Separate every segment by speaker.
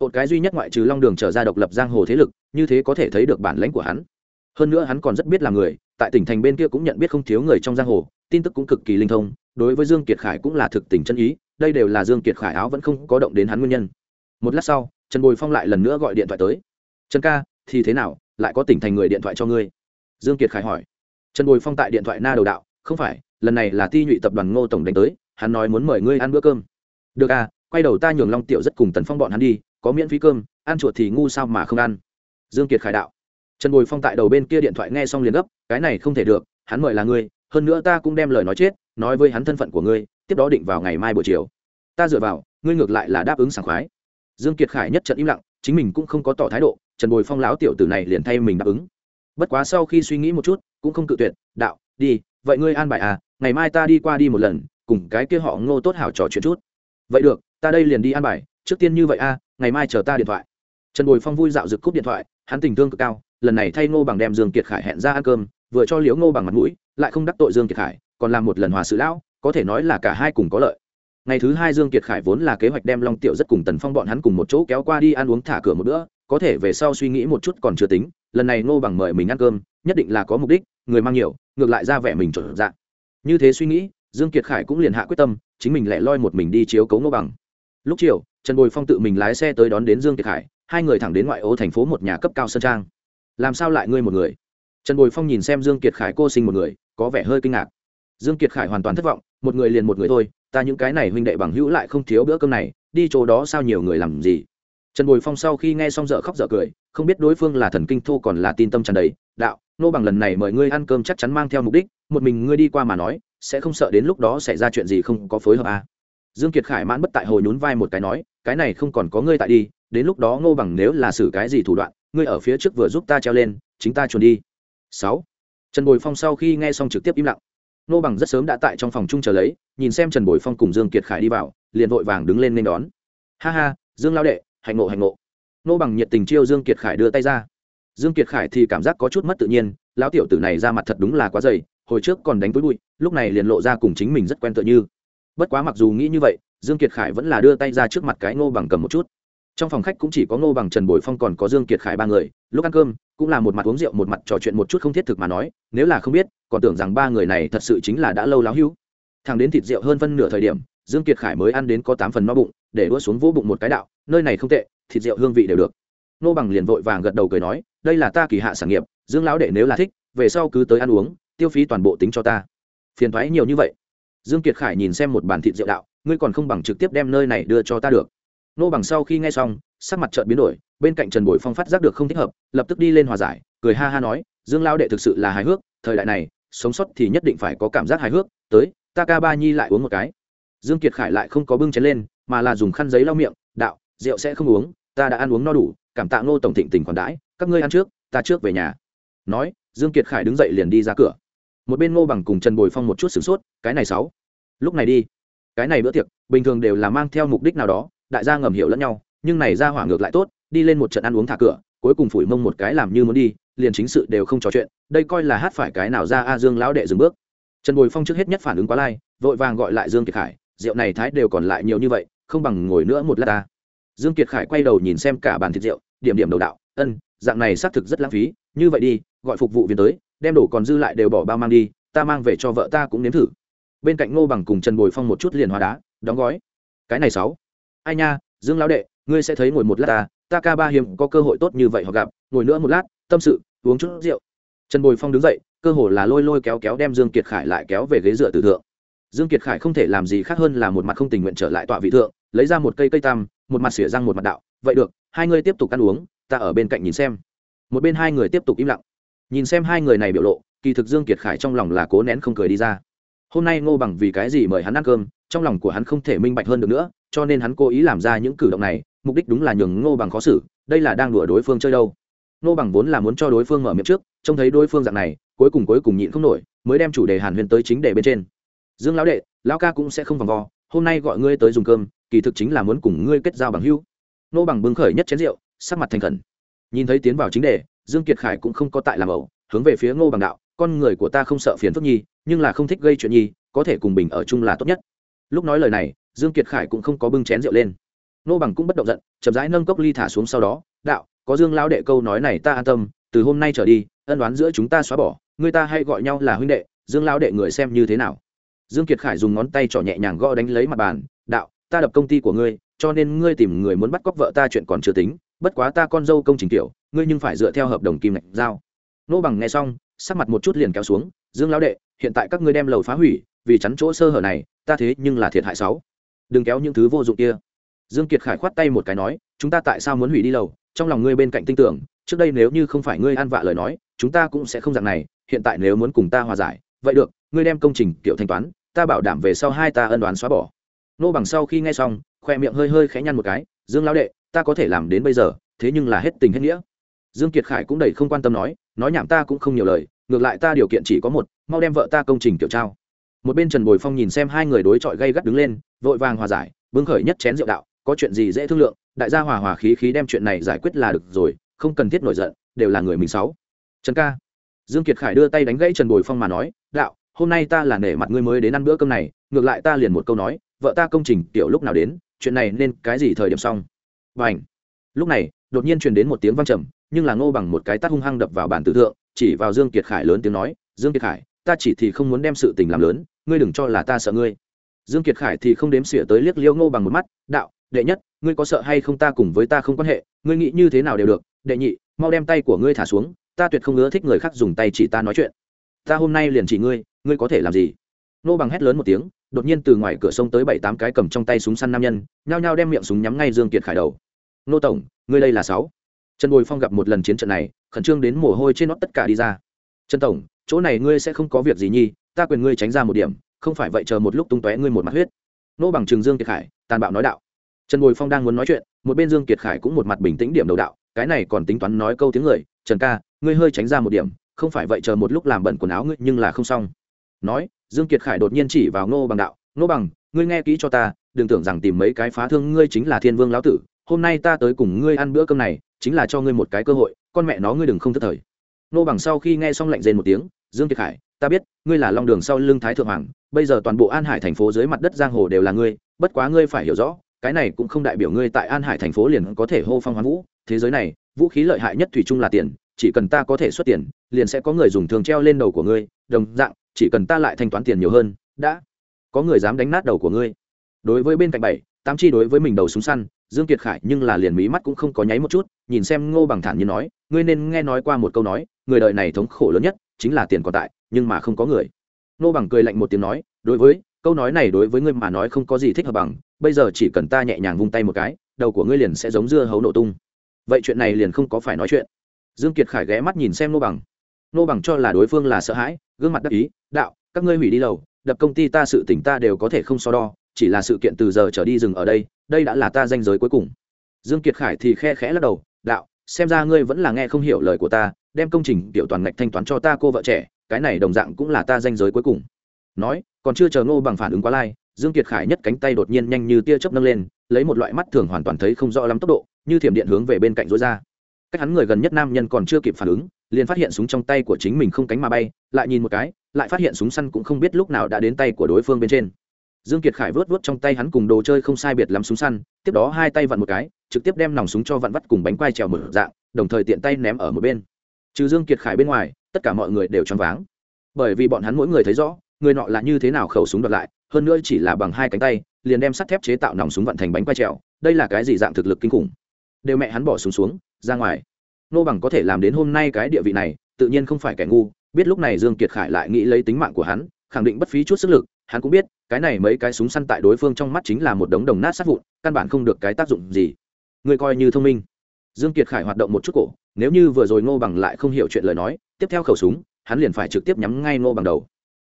Speaker 1: một cái duy nhất ngoại trừ long đường trở ra độc lập giang hồ thế lực, như thế có thể thấy được bản lãnh của hắn. Hơn nữa hắn còn rất biết là người, tại tỉnh thành bên kia cũng nhận biết không thiếu người trong giang hồ, tin tức cũng cực kỳ linh thông, đối với dương kiệt khải cũng là thực tình chân ý, đây đều là dương kiệt khải áo vẫn không có động đến hắn nguyên nhân. Một lát sau, trần bồi phong lại lần nữa gọi điện thoại tới. Trần ca, thì thế nào, lại có tỉnh thành người điện thoại cho ngươi? Dương kiệt khải hỏi. Trần bồi phong tại điện thoại na đầu đạo, không phải, lần này là ti nhụy tập đoàn ngô tổng đánh tới, hắn nói muốn mời ngươi ăn bữa cơm. Được à quay đầu ta nhường long tiểu rất cùng tần phong bọn hắn đi có miễn phí cơm ăn chuột thì ngu sao mà không ăn. Dương kiệt khải đạo. Trần bồi phong tại đầu bên kia điện thoại nghe xong liền gấp cái này không thể được hắn mời là ngươi hơn nữa ta cũng đem lời nói chết nói với hắn thân phận của ngươi tiếp đó định vào ngày mai buổi chiều. Ta dựa vào ngươi ngược lại là đáp ứng sảng khoái. Dương kiệt khải nhất trận im lặng chính mình cũng không có tỏ thái độ trần bồi phong lão tiểu tử này liền thay mình đáp ứng. Bất quá sau khi suy nghĩ một chút cũng không cự tuyệt đạo đi vậy ngươi an bài à ngày mai ta đi qua đi một lần cùng cái kia họ ngô tốt hảo trò chuyện chút. Vậy được ta đây liền đi an bài trước tiên như vậy a à, ngày mai chờ ta điện thoại. Trần bồi phong vui dạo rực cúp điện thoại, hắn tình thương cực cao, lần này thay ngô bằng đem dương kiệt khải hẹn ra ăn cơm, vừa cho liễu ngô bằng mặt mũi, lại không đắc tội dương kiệt khải, còn làm một lần hòa sự lão, có thể nói là cả hai cùng có lợi. Ngày thứ hai dương kiệt khải vốn là kế hoạch đem long tiểu rất cùng tần phong bọn hắn cùng một chỗ kéo qua đi ăn uống thả cửa một bữa, có thể về sau suy nghĩ một chút còn chưa tính, lần này ngô bằng mời mình ăn cơm, nhất định là có mục đích, người mang nhiều, ngược lại ra vẻ mình trở dạng. Như thế suy nghĩ, dương kiệt khải cũng liền hạ quyết tâm, chính mình lại loi một mình đi chiếu cấu ngô bằng lúc chiều, trần bồi phong tự mình lái xe tới đón đến dương kiệt khải, hai người thẳng đến ngoại ô thành phố một nhà cấp cao sơn trang. Làm sao lại ngươi một người? Trần bồi phong nhìn xem dương kiệt khải cô sinh một người, có vẻ hơi kinh ngạc. Dương kiệt khải hoàn toàn thất vọng, một người liền một người thôi, ta những cái này huynh đệ bằng hữu lại không thiếu bữa cơm này, đi chỗ đó sao nhiều người làm gì? Trần bồi phong sau khi nghe xong dở khóc dở cười, không biết đối phương là thần kinh thô còn là tin tâm tràn đầy, đạo, nô bằng lần này mời ngươi ăn cơm chắc chắn mang theo mục đích, một mình ngươi đi qua mà nói, sẽ không sợ đến lúc đó xảy ra chuyện gì không có phối hợp à dương kiệt khải mãn bất tại hồi nhún vai một cái nói, cái này không còn có ngươi tại đi, đến lúc đó ngô bằng nếu là xử cái gì thủ đoạn, ngươi ở phía trước vừa giúp ta treo lên, chính ta chuồn đi. Sáu. Trần bồi phong sau khi nghe xong trực tiếp im lặng. Ngô bằng rất sớm đã tại trong phòng chung chờ lấy, nhìn xem trần bồi phong cùng dương kiệt khải đi vào, liền vội vàng đứng lên nên đón. Ha ha, dương lao đệ, hạnh ngộ hạnh ngộ. Ngô bằng nhiệt tình chiêu dương kiệt khải đưa tay ra. Dương kiệt khải thì cảm giác có chút mất tự nhiên, lão tiểu tử này ra mặt thật đúng là quá dày, hồi trước còn đánh túi bụi, lúc này liền lộ ra cùng chính mình rất quen tựa như bất quá mặc dù nghĩ như vậy, dương kiệt khải vẫn là đưa tay ra trước mặt cái ngô bằng cầm một chút. Trong phòng khách cũng chỉ có ngô bằng, trần bồi phong còn có dương kiệt khải ba người, lúc ăn cơm, cũng là một mặt uống rượu, một mặt trò chuyện một chút không thiết thực mà nói, nếu là không biết, còn tưởng rằng ba người này thật sự chính là đã lâu láo hưu. Thằng đến thịt rượu hơn phân nửa thời điểm, dương kiệt khải mới ăn đến có tám phần no bụng, để đua xuống vỗ bụng một cái đạo, nơi này không tệ, thịt rượu hương vị đều được. Ngô bằng liền vội vàng gật đầu cười nói, đây là ta kỳ hạ sản nghiệp, dương lão đệ nếu là thích, về sau cứ tới ăn uống, tiêu phí toàn bộ tính cho ta. Phiền thoái nhiều như vậy dương kiệt khải nhìn xem một bàn thịt rượu đạo, ngươi còn không bằng trực tiếp đem nơi này đưa cho ta được. Nô bằng sau khi nghe xong, sắc mặt trợn biến đổi, bên cạnh trần bồi phong phát giác được không thích hợp, lập tức đi lên hòa giải, cười ha ha nói, dương lao đệ thực sự là hài hước, thời đại này, sống sót thì nhất định phải có cảm giác hài hước, tới, ta ca ba nhi lại uống một cái. Dương kiệt khải lại không có bưng chén lên, mà là dùng khăn giấy lau miệng, đạo, rượu sẽ không uống, ta đã ăn uống no đủ, cảm tạ ngô tổng thịnh tình còn đãi, các ngươi ăn trước, ta trước về nhà. Nói, dương kiệt khải đứng dậy liền đi ra cửa một bên ngô bằng cùng trần bồi phong một chút sửng sốt, cái này sáu. Lúc này đi. Cái này bữa tiệc, bình thường đều là mang theo mục đích nào đó, đại gia ngầm hiểu lẫn nhau, nhưng này ra hỏa ngược lại tốt, đi lên một trận ăn uống thả cửa, cuối cùng phủi mông một cái làm như muốn đi, liền chính sự đều không trò chuyện, đây coi là hát phải cái nào ra a dương lão đệ dừng bước. Trần bồi phong trước hết nhất phản ứng quá lai, vội vàng gọi lại dương kiệt khải, rượu này thái đều còn lại nhiều như vậy, không bằng ngồi nữa một lát ta. Dương kiệt khải quay đầu nhìn xem cả bàn thịt rượu, điểm điểm đầu đạo, ân, dạng này xác thực rất lãng phí, như vậy đi, gọi phục vụ viên tới đem đồ còn dư lại đều bỏ bao mang đi ta mang về cho vợ ta cũng nếm thử. Bên cạnh ngô bằng cùng trần bồi phong một chút liền hóa đá đóng gói. Cái này sáu. Ai nha dương lão đệ ngươi sẽ thấy ngồi một lát ta ta ca ba hiếm có cơ hội tốt như vậy họ gặp ngồi nữa một lát tâm sự uống chút rượu. Trần bồi phong đứng dậy cơ hồ là lôi lôi kéo kéo đem dương kiệt khải lại kéo về ghế dựa từ thượng. Dương kiệt khải không thể làm gì khác hơn là một mặt không tình nguyện trở lại tọa vị thượng lấy ra một cây cây tam, một mặt xỉa răng một mặt đạo vậy được hai người tiếp tục ăn uống ta ở bên cạnh nhìn xem. Một bên hai người tiếp tục im lặng nhìn xem hai người này biểu lộ, kỳ thực dương kiệt khải trong lòng là cố nén không cười đi ra. Hôm nay ngô bằng vì cái gì mời hắn ăn cơm, trong lòng của hắn không thể minh bạch hơn được nữa, cho nên hắn cố ý làm ra những cử động này, mục đích đúng là nhường ngô bằng khó xử, đây là đang đùa đối phương chơi đâu. Ngô bằng vốn là muốn cho đối phương mở miệng trước, trông thấy đối phương dạng này, cuối cùng cuối cùng nhịn không nổi, mới đem chủ đề hàn huyền tới chính đề bên trên. Dương lão đệ, lão ca cũng sẽ không vòng vo, hôm nay gọi ngươi tới dùng cơm, kỳ thực chính là muốn cùng ngươi kết giao bằng hữu. Ngô bằng bưng khởi nhất chén rượu, sắc mặt thành khẩn. Nhìn thấy tiến vào chính đề dương kiệt khải cũng không có tại làm ẩu, hướng về phía ngô bằng đạo, con người của ta không sợ phiền phức nhi, nhưng là không thích gây chuyện nhi, có thể cùng bình ở chung là tốt nhất. Lúc nói lời này, dương kiệt khải cũng không có bưng chén rượu lên. Ngô bằng cũng bất động giận, chậm rãi nâng cốc ly thả xuống sau đó, đạo, có dương lao đệ câu nói này ta an tâm, từ hôm nay trở đi, ân đoán giữa chúng ta xóa bỏ, người ta hay gọi nhau là huynh đệ, dương lao đệ người xem như thế nào? Dương kiệt khải dùng ngón tay trỏ nhẹ nhàng gõ đánh lấy mặt bàn, đạo, ta đập công ty của ngươi, cho nên ngươi tìm người muốn bắt cóc vợ ta chuyện còn chưa tính bất quá ta con dâu công trình tiểu, ngươi nhưng phải dựa theo hợp đồng kim ngạch giao. Nô bằng nghe xong, sắc mặt một chút liền kéo xuống, dương lão đệ, hiện tại các ngươi đem lầu phá hủy, vì chắn chỗ sơ hở này, ta thế nhưng là thiệt hại sáu. Đừng kéo những thứ vô dụng kia. Dương kiệt khải khoát tay một cái nói, chúng ta tại sao muốn hủy đi lầu? Trong lòng ngươi bên cạnh tin tưởng, trước đây nếu như không phải ngươi ăn vạ lời nói, chúng ta cũng sẽ không dạng này, hiện tại nếu muốn cùng ta hòa giải, vậy được, ngươi đem công trình kiểu thanh toán, ta bảo đảm về sau hai ta ân đoán xóa bỏ. Nô bằng sau khi nghe xong, khoe miệng hơi hơi khẽ nhăn một cái, dương lão đệ ta có thể làm đến bây giờ, thế nhưng là hết tình hết nghĩa. Dương kiệt khải cũng đầy không quan tâm nói nói nhảm ta cũng không nhiều lời, ngược lại ta điều kiện chỉ có một, mau đem vợ ta công trình kiểu trao. Một bên trần bồi phong nhìn xem hai người đối chọi gây gắt đứng lên, vội vàng hòa giải, bưng khởi nhất chén rượu đạo, có chuyện gì dễ thương lượng, đại gia hòa hòa khí khí đem chuyện này giải quyết là được rồi, không cần thiết nổi giận, đều là người mình sáu trần ca. Dương kiệt khải đưa tay đánh gãy trần bồi phong mà nói, đạo, hôm nay ta là nể mặt ngươi mới đến ăn bữa cơm này, ngược lại ta liền một câu nói, vợ ta công trình tiểu lúc nào đến, chuyện này nên cái gì thời điểm xong? Và ảnh. Lúc này, đột nhiên truyền đến một tiếng vang trầm, nhưng là ngô bằng một cái tát hung hăng đập vào bàn tử thượng, chỉ vào dương kiệt khải lớn tiếng nói, dương kiệt khải, ta chỉ thì không muốn đem sự tình làm lớn, ngươi đừng cho là ta sợ ngươi. Dương kiệt khải thì không đếm xỉa tới liếc liêu ngô bằng một mắt, đạo, đệ nhất, ngươi có sợ hay không ta cùng với ta không quan hệ, ngươi nghĩ như thế nào đều được, đệ nhị, mau đem tay của ngươi thả xuống, ta tuyệt không ngứa thích người khác dùng tay chỉ ta nói chuyện. Ta hôm nay liền chỉ ngươi ngươi có thể làm gì? Nô bằng hét lớn một tiếng đột nhiên từ ngoài cửa sông tới bảy tám cái cầm trong tay súng săn nam nhân, nhao nhao đem miệng súng nhắm ngay dương kiệt khải đầu. Nô tổng, ngươi đây là sáu. Trần bồi phong gặp một lần chiến trận này, khẩn trương đến mồ hôi trên nót tất cả đi ra. Trần tổng, chỗ này ngươi sẽ không có việc gì nhi, ta quyền ngươi tránh ra một điểm, không phải vậy chờ một lúc tung tóe ngươi một mặt huyết. Nô bằng trường dương kiệt khải, tàn bạo nói đạo. Trần bồi phong đang muốn nói chuyện, một bên dương kiệt khải cũng một mặt bình tĩnh điểm đầu đạo, cái này còn tính toán nói câu tiếng người, trần ca, ngươi hơi tránh ra một điểm, không phải vậy chờ một lúc làm bẩn quần áo ngươi, nhưng là không xong nói, dương kiệt khải đột nhiên chỉ vào ngô bằng đạo, ngô bằng, ngươi nghe kỹ cho ta, đừng tưởng rằng tìm mấy cái phá thương ngươi chính là thiên vương lão tử, hôm nay ta tới cùng ngươi ăn bữa cơm này, chính là cho ngươi một cái cơ hội, con mẹ nó ngươi đừng không thất thời. Ngô bằng sau khi nghe xong lệnh rên một tiếng, dương kiệt khải, ta biết, ngươi là long đường sau lưng thái thượng hoàng, bây giờ toàn bộ an hải thành phố dưới mặt đất giang hồ đều là ngươi, bất quá ngươi phải hiểu rõ, cái này cũng không đại biểu ngươi tại an hải thành phố liền có thể hô phong hoán vũ, thế giới này, vũ khí lợi hại nhất thủy chung là tiền, chỉ cần ta có thể xuất tiền, liền sẽ có người dùng thường treo lên đầu của ngươi, đồng dạng chỉ cần ta lại thanh toán tiền nhiều hơn, đã. Có người dám đánh nát đầu của ngươi. Đối với bên cạnh bảy, tám chi đối với mình đầu súng săn, dương kiệt khải nhưng là liền mí mắt cũng không có nháy một chút, nhìn xem ngô bằng thản như nói, ngươi nên nghe nói qua một câu nói, người đời này thống khổ lớn nhất chính là tiền còn tại, nhưng mà không có người. Ngô bằng cười lạnh một tiếng nói, đối với, câu nói này đối với ngươi mà nói không có gì thích hợp bằng, bây giờ chỉ cần ta nhẹ nhàng vung tay một cái, đầu của ngươi liền sẽ giống dưa hấu nổ tung. Vậy chuyện này liền không có phải nói chuyện. Dương kiệt khải ghé mắt nhìn xem ngô bằng. Nô bằng cho là đối phương là sợ hãi gương mặt đắc ý, đạo, các ngươi hủy đi lầu, đập công ty ta sự tỉnh ta đều có thể không so đo, chỉ là sự kiện từ giờ trở đi dừng ở đây đây đã là ta danh giới cuối cùng. Dương kiệt khải thì khe khẽ lắc đầu, đạo, xem ra ngươi vẫn là nghe không hiểu lời của ta, đem công trình tiểu toàn ngạch thanh toán cho ta cô vợ trẻ, cái này đồng dạng cũng là ta danh giới cuối cùng. Nói, còn chưa chờ ngô bằng phản ứng quá lai, dương kiệt khải nhất cánh tay đột nhiên nhanh như tia chớp nâng lên, lấy một loại mắt thường hoàn toàn thấy không rõ lắm tốc độ, như thiểm điện hướng về bên cạnh rối ra cách hắn người gần nhất nam nhân còn chưa kịp phản ứng, liền phát hiện súng trong tay của chính mình không cánh mà bay, lại nhìn một cái, lại phát hiện súng săn cũng không biết lúc nào đã đến tay của đối phương bên trên. Dương kiệt khải vớt vớt trong tay hắn cùng đồ chơi không sai biệt lắm súng săn, tiếp đó hai tay vặn một cái, trực tiếp đem nòng súng cho vặn vắt cùng bánh quai trèo mở dạng, đồng thời tiện tay ném ở một bên. Trừ dương kiệt khải bên ngoài, tất cả mọi người đều choáng váng. Bởi vì bọn hắn mỗi người thấy rõ, người nọ là như thế nào khẩu súng đoạt lại, hơn nữa chỉ là bằng hai cánh tay, liền đem sắt thép chế tạo nòng súng vặn thành bánh quai trèo, đây là cái gì dạng thực lực kinh khủng đều mẹ hắn bỏ xuống, xuống ra ngoài. Nô bằng có thể làm đến hôm nay cái địa vị này tự nhiên không phải kẻ ngu biết lúc này dương kiệt khải lại nghĩ lấy tính mạng của hắn khẳng định bất phí chút sức lực hắn cũng biết cái này mấy cái súng săn tại đối phương trong mắt chính là một đống đồng nát sát vụn căn bản không được cái tác dụng gì. Người coi như thông minh. Dương kiệt khải hoạt động một chút cổ nếu như vừa rồi ngô bằng lại không hiểu chuyện lời nói tiếp theo khẩu súng hắn liền phải trực tiếp nhắm ngay ngô bằng đầu.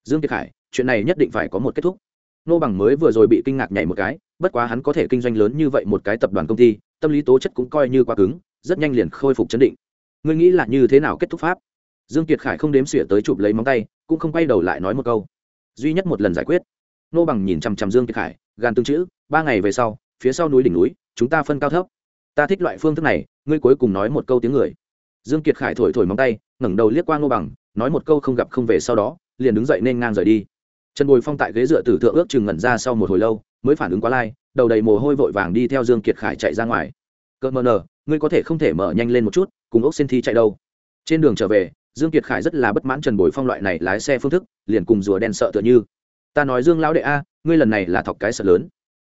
Speaker 1: Dương kiệt khải chuyện này nhất định phải có một kết thúc. Ngô bằng mới vừa rồi bị kinh ngạc nhảy một cái bất quá hắn có thể kinh doanh lớn như vậy một cái tập đoàn công ty, tâm lý tố chất cũng coi như quá cứng, rất nhanh liền khôi phục chấn định. Ngươi nghĩ là như thế nào kết thúc pháp? Dương kiệt khải không đếm xỉa tới chụp lấy móng tay, cũng không quay đầu lại nói một câu. Duy nhất một lần giải quyết. Nô bằng nhìn chằm chằm dương kiệt khải gan tương chữ, ba ngày về sau, phía sau núi đỉnh núi, chúng ta phân cao thấp. Ta thích loại phương thức này, ngươi cuối cùng nói một câu tiếng người. Dương kiệt khải thổi thổi móng tay, ngẩng đầu liếc qua nô bằng, nói một câu không gặp không về sau đó, liền đứng dậy nên ngang rời đi trần bồi phong tại ghế dựa tử thượng ước chừng ngẩn ra sau một hồi lâu, mới phản ứng quá lai, đầu đầy mồ hôi vội vàng đi theo dương kiệt khải chạy ra ngoài. Cỡ mờ nờ, ngươi có thể không thể mở nhanh lên một chút, cùng ốc xin thi chạy đâu? Trên đường trở về, dương kiệt khải rất là bất mãn trần bồi phong loại này lái xe phương thức, liền cùng rùa đen sợ tựa như. Ta nói dương lão đệ a, ngươi lần này là thọc cái sợ lớn.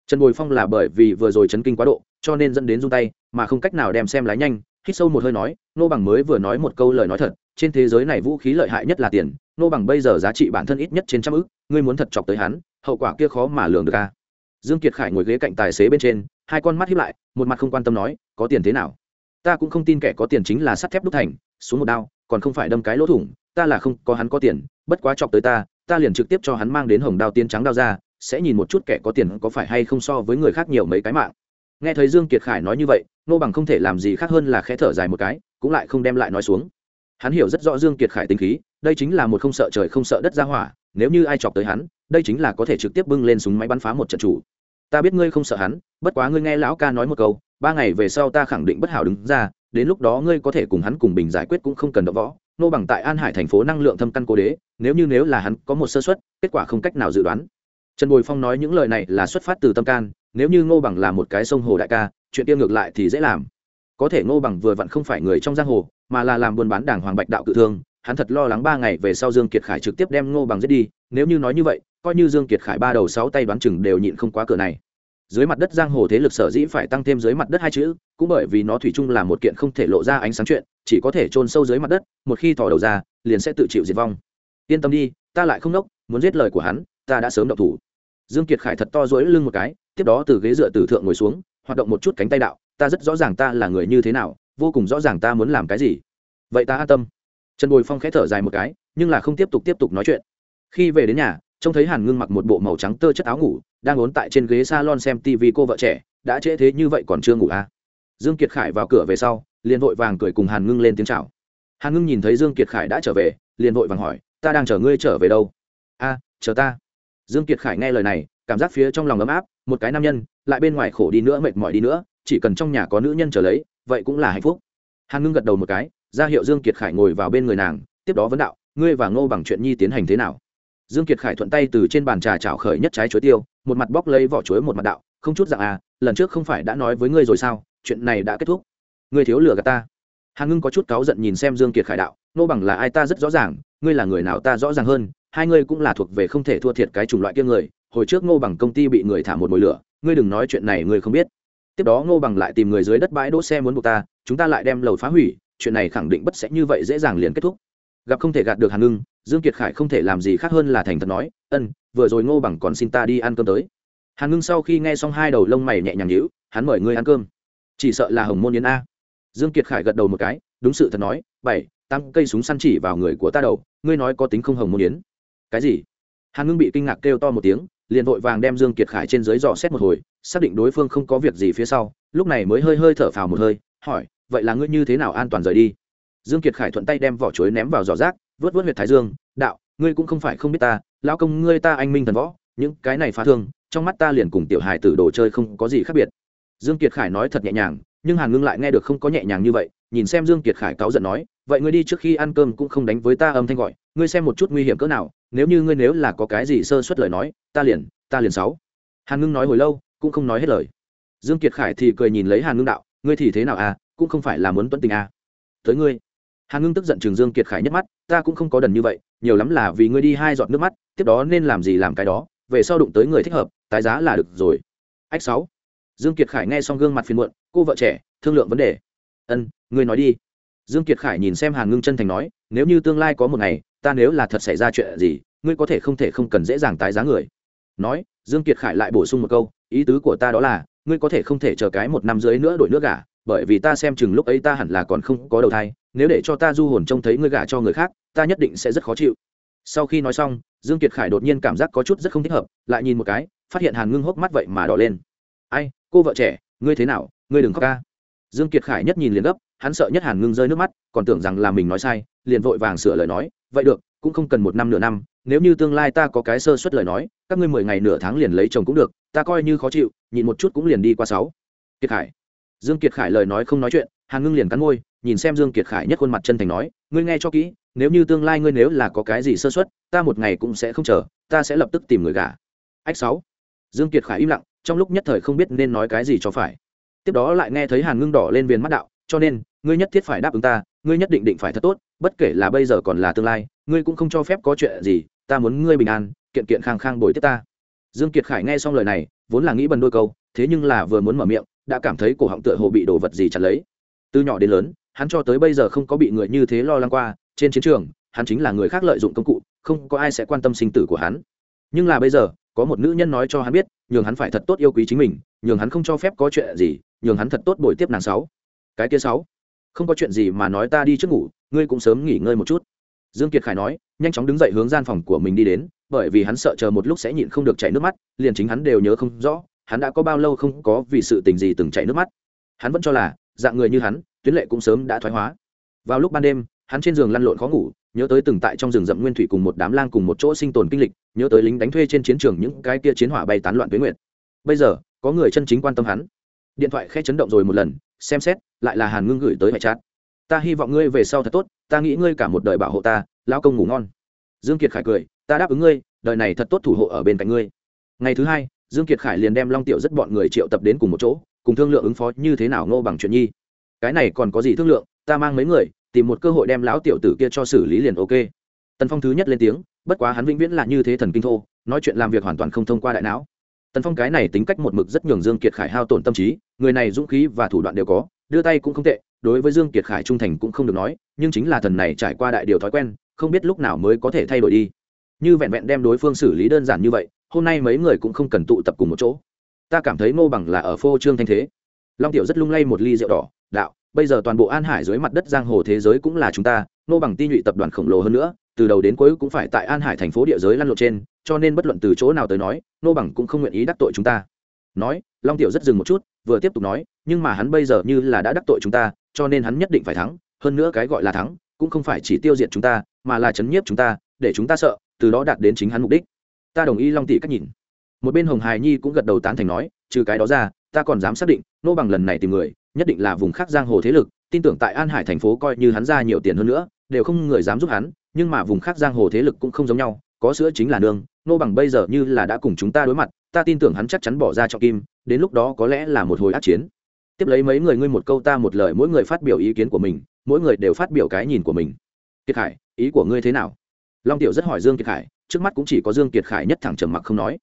Speaker 1: Trần bồi phong là bởi vì vừa rồi chấn kinh quá độ, cho nên dẫn đến run tay, mà không cách nào đem xem lái nhanh, hít sâu một hơi nói, nô bằng mới vừa nói một câu lời nói thật trên thế giới này vũ khí lợi hại nhất là tiền, nô bằng bây giờ giá trị bản thân ít nhất trên trăm ức, ngươi muốn thật chọc tới hắn, hậu quả kia khó mà lường được ca dương kiệt khải ngồi ghế cạnh tài xế bên trên, hai con mắt hiếp lại, một mặt không quan tâm nói, có tiền thế nào? Ta cũng không tin kẻ có tiền chính là sắt thép đúc thành, xuống một đao, còn không phải đâm cái lỗ thủng, ta là không có hắn có tiền, bất quá chọc tới ta ta liền trực tiếp cho hắn mang đến hồng đao tiên trắng đao ra, sẽ nhìn một chút kẻ có tiền có phải hay không so với người khác nhiều mấy cái mạng. Nghe thấy dương kiệt khải nói như vậy, nô bằng không thể làm gì khác hơn là khẽ thở dài một cái, cũng lại không đem lại nói xuống hắn hiểu rất rõ dương kiệt khải tính khí, đây chính là một không sợ trời không sợ đất ra hỏa, nếu như ai chọc tới hắn, đây chính là có thể trực tiếp bưng lên súng máy bắn phá một trận chủ. Ta biết ngươi không sợ hắn, bất quá ngươi nghe lão ca nói một câu, ba ngày về sau ta khẳng định bất hảo đứng ra, đến lúc đó ngươi có thể cùng hắn cùng bình giải quyết cũng không cần đỡ võ. Nô bằng tại an hải thành phố năng lượng thâm căn cố đế, nếu như nếu là hắn có một sơ suất, kết quả không cách nào dự đoán. Trần bồi phong nói những lời này là xuất phát từ tâm can, nếu như ngô bằng là một cái sông hồ đại ca, chuyện tiêu ngược lại thì dễ làm. Có thể ngô bằng vừa vặn không phải người trong giang hồ mà là làm buôn bán đảng hoàng bạch đạo cự thương, hắn thật lo lắng ba ngày về sau dương kiệt khải trực tiếp đem ngô bằng giết đi, nếu như nói như vậy, coi như dương kiệt khải ba đầu sáu tay đoán chừng đều nhịn không quá cửa này. Dưới mặt đất giang hồ thế lực sở dĩ phải tăng thêm dưới mặt đất hai chữ, cũng bởi vì nó thủy chung là một kiện không thể lộ ra ánh sáng chuyện, chỉ có thể chôn sâu dưới mặt đất, một khi thò đầu ra, liền sẽ tự chịu diệt vong. Yên tâm đi, ta lại không nốc, muốn giết lời của hắn, ta đã sớm động thủ. Dương kiệt khải thật to dỗi lưng một cái, tiếp đó từ ghế dựa từ thượng ngồi xuống, hoạt động một chút cánh tay đạo, ta rất rõ ràng ta là người như thế nào vô cùng rõ ràng ta muốn làm cái gì. Vậy ta an tâm. Trần bồi phong khẽ thở dài một cái, nhưng là không tiếp tục tiếp tục nói chuyện. Khi về đến nhà, trông thấy hàn ngưng mặc một bộ màu trắng tơ chất áo ngủ, đang ốn tại trên ghế salon xem tv cô vợ trẻ, đã trễ thế như vậy còn chưa ngủ à. dương kiệt khải vào cửa về sau, liền vội vàng cười cùng hàn ngưng lên tiếng chào. Hàn ngưng nhìn thấy dương kiệt khải đã trở về, liền vội vàng hỏi, ta đang chờ ngươi trở về đâu? A, chờ ta. Dương kiệt khải nghe lời này, cảm giác phía trong lòng ấm áp, một cái nam nhân, lại bên ngoài khổ đi nữa, mệt mỏi đi nữa, chỉ cần trong nhà có nữ nhân trở lấy vậy cũng là hạnh phúc. Hàn ngưng gật đầu một cái, ra hiệu dương kiệt khải ngồi vào bên người nàng, tiếp đó vấn đạo, ngươi và ngô bằng chuyện nhi tiến hành thế nào? Dương kiệt khải thuận tay từ trên bàn trà chảo khởi nhất trái chuối tiêu, một mặt bóc lấy vỏ chuối một mặt đạo, không chút dạng à lần trước không phải đã nói với ngươi rồi sao, chuyện này đã kết thúc. Ngươi thiếu lừa gạt ta. Hàn ngưng có chút cáu giận nhìn xem dương kiệt khải đạo, ngô bằng là ai ta rất rõ ràng, ngươi là người nào ta rõ ràng hơn, hai ngươi cũng là thuộc về không thể thua thiệt cái chủng loại kia người, hồi trước ngô bằng công ty bị người thả một mồi lửa, ngươi đừng nói chuyện này ngươi không biết tiếp đó ngô bằng lại tìm người dưới đất bãi đỗ xe muốn buộc ta, chúng ta lại đem lầu phá hủy, chuyện này khẳng định bất sẽ như vậy dễ dàng liền kết thúc. Gặp không thể gạt được hàn ngưng, dương kiệt khải không thể làm gì khác hơn là thành thật nói, ân, vừa rồi ngô bằng còn xin ta đi ăn cơm tới. Hàn ngưng sau khi nghe xong hai đầu lông mày nhẹ nhàng nhíu, hắn mời ngươi ăn cơm. Chỉ sợ là hồng môn yến a. Dương kiệt khải gật đầu một cái, đúng sự thật nói, bảy tăng cây súng săn chỉ vào người của ta đầu, ngươi nói có tính không hồng môn yến? Cái gì? Hàn ngưng bị kinh ngạc kêu to một tiếng liền vội vàng đem dương kiệt khải trên dưới dò xét một hồi, xác định đối phương không có việc gì phía sau, lúc này mới hơi hơi thở phào một hơi, hỏi, vậy là ngươi như thế nào an toàn rời đi? Dương kiệt khải thuận tay đem vỏ chuối ném vào giỏ rác, vớt vớt huyệt thái dương, đạo, ngươi cũng không phải không biết ta, lão công ngươi ta anh minh thần võ, những cái này phá thương, trong mắt ta liền cùng tiểu hài tử đồ chơi không có gì khác biệt. Dương kiệt khải nói thật nhẹ nhàng, nhưng hàn ngưng lại nghe được không có nhẹ nhàng như vậy, nhìn xem dương kiệt khải cáu giận nói, vậy ngươi đi trước khi ăn cơm cũng không đánh với ta âm thanh gọi ngươi xem một chút nguy hiểm cỡ nào, nếu như ngươi nếu là có cái gì sơ suất lời nói, ta liền ta liền sáu. Hàn ngưng nói hồi lâu, cũng không nói hết lời. Dương kiệt khải thì cười nhìn lấy hàn ngưng đạo, ngươi thì thế nào à cũng không phải là muốn tuân tình à. Tới ngươi. Hàn ngưng tức giận trường dương kiệt khải nhất mắt, ta cũng không có đần như vậy, nhiều lắm là vì ngươi đi hai giọt nước mắt, tiếp đó nên làm gì làm cái đó, về sau đụng tới người thích hợp, tái giá là được rồi. Ách sáu. Dương kiệt khải nghe xong gương mặt phiền muộn, cô vợ trẻ, thương lượng vấn đề. Ân, ngươi nói đi. Dương kiệt khải nhìn xem hàn ngưng chân thành nói, nếu như tương lai có một ngày ta nếu là thật xảy ra chuyện gì, ngươi có thể không thể không cần dễ dàng tái giá người. Nói, dương kiệt khải lại bổ sung một câu, ý tứ của ta đó là, ngươi có thể không thể chờ cái một năm dưới nữa đổi nước gả bởi vì ta xem chừng lúc ấy ta hẳn là còn không có đầu thai, nếu để cho ta du hồn trông thấy ngươi gả cho người khác, ta nhất định sẽ rất khó chịu. Sau khi nói xong, dương kiệt khải đột nhiên cảm giác có chút rất không thích hợp, lại nhìn một cái, phát hiện hàn ngưng hốc mắt vậy mà đỏ lên. Ai, cô vợ trẻ, ngươi thế nào, ngươi đừng khóc ca. Dương kiệt khải nhất nhìn liền gấp, hắn sợ nhất hàn ngưng rơi nước mắt, còn tưởng rằng là mình nói sai liền vội vàng sửa lời nói, vậy được, cũng không cần một năm nửa năm, nếu như tương lai ta có cái sơ suất lời nói, các ngươi mười ngày nửa tháng liền lấy chồng cũng được, ta coi như khó chịu, nhịn một chút cũng liền đi qua sáu. Kiệt khải. Dương kiệt khải lời nói không nói chuyện hàn ngưng liền cắn môi, nhìn xem dương kiệt khải nhất khuôn mặt chân thành nói, ngươi nghe cho kỹ, nếu như tương lai ngươi nếu là có cái gì sơ suất, ta một ngày cũng sẽ không chờ, ta sẽ lập tức tìm người gả. Ách sáu. Dương kiệt khải im lặng, trong lúc nhất thời không biết nên nói cái gì cho phải. Tiếp đó lại nghe thấy hàn ngưng đỏ lên viền mắt đạo, cho nên, ngươi nhất thiết phải đáp ứng ta ngươi nhất định định phải thật tốt, bất kể là bây giờ còn là tương lai, ngươi cũng không cho phép có chuyện gì, ta muốn ngươi bình an, kiện kiện khang khang bồi tiếp ta. Dương kiệt khải nghe xong lời này, vốn là nghĩ bần đôi câu, thế nhưng là vừa muốn mở miệng, đã cảm thấy cổ họng tựa hồ bị đồ vật gì chặt lấy. Từ nhỏ đến lớn, hắn cho tới bây giờ không có bị người như thế lo lắng qua, trên chiến trường, hắn chính là người khác lợi dụng công cụ, không có ai sẽ quan tâm sinh tử của hắn. Nhưng là bây giờ, có một nữ nhân nói cho hắn biết, nhường hắn phải thật tốt yêu quý chính mình, nhường hắn không cho phép có chuyện gì, nhường hắn thật tốt bồi tiếp nàng sáu. Cái kia sáu không có chuyện gì mà nói ta đi trước ngủ, ngươi cũng sớm nghỉ ngơi một chút. Dương kiệt khải nói, nhanh chóng đứng dậy hướng gian phòng của mình đi đến, bởi vì hắn sợ chờ một lúc sẽ nhịn không được chảy nước mắt, liền chính hắn đều nhớ không rõ, hắn đã có bao lâu không có vì sự tình gì từng chảy nước mắt. Hắn vẫn cho là, dạng người như hắn, tuyến lệ cũng sớm đã thoái hóa. Vào lúc ban đêm, hắn trên giường lăn lộn khó ngủ, nhớ tới từng tại trong rừng rậm nguyên thủy cùng một đám lang cùng một chỗ sinh tồn kinh lịch, nhớ tới lính đánh thuê trên chiến trường những cái kia chiến hỏa bay tán loạn tuyến nguyện. bây giờ, có người chân chính quan tâm hắn điện thoại khe chấn động rồi một lần, xem xét, lại là hàn ngưng gửi tới hệ chát ta hy vọng ngươi về sau thật tốt, ta nghĩ ngươi cả một đời bảo hộ ta lao công ngủ ngon. Dương kiệt khải cười, ta đáp ứng ngươi, đời này thật tốt thủ hộ ở bên cạnh ngươi. Ngày thứ hai, dương kiệt khải liền đem long tiểu rất bọn người triệu tập đến cùng một chỗ, cùng thương lượng ứng phó như thế nào ngô bằng chuyện nhi. Cái này còn có gì thương lượng, ta mang mấy người, tìm một cơ hội đem lão tiểu tử kia cho xử lý liền ok. Tần phong thứ nhất lên tiếng, bất quá hắn vĩnh viễn là như thế thần kinh thô, nói chuyện làm việc hoàn toàn không thông qua đại não tần phong cái này tính cách một mực rất nhường dương kiệt khải hao tổn tâm trí, người này dũng khí và thủ đoạn đều có, đưa tay cũng không tệ, đối với dương kiệt khải trung thành cũng không được nói, nhưng chính là thần này trải qua đại điều thói quen, không biết lúc nào mới có thể thay đổi đi. Như vẹn vẹn đem đối phương xử lý đơn giản như vậy, hôm nay mấy người cũng không cần tụ tập cùng một chỗ. Ta cảm thấy ngô bằng là ở phô trương thanh thế. Long tiểu rất lung lay một ly rượu đỏ, đạo, bây giờ toàn bộ an hải dưới mặt đất giang hồ thế giới cũng là chúng ta, ngô bằng ti nhụy tập đoàn khổng lồ hơn nữa từ đầu đến cuối cũng phải tại an hải thành phố địa giới lăn lộn trên, cho nên bất luận từ chỗ nào tới nói, Nô bằng cũng không nguyện ý đắc tội chúng ta. Nói, long tiểu rất dừng một chút, vừa tiếp tục nói, nhưng mà hắn bây giờ như là đã đắc tội chúng ta, cho nên hắn nhất định phải thắng, hơn nữa cái gọi là thắng, cũng không phải chỉ tiêu diệt chúng ta, mà là chấn nhiếp chúng ta, để chúng ta sợ, từ đó đạt đến chính hắn mục đích. Ta đồng ý long tỷ cách nhìn. Một bên hồng hài nhi cũng gật đầu tán thành nói, trừ cái đó ra, ta còn dám xác định, nô bằng lần này tìm người, nhất định là vùng khác giang hồ thế lực, tin tưởng tại an hải thành phố coi như hắn ra nhiều tiền hơn nữa, đều không người dám giúp hắn nhưng mà vùng khác giang hồ thế lực cũng không giống nhau, có sữa chính là nương nô bằng bây giờ như là đã cùng chúng ta đối mặt, ta tin tưởng hắn chắc chắn bỏ ra trọng kim, đến lúc đó có lẽ là một hồi ác chiến. Tiếp lấy mấy người ngươi một câu ta một lời, mỗi người phát biểu ý kiến của mình, mỗi người đều phát biểu cái nhìn của mình. Kiệt khải, ý của ngươi thế nào? Long tiểu rất hỏi dương kiệt khải, trước mắt cũng chỉ có dương kiệt khải nhất thẳng trầm mặc không nói.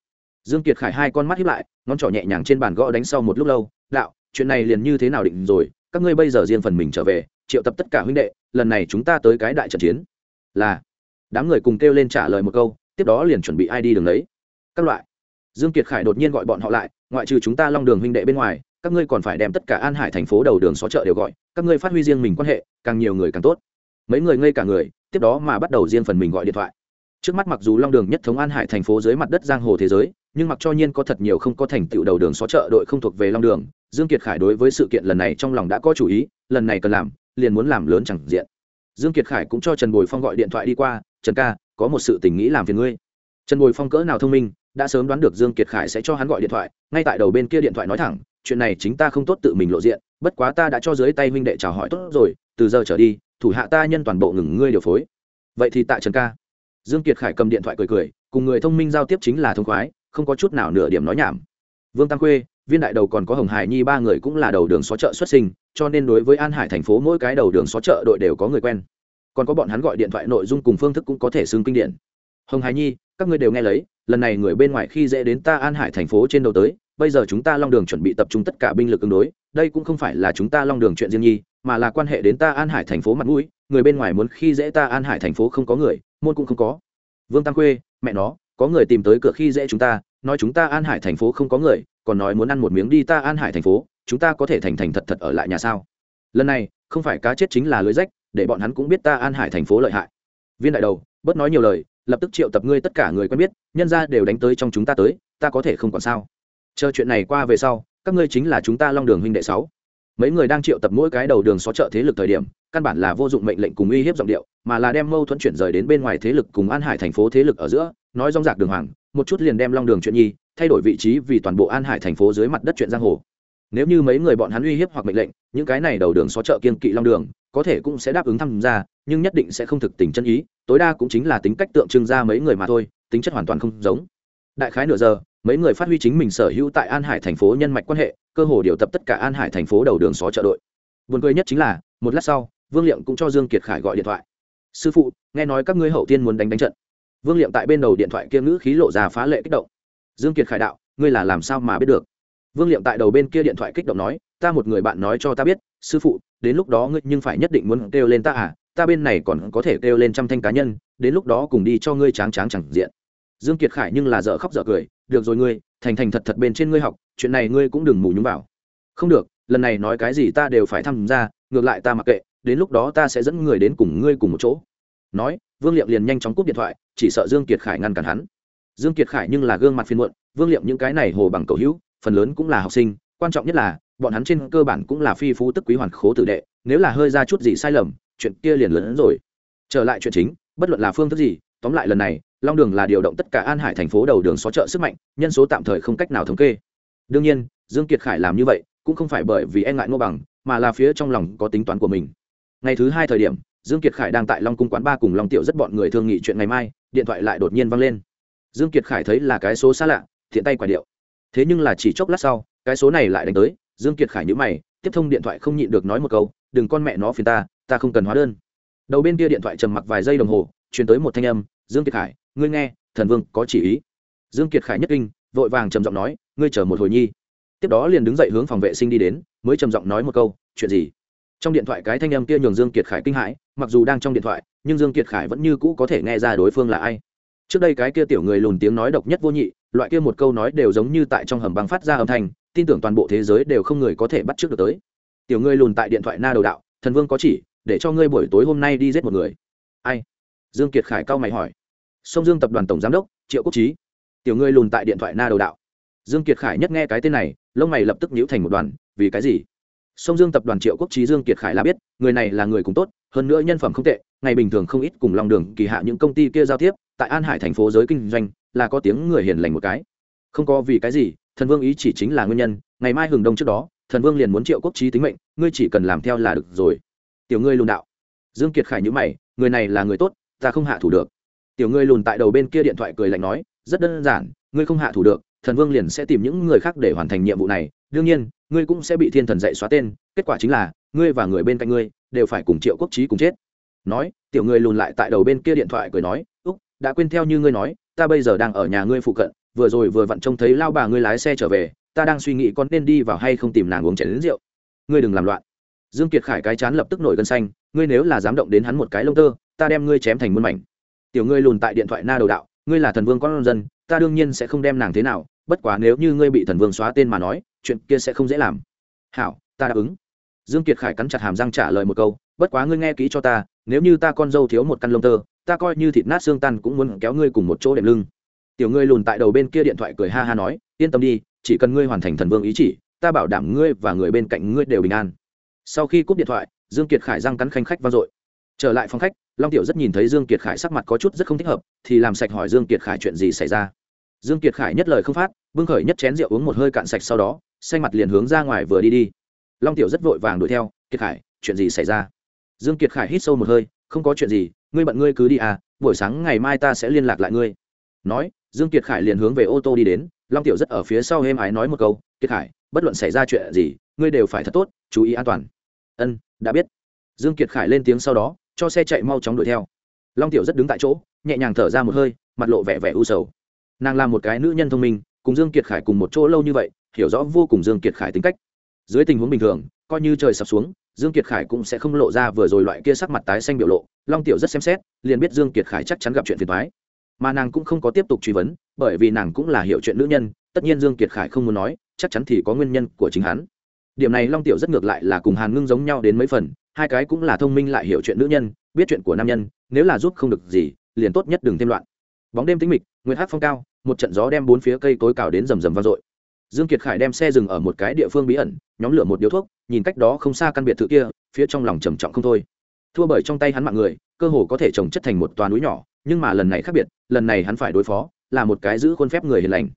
Speaker 1: Dương kiệt khải hai con mắt hiếp lại, ngón trỏ nhẹ nhàng trên bàn gõ đánh sau một lúc lâu, đạo, chuyện này liền như thế nào định rồi, các ngươi bây giờ riêng phần mình trở về, triệu tập tất cả huynh đệ, lần này chúng ta tới cái đại trận chiến là, đám người cùng kêu lên trả lời một câu, tiếp đó liền chuẩn bị ai đi đường lấy các loại. Dương kiệt khải đột nhiên gọi bọn họ lại, ngoại trừ chúng ta long đường huynh đệ bên ngoài, các ngươi còn phải đem tất cả an hải thành phố đầu đường xó chợ đều gọi, các ngươi phát huy riêng mình quan hệ, càng nhiều người càng tốt. Mấy người ngây cả người, tiếp đó mà bắt đầu riêng phần mình gọi điện thoại. Trước mắt mặc dù long đường nhất thống an hải thành phố dưới mặt đất giang hồ thế giới, nhưng mặc cho nhiên có thật nhiều không có thành tựu đầu đường xó chợ đội không thuộc về long đường, dương kiệt khải đối với sự kiện lần này trong lòng đã có chủ ý, lần này cần làm, liền muốn làm lớn chẳng diện dương kiệt khải cũng cho trần bồi phong gọi điện thoại đi qua, trần ca, có một sự tình nghĩ làm phiền ngươi. Trần bồi phong cỡ nào thông minh, đã sớm đoán được dương kiệt khải sẽ cho hắn gọi điện thoại, ngay tại đầu bên kia điện thoại nói thẳng, chuyện này chính ta không tốt tự mình lộ diện, bất quá ta đã cho dưới tay huynh đệ chào hỏi tốt rồi, từ giờ trở đi, thủ hạ ta nhân toàn bộ ngừng ngươi điều phối. Vậy thì tại trần ca. Dương kiệt khải cầm điện thoại cười cười, cùng người thông minh giao tiếp chính là thông khoái, không có chút nào nửa điểm nói nhảm. Vương tăng khuê viên đại đầu còn có hồng hải nhi ba người cũng là đầu đường xó chợ xuất sinh, cho nên đối với an hải thành phố mỗi cái đầu đường xó chợ đội đều có người quen. Còn có bọn hắn gọi điện thoại nội dung cùng phương thức cũng có thể xưng kinh điển. Hồng hải nhi, các ngươi đều nghe lấy, lần này người bên ngoài khi dễ đến ta an hải thành phố trên đầu tới, bây giờ chúng ta long đường chuẩn bị tập trung tất cả binh lực ứng đối, đây cũng không phải là chúng ta long đường chuyện riêng nhi, mà là quan hệ đến ta an hải thành phố mặt mũi, người bên ngoài muốn khi dễ ta an hải thành phố không có người, môn cũng không có. Vương Tam khuê, mẹ nó, có người tìm tới cửa khi dễ chúng ta nói chúng ta an hải thành phố không có người, còn nói muốn ăn một miếng đi ta an hải thành phố, chúng ta có thể thành thành thật thật ở lại nhà sao? Lần này, không phải cá chết chính là lưới rách, để bọn hắn cũng biết ta an hải thành phố lợi hại. Viên đại đầu, bớt nói nhiều lời, lập tức triệu tập ngươi tất cả người quen biết, nhân ra đều đánh tới trong chúng ta tới, ta có thể không còn sao? Chờ chuyện này qua về sau, các ngươi chính là chúng ta long đường huynh đệ sáu. Mấy người đang triệu tập mỗi cái đầu đường xó chợ thế lực thời điểm, căn bản là vô dụng mệnh lệnh cùng uy hiếp giọng điệu, mà là đem mâu thuẫn chuyển rời đến bên ngoài thế lực cùng an hải thành phố thế lực ở giữa, nói rong rạc đường hoàng một chút liền đem long đường chuyện nhi thay đổi vị trí vì toàn bộ an hải thành phố dưới mặt đất chuyện giang hồ. Nếu như mấy người bọn hắn uy hiếp hoặc mệnh lệnh, những cái này đầu đường xó chợ kiên kỵ long đường, có thể cũng sẽ đáp ứng tham gia, nhưng nhất định sẽ không thực tình chân ý, tối đa cũng chính là tính cách tượng trưng ra mấy người mà thôi, tính chất hoàn toàn không giống. Đại khái nửa giờ, mấy người phát huy chính mình sở hữu tại an hải thành phố nhân mạch quan hệ, cơ hồ điều tập tất cả an hải thành phố đầu đường xó chợ đội. Buồn cười nhất chính là, một lát sau, vương liệm cũng cho dương kiệt khải gọi điện thoại. Sư phụ, nghe nói các ngươi hậu tiên muốn đánh đánh trận vương liệm tại bên đầu điện thoại kia ngữ khí lộ ra phá lệ kích động. Dương kiệt khải đạo, ngươi là làm sao mà biết được? Vương liệm tại đầu bên kia điện thoại kích động nói, ta một người bạn nói cho ta biết, sư phụ, đến lúc đó ngươi nhưng phải nhất định muốn kêu lên ta à ta bên này còn có thể kêu lên trăm thanh cá nhân, đến lúc đó cùng đi cho ngươi tráng tráng chẳng diện. Dương kiệt khải nhưng là dở khóc dở cười, được rồi ngươi, thành thành thật thật bên trên ngươi học, chuyện này ngươi cũng đừng mù nhúng vào. Không được, lần này nói cái gì ta đều phải tham gia, ngược lại ta mặc kệ, đến lúc đó ta sẽ dẫn người đến cùng ngươi cùng một chỗ. Nói, vương liệm liền nhanh chóng cúp điện thoại chỉ sợ dương kiệt khải ngăn cản hắn. Dương kiệt khải nhưng là gương mặt phiền muộn, vương liệm những cái này hồ bằng cầu hữu, phần lớn cũng là học sinh, quan trọng nhất là, bọn hắn trên cơ bản cũng là phi phú tức quý hoàn khố tử đệ, nếu là hơi ra chút gì sai lầm, chuyện kia liền lớn hơn rồi. Trở lại chuyện chính, bất luận là phương thức gì, tóm lại lần này, long đường là điều động tất cả an hải thành phố đầu đường xó chợ sức mạnh, nhân số tạm thời không cách nào thống kê. Đương nhiên, dương kiệt khải làm như vậy, cũng không phải bởi vì e ngại ngô bằng, mà là phía trong lòng có tính toán của mình. Ngày thứ hai thời điểm, dương kiệt khải đang tại long cung quán ba cùng long tiểu rất bọn người thương nghị chuyện ngày mai điện thoại lại đột nhiên vang lên. Dương kiệt khải thấy là cái số xa lạ, thiện tay quả điệu. Thế nhưng là chỉ chốc lát sau, cái số này lại đánh tới, dương kiệt khải nhíu mày, tiếp thông điện thoại không nhịn được nói một câu, đừng con mẹ nó phiền ta ta không cần hóa đơn. Đầu bên kia điện thoại trầm mặc vài giây đồng hồ, truyền tới một thanh âm, dương kiệt khải, ngươi nghe, thần vương có chỉ ý. Dương kiệt khải nhất kinh, vội vàng trầm giọng nói, ngươi chờ một hồi nhi. Tiếp đó liền đứng dậy hướng phòng vệ sinh đi đến, mới trầm giọng nói một câu, chuyện gì? Trong điện thoại cái thanh âm kia nhường dương kiệt khải kinh hãi, mặc dù đang trong điện thoại, nhưng dương kiệt khải vẫn như cũ có thể nghe ra đối phương là ai. Trước đây cái kia tiểu người lùn tiếng nói độc nhất vô nhị, loại kia một câu nói đều giống như tại trong hầm băng phát ra âm thanh, tin tưởng toàn bộ thế giới đều không người có thể bắt trước được tới. Tiểu người lùn tại điện thoại na đầu đạo, thần vương có chỉ, để cho ngươi buổi tối hôm nay đi giết một người. Ai? Dương kiệt khải cao mày hỏi. Sông dương tập đoàn tổng giám đốc, triệu quốc trí. Tiểu người lùn tại điện thoại na đầu đạo. Dương kiệt khải nhất nghe cái tên này, lông mày lập tức nhíu thành một đoàn, vì cái gì? Sông dương tập đoàn triệu quốc trí dương kiệt khải là biết, người này là người cùng tốt, hơn nữa nhân phẩm không tệ, ngày bình thường không ít cùng lòng đường kỳ hạ những công ty kia giao tiếp, tại an hải thành phố giới kinh doanh, là có tiếng người hiền lành một cái. Không có vì cái gì, thần vương ý chỉ chính là nguyên nhân, ngày mai hừng đông trước đó, thần vương liền muốn triệu quốc trí tính mệnh, ngươi chỉ cần làm theo là được rồi. Tiểu ngươi lùn đạo. Dương kiệt khải nhữ mày, người này là người tốt, ta không hạ thủ được. Tiểu ngươi lùn tại đầu bên kia điện thoại cười lạnh nói, rất đơn giản, ngươi không hạ thủ được, thần vương liền sẽ tìm những người khác để hoàn thành nhiệm vụ này đương nhiên, ngươi cũng sẽ bị thiên thần dạy xóa tên, kết quả chính là, ngươi và người bên cạnh ngươi đều phải cùng triệu quốc trí cùng chết. Nói, tiểu người lùn lại tại đầu bên kia điện thoại cười nói, úc, đã quên theo như ngươi nói, ta bây giờ đang ở nhà ngươi phụ cận, vừa rồi vừa vặn trông thấy lao bà ngươi lái xe trở về, ta đang suy nghĩ con nên đi vào hay không tìm nàng uống chén đến rượu. Ngươi đừng làm loạn. Dương kiệt khải cái chán lập tức nổi gân xanh, ngươi nếu là dám động đến hắn một cái lông tơ, ta đem ngươi chém thành muôn mảnh. Tiểu ngươi lùn tại điện thoại na đầu đạo, ngươi là thần vương con dân, ta đương nhiên sẽ không đem nàng thế nào, bất quá nếu như ngươi bị thần vương xóa tên mà nói chuyện kia sẽ không dễ làm. Hảo, ta đáp ứng. Dương kiệt khải cắn chặt hàm răng trả lời một câu, bất quá ngươi nghe kỹ cho ta, nếu như ta con dâu thiếu một căn lông tơ, ta coi như thịt nát xương tan cũng muốn kéo ngươi cùng một chỗ đệm lưng. Tiểu ngươi lùn tại đầu bên kia điện thoại cười ha ha nói, yên tâm đi, chỉ cần ngươi hoàn thành thần vương ý chỉ, ta bảo đảm ngươi và người bên cạnh ngươi đều bình an. Sau khi cúp điện thoại, dương kiệt khải răng cắn khanh khách vang dội. Trở lại phòng khách, long tiểu rất nhìn thấy dương kiệt khải sắc mặt có chút rất không thích hợp, thì làm sạch hỏi dương kiệt khải chuyện gì xảy ra dương kiệt khải nhất lời không phát, bưng khởi nhất chén rượu uống một hơi cạn sạch sau đó, xanh mặt liền hướng ra ngoài vừa đi đi. Long tiểu rất vội vàng đuổi theo, kiệt khải, chuyện gì xảy ra? Dương kiệt khải hít sâu một hơi, không có chuyện gì, ngươi bận ngươi cứ đi à buổi sáng ngày mai ta sẽ liên lạc lại ngươi. Nói, dương kiệt khải liền hướng về ô tô đi đến, long tiểu rất ở phía sau êm ái nói một câu, kiệt khải, bất luận xảy ra chuyện gì, ngươi đều phải thật tốt, chú ý an toàn. Ân, đã biết. Dương kiệt khải lên tiếng sau đó, cho xe chạy mau chóng đuổi theo. Long tiểu rất đứng tại chỗ, nhẹ nhàng thở ra một hơi, mặt lộ vẻ vẻ u sầu nàng là một cái nữ nhân thông minh, cùng dương kiệt khải cùng một chỗ lâu như vậy, hiểu rõ vô cùng dương kiệt khải tính cách. Dưới tình huống bình thường, coi như trời sập xuống, dương kiệt khải cũng sẽ không lộ ra vừa rồi loại kia sắc mặt tái xanh biểu lộ. Long tiểu rất xem xét, liền biết dương kiệt khải chắc chắn gặp chuyện phiền toái. Mà nàng cũng không có tiếp tục truy vấn, bởi vì nàng cũng là hiểu chuyện nữ nhân, tất nhiên dương kiệt khải không muốn nói, chắc chắn thì có nguyên nhân của chính hắn. Điểm này long tiểu rất ngược lại là cùng hàn ngưng giống nhau đến mấy phần, hai cái cũng là thông minh lại hiểu chuyện nữ nhân, biết chuyện của nam nhân, nếu là giúp không được gì, liền tốt nhất đừng thêm loạn. Bóng đêm tĩnh mịch nguyên hát phong cao một trận gió đem bốn phía cây cối cào đến rầm rầm vang dội. Dương kiệt khải đem xe dừng ở một cái địa phương bí ẩn, nhóm lửa một điếu thuốc, nhìn cách đó không xa căn biệt thự kia, phía trong lòng trầm trọng không thôi. Thua bởi trong tay hắn mạng người, cơ hồ có thể trồng chất thành một toà núi nhỏ, nhưng mà lần này khác biệt, lần này hắn phải đối phó, là một cái giữ khuôn phép người hiền lành.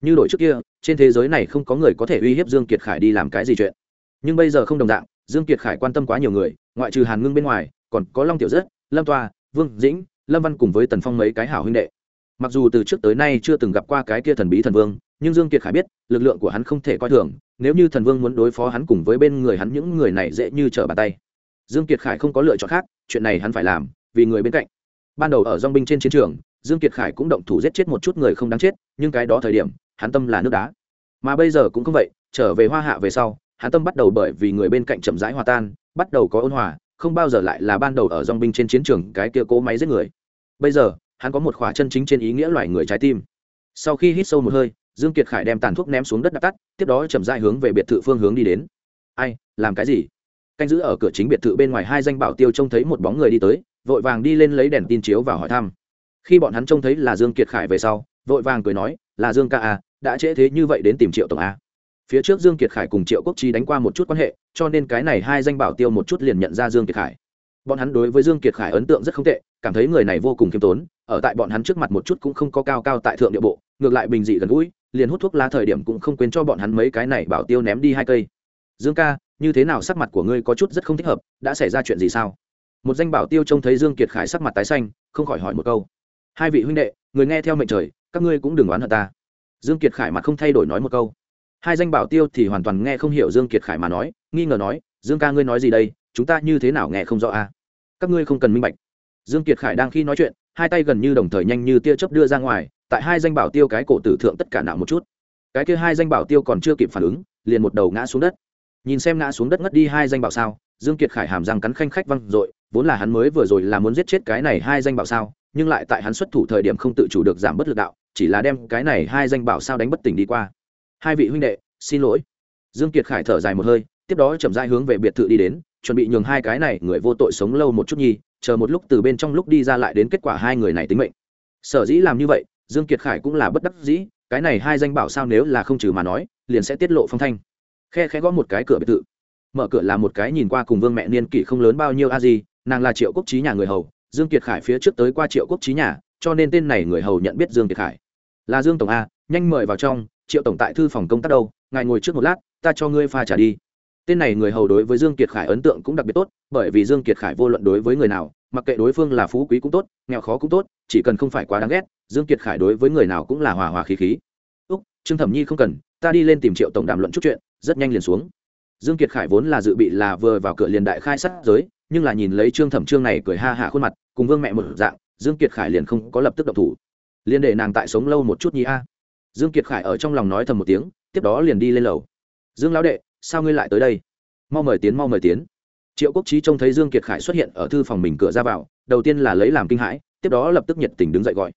Speaker 1: Như đổi trước kia, trên thế giới này không có người có thể uy hiếp dương kiệt khải đi làm cái gì chuyện. Nhưng bây giờ không đồng dạng, dương kiệt khải quan tâm quá nhiều người, ngoại trừ hàn ngưng bên ngoài, còn có long tiểu rất lâm toa, vương dĩnh, lâm văn cùng với tần phong mấy cái hảo huynh đệ mặc dù từ trước tới nay chưa từng gặp qua cái kia thần bí thần vương, nhưng dương kiệt khải biết, lực lượng của hắn không thể coi thường, nếu như thần vương muốn đối phó hắn cùng với bên người hắn, những người này dễ như trở bàn tay. Dương kiệt khải không có lựa chọn khác, chuyện này hắn phải làm, vì người bên cạnh. Ban đầu ở dong binh trên chiến trường, dương kiệt khải cũng động thủ giết chết một chút người không đáng chết, nhưng cái đó thời điểm, hắn tâm là nước đá. Mà bây giờ cũng không vậy, trở về hoa hạ về sau, hắn tâm bắt đầu bởi vì người bên cạnh chậm rãi hòa tan, bắt đầu có ôn hòa, không bao giờ lại là ban đầu ở dong binh trên chiến trường cái kia cố máy giết người. Bây giờ hắn có một khỏa chân chính trên ý nghĩa loài người trái tim. Sau khi hít sâu một hơi dương kiệt khải đem tàn thuốc ném xuống đất đặt tắt tiếp đó chậm rãi hướng về biệt thự phương hướng đi đến. Ai làm cái gì? Canh giữ ở cửa chính biệt thự bên ngoài hai danh bảo tiêu trông thấy một bóng người đi tới vội vàng đi lên lấy đèn tin chiếu và hỏi thăm. Khi bọn hắn trông thấy là dương kiệt khải về sau vội vàng cười nói là dương ca à, đã trễ thế như vậy đến tìm triệu tổng a phía trước dương kiệt khải cùng triệu quốc trí đánh qua một chút quan hệ cho nên cái này hai danh bảo tiêu một chút liền nhận ra dương kiệt khải. Bọn hắn đối với dương kiệt khải ấn tượng rất không tệ cảm thấy người này vô cùng khiêm tốn, ở tại bọn hắn trước mặt một chút cũng không có cao cao tại thượng địa bộ, ngược lại bình dị gần gũi, liền hút thuốc lá thời điểm cũng không quên cho bọn hắn mấy cái này bảo tiêu ném đi hai cây. Dương ca, như thế nào sắc mặt của ngươi có chút rất không thích hợp, đã xảy ra chuyện gì sao? Một danh bảo tiêu trông thấy dương kiệt khải sắc mặt tái xanh, không khỏi hỏi một câu. Hai vị huynh đệ, người nghe theo mệnh trời, các ngươi cũng đừng oán hận ta. Dương kiệt khải mặt không thay đổi nói một câu. Hai danh bảo tiêu thì hoàn toàn nghe không hiểu dương kiệt khải mà nói, nghi ngờ nói, dương ca ngươi nói gì đây? Chúng ta như thế nào nghe không rõ a à? các ngươi không cần minh bạch dương kiệt khải đang khi nói chuyện, hai tay gần như đồng thời nhanh như tia chớp đưa ra ngoài, tại hai danh bảo tiêu cái cổ tử thượng tất cả nạo một chút. Cái kia hai danh bảo tiêu còn chưa kịp phản ứng, liền một đầu ngã xuống đất. Nhìn xem ngã xuống đất ngất đi hai danh bảo sao, dương kiệt khải hàm răng cắn khanh khách văng dội vốn là hắn mới vừa rồi là muốn giết chết cái này hai danh bảo sao, nhưng lại tại hắn xuất thủ thời điểm không tự chủ được giảm bất lực đạo, chỉ là đem cái này hai danh bảo sao đánh bất tỉnh đi qua. Hai vị huynh đệ, xin lỗi. Dương kiệt khải thở dài một hơi, tiếp đó chậm rãi hướng về biệt thự đi đến, chuẩn bị nhường hai cái này người vô tội sống lâu một chút nhi chờ một lúc từ bên trong lúc đi ra lại đến kết quả hai người này tính mệnh. Sở dĩ làm như vậy, dương kiệt khải cũng là bất đắc dĩ, cái này hai danh bảo sao nếu là không trừ mà nói, liền sẽ tiết lộ phong thanh. Khe khẽ gõ một cái cửa biệt thự. Mở cửa là một cái nhìn qua cùng vương mẹ niên kỷ không lớn bao nhiêu a gì nàng là triệu quốc trí nhà người hầu, dương kiệt khải phía trước tới qua triệu quốc trí nhà, cho nên tên này người hầu nhận biết dương kiệt khải. Là dương tổng a, nhanh mời vào trong, triệu tổng tại thư phòng công tác đâu, ngài ngồi trước một lát, ta cho ngươi pha trả đi tên này người hầu đối với dương kiệt khải ấn tượng cũng đặc biệt tốt, bởi vì dương kiệt khải vô luận đối với người nào, mặc kệ đối phương là phú quý cũng tốt, nghèo khó cũng tốt, chỉ cần không phải quá đáng ghét, dương kiệt khải đối với người nào cũng là hòa hòa khí khí. Úc, trương thẩm nhi không cần, ta đi lên tìm triệu tổng đàm luận chút chuyện, rất nhanh liền xuống. Dương kiệt khải vốn là dự bị là vừa vào cửa liền đại khai sát giới, nhưng là nhìn lấy trương thẩm trương này cười ha hạ khuôn mặt, cùng vương mẹ một dạng, dương kiệt khải liền không có lập tức động thủ. Liền để nàng tại sống lâu một chút nhi a. Dương kiệt khải ở trong lòng nói thầm một tiếng, tiếp đó liền đi lên lầu. Dương lão đệ sao ngươi lại tới đây? Mau mời tiến, mau mời tiến. Triệu quốc trí trông thấy dương kiệt khải xuất hiện ở thư phòng mình cửa ra vào, đầu tiên là lấy làm kinh hãi, tiếp đó lập tức nhiệt tình đứng dậy gọi.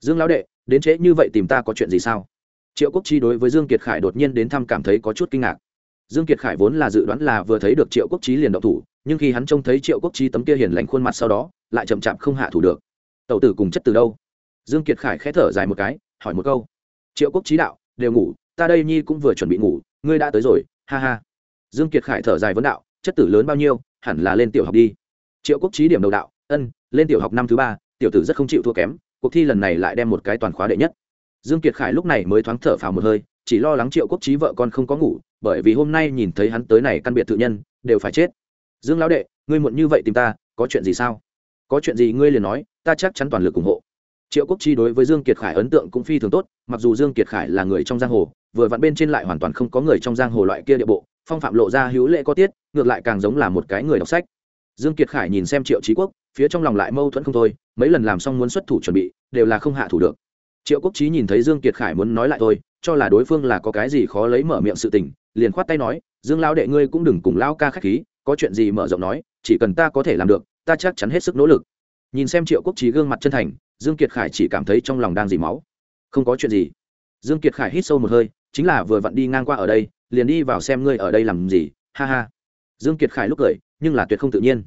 Speaker 1: Dương lão đệ, đến trễ như vậy tìm ta có chuyện gì sao? Triệu quốc trí đối với dương kiệt khải đột nhiên đến thăm cảm thấy có chút kinh ngạc. Dương kiệt khải vốn là dự đoán là vừa thấy được triệu quốc trí liền động thủ, nhưng khi hắn trông thấy triệu quốc trí tấm kia hiền lành khuôn mặt sau đó, lại chậm chạp không hạ thủ được. Tẩu tử cùng chất từ đâu? Dương kiệt khải khẽ thở dài một cái, hỏi một câu. Triệu quốc trí đạo, đều ngủ, ta đây nhi cũng vừa chuẩn bị ngủ, ngươi đã tới rồi ha ha. Dương kiệt khải thở dài vấn đạo, chất tử lớn bao nhiêu, hẳn là lên tiểu học đi. Triệu quốc trí điểm đầu đạo, ân, lên tiểu học năm thứ ba, tiểu tử rất không chịu thua kém, cuộc thi lần này lại đem một cái toàn khóa đệ nhất. Dương kiệt khải lúc này mới thoáng thở phào một hơi, chỉ lo lắng triệu quốc trí vợ con không có ngủ, bởi vì hôm nay nhìn thấy hắn tới này căn biệt tự nhân, đều phải chết. Dương lão đệ, ngươi muộn như vậy tìm ta, có chuyện gì sao? Có chuyện gì ngươi liền nói, ta chắc chắn toàn lực ủng hộ triệu quốc chi đối với dương kiệt khải ấn tượng cũng phi thường tốt, mặc dù dương kiệt khải là người trong giang hồ, vừa vặn bên trên lại hoàn toàn không có người trong giang hồ loại kia địa bộ, phong phạm lộ ra hữu lệ có tiết, ngược lại càng giống là một cái người đọc sách. Dương kiệt khải nhìn xem triệu trí quốc, phía trong lòng lại mâu thuẫn không thôi, mấy lần làm xong muốn xuất thủ chuẩn bị, đều là không hạ thủ được. Triệu quốc trí nhìn thấy dương kiệt khải muốn nói lại thôi, cho là đối phương là có cái gì khó lấy mở miệng sự tình, liền khoát tay nói, dương lão đệ ngươi cũng đừng cùng lão ca khách khí, có chuyện gì mở rộng nói, chỉ cần ta có thể làm được, ta chắc chắn hết sức nỗ lực. Nhìn xem triệu quốc trí gương mặt chân thành dương kiệt khải chỉ cảm thấy trong lòng đang dì máu. Không có chuyện gì. Dương kiệt khải hít sâu một hơi, chính là vừa vặn đi ngang qua ở đây, liền đi vào xem ngươi ở đây làm gì, ha ha. Dương kiệt khải lúc cười, nhưng là tuyệt không tự nhiên.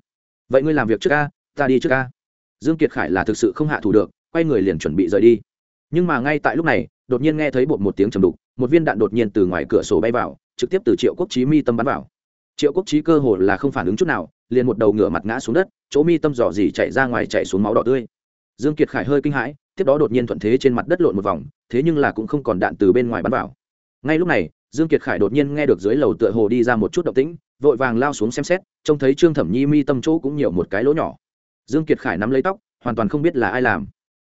Speaker 1: Vậy ngươi làm việc trước ca ta đi trước ca dương kiệt khải là thực sự không hạ thủ được, quay người liền chuẩn bị rời đi. Nhưng mà ngay tại lúc này, đột nhiên nghe thấy bột một tiếng trầm đục, một viên đạn đột nhiên từ ngoài cửa sổ bay vào, trực tiếp từ triệu quốc trí mi tâm bắn vào. Triệu quốc trí cơ hồ là không phản ứng chút nào, liền một đầu ngửa mặt ngã xuống đất, chỗ mi tâm dò dỉ chạy ra ngoài chạy xuống máu đỏ tươi dương kiệt khải hơi kinh hãi, tiếp đó đột nhiên thuận thế trên mặt đất lộn một vòng, thế nhưng là cũng không còn đạn từ bên ngoài bắn vào. Ngay lúc này, dương kiệt khải đột nhiên nghe được dưới lầu tựa hồ đi ra một chút động tĩnh, vội vàng lao xuống xem xét, trông thấy trương thẩm nhi mi tâm chỗ cũng nhiều một cái lỗ nhỏ. Dương kiệt khải nắm lấy tóc, hoàn toàn không biết là ai làm.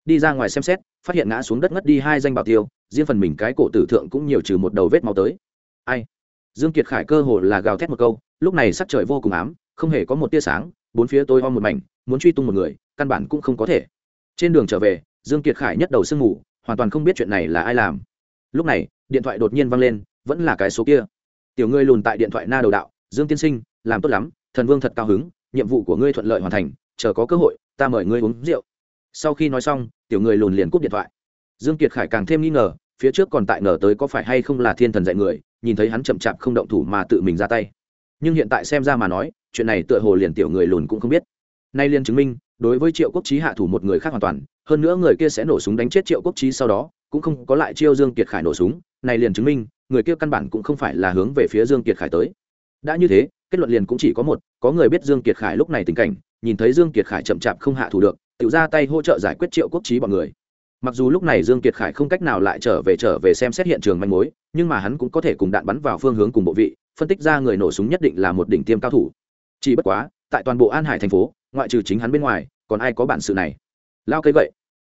Speaker 1: Đi ra ngoài xem xét, phát hiện ngã xuống đất ngất đi hai danh bảo tiêu, riêng phần mình cái cổ tử thượng cũng nhiều trừ một đầu vết máu tới. Ai? Dương kiệt khải cơ hồ là gào thét một câu, lúc này sắc trời vô cùng ám, không hề có một tia sáng, bốn phía tôi om một mảnh, muốn truy tung một người, căn bản cũng không có thể trên đường trở về, dương kiệt khải nhất đầu sương ngủ, hoàn toàn không biết chuyện này là ai làm. Lúc này, điện thoại đột nhiên vang lên, vẫn là cái số kia. Tiểu ngươi lùn tại điện thoại na đầu đạo, dương tiên sinh, làm tốt lắm, thần vương thật cao hứng, nhiệm vụ của ngươi thuận lợi hoàn thành, chờ có cơ hội, ta mời ngươi uống rượu. Sau khi nói xong, tiểu người lùn liền cúp điện thoại. Dương kiệt khải càng thêm nghi ngờ, phía trước còn tại ngờ tới có phải hay không là thiên thần dạy người, nhìn thấy hắn chậm chạp không động thủ mà tự mình ra tay. Nhưng hiện tại xem ra mà nói, chuyện này tựa hồ liền tiểu người lùn cũng không biết. Nay liền chứng minh đối với triệu quốc trí hạ thủ một người khác hoàn toàn, hơn nữa người kia sẽ nổ súng đánh chết triệu quốc trí sau đó, cũng không có lại chiêu dương kiệt khải nổ súng, này liền chứng minh, người kia căn bản cũng không phải là hướng về phía dương kiệt khải tới. Đã như thế, kết luận liền cũng chỉ có một, có người biết dương kiệt khải lúc này tình cảnh, nhìn thấy dương kiệt khải chậm chạp không hạ thủ được, tự ra tay hỗ trợ giải quyết triệu quốc trí bọn người. Mặc dù lúc này dương kiệt khải không cách nào lại trở về trở về xem xét hiện trường manh mối, nhưng mà hắn cũng có thể cùng đạn bắn vào phương hướng cùng bộ vị, phân tích ra người nổ súng nhất định là một đỉnh tiêm cao thủ. Chỉ bất quá tại toàn bộ an hải thành phố, ngoại trừ chính hắn bên ngoài, còn ai có bản sự này? Lao cây gậy.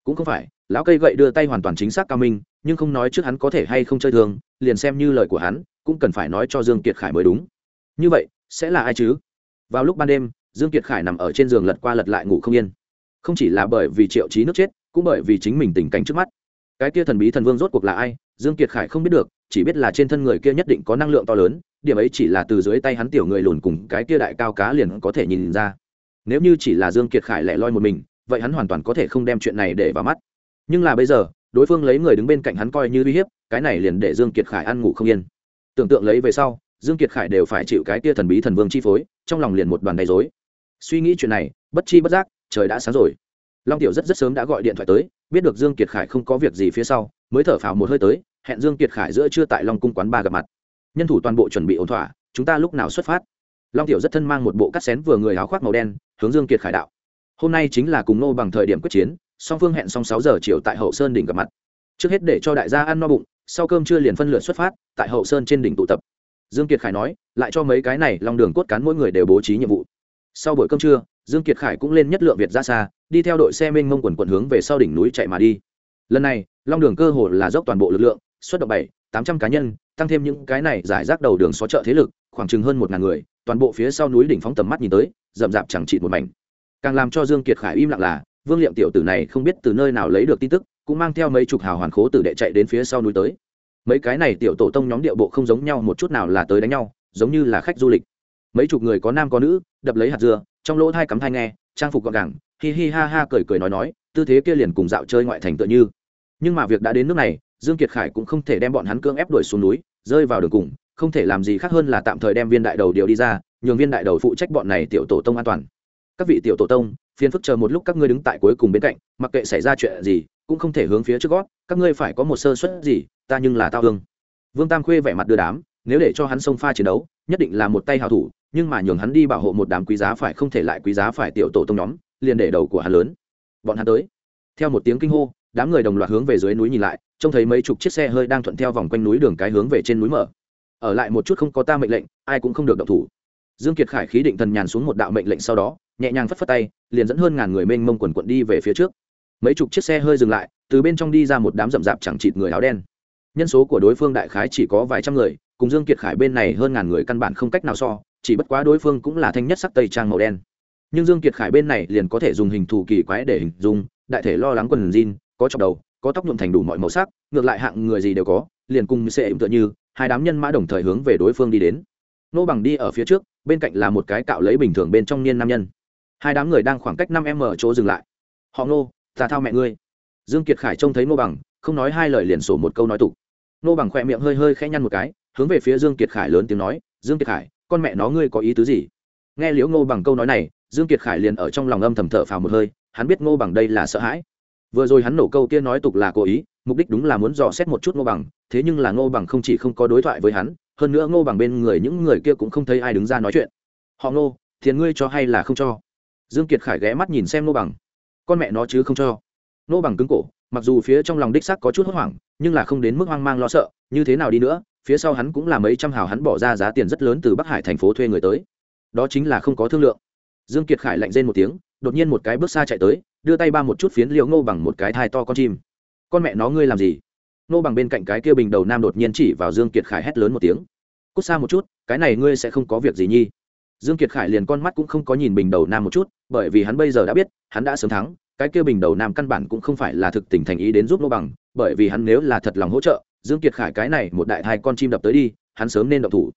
Speaker 1: Cũng không phải, lão cây gậy đưa tay hoàn toàn chính xác cao minh, nhưng không nói trước hắn có thể hay không chơi thường, liền xem như lời của hắn, cũng cần phải nói cho dương kiệt khải mới đúng. Như vậy, sẽ là ai chứ? Vào lúc ban đêm, dương kiệt khải nằm ở trên giường lật qua lật lại ngủ không yên. Không chỉ là bởi vì triệu trí nước chết, cũng bởi vì chính mình tình cảnh trước mắt. Cái kia thần bí thần vương rốt cuộc là ai? Dương kiệt khải không biết được, chỉ biết là trên thân người kia nhất định có năng lượng to lớn điểm ấy chỉ là từ dưới tay hắn tiểu người lùn cùng cái kia đại cao cá liền có thể nhìn ra. Nếu như chỉ là dương kiệt khải lẻ loi một mình, vậy hắn hoàn toàn có thể không đem chuyện này để vào mắt. Nhưng là bây giờ, đối phương lấy người đứng bên cạnh hắn coi như uy hiếp, cái này liền để dương kiệt khải ăn ngủ không yên. Tưởng tượng lấy về sau, dương kiệt khải đều phải chịu cái kia thần bí thần vương chi phối, trong lòng liền một đoàn đầy rối. Suy nghĩ chuyện này, bất chi bất giác, trời đã sáng rồi. Long tiểu rất rất sớm đã gọi điện thoại tới, biết được dương kiệt khải không có việc gì phía sau, mới thở phào một hơi tới, hẹn dương kiệt khải giữa trưa tại long cung quán ba gặp mặt nhân thủ toàn bộ chuẩn bị ổn thỏa, chúng ta lúc nào xuất phát? Long tiểu rất thân mang một bộ cắt xén vừa người áo khoác màu đen, hướng dương kiệt khải đạo. Hôm nay chính là cùng nô bằng thời điểm quyết chiến, song phương hẹn xong sáu giờ chiều tại hậu sơn đỉnh gặp mặt. Trước hết để cho đại gia ăn no bụng, sau cơm trưa liền phân lượt xuất phát, tại hậu sơn trên đỉnh tụ tập. Dương kiệt khải nói, lại cho mấy cái này long đường cốt cán mỗi người đều bố trí nhiệm vụ. Sau buổi cơm trưa, dương kiệt khải cũng lên nhất lượng việt ra xa, đi theo đội xe mênh mông quần quần hướng về sau đỉnh núi chạy mà đi. Lần này, long đường cơ hồ là dốc toàn bộ lực lượng, xuất động bảy, tám trăm cá nhân tăng thêm những cái này giải rác đầu đường xó chợ thế lực, khoảng chừng hơn một ngàn người, toàn bộ phía sau núi đỉnh phóng tầm mắt nhìn tới, rậm rạp chẳng chịt một mảnh. Càng làm cho dương kiệt khải im lặng là, vương liệm tiểu tử này không biết từ nơi nào lấy được tin tức, cũng mang theo mấy chục hào hoàn khố tử đệ chạy đến phía sau núi tới. Mấy cái này tiểu tổ tông nhóm điệu bộ không giống nhau một chút nào là tới đánh nhau, giống như là khách du lịch. Mấy chục người có nam có nữ, đập lấy hạt dưa, trong lỗ thai cắm thai nghe, trang phục gọn gàng, hi hi ha ha cười cười nói nói, tư thế kia liền cùng dạo chơi ngoại thành tựa như nhưng mà việc đã đến nước này, dương kiệt khải cũng không thể đem bọn hắn cưỡng ép đuổi xuống núi, rơi vào đường cùng, không thể làm gì khác hơn là tạm thời đem viên đại đầu điều đi ra, nhường viên đại đầu phụ trách bọn này tiểu tổ tông an toàn. Các vị tiểu tổ tông, phiền phức chờ một lúc các ngươi đứng tại cuối cùng bên cạnh, mặc kệ xảy ra chuyện gì, cũng không thể hướng phía trước gót, các ngươi phải có một sơ suất gì, ta nhưng là tao hương. Vương tam khuê vẻ mặt đưa đám, nếu để cho hắn xông pha chiến đấu, nhất định là một tay hào thủ, nhưng mà nhường hắn đi bảo hộ một đám quý giá phải không thể lại quý giá phải tiểu tổ tông nhóm, liền để đầu của hắn lớn. Bọn hắn tới. Theo một tiếng kinh hô đám người đồng loạt hướng về dưới núi nhìn lại, trông thấy mấy chục chiếc xe hơi đang thuận theo vòng quanh núi đường cái hướng về trên núi mở. Ở lại một chút không có ta mệnh lệnh, ai cũng không được động thủ. Dương kiệt khải khí định thần nhàn xuống một đạo mệnh lệnh sau đó, nhẹ nhàng phất phất tay, liền dẫn hơn ngàn người mênh mông quần quận đi về phía trước. Mấy chục chiếc xe hơi dừng lại, từ bên trong đi ra một đám rậm rạp chẳng chịt người áo đen. Nhân số của đối phương đại khái chỉ có vài trăm người, cùng dương kiệt khải bên này hơn ngàn người căn bản không cách nào so, chỉ bất quá đối phương cũng là thanh nhất sắc tây trang màu đen. Nhưng dương kiệt khải bên này liền có thể dùng hình thù kỳ quái để hình dung, đại thể lo lắng quần jean có chọc đầu, có tóc nhuộm thành đủ mọi màu sắc, ngược lại hạng người gì đều có, liền cùng sẽ tựa như, hai đám nhân mã đồng thời hướng về đối phương đi đến. Nô bằng đi ở phía trước, bên cạnh là một cái cạo lấy bình thường bên trong niên nam nhân. Hai đám người đang khoảng cách năm m chỗ dừng lại. Họ nô, ta thao mẹ ngươi. Dương kiệt khải trông thấy nô bằng, không nói hai lời liền sổ một câu nói tục. Nô bằng khoe miệng hơi hơi khẽ nhăn một cái, hướng về phía dương kiệt khải lớn tiếng nói, dương kiệt khải, con mẹ nó ngươi có ý tứ gì? Nghe liễu ngô bằng câu nói này, dương kiệt khải liền ở trong lòng âm thầm thở phào một hơi, hắn biết ngô bằng đây là sợ hãi vừa rồi hắn nổ câu kia nói tục là cố ý, mục đích đúng là muốn dò xét một chút ngô bằng, thế nhưng là ngô bằng không chỉ không có đối thoại với hắn, hơn nữa ngô bằng bên người những người kia cũng không thấy ai đứng ra nói chuyện. Họ ngô tiền ngươi cho hay là không cho? Dương kiệt khải ghé mắt nhìn xem ngô bằng. Con mẹ nó chứ không cho. Ngô bằng cứng cổ, mặc dù phía trong lòng đích sắc có chút hốt hoảng, nhưng là không đến mức hoang mang lo sợ, như thế nào đi nữa, phía sau hắn cũng là mấy trăm hào hắn bỏ ra giá tiền rất lớn từ bắc hải thành phố thuê người tới. Đó chính là không có thương lượng. Dương kiệt khải lạnh rên một tiếng, đột nhiên một cái bước xa chạy tới đưa tay ba một chút phiến liễu ngô bằng một cái thai to con chim. Con mẹ nó ngươi làm gì? Ngô bằng bên cạnh cái kia bình đầu nam đột nhiên chỉ vào dương kiệt khải hét lớn một tiếng. Cút xa một chút, cái này ngươi sẽ không có việc gì nhi. Dương kiệt khải liền con mắt cũng không có nhìn bình đầu nam một chút, bởi vì hắn bây giờ đã biết, hắn đã sớm thắng, cái kia bình đầu nam căn bản cũng không phải là thực tình thành ý đến giúp ngô bằng, bởi vì hắn nếu là thật lòng hỗ trợ, dương kiệt khải cái này một đại thai con chim đập tới đi, hắn sớm nên động thủ.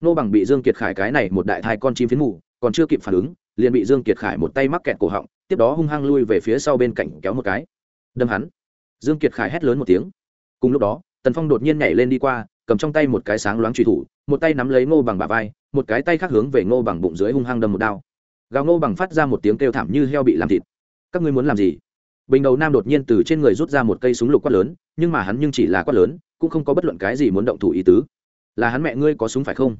Speaker 1: Ngô bằng bị dương kiệt khải cái này một đại thai con chim phiến mù, còn chưa kịp phản ứng, liền bị dương kiệt khải một tay mắc kẹt cổ họng tiếp đó hung hăng lui về phía sau bên cạnh kéo một cái. Đâm hắn. Dương kiệt khải hét lớn một tiếng. Cùng lúc đó, tần phong đột nhiên nhảy lên đi qua, cầm trong tay một cái sáng loáng truy thủ, một tay nắm lấy ngô bằng bả vai, một cái tay khác hướng về ngô bằng bụng dưới hung hăng đâm một đao. Gào ngô bằng phát ra một tiếng kêu thảm như heo bị làm thịt. Các ngươi muốn làm gì? Bình đầu nam đột nhiên từ trên người rút ra một cây súng lục quát lớn, nhưng mà hắn nhưng chỉ là quát lớn, cũng không có bất luận cái gì muốn động thủ ý tứ. Là hắn mẹ ngươi có súng phải không?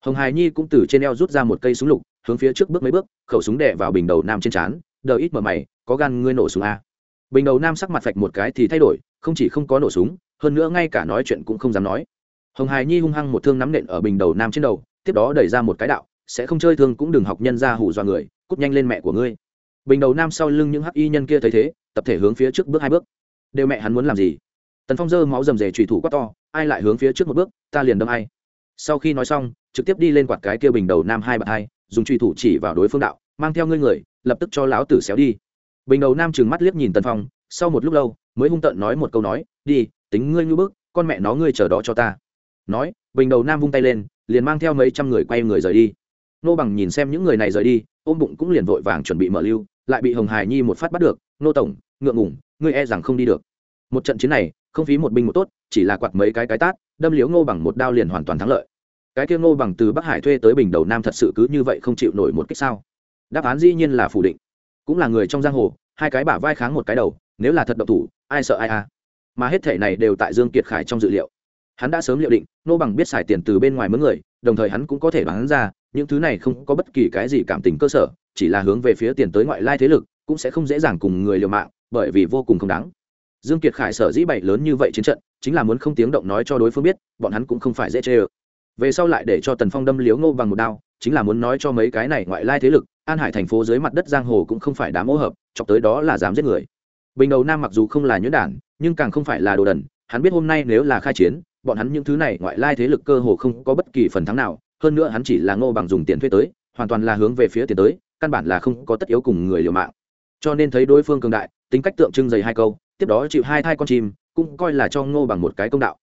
Speaker 1: Hồng hải nhi cũng từ trên eo rút ra một cây súng lục, hướng phía trước bước mấy bước, khẩu súng đè vào bình đầu nam trên trán đờ ít mở mày, có gan ngươi nổ súng a bình đầu nam sắc mặt phạch một cái thì thay đổi, không chỉ không có nổ súng, hơn nữa ngay cả nói chuyện cũng không dám nói. Hồng hài nhi hung hăng một thương nắm nện ở bình đầu nam trên đầu, tiếp đó đẩy ra một cái đạo, sẽ không chơi thương cũng đừng học nhân ra hù dọa người, cút nhanh lên mẹ của ngươi. Bình đầu nam sau lưng những hắc y nhân kia thấy thế, tập thể hướng phía trước bước hai bước. Đều mẹ hắn muốn làm gì? Tần phong dơ máu rầm rề trùy thủ quát to, ai lại hướng phía trước một bước, ta liền đâm ai. Sau khi nói xong, trực tiếp đi lên quạt cái kia bình đầu nam hai bậc hai, dùng truy thủ chỉ vào đối phương đạo, mang theo ngươi người lập tức cho lão tử xéo đi. Bình đầu nam trừng mắt liếc nhìn tần phong, sau một lúc lâu, mới hung tợn nói một câu nói, đi, tính ngươi như bước con mẹ nó ngươi chờ đó cho ta. Nói, bình đầu nam vung tay lên, liền mang theo mấy trăm người quay người rời đi. Nô bằng nhìn xem những người này rời đi, ôm bụng cũng liền vội vàng chuẩn bị mở lưu, lại bị hồng hải nhi một phát bắt được, nô tổng, ngượng ngủng ngươi e rằng không đi được. Một trận chiến này, không phí một binh một tốt, chỉ là quạt mấy cái cái tát, đâm liếu ngô bằng một đao liền hoàn toàn thắng lợi. Cái kia ngô bằng từ bắc hải thuê tới bình đầu nam thật sự cứ như vậy không chịu nổi một cách sao? Đáp án dĩ nhiên là phủ định. Cũng là người trong giang hồ, hai cái bả vai kháng một cái đầu, nếu là thật độc thủ, ai sợ ai à? Mà hết thể này đều tại dương kiệt khải trong dự liệu. Hắn đã sớm liệu định, nô bằng biết xài tiền từ bên ngoài mướn người, đồng thời hắn cũng có thể đoán ra, những thứ này không có bất kỳ cái gì cảm tình cơ sở, chỉ là hướng về phía tiền tới ngoại lai thế lực, cũng sẽ không dễ dàng cùng người liều mạng, bởi vì vô cùng không đáng. Dương kiệt khải sở dĩ bậy lớn như vậy chiến trận, chính là muốn không tiếng động nói cho đối phương biết, bọn hắn cũng không phải dễ chê ơ. Về sau lại để cho tần phong đâm liếu ngô bằng một đao, chính là muốn nói cho mấy cái này ngoại lai thế lực an hải thành phố dưới mặt đất giang hồ cũng không phải đám ô hợp, chọc tới đó là dám giết người. Bình đầu nam mặc dù không là nhuyễn đản, nhưng càng không phải là đồ đần, hắn biết hôm nay nếu là khai chiến, bọn hắn những thứ này ngoại lai thế lực cơ hồ không có bất kỳ phần thắng nào, hơn nữa hắn chỉ là ngô bằng dùng tiền thuê tới, hoàn toàn là hướng về phía tiền tới, căn bản là không có tất yếu cùng người liều mạng. Cho nên thấy đối phương cường đại, tính cách tượng trưng dày hai câu, tiếp đó chịu hai thai con chim, cũng coi là cho ngô bằng một cái công đạo.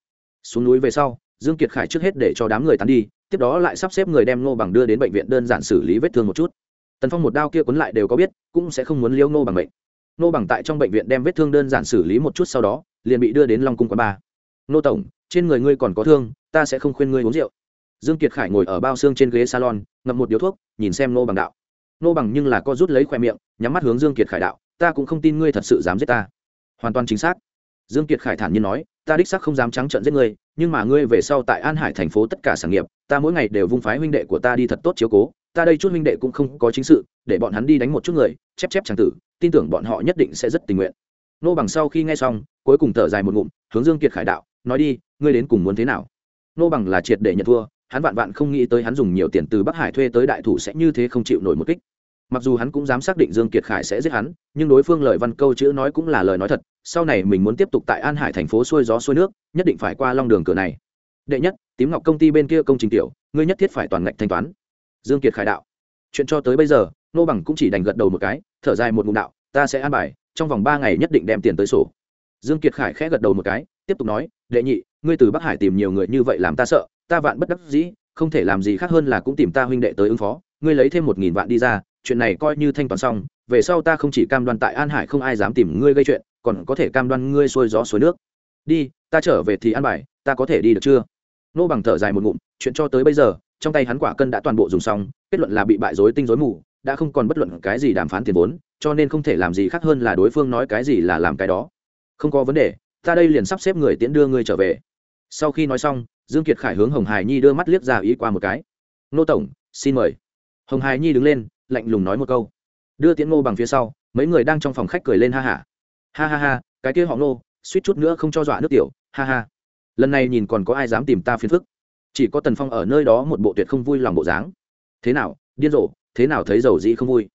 Speaker 1: Xuống núi về sau, dương kiệt khải trước hết để cho đám người tán đi, tiếp đó lại sắp xếp người đem ngô bằng đưa đến bệnh viện đơn giản xử lý vết thương một chút tần phong một đao kia quấn lại đều có biết, cũng sẽ không muốn liêu nô bằng bệnh Nô bằng tại trong bệnh viện đem vết thương đơn giản xử lý một chút sau đó, liền bị đưa đến long cung quán ba. Nô tổng, trên người ngươi còn có thương, ta sẽ không khuyên ngươi uống rượu. Dương kiệt khải ngồi ở bao xương trên ghế salon, ngậm một điếu thuốc, nhìn xem Nô bằng đạo. Nô bằng nhưng là co rút lấy khoe miệng, nhắm mắt hướng dương kiệt khải đạo, ta cũng không tin ngươi thật sự dám giết ta. Hoàn toàn chính xác. Dương kiệt khải thản nhiên nói, ta đích xác không dám trắng trợn giết ngươi, nhưng mà ngươi về sau tại an hải thành phố tất cả sản nghiệp, ta mỗi ngày đều vung phái huynh đệ của ta đi thật tốt chiếu cố ta đây chút huynh đệ cũng không có chính sự, để bọn hắn đi đánh một chút người, chép chép chẳng tử, tin tưởng bọn họ nhất định sẽ rất tình nguyện. Nô bằng sau khi nghe xong, cuối cùng thở dài một ngụm, hướng dương kiệt khải đạo, nói đi, ngươi đến cùng muốn thế nào? Nô bằng là triệt để nhận thua, hắn vạn vạn không nghĩ tới hắn dùng nhiều tiền từ bắc hải thuê tới đại thủ sẽ như thế không chịu nổi một kích. Mặc dù hắn cũng dám xác định dương kiệt khải sẽ giết hắn, nhưng đối phương lời văn câu chữ nói cũng là lời nói thật, sau này mình muốn tiếp tục tại an hải thành phố xuôi gió xuôi nước, nhất định phải qua long đường cửa này. Đệ nhất, tím ngọc công ty bên kia công trình tiểu, ngươi nhất thiết phải toàn ngạch thanh toán dương kiệt khải đạo. Chuyện cho tới bây giờ nô bằng cũng chỉ đành gật đầu một cái, thở dài một ngụm đạo, ta sẽ an bài, trong vòng ba ngày nhất định đem tiền tới sổ. Dương kiệt khải khẽ gật đầu một cái, tiếp tục nói, đệ nhị, ngươi từ bắc hải tìm nhiều người như vậy làm ta sợ, ta vạn bất đắc dĩ, không thể làm gì khác hơn là cũng tìm ta huynh đệ tới ứng phó, ngươi lấy thêm một nghìn vạn đi ra, chuyện này coi như thanh toán xong, về sau ta không chỉ cam đoan tại an hải không ai dám tìm ngươi gây chuyện, còn có thể cam đoan ngươi xuôi gió suối nước. Đi, ta trở về thì an bài, ta có thể đi được chưa? Nô bằng thở dài một ngụm, chuyện cho tới bây giờ trong tay hắn quả cân đã toàn bộ dùng xong, kết luận là bị bại dối tinh dối mù, đã không còn bất luận cái gì đàm phán tiền vốn, cho nên không thể làm gì khác hơn là đối phương nói cái gì là làm cái đó. Không có vấn đề, ta đây liền sắp xếp người tiễn đưa ngươi trở về. Sau khi nói xong, dương kiệt khải hướng hồng hải nhi đưa mắt liếc ra ý qua một cái. Nô tổng, xin mời. Hồng hải nhi đứng lên, lạnh lùng nói một câu. Đưa tiễn ngô bằng phía sau, mấy người đang trong phòng khách cười lên ha hả ha. ha ha ha, cái kia họ ngô, suýt chút nữa không cho dọa nước tiểu, ha ha. Lần này nhìn còn có ai dám tìm ta phiền phức? Chỉ có tần phong ở nơi đó một bộ tuyệt không vui lòng bộ dáng. Thế nào, điên rồ, thế nào thấy dầu dĩ không vui?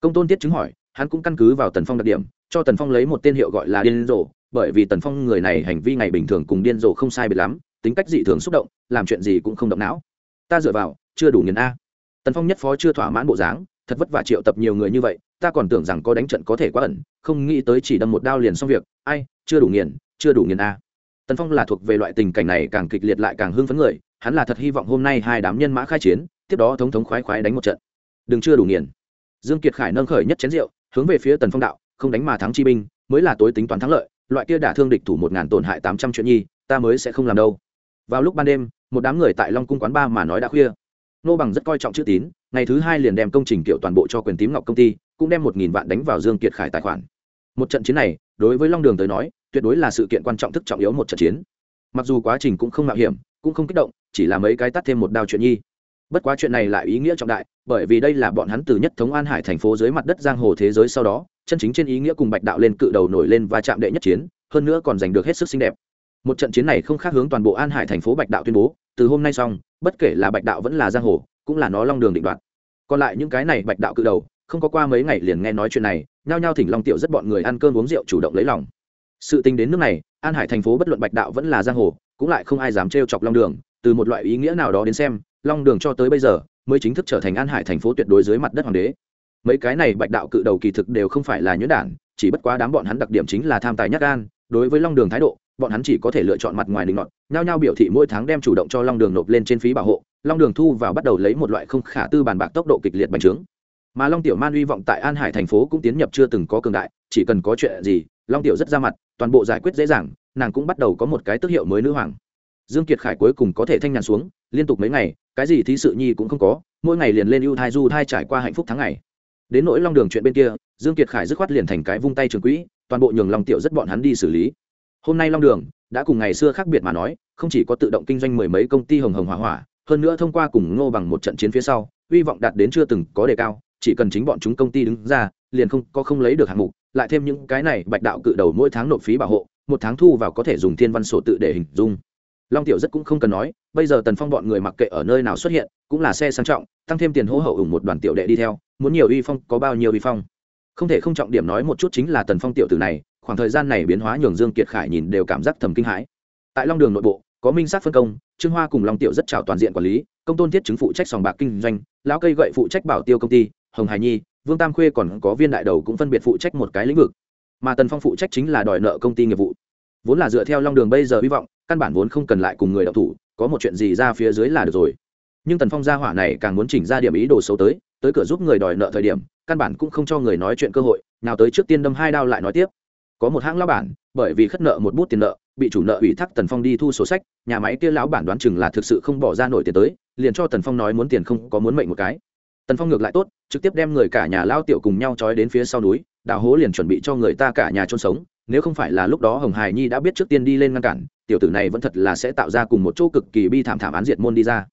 Speaker 1: Công tôn tiết chứng hỏi, hắn cũng căn cứ vào tần phong đặc điểm, cho tần phong lấy một tên hiệu gọi là điên rồ, bởi vì tần phong người này hành vi ngày bình thường cùng điên rồ không sai biệt lắm, tính cách dị thường xúc động, làm chuyện gì cũng không động não. Ta dựa vào, chưa đủ nghiền a. Tần phong nhất phó chưa thỏa mãn bộ dáng, thật vất vả triệu tập nhiều người như vậy, ta còn tưởng rằng có đánh trận có thể quá ẩn, không nghĩ tới chỉ đâm một đao liền xong việc. Ai, chưa đủ nghiền, chưa đủ nghiền a. Tần phong là thuộc về loại tình cảnh này càng kịch liệt lại càng hưng phấn người hắn là thật hy vọng hôm nay hai đám nhân mã khai chiến, tiếp đó thống thống khoái khoái đánh một trận. Đừng chưa đủ nghiền. Dương kiệt khải nâng khởi nhất chén rượu, hướng về phía tần phong đạo, không đánh mà thắng chi binh, mới là tối tính toán thắng lợi, loại kia đả thương địch thủ một ngàn tổn hại tám trăm chuyện nhi, ta mới sẽ không làm đâu. Vào lúc ban đêm, một đám người tại long cung quán ba mà nói đã khuya. Nô bằng rất coi trọng chữ tín, ngày thứ hai liền đem công trình kiểu toàn bộ cho quyền tím ngọc công ty, cũng đem một nghìn vạn đánh vào dương kiệt khải tài khoản. Một trận chiến này, đối với long đường tới nói, tuyệt đối là sự kiện quan trọng thức trọng yếu một trận chiến. Mặc dù quá trình cũng không mạo hiểm cũng không kích động, chỉ là mấy cái tắt thêm một đao chuyện nhi. Bất quá chuyện này lại ý nghĩa trọng đại, bởi vì đây là bọn hắn từ nhất thống an hải thành phố dưới mặt đất giang hồ thế giới sau đó, chân chính trên ý nghĩa cùng bạch đạo lên cự đầu nổi lên và chạm đệ nhất chiến, hơn nữa còn giành được hết sức xinh đẹp. Một trận chiến này không khác hướng toàn bộ an hải thành phố bạch đạo tuyên bố, từ hôm nay xong, bất kể là bạch đạo vẫn là giang hồ, cũng là nó long đường định đoạt. Còn lại những cái này bạch đạo cự đầu, không có qua mấy ngày liền nghe nói chuyện này, nhao nhao thỉnh long tiểu rất bọn người ăn cơm uống rượu chủ động lấy lòng. Sự tình đến nước này, an hải thành phố bất luận bạch đạo vẫn là giang hồ cũng lại không ai dám trêu chọc long đường, từ một loại ý nghĩa nào đó đến xem, long đường cho tới bây giờ mới chính thức trở thành an hải thành phố tuyệt đối dưới mặt đất hoàng đế. Mấy cái này bạch đạo cự đầu kỳ thực đều không phải là nhuyễn đản chỉ bất quá đám bọn hắn đặc điểm chính là tham tài nhát gan, đối với long đường thái độ, bọn hắn chỉ có thể lựa chọn mặt ngoài định ngọt nhao nhao biểu thị mỗi tháng đem chủ động cho long đường nộp lên trên phí bảo hộ, long đường thu vào bắt đầu lấy một loại không khả tư bàn bạc tốc độ kịch liệt bành trướng. Mà long tiểu man hy vọng tại an hải thành phố cũng tiến nhập chưa từng có cường đại, chỉ cần có chuyện gì, long tiểu rất ra mặt, toàn bộ giải quyết dễ dàng nàng cũng bắt đầu có một cái tước hiệu mới nữ hoàng. Dương kiệt khải cuối cùng có thể thanh nhàn xuống, liên tục mấy ngày, cái gì thí sự nhi cũng không có, mỗi ngày liền lên ưu thai du thai trải qua hạnh phúc tháng ngày. Đến nỗi long đường chuyện bên kia, dương kiệt khải dứt khoát liền thành cái vung tay trường quỹ, toàn bộ nhường long tiểu rất bọn hắn đi xử lý. Hôm nay long đường, đã cùng ngày xưa khác biệt mà nói, không chỉ có tự động kinh doanh mười mấy công ty hồng hồng hỏa hỏa, hơn nữa thông qua cùng ngô bằng một trận chiến phía sau, hy vọng đạt đến chưa từng có đề cao, chỉ cần chính bọn chúng công ty đứng ra, liền không có không lấy được hạng mục, lại thêm những cái này bạch đạo cự đầu mỗi tháng nộp phí bảo hộ một tháng thu vào có thể dùng thiên văn sổ tự để hình dung. Long tiểu rất cũng không cần nói, bây giờ tần phong bọn người mặc kệ ở nơi nào xuất hiện, cũng là xe sang trọng, tăng thêm tiền hỗ hậu ủng một đoàn tiểu đệ đi theo, muốn nhiều uy phong có bao nhiêu uy phong. Không thể không trọng điểm nói một chút chính là tần phong tiểu tử này, khoảng thời gian này biến hóa nhường dương kiệt khải nhìn đều cảm giác thầm kinh hãi. Tại long đường nội bộ, có minh sát phân công, trương hoa cùng long tiểu rất chào toàn diện quản lý, công tôn thiết chứng phụ trách sòng bạc kinh doanh, lão cây gậy phụ trách bảo tiêu công ty, hồng hải nhi, vương tam khuê còn có viên đại đầu cũng phân biệt phụ trách một cái lĩnh vực mà tần phong phụ trách chính là đòi nợ công ty nghiệp vụ. Vốn là dựa theo long đường bây giờ hy vọng, căn bản vốn không cần lại cùng người đọc thủ, có một chuyện gì ra phía dưới là được rồi. Nhưng tần phong gia hỏa này càng muốn chỉnh ra điểm ý đồ xấu tới tới cửa giúp người đòi nợ thời điểm, căn bản cũng không cho người nói chuyện cơ hội, nào tới trước tiên đâm hai đao lại nói tiếp. Có một hãng lao bản, bởi vì khất nợ một bút tiền nợ, bị chủ nợ ủy thác tần phong đi thu sổ sách, nhà máy kia lão bản đoán chừng là thực sự không bỏ ra nổi tiền tới, liền cho tần phong nói muốn tiền không có muốn mệnh một cái. Tần phong ngược lại tốt, trực tiếp đem người cả nhà lao tiểu cùng nhau trói đến phía sau núi đào hố liền chuẩn bị cho người ta cả nhà chôn sống, nếu không phải là lúc đó hồng hải nhi đã biết trước tiên đi lên ngăn cản, tiểu tử này vẫn thật là sẽ tạo ra cùng một chỗ cực kỳ bi thảm thảm án diệt môn đi ra.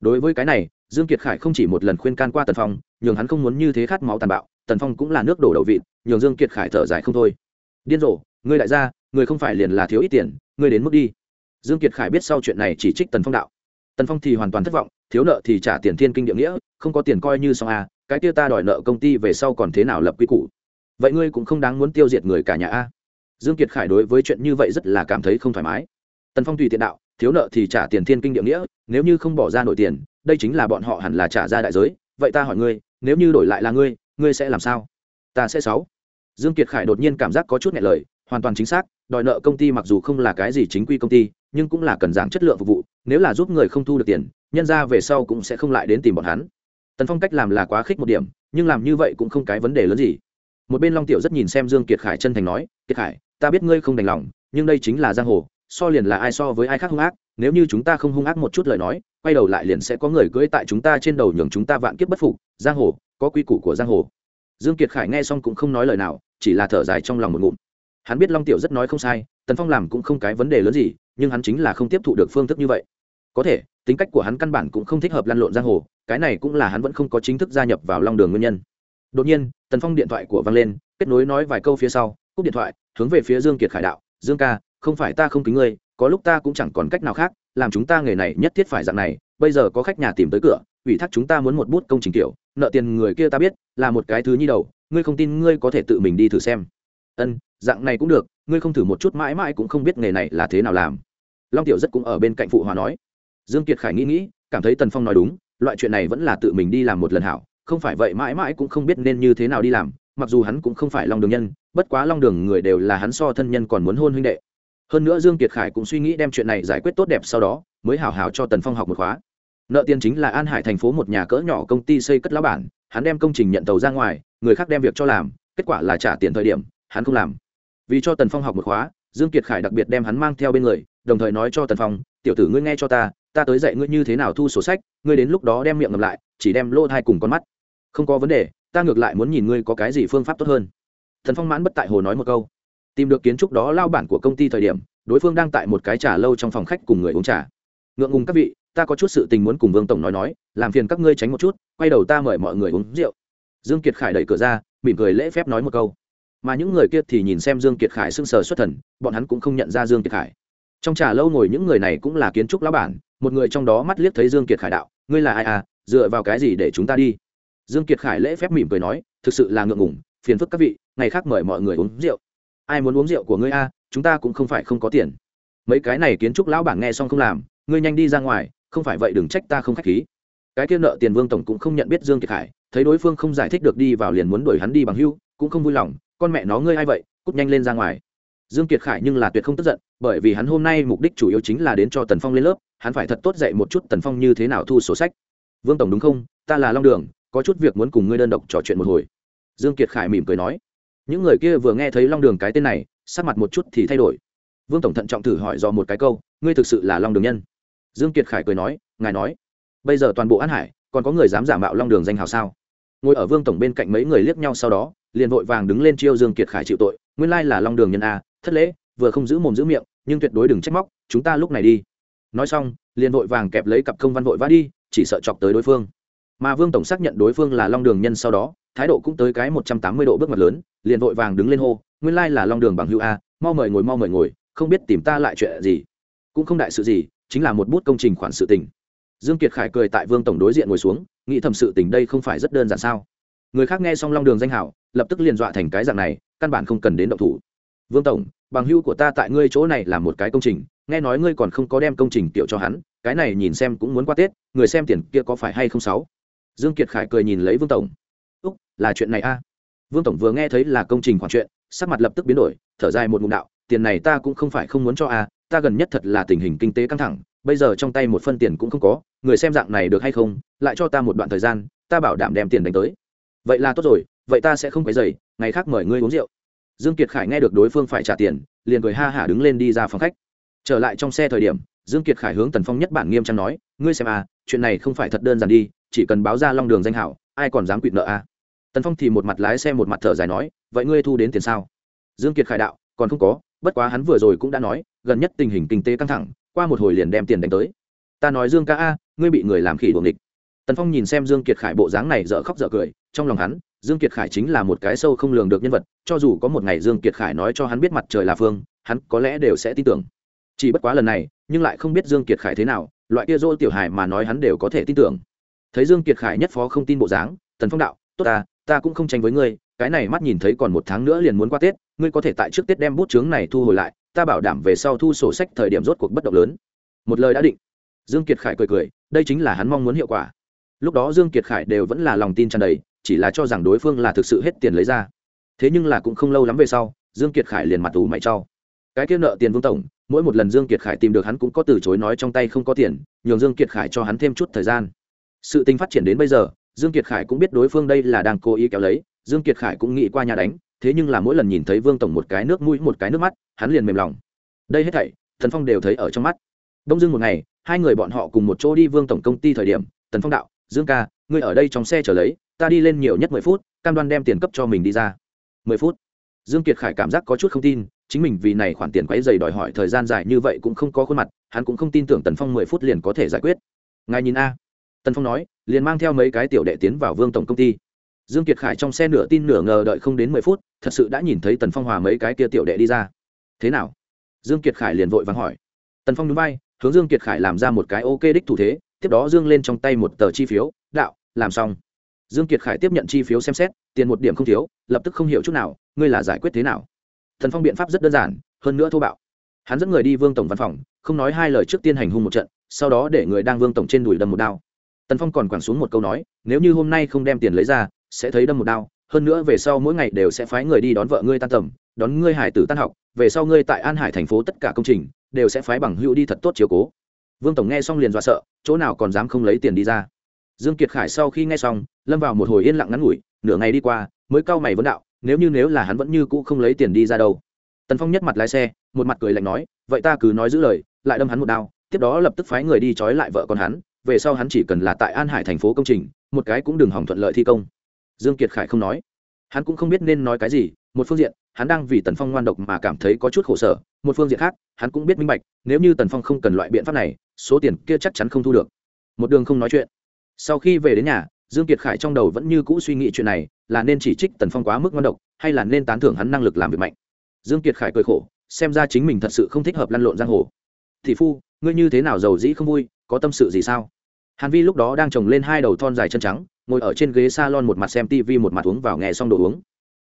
Speaker 1: Đối với cái này, dương kiệt khải không chỉ một lần khuyên can qua tần phong, nhường hắn không muốn như thế khát máu tàn bạo, tần phong cũng là nước đổ đầu vịt, nhường dương kiệt khải thở dài không thôi. Điên rồ, ngươi đại gia người không phải liền là thiếu ít tiền, ngươi đến mức đi. Dương kiệt khải biết sau chuyện này chỉ trích tần phong đạo. Tần phong thì hoàn toàn thất vọng, thiếu nợ thì trả tiền thiên kinh địa nghĩa, không có tiền coi như xong a cái kia ta đòi nợ công ty về sau còn thế nào lập quy củ? Vậy ngươi cũng không đáng muốn tiêu diệt người cả nhà a. Dương kiệt khải đối với chuyện như vậy rất là cảm thấy không thoải mái. Tần phong tùy tiện đạo, thiếu nợ thì trả tiền thiên kinh địa nghĩa, nếu như không bỏ ra nổi tiền, đây chính là bọn họ hẳn là trả ra đại giới. Vậy ta hỏi ngươi, nếu như đổi lại là ngươi ngươi sẽ làm sao? Ta sẽ sáu. Dương kiệt khải đột nhiên cảm giác có chút nhẹ lời, hoàn toàn chính xác, đòi nợ công ty mặc dù không là cái gì chính quy công ty, nhưng cũng là cần giảm chất lượng phục vụ, nếu là giúp người không thu được tiền, nhân ra về sau cũng sẽ không lại đến tìm bọn hắn. Tần phong cách làm là quá khích một điểm, nhưng làm như vậy cũng không cái vấn đề lớn gì một bên long tiểu rất nhìn xem dương kiệt khải chân thành nói, kiệt khải, ta biết ngươi không đành lòng, nhưng đây chính là giang hồ, so liền là ai so với ai khác hung ác, nếu như chúng ta không hung ác một chút lời nói, quay đầu lại liền sẽ có người cưỡi tại chúng ta trên đầu nhường chúng ta vạn kiếp bất phục, giang hồ, có quy củ của giang hồ. Dương kiệt khải nghe xong cũng không nói lời nào, chỉ là thở dài trong lòng một ngụm. Hắn biết long tiểu rất nói không sai, tần phong làm cũng không cái vấn đề lớn gì, nhưng hắn chính là không tiếp thụ được phương thức như vậy. Có thể, tính cách của hắn căn bản cũng không thích hợp lăn lộn giang hồ, cái này cũng là hắn vẫn không có chính thức gia nhập vào long đường nguyên nhân đột nhiên, tần phong điện thoại của văng lên, kết nối nói vài câu phía sau, cúp điện thoại, hướng về phía dương kiệt khải đạo, dương ca, không phải ta không kính ngươi, có lúc ta cũng chẳng còn cách nào khác, làm chúng ta nghề này nhất thiết phải dạng này, bây giờ có khách nhà tìm tới cửa, ủy thác chúng ta muốn một bút công trình kiểu, nợ tiền người kia ta biết, là một cái thứ nhi đầu, ngươi không tin ngươi có thể tự mình đi thử xem. Ân, dạng này cũng được, ngươi không thử một chút mãi mãi cũng không biết nghề này là thế nào làm. Long tiểu rất cũng ở bên cạnh phụ hòa nói. Dương kiệt khải nghĩ nghĩ, cảm thấy tần phong nói đúng, loại chuyện này vẫn là tự mình đi làm một lần hảo không phải vậy mãi mãi cũng không biết nên như thế nào đi làm, mặc dù hắn cũng không phải long đường nhân, bất quá long đường người đều là hắn so thân nhân còn muốn hôn huynh đệ. Hơn nữa dương kiệt khải cũng suy nghĩ đem chuyện này giải quyết tốt đẹp sau đó, mới hảo hảo cho tần phong học một khóa. Nợ tiền chính là an hải thành phố một nhà cỡ nhỏ công ty xây cất lá bản, hắn đem công trình nhận tàu ra ngoài, người khác đem việc cho làm, kết quả là trả tiền thời điểm, hắn không làm. Vì cho tần phong học một khóa, dương kiệt khải đặc biệt đem hắn mang theo bên người, đồng thời nói cho tần phong, tiểu tử ngươi nghe cho ta ta tới dạy ngươi như thế nào thu sổ sách, ngươi đến lúc đó đem miệng ngầm lại, chỉ đem lỗ thai cùng con mắt không có vấn đề, ta ngược lại muốn nhìn ngươi có cái gì phương pháp tốt hơn. Thần phong mãn bất tại hồ nói một câu. Tìm được kiến trúc đó lao bản của công ty thời điểm, đối phương đang tại một cái trà lâu trong phòng khách cùng người uống trà. Ngượng ngùng các vị, ta có chút sự tình muốn cùng vương tổng nói nói, làm phiền các ngươi tránh một chút, quay đầu ta mời mọi người uống rượu. Dương kiệt khải đẩy cửa ra, mỉm cười lễ phép nói một câu. Mà những người kia thì nhìn xem dương kiệt khải sưng sờ xuất thần, bọn hắn cũng không nhận ra dương kiệt khải. Trong trà lâu ngồi những người này cũng là kiến trúc lão bản, một người trong đó mắt liếc thấy dương kiệt khải đạo, ngươi là ai à? Dựa vào cái gì để chúng ta đi? Dương kiệt khải lễ phép mỉm cười nói, thực sự là ngượng ngùng, phiền phức các vị, ngày khác mời mọi người uống rượu. Ai muốn uống rượu của ngươi a? Chúng ta cũng không phải không có tiền. Mấy cái này kiến trúc lão bản nghe xong không làm, ngươi nhanh đi ra ngoài, không phải vậy đừng trách ta không khách khí. Cái kia nợ tiền vương tổng cũng không nhận biết dương kiệt khải, thấy đối phương không giải thích được đi vào liền muốn đuổi hắn đi bằng hưu, cũng không vui lòng, con mẹ nó ngươi ai vậy, cút nhanh lên ra ngoài. Dương kiệt khải nhưng là tuyệt không tức giận, bởi vì hắn hôm nay mục đích chủ yếu chính là đến cho tần phong lên lớp, hắn phải thật tốt dạy một chút tần phong như thế nào thu sổ sách. Vương tổng đúng không? Ta là long đường có chút việc muốn cùng ngươi đơn độc trò chuyện một hồi. Dương kiệt khải mỉm cười nói. Những người kia vừa nghe thấy long đường cái tên này, sắc mặt một chút thì thay đổi. Vương tổng thận trọng thử hỏi do một cái câu, ngươi thực sự là long đường nhân? Dương kiệt khải cười nói, ngài nói, bây giờ toàn bộ an hải, còn có người dám giả mạo long đường danh hào sao? Ngồi ở vương tổng bên cạnh mấy người liếc nhau sau đó, liền vội vàng đứng lên chiêu dương kiệt khải chịu tội, nguyên lai là long đường nhân a thất lễ, vừa không giữ mồm giữ miệng, nhưng tuyệt đối đừng trách móc, chúng ta lúc này đi. Nói xong, liền vội vàng kẹp lấy cặp công văn vội vã đi, chỉ sợ chọc tới đối phương mà vương tổng xác nhận đối phương là long đường nhân sau đó, thái độ cũng tới cái một trăm tám mươi độ bước mặt lớn, liền vội vàng đứng lên hô, nguyên lai là long đường bằng hữu a, mau mời ngồi, mau mời ngồi, không biết tìm ta lại chuyện gì. Cũng không đại sự gì, chính là một bút công trình khoản sự tình. Dương kiệt khải cười tại vương tổng đối diện ngồi xuống, nghĩ thầm sự tình đây không phải rất đơn giản sao? Người khác nghe xong long đường danh hảo lập tức liền dọa thành cái dạng này, căn bản không cần đến động thủ. Vương tổng, bằng hữu của ta tại ngươi chỗ này là một cái công trình, nghe nói ngươi còn không có đem công trình tiểu cho hắn, cái này nhìn xem cũng muốn qua tết, người xem tiền kia có phải hay không sáu? Dương kiệt khải cười nhìn lấy vương tổng. Úc, là chuyện này a? Vương tổng vừa nghe thấy là công trình khoản chuyện, sắc mặt lập tức biến đổi, thở dài một ngụm đạo, tiền này ta cũng không phải không muốn cho a, ta gần nhất thật là tình hình kinh tế căng thẳng, bây giờ trong tay một phân tiền cũng không có, người xem dạng này được hay không, lại cho ta một đoạn thời gian, ta bảo đảm đem tiền đánh tới. Vậy là tốt rồi, vậy ta sẽ không phải dày ngày khác mời ngươi uống rượu. Dương kiệt khải nghe được đối phương phải trả tiền, liền cười ha hả đứng lên đi ra phòng khách. Trở lại trong xe thời điểm dương kiệt khải hướng tần phong nhất bản nghiêm trang nói, ngươi xem à chuyện này không phải thật đơn giản đi, chỉ cần báo ra long đường danh hảo, ai còn dám quỵt nợ à? Tần phong thì một mặt lái xe một mặt thở dài nói, vậy ngươi thu đến tiền sao? Dương kiệt khải đạo, còn không có, bất quá hắn vừa rồi cũng đã nói, gần nhất tình hình kinh tế căng thẳng, qua một hồi liền đem tiền đánh tới. Ta nói dương ca a, ngươi bị người làm khỉ đuồng địch tần phong nhìn xem dương kiệt khải bộ dáng này dở khóc dở cười, trong lòng hắn, dương kiệt khải chính là một cái sâu không lường được nhân vật, cho dù có một ngày dương kiệt khải nói cho hắn biết mặt trời là phương, hắn có lẽ đều sẽ tin tưởng chỉ bất quá lần này, nhưng lại không biết dương kiệt khải thế nào, loại kia dỗ tiểu hài mà nói hắn đều có thể tin tưởng. Thấy dương kiệt khải nhất phó không tin bộ dáng, tần phong đạo, tốt ta ta cũng không tranh với ngươi, cái này mắt nhìn thấy còn một tháng nữa liền muốn qua tết, ngươi có thể tại trước tết đem bút chướng này thu hồi lại, ta bảo đảm về sau thu sổ sách thời điểm rốt cuộc bất động lớn. Một lời đã định. Dương kiệt khải cười cười, đây chính là hắn mong muốn hiệu quả. Lúc đó dương kiệt khải đều vẫn là lòng tin tràn đầy, chỉ là cho rằng đối phương là thực sự hết tiền lấy ra. Thế nhưng là cũng không lâu lắm về sau, dương kiệt khải liền mặt ủ mày cho. Cái kia nợ tiền vương tổng mỗi một lần dương kiệt khải tìm được hắn cũng có từ chối nói trong tay không có tiền, nhường dương kiệt khải cho hắn thêm chút thời gian. Sự tình phát triển đến bây giờ, dương kiệt khải cũng biết đối phương đây là đang cố ý kéo lấy, dương kiệt khải cũng nghĩ qua nhà đánh, thế nhưng là mỗi lần nhìn thấy vương tổng một cái nước mũi, một cái nước mắt, hắn liền mềm lòng. Đây hết thảy thần phong đều thấy ở trong mắt. Đông dương một ngày, hai người bọn họ cùng một chỗ đi vương tổng công ty thời điểm, tần phong đạo, dương ca, ngươi ở đây trong xe chờ lấy, ta đi lên nhiều nhất mười phút, cam đoan đem tiền cấp cho mình đi ra. mười phút. Dương kiệt khải cảm giác có chút không tin chính mình vì này khoản tiền quấy dày đòi hỏi thời gian dài như vậy cũng không có khuôn mặt, hắn cũng không tin tưởng tần phong mười phút liền có thể giải quyết. Ngài nhìn a. Tần phong nói, liền mang theo mấy cái tiểu đệ tiến vào vương tổng công ty. Dương kiệt khải trong xe nửa tin nửa ngờ đợi không đến mười phút, thật sự đã nhìn thấy tần phong hòa mấy cái kia tiểu đệ đi ra. Thế nào? Dương kiệt khải liền vội vàng hỏi. Tần phong núi bay hướng dương kiệt khải làm ra một cái ok đích thủ thế, tiếp đó dương lên trong tay một tờ chi phiếu, đạo, làm xong. Dương kiệt khải tiếp nhận chi phiếu xem xét, tiền một điểm không thiếu, lập tức không hiểu chút nào, ngươi là giải quyết thế nào? Thần phong biện pháp rất đơn giản, hơn nữa thô bạo. Hắn dẫn người đi vương tổng văn phòng, không nói hai lời trước tiên hành hung một trận, sau đó để người đang vương tổng trên đùi đâm một đao. Tần phong còn quẳng xuống một câu nói, nếu như hôm nay không đem tiền lấy ra, sẽ thấy đâm một đao, hơn nữa về sau mỗi ngày đều sẽ phái người đi đón vợ ngươi tan tầm, đón ngươi hải tử tan học, về sau ngươi tại an hải thành phố tất cả công trình, đều sẽ phái bằng hữu đi thật tốt chiếu cố. Vương tổng nghe xong liền dọa sợ, chỗ nào còn dám không lấy tiền đi ra. Dương kiệt khải sau khi nghe xong, lâm vào một hồi yên lặng ngắn ngủi, nửa ngày đi qua, mới cau mày vấn đạo nếu như nếu là hắn vẫn như cũ không lấy tiền đi ra đâu. Tần phong nhất mặt lái xe, một mặt cười lạnh nói, vậy ta cứ nói giữ lời, lại đâm hắn một đao, tiếp đó lập tức phái người đi trói lại vợ con hắn, về sau hắn chỉ cần là tại an hải thành phố công trình, một cái cũng đừng hỏng thuận lợi thi công. Dương kiệt khải không nói. Hắn cũng không biết nên nói cái gì, một phương diện, hắn đang vì tần phong ngoan độc mà cảm thấy có chút khổ sở, một phương diện khác, hắn cũng biết minh bạch, nếu như tần phong không cần loại biện pháp này, số tiền kia chắc chắn không thu được. Một đường không nói chuyện. Sau khi về đến nhà dương kiệt khải trong đầu vẫn như cũ suy nghĩ chuyện này, là nên chỉ trích tần phong quá mức ngoan độc, hay là nên tán thưởng hắn năng lực làm việc mạnh. Dương kiệt khải cười khổ, xem ra chính mình thật sự không thích hợp lăn lộn giang hồ. Thị phu, ngươi như thế nào giàu dĩ không vui, có tâm sự gì sao? Hàn vi lúc đó đang trồng lên hai đầu thon dài chân trắng, ngồi ở trên ghế salon một mặt xem tv một mặt uống vào nghe xong đồ uống.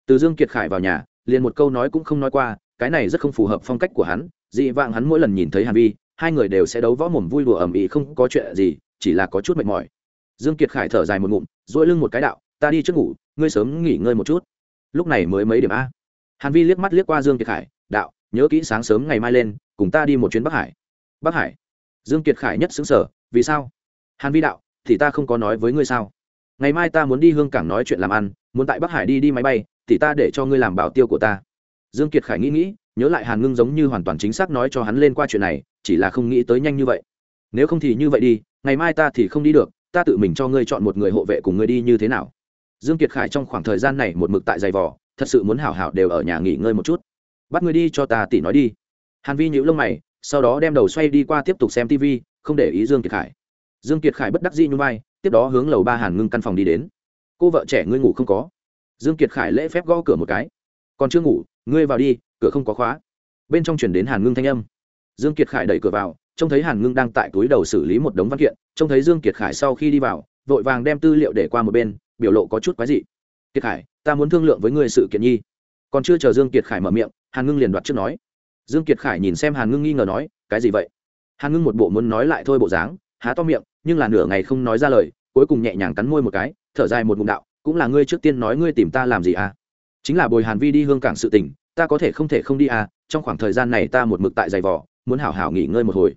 Speaker 1: Từ dương kiệt khải vào nhà, liền một câu nói cũng không nói qua, cái này rất không phù hợp phong cách của hắn, dị vạng hắn mỗi lần nhìn thấy hàn vi, hai người đều sẽ đấu võ mồm vui đùa ầm ĩ không có chuyện gì, chỉ là có chút mệt mỏi dương kiệt khải thở dài một ngụm, duỗi lưng một cái đạo, ta đi trước ngủ, ngươi sớm nghỉ ngơi một chút. Lúc này mới mấy điểm a. Hàn vi liếc mắt liếc qua dương kiệt khải, đạo, nhớ kỹ sáng sớm ngày mai lên, cùng ta đi một chuyến bắc hải. Bắc hải? Dương kiệt khải nhất xứng sở vì sao? Hàn vi đạo, thì ta không có nói với ngươi sao? Ngày mai ta muốn đi hương cảng nói chuyện làm ăn, muốn tại bắc hải đi đi máy bay, thì ta để cho ngươi làm bảo tiêu của ta. Dương kiệt khải nghĩ nghĩ, nhớ lại hàn ngưng giống như hoàn toàn chính xác nói cho hắn lên qua chuyện này, chỉ là không nghĩ tới nhanh như vậy. Nếu không thì như vậy đi, ngày mai ta thì không đi được ta tự mình cho ngươi chọn một người hộ vệ cùng ngươi đi như thế nào? Dương kiệt khải trong khoảng thời gian này một mực tại giày vò, thật sự muốn hảo hảo đều ở nhà nghỉ ngơi một chút. Bắt ngươi đi cho ta tỉ nói đi. Hàn vi nhíu lông mày, sau đó đem đầu xoay đi qua tiếp tục xem tv không để ý dương kiệt khải. Dương kiệt khải bất đắc dĩ nhún vai, tiếp đó hướng lầu ba hàn ngưng căn phòng đi đến. Cô vợ trẻ ngươi ngủ không có? Dương kiệt khải lễ phép gõ cửa một cái. Còn chưa ngủ, ngươi vào đi, cửa không có khóa. Bên trong chuyển đến hàn ngưng thanh âm. Dương kiệt khải đẩy cửa vào trông thấy hàn ngưng đang tại túi đầu xử lý một đống văn kiện, trông thấy dương kiệt khải sau khi đi vào, vội vàng đem tư liệu để qua một bên, biểu lộ có chút quái dị. Kiệt khải, ta muốn thương lượng với ngươi sự kiện nhi. Còn chưa chờ dương kiệt khải mở miệng, hàn ngưng liền đoạt trước nói. Dương kiệt khải nhìn xem hàn ngưng nghi ngờ nói, cái gì vậy? Hàn ngưng một bộ muốn nói lại thôi bộ dáng, há to miệng, nhưng là nửa ngày không nói ra lời, cuối cùng nhẹ nhàng cắn môi một cái, thở dài một ngụm đạo, cũng là ngươi trước tiên nói ngươi tìm ta làm gì à? Chính là bồi hàn vi đi hương cảng sự tình, ta có thể không thể không đi à? Trong khoảng thời gian này ta một mực tại giày vò, muốn hảo hảo nghỉ ngơi một hồi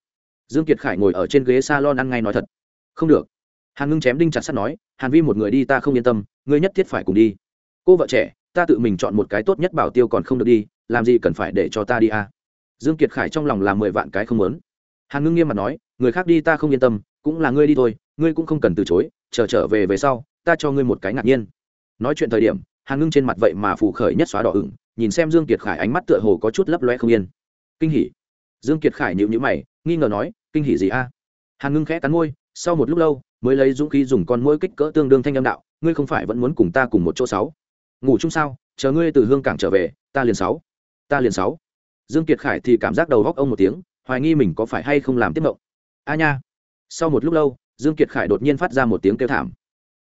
Speaker 1: dương kiệt khải ngồi ở trên ghế salon ăn ngay nói thật. Không được. Hàn ngưng chém đinh chặt sắt nói hàn vi một người đi ta không yên tâm ngươi nhất thiết phải cùng đi. Cô vợ trẻ ta tự mình chọn một cái tốt nhất bảo tiêu còn không được đi làm gì cần phải để cho ta đi à? Dương kiệt khải trong lòng làm mười vạn cái không muốn. Hàn ngưng nghiêm mặt nói người khác đi ta không yên tâm cũng là ngươi đi thôi ngươi cũng không cần từ chối chờ trở, trở về về sau ta cho ngươi một cái ngạc nhiên. Nói chuyện thời điểm hàn ngưng trên mặt vậy mà phủ khởi nhất xóa đỏ ửng nhìn xem dương kiệt khải ánh mắt tựa hồ có chút lấp loe không yên. Kinh hỉ dương kiệt khải nhịu nhữ mày, nghi ngờ nói, kinh hỉ gì a? Hàn ngưng khẽ cắn môi, sau một lúc lâu, mới lấy dũng khí dùng con mũi kích cỡ tương đương thanh âm đạo, ngươi không phải vẫn muốn cùng ta cùng một chỗ sáu? Ngủ chung sao? Chờ ngươi từ hương cảng trở về, ta liền sáu. Ta liền sáu. Dương kiệt khải thì cảm giác đầu góc ông một tiếng, hoài nghi mình có phải hay không làm tiếp mộng. A nha. Sau một lúc lâu, dương kiệt khải đột nhiên phát ra một tiếng kêu thảm.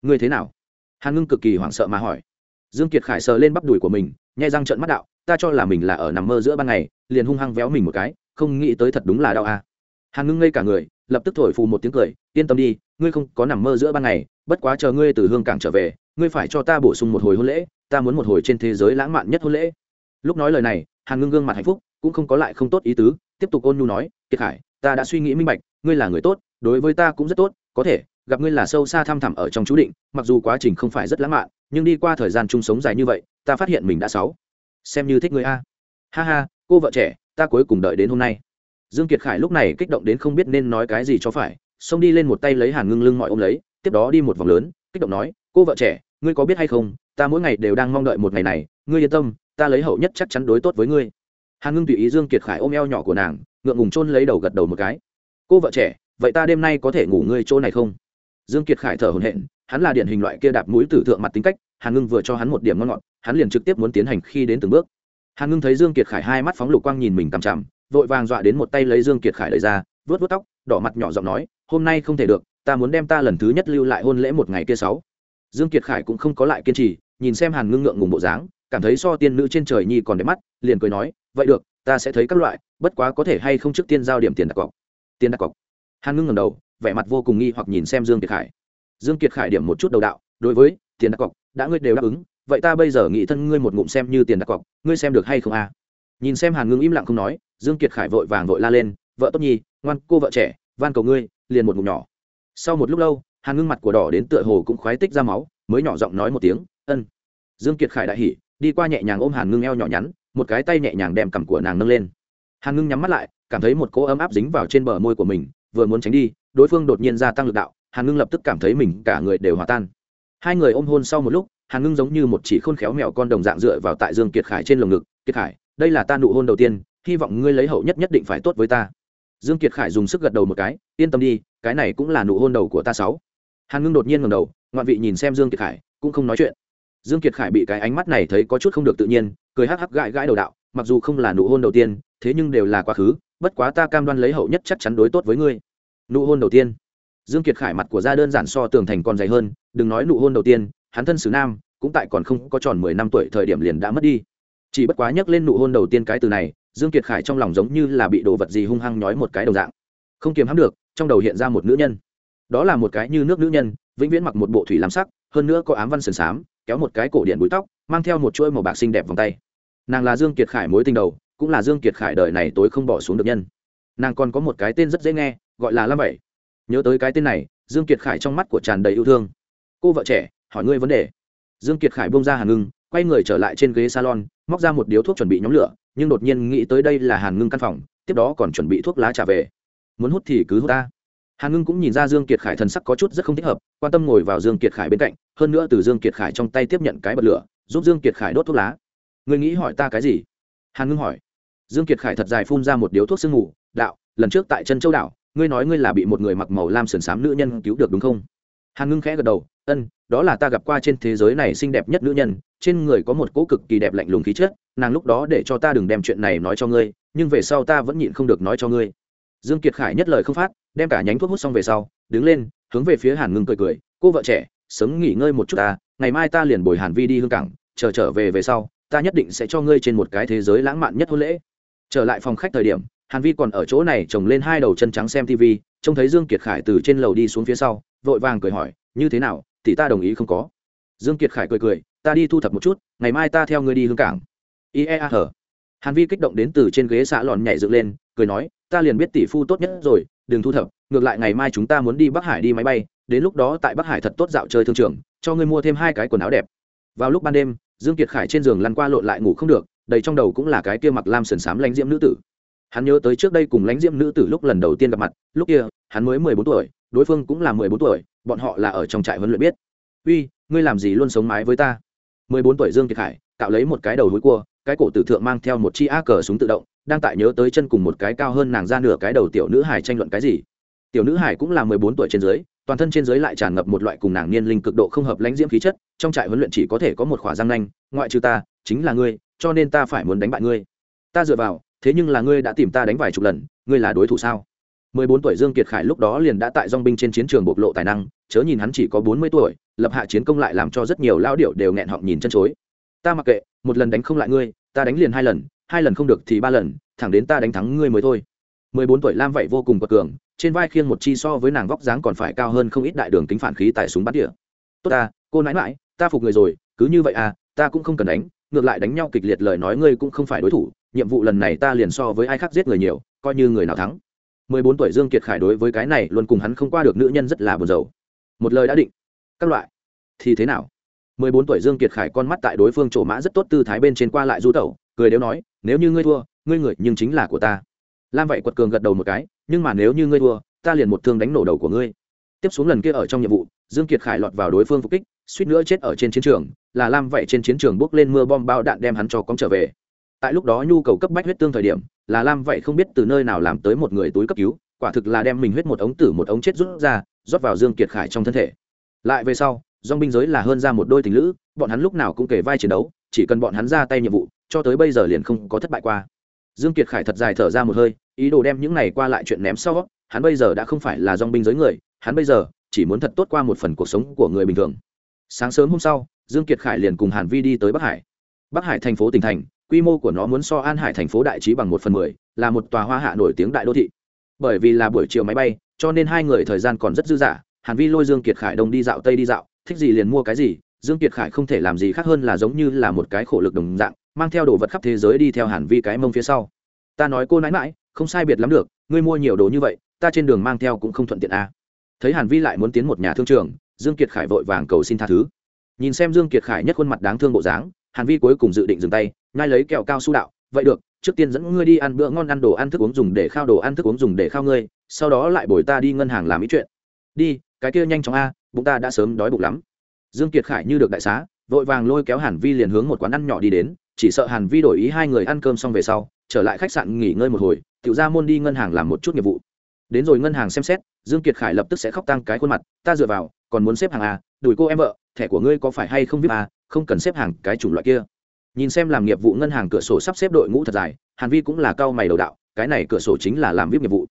Speaker 1: Ngươi thế nào? Hàn ngưng cực kỳ hoảng sợ mà hỏi. Dương kiệt khải sờ lên bắp đùi của mình, nhai răng trợn mắt đạo, ta cho là mình là ở nằm mơ giữa ban ngày, liền hung hăng véo mình một cái không nghĩ tới thật đúng là đau a à. hàn ngưng ngây cả người, lập tức thổi phù một tiếng cười, yên tâm đi, ngươi không có nằm mơ giữa ban ngày, bất quá chờ ngươi từ hương cảng trở về, ngươi phải cho ta bổ sung một hồi hôn lễ, ta muốn một hồi trên thế giới lãng mạn nhất hôn lễ. Lúc nói lời này, hàn ngưng gương mặt hạnh phúc, cũng không có lại không tốt ý tứ, tiếp tục ôn nhu nói, kiệt khải, ta đã suy nghĩ minh bạch, ngươi là người tốt, đối với ta cũng rất tốt, có thể, gặp ngươi là sâu xa thăm thẳm ở trong chú định, mặc dù quá trình không phải rất lãng mạn, nhưng đi qua thời gian chung sống dài như vậy, ta phát hiện mình đã sáu. Xem như thích ngươi a. Ha ha, cô vợ trẻ ta cuối cùng đợi đến hôm nay. Dương kiệt khải lúc này kích động đến không biết nên nói cái gì cho phải, xông đi lên một tay lấy hàn ngưng lưng mọi ôm lấy, tiếp đó đi một vòng lớn, kích động nói, cô vợ trẻ, ngươi có biết hay không, ta mỗi ngày đều đang mong đợi một ngày này, ngươi yên tâm, ta lấy hậu nhất chắc chắn đối tốt với ngươi. Hàn ngưng tùy ý dương kiệt khải ôm eo nhỏ của nàng, ngượng ngùng chôn lấy đầu gật đầu một cái. Cô vợ trẻ, vậy ta đêm nay có thể ngủ ngươi chỗ này không? Dương kiệt khải thở hổn hển, hắn là điển hình loại kia đạp mũi tử thượng mặt tính cách, hàn ngưng vừa cho hắn một điểm ngon ngọt, hắn liền trực tiếp muốn tiến hành khi đến từng bước hàn ngưng thấy dương kiệt khải hai mắt phóng lục quang nhìn mình cằm chằm, vội vàng dọa đến một tay lấy dương kiệt khải lấy ra vớt vớt tóc, đỏ mặt nhỏ giọng nói, hôm nay không thể được, ta muốn đem ta lần thứ nhất lưu lại hôn lễ một ngày kia sáu. Dương kiệt khải cũng không có lại kiên trì, nhìn xem hàn ngưng ngượng ngùng bộ dáng, cảm thấy so tiên nữ trên trời nhi còn đẹp mắt, liền cười nói, vậy được, ta sẽ thấy các loại, bất quá có thể hay không trước tiên giao điểm tiền đặt cọc. Tiền đặt cọc. Hàn ngưng ngẩng đầu, vẻ mặt vô cùng nghi hoặc nhìn xem dương kiệt khải. Dương kiệt khải điểm một chút đầu đạo, đối với, tiền đặt cọc, đã ngươi đều đáp ứng vậy ta bây giờ nghĩ thân ngươi một ngụm xem như tiền đặt cọc, ngươi xem được hay không a? Nhìn xem hàn ngưng im lặng không nói, dương kiệt khải vội vàng vội la lên, vợ tốt nhi, ngoan, cô vợ trẻ, van cầu ngươi, liền một ngụm nhỏ. Sau một lúc lâu, hàn ngưng mặt của đỏ đến tựa hồ cũng khoái tích ra máu, mới nhỏ giọng nói một tiếng, ân. Dương kiệt khải đại hỉ, đi qua nhẹ nhàng ôm hàn ngưng eo nhỏ nhắn, một cái tay nhẹ nhàng đem cằm của nàng nâng lên. Hàn ngưng nhắm mắt lại, cảm thấy một cỗ ấm áp dính vào trên bờ môi của mình, vừa muốn tránh đi, đối phương đột nhiên gia tăng lực đạo, hàn ngưng lập tức cảm thấy mình cả người đều hòa tan. Hai người ôm hôn sau một lúc hàn ngưng giống như một chỉ khôn khéo mèo con đồng dạng dựa vào tại dương kiệt khải trên lồng ngực, kiệt khải, đây là ta nụ hôn đầu tiên, hy vọng ngươi lấy hậu nhất nhất định phải tốt với ta. Dương kiệt khải dùng sức gật đầu một cái, yên tâm đi, cái này cũng là nụ hôn đầu của ta sáu. Hàn ngưng đột nhiên ngẩng đầu, ngoạn vị nhìn xem dương kiệt khải, cũng không nói chuyện. Dương kiệt khải bị cái ánh mắt này thấy có chút không được tự nhiên, cười hắc hắc gãi gãi đầu đạo, mặc dù không là nụ hôn đầu tiên, thế nhưng đều là quá khứ, bất quá ta cam đoan lấy hậu nhất chắc chắn đối tốt với ngươi. Nụ hôn đầu tiên. Dương kiệt khải mặt của da đơn giản so tường thành còn dày hơn, đừng nói nụ hôn đầu tiên hắn thân xử nam, cũng tại còn không có tròn mười năm tuổi thời điểm liền đã mất đi. Chỉ bất quá nhắc lên nụ hôn đầu tiên cái từ này, dương kiệt khải trong lòng giống như là bị đồ vật gì hung hăng nhói một cái đầu dạng. Không kiềm hãm được, trong đầu hiện ra một nữ nhân. Đó là một cái như nước nữ nhân, vĩnh viễn mặc một bộ thủy lam sắc, hơn nữa có ám văn sườn xám, kéo một cái cổ điện búi tóc, mang theo một chuỗi màu bạc xinh đẹp vòng tay. Nàng là dương kiệt khải mối tình đầu, cũng là dương kiệt khải đời này tối không bỏ xuống được nhân. Nàng còn có một cái tên rất dễ nghe, gọi là lam bảy. Nhớ tới cái tên này, dương kiệt khải trong mắt của tràn đầy yêu thương. Cô vợ trẻ hỏi ngươi vấn đề. Dương kiệt khải bông ra hàn ngưng, quay người trở lại trên ghế salon, móc ra một điếu thuốc chuẩn bị nhóm lửa, nhưng đột nhiên nghĩ tới đây là hàn ngưng căn phòng, tiếp đó còn chuẩn bị thuốc lá trả về. Muốn hút thì cứ hút ta. Hàn ngưng cũng nhìn ra dương kiệt khải thần sắc có chút rất không thích hợp, quan tâm ngồi vào dương kiệt khải bên cạnh, hơn nữa từ dương kiệt khải trong tay tiếp nhận cái bật lửa, giúp dương kiệt khải đốt thuốc lá. Người nghĩ hỏi ta cái gì? Hàn ngưng hỏi. Dương kiệt khải thật dài phun ra một điếu thuốc sương ngủ đạo, lần trước tại chân châu đảo, ngươi nói ngươi là bị một người mặc màu lam sườn xám nữ nhân cứu được đúng không? Hàn ngưng khẽ gật đầu, ân, đó là ta gặp qua trên thế giới này xinh đẹp nhất nữ nhân, trên người có một cỗ cực kỳ đẹp lạnh lùng khí chất, nàng lúc đó để cho ta đừng đem chuyện này nói cho ngươi, nhưng về sau ta vẫn nhịn không được nói cho ngươi. Dương kiệt khải nhất lời không phát, đem cả nhánh thuốc hút xong về sau, đứng lên, hướng về phía hàn ngưng cười cười, cô vợ trẻ, sớm nghỉ ngơi một chút ta, ngày mai ta liền bồi hàn vi đi hương cảng, chờ trở về về sau, ta nhất định sẽ cho ngươi trên một cái thế giới lãng mạn nhất hôn lễ. Trở lại phòng khách thời điểm, hàn vi còn ở chỗ này trồng lên hai đầu chân trắng xem tv trông thấy dương kiệt khải từ trên lầu đi xuống phía sau vội vàng cười hỏi, như thế nào, thì ta đồng ý không có. Dương kiệt khải cười cười, ta đi thu thập một chút, ngày mai ta theo ngươi đi hương cảng. Iea hở hàn vi kích động đến từ trên ghế xạ lòn nhảy dựng lên, cười nói, ta liền biết tỷ phu tốt nhất rồi, đừng thu thập, ngược lại ngày mai chúng ta muốn đi bắc hải đi máy bay, đến lúc đó tại bắc hải thật tốt dạo chơi thương trường, cho ngươi mua thêm hai cái quần áo đẹp. Vào lúc ban đêm, dương kiệt khải trên giường lăn qua lộn lại ngủ không được, đầy trong đầu cũng là cái kia mặc lam sườn xám lãnh diễm nữ tử. Hắn nhớ tới trước đây cùng lãnh diễm nữ tử lúc lần đầu tiên gặp mặt, lúc kia, hắn mới mười bốn tuổi đối phương cũng là mười bốn tuổi, bọn họ là ở trong trại huấn luyện biết. Uy, ngươi làm gì luôn sống mái với ta? Mười bốn tuổi dương kiệt khải cạo lấy một cái đầu hối cua, cái cổ tử thượng mang theo một chi a cờ súng tự động, đang tại nhớ tới chân cùng một cái cao hơn nàng ra nửa cái đầu tiểu nữ hải tranh luận cái gì. Tiểu nữ hải cũng là mười bốn tuổi trên dưới, toàn thân trên dưới lại tràn ngập một loại cùng nàng niên linh cực độ không hợp lãnh diễm khí chất, trong trại huấn luyện chỉ có thể có một khỏa răng nanh, ngoại trừ ta, chính là ngươi, cho nên ta phải muốn đánh bại ngươi. Ta dựa vào, thế nhưng là ngươi đã tìm ta đánh vài chục lần, ngươi là đối thủ sao? Mười bốn tuổi dương kiệt khải lúc đó liền đã tại dong binh trên chiến trường bộc lộ tài năng, chớ nhìn hắn chỉ có bốn mươi tuổi, lập hạ chiến công lại làm cho rất nhiều lao điệu đều nghẹn họng nhìn chân chối. Ta mặc kệ, một lần đánh không lại ngươi, ta đánh liền hai lần hai lần không được thì ba lần, thẳng đến ta đánh thắng ngươi mới thôi. mười bốn tuổi lam vậy vô cùng bậc cường, trên vai khiêng một chi so với nàng vóc dáng còn phải cao hơn không ít đại đường kính phản khí tại súng bắn địa. Tốt ta, cô nãi mãi ta phục người rồi, cứ như vậy à ta cũng không cần đánh, ngược lại đánh nhau kịch liệt lời nói ngươi cũng không phải đối thủ, nhiệm vụ lần này ta liền so với ai khác giết người nhiều, coi như người nào thắng mười bốn tuổi dương kiệt khải đối với cái này luôn cùng hắn không qua được nữ nhân rất là buồn rầu. Một lời đã định. Các loại. Thì thế nào? mười bốn tuổi dương kiệt khải con mắt tại đối phương trổ mã rất tốt tư thái bên trên qua lại du tẩu, cười đều nói, nếu như ngươi thua, ngươi người nhưng chính là của ta. Lam vậy quật cường gật đầu một cái, nhưng mà nếu như ngươi thua, ta liền một thương đánh nổ đầu của ngươi. Tiếp xuống lần kia ở trong nhiệm vụ, dương kiệt khải lọt vào đối phương phục kích, suýt nữa chết ở trên chiến trường, là lam vậy trên chiến trường bước lên mưa bom bao đạn đem hắn cho cóng trở về. Tại lúc đó nhu cầu cấp bách huyết tương thời điểm là lam vậy không biết từ nơi nào làm tới một người túi cấp cứu, quả thực là đem mình huyết một ống tử một ống chết rút ra, rót vào dương kiệt khải trong thân thể. Lại về sau, dòng binh giới là hơn ra một đôi tình lữ, bọn hắn lúc nào cũng kể vai chiến đấu, chỉ cần bọn hắn ra tay nhiệm vụ, cho tới bây giờ liền không có thất bại qua. Dương kiệt khải thật dài thở ra một hơi, ý đồ đem những này qua lại chuyện ném sau, hắn bây giờ đã không phải là dòng binh giới người, hắn bây giờ chỉ muốn thật tốt qua một phần cuộc sống của người bình thường. Sáng sớm hôm sau, dương kiệt khải liền cùng hàn vi đi tới bắc hải. Bắc hải thành phố tỉnh thành quy mô của nó muốn so an hải thành phố đại trí bằng một phần mười, là một tòa hoa hạ nổi tiếng đại đô thị. Bởi vì là buổi chiều máy bay, cho nên hai người thời gian còn rất dư dả, hàn vi lôi dương kiệt khải đông đi dạo tây đi dạo, thích gì liền mua cái gì, dương kiệt khải không thể làm gì khác hơn là giống như là một cái khổ lực đồng dạng, mang theo đồ vật khắp thế giới đi theo hàn vi cái mông phía sau. Ta nói cô nãi mãi không sai biệt lắm được, ngươi mua nhiều đồ như vậy, ta trên đường mang theo cũng không thuận tiện à. thấy hàn vi lại muốn tiến một nhà thương trường, dương kiệt khải vội vàng cầu xin tha thứ. Nhìn xem dương kiệt khải nhất khuôn mặt đáng thương bộ dáng hàn vi cuối cùng dự định dừng tay ngay lấy kẹo cao su đạo, vậy được, trước tiên dẫn ngươi đi ăn bữa ngon ăn đồ ăn thức uống dùng để khao đồ ăn thức uống dùng để khao ngươi, sau đó lại bồi ta đi ngân hàng làm ý chuyện. Đi, cái kia nhanh chóng a, bụng ta đã sớm đói bụng lắm. Dương kiệt khải như được đại xá, vội vàng lôi kéo hàn vi liền hướng một quán ăn nhỏ đi đến, chỉ sợ hàn vi đổi ý hai người ăn cơm xong về sau, trở lại khách sạn nghỉ ngơi một hồi, tiểu ra môn đi ngân hàng làm một chút nghiệp vụ. Đến rồi ngân hàng xem xét, dương kiệt khải lập tức sẽ khóc tăng cái khuôn mặt, ta dựa vào, còn muốn xếp hàng à đuổi cô em vợ, thẻ của ngươi có phải hay không vip à không cần xếp hàng cái chủng loại kia. Nhìn xem làm nghiệp vụ ngân hàng cửa sổ sắp xếp đội ngũ thật dài, hàn vi cũng là cao mày đầu đạo, cái này cửa sổ chính là làm vip nghiệp vụ.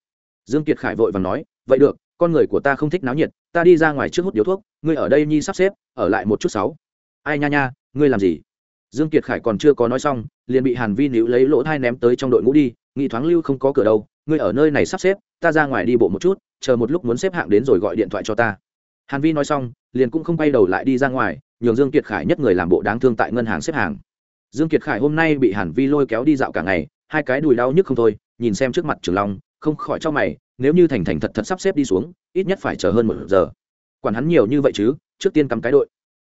Speaker 1: Dương kiệt khải vội và nói, vậy được, con người của ta không thích náo nhiệt, ta đi ra ngoài trước hút điếu thuốc, ngươi ở đây nhi sắp xếp, ở lại một chút sáu. Ai nha nha, ngươi làm gì? Dương kiệt khải còn chưa có nói xong, liền bị hàn vi níu lấy lỗ thai ném tới trong đội ngũ đi, nghị thoáng lưu không có cửa đâu, ngươi ở nơi này sắp xếp, ta ra ngoài đi bộ một chút, chờ một lúc muốn xếp hạng đến rồi gọi điện thoại cho ta. Hàn vi nói xong, liền cũng không quay đầu lại đi ra ngoài nhường dương kiệt khải nhất người làm bộ đáng thương tại ngân hàng xếp hàng. Dương kiệt khải hôm nay bị hàn vi lôi kéo đi dạo cả ngày, hai cái đùi đau nhức không thôi, nhìn xem trước mặt trường long, không khỏi cho mày, nếu như thành thành thật thật sắp xếp đi xuống, ít nhất phải chờ hơn một giờ. Quản hắn nhiều như vậy chứ, trước tiên cắm cái đội.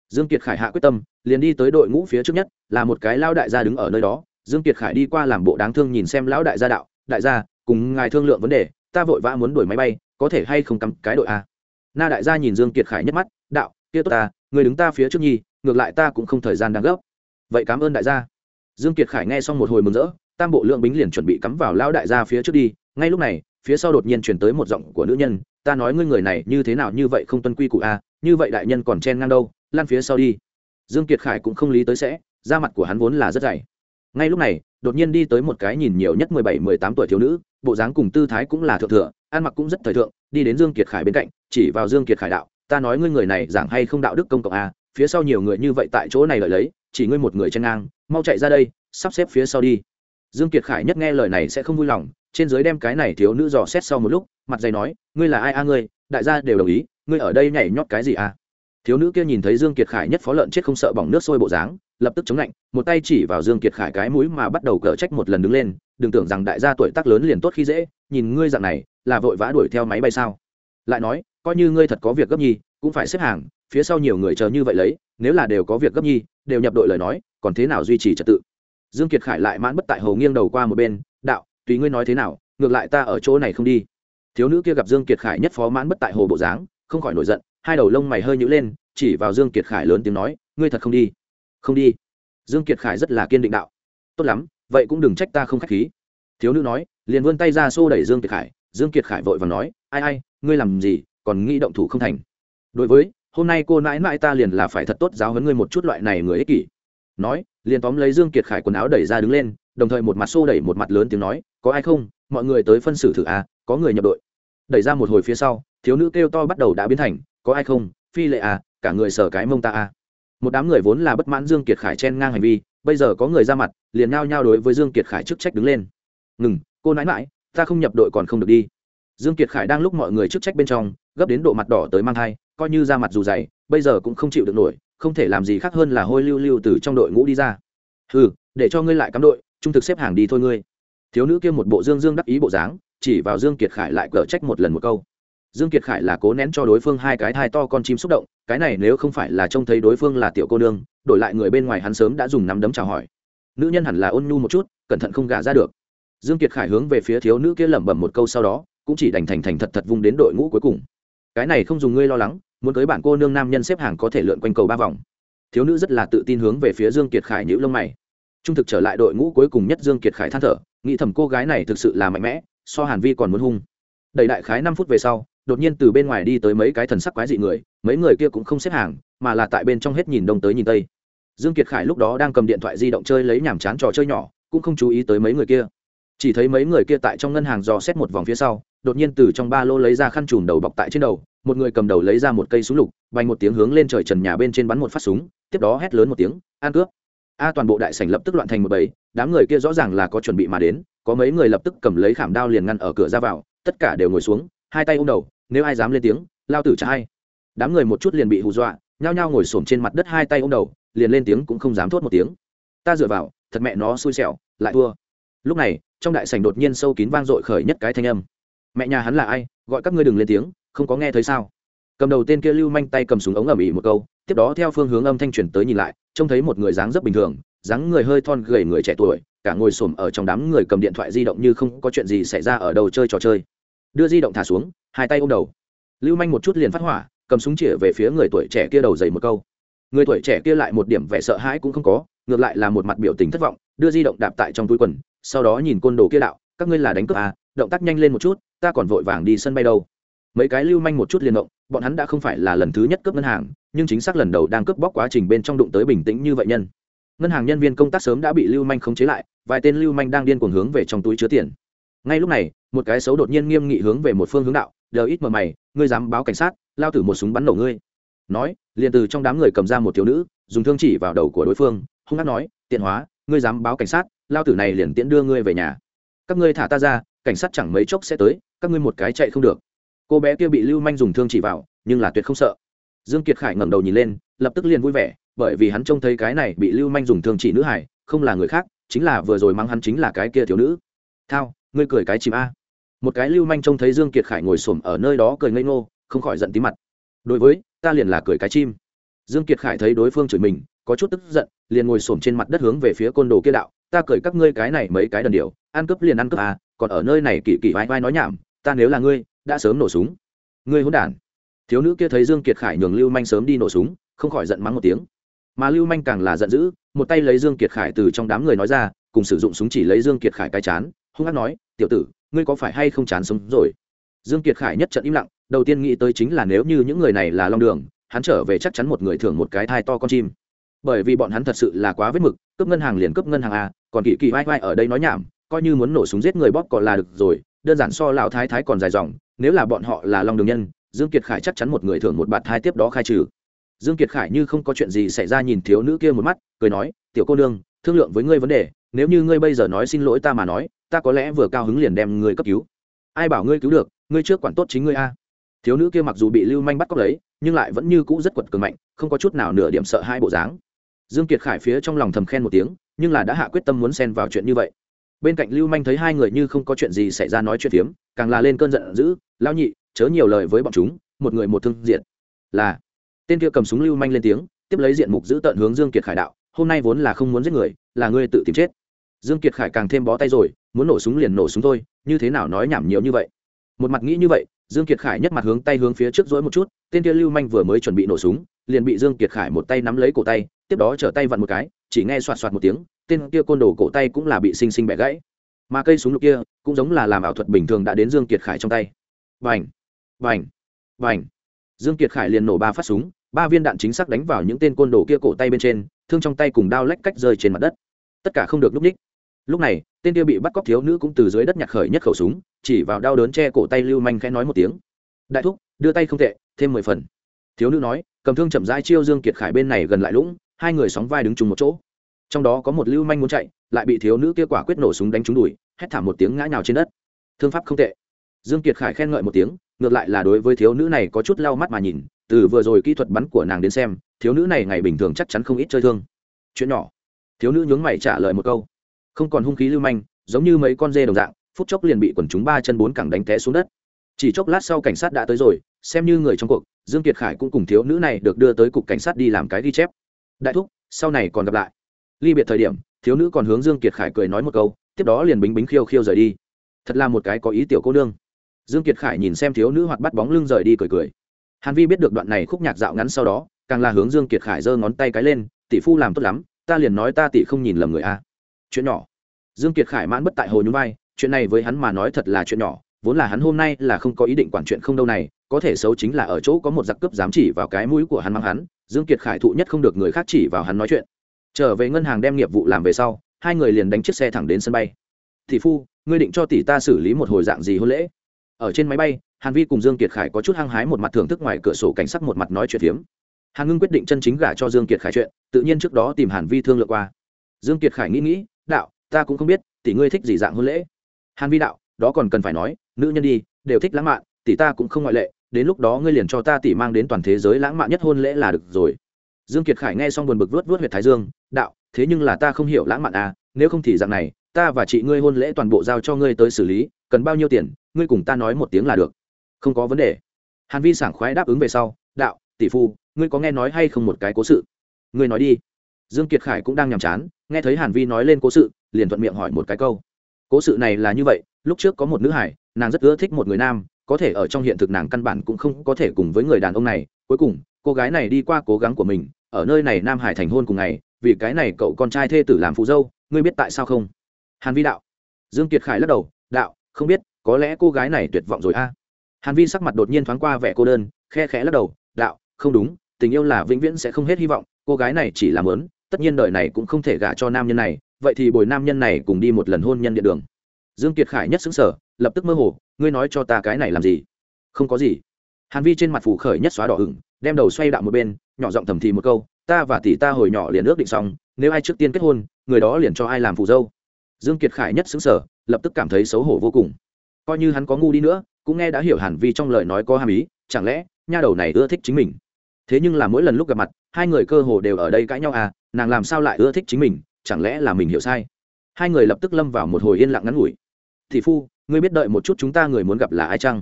Speaker 1: Dương kiệt khải hạ quyết tâm, liền đi tới đội ngũ phía trước nhất, là một cái lao đại gia đứng ở nơi đó. Dương kiệt khải đi qua làm bộ đáng thương nhìn xem lão đại gia đạo, đại gia, cùng ngài thương lượng vấn đề, ta vội vã muốn đuổi máy bay, có thể hay không cắm cái đội a? Na đại gia nhìn dương kiệt khải nhất mắt, đạo kia tốt ta người đứng ta phía trước nhi, ngược lại ta cũng không thời gian đang gấp. Vậy cảm ơn đại gia. Dương kiệt khải nghe xong một hồi mừng rỡ, tam bộ lượng bính liền chuẩn bị cắm vào lão đại gia phía trước đi. Ngay lúc này, phía sau đột nhiên truyền tới một giọng của nữ nhân, ta nói ngươi người này như thế nào như vậy không tuân quy củ a như vậy đại nhân còn chen ngang đâu lan phía sau đi. Dương kiệt khải cũng không lý tới sẽ, da mặt của hắn vốn là rất dày. Ngay lúc này, đột nhiên đi tới một cái nhìn nhiều nhất mười bảy, mười tám tuổi thiếu nữ, bộ dáng cùng tư thái cũng là thượng thừa, ăn mặc cũng rất thời thượng, đi đến dương kiệt khải bên cạnh, chỉ vào dương kiệt khải đạo ta nói ngươi người này giảng hay không đạo đức công cộng a phía sau nhiều người như vậy tại chỗ này lợi lấy, chỉ ngươi một người chen ngang, mau chạy ra đây, sắp xếp phía sau đi. Dương kiệt khải nhất nghe lời này sẽ không vui lòng, trên dưới đem cái này thiếu nữ dò xét sau một lúc, mặt dày nói, ngươi là ai a ngươi, đại gia đều đồng ý, ngươi ở đây nhảy nhót cái gì a thiếu nữ kia nhìn thấy dương kiệt khải nhất phó lợn chết không sợ bỏng nước sôi bộ dáng, lập tức chống lạnh, một tay chỉ vào dương kiệt khải cái mũi mà bắt đầu cở trách một lần đứng lên, đừng tưởng rằng đại gia tuổi tác lớn liền tốt khi dễ, nhìn ngươi dạng này, là vội vã đuổi theo máy bay sao? Lại nói coi như ngươi thật có việc gấp nhi, cũng phải xếp hàng, phía sau nhiều người chờ như vậy lấy, nếu là đều có việc gấp nhi, đều nhập đội lời nói, còn thế nào duy trì trật tự? Dương kiệt khải lại mãn bất tại hầu nghiêng đầu qua một bên, đạo, tùy ngươi nói thế nào, ngược lại ta ở chỗ này không đi. Thiếu nữ kia gặp dương kiệt khải nhất phó mãn bất tại hồ bộ dáng, không khỏi nổi giận, hai đầu lông mày hơi nhữ lên, chỉ vào dương kiệt khải lớn tiếng nói, ngươi thật không đi? Không đi. Dương kiệt khải rất là kiên định đạo, tốt lắm, vậy cũng đừng trách ta không khách khí. Thiếu nữ nói, liền vươn tay ra xô đẩy dương kiệt khải, dương kiệt khải vội và nói, ai ai, ngươi làm gì còn nghĩ động thủ không thành. Đối với, hôm nay cô nãi nãi ta liền là phải thật tốt giáo huấn ngươi một chút loại này người ích kỷ. Nói, liền tóm lấy dương kiệt khải quần áo đẩy ra đứng lên, đồng thời một mặt xô đẩy một mặt lớn tiếng nói, có ai không? Mọi người tới phân xử thử à có người nhập đội. Đẩy ra một hồi phía sau, thiếu nữ kêu to bắt đầu đã biến thành, có ai không? Phi lệ à cả người sở cái mông ta à. Một đám người vốn là bất mãn dương kiệt khải chen ngang hành vi, bây giờ có người ra mặt, liền nhao nhao đối với dương kiệt khải chức trách đứng lên. Ngừng, cô nãi mãi ta không nhập đội còn không được đi dương kiệt khải đang lúc mọi người chức trách bên trong, gấp đến độ mặt đỏ tới mang thai, coi như ra mặt dù dày, bây giờ cũng không chịu được nổi, không thể làm gì khác hơn là hôi lưu lưu từ trong đội ngũ đi ra. Ừ để cho ngươi lại cắm đội, trung thực xếp hàng đi thôi ngươi. Thiếu nữ kia một bộ dương dương đắc ý bộ dáng, chỉ vào dương kiệt khải lại cờ trách một lần một câu. Dương kiệt khải là cố nén cho đối phương hai cái thai to con chim xúc động, cái này nếu không phải là trông thấy đối phương là tiểu cô nương, đổi lại người bên ngoài hắn sớm đã dùng nắm đấm chào hỏi. Nữ nhân hẳn là ôn nhu một chút, cẩn thận không gả ra được. Dương kiệt khải hướng về phía thiếu nữ kia lẩm bẩm một câu sau đó cũng chỉ đành thành thành thật thật vung đến đội ngũ cuối cùng. Cái này không dùng ngươi lo lắng, muốn tới bạn cô nương nam nhân xếp hàng có thể lượn quanh cầu ba vòng. Thiếu nữ rất là tự tin hướng về phía dương kiệt khải nhữ lông mày. Trung thực trở lại đội ngũ cuối cùng nhất dương kiệt khải than thở, nghĩ thầm cô gái này thực sự là mạnh mẽ, so hàn vi còn muốn hung. Đầy đại khái năm phút về sau, đột nhiên từ bên ngoài đi tới mấy cái thần sắc quái dị người, mấy người kia cũng không xếp hàng, mà là tại bên trong hết nhìn đông tới nhìn tây. Dương kiệt khải lúc đó đang cầm điện thoại di động chơi lấy nhảm chán trò chơi nhỏ, cũng không chú ý tới mấy người kia chỉ thấy mấy người kia tại trong ngân hàng dò xét một vòng phía sau, đột nhiên từ trong ba lô lấy ra khăn trùm đầu bọc tại trên đầu, một người cầm đầu lấy ra một cây súng lục, bành một tiếng hướng lên trời trần nhà bên trên bắn một phát súng, tiếp đó hét lớn một tiếng, an cướp! A, toàn bộ đại sảnh lập tức loạn thành một bầy, đám người kia rõ ràng là có chuẩn bị mà đến, có mấy người lập tức cầm lấy khảm đao liền ngăn ở cửa ra vào, tất cả đều ngồi xuống, hai tay ôm đầu, nếu ai dám lên tiếng, lao tử trả hay đám người một chút liền bị hù dọa, nhao nhao ngồi xổm trên mặt đất hai tay ôm đầu, liền lên tiếng cũng không dám thốt một tiếng. Ta dựa vào, thật mẹ nó xui xẻo, lại thua. Lúc này trong đại sảnh đột nhiên sâu kín vang dội khởi nhất cái thanh âm. Mẹ nhà hắn là ai? Gọi các ngươi đừng lên tiếng, không có nghe thấy sao? Cầm đầu tên kia lưu manh tay cầm súng ống ầm ĩ một câu, tiếp đó theo phương hướng âm thanh truyền tới nhìn lại, trông thấy một người dáng rất bình thường, dáng người hơi thon gầy người trẻ tuổi, cả ngồi xổm ở trong đám người cầm điện thoại di động như không có chuyện gì xảy ra ở đầu chơi trò chơi. Đưa di động thả xuống, hai tay ôm đầu. Lưu manh một chút liền phát hỏa, cầm súng chĩa về phía người tuổi trẻ kia đầu dày một câu. Người tuổi trẻ kia lại một điểm vẻ sợ hãi cũng không có, ngược lại là một mặt biểu tình thất vọng, đưa di động đạp tại trong túi quần sau đó nhìn côn đồ kia đạo, các ngươi là đánh cướp à động tác nhanh lên một chút, ta còn vội vàng đi sân bay đâu. Mấy cái lưu manh một chút liền động, bọn hắn đã không phải là lần thứ nhất cướp ngân hàng, nhưng chính xác lần đầu đang cướp bóc quá trình bên trong đụng tới bình tĩnh như vậy nhân. Ngân hàng nhân viên công tác sớm đã bị lưu manh khống chế lại, vài tên lưu manh đang điên cuồng hướng về trong túi chứa tiền. Ngay lúc này, một cái xấu đột nhiên nghiêm nghị hướng về một phương hướng đạo, đờ ít mờ mày, ngươi dám báo cảnh sát, lao thử một súng bắn nổ ngươi. Nói, liền từ trong đám người cầm ra một thiếu nữ, dùng thương chỉ vào đầu của đối phương, hung hát nói, tiện hóa, ngươi dám báo cảnh sát lao tử này liền tiễn đưa ngươi về nhà. Các ngươi thả ta ra, cảnh sát chẳng mấy chốc sẽ tới, các ngươi một cái chạy không được. Cô bé kia bị lưu manh dùng thương chỉ vào, nhưng là tuyệt không sợ. Dương kiệt khải ngẩng đầu nhìn lên, lập tức liền vui vẻ, bởi vì hắn trông thấy cái này bị lưu manh dùng thương chỉ nữ hải, không là người khác, chính là vừa rồi mắng hắn chính là cái kia thiếu nữ. Thao, ngươi cười cái chìm a. Một cái lưu manh trông thấy dương kiệt khải ngồi xổm ở nơi đó cười ngây ngô, không khỏi giận tí mặt. Đối với, ta liền là cười cái chim. Dương kiệt khải thấy đối phương chửi mình, có chút tức giận, liền ngồi xổm trên mặt đất hướng về phía côn đồ kia đạo ta cười các ngươi cái này mấy cái đần điều ăn cướp liền ăn cướp à còn ở nơi này kỳ kỳ vai vai nói nhảm, ta nếu là ngươi, đã sớm nổ súng. Ngươi hỗn đản. Thiếu nữ kia thấy dương kiệt khải nhường lưu manh sớm đi nổ súng, không khỏi giận mắng một tiếng. Mà lưu manh càng là giận dữ, một tay lấy dương kiệt khải từ trong đám người nói ra, cùng sử dụng súng chỉ lấy dương kiệt khải cái chán, hung hăng nói, tiểu tử, ngươi có phải hay không chán sống rồi? Dương kiệt khải nhất trận im lặng, đầu tiên nghĩ tới chính là nếu như những người này là long đường, hắn trở về chắc chắn một người thưởng một cái thai to con chim. Bởi vì bọn hắn thật sự là quá vết mực, cướp ngân hàng liền cướp ngân hàng a còn kỳ kỳ vai vai ở đây nói nhảm, coi như muốn nổ súng giết người bóp còn là được rồi, đơn giản so lão thái thái còn dài dòng, nếu là bọn họ là long đường nhân, dương kiệt khải chắc chắn một người thưởng một bạt hai tiếp đó khai trừ. Dương kiệt khải như không có chuyện gì xảy ra nhìn thiếu nữ kia một mắt, cười nói, tiểu cô nương, thương lượng với ngươi vấn đề, nếu như ngươi bây giờ nói xin lỗi ta mà nói, ta có lẽ vừa cao hứng liền đem ngươi cấp cứu. Ai bảo ngươi cứu được, ngươi trước quản tốt chính ngươi a. Thiếu nữ kia mặc dù bị lưu manh bắt cóc lấy, nhưng lại vẫn như cũ rất quật cường mạnh, không có chút nào nửa điểm sợ hai bộ dáng dương kiệt khải phía trong lòng thầm khen một tiếng, nhưng là đã hạ quyết tâm muốn xen vào chuyện như vậy. Bên cạnh lưu manh thấy hai người như không có chuyện gì xảy ra nói chuyện phiếm, càng là lên cơn giận dữ lao nhị, chớ nhiều lời với bọn chúng, một người một thương diện là, tên kia cầm súng lưu manh lên tiếng, tiếp lấy diện mục giữ tận hướng dương kiệt khải đạo, hôm nay vốn là không muốn giết người, là ngươi tự tìm chết. Dương kiệt khải càng thêm bó tay rồi, muốn nổ súng liền nổ súng thôi, như thế nào nói nhảm nhiều như vậy? Một mặt nghĩ như vậy, dương kiệt khải nhất mặt hướng tay hướng phía trước dối một chút, tên kia lưu manh vừa mới chuẩn bị nổ súng, liền bị dương kiệt khải một tay nắm lấy cổ tay tiếp đó trở tay vặn một cái, chỉ nghe soạt soạt một tiếng, tên kia côn đồ cổ tay cũng là bị sinh sinh bẻ gãy. Mà cây súng lục kia cũng giống là làm ảo thuật bình thường đã đến dương kiệt khải trong tay. Vành vành vành dương kiệt khải liền nổ ba phát súng, ba viên đạn chính xác đánh vào những tên côn đồ kia cổ tay bên trên, thương trong tay cùng đao lách cách rơi trên mặt đất. Tất cả không được lúc ních. Lúc này, tên kia bị bắt cóc thiếu nữ cũng từ dưới đất nhặt khởi nhất khẩu súng, chỉ vào đau đớn che cổ tay lưu manh khẽ nói một tiếng. Đại thúc, đưa tay không tệ, thêm mười phần. Thiếu nữ nói, cầm thương chậm rãi chiêu dương kiệt khải bên này gần lại lũng hai người sóng vai đứng chung một chỗ. Trong đó có một lưu manh muốn chạy, lại bị thiếu nữ kia quả quyết nổ súng đánh trúng đùi, hét thảm một tiếng ngã nhào trên đất. Thương pháp không tệ. Dương kiệt khải khen ngợi một tiếng, ngược lại là đối với thiếu nữ này có chút lau mắt mà nhìn, từ vừa rồi kỹ thuật bắn của nàng đến xem, thiếu nữ này ngày bình thường chắc chắn không ít chơi thương. Chuyện nhỏ. Thiếu nữ nhướng mày trả lời một câu. Không còn hung khí lưu manh, giống như mấy con dê đồng dạng, phút chốc liền bị quần chúng ba chân bốn cẳng đánh té xuống đất. Chỉ chốc lát sau cảnh sát đã tới rồi, xem như người trong cuộc, dương kiệt khải cũng cùng thiếu nữ này được đưa tới cục cảnh sát đi làm cái ghi chép đại thúc, sau này còn gặp lại. Ly biệt thời điểm, thiếu nữ còn hướng dương kiệt khải cười nói một câu, tiếp đó liền bính bính khiêu khiêu rời đi. Thật là một cái có ý tiểu cô nương. Dương kiệt khải nhìn xem thiếu nữ hoạt bắt bóng lưng rời đi cười cười. Hàn vi biết được đoạn này khúc nhạc dạo ngắn sau đó, càng là hướng dương kiệt khải giơ ngón tay cái lên, tỷ phu làm tốt lắm, ta liền nói ta tỷ không nhìn lầm người a. Chuyện nhỏ. Dương kiệt khải mãn bất tại hồ nhún vai, chuyện này với hắn mà nói thật là chuyện nhỏ, vốn là hắn hôm nay là không có ý định quản chuyện không đâu này, có thể xấu chính là ở chỗ có một giặc cướp dám chỉ vào cái mũi của hắn mang hắn dương kiệt khải thụ nhất không được người khác chỉ vào hắn nói chuyện. Trở về ngân hàng đem nghiệp vụ làm về sau, hai người liền đánh chiếc xe thẳng đến sân bay. Thị phu, ngươi định cho tỷ ta xử lý một hồi dạng gì hôn lễ? Ở trên máy bay, hàn vi cùng dương kiệt khải có chút hăng hái một mặt thưởng thức ngoài cửa sổ cảnh sắc một mặt nói chuyện phiếm. Hàn ngưng quyết định chân chính gả cho dương kiệt khải chuyện, tự nhiên trước đó tìm hàn vi thương lượng qua. Dương kiệt khải nghĩ nghĩ, đạo, ta cũng không biết, tỷ ngươi thích gì dạng hôn lễ? Hàn vi đạo, đó còn cần phải nói, nữ nhân đi, đều thích lãng mạn, tỷ ta cũng không ngoại lệ đến lúc đó ngươi liền cho ta tỷ mang đến toàn thế giới lãng mạn nhất hôn lễ là được rồi. Dương kiệt khải nghe xong buồn bực vớt vớt huyệt thái dương, đạo, thế nhưng là ta không hiểu lãng mạn à nếu không thì dạng này, ta và chị ngươi hôn lễ toàn bộ giao cho ngươi tới xử lý, cần bao nhiêu tiền, ngươi cùng ta nói một tiếng là được. Không có vấn đề. Hàn vi sảng khoái đáp ứng về sau, đạo, tỷ phu, ngươi có nghe nói hay không một cái cố sự? Ngươi nói đi. Dương kiệt khải cũng đang nhàm chán, nghe thấy hàn vi nói lên cố sự, liền thuận miệng hỏi một cái câu. Cố sự này là như vậy, lúc trước có một nữ hải, nàng rất ưa thích một người nam có thể ở trong hiện thực nàng căn bản cũng không có thể cùng với người đàn ông này. Cuối cùng, cô gái này đi qua cố gắng của mình, ở nơi này nam hải thành hôn cùng ngày, vì cái này cậu con trai thê tử làm phụ dâu, ngươi biết tại sao không? Hàn vi đạo. Dương kiệt khải lắc đầu, đạo, không biết, có lẽ cô gái này tuyệt vọng rồi a. Hàn vi sắc mặt đột nhiên thoáng qua vẻ cô đơn, khe khẽ lắc đầu, đạo, không đúng, tình yêu là vĩnh viễn sẽ không hết hy vọng, cô gái này chỉ làm lớn tất nhiên đời này cũng không thể gả cho nam nhân này, vậy thì bồi nam nhân này cùng đi một lần hôn nhân địa đường. Dương kiệt khải nhất xứng sở lập tức mơ hồ ngươi nói cho ta cái này làm gì? Không có gì. Hàn vi trên mặt phủ khởi nhất xóa đỏ hửng, đem đầu xoay đạo một bên nhỏ giọng thầm thì một câu ta và tỷ ta hồi nhỏ liền ước định xong nếu ai trước tiên kết hôn người đó liền cho ai làm phù dâu. Dương kiệt khải nhất xứng sở lập tức cảm thấy xấu hổ vô cùng. Coi như hắn có ngu đi nữa cũng nghe đã hiểu hàn vi trong lời nói có hàm ý chẳng lẽ nha đầu này ưa thích chính mình? Thế nhưng là mỗi lần lúc gặp mặt hai người cơ hồ đều ở đây cãi nhau à nàng làm sao lại ưa thích chính mình chẳng lẽ là mình hiểu sai? Hai người lập tức lâm vào một hồi yên lặng ngắn ngủi. Thị phu ngươi biết đợi một chút chúng ta người muốn gặp là ai chăng?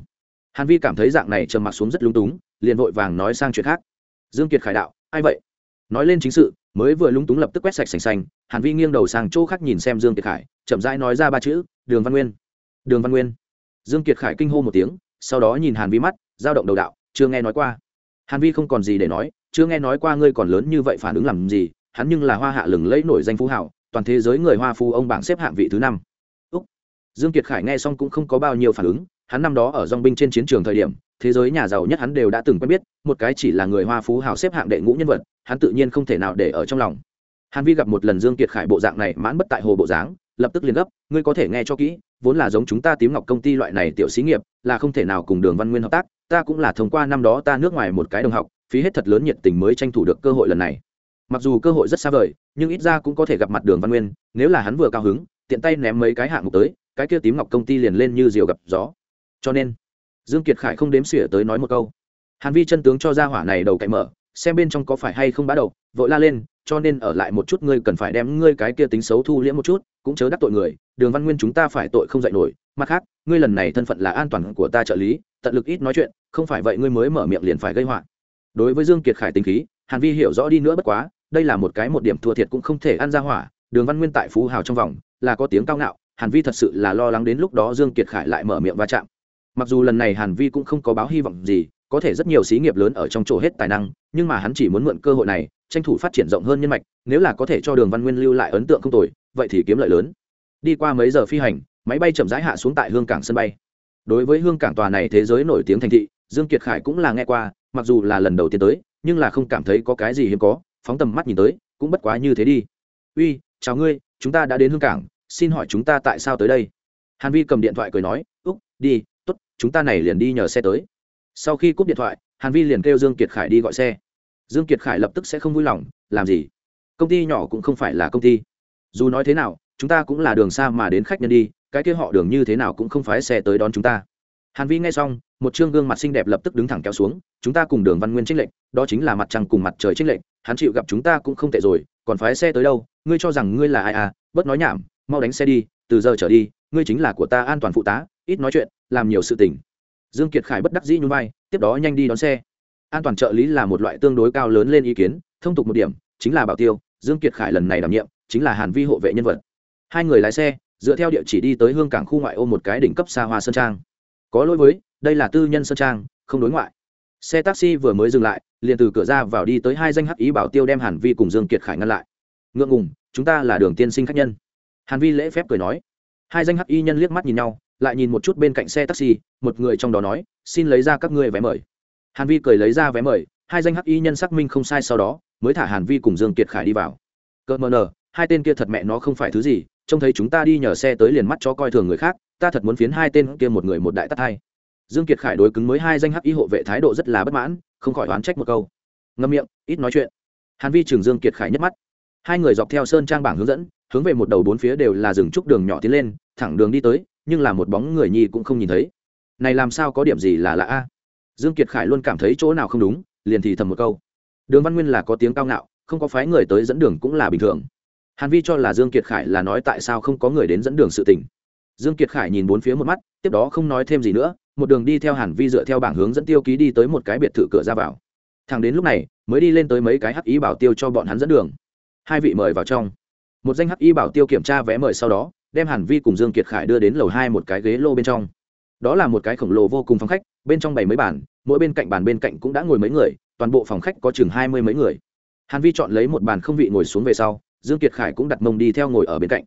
Speaker 1: Hàn vi cảm thấy dạng này trầm mặc xuống rất lúng túng, liền vội vàng nói sang chuyện khác. Dương kiệt khải đạo, ai vậy? Nói lên chính sự, mới vừa lúng túng lập tức quét sạch sành xanh, hàn vi nghiêng đầu sang chỗ khác nhìn xem dương kiệt khải, chậm rãi nói ra ba chữ, đường văn nguyên. Đường văn nguyên? Dương kiệt khải kinh hô một tiếng, sau đó nhìn hàn vi mắt, dao động đầu đạo, chưa nghe nói qua. Hàn vi không còn gì để nói, chưa nghe nói qua ngươi còn lớn như vậy phản ứng làm gì, hắn nhưng là hoa hạ lừng lẫy nổi danh phú hảo toàn thế giới người hoa phu ông bảng xếp hạng vị thứ năm dương kiệt khải nghe xong cũng không có bao nhiêu phản ứng, hắn năm đó ở dong binh trên chiến trường thời điểm, thế giới nhà giàu nhất hắn đều đã từng quen biết, một cái chỉ là người hoa phú hào xếp hạng đệ ngũ nhân vật, hắn tự nhiên không thể nào để ở trong lòng. Hàn vi gặp một lần dương kiệt khải bộ dạng này mãn bất tại hồ bộ dáng, lập tức liền gấp, ngươi có thể nghe cho kỹ, vốn là giống chúng ta tím ngọc công ty loại này tiểu xí nghiệp, là không thể nào cùng đường văn nguyên hợp tác, ta cũng là thông qua năm đó ta nước ngoài một cái đồng học, phí hết thật lớn nhiệt tình mới tranh thủ được cơ hội lần này. Mặc dù cơ hội rất xa vời, nhưng ít ra cũng có thể gặp mặt đường văn nguyên, nếu là hắn vừa cao hứng, tiện tay ném mấy cái hạng mục tới cái kia tím ngọc công ty liền lên như diều gặp gió. Cho nên, dương kiệt khải không đếm xỉa tới nói một câu. Hàn vi chân tướng cho ra hỏa này đầu cậy mở, xem bên trong có phải hay không bá đầu, vội la lên, cho nên ở lại một chút ngươi cần phải đem ngươi cái kia tính xấu thu liễm một chút, cũng chớ đắc tội người, đường văn nguyên chúng ta phải tội không dạy nổi, mặt khác, ngươi lần này thân phận là an toàn của ta trợ lý, tận lực ít nói chuyện, không phải vậy ngươi mới mở miệng liền phải gây họa. Đối với dương kiệt khải tính khí, hàn vi hiểu rõ đi nữa bất quá, đây là một cái một điểm thua thiệt cũng không thể ăn ra hỏa, đường văn nguyên tại phú hào trong vòng, là có tiếng cao ngạo hàn vi thật sự là lo lắng đến lúc đó dương kiệt khải lại mở miệng va chạm. Mặc dù lần này hàn vi cũng không có báo hy vọng gì, có thể rất nhiều xí nghiệp lớn ở trong chỗ hết tài năng, nhưng mà hắn chỉ muốn mượn cơ hội này, tranh thủ phát triển rộng hơn nhân mạch, nếu là có thể cho đường văn nguyên lưu lại ấn tượng không tồi, vậy thì kiếm lợi lớn. Đi qua mấy giờ phi hành, máy bay chậm rãi hạ xuống tại hương cảng sân bay. Đối với hương cảng tòa này thế giới nổi tiếng thành thị, dương kiệt khải cũng là nghe qua, mặc dù là lần đầu tiên tới, nhưng là không cảm thấy có cái gì hiếm có, phóng tầm mắt nhìn tới, cũng bất quá như thế đi. Uy, chào ngươi, chúng ta đã đến hương cảng xin hỏi chúng ta tại sao tới đây? Hàn vi cầm điện thoại cười nói, úc, đi t ố t chúng ta này liền đi nhờ xe tới. Sau khi cúp điện thoại, hàn vi liền kêu dương kiệt khải đi gọi xe. Dương kiệt khải lập tức sẽ không vui lòng, làm gì? Công ty nhỏ cũng không phải là công ty. Dù nói thế nào, chúng ta cũng là đường xa mà đến khách nhân đi, cái kia họ đường như thế nào cũng không phải xe tới đón chúng ta. Hàn vi nghe xong, một chương gương mặt xinh đẹp lập tức đứng thẳng kéo xuống, chúng ta cùng đường văn nguyên trích lệnh đó chính là mặt trăng cùng mặt trời trích lệnh hắn chịu gặp chúng ta cũng không tệ rồi, còn phái xe tới đâu? Ngươi cho rằng ngươi là ai à? Bớt nói nhảm mau đánh xe đi, từ giờ trở đi, ngươi chính là của ta, an toàn phụ tá, ít nói chuyện, làm nhiều sự tình. Dương kiệt khải bất đắc dĩ nhún vai, tiếp đó nhanh đi đón xe. An toàn trợ lý là một loại tương đối cao lớn lên ý kiến, thông tục một điểm, chính là bảo tiêu, dương kiệt khải lần này đảm nhiệm, chính là hàn vi hộ vệ nhân vật. Hai người lái xe, dựa theo địa chỉ đi tới hương cảng khu ngoại ô một cái đỉnh cấp xa hoa sơn trang. Có lỗi với, đây là tư nhân sơn trang, không đối ngoại. Xe taxi vừa mới dừng lại, liền từ cửa ra vào đi tới hai danh hắc ý bảo tiêu đem hàn vi cùng dương kiệt khải ngăn lại. Ngượng ngùng, chúng ta là đường tiên sinh khách nhân hàn vi lễ phép cười nói. Hai danh hắc y nhân liếc mắt nhìn nhau, lại nhìn một chút bên cạnh xe taxi, một người trong đó nói, xin lấy ra các ngươi vé mời. Hàn vi cười lấy ra vé mời, hai danh hắc y nhân xác minh không sai sau đó, mới thả hàn vi cùng dương kiệt khải đi vào. Cỡ mờ nờ, hai tên kia thật mẹ nó không phải thứ gì, trông thấy chúng ta đi nhờ xe tới liền mắt cho coi thường người khác, ta thật muốn phiến hai tên kia một người một đại tắt hai. Dương kiệt khải đối cứng mới hai danh hắc y hộ vệ thái độ rất là bất mãn, không khỏi oán trách một câu. Ngâm miệng, ít nói chuyện. Hàn vi trường dương kiệt khải nhất mắt. Hai người dọc theo sơn trang bảng hướng dẫn hướng về một đầu bốn phía đều là rừng trúc đường nhỏ tiến lên, thẳng đường đi tới, nhưng là một bóng người nhi cũng không nhìn thấy. Này làm sao có điểm gì là lạ a? Dương kiệt khải luôn cảm thấy chỗ nào không đúng, liền thì thầm một câu. Đường văn nguyên là có tiếng cao ngạo, không có phái người tới dẫn đường cũng là bình thường. Hàn vi cho là dương kiệt khải là nói tại sao không có người đến dẫn đường sự tình. Dương kiệt khải nhìn bốn phía một mắt, tiếp đó không nói thêm gì nữa, một đường đi theo hàn vi dựa theo bảng hướng dẫn tiêu ký đi tới một cái biệt thự cửa ra vào. Thằng đến lúc này, mới đi lên tới mấy cái hắc ý bảo tiêu cho bọn hắn dẫn đường. Hai vị mời vào trong một danh hắc y bảo tiêu kiểm tra vé mời sau đó, đem hàn vi cùng dương kiệt khải đưa đến lầu hai một cái ghế lô bên trong. Đó là một cái khổng lồ vô cùng phòng khách, bên trong bảy mấy bàn, mỗi bên cạnh bàn bên cạnh cũng đã ngồi mấy người, toàn bộ phòng khách có chừng hai mươi mấy người. Hàn vi chọn lấy một bàn không vị ngồi xuống về sau, dương kiệt khải cũng đặt mông đi theo ngồi ở bên cạnh.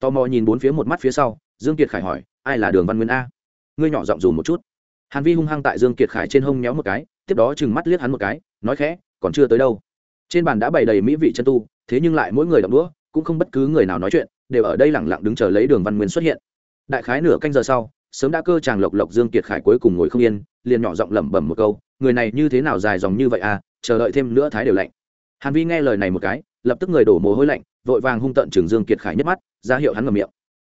Speaker 1: Tò mò nhìn bốn phía một mắt phía sau, dương kiệt khải hỏi, ai là đường văn nguyên a? Ngươi nhỏ giọng dù một chút. Hàn vi hung hăng tại dương kiệt khải trên hông nhéo một cái, tiếp đó chừng mắt liếc hắn một cái, nói khẽ, còn chưa tới đâu. Trên bàn đã bày đầy mỹ vị chân tu, thế nhưng lại mỗi người đọc đũa cũng không bất cứ người nào nói chuyện, đều ở đây lẳng lặng đứng chờ lấy đường văn nguyên xuất hiện. Đại khái nửa canh giờ sau, sớm đã cơ chàng lộc lộc dương kiệt khải cuối cùng ngồi không yên, liền nhỏ giọng lẩm bẩm một câu, người này như thế nào dài dòng như vậy à chờ đợi thêm nữa thái đều lạnh. Hàn vi nghe lời này một cái, lập tức người đổ mồ hôi lạnh, vội vàng hung tận trường dương kiệt khải nhất mắt, ra hiệu hắn ngậm miệng.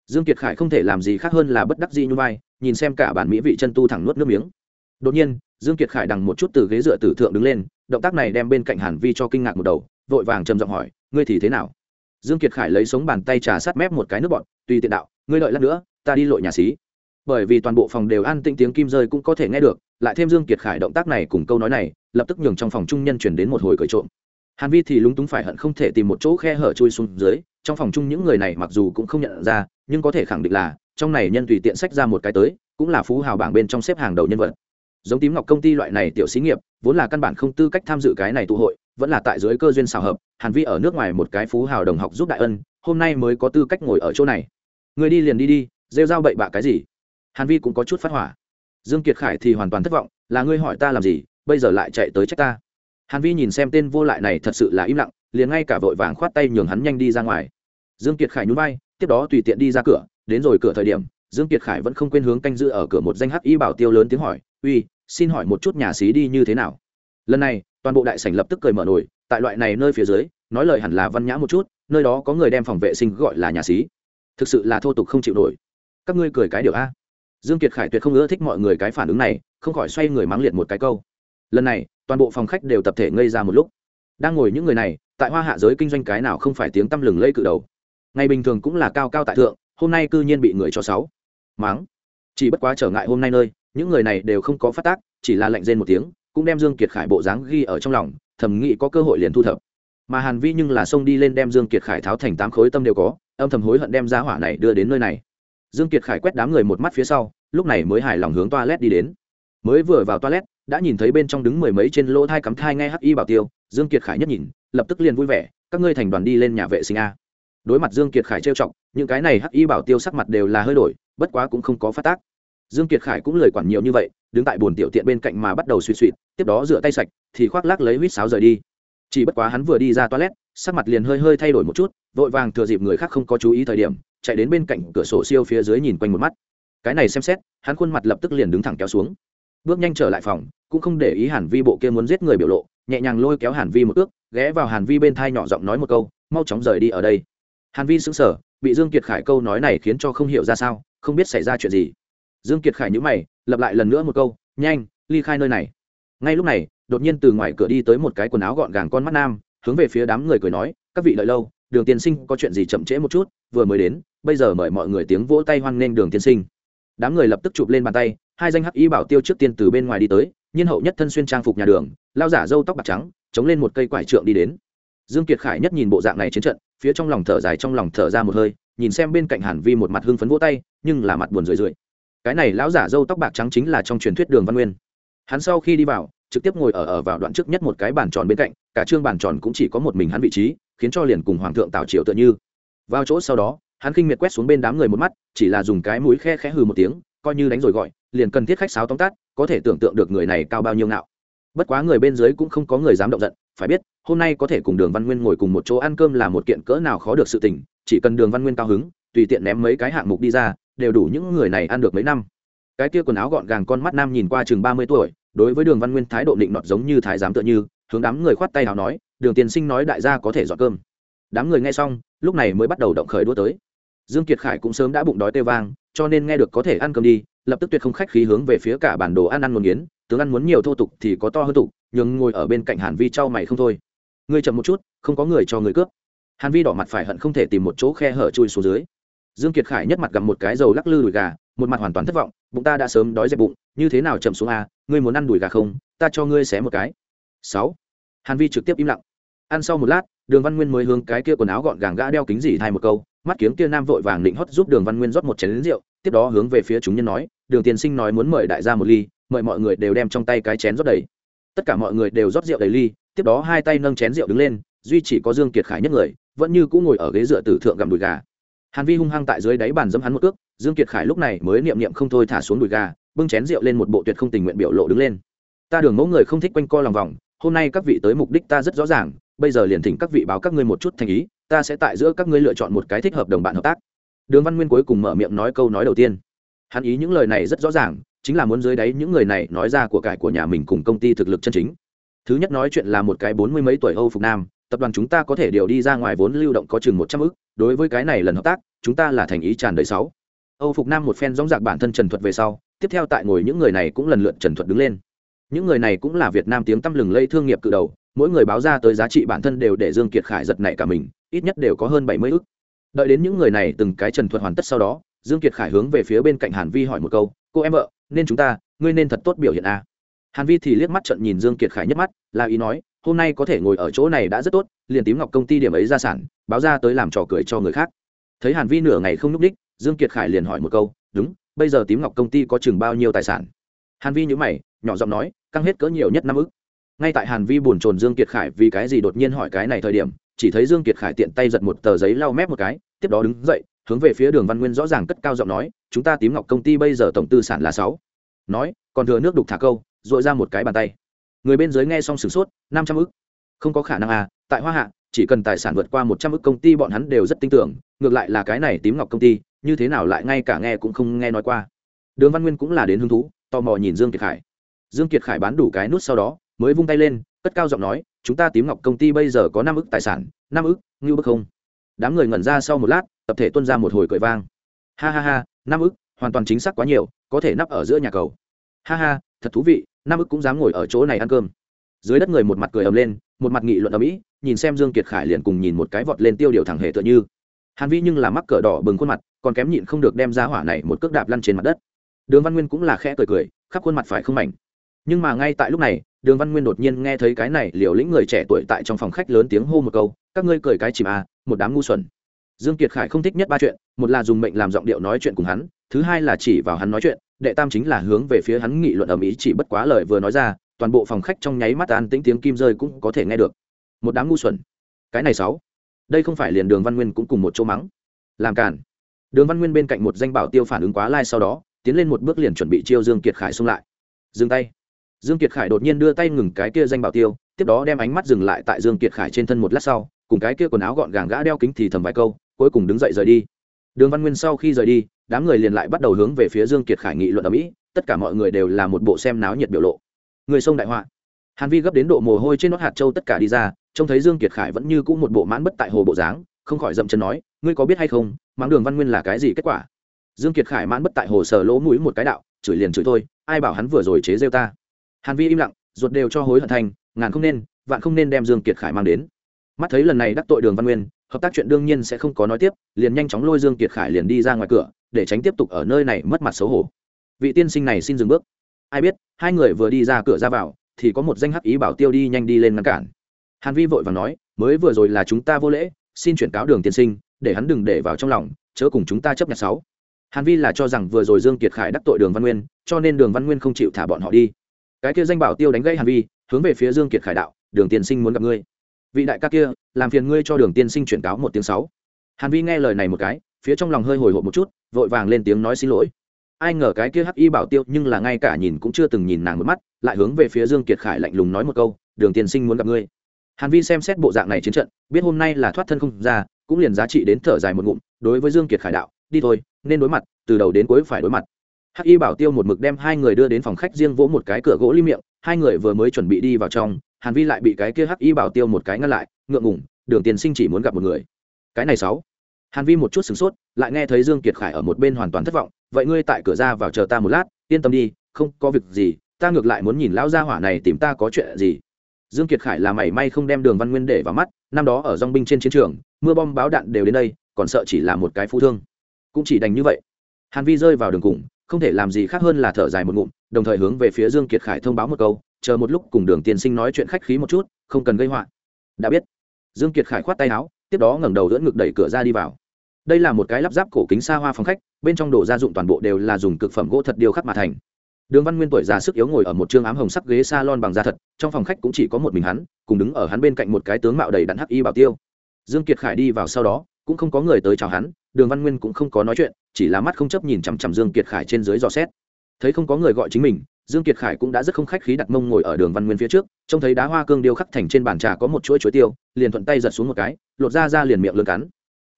Speaker 1: Dương kiệt khải không thể làm gì khác hơn là bất đắc dĩ như vai, nhìn xem cả bản mỹ vị chân tu thẳng nuốt nước miếng. Đột nhiên, dương kiệt khải đằng một chút từ ghế dựa tử thượng đứng lên, động tác này đem bên cạnh hàn vi cho kinh ngạc một đầu, vội vàng trầm giọng hỏi, ngươi thì thế nào? Dương kiệt khải lấy sống bàn tay trà sát mép một cái nước bọt tùy tiện đạo, ngươi đợi lát nữa, ta đi lội nhà xí. Bởi vì toàn bộ phòng đều an tĩnh tiếng kim rơi cũng có thể nghe được, lại thêm dương kiệt khải động tác này cùng câu nói này, lập tức nhường trong phòng trung nhân chuyển đến một hồi cởi trộm. Hàn vi thì lúng túng phải hận không thể tìm một chỗ khe hở chui xuống dưới, trong phòng chung những người này mặc dù cũng không nhận ra, nhưng có thể khẳng định là, trong này nhân tùy tiện sách ra một cái tới, cũng là phú hào bảng bên trong xếp hàng đầu nhân vật. Giống tím ngọc công ty loại này tiểu xí nghiệp, vốn là căn bản không tư cách tham dự cái này tụ hội vẫn là tại dưới cơ duyên xào hợp, hàn vi ở nước ngoài một cái phú hào đồng học giúp đại ân, hôm nay mới có tư cách ngồi ở chỗ này. Người đi liền đi đi, rêu r a o bậy bạ cái gì? Hàn vi cũng có chút phát hỏa. Dương kiệt khải thì hoàn toàn thất vọng, là ngươi hỏi ta làm gì, bây giờ lại chạy tới trách ta. Hàn vi nhìn xem tên vô lại này thật sự là im lặng, liền ngay cả vội vàng khoát tay nhường hắn nhanh đi ra ngoài. Dương kiệt khải nhún vai, tiếp đó tùy tiện đi ra cửa, đến rồi cửa thời điểm, dương kiệt khải vẫn không quên hướng canh giữ ở cửa một danh hắc y bảo tiêu lớn tiếng hỏi, uy, xin hỏi một chút nhà xí đi như thế nào? Lần này toàn bộ đại sảnh lập tức cười mở nổi tại loại này nơi phía dưới, nói lời hẳn là văn nhã một chút, nơi đó có người đem phòng vệ sinh gọi là nhà xí. Thực sự là thô tục không chịu nổi. Các ngươi cười cái điều a. Dương kiệt khải tuyệt không ưa thích mọi người cái phản ứng này, không khỏi xoay người mắng liệt một cái câu. Lần này, toàn bộ phòng khách đều tập thể ngây ra một lúc. Đang ngồi những người này, tại hoa hạ giới kinh doanh cái nào không phải tiếng tăm lừng lây cự đầu. Ngày bình thường cũng là cao cao tại thượng, hôm nay cư nhiên bị người cho sáu. Mắng. Chỉ bất quá trở ngại hôm nay nơi, những người này đều không có phát tác, chỉ là lệnh rên một tiếng cũng đem dương kiệt khải bộ dáng ghi ở trong lòng, thầm nghĩ có cơ hội liền thu thập. Mà hàn vi nhưng là xông đi lên đem dương kiệt khải tháo thành tám khối tâm đều có, âm thầm hối hận đem giá hỏa này đưa đến nơi này. Dương kiệt khải quét đám người một mắt phía sau, lúc này mới hài lòng hướng toilet đi đến. Mới vừa vào toilet, đã nhìn thấy bên trong đứng mười mấy trên lỗ thai cắm thai nghe hắc y bảo tiêu, dương kiệt khải nhất nhìn, lập tức liền vui vẻ, các ngươi thành đoàn đi lên nhà vệ sinh a. Đối mặt dương kiệt khải trêu chọc, những cái này hắc y bảo tiêu sắc mặt đều là hơi đổi, bất quá cũng không có phát tác dương kiệt khải cũng lời quản nhiều như vậy, đứng tại bồn tiểu tiện bên cạnh mà bắt đầu suy suy, tiếp đó rửa tay sạch, thì khoác lác lấy huýt sáo rời đi. Chỉ bất quá hắn vừa đi ra toilet, sắc mặt liền hơi hơi thay đổi một chút, vội vàng thừa dịp người khác không có chú ý thời điểm, chạy đến bên cạnh cửa sổ siêu phía dưới nhìn quanh một mắt. Cái này xem xét, hắn khuôn mặt lập tức liền đứng thẳng kéo xuống. Bước nhanh trở lại phòng, cũng không để ý hàn vi bộ kia muốn giết người biểu lộ, nhẹ nhàng lôi kéo hàn vi một ước, ghé vào hàn vi bên thai nhỏ giọng nói một câu, mau chóng rời đi ở đây. Hàn vi sững sờ, bị dương kiệt khải câu nói này khiến cho không hiểu ra sao, không biết xảy ra chuyện gì dương kiệt khải nhữ mày, lặp lại lần nữa một câu, nhanh, ly khai nơi này. Ngay lúc này, đột nhiên từ ngoài cửa đi tới một cái quần áo gọn gàng con mắt nam, hướng về phía đám người cười nói, các vị đợi lâu, đường tiên sinh có chuyện gì chậm trễ một chút, vừa mới đến, bây giờ mời mọi người tiếng vỗ tay hoan nghênh đường tiên sinh. Đám người lập tức chụp lên bàn tay, hai danh hắc y bảo tiêu trước tiên từ bên ngoài đi tới, nhiên hậu nhất thân xuyên trang phục nhà đường, lao giả râu tóc bạc trắng, chống lên một cây quải trượng đi đến. Dương kiệt khải nhất nhìn bộ dạng này chiến trận, phía trong lòng thở dài trong lòng thở ra một hơi, nhìn xem bên cạnh hàn vi một mặt hưng phấn vỗ tay, nhưng là mặt buồn rười rượi cái này lão giả râu tóc bạc trắng chính là trong truyền thuyết đường văn nguyên. Hắn sau khi đi vào, trực tiếp ngồi ở ở vào đoạn trước nhất một cái bàn tròn bên cạnh, cả trương bàn tròn cũng chỉ có một mình hắn vị trí, khiến cho liền cùng hoàng thượng tào triều tựa như. Vào chỗ sau đó, hắn khinh miệt quét xuống bên đám người một mắt, chỉ là dùng cái mũi khe khẽ hừ một tiếng, coi như đánh rồi gọi, liền cần thiết khách sáo tóm tát có thể tưởng tượng được người này cao bao nhiêu ngạo. Bất quá người bên dưới cũng không có người dám động giận, phải biết, hôm nay có thể cùng đường văn nguyên ngồi cùng một chỗ ăn cơm là một kiện cỡ nào khó được sự tình, chỉ cần đường văn nguyên cao hứng, tùy tiện ném mấy cái hạng mục đi ra đều đủ những người này ăn được mấy năm. Cái kia quần áo gọn gàng con mắt nam nhìn qua chừng ba mươi tuổi, đối với đường văn nguyên thái độ định nọt giống như thái giám tựa như, hướng đám người khoát tay nào nói, đường tiên sinh nói đại gia có thể dọn cơm. Đám người nghe xong, lúc này mới bắt đầu động khởi đua tới. Dương kiệt khải cũng sớm đã bụng đói tê vang, cho nên nghe được có thể ăn cơm đi, lập tức tuyệt không khách khí hướng về phía cả bản đồ ăn ăn một nghiến, tướng ăn muốn nhiều thô tục thì có to hơn tục nhưng ngồi ở bên cạnh hàn vi trao mày không thôi. Ngươi chậm một chút, không có người cho người cướp. Hàn vi đỏ mặt phải hận không thể tìm một chỗ khe hở chui xuống dưới dương kiệt khải nhất mặt gặp một cái dầu lắc lư đùi gà, một mặt hoàn toàn thất vọng, bụng ta đã sớm đói dẹp bụng, như thế nào chậm xuống a ngươi muốn ăn đùi gà không? Ta cho ngươi xé một cái. Sáu. Hàn vi trực tiếp im lặng. Ăn sau một lát, đường văn nguyên mới hướng cái kia quần áo gọn gàng gã đeo kính dỉ thay một câu, mắt kiếm kia nam vội vàng định hót giúp đường văn nguyên rót một chén rượu, tiếp đó hướng về phía chúng nhân nói, đường tiên sinh nói muốn mời đại gia một ly, mời mọi người đều đem trong tay cái chén rót đầy. Tất cả mọi người đều rót rượu đầy ly, tiếp đó hai tay nâng chén rượu đứng lên, duy chỉ có dương kiệt khải nhất người, vẫn như cũng ngồi ở ghế dựa tử thượng gặm đùi gà hàn vi hung hăng tại dưới đáy bàn dẫm hắn một cước, dương kiệt khải lúc này mới niệm niệm không thôi thả xuống đùi gà, bưng chén rượu lên một bộ tuyệt không tình nguyện biểu lộ đứng lên. Ta đường mẫu người không thích quanh co lòng vòng, hôm nay các vị tới mục đích ta rất rõ ràng, bây giờ liền thỉnh các vị báo các ngươi một chút thành ý, ta sẽ tại giữa các ngươi lựa chọn một cái thích hợp đồng bạn hợp tác. Đường văn nguyên cuối cùng mở miệng nói câu nói đầu tiên. Hắn ý những lời này rất rõ ràng, chính là muốn dưới đáy những người này nói ra của cải của nhà mình cùng công ty thực lực chân chính. Thứ nhất nói chuyện là một cái bốn mươi mấy tuổi âu phục nam, tập đoàn chúng ta có thể điều đi ra ngoài vốn lưu động có chừng một trăm ức đối với cái này lần hợp tác, chúng ta là thành ý tràn đầy sáu. Âu phục nam một phen dóng dạc bản thân trần thuật về sau, tiếp theo tại ngồi những người này cũng lần lượt trần thuật đứng lên. Những người này cũng là việt nam tiếng tăm lừng lây thương nghiệp cự đầu, mỗi người báo ra tới giá trị bản thân đều để dương kiệt khải giật nảy cả mình, ít nhất đều có hơn bảy mươi ức. Đợi đến những người này từng cái trần thuật hoàn tất sau đó, dương kiệt khải hướng về phía bên cạnh hàn vi hỏi một câu, cô em vợ, nên chúng ta, ngươi nên thật tốt biểu hiện a à. hàn vi thì liếc mắt trận nhìn dương kiệt khải nhất mắt, là ý nói hôm nay có thể ngồi ở chỗ này đã rất tốt, liền tím ngọc công ty điểm ấy ra sản, báo ra tới làm trò cười cho người khác. Thấy hàn vi nửa ngày không núp đích, dương kiệt khải liền hỏi một câu, đúng, bây giờ tím ngọc công ty có chừng bao nhiêu tài sản? Hàn vi nhữ mày, nhỏ giọng nói, căng hết cỡ nhiều nhất năm ức. Ngay tại hàn vi buồn chồn dương kiệt khải vì cái gì đột nhiên hỏi cái này thời điểm, chỉ thấy dương kiệt khải tiện tay giật một tờ giấy lau mép một cái, tiếp đó đứng dậy, hướng về phía đường văn nguyên rõ ràng cất cao giọng nói, chúng ta tím ngọc công ty bây giờ tổng tư sản là sáu. Nói, còn thừa nước đục thả câu dội ra một cái bàn tay người bên dưới nghe xong sửng sốt, năm trăm ức. Không có khả năng à tại hoa hạ, chỉ cần tài sản vượt qua một trăm ức công ty bọn hắn đều rất tin tưởng, ngược lại là cái này tím ngọc công ty, như thế nào lại ngay cả nghe cũng không nghe nói qua. Đường văn nguyên cũng là đến hứng thú, tò mò nhìn dương kiệt khải. Dương kiệt khải bán đủ cái nút sau đó, mới vung tay lên, cất cao giọng nói, chúng ta tím ngọc công ty bây giờ có năm ức tài sản, năm ức như bức không? Đám người ngẩn ra sau một lát, tập thể tuân ra một hồi cười vang. Ha ha ha, năm ức, hoàn toàn chính xác quá nhiều, có thể nắp ở giữa nhà cầu. Ha ha thật thú vị, nam ức cũng dám ngồi ở chỗ này ăn cơm. Dưới đất người một mặt cười ầm lên, một mặt nghị luận ở mỹ nhìn xem dương kiệt khải liền cùng nhìn một cái vọt lên tiêu điều thẳng hề tựa như. Hàn vi nhưng là mắc cỡ đỏ bừng khuôn mặt, còn kém nhịn không được đem ra hỏa này một cước đạp lăn trên mặt đất. Đường văn nguyên cũng là khẽ cười cười, khắp khuôn mặt phải không mảnh. Nhưng mà ngay tại lúc này, đường văn nguyên đột nhiên nghe thấy cái này liều lĩnh người trẻ tuổi tại trong phòng khách lớn tiếng hô một câu, các ngươi cười cái chìm à một đám ngu xuẩn. Dương kiệt khải không thích nhất ba chuyện, một là dùng mệnh làm giọng điệu nói chuyện cùng hắn, thứ hai là chỉ vào hắn nói chuyện đệ tam chính là hướng về phía hắn nghị luận ầm ĩ chỉ bất quá lời vừa nói ra, toàn bộ phòng khách trong nháy mắt an tĩnh, tiếng kim rơi cũng có thể nghe được. Một đám ngu xuẩn. Cái này sáu. Đây không phải liền đường văn nguyên cũng cùng một chỗ mắng. Làm cản đường văn nguyên bên cạnh một danh bảo tiêu phản ứng quá lai sau đó, tiến lên một bước liền chuẩn bị chiêu dương kiệt khải xung lại. Dừng tay. Dương kiệt khải đột nhiên đưa tay ngừng cái kia danh bảo tiêu, tiếp đó đem ánh mắt dừng lại tại dương kiệt khải trên thân một lát sau, cùng cái kia quần áo gọn gàng gã đeo kính thì thầm vài câu, cuối cùng đứng dậy rời đi đường văn nguyên sau khi rời đi, đám người liền lại bắt đầu hướng về phía dương kiệt khải nghị luận ở mỹ, tất cả mọi người đều là một bộ xem náo nhiệt biểu lộ. Người sông đại họa. Hàn vi gấp đến độ mồ hôi trên nót hạt châu tất cả đi ra, trông thấy dương kiệt khải vẫn như cũ một bộ mãn bất tại hồ bộ dáng, không khỏi dậm chân nói, ngươi có biết hay không, mắng đường văn nguyên là cái gì kết quả? Dương kiệt khải mãn bất tại hồ sờ lỗ mũi một cái đạo, chửi liền chửi thôi, ai bảo hắn vừa rồi chế rêu ta? Hàn vi im lặng, ruột đều cho hối hận thành, ngàn không nên, vạn không nên đem dương kiệt khải mang đến. Mắt thấy lần này đắc tội đường văn nguyên hợp tác chuyện đương nhiên sẽ không có nói tiếp, liền nhanh chóng lôi dương kiệt khải liền đi ra ngoài cửa, để tránh tiếp tục ở nơi này mất mặt xấu hổ. Vị tiên sinh này xin dừng bước. Ai biết, hai người vừa đi ra cửa ra vào, thì có một danh hắc ý bảo tiêu đi nhanh đi lên ngăn cản. Hàn vi vội vàng nói, mới vừa rồi là chúng ta vô lễ, xin chuyển cáo đường tiên sinh, để hắn đừng để vào trong lòng, chớ cùng chúng ta chấp nhận sáu. Hàn vi là cho rằng vừa rồi dương kiệt khải đắc tội đường văn nguyên, cho nên đường văn nguyên không chịu thả bọn họ đi. Cái kia danh bảo tiêu đánh gây hàn vi, hướng về phía dương kiệt khải đạo, đường tiên sinh muốn gặp ngươi vị đại ca kia, làm phiền ngươi cho đường tiên sinh chuyển cáo một tiếng sáu. Hàn vi nghe lời này một cái, phía trong lòng hơi hồi hộp một chút, vội vàng lên tiếng nói xin lỗi. Ai ngờ cái kia hắc y bảo tiêu nhưng là ngay cả nhìn cũng chưa từng nhìn nàng một mắt, lại hướng về phía dương kiệt khải lạnh lùng nói một câu, đường tiên sinh muốn gặp ngươi. Hàn vi xem xét bộ dạng này chiến trận, biết hôm nay là thoát thân không ra, cũng liền giá trị đến thở dài một ngụm, đối với dương kiệt khải đạo, đi thôi, nên đối mặt, từ đầu đến cuối phải đối mặt. Hắc y bảo tiêu một mực đem hai người đưa đến phòng khách riêng vỗ một cái cửa gỗ lim miệng, hai người vừa mới chuẩn bị đi vào trong hàn vi lại bị cái kia hắc y bảo tiêu một cái ngăn lại, ngượng ngủng đường tiền sinh chỉ muốn gặp một người. Cái này sáu. Hàn vi một chút sửng sốt, lại nghe thấy dương kiệt khải ở một bên hoàn toàn thất vọng, vậy ngươi tại cửa ra vào chờ ta một lát, yên tâm đi, không có việc gì, ta ngược lại muốn nhìn lão gia hỏa này tìm ta có chuyện gì. Dương kiệt khải là mảy may không đem đường văn nguyên để vào mắt, năm đó ở dong binh trên chiến trường, mưa bom báo đạn đều đến đây, còn sợ chỉ là một cái phú thương. Cũng chỉ đành như vậy. Hàn vi rơi vào đường cùng, không thể làm gì khác hơn là thở dài một ngụm, đồng thời hướng về phía dương kiệt khải thông báo một câu chờ một lúc cùng đường tiên sinh nói chuyện khách khí một chút, không cần gây họa. Đã biết. Dương kiệt khải khoát tay áo, tiếp đó ngẩng đầu đỡ ngực đẩy cửa ra đi vào. Đây là một cái lắp ráp cổ kính xa hoa phòng khách, bên trong đồ gia dụng toàn bộ đều là dùng cực phẩm gỗ thật điêu khắc mà thành. Đường văn nguyên tuổi già sức yếu ngồi ở một trương ám hồng sắc ghế salon bằng da thật, trong phòng khách cũng chỉ có một mình hắn, cùng đứng ở hắn bên cạnh một cái tướng mạo đầy đặn hắc y bảo tiêu. Dương kiệt khải đi vào sau đó, cũng không có người tới chào hắn, đường văn nguyên cũng không có nói chuyện, chỉ là mắt không chấp nhìn chằm chằm dương kiệt khải trên dưới dò xét. Thấy không có người gọi chính mình dương kiệt khải cũng đã rất không khách khí đặt mông ngồi ở đường văn nguyên phía trước, trông thấy đá hoa cương điêu khắc thành trên bàn trà có một chuỗi chuối tiêu, liền thuận tay giật xuống một cái, lột ra ra liền miệng lươn cắn.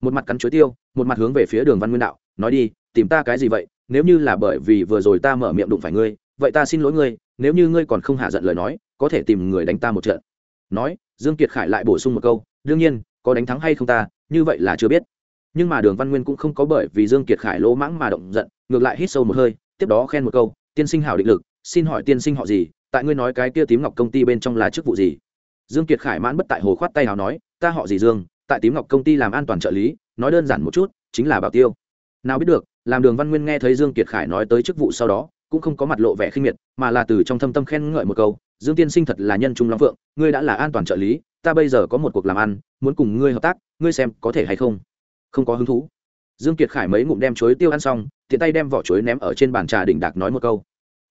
Speaker 1: Một mặt cắn chuối tiêu, một mặt hướng về phía đường văn nguyên đạo, nói đi, tìm ta cái gì vậy? Nếu như là bởi vì vừa rồi ta mở miệng đụng phải ngươi, vậy ta xin lỗi ngươi, nếu như ngươi còn không hạ giận lời nói, có thể tìm người đánh ta một trận. Nói, dương kiệt khải lại bổ sung một câu, đương nhiên, có đánh thắng hay không ta, như vậy là chưa biết. Nhưng mà đường văn nguyên cũng không có bởi vì dương kiệt khải lỗ mãng mà động giận, ngược lại hít sâu một hơi, tiếp đó khen một câu, tiên sinh hảo định lực xin hỏi tiên sinh họ gì? Tại ngươi nói cái kia tím ngọc công ty bên trong là chức vụ gì? Dương kiệt khải mãn bất tại hồ khoát tay nào nói, ta họ gì dương? Tại tím ngọc công ty làm an toàn trợ lý, nói đơn giản một chút, chính là bảo tiêu. Nào biết được, làm đường văn nguyên nghe thấy dương kiệt khải nói tới chức vụ sau đó, cũng không có mặt lộ vẻ khinh miệt, mà là từ trong thâm tâm khen ngợi một câu, dương tiên sinh thật là nhân trung long phượng, ngươi đã là an toàn trợ lý, ta bây giờ có một cuộc làm ăn, muốn cùng ngươi hợp tác, ngươi xem có thể hay không? Không có hứng thú. Dương kiệt khải mấy ngụm đem chuối tiêu ăn xong, tiện tay đem vỏ chuối ném ở trên bàn trà đỉnh đạc nói một câu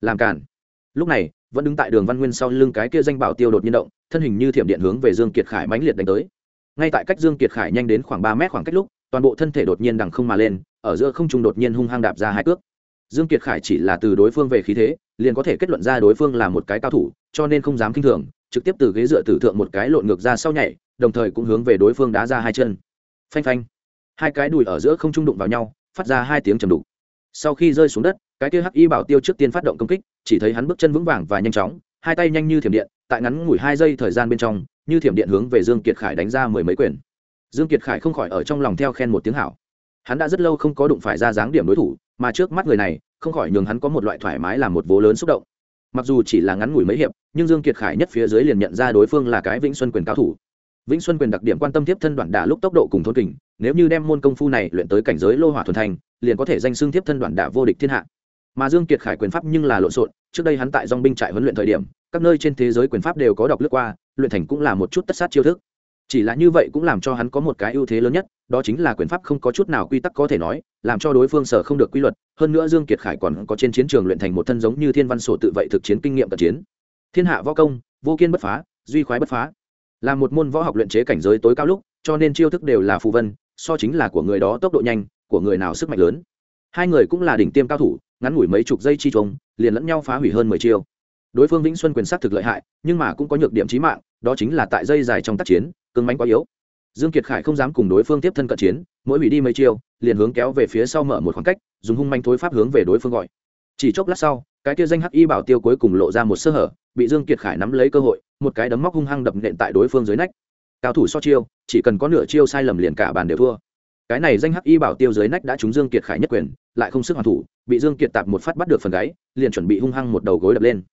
Speaker 1: làm cản. Lúc này, vẫn đứng tại đường văn nguyên sau lưng cái kia danh bảo tiêu đột nhiên động, thân hình như thiểm điện hướng về dương kiệt khải mãnh liệt đánh tới. Ngay tại cách dương kiệt khải nhanh đến khoảng ba mét khoảng cách lúc, toàn bộ thân thể đột nhiên đằng không mà lên, ở giữa không trung đột nhiên hung hăng đạp ra hai cước. Dương kiệt khải chỉ là từ đối phương về khí thế, liền có thể kết luận ra đối phương là một cái cao thủ, cho nên không dám kinh thường, trực tiếp từ ghế dựa tử thượng một cái lộn ngược ra sau nhảy, đồng thời cũng hướng về đối phương đá ra hai chân. Phanh phanh. Hai cái đùi ở giữa không trung đụng vào nhau, phát ra hai tiếng trầm đục sau khi rơi xuống đất, cái kia hắc y bảo tiêu trước tiên phát động công kích, chỉ thấy hắn bước chân vững vàng và nhanh chóng, hai tay nhanh như thiểm điện, tại ngắn ngủi hai giây thời gian bên trong, như thiểm điện hướng về dương kiệt khải đánh ra mười mấy quyền. Dương kiệt khải không khỏi ở trong lòng theo khen một tiếng hảo. Hắn đã rất lâu không có đụng phải ra dáng điểm đối thủ, mà trước mắt người này, không khỏi nhường hắn có một loại thoải mái làm một vố lớn xúc động. Mặc dù chỉ là ngắn ngủi mấy hiệp, nhưng dương kiệt khải nhất phía dưới liền nhận ra đối phương là cái vĩnh xuân quyền cao thủ. Vĩnh xuân quyền đặc điểm quan tâm tiếp thân đoạn đả lúc tốc độ cùng thôn kình, nếu như đem môn công phu này luyện tới cảnh giới lô hỏa thuần thành liền có thể danh xưng tiếp thân đoạn đả vô địch thiên hạ. Mà dương kiệt khải quyền pháp nhưng là lộn xộn, trước đây hắn tại dong binh trại huấn luyện thời điểm, các nơi trên thế giới quyền pháp đều có đọc lướt qua, luyện thành cũng là một chút tất sát chiêu thức. Chỉ là như vậy cũng làm cho hắn có một cái ưu thế lớn nhất, đó chính là quyền pháp không có chút nào quy tắc có thể nói, làm cho đối phương sở không được quy luật. Hơn nữa dương kiệt khải còn có trên chiến trường luyện thành một thân giống như thiên văn sổ tự vậy thực chiến kinh nghiệm cận chiến. Thiên hạ võ công, vô kiên bất phá, duy khoái bất phá. Là một môn võ học luyện chế cảnh giới tối cao lúc, cho nên chiêu thức đều là phù vân, so chính là của người đó tốc độ nhanh của người nào sức mạnh lớn. Hai người cũng là đỉnh tiêm cao thủ, ngắn ngủi mấy chục giây chi trống liền lẫn nhau phá hủy hơn mười chiêu. Đối phương vĩnh xuân quyền sát thực lợi hại, nhưng mà cũng có nhược điểm chí mạng, đó chính là tại dây dài trong tác chiến, cứng mánh quá yếu. Dương kiệt khải không dám cùng đối phương tiếp thân cận chiến, mỗi hủy đi mấy chiêu, liền hướng kéo về phía sau mở một khoảng cách, dùng hung manh thối pháp hướng về đối phương gọi. Chỉ chốc lát sau, cái kia danh hắc y bảo tiêu cuối cùng lộ ra một sơ hở, bị dương kiệt khải nắm lấy cơ hội, một cái đấm móc hung hăng đập nện tại đối phương dưới nách. Cao thủ so chiêu, chỉ cần có nửa chiêu sai lầm liền cả bàn đều thua cái này danh hắc y bảo tiêu dưới nách đã trúng dương kiệt khải nhất quyền, lại không sức hoàn thủ, bị dương kiệt tạp một phát bắt được phần gáy, liền chuẩn bị hung hăng một đầu gối đập lên.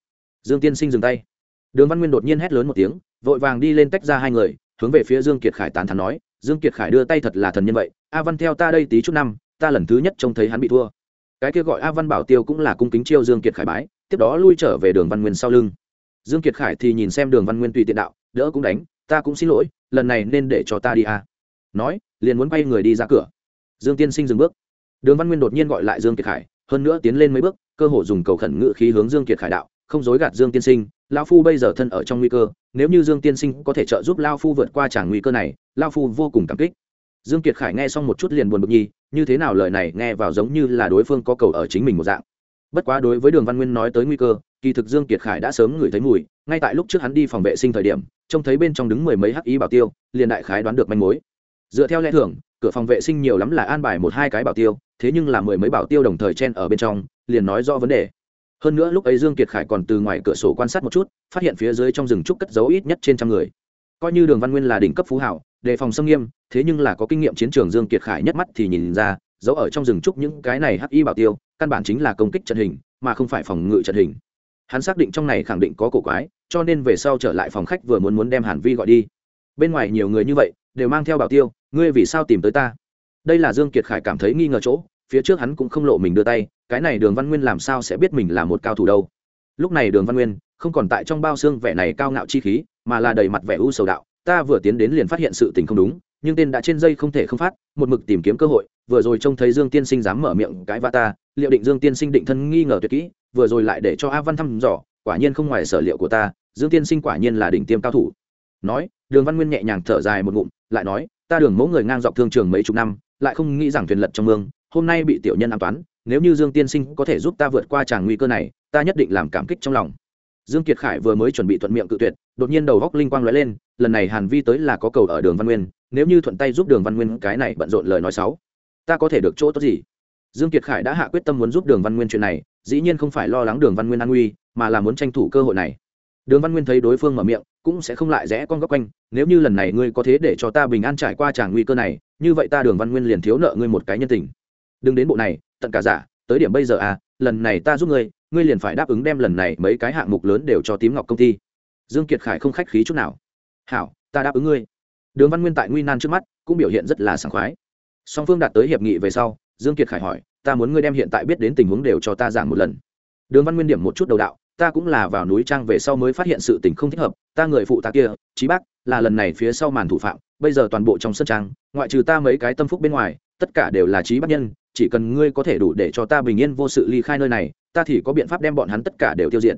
Speaker 1: Dương tiên sinh dừng tay. Đường văn nguyên đột nhiên hét lớn một tiếng, vội vàng đi lên tách ra hai người, hướng về phía dương kiệt khải tán thắn nói, dương kiệt khải đưa tay thật là thần nhân vậy, a văn theo ta đây tí chút năm, ta lần thứ nhất trông thấy hắn bị thua. Cái kia gọi a văn bảo tiêu cũng là cung kính chiêu dương kiệt khải bái, tiếp đó lui trở về đường văn nguyên sau lưng. Dương kiệt khải thì nhìn xem đường văn nguyên tùy tiện đạo, đỡ cũng đánh, ta cũng xin lỗi, lần này nên để cho ta đi a nói, liền muốn quay người đi ra cửa. Dương tiên sinh dừng bước. Đường văn nguyên đột nhiên gọi lại dương kiệt khải, hơn nữa tiến lên mấy bước, cơ hồ dùng cầu khẩn ngự khí hướng dương kiệt khải đạo, không dối gạt dương tiên sinh lao phu bây giờ thân ở trong nguy cơ, nếu như dương tiên sinh có thể trợ giúp lao phu vượt qua tràng nguy cơ này lao phu vô cùng cảm kích. Dương kiệt khải nghe xong một chút liền buồn bực nhi như thế nào lời này nghe vào giống như là đối phương có cầu ở chính mình một dạng. Bất quá đối với đường văn nguyên nói tới nguy cơ, kỳ thực dương kiệt khải đã sớm ngửi thấy mùi, ngay tại lúc trước hắn đi phòng vệ sinh thời điểm, trông thấy bên trong đứng mười mấy hắc ý bảo tiêu, liền đại khái đoán được manh mối dựa theo lẽ thường, cửa phòng vệ sinh nhiều lắm là an bài một hai cái bảo tiêu, thế nhưng là mười mấy bảo tiêu đồng thời chen ở bên trong, liền nói rõ vấn đề. Hơn nữa lúc ấy dương kiệt khải còn từ ngoài cửa sổ quan sát một chút, phát hiện phía dưới trong rừng trúc cất giấu ít nhất trên trăm người. Coi như đường văn nguyên là đỉnh cấp phú hảo, đề phòng xâm nghiêm, thế nhưng là có kinh nghiệm chiến trường dương kiệt khải nhất mắt thì nhìn ra, giấu ở trong rừng trúc những cái này hắc y bảo tiêu, căn bản chính là công kích trận hình, mà không phải phòng ngự trận hình. Hắn xác định trong này khẳng định có cổ quái, cho nên về sau trở lại phòng khách vừa muốn muốn đem hàn vi gọi đi. Bên ngoài nhiều người như vậy, đều mang theo bảo tiêu ngươi vì sao tìm tới ta? Đây là dương kiệt khải cảm thấy nghi ngờ chỗ, phía trước hắn cũng không lộ mình đưa tay, cái này đường văn nguyên làm sao sẽ biết mình là một cao thủ đâu? Lúc này đường văn nguyên không còn tại trong bao xương vẻ này cao ngạo chi khí, mà là đầy mặt vẻ u sầu đạo, ta vừa tiến đến liền phát hiện sự tình không đúng, nhưng tên đã trên dây không thể không phát, một mực tìm kiếm cơ hội, vừa rồi trông thấy dương tiên sinh dám mở miệng cái va ta, liệu định dương tiên sinh định thân nghi ngờ tuyệt kỹ, vừa rồi lại để cho a văn thăm dò, quả nhiên không ngoài sở liệu của ta, dương tiên sinh quả nhiên là đỉnh tiêm cao thủ. Nói, đường văn nguyên nhẹ nhàng thở dài một ngụm, lại nói ta đường mẫu người ngang dọc thương trường mấy chục năm, lại không nghĩ rằng thuyền lật trong mương, hôm nay bị tiểu nhân an toán, nếu như dương tiên sinh có thể giúp ta vượt qua tràng nguy cơ này, ta nhất định làm cảm kích trong lòng. Dương kiệt khải vừa mới chuẩn bị thuận miệng cự tuyệt, đột nhiên đầu góc linh quang lóe lên, lần này hàn vi tới là có cầu ở đường văn nguyên, nếu như thuận tay giúp đường văn nguyên cái này bận rộn lời nói xấu, ta có thể được chỗ tốt gì? Dương kiệt khải đã hạ quyết tâm muốn giúp đường văn nguyên chuyện này, dĩ nhiên không phải lo lắng đường văn nguyên an nguy, mà là muốn tranh thủ cơ hội này. Đường văn nguyên thấy đối phương mở miệng cũng sẽ không lại rẽ con góc quanh, nếu như lần này ngươi có thế để cho ta bình an trải qua tràng nguy cơ này, như vậy ta đường văn nguyên liền thiếu nợ ngươi một cái nhân tình. Đừng đến bộ này, tận cả giả, tới điểm bây giờ à lần này ta giúp ngươi ngươi liền phải đáp ứng đem lần này mấy cái hạng mục lớn đều cho tím ngọc công ty. Dương kiệt khải không khách khí chút nào. Hảo, ta đáp ứng ngươi. Đường văn nguyên tại nguy nan trước mắt, cũng biểu hiện rất là sảng khoái. Song phương đạt tới hiệp nghị về sau, dương kiệt khải hỏi, ta muốn ngươi đem hiện tại biết đến tình huống đều cho ta giảng một lần. Đường văn nguyên điểm một chút đầu đạo ta cũng là vào núi trang về sau mới phát hiện sự tình không thích hợp, ta người phụ ta kia trí bác, là lần này phía sau màn thủ phạm, bây giờ toàn bộ trong sân trang, ngoại trừ ta mấy cái tâm phúc bên ngoài, tất cả đều là trí bác nhân, chỉ cần ngươi có thể đủ để cho ta bình yên vô sự ly khai nơi này, ta thì có biện pháp đem bọn hắn tất cả đều tiêu diệt.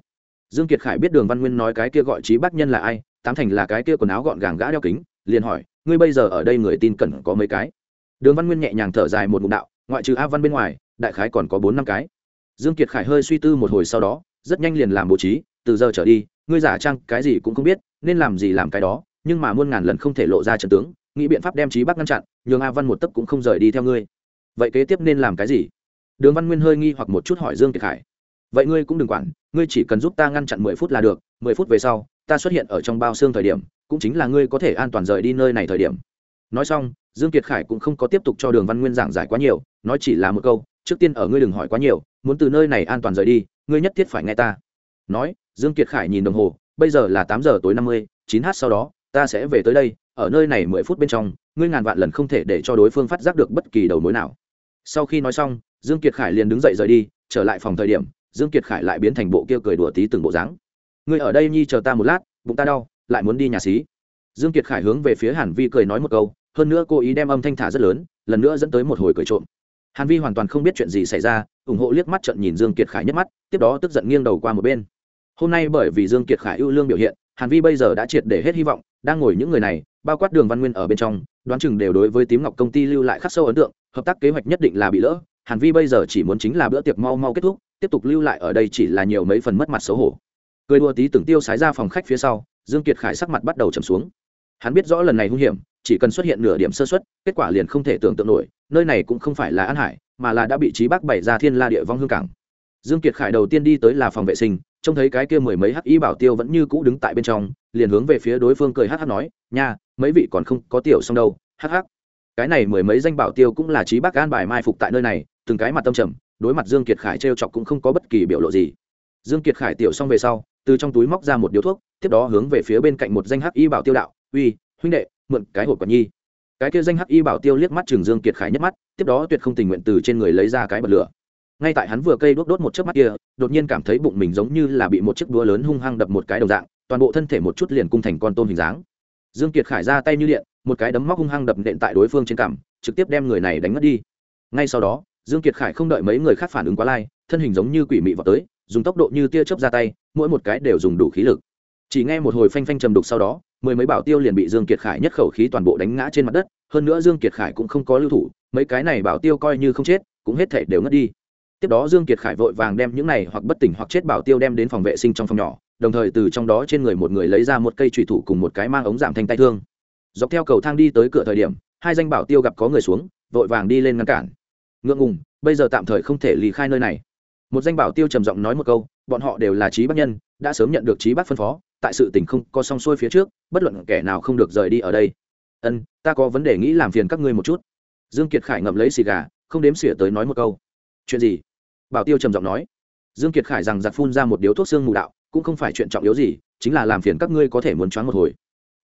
Speaker 1: Dương kiệt khải biết đường văn nguyên nói cái kia gọi trí bác nhân là ai, tám thành là cái kia quần áo gọn gàng gã đeo kính, liền hỏi, ngươi bây giờ ở đây người tin cẩn có mấy cái? Đường văn nguyên nhẹ nhàng thở dài một ngụm đạo, ngoại trừ a văn bên ngoài, đại khái còn có bốn năm cái. Dương kiệt khải hơi suy tư một hồi sau đó rất nhanh liền làm bố trí, từ giờ trở đi, ngươi giả trang cái gì cũng không biết, nên làm gì làm cái đó, nhưng mà muôn ngàn lần không thể lộ ra trận tướng, nghĩ biện pháp đem trí bắc ngăn chặn, nhường a văn một tấc cũng không rời đi theo ngươi. Vậy kế tiếp nên làm cái gì? Đường văn nguyên hơi nghi hoặc một chút hỏi dương kiệt khải. Vậy ngươi cũng đừng quản, ngươi chỉ cần giúp ta ngăn chặn mười phút là được, mười phút về sau, ta xuất hiện ở trong bao xương thời điểm, cũng chính là ngươi có thể an toàn rời đi nơi này thời điểm. Nói xong, dương kiệt khải cũng không có tiếp tục cho đường văn nguyên giảng giải quá nhiều, nói chỉ là một câu, trước tiên ở ngươi đừng hỏi quá nhiều, muốn từ nơi này an toàn rời đi ngươi nhất thiết phải nghe ta. Nói, dương kiệt khải nhìn đồng hồ, bây giờ là tám giờ tối năm mươi, chín h sau đó, ta sẽ về tới đây, ở nơi này mười phút bên trong, ngươi ngàn vạn lần không thể để cho đối phương phát giác được bất kỳ đầu mối nào. Sau khi nói xong, dương kiệt khải liền đứng dậy rời đi, trở lại phòng thời điểm, dương kiệt khải lại biến thành bộ kia cười đùa tí từng bộ dáng. Ngươi ở đây nhi chờ ta một lát, bụng ta đau, lại muốn đi nhà xí. Dương kiệt khải hướng về phía hàn vi cười nói một câu, hơn nữa cô ý đem âm thanh thả rất lớn, lần nữa dẫn tới một hồi cười trộm hàn vi hoàn toàn không biết chuyện gì xảy ra, ủng hộ liếc mắt trận nhìn dương kiệt khải nhất mắt, tiếp đó tức giận nghiêng đầu qua một bên. Hôm nay bởi vì dương kiệt khải ưu lương biểu hiện, hàn vi bây giờ đã triệt để hết hy vọng, đang ngồi những người này, bao quát đường văn nguyên ở bên trong, đoán chừng đều đối với tím ngọc công ty lưu lại khắc sâu ấn tượng, hợp tác kế hoạch nhất định là bị lỡ, hàn vi bây giờ chỉ muốn chính là bữa tiệc mau mau kết thúc, tiếp tục lưu lại ở đây chỉ là nhiều mấy phần mất mặt xấu hổ. Cười đua tí từng tiêu sái ra phòng khách phía sau, dương kiệt khải sắc mặt bắt đầu trầm xuống. Hắn biết rõ lần này hung hiểm chỉ cần xuất hiện nửa điểm sơ suất, kết quả liền không thể tưởng tượng nổi, nơi này cũng không phải là an hải, mà là đã bị trí bắc bày ra thiên la địa vong hương cảng. Dương kiệt khải đầu tiên đi tới là phòng vệ sinh, trông thấy cái kia mười mấy hắc y bảo tiêu vẫn như cũ đứng tại bên trong, liền hướng về phía đối phương cười hắc hắc nói, nha, mấy vị còn không có tiểu xong đâu, hắc hắc. Cái này mười mấy danh bảo tiêu cũng là trí bắc an bài mai phục tại nơi này, từng cái mặt tâm trầm, đối mặt dương kiệt khải trêu chọc cũng không có bất kỳ biểu lộ gì. Dương kiệt khải tiểu xong về sau, từ trong túi móc ra một điếu thuốc, tiếp đó hướng về phía bên cạnh một danh hắc y bảo tiêu đạo, uy, huynh đệ mượn cái hộp quả nhi. Cái kia danh hắc y bảo tiêu liếc mắt trường dương kiệt khải nhất mắt, tiếp đó tuyệt không tình nguyện từ trên người lấy ra cái bật lửa. Ngay tại hắn vừa cây đốt đốt một chớp mắt kia, đột nhiên cảm thấy bụng mình giống như là bị một chiếc đũa lớn hung hăng đập một cái đầu dạng, toàn bộ thân thể một chút liền cung thành con tôm hình dáng. Dương kiệt khải ra tay như điện, một cái đấm móc hung hăng đập nện tại đối phương trên cằm, trực tiếp đem người này đánh mất đi. Ngay sau đó, dương kiệt khải không đợi mấy người khác phản ứng quá lai, thân hình giống như quỷ mị vào tới, dùng tốc độ như tia chớp ra tay, mỗi một cái đều dùng đủ khí lực. Chỉ nghe một hồi phanh phanh trầm đục sau đó mười mấy bảo tiêu liền bị dương kiệt khải nhất khẩu khí toàn bộ đánh ngã trên mặt đất, hơn nữa dương kiệt khải cũng không có lưu thủ, mấy cái này bảo tiêu coi như không chết, cũng hết thể đều ngất đi. Tiếp đó dương kiệt khải vội vàng đem những này hoặc bất tỉnh hoặc chết bảo tiêu đem đến phòng vệ sinh trong phòng nhỏ, đồng thời từ trong đó trên người một người lấy ra một cây trùy thủ cùng một cái mang ống giảm thanh tay thương. Dọc theo cầu thang đi tới cửa thời điểm, hai danh bảo tiêu gặp có người xuống, vội vàng đi lên ngăn cản. Ngượng ngùng, bây giờ tạm thời không thể lì khai nơi này. Một danh bảo tiêu trầm giọng nói một câu, bọn họ đều là trí bác nhân, đã sớm nhận được trí bác phân phó tại sự tình không có xong xuôi phía trước, bất luận kẻ nào không được rời đi ở đây. Ân, ta có vấn đề nghĩ làm phiền các ngươi một chút. Dương kiệt khải ngậm lấy xì gà, không đếm xỉa tới nói một câu. Chuyện gì? Bảo tiêu trầm giọng nói. Dương kiệt khải rằng giặc phun ra một điếu thuốc xương mù đạo, cũng không phải chuyện trọng yếu gì, chính là làm phiền các ngươi có thể muốn choáng một hồi.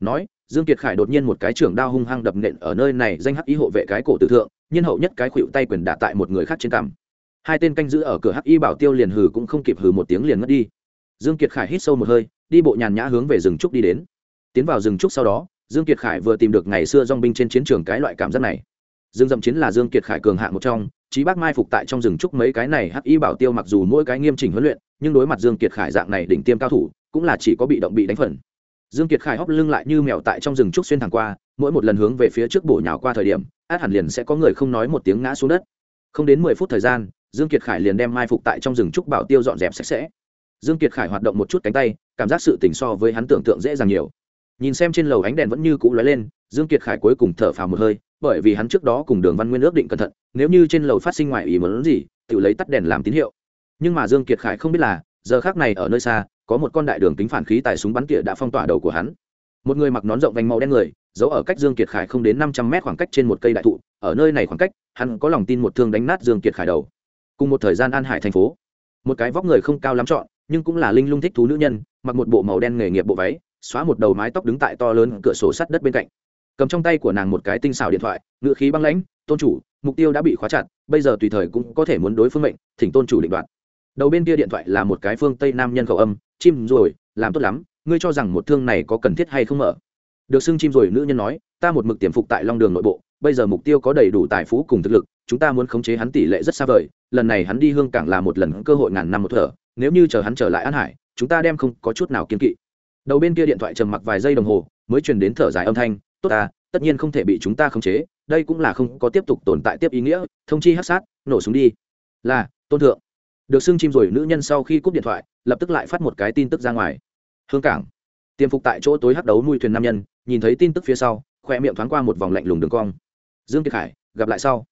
Speaker 1: Nói, dương kiệt khải đột nhiên một cái trưởng đao hung hăng đập nện ở nơi này, danh hắc ý hộ vệ cái cổ tử thượng, nhân hậu nhất cái khuỵu tay quyền đả tại một người khác trên cằm. Hai tên canh giữ ở cửa hắc y bảo tiêu liền hừ cũng không kịp hừ một tiếng liền ngất đi. Dương kiệt khải hít sâu một hơi đi bộ nhàn nhã hướng về rừng trúc đi đến. Tiến vào rừng trúc sau đó, dương kiệt khải vừa tìm được ngày xưa dong binh trên chiến trường cái loại cảm giác này. Dương dậm chiến là dương kiệt khải cường hạng một trong, chí bác mai phục tại trong rừng trúc mấy cái này hắc y bảo tiêu mặc dù mỗi cái nghiêm chỉnh huấn luyện, nhưng đối mặt dương kiệt khải dạng này đỉnh tiêm cao thủ, cũng là chỉ có bị động bị đánh phần. Dương kiệt khải hóc lưng lại như mèo tại trong rừng trúc xuyên thẳng qua, mỗi một lần hướng về phía trước bổ nhào qua thời điểm, át hẳn liền sẽ có người không nói một tiếng ngã xuống đất. Không đến mười phút thời gian, dương kiệt khải liền đem mai phục tại trong rừng trúc bảo tiêu dọn dẹp sạch sẽ. Dương kiệt khải hoạt động một chút cánh tay cảm giác sự tỉnh so với hắn tưởng tượng dễ dàng nhiều. Nhìn xem trên lầu ánh đèn vẫn như cũ lóe lên, dương kiệt khải cuối cùng thở phào một hơi, bởi vì hắn trước đó cùng đường văn nguyên ước định cẩn thận, nếu như trên lầu phát sinh ngoài ý muốn gì, tự lấy tắt đèn làm tín hiệu. Nhưng mà dương kiệt khải không biết là, giờ khác này ở nơi xa, có một con đại đường tính phản khí tại súng bắn tỉa đã phong tỏa đầu của hắn. Một người mặc nón rộng vành màu đen người, giấu ở cách dương kiệt khải không đến năm trăm mét khoảng cách trên một cây đại thụ, ở nơi này khoảng cách, hắn có lòng tin một thương đánh nát dương kiệt khải đầu. Cùng một thời gian an hải thành phố, một cái vóc người không cao lắm chọn nhưng cũng là linh lung thích thú nữ nhân, mặc một bộ màu đen nghề nghiệp bộ váy, xóa một đầu mái tóc đứng tại to lớn cửa sổ sắt đất bên cạnh. Cầm trong tay của nàng một cái tinh xảo điện thoại ngựa khí băng lãnh, tôn chủ, mục tiêu đã bị khóa chặt, bây giờ tùy thời cũng có thể muốn đối phương mệnh, thỉnh tôn chủ định đoạt. Đầu bên kia điện thoại là một cái phương tây nam nhân khẩu âm, chim rồi, làm tốt lắm, ngươi cho rằng một thương này có cần thiết hay không mở? Được xưng chim rồi, nữ nhân nói, ta một mực tiềm phục tại long đường nội bộ, bây giờ mục tiêu có đầy đủ tài phú cùng thực lực, chúng ta muốn khống chế hắn tỷ lệ rất xa vời, lần này hắn đi hương cảng là một lần cơ hội ngàn năm một thở nếu như chờ hắn trở lại an hải, chúng ta đem không có chút nào kiên kỵ. Đầu bên kia điện thoại trầm mặc vài giây đồng hồ, mới truyền đến thở dài âm thanh, tốt ta, tất nhiên không thể bị chúng ta khống chế, đây cũng là không có tiếp tục tồn tại tiếp ý nghĩa, thông chi hát sát, nổ súng đi. Là, tôn thượng. Được xưng chim rồi, nữ nhân sau khi cúp điện thoại, lập tức lại phát một cái tin tức ra ngoài. Hương cảng. Tiêm phục tại chỗ tối hắc đấu nuôi thuyền nam nhân, nhìn thấy tin tức phía sau, khoe miệng thoáng qua một vòng lạnh lùng đường cong. Dương kiệt khải, gặp lại sau.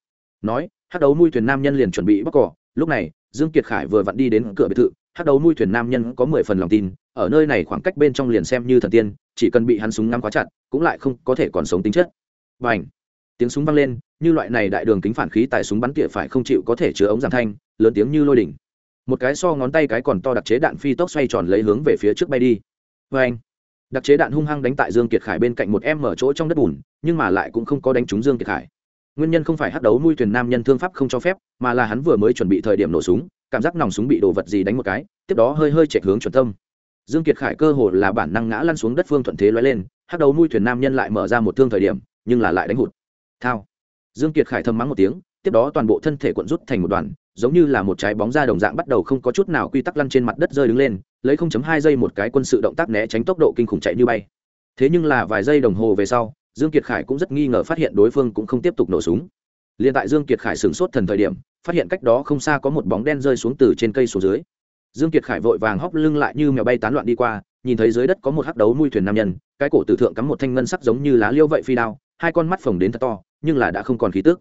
Speaker 1: Nói, hắc đấu nuôi thuyền nam nhân liền chuẩn bị bóc cỏ lúc này, dương kiệt khải vừa vặn đi đến cửa biệt thự, hát đầu nuôi thuyền nam nhân có mười phần lòng tin, ở nơi này khoảng cách bên trong liền xem như thần tiên, chỉ cần bị hắn súng ngắm quá chặt, cũng lại không có thể còn sống tính chất. Và ảnh tiếng súng vang lên, như loại này đại đường kính phản khí tại súng bắn tỉa phải không chịu có thể chứa ống giảm thanh, lớn tiếng như lôi đỉnh. Một cái so ngón tay cái còn to đặc chế đạn phi tốc xoay tròn lấy hướng về phía trước bay đi. Vê anh đặc chế đạn hung hăng đánh tại dương kiệt khải bên cạnh một em mở chỗ trong đất bùn, nhưng mà lại cũng không có đánh trúng dương kiệt khải nguyên nhân không phải hắc đấu nuôi thuyền nam nhân thương pháp không cho phép, mà là hắn vừa mới chuẩn bị thời điểm nổ súng, cảm giác nòng súng bị đồ vật gì đánh một cái, tiếp đó hơi hơi chạy hướng chuẩn tâm. Dương kiệt khải cơ hồ là bản năng ngã lăn xuống đất phương thuận thế lóe lên hắc đấu nuôi thuyền nam nhân lại mở ra một thương thời điểm, nhưng là lại đánh hụt. Thao. Dương kiệt khải thầm mắng một tiếng, tiếp đó toàn bộ thân thể cuộn rút thành một đoàn, giống như là một trái bóng ra đồng dạng bắt đầu không có chút nào quy tắc lăn trên mặt đất rơi đứng lên, lấy 0.2 giây một cái quân sự động tác né tránh tốc độ kinh khủng chạy như bay. Thế nhưng là vài giây đồng hồ về sau dương kiệt khải cũng rất nghi ngờ phát hiện đối phương cũng không tiếp tục nổ súng. Liền tại dương kiệt khải sửng sốt thần thời điểm, phát hiện cách đó không xa có một bóng đen rơi xuống từ trên cây xuống dưới. Dương kiệt khải vội vàng hóc lưng lại như mèo bay tán loạn đi qua, nhìn thấy dưới đất có một hắc đấu nuôi thuyền nam nhân, cái cổ tử thượng cắm một thanh ngân sắc giống như lá liêu vậy phi đao, hai con mắt phồng đến thật to, nhưng là đã không còn khí tức.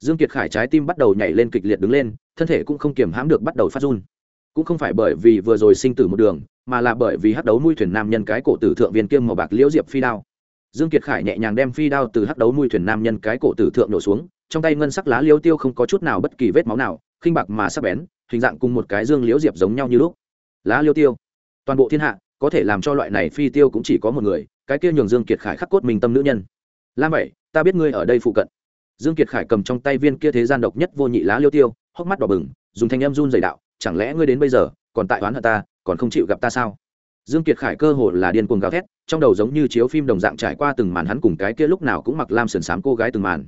Speaker 1: Dương kiệt khải trái tim bắt đầu nhảy lên kịch liệt đứng lên, thân thể cũng không kiềm hãm được bắt đầu phát run. Cũng không phải bởi vì vừa rồi sinh tử một đường, mà là bởi vì hắc đấu nuôi thuyền nam nhân cái cổ tử thượng viên kiêm màu bạc liễu diệp phi đao dương kiệt khải nhẹ nhàng đem phi đao từ hắc đấu nuôi thuyền nam nhân cái cổ tử thượng nổ xuống trong tay ngân sắc lá liêu tiêu không có chút nào bất kỳ vết máu nào khinh bạc mà sắc bén hình dạng cùng một cái dương liễu diệp giống nhau như lúc. Lá liêu tiêu. Toàn bộ thiên hạ có thể làm cho loại này phi tiêu cũng chỉ có một người cái kia nhường dương kiệt khải khắc cốt mình tâm nữ nhân. Lam Bảy, ta biết ngươi ở đây phụ cận. Dương kiệt khải cầm trong tay viên kia thế gian độc nhất vô nhị lá liêu tiêu hốc mắt đỏ bừng dùng thanh em run dày đạo chẳng lẽ ngươi đến bây giờ còn tại oán hận ta còn không chịu gặp ta sao? Dương kiệt khải cơ hồ là điên cuồng gào thét, trong đầu giống như chiếu phim đồng dạng trải qua từng màn hắn cùng cái kia lúc nào cũng mặc lam sườn xám cô gái từng màn.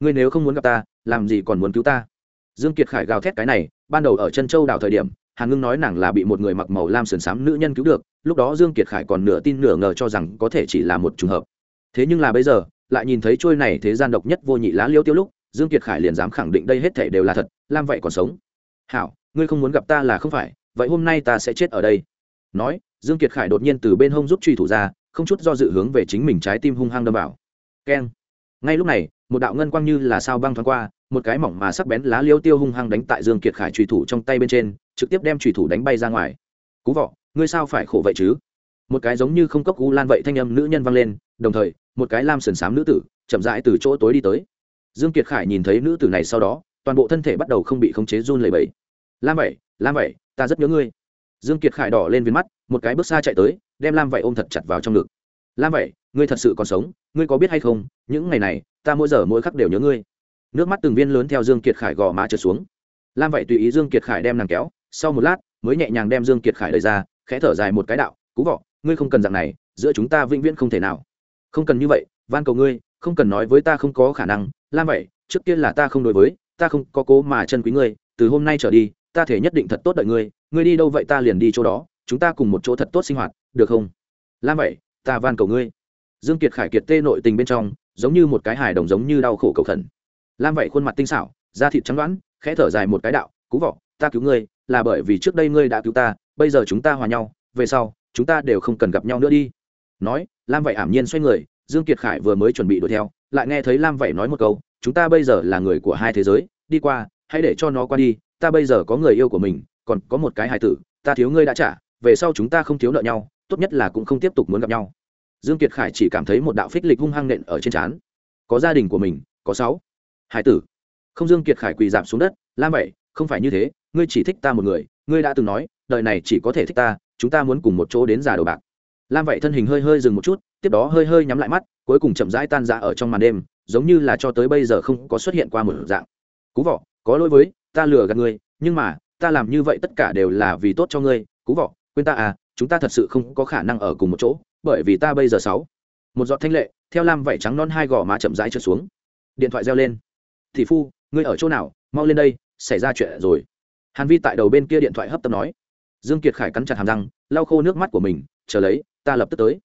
Speaker 1: Ngươi nếu không muốn gặp ta, làm gì còn muốn cứu ta? Dương kiệt khải gào thét cái này, ban đầu ở chân châu đảo thời điểm, hàn ngưng nói nàng là bị một người mặc màu lam sườn xám nữ nhân cứu được, lúc đó dương kiệt khải còn nửa tin nửa ngờ cho rằng có thể chỉ là một trùng hợp. Thế nhưng là bây giờ, lại nhìn thấy trôi này thế gian độc nhất vô nhị lá liêu tiêu lúc, dương kiệt khải liền dám khẳng định đây hết thể đều là thật, lam vậy còn sống. Hảo, ngươi không muốn gặp ta là không phải, vậy hôm nay ta sẽ chết ở đây. Nói dương kiệt khải đột nhiên từ bên hông rút truy thủ ra không chút do dự hướng về chính mình trái tim hung hăng đâm vào. Keng. Ngay lúc này một đạo ngân quang như là sao băng thoáng qua một cái mỏng mà sắc bén lá liêu tiêu hung hăng đánh tại dương kiệt khải truy thủ trong tay bên trên trực tiếp đem truy thủ đánh bay ra ngoài. Cú vọ ngươi sao phải khổ vậy chứ? Một cái giống như không cốc u lan vậy thanh âm nữ nhân vang lên đồng thời một cái lam sườn xám nữ tử chậm rãi từ chỗ tối đi tới. Dương kiệt khải nhìn thấy nữ tử này sau đó toàn bộ thân thể bắt đầu không bị khống chế run lẩy bẩy. Lam Bảy, lam Bảy, ta rất nhớ ngươi. Dương kiệt khải đỏ lên viên mắt một cái bước xa chạy tới, đem lam vậy ôm thật chặt vào trong ngực. Lam vậy ngươi thật sự còn sống, ngươi có biết hay không, những ngày này, ta mỗi giờ mỗi khắc đều nhớ ngươi. Nước mắt từng viên lớn theo dương kiệt khải gò má trượt xuống. Lam vậy tùy ý dương kiệt khải đem nàng kéo, sau một lát, mới nhẹ nhàng đem dương kiệt khải đẩy ra, khẽ thở dài một cái đạo, cú vọ, ngươi không cần dạng này, giữa chúng ta vĩnh viễn không thể nào. Không cần như vậy, van cầu ngươi, không cần nói với ta không có khả năng, lam vậy trước tiên là ta không đối với, ta không có cố mà chân quý ngươi, từ hôm nay trở đi, ta thể nhất định thật tốt đợi ngươi ngươi đi đâu vậy ta liền đi chỗ đó chúng ta cùng một chỗ thật tốt sinh hoạt, được không? Lam vậy, ta van cầu ngươi. Dương kiệt khải kiệt tê nội tình bên trong, giống như một cái hài đồng giống như đau khổ cầu thần lam vậy khuôn mặt tinh xảo, da thịt trắng đoán, khẽ thở dài một cái đạo, cú vọ, ta cứu ngươi, là bởi vì trước đây ngươi đã cứu ta, bây giờ chúng ta hòa nhau, về sau, chúng ta đều không cần gặp nhau nữa đi. Nói, lam vậy ảm nhiên xoay người, dương kiệt khải vừa mới chuẩn bị đuổi theo, lại nghe thấy lam vậy nói một câu, chúng ta bây giờ là người của hai thế giới, đi qua, hãy để cho nó qua đi, ta bây giờ có người yêu của mình, còn có một cái hài tử, ta thiếu ngươi đã trả về sau chúng ta không thiếu nợ nhau, tốt nhất là cũng không tiếp tục muốn gặp nhau. Dương kiệt khải chỉ cảm thấy một đạo phích lịch hung hăng nện ở trên trán. Có gia đình của mình, có sáu. Hải tử. Không dương kiệt khải quỳ giảm xuống đất, lam bảy, không phải như thế, ngươi chỉ thích ta một người, ngươi đã từng nói, đời này chỉ có thể thích ta, chúng ta muốn cùng một chỗ đến già đầu bạc. Lam vậy thân hình hơi hơi dừng một chút, tiếp đó hơi hơi nhắm lại mắt, cuối cùng chậm rãi tan ra ở trong màn đêm, giống như là cho tới bây giờ không có xuất hiện qua một dạng. Cú vọ, có lỗi với, ta lừa gạt ngươi, nhưng mà, ta làm như vậy tất cả đều là vì tốt cho ngươi, cú vọ quên ta à chúng ta thật sự không có khả năng ở cùng một chỗ, bởi vì ta bây giờ sáu. Một giọt thanh lệ, theo lam vảy trắng non hai gò má chậm rãi trượt xuống. Điện thoại reo lên. Thị phu, ngươi ở chỗ nào? Mau lên đây, xảy ra chuyện rồi. Hàn vi tại đầu bên kia điện thoại hấp tấp nói. Dương kiệt khải cắn chặt hàm răng, lau khô nước mắt của mình, chờ lấy, ta lập tức tới.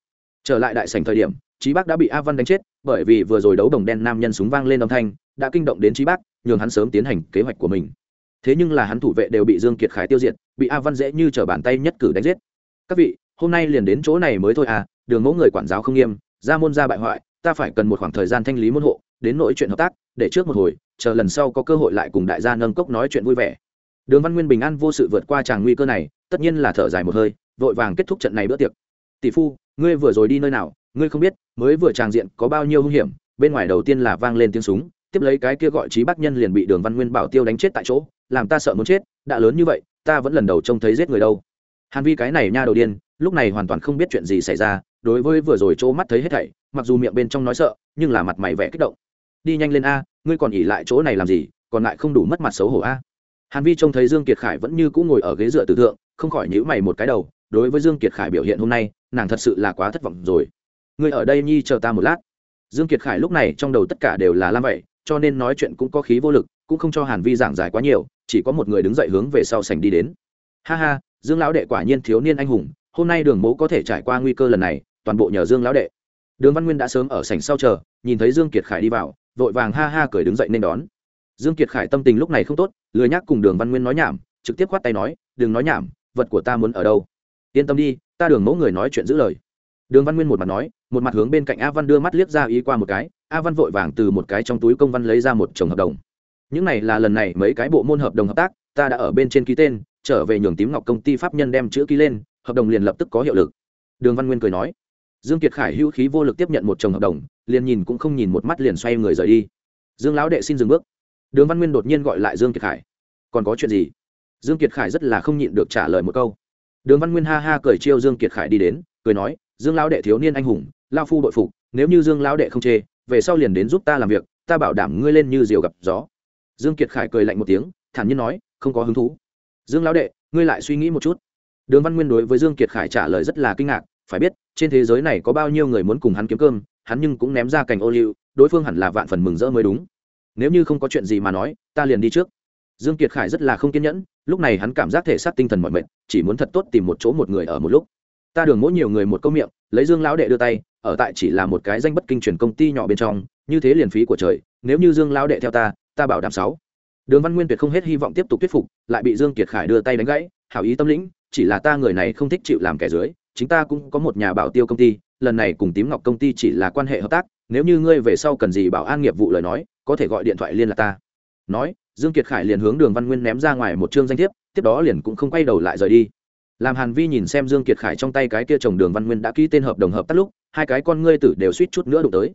Speaker 1: Trở lại đại sảnh thời điểm trí bác đã bị a văn đánh chết, bởi vì vừa rồi đấu đồng đen nam nhân súng vang lên âm thanh, đã kinh động đến trí bác, nhường hắn sớm tiến hành kế hoạch của mình thế nhưng là hắn thủ vệ đều bị dương kiệt khải tiêu diệt, bị a văn dễ như trở bàn tay nhất cử đánh giết. Các vị, hôm nay liền đến chỗ này mới thôi à đường mẫu người quản giáo không nghiêm, ra môn ra bại hoại, ta phải cần một khoảng thời gian thanh lý môn hộ, đến nỗi chuyện hợp tác, để trước một hồi, chờ lần sau có cơ hội lại cùng đại gia nâng cốc nói chuyện vui vẻ. Đường văn nguyên bình an vô sự vượt qua tràng nguy cơ này, tất nhiên là thở dài một hơi, vội vàng kết thúc trận này bữa tiệc. Tỷ phu, ngươi vừa rồi đi nơi nào, ngươi không biết, mới vừa tràng diện có bao nhiêu hung hiểm, bên ngoài đầu tiên là vang lên tiếng súng, tiếp lấy cái kia gọi trí bác nhân liền bị đường văn nguyên bảo tiêu đánh chết tại chỗ làm ta sợ muốn chết, đã lớn như vậy, ta vẫn lần đầu trông thấy giết người đâu. Hàn vi cái này nha đầu điên, lúc này hoàn toàn không biết chuyện gì xảy ra, đối với vừa rồi chỗ mắt thấy hết thảy, mặc dù miệng bên trong nói sợ, nhưng là mặt mày vẻ kích động. Đi nhanh lên a, ngươi còn ỉ lại chỗ này làm gì, còn lại không đủ mất mặt xấu hổ a. Hàn vi trông thấy dương kiệt khải vẫn như cũ ngồi ở ghế dựa tử thượng, không khỏi nhíu mày một cái đầu, đối với dương kiệt khải biểu hiện hôm nay, nàng thật sự là quá thất vọng rồi. Ngươi ở đây nhi chờ ta một lát. Dương kiệt khải lúc này trong đầu tất cả đều là lam vậy, cho nên nói chuyện cũng có khí vô lực cũng không cho hàn vi giảng giải quá nhiều, chỉ có một người đứng dậy hướng về sau sảnh đi đến. Ha ha, dương lão đệ quả nhiên thiếu niên anh hùng, hôm nay đường mố có thể trải qua nguy cơ lần này, toàn bộ nhờ dương lão đệ. Đường văn nguyên đã sớm ở sảnh sau chờ, nhìn thấy dương kiệt khải đi vào, vội vàng ha ha cười đứng dậy nên đón. Dương kiệt khải tâm tình lúc này không tốt, lười nhắc cùng đường văn nguyên nói nhảm, trực tiếp quát tay nói, đừng nói nhảm, vật của ta muốn ở đâu? Yên tâm đi, ta đường mẫu người nói chuyện giữ lời. Đường văn nguyên một mặt nói, một mặt hướng bên cạnh a văn đưa mắt liếc ra ý qua một cái, a văn vội vàng từ một cái trong túi công văn lấy ra một chồng hợp đồng những này là lần này mấy cái bộ môn hợp đồng hợp tác, ta đã ở bên trên ký tên, trở về nhường tím ngọc công ty pháp nhân đem chữ ký lên, hợp đồng liền lập tức có hiệu lực. Đường văn nguyên cười nói. Dương kiệt khải hữu khí vô lực tiếp nhận một chồng hợp đồng, liền nhìn cũng không nhìn một mắt liền xoay người rời đi. Dương lão đệ xin dừng bước. Đường văn nguyên đột nhiên gọi lại dương kiệt khải. Còn có chuyện gì? Dương kiệt khải rất là không nhịn được trả lời một câu. Đường văn nguyên ha ha cười chiêu dương kiệt khải đi đến, cười nói, dương lão đệ thiếu niên anh hùng, lao phu đội phục, nếu như dương lão đệ không chê, về sau liền đến giúp ta làm việc, ta bảo đảm ngươi lên như diều gặp gió dương kiệt khải cười lạnh một tiếng, thản nhiên nói, không có hứng thú. Dương lão đệ, ngươi lại suy nghĩ một chút. Đường văn nguyên đối với dương kiệt khải trả lời rất là kinh ngạc, phải biết, trên thế giới này có bao nhiêu người muốn cùng hắn kiếm cơm, hắn nhưng cũng ném ra cành ô liu, đối phương hẳn là vạn phần mừng rỡ mới đúng. Nếu như không có chuyện gì mà nói, ta liền đi trước. Dương kiệt khải rất là không kiên nhẫn, lúc này hắn cảm giác thể xác tinh thần mọi mệt, chỉ muốn thật tốt tìm một chỗ một người ở một lúc. Ta đường mỗi nhiều người một câu miệng, lấy dương lão đệ đưa tay, ở tại chỉ là một cái danh bất kinh truyền công ty nhỏ bên trong, như thế liền phí của trời, nếu như dương lão đệ theo ta ta bảo đảm sáu. Đường văn nguyên tuyệt không hết hy vọng tiếp tục thuyết phục, lại bị dương kiệt khải đưa tay đánh gãy. Hảo ý tâm lĩnh, chỉ là ta người này không thích chịu làm kẻ dưới, chính ta cũng có một nhà bảo tiêu công ty, lần này cùng tím ngọc công ty chỉ là quan hệ hợp tác, nếu như ngươi về sau cần gì bảo an nghiệp vụ lời nói, có thể gọi điện thoại liên lạc ta. Nói, dương kiệt khải liền hướng đường văn nguyên ném ra ngoài một chương danh thiếp, tiếp đó liền cũng không quay đầu lại rời đi. Làm hàn vi nhìn xem dương kiệt khải trong tay cái kia chồng đường văn nguyên đã ký tên hợp đồng hợp tác lúc, hai cái con ngươi tử đều suýt chút nữa đụng tới.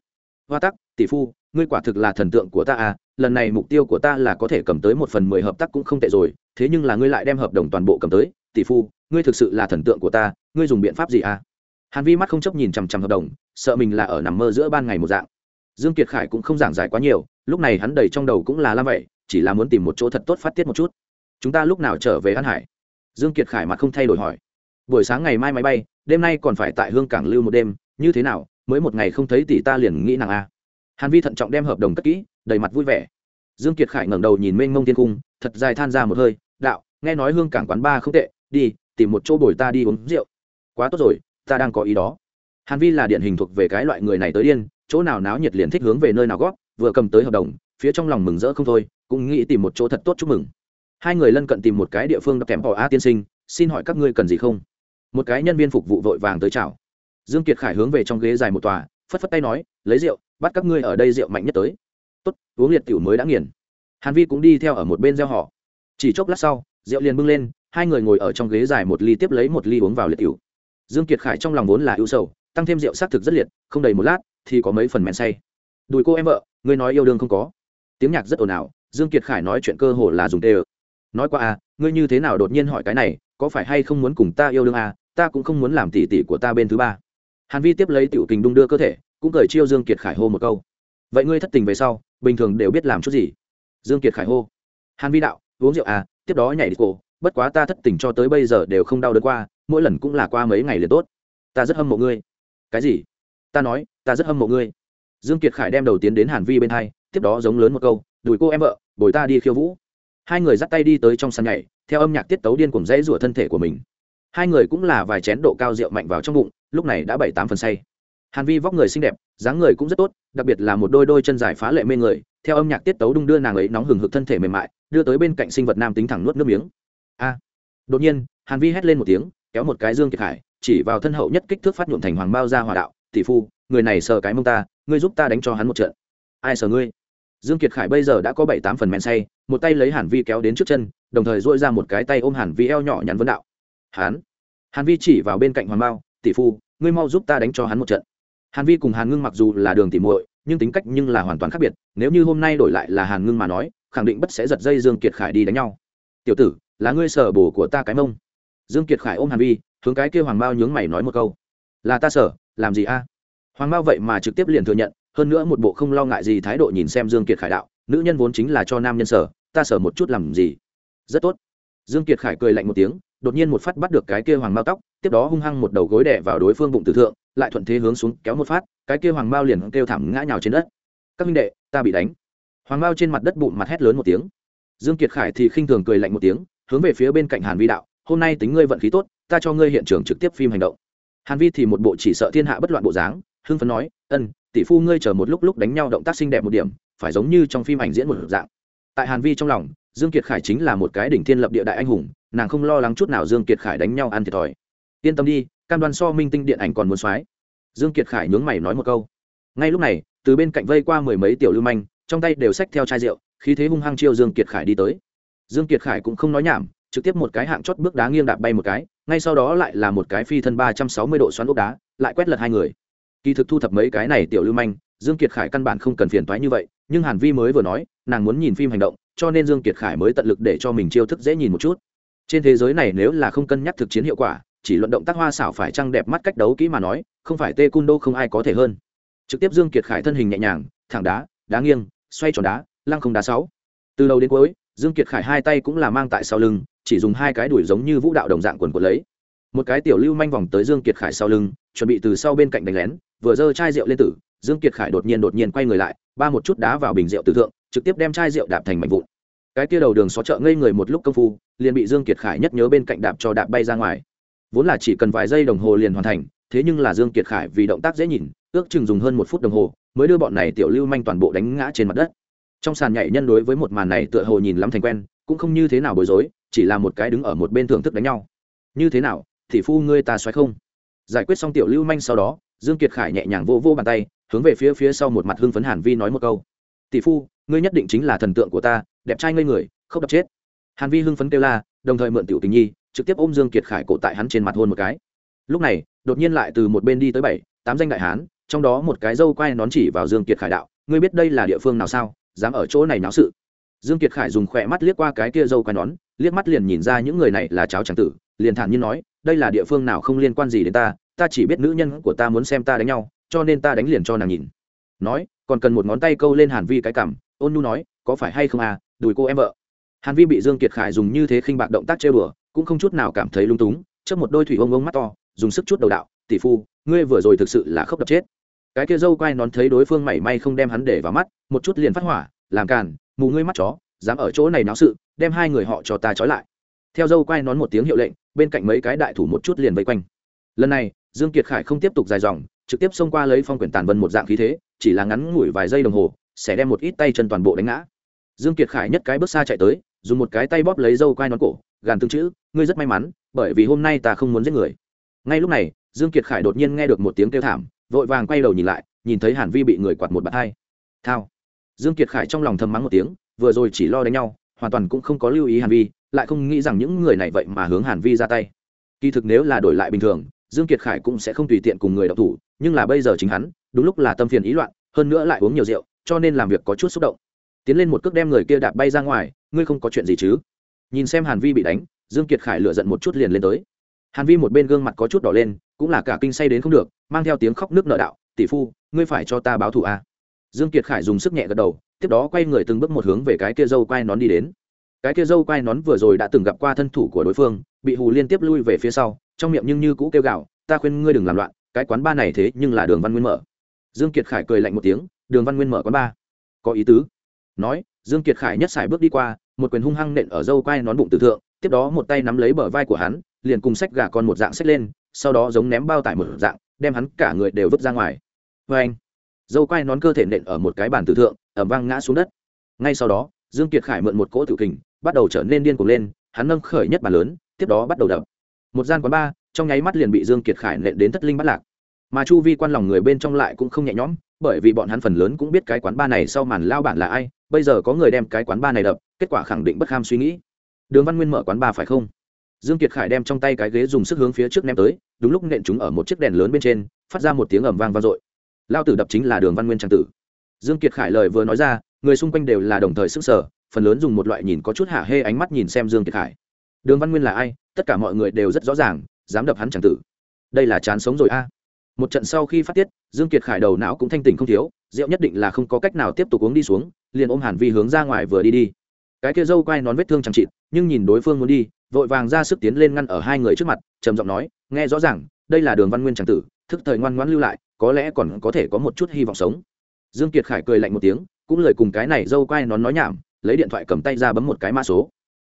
Speaker 1: Hoa tắc, tỷ phu, ngươi quả thực là thần tượng của ta à lần này mục tiêu của ta là có thể cầm tới một phần mười hợp tác cũng không tệ rồi, thế nhưng là ngươi lại đem hợp đồng toàn bộ cầm tới, tỷ phu, ngươi thực sự là thần tượng của ta, ngươi dùng biện pháp gì à? Hàn vi mắt không chấp nhìn chằm chằm hợp đồng, sợ mình là ở nằm mơ giữa ban ngày một dạng. Dương kiệt khải cũng không giảng giải quá nhiều, lúc này hắn đầy trong đầu cũng là lam vậy, chỉ là muốn tìm một chỗ thật tốt phát tiết một chút. Chúng ta lúc nào trở về an hải? Dương kiệt khải mặt không thay đổi hỏi. Buổi sáng ngày mai máy bay, đêm nay còn phải tại hương cảng lưu một đêm, như thế nào, mới một ngày không thấy tỷ ta liền nghĩ nàng a hàn vi thận trọng đem hợp đồng cất kỹ đầy mặt vui vẻ. Dương kiệt khải ngẩng đầu nhìn mênh mông thiên cung thật dài than ra một hơi, đạo, nghe nói hương cảng quán ba không tệ, đi, tìm một chỗ bồi ta đi uống rượu. Quá tốt rồi, ta đang có ý đó. Hàn vi là điển hình thuộc về cái loại người này tới điên, chỗ nào náo nhiệt liền thích hướng về nơi nào gót vừa cầm tới hợp đồng, phía trong lòng mừng rỡ không thôi, cũng nghĩ tìm một chỗ thật tốt chúc mừng. Hai người lân cận tìm một cái địa phương đập kèm họ a tiên sinh, xin hỏi các ngươi cần gì không? Một cái nhân viên phục vụ vội vàng tới chào. Dương kiệt khải hướng về trong ghế dài một tòa, phất phất tay nói, lấy rượu, bắt các ngươi ở đây rượu mạnh nhất tới tốt, uống liệt tiểu mới đã nghiền. Hàn vi cũng đi theo ở một bên gieo họ. Chỉ chốc lát sau, rượu liền bưng lên, hai người ngồi ở trong ghế dài một ly tiếp lấy một ly uống vào liệt tiểu. Dương kiệt khải trong lòng vốn là ưu sầu, tăng thêm rượu xác thực rất liệt, không đầy một lát thì có mấy phần men say. Đùi cô em vợ ngươi nói yêu đương không có. Tiếng nhạc rất ồn ào, dương kiệt khải nói chuyện cơ hồ là dùng tê ơ. Nói qua à ngươi như thế nào đột nhiên hỏi cái này, có phải hay không muốn cùng ta yêu đương à ta cũng không muốn làm tỉ tỉ của ta bên thứ ba. Hàn vi tiếp lấy tiểu kình đung đưa cơ thể, cũng cười chiêu dương kiệt khải hô một câu vậy ngươi thất tình về sau, bình thường đều biết làm chút gì? Dương kiệt khải hô. Hàn vi đạo, uống rượu à tiếp đó nhảy đi cổ, bất quá ta thất tình cho tới bây giờ đều không đau đớn qua, mỗi lần cũng là qua mấy ngày liền tốt. Ta rất hâm mộ ngươi. Cái gì? Ta nói, ta rất hâm mộ ngươi. Dương kiệt khải đem đầu tiến đến hàn vi bên hai, tiếp đó giống lớn một câu đuổi cô em vợ, bồi ta đi khiêu vũ. Hai người dắt tay đi tới trong sân nhảy, theo âm nhạc tiết tấu điên cùng dãy rủa thân thể của mình. Hai người cũng là vài chén độ cao rượu mạnh vào trong bụng, lúc này đã bảy tám phần say hàn vi vóc người xinh đẹp, dáng người cũng rất tốt, đặc biệt là một đôi đôi chân dài phá lệ mê người, theo âm nhạc tiết tấu đung đưa nàng ấy nóng hừng hực thân thể mềm mại, đưa tới bên cạnh sinh vật nam tính thẳng nuốt nước miếng. A! Đột nhiên, hàn vi hét lên một tiếng, kéo một cái dương kiệt hải, chỉ vào thân hậu nhất kích thước phát nhuộm thành hoàng bao ra hòa đạo, tỷ phu, người này sờ cái mông ta, ngươi giúp ta đánh cho hắn một trận. Ai sờ ngươi? Dương kiệt khải bây giờ đã có bảy tám phần men say, một tay lấy hàn vi kéo đến trước chân, đồng thời dội ra một cái tay ôm hàn vi eo nhỏ nhắn vấn đạo. Hắn? Hàn vi chỉ vào bên cạnh hoàng bao, tỷ phu, ngươi mau giúp ta đánh cho hắn một trận hàn vi cùng hàn ngưng mặc dù là đường tỉ muội, nhưng tính cách nhưng là hoàn toàn khác biệt, nếu như hôm nay đổi lại là hàn ngưng mà nói, khẳng định bất sẽ giật dây dương kiệt khải đi đánh nhau. Tiểu tử, là ngươi sở bổ của ta cái mông. Dương kiệt khải ôm hàn vi, hướng cái kia hoàng bao nhướng mày nói một câu. Là ta sở, làm gì a? Hoàng bao vậy mà trực tiếp liền thừa nhận, hơn nữa một bộ không lo ngại gì thái độ nhìn xem dương kiệt khải đạo, nữ nhân vốn chính là cho nam nhân sở, ta sở một chút làm gì? Rất tốt. Dương kiệt khải cười lạnh một tiếng, đột nhiên một phát bắt được cái kia hoàng bao tóc, tiếp đó hung hăng một đầu gối đè vào đối phương bụng tử thượng lại thuận thế hướng xuống kéo một phát, cái kia hoàng bao liền kêu thảm ngã nhào trên đất. Các minh đệ, ta bị đánh. Hoàng bao trên mặt đất bụng mặt hét lớn một tiếng. Dương kiệt khải thì khinh thường cười lạnh một tiếng, hướng về phía bên cạnh hàn vi đạo, hôm nay tính ngươi vận khí tốt, ta cho ngươi hiện trường trực tiếp phim hành động. Hàn vi thì một bộ chỉ sợ thiên hạ bất loạn bộ dáng, hưng phấn nói, ân, tỷ phu ngươi chờ một lúc lúc đánh nhau động tác xinh đẹp một điểm, phải giống như trong phim ảnh diễn một dạng. Tại hàn vi trong lòng, dương kiệt khải chính là một cái đỉnh thiên lập địa đại anh hùng, nàng không lo lắng chút nào dương kiệt khải đánh nhau ăn thiệt thòi. Yên tâm đi cam đoan so minh tinh điện ảnh còn muốn soái. Dương kiệt khải nhướng mày nói một câu. Ngay lúc này, từ bên cạnh vây qua mười mấy tiểu lưu manh, trong tay đều xách theo chai rượu, khí thế hung hăng chiêu dương kiệt khải đi tới. Dương kiệt khải cũng không nói nhảm, trực tiếp một cái hạng chót bước đá nghiêng đạp bay một cái, ngay sau đó lại là một cái phi thân ba trăm sáu mươi độ xoắn ốc đá, lại quét lật hai người. Kỳ thực thu thập mấy cái này tiểu lưu manh, dương kiệt khải căn bản không cần phiền toái như vậy, nhưng hàn vi mới vừa nói, nàng muốn nhìn phim hành động, cho nên dương kiệt khải mới tận lực để cho mình chiêu thức dễ nhìn một chút. Trên thế giới này nếu là không cân nhắc thực chiến hiệu quả chỉ luận động tác hoa xảo phải trăng đẹp mắt cách đấu kỹ mà nói, không phải tê cung đô không ai có thể hơn. Trực tiếp dương kiệt khải thân hình nhẹ nhàng, thẳng đá đá nghiêng, xoay tròn đá, lăng không đá sáu. Từ đầu đến cuối, dương kiệt khải hai tay cũng là mang tại sau lưng, chỉ dùng hai cái đuổi giống như vũ đạo đồng dạng quần quần lấy. Một cái tiểu lưu manh vòng tới dương kiệt khải sau lưng, chuẩn bị từ sau bên cạnh đánh lén, vừa giơ chai rượu lên tử, dương kiệt khải đột nhiên đột nhiên quay người lại, ba một chút đá vào bình rượu từ thượng, trực tiếp đem chai rượu đạp thành mảnh vụn. Cái kia đầu đường xó chợ ngây người một lúc công phu, liền bị dương kiệt khải nhất nhớ bên cạnh đạp cho đạp bay ra ngoài vốn là chỉ cần vài giây đồng hồ liền hoàn thành, thế nhưng là dương kiệt khải vì động tác dễ nhìn, ước chừng dùng hơn một phút đồng hồ, mới đưa bọn này tiểu lưu manh toàn bộ đánh ngã trên mặt đất. Trong sàn nhảy nhân đối với một màn này tựa hồ nhìn lắm thành quen, cũng không như thế nào bối rối, chỉ là một cái đứng ở một bên thưởng thức đánh nhau. Như thế nào, thì phu ngươi ta xoáy không? Giải quyết xong tiểu lưu manh sau đó, dương kiệt khải nhẹ nhàng vô vô bàn tay, hướng về phía phía sau một mặt hưng phấn hàn vi nói một câu. Tỷ phu, ngươi nhất định chính là thần tượng của ta, đẹp trai ngây người không đập chết. Hàn vi hưng phấn kêu la, đồng thời mượn tiểu tình nhi trực tiếp ôm dương kiệt khải cổ tại hắn trên mặt hôn một cái. Lúc này, đột nhiên lại từ một bên đi tới bảy, tám danh đại hán, trong đó một cái dâu quay nón chỉ vào dương kiệt khải đạo, ngươi biết đây là địa phương nào sao? Dám ở chỗ này náo sự. Dương kiệt khải dùng khỏe mắt liếc qua cái kia dâu quay nón, liếc mắt liền nhìn ra những người này là cháu tràng tử, liền thản nhiên nói, đây là địa phương nào không liên quan gì đến ta ta chỉ biết nữ nhân của ta muốn xem ta đánh nhau, cho nên ta đánh liền cho nàng nhìn. Nói, còn cần một ngón tay câu lên hàn vi cái cảm ôn nhu nói, có phải hay không à đùi cô em vợ? Hàn vi bị dương kiệt khải dùng như thế khinh bạc động tác chơi bừa cũng không chút nào cảm thấy lung túng trước một đôi thủy ông ông mắt to, dùng sức chút đầu đạo, tỷ phu, ngươi vừa rồi thực sự là khóc đập chết. Cái kia dâu quay nón thấy đối phương mảy may không đem hắn để vào mắt, một chút liền phát hỏa, làm càn, mù ngươi mắt chó, dám ở chỗ này náo sự, đem hai người họ cho ta trói lại. Theo dâu quay nón một tiếng hiệu lệnh, bên cạnh mấy cái đại thủ một chút liền vây quanh. Lần này, dương kiệt khải không tiếp tục dài dòng, trực tiếp xông qua lấy phong quyển tàn vân một dạng khí thế, chỉ là ngắn ngủi vài giây đồng hồ, sẽ đem một ít tay chân toàn bộ đánh ngã. Dương kiệt khải nhất cái bước xa chạy tới, dùng một cái tay bóp lấy dâu quai nón cổ gàn tương chữ, ngươi rất may mắn, bởi vì hôm nay ta không muốn giết người. Ngay lúc này, dương kiệt khải đột nhiên nghe được một tiếng kêu thảm, vội vàng quay đầu nhìn lại, nhìn thấy hàn vi bị người quạt một bạt hai. Thao. Dương kiệt khải trong lòng thầm mắng một tiếng, vừa rồi chỉ lo đánh nhau, hoàn toàn cũng không có lưu ý hàn vi, lại không nghĩ rằng những người này vậy mà hướng hàn vi ra tay. Kỳ thực nếu là đổi lại bình thường, dương kiệt khải cũng sẽ không tùy tiện cùng người đọc thủ, nhưng là bây giờ chính hắn, đúng lúc là tâm phiền ý loạn, hơn nữa lại uống nhiều rượu, cho nên làm việc có chút xúc động. Tiến lên một cước đem người kia đạp bay ra ngoài, ngươi không có chuyện gì chứ? Nhìn xem hàn vi bị đánh, dương kiệt khải lựa giận một chút liền lên tới. Hàn vi một bên gương mặt có chút đỏ lên, cũng là cả kinh say đến không được, mang theo tiếng khóc nước nợ đạo, tỷ phu, ngươi phải cho ta báo thù a à? dương kiệt khải dùng sức nhẹ gật đầu, tiếp đó quay người từng bước một hướng về cái kia dâu quai nón đi đến. Cái kia dâu quai nón vừa rồi đã từng gặp qua thân thủ của đối phương, bị hù liên tiếp lui về phía sau, trong miệng nhưng như cũ kêu gào, ta khuyên ngươi đừng làm loạn, cái quán ba này thế nhưng là đường văn nguyên mở. Dương kiệt khải cười lạnh một tiếng, đường văn nguyên mở quán ba. Có ý tứ. Nói, dương kiệt khải nhất xài bước đi qua một quyền hung hăng nện ở dâu quai nón bụng tử thượng, tiếp đó một tay nắm lấy bờ vai của hắn, liền cùng sách gà con một dạng xách lên, sau đó giống ném bao tải một dạng, đem hắn cả người đều vứt ra ngoài. Vê anh, dâu quai nón cơ thể nện ở một cái bàn tử thượng ẩm vang ngã xuống đất. Ngay sau đó, dương kiệt khải mượn một cỗ tự kình, bắt đầu trở nên điên cuồng lên, hắn nâng khởi nhất bàn lớn, tiếp đó bắt đầu đập. Một gian quán ba trong nháy mắt liền bị dương kiệt khải nện đến thất linh bắt lạc. Mà chu vi quan lòng người bên trong lại cũng không nhẹ nhõm, bởi vì bọn hắn phần lớn cũng biết cái quán ba này sau màn lao bản là ai, bây giờ có người đem cái quán ba này đập kết quả khẳng định bất kham suy nghĩ. Đường văn nguyên mở quán ba phải không? Dương kiệt khải đem trong tay cái ghế dùng sức hướng phía trước ném tới, đúng lúc nện chúng ở một chiếc đèn lớn bên trên, phát ra một tiếng ầm vang vang dội. Lao tử đập chính là đường văn nguyên trang tử. Dương kiệt khải lời vừa nói ra, người xung quanh đều là đồng thời sức sở phần lớn dùng một loại nhìn có chút hạ hê ánh mắt nhìn xem dương kiệt khải. Đường văn nguyên là ai? Tất cả mọi người đều rất rõ ràng, dám đập hắn trang tử. Đây là chán sống rồi a. Một trận sau khi phát tiết, dương kiệt khải đầu não cũng thanh tỉnh không thiếu, rượu nhất định là không có cách nào tiếp tục uống đi xuống, liền ôm hàn vi hướng ra ngoài vừa đi đi cái kia dâu quai nón vết thương chẳng chịt, nhưng nhìn đối phương muốn đi, vội vàng ra sức tiến lên ngăn ở hai người trước mặt, trầm giọng nói, nghe rõ ràng, đây là đường văn nguyên tràng tử, thức thời ngoan ngoãn lưu lại, có lẽ còn có thể có một chút hy vọng sống. Dương kiệt khải cười lạnh một tiếng, cũng lời cùng cái này dâu quai nón nói nhảm, lấy điện thoại cầm tay ra bấm một cái mã số.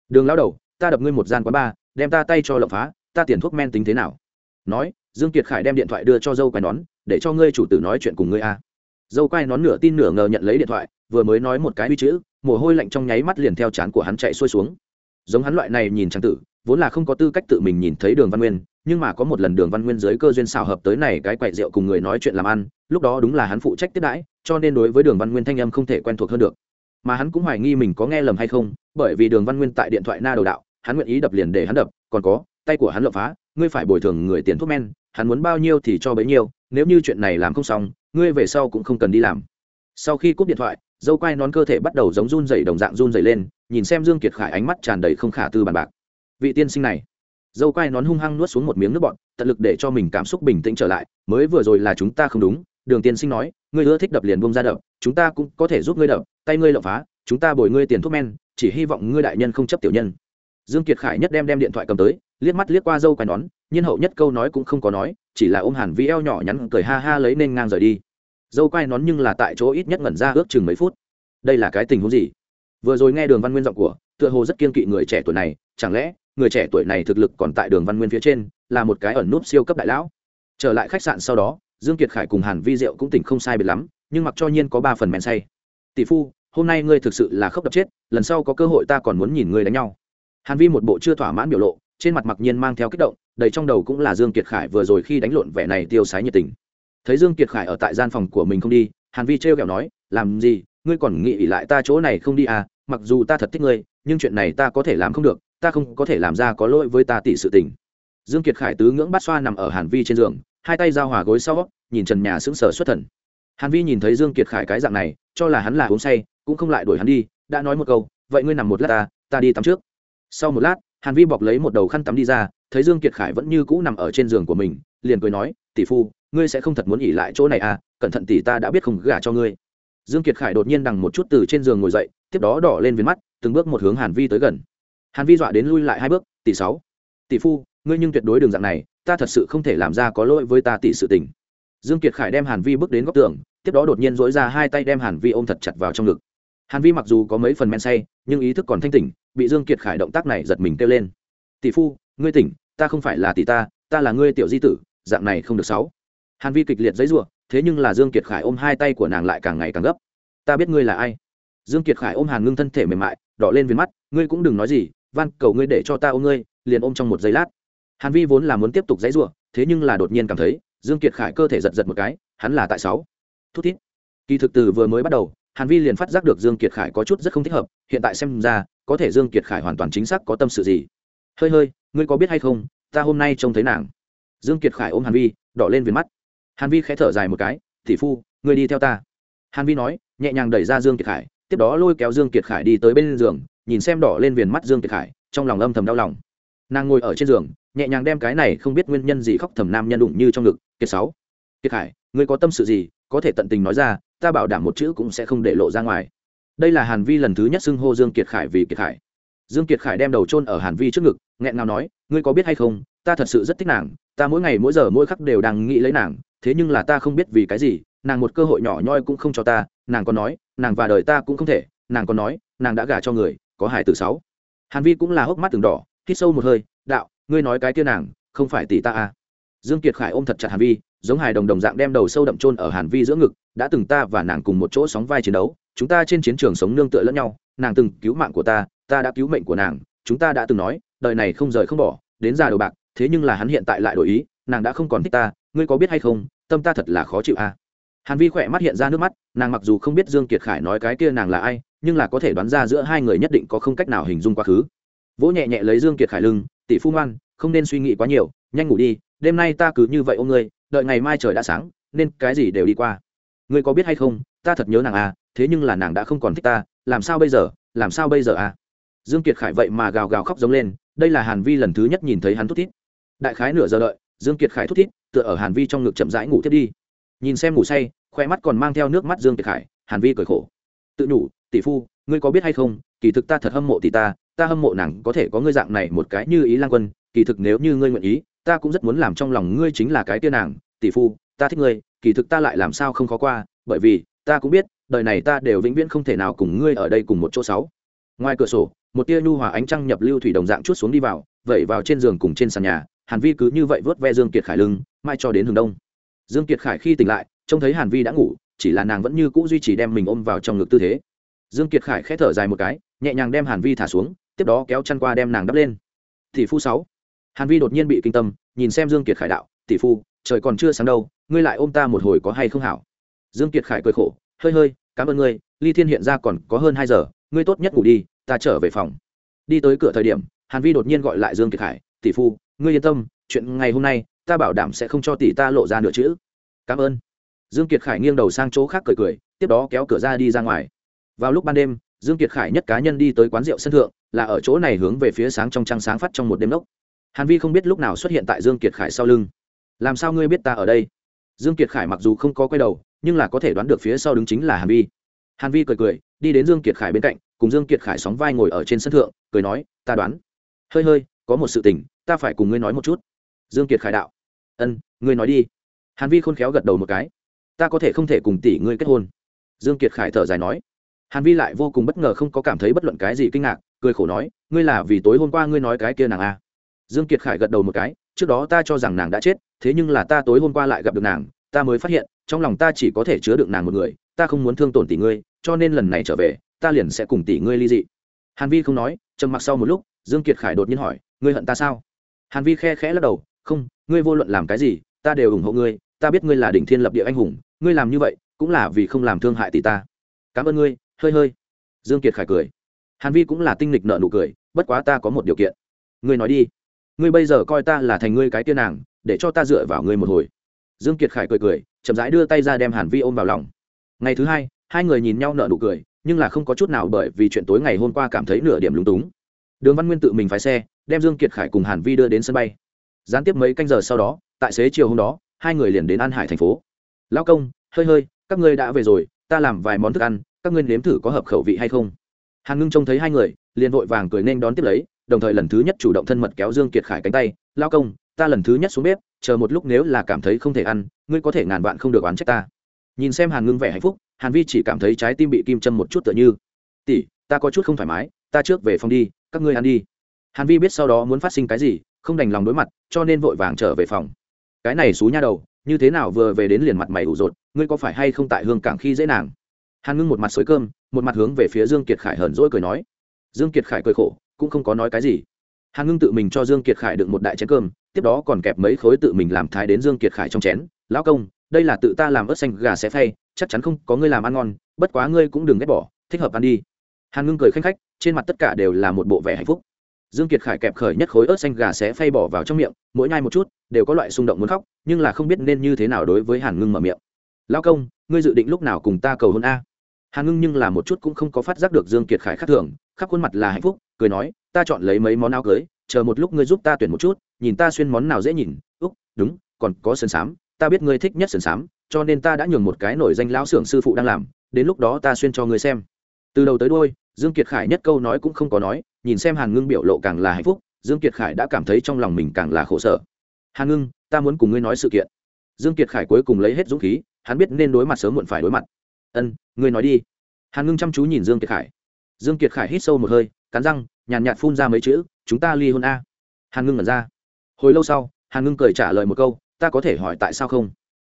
Speaker 1: Đường lao đầu, ta đập ngươi một gian quán ba đem ta tay cho lộng phá, ta tiền thuốc men tính thế nào? Nói, dương kiệt khải đem điện thoại đưa cho dâu quai nón, để cho ngươi chủ tử nói chuyện cùng ngươi a dâu quay nón nửa tin nửa ngờ nhận lấy điện thoại, vừa mới nói một cái uy chữ, mồ hôi lạnh trong nháy mắt liền theo chán của hắn chạy xuôi xuống. Giống hắn loại này nhìn trang tử, vốn là không có tư cách tự mình nhìn thấy đường văn nguyên, nhưng mà có một lần đường văn nguyên dưới cơ duyên xào hợp tới này cái quậy rượu cùng người nói chuyện làm ăn, lúc đó đúng là hắn phụ trách tiếp đãi, cho nên đối với đường văn nguyên thanh âm không thể quen thuộc hơn được. Mà hắn cũng hoài nghi mình có nghe lầm hay không, bởi vì đường văn nguyên tại điện thoại na đầu đạo, hắn nguyện ý đập liền để hắn đập, còn có, tay của hắn lộng phá, ngươi phải bồi thường người tiền thuốc men, hắn muốn bao nhiêu thì cho bấy nhiêu nếu như chuyện này làm không xong ngươi về sau cũng không cần đi làm. Sau khi cúp điện thoại dâu quai nón cơ thể bắt đầu giống run dày đồng dạng run dày lên nhìn xem dương kiệt khải ánh mắt tràn đầy không khả tư bàn bạc. Vị tiên sinh này. Dâu quai nón hung hăng nuốt xuống một miếng nước bọt, tận lực để cho mình cảm xúc bình tĩnh trở lại mới vừa rồi là chúng ta không đúng đường tiên sinh nói ngươi ưa thích đập liền bông ra đập chúng ta cũng có thể giúp ngươi đập tay ngươi lộng phá chúng ta bồi ngươi tiền thuốc men chỉ hy vọng ngươi đại nhân không chấp tiểu nhân. Dương kiệt khải nhất đem đem điện thoại cầm tới liếc mắt liếc qua dâu quai nón, nhiên hậu nhất câu nói cũng không có nói, chỉ là ôm hàn vi eo nhỏ nhắn cười ha ha lấy nên ngang rời đi. Dâu quai nón nhưng là tại chỗ ít nhất ngẩn ra ước chừng mấy phút. Đây là cái tình huống gì? Vừa rồi nghe đường văn nguyên giọng của, tựa hồ rất kiên kỵ người trẻ tuổi này, chẳng lẽ người trẻ tuổi này thực lực còn tại đường văn nguyên phía trên, là một cái ẩn núp siêu cấp đại lão? Trở lại khách sạn sau đó, dương kiệt khải cùng hàn vi diệu cũng tỉnh không sai biệt lắm, nhưng mặc cho nhiên có ba phần men say. Tỷ phu, hôm nay ngươi thực sự là khóc đập chết, lần sau có cơ hội ta còn muốn nhìn ngươi đánh nhau. Hàn vi một bộ chưa thỏa mãn biểu lộ trên mặt mặc nhiên mang theo kích động, đầy trong đầu cũng là dương kiệt khải vừa rồi khi đánh lộn vẻ này tiêu sái nhiệt tình. Thấy dương kiệt khải ở tại gian phòng của mình không đi, hàn vi trêu kẹo nói, làm gì? Ngươi còn nghĩ lại ta chỗ này không đi à? Mặc dù ta thật thích ngươi, nhưng chuyện này ta có thể làm không được, ta không có thể làm ra có lỗi với ta tỷ sự tình. Dương kiệt khải tứ ngưỡng bát xoa nằm ở hàn vi trên giường, hai tay giao hòa gối sau, nhìn trần nhà sững sờ xuất thần. Hàn vi nhìn thấy dương kiệt khải cái dạng này, cho là hắn là uống say, cũng không lại đuổi hắn đi, đã nói một câu, vậy ngươi nằm một lát ta ta đi tắm trước. Sau một lát hàn vi bọc lấy một đầu khăn tắm đi ra, thấy dương kiệt khải vẫn như cũ nằm ở trên giường của mình, liền cười nói, tỷ phu, ngươi sẽ không thật muốn nghỉ lại chỗ này à cẩn thận tỷ ta đã biết không gả cho ngươi. Dương kiệt khải đột nhiên đằng một chút từ trên giường ngồi dậy, tiếp đó đỏ lên viên mắt, từng bước một hướng hàn vi tới gần. Hàn vi dọa đến lui lại hai bước, tỷ sáu, tỷ phu, ngươi nhưng tuyệt đối đường dạng này, ta thật sự không thể làm ra có lỗi với ta tỷ sự tình. Dương kiệt khải đem hàn vi bước đến góc tường, tiếp đó đột nhiên dỗi ra hai tay đem hàn vi ôm thật chặt vào trong ngực. Hàn vi mặc dù có mấy phần men say, nhưng ý thức còn thanh tỉnh bị dương kiệt khải động tác này giật mình kêu lên. Tỷ phu, ngươi tỉnh, ta không phải là tỷ ta ta là ngươi tiểu di tử, dạng này không được sáu hàn vi kịch liệt giấy rủa thế nhưng là dương kiệt khải ôm hai tay của nàng lại càng ngày càng gấp. Ta biết ngươi là ai. Dương kiệt khải ôm hàn ngưng thân thể mềm mại, đỏ lên viên mắt, ngươi cũng đừng nói gì, van, cầu ngươi để cho ta ôm ngươi, liền ôm trong một giây lát. Hàn vi vốn là muốn tiếp tục dãy rủa thế nhưng là đột nhiên cảm thấy dương kiệt khải cơ thể giật giật một cái, hắn là tại sáu. Thút thít. Kỳ thực từ vừa mới bắt đầu hàn vi liền phát giác được dương kiệt khải có chút rất không thích hợp, hiện tại xem ra, có thể dương kiệt khải hoàn toàn chính xác có tâm sự gì. Hơi hơi, ngươi có biết hay không, ta hôm nay trông thấy nàng. Dương kiệt khải ôm hàn vi, đỏ lên viền mắt. Hàn vi khẽ thở dài một cái, tỷ phu, ngươi đi theo ta. Hàn vi nói, nhẹ nhàng đẩy ra dương kiệt khải, tiếp đó lôi kéo dương kiệt khải đi tới bên giường, nhìn xem đỏ lên viền mắt dương kiệt khải, trong lòng âm thầm đau lòng. Nàng ngồi ở trên giường, nhẹ nhàng đem cái này không biết nguyên nhân gì khóc thầm nam nhân đụng như trong ngực, kiệt sáu, kiệt khải, ngươi có tâm sự gì, có thể tận tình nói ra ta bảo đảm một chữ cũng sẽ không để lộ ra ngoài. Đây là hàn vi lần thứ nhất xưng hô dương kiệt khải vì kiệt khải. Dương kiệt khải đem đầu chôn ở hàn vi trước ngực, nghẹn ngào nói, ngươi có biết hay không, ta thật sự rất thích nàng, ta mỗi ngày mỗi giờ mỗi khắc đều đang nghĩ lấy nàng, thế nhưng là ta không biết vì cái gì, nàng một cơ hội nhỏ nhoi cũng không cho ta, nàng còn nói, nàng và đời ta cũng không thể, nàng còn nói, nàng đã gả cho người, có hải tử sáu. Hàn vi cũng là hốc mắt từng đỏ, hít sâu một hơi, đạo, ngươi nói cái kia nàng, không phải tỷ ta à? Dương kiệt khải ôm thật chặt hàn vi giống hài đồng đồng dạng đem đầu sâu đậm chôn ở hàn vi giữa ngực, đã từng ta và nàng cùng một chỗ sóng vai chiến đấu, chúng ta trên chiến trường sống nương tựa lẫn nhau, nàng từng cứu mạng của ta ta đã cứu mệnh của nàng, chúng ta đã từng nói, đời này không rời không bỏ, đến già đầu bạc, thế nhưng là hắn hiện tại lại đổi ý, nàng đã không còn thích ta, ngươi có biết hay không, tâm ta thật là khó chịu à. Hàn vi khỏe mắt hiện ra nước mắt, nàng mặc dù không biết dương kiệt khải nói cái kia nàng là ai, nhưng là có thể đoán ra giữa hai người nhất định có không cách nào hình dung quá khứ. Vỗ nhẹ nhẹ lấy dương kiệt khải lưng, tỷ phu ngoan, không nên suy nghĩ quá nhiều, nhanh ngủ đi, đêm nay ta cứ như vậy ôm ngươi đợi ngày mai trời đã sáng, nên cái gì đều đi qua. Ngươi có biết hay không, ta thật nhớ nàng à thế nhưng là nàng đã không còn thích ta, làm sao bây giờ, làm sao bây giờ à? Dương kiệt khải vậy mà gào gào khóc giống lên, đây là hàn vi lần thứ nhất nhìn thấy hắn thút thít. Đại khái nửa giờ đợi, dương kiệt khải thút thít, tựa ở hàn vi trong ngực chậm rãi ngủ tiếp đi. Nhìn xem ngủ say khoe mắt còn mang theo nước mắt dương kiệt khải, hàn vi cười khổ. Tự nhủ, tỷ phu, ngươi có biết hay không, kỳ thực ta thật hâm mộ tỷ ta ta hâm mộ nàng có thể có ngươi dạng này một cái như ý lang quân, kỳ thực nếu như ngươi nguyện ý ta cũng rất muốn làm trong lòng ngươi chính là cái tia nàng, tỷ phu, ta thích ngươi, kỳ thực ta lại làm sao không khó qua, bởi vì, ta cũng biết, đời này ta đều vĩnh viễn không thể nào cùng ngươi ở đây cùng một chỗ sáu. Ngoài cửa sổ, một tia nhu hòa ánh trăng nhập lưu thủy đồng dạng chút xuống đi vào, vẩy vào trên giường cùng trên sàn nhà, hàn vi cứ như vậy vớt ve dương kiệt khải lưng, mai cho đến hướng đông. Dương kiệt khải khi tỉnh lại, trông thấy hàn vi đã ngủ, chỉ là nàng vẫn như cũ duy trì đem mình ôm vào trong ngực tư thế. Dương kiệt khải khẽ thở dài một cái, nhẹ nhàng đem hàn vi thả xuống, tiếp đó kéo chăn qua đem nàng đắp lên. Tỷ phu sáu hàn vi đột nhiên bị kinh tâm, nhìn xem dương kiệt khải đạo, tỷ phu, trời còn chưa sáng đâu, ngươi lại ôm ta một hồi có hay không hảo? Dương kiệt khải cười khổ, hơi hơi, cảm ơn ngươi, ly thiên hiện ra còn có hơn hai giờ, ngươi tốt nhất ngủ đi, ta trở về phòng. Đi tới cửa thời điểm, hàn vi đột nhiên gọi lại dương kiệt khải, tỷ phu, ngươi yên tâm, chuyện ngày hôm nay, ta bảo đảm sẽ không cho tỷ ta lộ ra nửa chữ. Cảm ơn. Dương kiệt khải nghiêng đầu sang chỗ khác cười cười, tiếp đó kéo cửa ra đi ra ngoài. Vào lúc ban đêm, dương kiệt khải nhất cá nhân đi tới quán rượu sân thượng, là ở chỗ này hướng về phía sáng trong trăng sáng phát trong một đêm lốc hàn vi không biết lúc nào xuất hiện tại dương kiệt khải sau lưng. Làm sao ngươi biết ta ở đây? Dương kiệt khải mặc dù không có quay đầu, nhưng là có thể đoán được phía sau đứng chính là hàn vi. Hàn vi cười cười, đi đến dương kiệt khải bên cạnh, cùng dương kiệt khải sóng vai ngồi ở trên sân thượng, cười nói, ta đoán. Hơi hơi, có một sự tình, ta phải cùng ngươi nói một chút. Dương kiệt khải đạo. Ân, ngươi nói đi. Hàn vi khôn khéo gật đầu một cái. Ta có thể không thể cùng tỷ ngươi kết hôn. Dương kiệt khải thở dài nói. Hàn vi lại vô cùng bất ngờ không có cảm thấy bất luận cái gì kinh ngạc, cười khổ nói, ngươi là vì tối hôm qua ngươi nói cái kia nàng a à dương kiệt khải gật đầu một cái, trước đó ta cho rằng nàng đã chết, thế nhưng là ta tối hôm qua lại gặp được nàng, ta mới phát hiện, trong lòng ta chỉ có thể chứa được nàng một người, ta không muốn thương tổn tỷ ngươi, cho nên lần này trở về, ta liền sẽ cùng tỷ ngươi ly dị. Hàn vi không nói, trầm mặc sau một lúc, dương kiệt khải đột nhiên hỏi, ngươi hận ta sao? Hàn vi khe khẽ lắc đầu, không, ngươi vô luận làm cái gì, ta đều ủng hộ ngươi, ta biết ngươi là đỉnh thiên lập địa anh hùng, ngươi làm như vậy, cũng là vì không làm thương hại tỷ ta. Cảm ơn ngươi, hơi hơi. Dương kiệt khải cười. Hàn vi cũng là tinh lịch nợ nụ cười, bất quá ta có một điều kiện. Ngươi nói đi ngươi bây giờ coi ta là thành ngươi cái tiên nàng, để cho ta dựa vào ngươi một hồi. Dương kiệt khải cười cười, chậm rãi đưa tay ra đem hàn vi ôm vào lòng. Ngày thứ hai hai người nhìn nhau nở nụ cười, nhưng là không có chút nào bởi vì chuyện tối ngày hôm qua cảm thấy nửa điểm lúng túng. Đường văn nguyên tự mình phái xe, đem dương kiệt khải cùng hàn vi đưa đến sân bay. Gián tiếp mấy canh giờ sau đó, tại xế chiều hôm đó, hai người liền đến an hải thành phố. Lão công, hơi hơi, các ngươi đã về rồi, ta làm vài món thức ăn, các ngươi nếm thử có hợp khẩu vị hay không? Hàn ngưng trông thấy hai người, liền vội vàng cười nên đón tiếp lấy đồng thời lần thứ nhất chủ động thân mật kéo dương kiệt khải cánh tay, lao công, ta lần thứ nhất xuống bếp, chờ một lúc nếu là cảm thấy không thể ăn, ngươi có thể ngàn vạn không được oán trách ta. Nhìn xem hàn ngưng vẻ hạnh phúc, hàn vi chỉ cảm thấy trái tim bị kim châm một chút tựa như, tỷ, ta có chút không thoải mái, ta trước về phòng đi, các ngươi ăn đi. Hàn vi biết sau đó muốn phát sinh cái gì, không đành lòng đối mặt, cho nên vội vàng trở về phòng. Cái này xú nha đầu, như thế nào vừa về đến liền mặt mày ủ rột, ngươi có phải hay không tại hương cảng khi dễ nàng? Hàn ngưng một mặt xới cơm, một mặt hướng về phía dương kiệt khải hờn dỗi cười nói. Dương kiệt khải cười khổ cũng không có nói cái gì. Hàn ngưng tự mình cho dương kiệt khải đựng một đại chén cơm, tiếp đó còn kẹp mấy khối tự mình làm thái đến dương kiệt khải trong chén. Lão công, đây là tự ta làm ớt xanh gà xé phay, chắc chắn không có ngươi làm ăn ngon, bất quá ngươi cũng đừng ghét bỏ, thích hợp ăn đi. Hàn ngưng cười khanh khách, trên mặt tất cả đều là một bộ vẻ hạnh phúc. Dương kiệt khải kẹp khởi nhất khối ớt xanh gà xé phay bỏ vào trong miệng, mỗi nhai một chút, đều có loại xung động muốn khóc, nhưng là không biết nên như thế nào đối với hàn ngưng mở miệng. Lão công, ngươi dự định lúc nào cùng ta cầu hôn a? Hàn ngưng nhưng là một chút cũng không có phát giác được dương kiệt khải khác thường, khắp khuôn mặt là hạnh phúc cười nói, ta chọn lấy mấy món áo cưới, chờ một lúc ngươi giúp ta tuyển một chút, nhìn ta xuyên món nào dễ nhìn. Úc, đúng, còn có sườn xám, ta biết ngươi thích nhất sườn xám, cho nên ta đã nhường một cái nổi danh lão xưởng sư phụ đang làm, đến lúc đó ta xuyên cho ngươi xem. Từ đầu tới đôi dương kiệt khải nhất câu nói cũng không có nói, nhìn xem hàn ngưng biểu lộ càng là hạnh phúc, dương kiệt khải đã cảm thấy trong lòng mình càng là khổ sở. Hàn ngưng, ta muốn cùng ngươi nói sự kiện. Dương kiệt khải cuối cùng lấy hết dũng khí, hắn biết nên đối mặt sớm muộn phải đối mặt. Ân, ngươi nói đi. Hàn ngưng chăm chú nhìn dương kiệt khải. Dương kiệt khải hít sâu một hơi cắn răng, nhàn nhạt phun ra mấy chữ, chúng ta ly hôn a. Hàn ngưng ngẩn ra. Hồi lâu sau, hàn ngưng cười trả lời một câu, ta có thể hỏi tại sao không?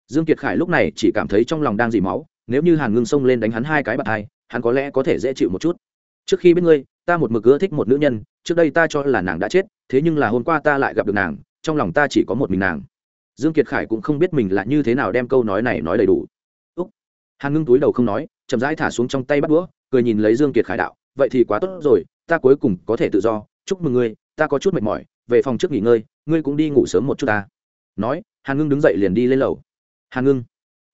Speaker 1: Dương kiệt khải lúc này chỉ cảm thấy trong lòng đang dỉ máu, nếu như hàn ngưng xông lên đánh hắn hai cái bạt hai, hắn có lẽ có thể dễ chịu một chút. Trước khi biết ngươi, ta một mực ưa thích một nữ nhân, trước đây ta cho là nàng đã chết, thế nhưng là hôm qua ta lại gặp được nàng, trong lòng ta chỉ có một mình nàng. Dương kiệt khải cũng không biết mình là như thế nào đem câu nói này nói đầy đủ. Úc. Hàn ngưng túi đầu không nói, chậm rãi thả xuống trong tay bắt đũa, cười nhìn lấy dương kiệt khải đạo, vậy thì quá tốt rồi ta cuối cùng có thể tự do, chúc mừng ngươi, ta có chút mệt mỏi, về phòng trước nghỉ ngơi, ngươi cũng đi ngủ sớm một chút ta. Nói, hàn ngưng đứng dậy liền đi lên lầu. Hàn ngưng.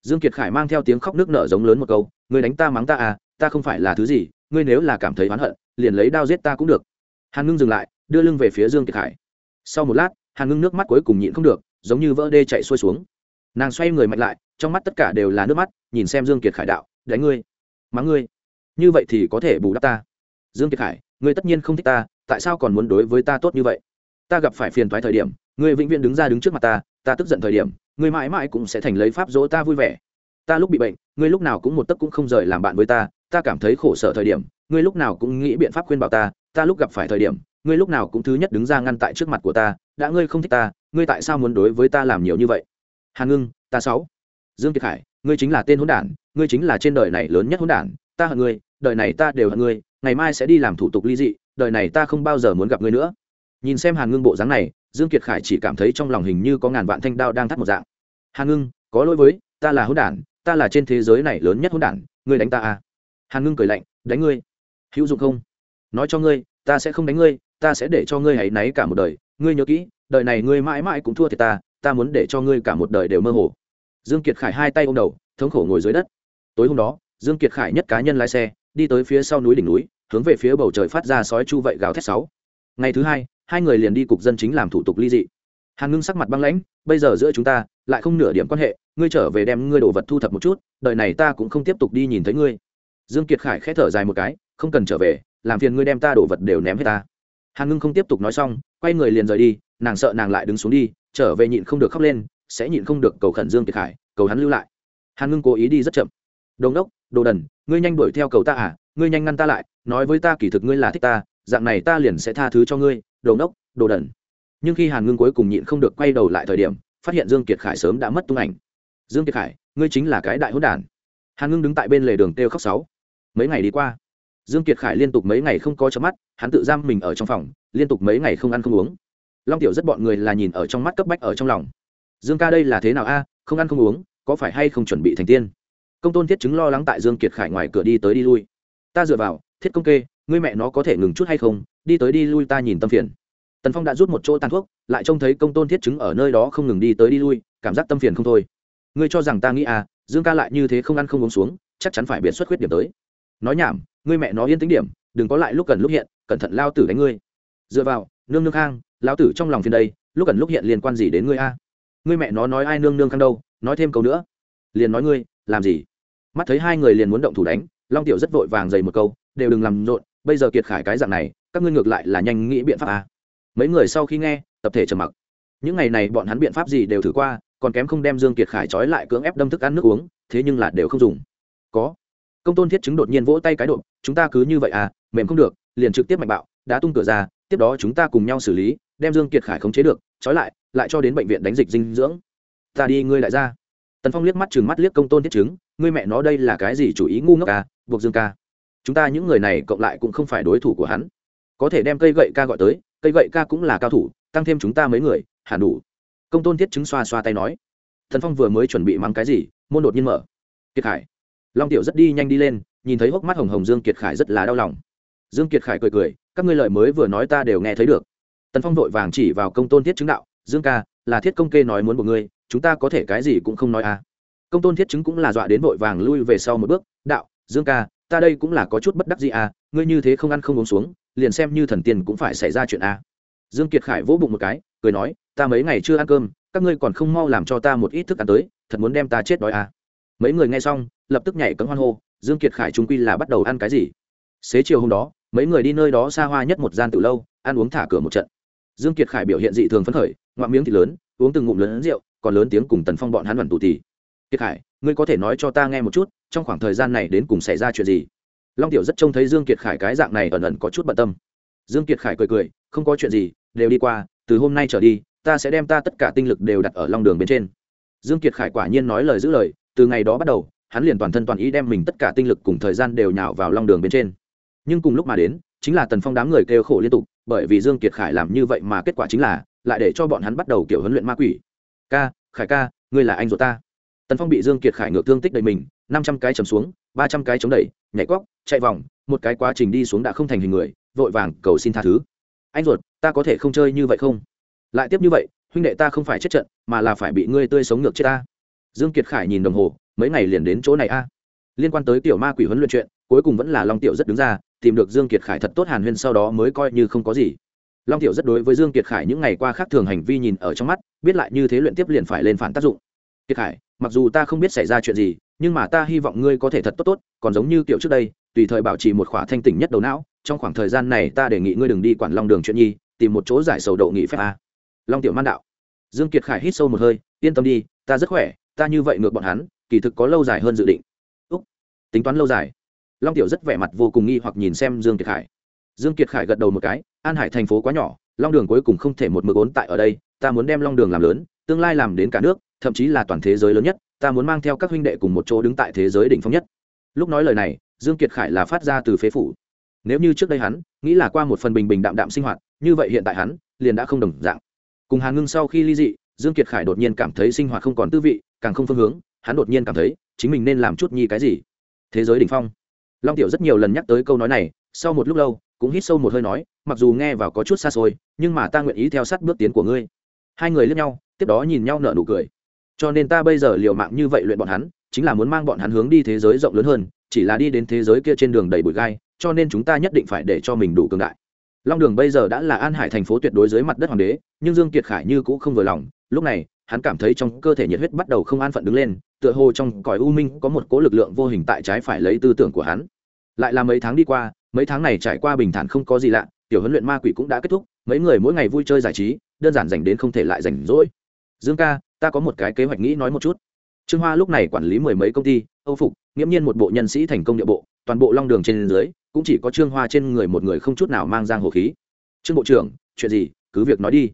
Speaker 1: Dương kiệt khải mang theo tiếng khóc nước nở giống lớn một câu, ngươi đánh ta mắng ta à ta không phải là thứ gì, ngươi nếu là cảm thấy oán hận, liền lấy đao giết ta cũng được. Hàn ngưng dừng lại, đưa lưng về phía dương kiệt khải. Sau một lát, hàn ngưng nước mắt cuối cùng nhịn không được, giống như vỡ đê chạy xuôi xuống. Nàng xoay người mạnh lại, trong mắt tất cả đều là nước mắt, nhìn xem dương kiệt khải đạo, đánh ngươi, mắng ngươi, như vậy thì có thể bù đắp ta. Dương kiệt khải ngươi tất nhiên không thích ta, tại sao còn muốn đối với ta tốt như vậy? Ta gặp phải phiền thoái thời điểm, ngươi vĩnh viễn đứng ra đứng trước mặt ta ta tức giận thời điểm, ngươi mãi mãi cũng sẽ thành lấy pháp dỗ ta vui vẻ. Ta lúc bị bệnh, ngươi lúc nào cũng một tấc cũng không rời làm bạn với ta ta cảm thấy khổ sở thời điểm, ngươi lúc nào cũng nghĩ biện pháp khuyên bảo ta ta lúc gặp phải thời điểm, ngươi lúc nào cũng thứ nhất đứng ra ngăn tại trước mặt của ta, đã ngươi không thích ta, ngươi tại sao muốn đối với ta làm nhiều như vậy? Hàn ngưng, ta sáu. Dương kiệt khải, ngươi chính là tên hỗn đản, ngươi chính là trên đời này lớn nhất hỗn đản, ta hận ngươi, đời này ta đều hận ngươi ngày mai sẽ đi làm thủ tục ly dị, đời này ta không bao giờ muốn gặp ngươi nữa. Nhìn xem hàn ngưng bộ dáng này, dương kiệt khải chỉ cảm thấy trong lòng hình như có ngàn vạn thanh đao đang thắt một dạng. Hàn ngưng, có lỗi với, ta là hỗn đản, ta là trên thế giới này lớn nhất hỗn đản, ngươi đánh ta à? Hàn ngưng cười lạnh, đánh ngươi. Hữu dụng không? Nói cho ngươi, ta sẽ không đánh ngươi, ta sẽ để cho ngươi hãy náy cả một đời. Ngươi nhớ kỹ, đời này ngươi mãi mãi cũng thua thiệt ta ta muốn để cho ngươi cả một đời đều mơ hồ. Dương kiệt khải hai tay ôm đầu, thống khổ ngồi dưới đất. Tối hôm đó, dương kiệt khải nhất cá nhân lái xe đi tới phía sau núi đỉnh núi, hướng về phía bầu trời phát ra sói chu vậy gào thét sáu. Ngày thứ hai hai người liền đi cục dân chính làm thủ tục ly dị. Hàn ngưng sắc mặt băng lãnh, bây giờ giữa chúng ta lại không nửa điểm quan hệ, ngươi trở về đem ngươi đồ vật thu thập một chút đời này ta cũng không tiếp tục đi nhìn thấy ngươi. Dương kiệt khải khẽ thở dài một cái, không cần trở về, làm phiền ngươi đem ta đồ vật đều ném hết ta. Hàn ngưng không tiếp tục nói xong, quay người liền rời đi, nàng sợ nàng lại đứng xuống đi, trở về nhịn không được khóc lên, sẽ nhịn không được cầu khẩn dương kiệt khải, cầu hắn lưu lại. Hàn ngưng cố ý đi rất chậm. Đồn đốc đồ đần ngươi nhanh đuổi theo cầu ta à ngươi nhanh ngăn ta lại nói với ta kỳ thực ngươi là thích ta dạng này ta liền sẽ tha thứ cho ngươi đồ nốc, đồ đần. Nhưng khi hàn ngưng cuối cùng nhịn không được quay đầu lại thời điểm phát hiện dương kiệt khải sớm đã mất tung ảnh. Dương kiệt khải ngươi chính là cái đại hỗn đản. Hàn ngưng đứng tại bên lề đường kêu khóc sáu. Mấy ngày đi qua. Dương kiệt khải liên tục mấy ngày không có chớp mắt hắn tự giam mình ở trong phòng liên tục mấy ngày không ăn không uống. Long tiểu rất bọn người là nhìn ở trong mắt cấp bách ở trong lòng. Dương ca đây là thế nào a? Không ăn không uống có phải hay không chuẩn bị thành tiên? Công tôn thiết chứng lo lắng tại dương kiệt khải ngoài cửa đi tới đi lui. Ta dựa vào, thiết công kê, ngươi mẹ nó có thể ngừng chút hay không? Đi tới đi lui ta nhìn tâm phiền. Tần phong đã rút một chỗ tàn thuốc, lại trông thấy công tôn thiết chứng ở nơi đó không ngừng đi tới đi lui, cảm giác tâm phiền không thôi. Ngươi cho rằng ta nghĩ à dương ca lại như thế không ăn không uống xuống, chắc chắn phải biệt xuất khuyết điểm tới. Nói nhảm, ngươi mẹ nó yên tính điểm, đừng có lại lúc gần lúc hiện, cẩn thận lao tử đánh ngươi. Dựa vào, nương nương khang lao tử trong lòng phiền đây, lúc gần lúc hiện liên quan gì đến ngươi a? Ngươi mẹ nó nói ai nương nương khang đâu, nói thêm câu nữa. Liền nói ngươi làm gì? Mắt thấy hai người liền muốn động thủ đánh, long tiểu rất vội vàng dày một câu, đều đừng làm rộn, bây giờ kiệt khải cái dạng này, các ngươi ngược lại là nhanh nghĩ biện pháp à. mấy người sau khi nghe, tập thể trầm mặc. Những ngày này bọn hắn biện pháp gì đều thử qua, còn kém không đem dương kiệt khải trói lại cưỡng ép đâm thức ăn nước uống, thế nhưng là đều không dùng. Có. Công tôn thiết chứng đột nhiên vỗ tay cái độ chúng ta cứ như vậy à mềm không được, liền trực tiếp mạnh bạo, đã tung cửa ra, tiếp đó chúng ta cùng nhau xử lý, đem dương kiệt khải khống chế được, trói lại lại cho đến bệnh viện đánh dịch dinh dưỡng. Ta đi, ngươi lại ra tần phong liếc mắt chừng mắt liếc công tôn thiết chứng, ngươi mẹ nó, đây là cái gì chủ ý ngu ngốc ca? Buộc dương ca. Chúng ta những người này cộng lại cũng không phải đối thủ của hắn. Có thể đem cây gậy ca gọi tới, cây gậy ca cũng là cao thủ, tăng thêm chúng ta mấy người, hẳn đủ. Công tôn thiết chứng xoa xoa tay nói. Thần phong vừa mới chuẩn bị mắng cái gì, môn đột nhiên mở. Kiệt khải. Long tiểu rất đi nhanh đi lên, nhìn thấy hốc mắt hồng hồng dương kiệt khải rất là đau lòng. Dương kiệt khải cười cười, các ngươi lời mới vừa nói ta đều nghe thấy được. Tần phong vội vàng chỉ vào công tôn thiết chứng đạo, dương ca, là thiết công kê nói muốn một ngươi chúng ta có thể cái gì cũng không nói à. Công tôn thiết chứng cũng là dọa đến vội vàng lui về sau một bước, đạo, dương ca, ta đây cũng là có chút bất đắc gì à ngươi như thế không ăn không uống xuống, liền xem như thần tiên cũng phải xảy ra chuyện à. Dương kiệt khải vỗ bụng một cái, cười nói, ta mấy ngày chưa ăn cơm, các ngươi còn không mau làm cho ta một ít thức ăn tới, thật muốn đem ta chết đói à. Mấy người nghe xong, lập tức nhảy cấm hoan hô, dương kiệt khải trung quy là bắt đầu ăn cái gì? Xế chiều hôm đó, mấy người đi nơi đó xa hoa nhất một gian từ lâu, ăn uống thả cửa một trận. Dương kiệt khải biểu hiện dị thường phấn khởi, ngoạm miếng thịt lớn, uống từng ngụm lớn rượu còn lớn tiếng cùng tần phong bọn hắn đoàn tù tì kiệt khải, ngươi có thể nói cho ta nghe một chút, trong khoảng thời gian này đến cùng xảy ra chuyện gì? Long tiểu rất trông thấy dương kiệt khải cái dạng này ẩn ẩn có chút bận tâm. Dương kiệt khải cười cười, không có chuyện gì, đều đi qua, từ hôm nay trở đi, ta sẽ đem ta tất cả tinh lực đều đặt ở long đường bên trên. Dương kiệt khải quả nhiên nói lời giữ lời, từ ngày đó bắt đầu, hắn liền toàn thân toàn ý đem mình tất cả tinh lực cùng thời gian đều nhào vào long đường bên trên. Nhưng cùng lúc mà đến, chính là tần phong đám người kêu khổ liên tục, bởi vì dương kiệt khải làm như vậy mà kết quả chính là, lại để cho bọn hắn bắt đầu kiểu huấn luyện ma quỷ ca, khải ca, ngươi là anh ruột ta. Tần phong bị dương kiệt khải ngược thương tích đầy mình, năm trăm cái chầm xuống, ba trăm cái chống đẩy, nhảy cóc chạy vòng, một cái quá trình đi xuống đã không thành hình người, vội vàng cầu xin tha thứ. Anh ruột, ta có thể không chơi như vậy không? Lại tiếp như vậy, huynh đệ ta không phải chết trận, mà là phải bị ngươi tươi sống ngược chết ta. Dương kiệt khải nhìn đồng hồ, mấy ngày liền đến chỗ này a? Liên quan tới tiểu ma quỷ huấn luyện chuyện, cuối cùng vẫn là long tiểu rất đứng ra, tìm được dương kiệt khải thật tốt hàn huyên sau đó mới coi như không có gì long tiểu rất đối với dương kiệt khải những ngày qua khác thường hành vi nhìn ở trong mắt, biết lại như thế luyện tiếp liền phải lên phản tác dụng. Kiệt khải, mặc dù ta không biết xảy ra chuyện gì, nhưng mà ta hy vọng ngươi có thể thật tốt tốt, còn giống như kiểu trước đây, tùy thời bảo trì một khỏa thanh tỉnh nhất đầu não, trong khoảng thời gian này ta đề nghị ngươi đừng đi quản long đường chuyện nhi, tìm một chỗ giải sầu đậu nghị phép a. Long tiểu man đạo. Dương kiệt khải hít sâu một hơi, yên tâm đi, ta rất khỏe, ta như vậy ngược bọn hắn, kỳ thực có lâu dài hơn dự định. Úc, tính toán lâu dài. Long tiểu rất vẻ mặt vô cùng nghi hoặc nhìn xem dương kiệt khải. Dương kiệt khải gật đầu một cái an hải thành phố quá nhỏ, long đường cuối cùng không thể một mực ốn tại ở đây, ta muốn đem long đường làm lớn, tương lai làm đến cả nước, thậm chí là toàn thế giới lớn nhất, ta muốn mang theo các huynh đệ cùng một chỗ đứng tại thế giới đỉnh phong nhất. Lúc nói lời này, dương kiệt khải là phát ra từ phế phủ. Nếu như trước đây hắn, nghĩ là qua một phần bình bình đạm đạm sinh hoạt, như vậy hiện tại hắn, liền đã không đồng dạng. Cùng hàng ngưng sau khi ly dị, dương kiệt khải đột nhiên cảm thấy sinh hoạt không còn tư vị, càng không phương hướng, hắn đột nhiên cảm thấy, chính mình nên làm chút nhi cái gì? Thế giới đỉnh phong. Long tiểu rất nhiều lần nhắc tới câu nói này, sau một lúc lâu, cũng hít sâu một hơi nói mặc dù nghe vào có chút xa xôi, nhưng mà ta nguyện ý theo sát bước tiến của ngươi. Hai người lướt nhau, tiếp đó nhìn nhau nở nụ cười. Cho nên ta bây giờ liều mạng như vậy luyện bọn hắn, chính là muốn mang bọn hắn hướng đi thế giới rộng lớn hơn, chỉ là đi đến thế giới kia trên đường đầy bụi gai, cho nên chúng ta nhất định phải để cho mình đủ cường đại. Long đường bây giờ đã là an hải thành phố tuyệt đối dưới mặt đất hoàng đế, nhưng dương kiệt khải như cũng không vừa lòng, lúc này, hắn cảm thấy trong cơ thể nhiệt huyết bắt đầu không an phận đứng lên, tựa hồ trong cõi u minh có một cỗ lực lượng vô hình tại trái phải lấy tư tưởng của hắn. Lại là mấy tháng đi qua, mấy tháng này trải qua bình thản không có gì lạ tiểu huấn luyện ma quỷ cũng đã kết thúc, mấy người mỗi ngày vui chơi giải trí, đơn giản dành đến không thể lại rảnh rỗi dương ca, ta có một cái kế hoạch nghĩ nói một chút. Trương hoa lúc này quản lý mười mấy công ty, âu phục, nghiễm nhiên một bộ nhân sĩ thành công địa bộ, toàn bộ long đường trên dưới, cũng chỉ có trương hoa trên người một người không chút nào mang giang hồ khí. Trương bộ trưởng, chuyện gì? Cứ việc nói đi.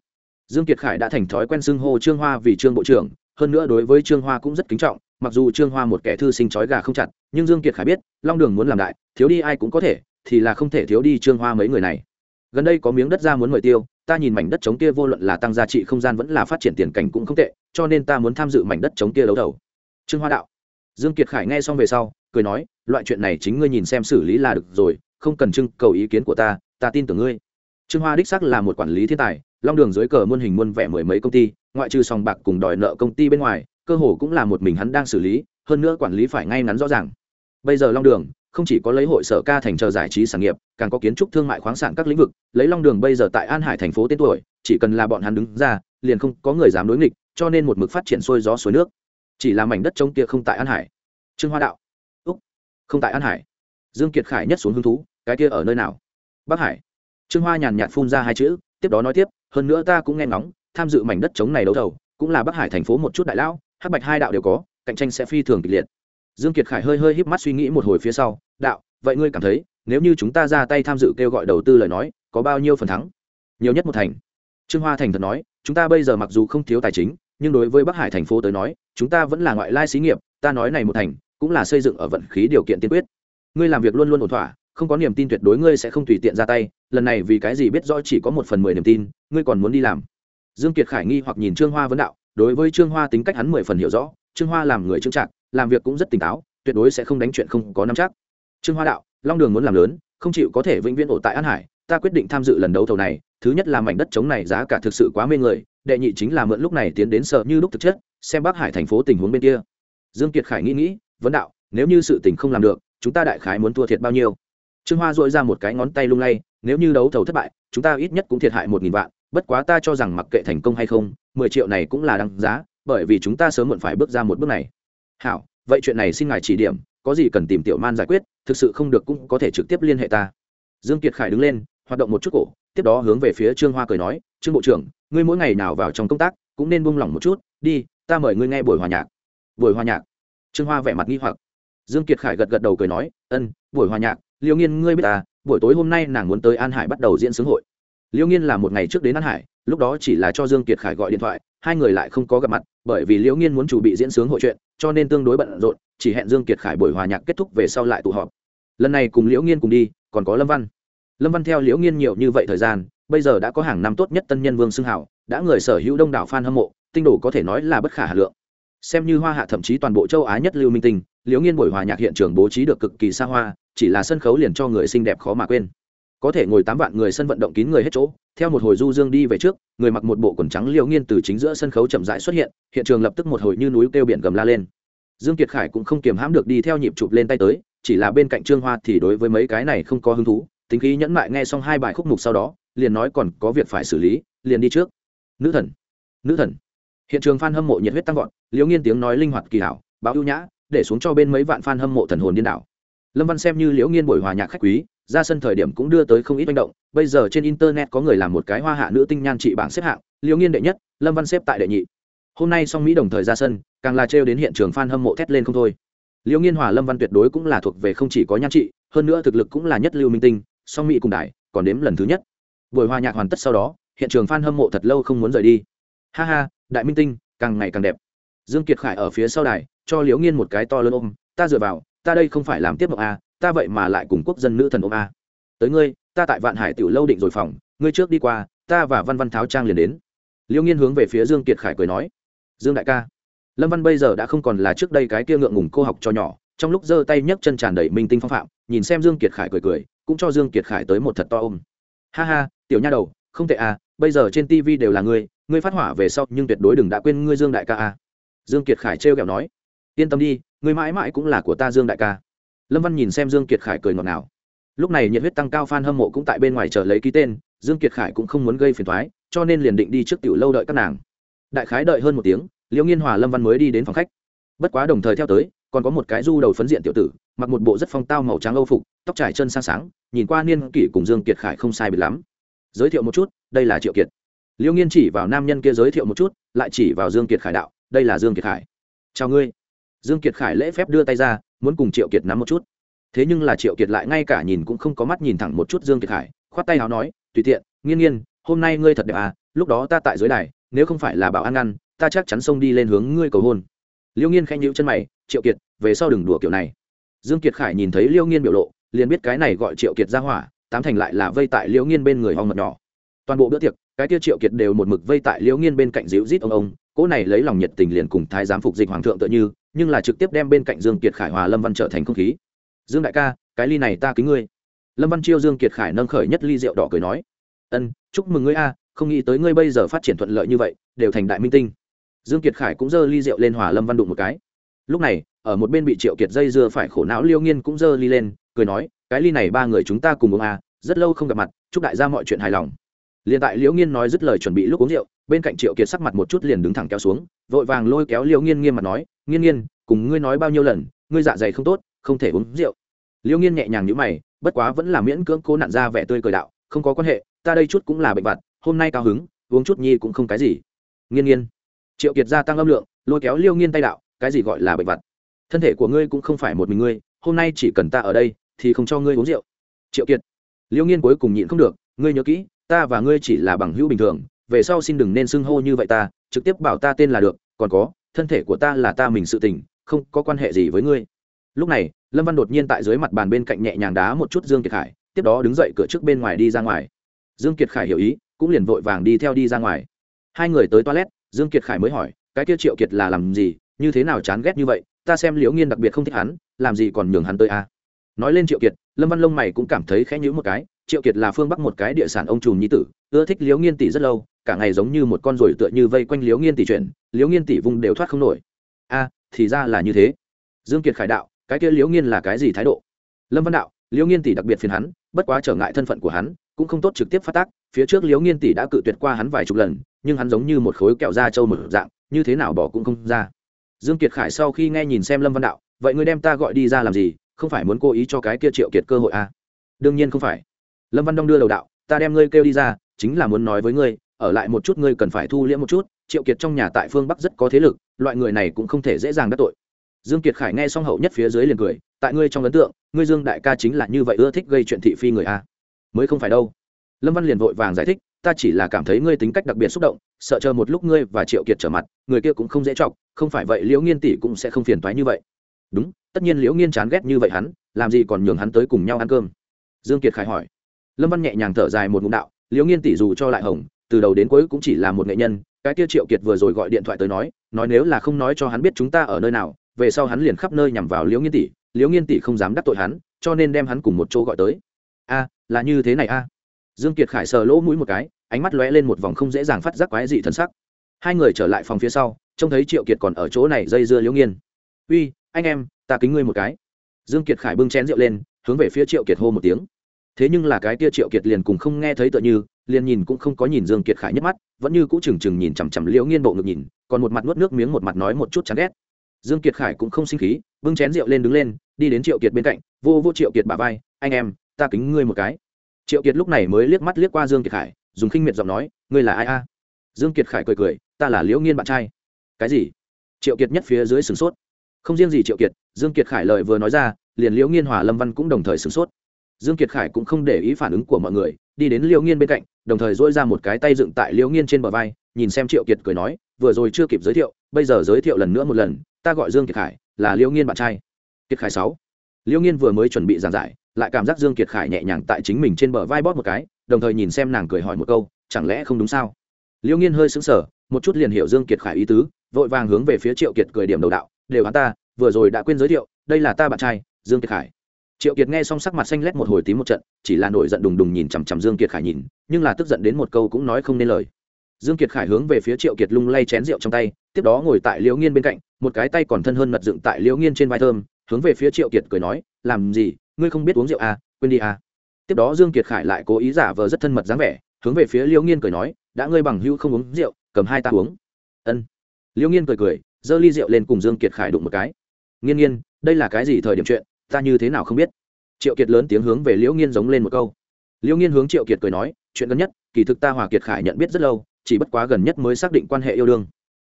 Speaker 1: Dương kiệt khải đã thành thói quen xưng hô trương hoa vì trương bộ trưởng, hơn nữa đối với trương hoa cũng rất kính trọng, mặc dù trương hoa một kẻ thư sinh chói gà không chặt, nhưng dương kiệt khải biết, long đường muốn làm đại, thiếu đi ai cũng có thể, thì là không thể thiếu đi trương hoa mấy người này gần đây có miếng đất ra muốn mời tiêu, ta nhìn mảnh đất chống kia vô luận là tăng giá trị không gian vẫn là phát triển tiền cảnh cũng không tệ, cho nên ta muốn tham dự mảnh đất chống kia đấu đầu trương hoa đạo. Dương kiệt khải nghe xong về sau, cười nói, loại chuyện này chính ngươi nhìn xem xử lý là được rồi, không cần trưng cầu ý kiến của ta ta tin tưởng ngươi. Trương hoa đích xác là một quản lý thiên tài, long đường dưới cờ muôn hình muôn vẻ mười mấy công ty, ngoại trừ sòng bạc cùng đòi nợ công ty bên ngoài, cơ hồ cũng là một mình hắn đang xử lý, hơn nữa quản lý phải ngay ngắn rõ ràng. Bây giờ long đường không chỉ có lấy hội sở ca thành chờ giải trí sản nghiệp, càng có kiến trúc thương mại khoáng sản các lĩnh vực, lấy long đường bây giờ tại an hải thành phố tên tuổi, chỉ cần là bọn hắn đứng ra, liền không có người dám đối nghịch, cho nên một mực phát triển sôi gió suối nước. Chỉ là mảnh đất trống kia không tại an hải. Trương hoa đạo. Úc. Không tại an hải. Dương kiệt khải nhất xuống hứng thú, cái kia ở nơi nào? Bắc hải. Trương hoa nhàn nhạt phun ra hai chữ, tiếp đó nói tiếp, hơn nữa ta cũng nghe ngóng, tham dự mảnh đất trống này đấu thầu, cũng là bắc hải thành phố một chút đại lão, hắc bạch hai đạo đều có, cạnh tranh sẽ phi thường kịch liệt dương kiệt khải hơi hơi híp mắt suy nghĩ một hồi phía sau, đạo, vậy ngươi cảm thấy, nếu như chúng ta ra tay tham dự kêu gọi đầu tư lời nói, có bao nhiêu phần thắng? Nhiều nhất một thành. Trương hoa thành thật nói, chúng ta bây giờ mặc dù không thiếu tài chính, nhưng đối với bắc hải thành phố tới nói, chúng ta vẫn là ngoại lai xí nghiệp, ta nói này một thành, cũng là xây dựng ở vận khí điều kiện tiên quyết. Ngươi làm việc luôn luôn ổn thỏa, không có niềm tin tuyệt đối ngươi sẽ không tùy tiện ra tay, lần này vì cái gì biết rõ chỉ có một phần mười niềm tin, ngươi còn muốn đi làm? Dương kiệt khải nghi hoặc nhìn trương hoa vấn đạo, đối với trương hoa tính cách hắn mười phần hiểu rõ trương hoa làm người trưng trạng làm việc cũng rất tỉnh táo, tuyệt đối sẽ không đánh chuyện không có nắm chắc. Trương hoa đạo, long đường muốn làm lớn, không chịu có thể vĩnh viễn ổ tại an hải, ta quyết định tham dự lần đấu thầu này, thứ nhất là mảnh đất chống này giá cả thực sự quá mê người, đệ nhị chính là mượn lúc này tiến đến sợ như lúc thực chất, xem bắc hải thành phố tình huống bên kia. Dương kiệt khải nghĩ nghĩ, vấn đạo, nếu như sự tình không làm được, chúng ta đại khái muốn thua thiệt bao nhiêu? Trương hoa dội ra một cái ngón tay lung lay, nếu như đấu thầu thất bại, chúng ta ít nhất cũng thiệt hại một nghìn vạn, bất quá ta cho rằng mặc kệ thành công hay không, mười triệu này cũng là đăng giá bởi vì chúng ta sớm muộn phải bước ra một bước này. Hảo, vậy chuyện này xin ngài chỉ điểm, có gì cần tìm tiểu man giải quyết, thực sự không được cũng có thể trực tiếp liên hệ ta. Dương kiệt khải đứng lên, hoạt động một chút cổ, tiếp đó hướng về phía trương hoa cười nói, trương bộ trưởng, ngươi mỗi ngày nào vào trong công tác, cũng nên buông lỏng một chút, đi, ta mời ngươi nghe buổi hòa nhạc. Buổi hòa nhạc? Trương hoa vẻ mặt nghi hoặc. Dương kiệt khải gật gật đầu cười nói, ân, buổi hòa nhạc, liêu nghiên ngươi biết ta buổi tối hôm nay nàng muốn tới an hải bắt đầu diễn sướng hội. Liêu nghiên là một ngày trước đến an hải, lúc đó chỉ là cho dương kiệt khải gọi điện thoại hai người lại không có gặp mặt, bởi vì liễu nghiên muốn chủ bị diễn sướng hội chuyện, cho nên tương đối bận rộn, chỉ hẹn dương kiệt khải buổi hòa nhạc kết thúc về sau lại tụ họp. Lần này cùng liễu nghiên cùng đi, còn có lâm văn. Lâm văn theo liễu nghiên nhiều như vậy thời gian, bây giờ đã có hàng năm tốt nhất tân nhân vương xưng hảo, đã người sở hữu đông đảo f a n hâm mộ, tinh đồ có thể nói là bất khả hà lượng. Xem như hoa hạ thậm chí toàn bộ châu á nhất lưu minh tinh, liễu nghiên buổi hòa nhạc hiện trường bố trí được cực kỳ xa hoa, chỉ là sân khấu liền cho người xinh đẹp khó mà quên có thể ngồi tám vạn người sân vận động kín người hết chỗ, theo một hồi du dương đi về trước, người mặc một bộ quần trắng liễu nghiên từ chính giữa sân khấu chậm rãi xuất hiện hiện trường lập tức một hồi như núi kêu biển gầm la lên. Dương kiệt khải cũng không kiềm hãm được đi theo nhịp chụp lên tay tới, chỉ là bên cạnh trương hoa thì đối với mấy cái này không có hứng thú, tính khí nhẫn mại nghe xong hai bài khúc mục sau đó, liền nói còn có việc phải xử lý, liền đi trước. Nữ thần nữ thần. Hiện trường f a n hâm mộ nhiệt huyết tăng vọt liễu nghiên tiếng nói linh hoạt kỳ hảo, báo ưu nhã, để xuống cho bên mấy vạn f a n hâm mộ thần hồn điên đảo. Lâm văn xem như liễu nghiên buổi hòa nhạc khách quý ra sân thời điểm cũng đưa tới không ít manh động. Bây giờ trên internet có người làm một cái hoa hạ nữ tinh nhan trị bảng xếp hạng, liễu nghiên đệ nhất, lâm văn xếp tại đệ nhị. Hôm nay song mỹ đồng thời ra sân, càng là trêu đến hiện trường f a n hâm mộ thét lên không thôi. Liễu nghiên hòa lâm văn tuyệt đối cũng là thuộc về không chỉ có nhan trị, hơn nữa thực lực cũng là nhất lưu minh tinh, song mỹ cùng đài còn đếm lần thứ nhất. Buổi hòa nhạc hoàn tất sau đó, hiện trường f a n hâm mộ thật lâu không muốn rời đi. Ha ha, đại minh tinh, càng ngày càng đẹp. Dương kiệt khải ở phía sau đài, cho liễu nghiên một cái to lớn ôm, ta dựa vào, ta đây không phải làm tiếp mộng a ta vậy mà lại cùng quốc dân nữ thần ôm a. Tới ngươi, ta tại vạn hải tiểu lâu định rồi phòng, ngươi trước đi qua, ta và văn văn tháo trang liền đến. Liễu nghiên hướng về phía dương kiệt khải cười nói, dương đại ca, lâm văn bây giờ đã không còn là trước đây cái kia ngượng ngùng cô học cho nhỏ, trong lúc giơ tay nhấc chân tràn đầy minh tinh phong phạm, nhìn xem dương kiệt khải cười cười, cũng cho dương kiệt khải tới một thật to ôm. Ha ha, tiểu nha đầu, không tệ à bây giờ trên tv đều là ngươi ngươi phát hỏa về sau nhưng tuyệt đối đừng đã quên ngươi dương đại ca à. dương kiệt khải trêu kẹo nói, yên tâm đi, ngươi mãi mãi cũng là của ta dương đại ca lâm văn nhìn xem dương kiệt khải cười ngọt ngào. Lúc này nhiệt huyết tăng cao f a n hâm mộ cũng tại bên ngoài chờ lấy ký tên, dương kiệt khải cũng không muốn gây phiền thoái cho nên liền định đi trước tiểu lâu đợi các nàng. Đại khái đợi hơn một tiếng, liễu nghiên hòa, lâm văn mới đi đến phòng khách. Bất quá đồng thời theo tới, còn có một cái du đầu phấn diện tiểu tử, mặc một bộ rất phong tao màu trắng âu phục, tóc trải chân sang sáng, nhìn qua niên kỷ cùng dương kiệt khải không sai biệt lắm. Giới thiệu một chút, đây là triệu kiệt. Liễu nghiên chỉ vào nam nhân kia giới thiệu một chút, lại chỉ vào dương kiệt khải đạo, đây là dương kiệt khải. Chào ngươi dương kiệt khải lễ phép đưa tay ra, muốn cùng triệu kiệt nắm một chút. Thế nhưng là triệu kiệt lại ngay cả nhìn cũng không có mắt nhìn thẳng một chút dương kiệt khải, khoát tay áo nói, tùy tiện, nghiên nghiên, hôm nay ngươi thật đẹp à lúc đó ta tại dưới đài, nếu không phải là bảo an ngăn, ta chắc chắn xông đi lên hướng ngươi cầu hôn. Liêu nghiên khanh nhữ chân mày, triệu kiệt, về sau đừng đùa kiểu này. Dương kiệt khải nhìn thấy liêu nghiên biểu lộ, liền biết cái này gọi triệu kiệt ra hỏa, tám thành lại là vây tại liêu nghiên bên người hong mật nhỏ. Toàn bộ bữa tiệc, cái tia triệu kiệt đều một mực vây tại liêu nghiên bên cạnh dịu rít ông ông cỗ này lấy lòng nhiệt tình liền cùng thái giám phục dịch hoàng thượng tựa như, nhưng là trực tiếp đem bên cạnh dương kiệt khải hòa lâm văn trở thành không khí. Dương đại ca, cái ly này ta kính ngươi. Lâm văn chiêu dương kiệt khải nâng khởi nhất ly rượu đỏ cười nói, ân, chúc mừng ngươi a, không nghĩ tới ngươi bây giờ phát triển thuận lợi như vậy, đều thành đại minh tinh. Dương kiệt khải cũng giơ ly rượu lên hòa lâm văn đụng một cái. Lúc này, ở một bên bị triệu kiệt dây dưa phải khổ não liêu nghiên cũng giơ ly lên, cười nói, cái ly này ba người chúng ta cùng uống a, rất lâu không gặp mặt, chúc đại gia mọi chuyện hài lòng liền tại liễu nghiên nói dứt lời chuẩn bị lúc uống rượu, bên cạnh triệu kiệt sắc mặt một chút liền đứng thẳng kéo xuống, vội vàng lôi kéo liễu nghiên nghiêm mặt nói, nghiên nghiên, cùng ngươi nói bao nhiêu lần, ngươi dạ dày không tốt, không thể uống rượu. Liễu nghiên nhẹ nhàng nhíu mày, bất quá vẫn là miễn cưỡng cố nặn ra vẻ tươi cười đạo, không có quan hệ, ta đây chút cũng là bệnh vặt, hôm nay cao hứng, uống chút nhi cũng không cái gì. Nghiên nghiên. Triệu kiệt gia tăng âm lượng, lôi kéo liêu nghiên tay đạo, cái gì gọi là bệnh vặt? Thân thể của ngươi cũng không phải một mình ngươi, hôm nay chỉ cần ta ở đây thì không cho ngươi uống rượu. Triệu kiệt. Liêu nghiên cuối cùng nhịn không được, ngươi nhớ kỹ ta và ngươi chỉ là bằng hữu bình thường, về sau xin đừng nên xưng hô như vậy ta, trực tiếp bảo ta tên là được, còn có, thân thể của ta là ta mình sự tình, không có quan hệ gì với ngươi. Lúc này, lâm văn đột nhiên tại dưới mặt bàn bên cạnh nhẹ nhàng đá một chút dương kiệt khải, tiếp đó đứng dậy cửa trước bên ngoài đi ra ngoài. Dương kiệt khải hiểu ý, cũng liền vội vàng đi theo đi ra ngoài. Hai người tới toilet, dương kiệt khải mới hỏi, cái kia triệu kiệt là làm gì? Như thế nào chán ghét như vậy? Ta xem liễu nghiên đặc biệt không thích hắn, làm gì còn nhường hắn tới a? À? nói lên triệu kiệt, lâm văn lông mày cũng cảm thấy khẽ nhữ một cái triệu kiệt là phương bắc một cái địa sản ông trùm nhi tử, ưa thích liễu nghiên tỷ rất lâu, cả ngày giống như một con ruồi tựa như vây quanh liễu nghiên tỷ chuyển liễu nghiên tỷ vùng đều thoát không nổi. A, thì ra là như thế. Dương kiệt khải đạo, cái kia liễu nghiên là cái gì thái độ? Lâm văn đạo, liễu nghiên tỷ đặc biệt phiền hắn, bất quá trở ngại thân phận của hắn, cũng không tốt trực tiếp phát tác, phía trước liễu nghiên tỷ đã cự tuyệt qua hắn vài chục lần, nhưng hắn giống như một khối kẹo da trâu mở dạng, như thế nào bỏ cũng không ra. Dương kiệt khải sau khi nghe nhìn xem lâm văn đạo, vậy ngươi đem ta gọi đi ra làm gì? Không phải muốn cố ý cho cái kia triệu kiệt cơ hội à? đương nhiên không phải lâm văn đông đưa đầu đạo, ta đem ngươi kêu đi ra, chính là muốn nói với ngươi, ở lại một chút ngươi cần phải thu liễm một chút, triệu kiệt trong nhà tại phương bắc rất có thế lực, loại người này cũng không thể dễ dàng đắc tội. Dương kiệt khải nghe xong hậu nhất phía dưới liền cười, tại ngươi trong ấn tượng, ngươi dương đại ca chính là như vậy ưa thích gây chuyện thị phi người a? Mới không phải đâu. Lâm văn liền vội vàng giải thích, ta chỉ là cảm thấy ngươi tính cách đặc biệt xúc động, sợ chờ một lúc ngươi và triệu kiệt trở mặt, người kia cũng không dễ chọc, không phải vậy liễu nghiên tỷ cũng sẽ không phiền toái như vậy. Đúng, tất nhiên liễu nghiên chán ghét như vậy hắn, làm gì còn nhường hắn tới cùng nhau ăn cơm? Dương kiệt khải hỏi lâm văn nhẹ nhàng thở dài một ngụm đạo, liễu nghiên tỷ dù cho lại hồng từ đầu đến cuối cũng chỉ là một nghệ nhân, cái kia triệu kiệt vừa rồi gọi điện thoại tới nói nói nếu là không nói cho hắn biết chúng ta ở nơi nào, về sau hắn liền khắp nơi nhằm vào liễu nghiên tỷ, liễu nghiên tỷ không dám đắc tội hắn, cho nên đem hắn cùng một chỗ gọi tới. A, là như thế này a. Dương kiệt khải sờ lỗ mũi một cái, ánh mắt lóe lên một vòng không dễ dàng phát giác quái dị thân sắc. Hai người trở lại phòng phía sau, trông thấy triệu kiệt còn ở chỗ này dây dưa liễu nghiên. Uy, anh em, ta kính ngươi một cái. Dương kiệt khải bưng chén rượu lên, hướng về phía triệu kiệt hô một tiếng thế nhưng là cái kia triệu kiệt liền cùng không nghe thấy tựa như, liền nhìn cũng không có nhìn dương kiệt khải nhất mắt, vẫn như cũ chừng chừng nhìn chằm chằm liễu nghiên bộ ngực nhìn, còn một mặt nuốt nước miếng một mặt nói một chút chán ghét. Dương kiệt khải cũng không sinh khí, bưng chén rượu lên đứng lên, đi đến triệu kiệt bên cạnh, vô vô triệu kiệt bả vai, anh em, ta kính ngươi một cái. Triệu kiệt lúc này mới liếc mắt liếc qua dương kiệt khải, dùng khinh miệt giọng nói, ngươi là ai a? Dương kiệt khải cười cười, ta là liễu nghiên bạn trai. Cái gì? Triệu kiệt nhất phía dưới sửng sốt. Không riêng gì triệu kiệt, dương kiệt khải lời vừa nói ra, liền liễu nghiên hòa lâm văn cũng đồng thời sửng sốt dương kiệt khải cũng không để ý phản ứng của mọi người, đi đến liễu nghiên bên cạnh, đồng thời dỗi ra một cái tay dựng tại liễu nghiên trên bờ vai, nhìn xem triệu kiệt cười nói, vừa rồi chưa kịp giới thiệu, bây giờ giới thiệu lần nữa một lần, ta gọi dương kiệt khải, là liễu nghiên bạn trai. Kiệt khải sáu. Liễu nghiên vừa mới chuẩn bị giảng giải, lại cảm giác dương kiệt khải nhẹ nhàng tại chính mình trên bờ vai bóp một cái, đồng thời nhìn xem nàng cười hỏi một câu, chẳng lẽ không đúng sao? Liễu nghiên hơi sững sờ, một chút liền hiểu dương kiệt khải ý tứ, vội vàng hướng về phía triệu kiệt cười điểm đầu đạo, đều hắn ta, vừa rồi đã quên giới thiệu, đây là ta bạn trai, dương kiệt khải triệu kiệt nghe xong sắc mặt xanh lét một hồi tím một trận, chỉ là nổi giận đùng đùng nhìn chằm chằm dương kiệt khải nhìn, nhưng là tức giận đến một câu cũng nói không nên lời. Dương kiệt khải hướng về phía triệu kiệt lung lay chén rượu trong tay, tiếp đó ngồi tại liễu nghiên bên cạnh, một cái tay còn thân hơn mật dựng tại liễu nghiên trên vai thơm, hướng về phía triệu kiệt cười nói, làm gì? Ngươi không biết uống rượu à? Quên đi à? Tiếp đó dương kiệt khải lại cố ý giả vờ rất thân mật dáng vẻ, hướng về phía liễu nghiên cười nói, đã ngươi bằng hữu không uống rượu, cầm hai ta uống. Ân. Liễu nghiên cười cười, giơ ly rượu lên cùng dương kiệt khải đụng một cái. Nghiên nghiên, đây là cái gì thời điểm chuyện? Ta như thế nào không biết. Triệu kiệt lớn tiếng hướng về liễu nghiên giống lên một câu. Liễu nghiên hướng triệu kiệt cười nói, chuyện gần nhất, kỳ thực ta hòa kiệt khải nhận biết rất lâu, chỉ bất quá gần nhất mới xác định quan hệ yêu đương.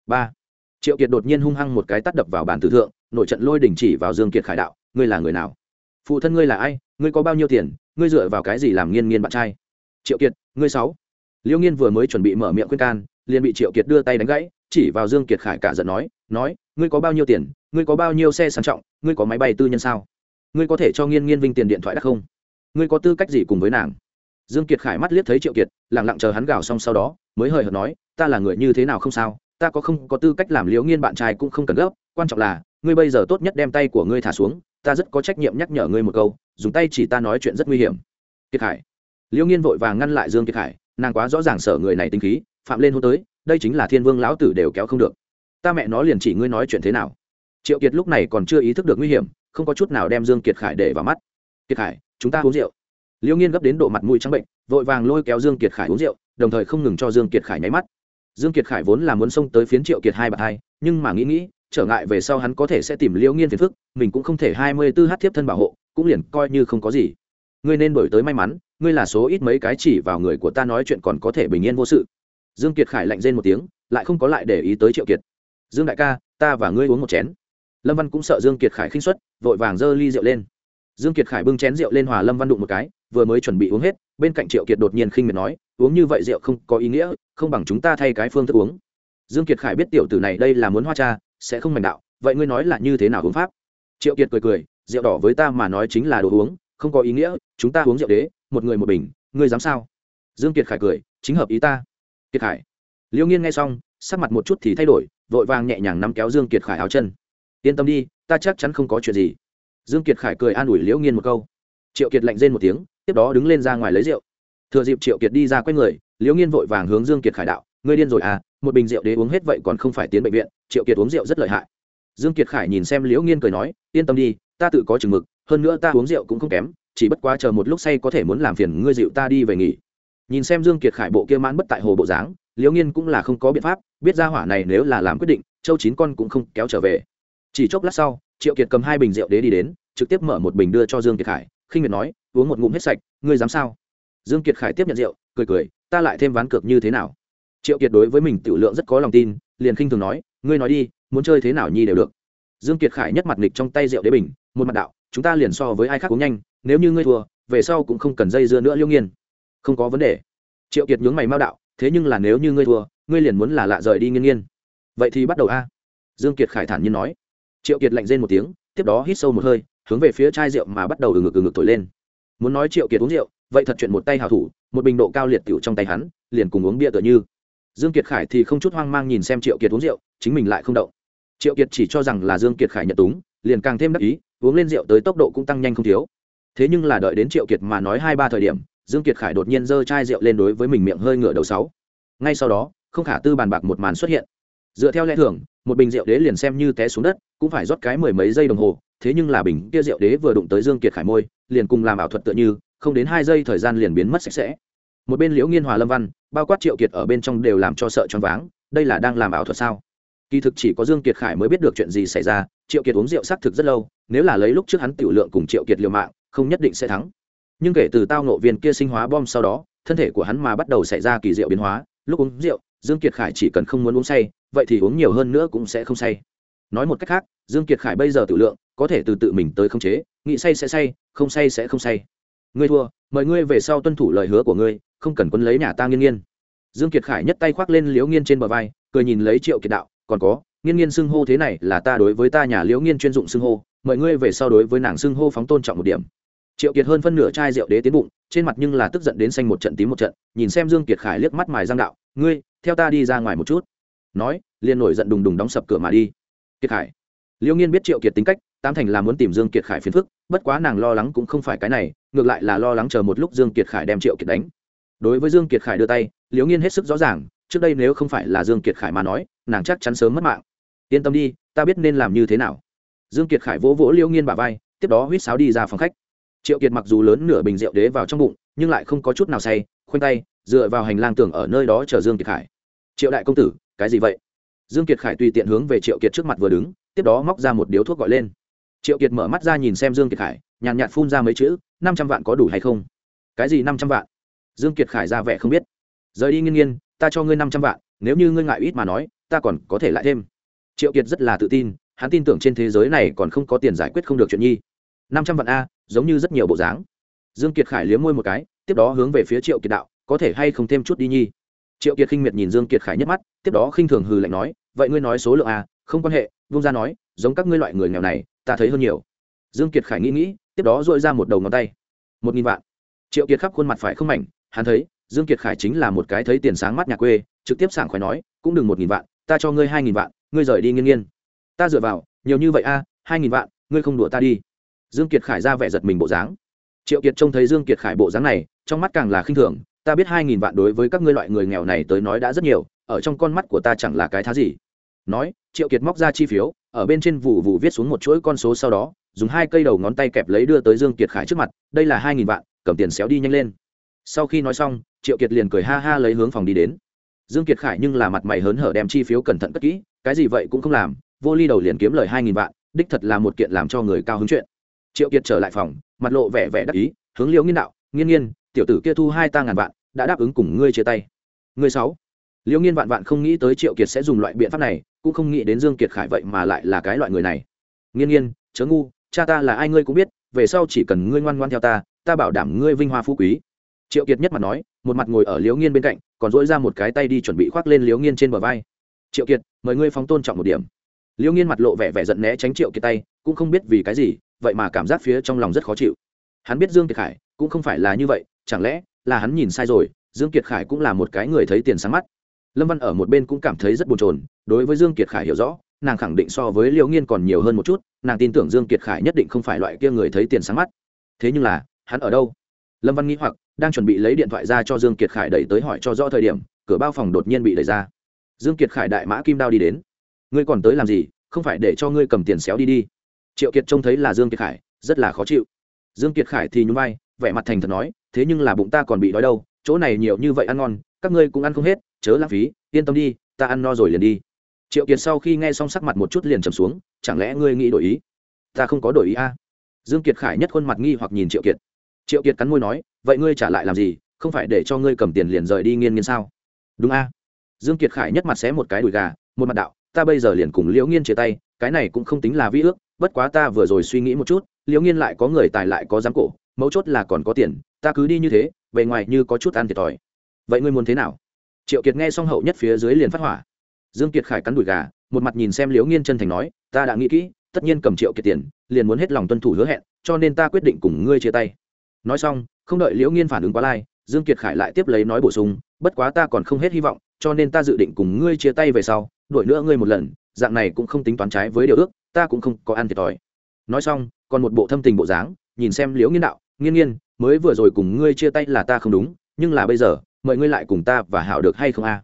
Speaker 1: Ba. Triệu kiệt đột nhiên hung hăng một cái tắt đập vào bàn tử thượng, nội trận lôi đình chỉ vào dương kiệt khải đạo, ngươi là người nào? Phụ thân ngươi là ai? Ngươi có bao nhiêu tiền? Ngươi dựa vào cái gì làm nghiên nghiên bạn trai? Triệu kiệt, ngươi sáu. Liễu nghiên vừa mới chuẩn bị mở miệng khuyên can, liền bị triệu kiệt đưa tay đánh gãy, chỉ vào dương kiệt khải cả giận nói nói, ngươi có bao nhiêu tiền? Ngươi có bao nhiêu xe sang trọng? Ngươi có máy bay tư nhân sao? Ngươi có thể cho nghiên nghiên vinh tiền điện thoại đắt không? Ngươi có tư cách gì cùng với nàng? Dương kiệt khải mắt liếc thấy triệu kiệt, lặng lặng chờ hắn gào xong sau đó, mới hời hợt nói, ta là người như thế nào không sao, ta có không có tư cách làm liễu nghiên bạn trai cũng không cần gấp, quan trọng là, ngươi bây giờ tốt nhất đem tay của ngươi thả xuống, ta rất có trách nhiệm nhắc nhở ngươi một câu, dùng tay chỉ ta nói chuyện rất nguy hiểm. Kiệt khải, liễu nghiên vội vàng ngăn lại dương kiệt khải, nàng quá rõ ràng sở người này tính khí, phạm lên hôn tới, đây chính là thiên vương lão tử đều kéo không được. Ta mẹ nó liền chỉ ngươi nói chuyện thế nào. Triệu kiệt lúc này còn chưa ý thức được nguy hiểm không có chút nào đem dương kiệt khải để vào mắt. Kiệt khải, chúng ta uống rượu. Liễu nghiên gấp đến độ mặt mũi trắng bệnh, vội vàng lôi kéo dương kiệt khải uống rượu, đồng thời không ngừng cho dương kiệt khải nháy mắt. Dương kiệt khải vốn là muốn xông tới phiến triệu kiệt hai bạc hai, nhưng mà nghĩ nghĩ, trở ngại về sau hắn có thể sẽ tìm liễu nghiên phiền phức, mình cũng không thể hai mươi tư hát tiếp thân bảo hộ, cũng liền coi như không có gì. Ngươi nên đổi tới may mắn, ngươi là số ít mấy cái chỉ vào người của ta nói chuyện còn có thể bình yên vô sự. Dương kiệt khải lạnh rên một tiếng, lại không có lại để ý tới triệu kiệt. Dương đại ca, ta và ngươi uống một chén lâm văn cũng sợ dương kiệt khải khinh suất, vội vàng dơ ly rượu lên. Dương kiệt khải bưng chén rượu lên hòa lâm văn đụng một cái, vừa mới chuẩn bị uống hết, bên cạnh triệu kiệt đột nhiên khinh miệt nói, uống như vậy rượu không có ý nghĩa, không bằng chúng ta thay cái phương thức uống. Dương kiệt khải biết tiểu tử này đây là muốn hoa cha, sẽ không mạnh đạo, vậy ngươi nói là như thế nào uống pháp? Triệu kiệt cười cười, rượu đỏ với ta mà nói chính là đồ uống, không có ý nghĩa, chúng ta uống rượu đế, một người một bình, ngươi dám sao? Dương kiệt khải cười, chính hợp ý ta. Kiệt khải. Liêu nghiên nghe xong, sắc mặt một chút thì thay đổi, vội vàng nhẹ nhàng nắm kéo dương kiệt khải áo chân yên tâm đi, ta chắc chắn không có chuyện gì. Dương kiệt khải cười an ủi liễu nghiên một câu. Triệu kiệt lạnh rên một tiếng, tiếp đó đứng lên ra ngoài lấy rượu. Thừa dịp triệu kiệt đi ra quay người, liễu nghiên vội vàng hướng dương kiệt khải đạo, ngươi điên rồi à một bình rượu đế uống hết vậy còn không phải tiến bệnh viện, triệu kiệt uống rượu rất lợi hại. Dương kiệt khải nhìn xem liễu nghiên cười nói, yên tâm đi, ta tự có chừng mực, hơn nữa ta uống rượu cũng không kém, chỉ bất quá chờ một lúc say có thể muốn làm phiền ngươi dịu ta đi về nghỉ. Nhìn xem dương kiệt khải bộ kia mãn bất tại hồ bộ dáng, liễu nghiên cũng là không có biện pháp, biết ra hỏa này nếu là làm quyết định, châu chín con cũng không kéo trở về chỉ chốc lát sau, triệu kiệt cầm hai bình rượu đế đi đến, trực tiếp mở một bình đưa cho dương kiệt khải, khinh miệt nói, uống một ngụm hết sạch, ngươi dám sao? Dương kiệt khải tiếp nhận rượu, cười cười, ta lại thêm ván cược như thế nào? Triệu kiệt đối với mình tiểu lượng rất có lòng tin, liền khinh thường nói, ngươi nói đi, muốn chơi thế nào nhi đều được. Dương kiệt khải nhất mặt nghịch trong tay rượu đế bình, một mặt đạo, chúng ta liền so với ai khác uống nhanh, nếu như ngươi thua, về sau cũng không cần dây dưa nữa liêu nghiên. Không có vấn đề. Triệu kiệt nhướng mày mao đạo, thế nhưng là nếu như ngươi thua, ngươi liền muốn là lạ rời đi nghiên nghiên. Vậy thì bắt đầu a. Dương kiệt khải thản nhiên nói triệu kiệt lạnh rên một tiếng, tiếp đó hít sâu một hơi, hướng về phía chai rượu mà bắt đầu ừng ngực ừng ngực thổi lên. Muốn nói triệu kiệt uống rượu, vậy thật chuyện một tay hào thủ, một bình độ cao liệt tiểu trong tay hắn, liền cùng uống bia tựa như. Dương kiệt khải thì không chút hoang mang nhìn xem triệu kiệt uống rượu, chính mình lại không động. Triệu kiệt chỉ cho rằng là dương kiệt khải nhận túng, liền càng thêm đắc ý, uống lên rượu tới tốc độ cũng tăng nhanh không thiếu. Thế nhưng là đợi đến triệu kiệt mà nói hai ba thời điểm, dương kiệt khải đột nhiên giơ chai rượu lên đối với mình miệng hơi ngửa đầu sáu. Ngay sau đó, không khả tư bàn bạc một màn xuất hiện. Dựa theo lẽ thường một bình rượu đế liền xem như té xuống đất, cũng phải rót cái mười mấy giây đồng hồ, thế nhưng là bình kia rượu đế vừa đụng tới dương kiệt khải môi, liền cùng làm ảo thuật tựa như, không đến hai giây thời gian liền biến mất sạch sẽ. Một bên liễu nghiên hòa lâm văn, bao quát triệu kiệt ở bên trong đều làm cho sợ choáng váng, đây là đang làm ảo thuật sao? Kỳ thực chỉ có dương kiệt khải mới biết được chuyện gì xảy ra, triệu kiệt uống rượu xác thực rất lâu, nếu là lấy lúc trước hắn tiểu lượng cùng triệu kiệt liều mạng, không nhất định sẽ thắng. Nhưng kể từ tao nộ viên kia sinh hóa bom sau đó, thân thể của hắn mà bắt đầu xảy ra kỳ diệu biến hóa, lúc uống rượu, dương kiệt khải chỉ cần không muốn uống say vậy thì uống nhiều hơn nữa cũng sẽ không say. Nói một cách khác, dương kiệt khải bây giờ tự lượng, có thể từ tự mình tới khống chế, nghĩ say sẽ say, không say sẽ không say. Ngươi thua, mời ngươi về sau tuân thủ lời hứa của ngươi, không cần quân lấy nhà ta nghiên nghiên. Dương kiệt khải nhất tay khoác lên liễu nghiên trên bờ vai, cười nhìn lấy triệu kiệt đạo, còn có, nghiên nghiên xưng hô thế này là ta đối với ta nhà liễu nghiên chuyên dụng xưng hô, mời ngươi về sau đối với nàng xưng hô phóng tôn trọng một điểm. Triệu kiệt hơn phân nửa chai rượu đế tiến bụng, trên mặt nhưng là tức giận đến xanh một trận tím một trận, nhìn xem dương kiệt khải liếc mắt mài giang đạo, ngươi, theo ta đi ra ngoài một chút nói, liền nổi giận đùng đùng đóng sập cửa mà đi. Kiệt khải. Liễu nghiên biết triệu kiệt tính cách tam thành là muốn tìm dương kiệt khải phiền phức, bất quá nàng lo lắng cũng không phải cái này, ngược lại là lo lắng chờ một lúc dương kiệt khải đem triệu kiệt đánh. Đối với dương kiệt khải đưa tay liễu nghiên hết sức rõ ràng, trước đây nếu không phải là dương kiệt khải mà nói, nàng chắc chắn sớm mất mạng. Yên tâm đi, ta biết nên làm như thế nào. Dương kiệt khải vỗ vỗ liễu nghiên bả vai, tiếp đó huýt sáo đi ra phòng khách. Triệu kiệt mặc dù lớn nửa bình rượu đế vào trong bụng, nhưng lại không có chút nào say, khoanh tay, dựa vào hành lang tường ở nơi đó chờ dương kiệt khải. Triệu đại công tử cái gì vậy? Dương kiệt khải tùy tiện hướng về triệu kiệt trước mặt vừa đứng, tiếp đó móc ra một điếu thuốc gọi lên. Triệu kiệt mở mắt ra nhìn xem dương kiệt khải, nhàn nhạt phun ra mấy chữ, năm trăm vạn có đủ hay không? Cái gì năm trăm vạn? Dương kiệt khải ra vẻ không biết. Rời đi nghiên nghiên, ta cho ngươi năm trăm vạn, nếu như ngươi ngại ít mà nói, ta còn có thể lại thêm. Triệu kiệt rất là tự tin, hắn tin tưởng trên thế giới này còn không có tiền giải quyết không được chuyện nhi. Năm trăm vạn a, giống như rất nhiều bộ dáng. Dương kiệt khải liếm môi một cái, tiếp đó hướng về phía triệu kiệt đạo, có thể hay không thêm chút đi nhi? Triệu kiệt khinh miệt nhìn dương kiệt khải nhất mắt, tiếp đó khinh thường hừ lạnh nói, vậy ngươi nói số lượng a không quan hệ vung ra nói, giống các ngươi loại người nghèo này, ta thấy hơn nhiều. Dương kiệt khải nghĩ nghĩ, tiếp đó dội ra một đầu ngón tay. Một nghìn vạn. Triệu kiệt khắp khuôn mặt phải không mảnh, hắn thấy, dương kiệt khải chính là một cái thấy tiền sáng mắt nhà quê, trực tiếp sảng khoái nói, cũng đừng một nghìn vạn, ta cho ngươi hai nghìn vạn, ngươi rời đi nghiêng nghiêng. Ta dựa vào, nhiều như vậy a hai nghìn vạn, ngươi không đùa ta đi. Dương kiệt khải ra vẻ giật mình bộ dáng. Triệu kiệt trông thấy dương kiệt khải bộ dáng này, trong mắt càng là khinh thường ta biết hai nghìn vạn đối với các ngươi loại người nghèo này tới nói đã rất nhiều, ở trong con mắt của ta chẳng là cái thá gì. Nói, triệu kiệt móc ra chi phiếu, ở bên trên vụ vụ viết xuống một chuỗi con số sau đó, dùng hai cây đầu ngón tay kẹp lấy đưa tới dương kiệt khải trước mặt, đây là hai nghìn vạn, cầm tiền xéo đi nhanh lên. Sau khi nói xong, triệu kiệt liền cười ha ha lấy hướng phòng đi đến. Dương kiệt khải nhưng là mặt mày hớn hở đem chi phiếu cẩn thận cất kỹ, cái gì vậy cũng không làm, vô ly đầu liền kiếm lời hai nghìn vạn, đích thật là một kiện làm cho người cao hứng chuyện. Triệu kiệt trở lại phòng, mặt lộ vẻ vẻ đắc ý, hướng liễu nghiên đạo, nghiên nghiên tiểu tử kia thu hai ta ngàn vạn, đã đáp ứng cùng ngươi chia tay. Ngươi sáu. Liễu nghiên vạn vạn không nghĩ tới triệu kiệt sẽ dùng loại biện pháp này, cũng không nghĩ đến dương kiệt khải vậy mà lại là cái loại người này. Nghiên nghiên, chớ ngu, cha ta là ai ngươi cũng biết, về sau chỉ cần ngươi ngoan ngoan theo ta ta bảo đảm ngươi vinh hoa phú quý. Triệu kiệt nhất mặt nói, một mặt ngồi ở liễu nghiên bên cạnh, còn dỗi ra một cái tay đi chuẩn bị khoác lên liễu nghiên trên bờ vai. Triệu kiệt, mời ngươi phóng tôn trọng một điểm. Liễu nghiên mặt lộ vẻ vẻ giận né tránh triệu kiệt tay, cũng không biết vì cái gì, vậy mà cảm giác phía trong lòng rất khó chịu. Hắn biết dương kiệt khải, cũng không phải là như vậy chẳng lẽ là hắn nhìn sai rồi, dương kiệt khải cũng là một cái người thấy tiền sáng mắt. Lâm văn ở một bên cũng cảm thấy rất bồn chồn, đối với dương kiệt khải hiểu rõ, nàng khẳng định so với liễu nghiên còn nhiều hơn một chút, nàng tin tưởng dương kiệt khải nhất định không phải loại kia người thấy tiền sáng mắt. Thế nhưng là, hắn ở đâu? Lâm văn nghĩ hoặc, đang chuẩn bị lấy điện thoại ra cho dương kiệt khải đẩy tới hỏi cho rõ thời điểm, cửa bao phòng đột nhiên bị đẩy ra. Dương kiệt khải đại mã kim đao đi đến. Ngươi còn tới làm gì? Không phải để cho ngươi cầm tiền xéo đi đi. Triệu kiệt trông thấy là dương kiệt khải, rất là khó chịu. Dương kiệt khải thì nhún vai, vẻ mặt thành thật nói thế nhưng là bụng ta còn bị đói đâu, chỗ này nhiều như vậy ăn ngon, các ngươi cũng ăn không hết, chớ lãng phí, yên tâm đi, ta ăn no rồi liền đi. Triệu kiệt sau khi nghe xong sắc mặt một chút liền trầm xuống, chẳng lẽ ngươi nghĩ đổi ý? Ta không có đổi ý a. À? dương kiệt khải nhất khuôn mặt nghi hoặc nhìn triệu kiệt. Triệu kiệt cắn môi nói, vậy ngươi trả lại làm gì, không phải để cho ngươi cầm tiền liền rời đi nghiên nghiên sao? Đúng a. Dương kiệt khải nhất mặt xé một cái đùi gà, một mặt đạo, ta bây giờ liền cùng liễu nghiên chia tay, cái này cũng không tính là vi ước, bất quá ta vừa rồi suy nghĩ một chút, liễu nghiên lại có người tài lại có dám cổ mấu chốt là còn có tiền, ta cứ đi như thế, bề ngoài như có chút ăn thiệt thòi. Vậy ngươi muốn thế nào? Triệu kiệt nghe xong hậu nhất phía dưới liền phát hỏa. Dương kiệt khải cắn đùi gà, một mặt nhìn xem liễu nghiên chân thành nói, ta đã nghĩ kỹ, tất nhiên cầm triệu kiệt tiền, liền muốn hết lòng tuân thủ hứa hẹn, cho nên ta quyết định cùng ngươi chia tay. Nói xong, không đợi liễu nghiên phản ứng quá lai, dương kiệt khải lại tiếp lấy nói bổ sung, bất quá ta còn không hết hy vọng, cho nên ta dự định cùng ngươi chia tay về sau, đuổi nữa ngươi một lần, dạng này cũng không tính toán trái với điều ước, ta cũng không có ăn thiệt thòi. Nói xong, còn một bộ thâm tình bộ dáng, nhìn xem liễu nghiên đạo nghiên nghiên, mới vừa rồi cùng ngươi chia tay là ta không đúng, nhưng là bây giờ, mời ngươi lại cùng ta và hảo được hay không a?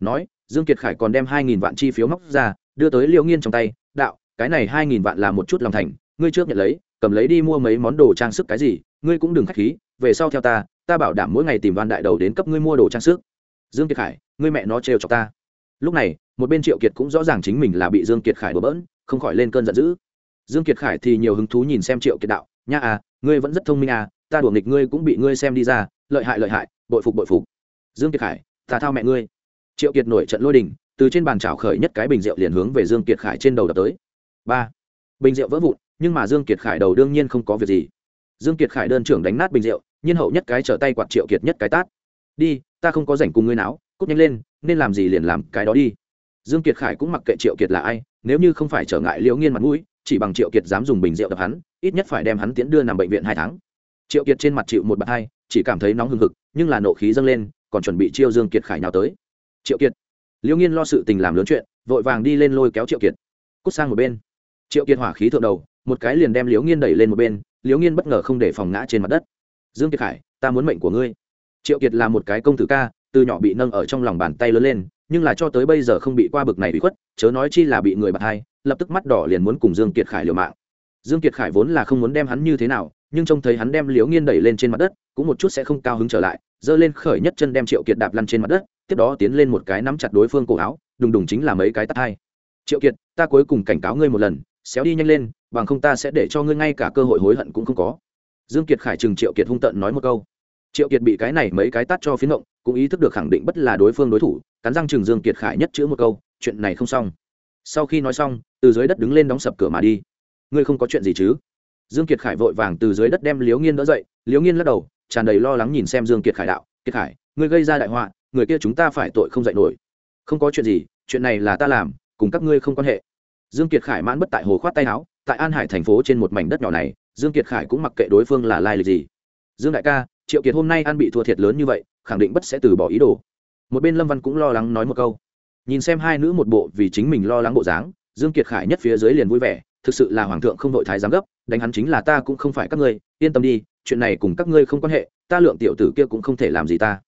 Speaker 1: Nói, dương kiệt khải còn đem hai nghìn vạn chi phiếu móc ra, đưa tới liễu nghiên trong tay, đạo, cái này hai nghìn vạn là một chút lòng thành, ngươi trước nhận lấy, cầm lấy đi mua mấy món đồ trang sức cái gì, ngươi cũng đừng khách khí, về sau theo ta ta bảo đảm mỗi ngày tìm văn đại đầu đến cấp ngươi mua đồ trang sức. Dương kiệt khải, ngươi mẹ nó trêu cho ta. Lúc này, một bên triệu kiệt cũng rõ ràng chính mình là bị dương kiệt khải đổ bỡn, không khỏi lên cơn giận dữ. Dương kiệt khải thì nhiều hứng thú nhìn xem triệu kiệt đạo nha à ngươi vẫn rất thông minh à ta đùa nghịch ngươi cũng bị ngươi xem đi ra, lợi hại lợi hại, bội phục bội phục. Dương kiệt khải, ta thao mẹ ngươi. Triệu kiệt nổi trận lôi đình, từ trên bàn chảo khởi nhất cái bình rượu liền hướng về dương kiệt khải trên đầu đập tới. Ba. Bình rượu vỡ vụn, nhưng mà dương kiệt khải đầu đương nhiên không có việc gì. Dương kiệt khải đơn trưởng đánh nát bình rượu, nhiên hậu nhất cái trở tay quạt triệu kiệt nhất cái tát. Đi, ta không có rảnh cùng ngươi náo, cút nhanh lên, nên làm gì liền làm cái đó đi. Dương kiệt khải cũng mặc kệ triệu kiệt là ai, nếu như không phải trở ngại liễu nghiên mặt mũi chỉ bằng triệu kiệt dám dùng bình rượu đập hắn, ít nhất phải đem hắn tiến đưa nằm bệnh viện hai tháng. Triệu kiệt trên mặt chịu một bàn hai, chỉ cảm thấy nóng hừng hực, nhưng là nộ khí dâng lên, còn chuẩn bị chiêu dương kiệt khải nào tới. Triệu kiệt liễu nghiên lo sự tình làm lớn chuyện, vội vàng đi lên lôi kéo triệu kiệt. Cút sang một bên. Triệu kiệt hỏa khí thượng đầu, một cái liền đem liễu nghiên đẩy lên một bên liễu nghiên bất ngờ không để phòng ngã trên mặt đất. Dương kiệt khải, ta muốn mệnh của ngươi. Triệu kiệt là một cái công tử ca từ nhỏ bị nâng ở trong lòng bàn tay lớn lên, nhưng là cho tới bây giờ không bị qua bực này bị khuất, chớ nói chi là bị người bạc hai, lập tức mắt đỏ liền muốn cùng dương kiệt khải liều mạng. Dương kiệt khải vốn là không muốn đem hắn như thế nào, nhưng trông thấy hắn đem liếu nghiên đẩy lên trên mặt đất, cũng một chút sẽ không cao hứng trở lại, giơ lên khởi nhất chân đem triệu kiệt đạp lăn trên mặt đất, tiếp đó tiến lên một cái nắm chặt đối phương cổ áo, đùng đùng chính là mấy cái tát hai. Triệu kiệt, ta cuối cùng cảnh cáo ngươi một lần, xéo đi nhanh lên, bằng không ta sẽ để cho ngươi ngay cả cơ hội hối hận cũng không có. Dương kiệt khải chừng triệu kiệt hung tợn nói một câu. Triệu kiệt bị cái này mấy cái tát cho phiến động cũng ý thức được khẳng định bất là đối phương đối thủ, cắn răng chừng dương kiệt khải nhất chữ một câu, chuyện này không xong. Sau khi nói xong, từ dưới đất đứng lên đóng sập cửa mà đi. Ngươi không có chuyện gì chứ? Dương kiệt khải vội vàng từ dưới đất đem liếu nghiên đỡ dậy liếu nghiên lắc đầu, tràn đầy lo lắng nhìn xem dương kiệt khải đạo, kiệt khải, ngươi gây ra đại họa, người kia chúng ta phải tội không dạy nổi. Không có chuyện gì, chuyện này là ta làm, cùng các ngươi không quan hệ. Dương kiệt khải mãn bất tại hồ khoát tay áo, tại an hải thành phố trên một mảnh đất nhỏ này, dương kiệt khải cũng mặc kệ đối phương là lai lịch gì. Dương đại ca, triệu kiệt hôm nay ăn bị thua thiệt lớn như vậy khẳng định bất sẽ từ bỏ ý đồ. Một bên lâm văn cũng lo lắng nói một câu. Nhìn xem hai nữ một bộ vì chính mình lo lắng bộ dáng, dương kiệt khải nhất phía dưới liền vui vẻ, thực sự là hoàng thượng không đội thái giám gấp, đánh hắn chính là ta cũng không phải các ngươi, yên tâm đi, chuyện này cùng các ngươi không quan hệ, ta lượng tiểu tử kia cũng không thể làm gì ta.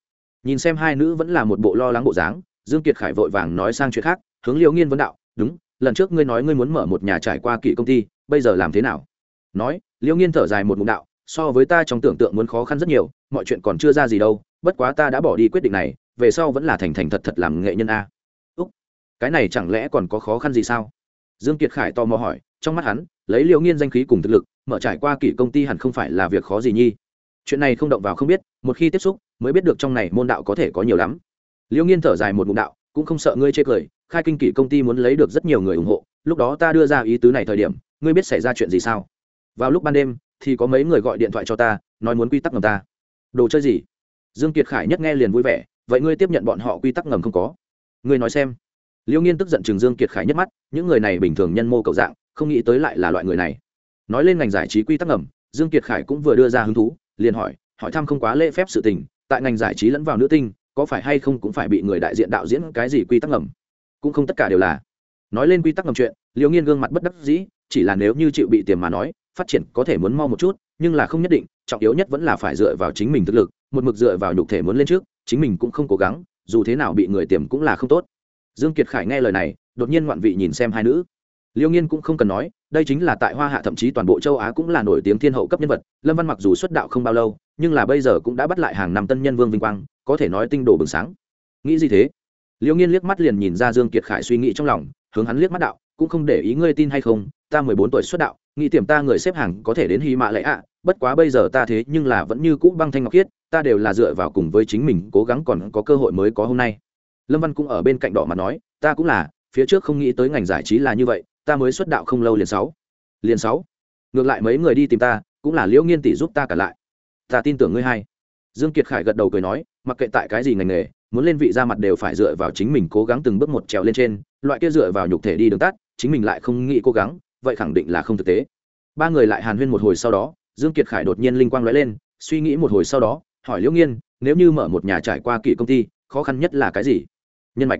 Speaker 1: Nhìn xem hai nữ vẫn là một bộ lo lắng bộ dáng, dương kiệt khải vội vàng nói sang chuyện khác, hướng liễu nghiên vấn đạo, đúng, lần trước ngươi nói ngươi muốn mở một nhà trải qua kỵ công ty, bây giờ làm thế nào? Nói, liễu nghiên thở dài một ngụm đạo, so với ta trong tưởng tượng muốn khó khăn rất nhiều, mọi chuyện còn chưa ra gì đâu bất quá ta đã bỏ đi quyết định này, về sau vẫn là thành thành thật thật làm nghệ nhân a. Úc, cái này chẳng lẽ còn có khó khăn gì sao? Dương kiệt khải tò mò hỏi, trong mắt hắn, lấy liễu nghiên danh khí cùng thực lực, mở trải qua kỷ công ty hẳn không phải là việc khó gì nhi. Chuyện này không động vào không biết, một khi tiếp xúc, mới biết được trong này môn đạo có thể có nhiều lắm. Liễu nghiên thở dài một ngụm đạo, cũng không sợ ngươi chê cười, khai kinh kỷ công ty muốn lấy được rất nhiều người ủng hộ, lúc đó ta đưa ra ý tứ này thời điểm, ngươi biết xảy ra chuyện gì sao? Vào lúc ban đêm, thì có mấy người gọi điện thoại cho ta, nói muốn quy tắc ngầm ta. Đồ chơi gì? Dương kiệt khải nhất nghe liền vui vẻ, vậy ngươi tiếp nhận bọn họ quy tắc ngầm không có? Ngươi nói xem. Liễu nghiên tức giận chừng dương kiệt khải nhất mắt, những người này bình thường nhân mô cầu dạng, không nghĩ tới lại là loại người này. Nói lên ngành giải trí quy tắc ngầm, dương kiệt khải cũng vừa đưa ra hứng thú, liền hỏi hỏi thăm không quá lễ phép sự tình, tại ngành giải trí lẫn vào nữ tinh, có phải hay không cũng phải bị người đại diện đạo diễn cái gì quy tắc ngầm? Cũng không tất cả đều là. Nói lên quy tắc ngầm chuyện liễu nghiên gương mặt bất đắc dĩ, chỉ là nếu như chịu bị tiềm mà nói, phát triển có thể muốn mau một chút, nhưng là không nhất định, trọng yếu nhất vẫn là phải dựa vào chính mình thực lực một mực dựa vào nhục thể muốn lên trước, chính mình cũng không cố gắng, dù thế nào bị người tiềm cũng là không tốt. Dương kiệt khải nghe lời này, đột nhiên ngoạn vị nhìn xem hai nữ. Liêu nghiên cũng không cần nói, đây chính là tại hoa hạ thậm chí toàn bộ châu á cũng là nổi tiếng thiên hậu cấp nhân vật, lâm văn mặc dù xuất đạo không bao lâu, nhưng là bây giờ cũng đã bắt lại hàng năm tân nhân vương vinh quang, có thể nói tinh đồ bừng sáng. Nghĩ gì thế? Liêu nghiên liếc mắt liền nhìn ra dương kiệt khải suy nghĩ trong lòng, hướng hắn liếc mắt đạo, cũng không để ý ngươi tin hay không, ta mười bốn tuổi xuất đạo nghĩ tiềm ta người xếp hàng có thể đến hy mạ lệ ạ, bất quá bây giờ ta thế nhưng là vẫn như cũ băng thanh ngọc khiết, ta đều là dựa vào cùng với chính mình cố gắng còn có cơ hội mới có hôm nay. Lâm văn cũng ở bên cạnh đỏ mà nói, ta cũng là, phía trước không nghĩ tới ngành giải trí là như vậy, ta mới xuất đạo không lâu liền sáu. Liền sáu. Ngược lại mấy người đi tìm ta, cũng là liễu nghiên tỷ giúp ta cả lại. Ta tin tưởng ngươi hay. Dương kiệt khải gật đầu cười nói, mặc kệ tại cái gì ngành nghề, muốn lên vị ra mặt đều phải dựa vào chính mình cố gắng từng bước một trèo lên trên, loại kia dựa vào nhục thể đi đường tắt, chính mình lại không nghĩ cố gắng vậy khẳng định là không thực tế. Ba người lại hàn huyên một hồi sau đó, dương kiệt khải đột nhiên linh quang lóe lên, suy nghĩ một hồi sau đó, hỏi liễu nghiên, nếu như mở một nhà trải qua kỷ công ty, khó khăn nhất là cái gì? Nhân mạch.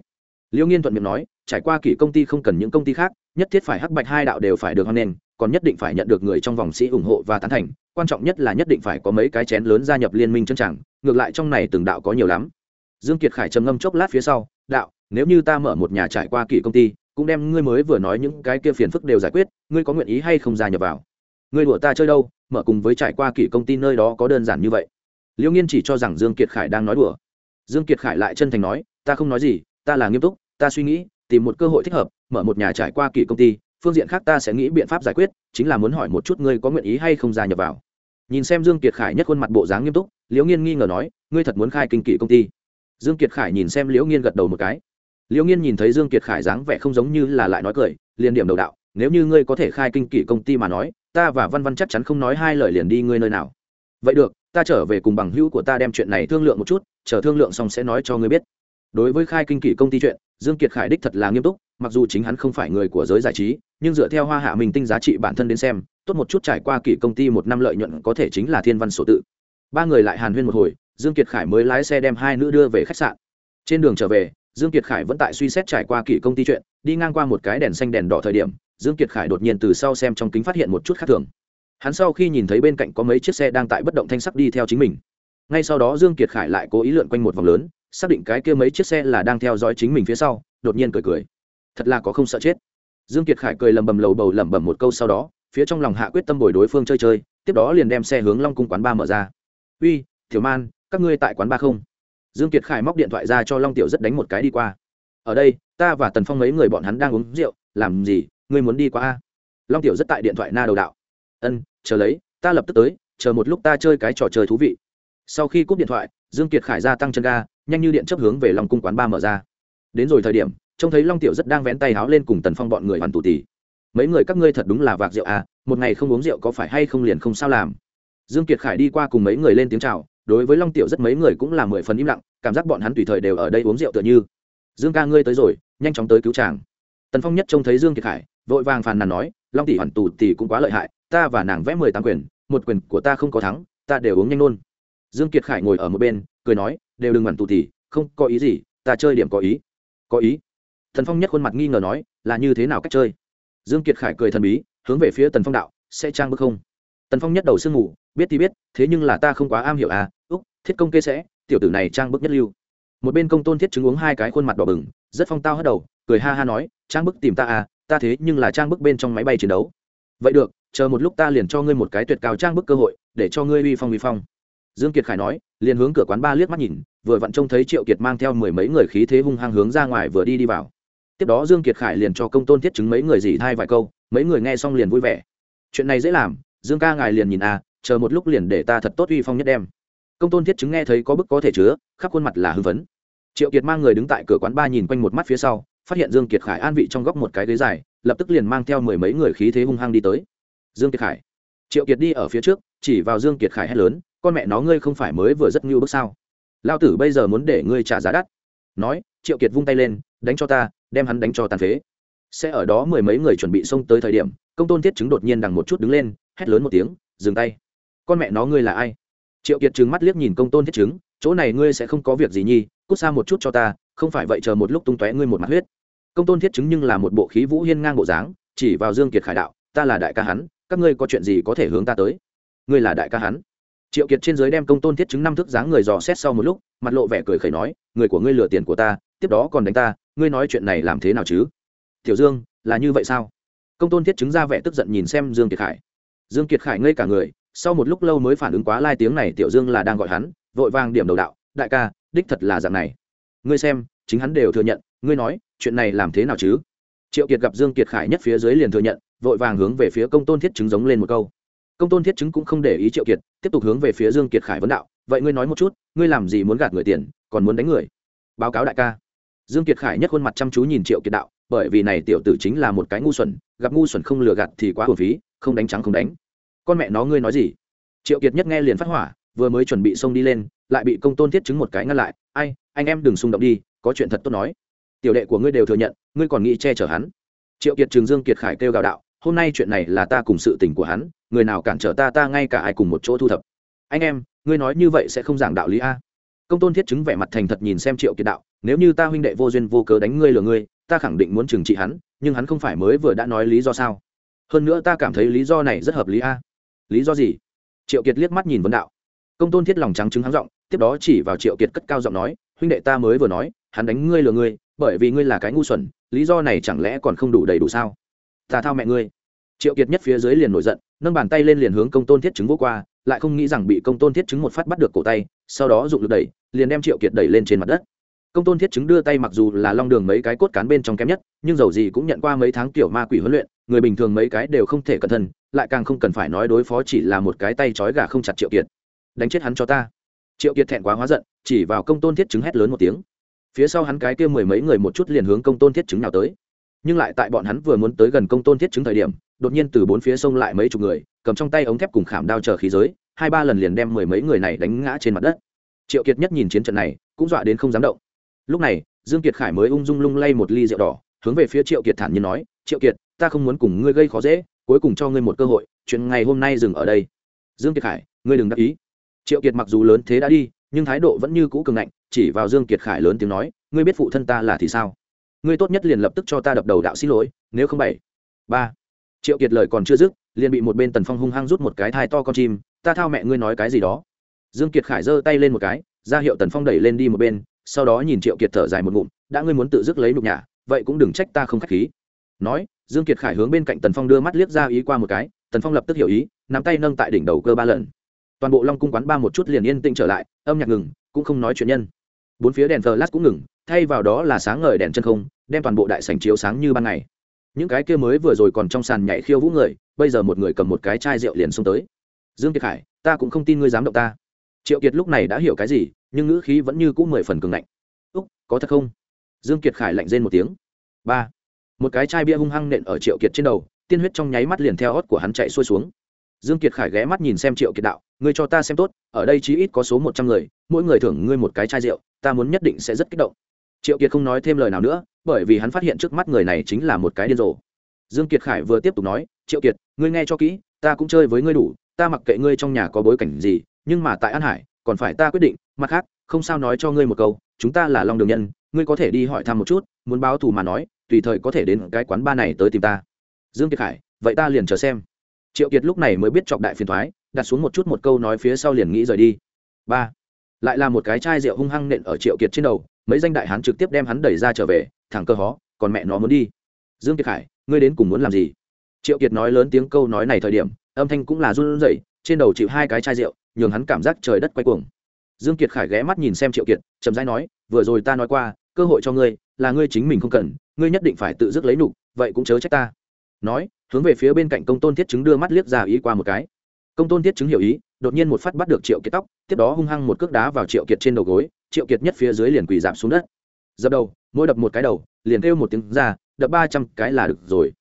Speaker 1: Liễu nghiên thuận miệng nói, trải qua kỷ công ty không cần những công ty khác, nhất thiết phải hắc bạch hai đạo đều phải được hoan nghênh, còn nhất định phải nhận được người trong vòng sĩ ủng hộ và tán thành, quan trọng nhất là nhất định phải có mấy cái chén lớn gia nhập liên minh chân chẳng ngược lại trong này từng đạo có nhiều lắm. Dương kiệt khải trầm ngâm chốc lát phía sau, đạo, nếu như ta mở một nhà trải qua kỷ công ty cũng đem ngươi mới vừa nói những cái kia phiền phức đều giải quyết, ngươi có nguyện ý hay không gia nhập vào? Ngươi đùa ta chơi đâu, mở cùng với trải qua kỷ công ty nơi đó có đơn giản như vậy. Liễu nghiên chỉ cho rằng dương kiệt khải đang nói đùa. Dương kiệt khải lại chân thành nói, ta không nói gì, ta là nghiêm túc, ta suy nghĩ, tìm một cơ hội thích hợp, mở một nhà trải qua kỷ công ty, phương diện khác ta sẽ nghĩ biện pháp giải quyết, chính là muốn hỏi một chút ngươi có nguyện ý hay không gia nhập vào. Nhìn xem dương kiệt khải nhất khuôn mặt bộ dáng nghiêm túc liễu nghiên nghi ngờ nói, ngươi thật muốn khai kinh kỷ công ty. Dương kiệt khải nhìn xem liễu nghiên gật đầu một cái liễu nghiên nhìn thấy dương kiệt khải dáng vẻ không giống như là lại nói cười, liền điểm đầu đạo, nếu như ngươi có thể khai kinh kỷ công ty mà nói, ta và văn văn chắc chắn không nói hai lời liền đi ngươi nơi nào. Vậy được, ta trở về cùng bằng hữu của ta đem chuyện này thương lượng một chút, chờ thương lượng xong sẽ nói cho ngươi biết. Đối với khai kinh kỷ công ty chuyện, dương kiệt khải đích thật là nghiêm túc, mặc dù chính hắn không phải người của giới giải trí, nhưng dựa theo hoa hạ mình tinh giá trị bản thân đến xem, tốt một chút trải qua kỷ công ty một năm lợi nhuận có thể chính là thiên văn sổ tự. Ba người lại hàn huyên một hồi, dương kiệt khải mới lái xe đem hai nữ đưa về khách sạn. Trên đường trở về dương kiệt khải vẫn tại suy xét trải qua kỷ công ty chuyện, đi ngang qua một cái đèn xanh đèn đỏ thời điểm, dương kiệt khải đột nhiên từ sau xem trong kính phát hiện một chút khác thường. Hắn sau khi nhìn thấy bên cạnh có mấy chiếc xe đang tại bất động thanh sắc đi theo chính mình. Ngay sau đó dương kiệt khải lại cố ý lượn quanh một vòng lớn, xác định cái kia mấy chiếc xe là đang theo dõi chính mình phía sau, đột nhiên cười cười. Thật là có không sợ chết. Dương kiệt khải cười lầm bầm lầu bầu lẩm bẩm một câu sau đó, phía trong lòng hạ quyết tâm bồi đối phương chơi chơi, tiếp đó liền đem xe hướng long cung quán ba mở ra. Uy, tiểu man, các ngươi tại quán ba không? Dương kiệt khải móc điện thoại ra cho long tiểu rất đánh một cái đi qua. Ở đây, ta và tần phong mấy người bọn hắn đang uống rượu, làm gì? Ngươi muốn đi qua a? Long tiểu rất tại điện thoại na đầu đạo. Ân, chờ lấy, ta lập tức tới, chờ một lúc ta chơi cái trò chơi thú vị. Sau khi cúp điện thoại, dương kiệt khải ra tăng chân ga, nhanh như điện chấp hướng về lòng cung quán ba mở ra. Đến rồi thời điểm, trông thấy long tiểu rất đang vén tay háo lên cùng tần phong bọn người hoàn tù tì. Mấy người các ngươi thật đúng là vạc rượu à một ngày không uống rượu có phải hay không liền không sao làm? Dương kiệt khải đi qua cùng mấy người lên tiếng chào đối với long tiểu rất mấy người cũng là mười phần im lặng, cảm giác bọn hắn tùy thời đều ở đây uống rượu tựa như. Dương ca ngươi tới rồi, nhanh chóng tới cứu chàng. Tần phong nhất trông thấy dương kiệt khải vội vàng phàn nàn nói, long tỷ hoàn tù tỷ cũng quá lợi hại, ta và nàng vẽ mười tám quyền, một quyền của ta không có thắng, ta đều uống nhanh luôn. Dương kiệt khải ngồi ở một bên, cười nói, đều đừng hoàn tù tỷ không có ý gì, ta chơi điểm có ý. Có ý? Thần phong nhất khuôn mặt nghi ngờ nói, là như thế nào cách chơi? Dương kiệt khải cười thần bí, hướng về phía tần phong đạo, sẽ trang bức không? Tần phong nhất đầu sương ngủ biết thì biết, thế nhưng là ta không quá am hiểu à úc, thiết công kê sẽ, tiểu tử này trang bức nhất lưu. Một bên công tôn thiết chứng uống hai cái khuôn mặt đỏ bừng, rất phong tao hất đầu, cười ha ha nói, trang bức tìm ta à ta thế nhưng là trang bức bên trong máy bay chiến đấu. Vậy được, chờ một lúc ta liền cho ngươi một cái tuyệt cao trang bức cơ hội, để cho ngươi uy phong uy phong. Dương kiệt khải nói, liền hướng cửa quán ba liếc mắt nhìn, vừa vặn trông thấy triệu kiệt mang theo mười mấy người khí thế hung hăng hướng ra ngoài vừa đi đi vào. Tiếp đó dương kiệt khải liền cho công tôn thiết chứng mấy người dì thay vài câu, mấy người nghe xong liền vui vẻ. Chuyện này dễ làm dương ca ngài liền nhìn à chờ một lúc liền để ta thật tốt uy phong nhất đem. Công tôn thiết chứng nghe thấy có bức có thể chứa, khắp khuôn mặt là hư vấn triệu kiệt mang người đứng tại cửa quán ba nhìn quanh một mắt phía sau, phát hiện dương kiệt khải an vị trong góc một cái ghế dài, lập tức liền mang theo mười mấy người khí thế hung hăng đi tới. Dương kiệt khải. Triệu kiệt đi ở phía trước, chỉ vào dương kiệt khải hét lớn, con mẹ nó ngươi không phải mới vừa rất ngưu bước sao? Lao tử bây giờ muốn để ngươi trả giá đắt. Nói, triệu kiệt vung tay lên, đánh cho ta, đem hắn đánh cho tàn phế. Sẽ ở đó mười mấy người chuẩn bị xông tới thời điểm, công tôn thiết chứng đột nhiên đằng một chút đứng lên hét lớn một tiếng, dừng tay. Con mẹ nó ngươi là ai? Triệu kiệt trừng mắt liếc nhìn công tôn thiết chứng, chỗ này ngươi sẽ không có việc gì nhi, cút xa một chút cho ta, không phải vậy chờ một lúc tung tóe ngươi một mặt huyết. Công tôn thiết chứng nhưng là một bộ khí vũ hiên ngang bộ dáng, chỉ vào dương kiệt khải đạo, ta là đại ca hắn, các ngươi có chuyện gì có thể hướng ta tới? Ngươi là đại ca hắn. Triệu kiệt trên giới đem công tôn thiết chứng năm thức dáng người dò xét sau một lúc, mặt lộ vẻ cười khẩy nói, người của ngươi lừa tiền của ta, tiếp đó còn đánh ta, ngươi nói chuyện này làm thế nào chứ? Tiểu dương, là như vậy sao? Công tôn thiết chứng ra vẻ tức giận nhìn xem dương kiệt khải dương kiệt khải ngây cả người, sau một lúc lâu mới phản ứng quá lai tiếng này tiểu dương là đang gọi hắn, vội vàng điểm đầu đạo, đại ca, đích thật là dạng này. Ngươi xem, chính hắn đều thừa nhận, ngươi nói, chuyện này làm thế nào chứ? Triệu kiệt gặp dương kiệt khải nhất phía dưới liền thừa nhận, vội vàng hướng về phía công tôn thiết chứng giống lên một câu. Công tôn thiết chứng cũng không để ý triệu kiệt, tiếp tục hướng về phía dương kiệt khải vấn đạo, vậy ngươi nói một chút, ngươi làm gì muốn gạt người tiền, còn muốn đánh người? Báo cáo đại ca. Dương kiệt khải nhất khuôn mặt chăm chú nhìn triệu kiệt đạo, bởi vì này tiểu tử chính là một cái ngu xuẩn, gặp ngu xuẩn không lừa gạt thì quá hồn phí, không đánh trắng không đánh con mẹ nó ngươi nói gì? Triệu kiệt nhất nghe liền phát hỏa, vừa mới chuẩn bị xông đi lên, lại bị công tôn thiết chứng một cái ngăn lại. Ai, anh em đừng xung động đi, có chuyện thật tốt nói. Tiểu đệ của ngươi đều thừa nhận, ngươi còn nghĩ che chở hắn. Triệu kiệt, trường dương kiệt khải kêu gào đạo, hôm nay chuyện này là ta cùng sự tình của hắn, người nào cản trở ta ta ngay cả ai cùng một chỗ thu thập. Anh em, ngươi nói như vậy sẽ không giảng đạo lý a? Công tôn thiết chứng vẻ mặt thành thật nhìn xem triệu kiệt đạo, nếu như ta huynh đệ vô duyên vô cớ đánh ngươi lừa ngươi, ta khẳng định muốn trừng trị hắn, nhưng hắn không phải mới vừa đã nói lý do sao? Hơn nữa ta cảm thấy lý do này rất hợp lý a lý do gì? Triệu kiệt liếc mắt nhìn vấn đạo. Công tôn thiết lòng trắng trứng hắn giọng, tiếp đó chỉ vào triệu kiệt cất cao giọng nói, huynh đệ ta mới vừa nói, hắn đánh ngươi lừa ngươi, bởi vì ngươi là cái ngu xuẩn, lý do này chẳng lẽ còn không đủ đầy đủ sao? Ta thao mẹ ngươi. Triệu kiệt nhất phía dưới liền nổi giận, nâng bàn tay lên liền hướng công tôn thiết chứng vô qua, lại không nghĩ rằng bị công tôn thiết chứng một phát bắt được cổ tay, sau đó dụng lực đẩy, liền đem triệu kiệt đẩy lên trên mặt đất công tôn thiết chứng đưa tay mặc dù là long đường mấy cái cốt cán bên trong kém nhất, nhưng dầu gì cũng nhận qua mấy tháng kiểu ma quỷ huấn luyện, người bình thường mấy cái đều không thể cẩn thận, lại càng không cần phải nói đối phó chỉ là một cái tay trói gà không chặt triệu kiệt. Đánh chết hắn cho ta. Triệu kiệt thẹn quá hóa giận, chỉ vào công tôn thiết chứng hét lớn một tiếng. Phía sau hắn cái kia mười mấy người một chút liền hướng công tôn thiết chứng nào tới. Nhưng lại tại bọn hắn vừa muốn tới gần công tôn thiết chứng thời điểm, đột nhiên từ bốn phía sông lại mấy chục người, cầm trong tay ống thép cùng khảm đao chờ khí giới, hai ba lần liền đem mười mấy người này đánh ngã trên mặt đất. Triệu kiệt nhất nhìn chiến trận này, cũng dọa đến không dám động lúc này, dương kiệt khải mới ung dung lung lay một ly rượu đỏ, hướng về phía triệu kiệt thản nhiên nói, triệu kiệt, ta không muốn cùng ngươi gây khó dễ, cuối cùng cho ngươi một cơ hội, chuyện ngày hôm nay dừng ở đây. Dương kiệt khải, ngươi đừng đắc ý. Triệu kiệt mặc dù lớn thế đã đi, nhưng thái độ vẫn như cũ cường ngạnh, chỉ vào dương kiệt khải lớn tiếng nói, ngươi biết phụ thân ta là thì sao? Ngươi tốt nhất liền lập tức cho ta đập đầu đạo xin lỗi, nếu không bảy, ba. Triệu kiệt lời còn chưa dứt, liền bị một bên tần phong hung hăng rút một cái thai to con chim, ta thao mẹ ngươi nói cái gì đó. Dương kiệt khải giơ tay lên một cái, ra hiệu tần phong đẩy lên đi một bên sau đó nhìn triệu kiệt thở dài một ngụm, đã ngươi muốn tự dứt lấy nhục nhà vậy cũng đừng trách ta không khách khí. Nói, dương kiệt khải hướng bên cạnh tần phong đưa mắt liếc ra ý qua một cái, tần phong lập tức hiểu ý, nắm tay nâng tại đỉnh đầu cơ ba lần. Toàn bộ long cung quán ba một chút liền yên tĩnh trở lại, âm nhạc ngừng, cũng không nói chuyện nhân. Bốn phía đèn thờ lát cũng ngừng, thay vào đó là sáng ngời đèn chân không, đem toàn bộ đại sảnh chiếu sáng như ban ngày. Những cái kia mới vừa rồi còn trong sàn nhảy khiêu vũ người, bây giờ một người cầm một cái chai rượu liền xông tới. Dương kiệt khải, ta cũng không tin ngươi dám động ta. Triệu kiệt lúc này đã hiểu cái gì nhưng ngữ khí vẫn như cũ mười phần cường lạnh úc, có thật không? Dương kiệt khải lạnh rên một tiếng. Ba. Một cái chai bia hung hăng nện ở triệu kiệt trên đầu, tiên huyết trong nháy mắt liền theo hót của hắn chạy xuôi xuống. Dương kiệt khải ghé mắt nhìn xem triệu kiệt đạo, ngươi cho ta xem tốt, ở đây chí ít có số một trăm người, mỗi người thưởng ngươi một cái chai rượu, ta muốn nhất định sẽ rất kích động. Triệu kiệt không nói thêm lời nào nữa, bởi vì hắn phát hiện trước mắt người này chính là một cái điên rồ. Dương kiệt khải vừa tiếp tục nói, triệu kiệt, ngươi nghe cho kỹ, ta cũng chơi với ngươi đủ, ta mặc kệ ngươi trong nhà có bối cảnh gì, nhưng mà tại an hải còn phải ta quyết định, mặt khác, không sao nói cho ngươi một câu, chúng ta là long đường nhân, ngươi có thể đi hỏi thăm một chút, muốn báo thù mà nói, tùy thời có thể đến cái quán ba này tới tìm ta. Dương kiệt khải, vậy ta liền chờ xem. Triệu kiệt lúc này mới biết chọc đại phiền thoái, đặt xuống một chút một câu nói phía sau liền nghĩ rời đi. Ba, lại là một cái chai rượu hung hăng nện ở triệu kiệt trên đầu, mấy danh đại hán trực tiếp đem hắn đẩy ra trở về, thẳng cơ hó, còn mẹ nó muốn đi. Dương kiệt khải, ngươi đến cùng muốn làm gì? Triệu kiệt nói lớn tiếng câu nói này thời điểm, âm thanh cũng là run rẩy, trên đầu chịu hai cái chai rượu nhường hắn cảm giác trời đất quay cuồng. Dương kiệt khải ghé mắt nhìn xem triệu kiệt, chậm rãi nói, vừa rồi ta nói qua, cơ hội cho ngươi, là ngươi chính mình không cần, ngươi nhất định phải tự dứt lấy nụ, vậy cũng chớ trách ta. Nói, hướng về phía bên cạnh công tôn thiết chứng đưa mắt liếc ra ý qua một cái. Công tôn thiết chứng hiểu ý, đột nhiên một phát bắt được triệu kiệt tóc, tiếp đó hung hăng một cước đá vào triệu kiệt trên đầu gối, triệu kiệt nhất phía dưới liền quỳ giảm xuống đất. Dập đầu, mỗi đập một cái đầu, liền kêu một tiếng ra, đập ba trăm cái là được rồi.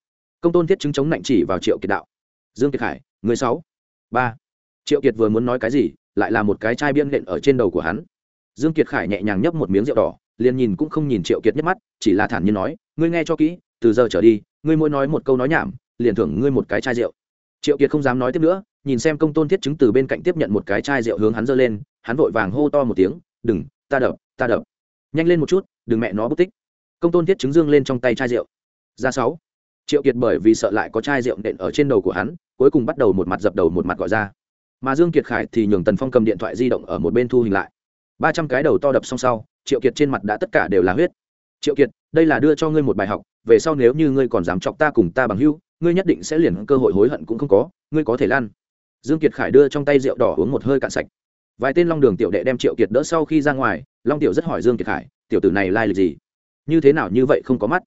Speaker 1: Công tôn thiết chứng chống nạnh chỉ vào triệu kiệt đạo. Dương kiệt khải, người sáu, ba triệu kiệt vừa muốn nói cái gì, lại là một cái chai biên nện ở trên đầu của hắn. Dương kiệt khải nhẹ nhàng nhấp một miếng rượu đỏ, liền nhìn cũng không nhìn triệu kiệt nhất mắt, chỉ là thản nhiên nói, ngươi nghe cho kỹ, từ giờ trở đi, ngươi mỗi nói một câu nói nhảm, liền thưởng ngươi một cái chai rượu. Triệu kiệt không dám nói tiếp nữa, nhìn xem công tôn thiết chứng từ bên cạnh tiếp nhận một cái chai rượu hướng hắn giơ lên, hắn vội vàng hô to một tiếng, đừng, ta đập ta đập. Nhanh lên một chút, đừng mẹ nó bất tích. Công tôn thiết chứng dương lên trong tay chai rượu. Ra sáu. Triệu kiệt bởi vì sợ lại có chai rượu nện ở trên đầu của hắn, cuối cùng bắt đầu một mặt dập đầu một mặt gọi ra mà dương kiệt khải thì nhường tần phong cầm điện thoại di động ở một bên thu hình lại. Ba trăm cái đầu to đập xong sau, triệu kiệt trên mặt đã tất cả đều là huyết. Triệu kiệt, đây là đưa cho ngươi một bài học, về sau nếu như ngươi còn dám chọc ta cùng ta bằng hưu ngươi nhất định sẽ liền cơ hội hối hận cũng không có, ngươi có thể lan. Dương kiệt khải đưa trong tay rượu đỏ uống một hơi cạn sạch. Vài tên long đường tiểu đệ đem triệu kiệt đỡ sau khi ra ngoài, long tiểu rất hỏi dương kiệt khải, tiểu tử này lai lịch gì? Như thế nào như vậy không có mắt?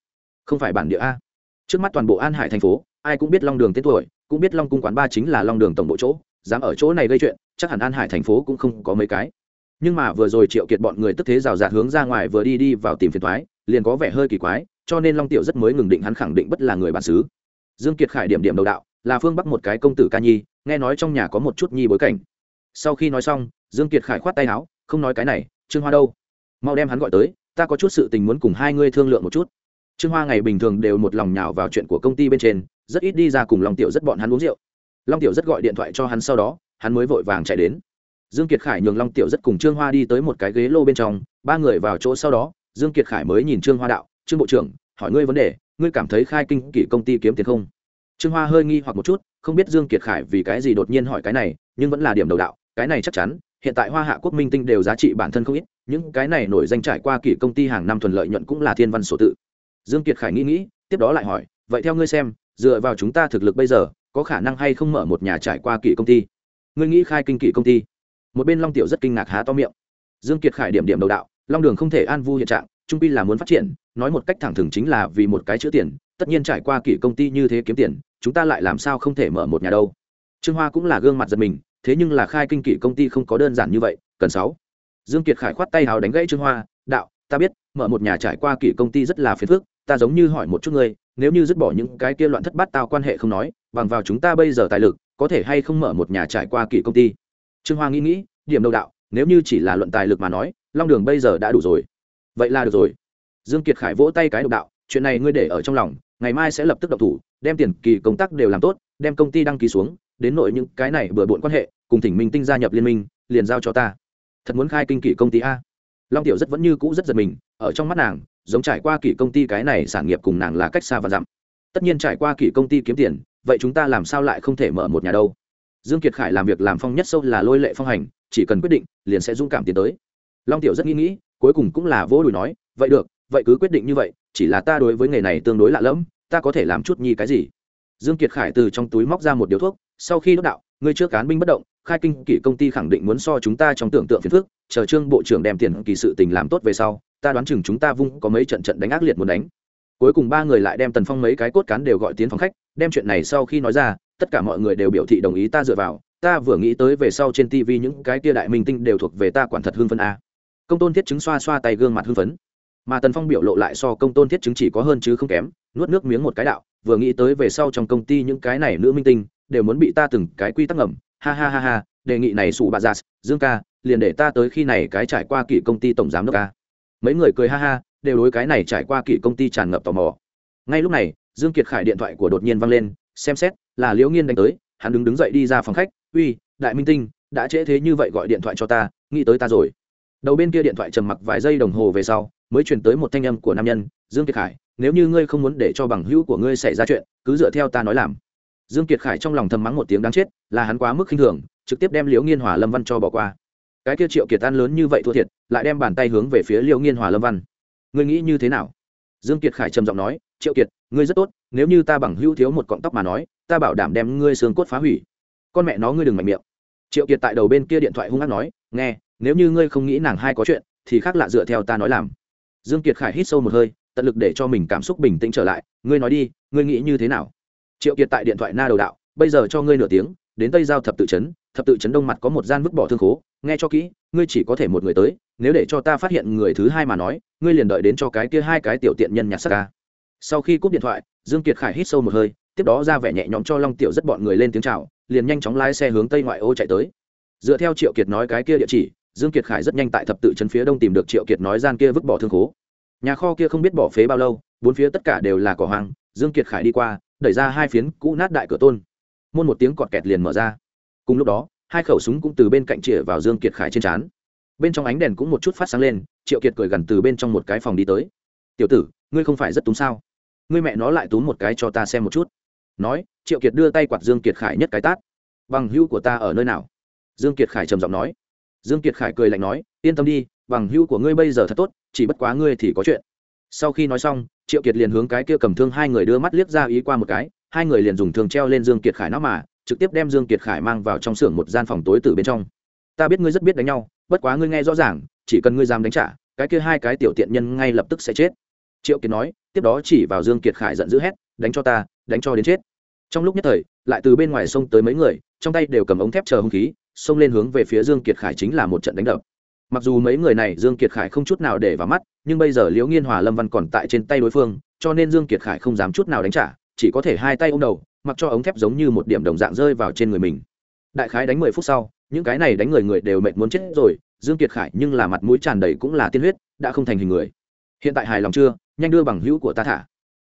Speaker 1: Không phải bản địa a? Trước mắt toàn bộ an hải thành phố, ai cũng biết long đường tên tuổi, cũng biết long cung quán ba chính là long đường tổng bộ chỗ dám ở chỗ này gây chuyện, chắc hẳn an hải thành phố cũng không có mấy cái. Nhưng mà vừa rồi triệu kiệt bọn người tức thế rào rạt hướng ra ngoài vừa đi đi vào tìm phiền thoái liền có vẻ hơi kỳ quái, cho nên long tiểu rất mới ngừng định hắn khẳng định bất là người bản xứ. Dương kiệt khải điểm điểm đầu đạo, là phương bắc một cái công tử ca nhi, nghe nói trong nhà có một chút nhi bối cảnh. Sau khi nói xong, dương kiệt khải khoát tay áo, không nói cái này, trương hoa đâu? Mau đem hắn gọi tới, ta có chút sự tình muốn cùng hai ngươi thương lượng một chút. Trương hoa ngày bình thường đều một lòng nhào vào chuyện của công ty bên trên, rất ít đi ra cùng long tiểu rất bọn hắn uống rượu long tiểu rất gọi điện thoại cho hắn sau đó, hắn mới vội vàng chạy đến. Dương kiệt khải nhường long tiểu rất cùng trương hoa đi tới một cái ghế lô bên trong, ba người vào chỗ sau đó, dương kiệt khải mới nhìn trương hoa đạo, trương bộ trưởng, hỏi ngươi vấn đề, ngươi cảm thấy khai kinh kỷ công ty kiếm tiền không? Trương hoa hơi nghi hoặc một chút, không biết dương kiệt khải vì cái gì đột nhiên hỏi cái này, nhưng vẫn là điểm đầu đạo, cái này chắc chắn, hiện tại hoa hạ quốc minh tinh đều giá trị bản thân không ít, những cái này nổi danh trải qua kỷ công ty hàng năm thuần lợi nhuận cũng là thiên văn sổ tự. Dương kiệt khải nghĩ nghĩ, tiếp đó lại hỏi, vậy theo ngươi xem, dựa vào chúng ta thực lực bây giờ có khả năng hay không mở một nhà trải qua kỷ công ty? Ngươi nghĩ khai kinh kỷ công ty? Một bên long tiểu rất kinh ngạc há to miệng. Dương kiệt khải điểm điểm đầu đạo, long đường không thể an vu hiện trạng, trung pi là muốn phát triển, nói một cách thẳng thừng chính là vì một cái chữ tiền, tất nhiên trải qua kỷ công ty như thế kiếm tiền, chúng ta lại làm sao không thể mở một nhà đâu. Trương hoa cũng là gương mặt giật mình, thế nhưng là khai kinh kỷ công ty không có đơn giản như vậy, cần sáu. Dương kiệt khải khoát tay hào đánh gãy trương hoa, đạo, ta biết, mở một nhà trải qua kỷ công ty rất là phiền phức, ta giống như hỏi một chút ngươi nếu như dứt bỏ những cái kia loạn thất bát tao quan hệ không nói, bằng vào chúng ta bây giờ tài lực, có thể hay không mở một nhà trải qua kỷ công ty? Trương hoa nghĩ nghĩ, điểm đầu đạo, nếu như chỉ là luận tài lực mà nói, long đường bây giờ đã đủ rồi. Vậy là được rồi. Dương kiệt khải vỗ tay cái độc đạo, chuyện này ngươi để ở trong lòng, ngày mai sẽ lập tức độc thủ, đem tiền kỳ công tác đều làm tốt, đem công ty đăng ký xuống, đến nội những cái này bừa bộn quan hệ, cùng thỉnh minh tinh gia nhập liên minh, liền giao cho ta. Thật muốn khai kinh kỷ công ty a? Long tiểu rất vẫn như cũ rất giật mình, ở trong mắt nàng giống trải qua kỷ công ty cái này sản nghiệp cùng nàng là cách xa và dặm. Tất nhiên trải qua kỷ công ty kiếm tiền, vậy chúng ta làm sao lại không thể mở một nhà đâu? Dương kiệt khải làm việc làm phong nhất sâu là lôi lệ phong hành, chỉ cần quyết định, liền sẽ dũng cảm tiến tới. Long tiểu rất nghĩ nghĩ, cuối cùng cũng là vô đùi nói, vậy được, vậy cứ quyết định như vậy, chỉ là ta đối với nghề này tương đối lạ lẫm, ta có thể làm chút nhi cái gì? Dương kiệt khải từ trong túi móc ra một điếu thuốc, sau khi đốt đạo, ngươi trước cán binh bất động khai kinh kỷ công ty khẳng định muốn so chúng ta trong tưởng tượng phiền phức, chờ trương bộ trưởng đem tiền kỳ sự tình làm tốt về sau, ta đoán chừng chúng ta vung có mấy trận trận đánh ác liệt muốn đánh. Cuối cùng ba người lại đem tần phong mấy cái cốt cán đều gọi tiến phòng khách, đem chuyện này sau khi nói ra, tất cả mọi người đều biểu thị đồng ý ta dựa vào. Ta vừa nghĩ tới về sau trên tv những cái kia đại minh tinh đều thuộc về ta quản thật hương phân a. Công tôn thiết chứng xoa xoa tay gương mặt hưng phấn. Mà tần phong biểu lộ lại so công tôn thiết chứng chỉ có hơn chứ không kém, nuốt nước miếng một cái đạo, vừa nghĩ tới về sau trong công ty những cái này nữ minh tinh, đều muốn bị ta từng cái quy tắc ngầm ha ha ha ha, đề nghị này sụ bà già, dương ca, liền để ta tới khi này cái trải qua kỷ công ty tổng giám đốc ca. Mấy người cười ha ha, đều đối cái này trải qua kỷ công ty tràn ngập tò mò. Ngay lúc này, dương kiệt khải điện thoại của đột nhiên văng lên, xem xét, là liễu nghiên đánh tới, hắn đứng đứng dậy đi ra phòng khách, uy, đại minh tinh, đã trễ thế như vậy gọi điện thoại cho ta, nghĩ tới ta rồi. Đầu bên kia điện thoại trầm mặc vài giây đồng hồ về sau, mới chuyển tới một thanh âm của nam nhân, dương kiệt khải, nếu như ngươi không muốn để cho bằng hữu của ngươi xảy ra chuyện, cứ dựa theo ta nói làm dương kiệt khải trong lòng thầm mắng một tiếng đáng chết, là hắn quá mức khinh thường, trực tiếp đem liễu nghiên hòa lâm văn cho bỏ qua. Cái kia triệu kiệt tan lớn như vậy thua thiệt, lại đem bàn tay hướng về phía liễu nghiên hòa lâm văn. Ngươi nghĩ như thế nào? Dương kiệt khải trầm giọng nói, triệu kiệt, ngươi rất tốt, nếu như ta bằng hữu thiếu một cọng tóc mà nói, ta bảo đảm đem ngươi xương cốt phá hủy. Con mẹ nó ngươi đừng mạnh miệng. Triệu kiệt tại đầu bên kia điện thoại hung hăng nói, nghe, nếu như ngươi không nghĩ nàng hai có chuyện, thì khác lạ dựa theo ta nói làm. Dương kiệt khải hít sâu một hơi, tận lực để cho mình cảm xúc bình tĩnh trở lại, ngươi nói đi, ngươi nghĩ như thế nào? Triệu kiệt tại điện thoại na đầu đạo, bây giờ cho ngươi nửa tiếng, đến tây giao thập tự trấn thập tự trấn đông mặt có một gian vứt bỏ thương khố, nghe cho kỹ, ngươi chỉ có thể một người tới, nếu để cho ta phát hiện người thứ hai mà nói, ngươi liền đợi đến cho cái kia hai cái tiểu tiện nhân nhặt sắc ca. Sau khi cúp điện thoại, dương kiệt khải hít sâu một hơi, tiếp đó ra vẻ nhẹ nhõm cho long tiểu rất bọn người lên tiếng chào, liền nhanh chóng lái xe hướng tây ngoại ô chạy tới. Dựa theo triệu kiệt nói cái kia địa chỉ, dương kiệt khải rất nhanh tại thập tự trấn phía đông tìm được triệu kiệt nói gian kia vứt bỏ thương khố. Nhà kho kia không biết bỏ phế bao lâu, bốn phía tất cả đều là cỏ hoang, dương kiệt khải đi qua đẩy ra hai phiến cũ nát đại cửa tôn. Môn một tiếng cọt kẹt liền mở ra. Cùng lúc đó, hai khẩu súng cũng từ bên cạnh chĩa vào dương kiệt khải trên trán. Bên trong ánh đèn cũng một chút phát sáng lên, triệu kiệt cười gần từ bên trong một cái phòng đi tới. Tiểu tử, ngươi không phải rất túng sao? Ngươi mẹ nó lại túng một cái cho ta xem một chút. Nói, triệu kiệt đưa tay quạt dương kiệt khải nhất cái tát. Bằng hữu của ta ở nơi nào? Dương kiệt khải trầm giọng nói. Dương kiệt khải cười lạnh nói, yên tâm đi, bằng hữu của ngươi bây giờ thật tốt, chỉ bất quá ngươi thì có chuyện. Sau khi nói xong triệu kiệt liền hướng cái kia cầm thương hai người đưa mắt liếc ra ý qua một cái, hai người liền dùng thương treo lên dương kiệt khải nó mà, trực tiếp đem dương kiệt khải mang vào trong xưởng một gian phòng tối từ bên trong. Ta biết ngươi rất biết đánh nhau, bất quá ngươi nghe rõ ràng, chỉ cần ngươi dám đánh trả, cái kia hai cái tiểu tiện nhân ngay lập tức sẽ chết. Triệu kiệt nói, tiếp đó chỉ vào dương kiệt khải giận dữ hét, đánh cho ta, đánh cho đến chết. Trong lúc nhất thời, lại từ bên ngoài sông tới mấy người, trong tay đều cầm ống thép chờ hung khí, xông lên hướng về phía dương kiệt khải chính là một trận đánh đập mặc dù mấy người này dương kiệt khải không chút nào để vào mắt, nhưng bây giờ liễu nghiên hòa lâm văn còn tại trên tay đối phương, cho nên dương kiệt khải không dám chút nào đánh trả, chỉ có thể hai tay ôm đầu, mặc cho ống thép giống như một điểm đồng dạng rơi vào trên người mình. Đại khái đánh mười phút sau, những cái này đánh người người đều mệt muốn chết rồi, dương kiệt khải nhưng là mặt mũi tràn đầy cũng là tiên huyết, đã không thành hình người. Hiện tại hài lòng chưa? Nhanh đưa bằng hữu của ta thả.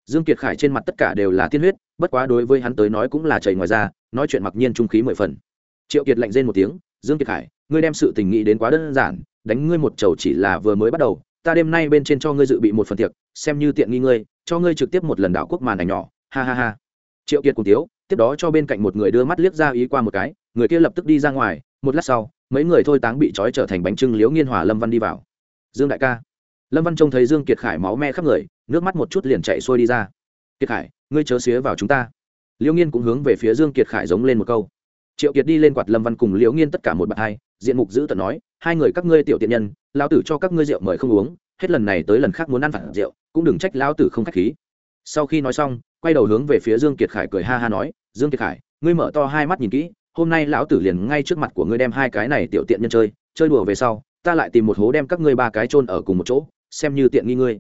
Speaker 1: Dương kiệt khải trên mặt tất cả đều là tiên huyết, bất quá đối với hắn tới nói cũng là chảy ngoài ra nói chuyện mặc nhiên trung khí mười phần. Triệu kiệt lạnh rên một tiếng, dương kiệt khải ngươi đem sự tình nghĩ đến quá đơn giản, đánh ngươi một chầu chỉ là vừa mới bắt đầu, ta đêm nay bên trên cho ngươi dự bị một phần tiệc, xem như tiện nghi ngươi, cho ngươi trực tiếp một lần đảo quốc màn ảnh nhỏ, ha ha ha. Triệu kiệt cùng tiếu, tiếp đó cho bên cạnh một người đưa mắt liếc ra ý qua một cái, người kia lập tức đi ra ngoài, một lát sau, mấy người thôi táng bị trói trở thành bánh trưng liễu nghiên hòa lâm văn đi vào. Dương đại ca. Lâm văn trông thấy dương kiệt khải máu me khắp người, nước mắt một chút liền chạy xuôi đi ra. Kiệt khải, ngươi chớ xía vào chúng ta. Liễu nghiên cũng hướng về phía dương kiệt khải giống lên một câu. Triệu kiệt đi lên quạt lâm văn cùng liễu nghiên tất cả một bậc hai diện mục giữ tận nói, hai người các ngươi tiểu tiện nhân, lão tử cho các ngươi rượu mời không uống, hết lần này tới lần khác muốn ăn phản rượu, cũng đừng trách lão tử không khách khí. Sau khi nói xong, quay đầu hướng về phía dương kiệt khải cười ha ha nói, dương kiệt khải, ngươi mở to hai mắt nhìn kỹ, hôm nay lão tử liền ngay trước mặt của ngươi đem hai cái này tiểu tiện nhân chơi chơi đùa về sau, ta lại tìm một hố đem các ngươi ba cái chôn ở cùng một chỗ, xem như tiện nghi ngươi.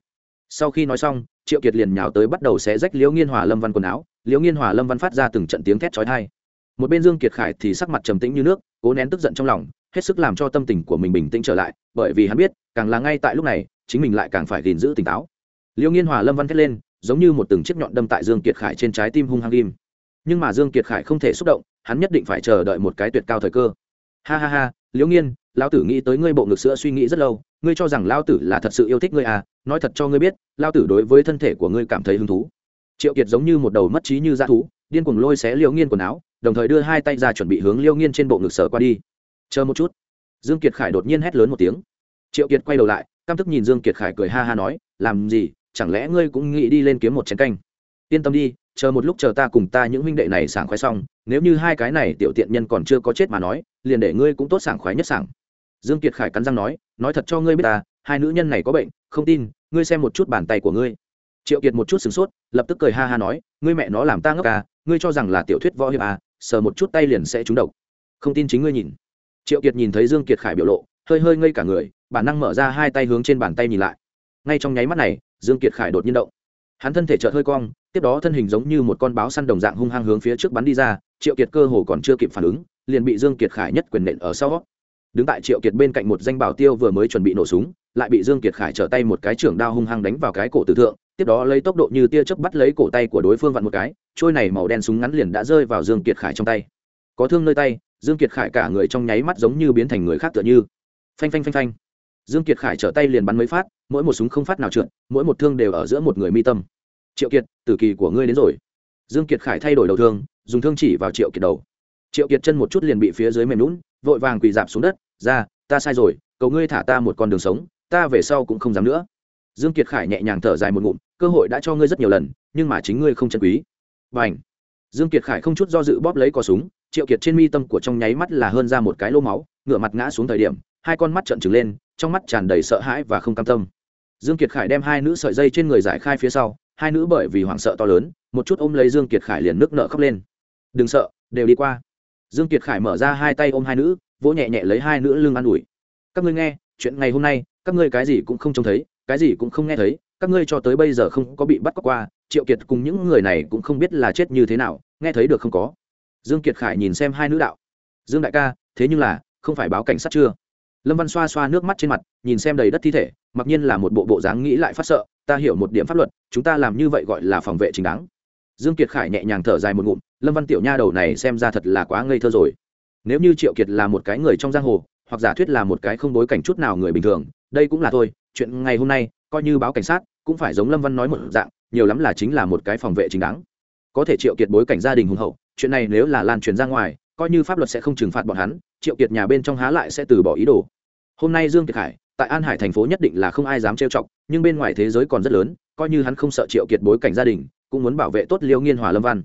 Speaker 1: Sau khi nói xong, triệu kiệt liền nhào tới bắt đầu xé rách liễu nghiên hòa lâm văn quần áo, liễu nghiên hòa lâm văn phát ra từng trận tiếng thét chói tai. Một bên dương kiệt khải thì sắc mặt trầm tĩnh như nước, cố nén tức giận trong lòng hết sức làm cho tâm tình của mình bình tĩnh trở lại, bởi vì hắn biết, càng là ngay tại lúc này, chính mình lại càng phải gìn giữ tỉnh táo. Liêu nghiên hòa lâm văn thét lên, giống như một từng chiếc nhọn đâm tại dương kiệt khải trên trái tim hung hăng ghim nhưng mà dương kiệt khải không thể xúc động, hắn nhất định phải chờ đợi một cái tuyệt cao thời cơ. Ha ha ha liễu nghiên, lão tử nghĩ tới ngươi bộ ngực sữa suy nghĩ rất lâu, ngươi cho rằng lão tử là thật sự yêu thích ngươi à nói thật cho ngươi biết, lão tử đối với thân thể của ngươi cảm thấy hứng thú. Triệu kiệt giống như một đầu mất trí như dã thú, điên cuồng lôi xé liễu nghiên quần áo, đồng thời đưa hai tay ra chuẩn bị hướng liễu nghiên trên bộ ngực sở qua đi chờ một chút. Dương kiệt khải đột nhiên hét lớn một tiếng. Triệu kiệt quay đầu lại, căm tức nhìn dương kiệt khải cười ha ha nói, làm gì, chẳng lẽ ngươi cũng nghĩ đi lên kiếm một chén canh? Yên tâm đi, chờ một lúc chờ ta cùng ta những huynh đệ này sảng khoái xong, nếu như hai cái này tiểu tiện nhân còn chưa có chết mà nói, liền để ngươi cũng tốt sảng khoái nhất sảng. Dương kiệt khải cắn răng nói nói thật cho ngươi biết ta, hai nữ nhân này có bệnh, không tin, ngươi xem một chút bàn tay của ngươi. Triệu kiệt một chút sửng sốt, lập tức cười ha ha nói, ngươi mẹ nó làm ta ngốc à ngươi cho rằng là tiểu thuyết võ hiệp à sờ một chút tay liền sẽ trúng độc. Không tin chính ngươi nhìn triệu kiệt nhìn thấy dương kiệt khải biểu lộ, hơi hơi ngây cả người, bản năng mở ra hai tay hướng trên bàn tay nhìn lại. Ngay trong nháy mắt này, dương kiệt khải đột nhiên động. Hắn thân thể chợt hơi cong, tiếp đó thân hình giống như một con báo săn đồng dạng hung hăng hướng phía trước bắn đi ra, triệu kiệt cơ hồ còn chưa kịp phản ứng, liền bị dương kiệt khải nhất quyền nện ở sau. Đứng tại triệu kiệt bên cạnh một danh bảo tiêu vừa mới chuẩn bị nổ súng, lại bị dương kiệt khải trở tay một cái trưởng đao hung hăng đánh vào cái cổ tử thượng, tiếp đó lấy tốc độ như tia chớp bắt lấy cổ tay của đối phương vặn một cái, trôi này màu đen súng ngắn liền đã rơi vào dương kiệt khải trong tay. Có thương nơi tay dương kiệt khải cả người trong nháy mắt giống như biến thành người khác tựa như. Phanh phanh phanh phanh. Dương kiệt khải trở tay liền bắn mấy phát, mỗi một súng không phát nào trượt, mỗi một thương đều ở giữa một người mi tâm. Triệu kiệt, tử kỳ của ngươi đến rồi. Dương kiệt khải thay đổi đầu thương, dùng thương chỉ vào triệu kiệt đầu. Triệu kiệt chân một chút liền bị phía dưới mềm lún vội vàng quỳ dạp xuống đất, ra, ta sai rồi, cầu ngươi thả ta một con đường sống, ta về sau cũng không dám nữa. Dương kiệt khải nhẹ nhàng thở dài một ngụm, cơ hội đã cho ngươi rất nhiều lần, nhưng mà chính ngươi không chân quý. Và dương kiệt khải không chút do dự bóp lấy cò súng triệu kiệt trên mi tâm của trong nháy mắt là hơn ra một cái lô máu ngựa mặt ngã xuống thời điểm, hai con mắt trợn trừng lên, trong mắt tràn đầy sợ hãi và không cam tâm. Dương kiệt khải đem hai nữ sợi dây trên người giải khai phía sau, hai nữ bởi vì hoảng sợ to lớn, một chút ôm lấy dương kiệt khải liền nước nợ khóc lên. Đừng sợ, đều đi qua. Dương kiệt khải mở ra hai tay ôm hai nữ, vỗ nhẹ nhẹ lấy hai nữ lưng an ủi. Các ngươi nghe, chuyện ngày hôm nay, các ngươi cái gì cũng không trông thấy, cái gì cũng không nghe thấy, các ngươi cho tới bây giờ không có bị bắt cóc qua, triệu kiệt cùng những người này cũng không biết là chết như thế nào, nghe thấy được không có dương kiệt khải nhìn xem hai nữ đạo. Dương đại ca, thế nhưng là, không phải báo cảnh sát chưa? Lâm văn xoa xoa nước mắt trên mặt, nhìn xem đầy đất thi thể, mặc nhiên là một bộ bộ dáng nghĩ lại phát sợ, ta hiểu một điểm pháp luật, chúng ta làm như vậy gọi là phòng vệ chính đáng. Dương kiệt khải nhẹ nhàng thở dài một ngụm, lâm văn tiểu nha đầu này xem ra thật là quá ngây thơ rồi. Nếu như triệu kiệt là một cái người trong giang hồ, hoặc giả thuyết là một cái không bối cảnh chút nào người bình thường, đây cũng là thôi, chuyện ngày hôm nay, coi như báo cảnh sát, cũng phải giống lâm văn nói một dạng, nhiều lắm là chính là một cái phòng vệ chính đáng. Có thể triệu kiệt bối cảnh gia đình hùng hậu chuyện này nếu là lan truyền ra ngoài, coi như pháp luật sẽ không trừng phạt bọn hắn, triệu kiệt nhà bên trong há lại sẽ từ bỏ ý đồ. Hôm nay dương kiệt hải, tại an hải thành phố nhất định là không ai dám trêu chọc, nhưng bên ngoài thế giới còn rất lớn, coi như hắn không sợ triệu kiệt bối cảnh gia đình, cũng muốn bảo vệ tốt liêu nghiên hòa lâm văn.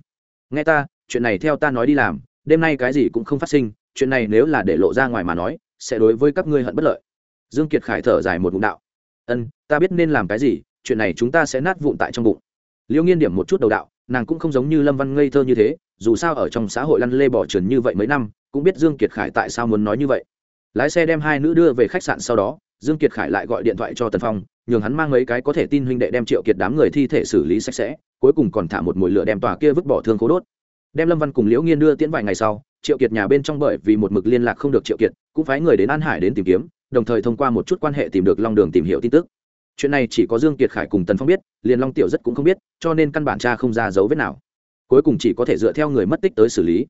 Speaker 1: Nghe ta, chuyện này theo ta nói đi làm, đêm nay cái gì cũng không phát sinh, chuyện này nếu là để lộ ra ngoài mà nói, sẽ đối với các ngươi hận bất lợi. Dương kiệt khải thở dài một ngụm đạo. Ân, ta biết nên làm cái gì, chuyện này chúng ta sẽ nát vụn tại trong bụng. Liêu nghiên điểm một chút đầu đạo, nàng cũng không giống như lâm văn ngây thơ như thế dù sao ở trong xã hội lăn lê bỏ trườn như vậy mấy năm, cũng biết dương kiệt khải tại sao muốn nói như vậy. Lái xe đem hai nữ đưa về khách sạn sau đó, dương kiệt khải lại gọi điện thoại cho tần phong, nhường hắn mang mấy cái có thể tin huynh đệ đem triệu kiệt đám người thi thể xử lý sạch sẽ, cuối cùng còn thả một mùi lửa đem tòa kia vứt bỏ thương cố đốt. Đem lâm văn cùng liễu nghiên đưa tiễn vài ngày sau, triệu kiệt nhà bên trong bởi vì một mực liên lạc không được triệu kiệt, cũng phái người đến an hải đến tìm kiếm, đồng thời thông qua một chút quan hệ tìm được long đường tìm hiểu tin tức. Chuyện này chỉ có dương kiệt khải cùng tần phong biết, liền long tiểu rất cũng không biết, cho nên căn bản cha không ra dấu vết nào cuối cùng chỉ có thể dựa theo người mất tích tới xử lý.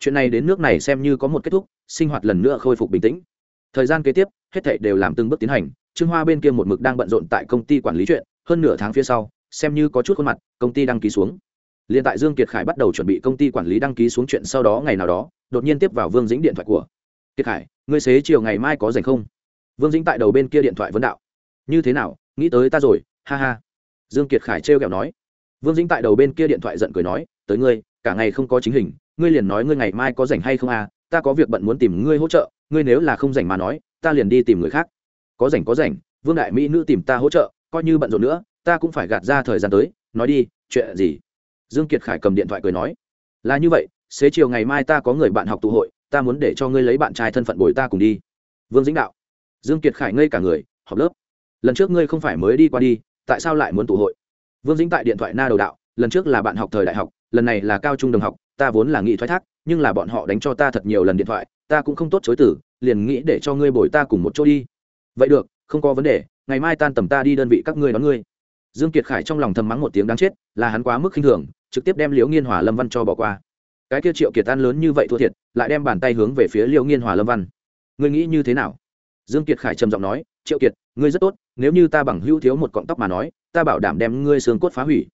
Speaker 1: Chuyện này đến nước này xem như có một kết thúc, sinh hoạt lần nữa khôi phục bình tĩnh. Thời gian kế tiếp, hết thảy đều làm từng bước tiến hành, trương hoa bên kia một mực đang bận rộn tại công ty quản lý chuyện, hơn nửa tháng phía sau, xem như có chút khuôn mặt, công ty đăng ký xuống. Liền tại dương kiệt khải bắt đầu chuẩn bị công ty quản lý đăng ký xuống chuyện sau đó ngày nào đó, đột nhiên tiếp vào vương dĩnh điện thoại của. Kiệt khải, ngươi xế chiều ngày mai có rảnh không? Vương dĩnh tại đầu bên kia điện thoại vấn đạo. Như thế nào? Nghĩ tới ta rồi, ha ha. Dương kiệt khải trêu ghẹo nói vương dĩnh tại đầu bên kia điện thoại giận cười nói, tới ngươi, cả ngày không có chính hình, ngươi liền nói ngươi ngày mai có rảnh hay không à ta có việc bận muốn tìm ngươi hỗ trợ, ngươi nếu là không rảnh mà nói, ta liền đi tìm người khác. Có rảnh có rảnh, vương đại mỹ nữ tìm ta hỗ trợ, coi như bận rộn nữa, ta cũng phải gạt ra thời gian tới, nói đi, chuyện gì? Dương kiệt khải cầm điện thoại cười nói, là như vậy, xế chiều ngày mai ta có người bạn học tụ hội, ta muốn để cho ngươi lấy bạn trai thân phận bồi ta cùng đi. Vương dĩnh đạo, dương kiệt khải ngây cả người, học lớp, lần trước ngươi không phải mới đi qua đi, tại sao lại muốn tụ hội? Vương dĩnh tại điện thoại na đầu đạo, lần trước là bạn học thời đại học, lần này là cao trung đồng học, ta vốn là nghĩ thoái thác, nhưng là bọn họ đánh cho ta thật nhiều lần điện thoại, ta cũng không tốt chối tử liền nghĩ để cho ngươi bồi ta cùng một chỗ đi. Vậy được, không có vấn đề, ngày mai tan tầm ta đi đơn vị các ngươi đón ngươi. Dương kiệt khải trong lòng thầm mắng một tiếng đáng chết, là hắn quá mức khinh thường, trực tiếp đem liễu nghiên hòa lâm văn cho bỏ qua. Cái kia triệu kiệt tan lớn như vậy thua thiệt, lại đem bàn tay hướng về phía liễu nghiên hòa lâm văn. Ngươi nghĩ như thế nào? Dương kiệt khải trầm giọng nói, triệu kiệt, ngươi rất tốt, nếu như ta bằng hữu thiếu một cọng tóc mà nói ta bảo đảm đem ngươi xương cốt phá hủy.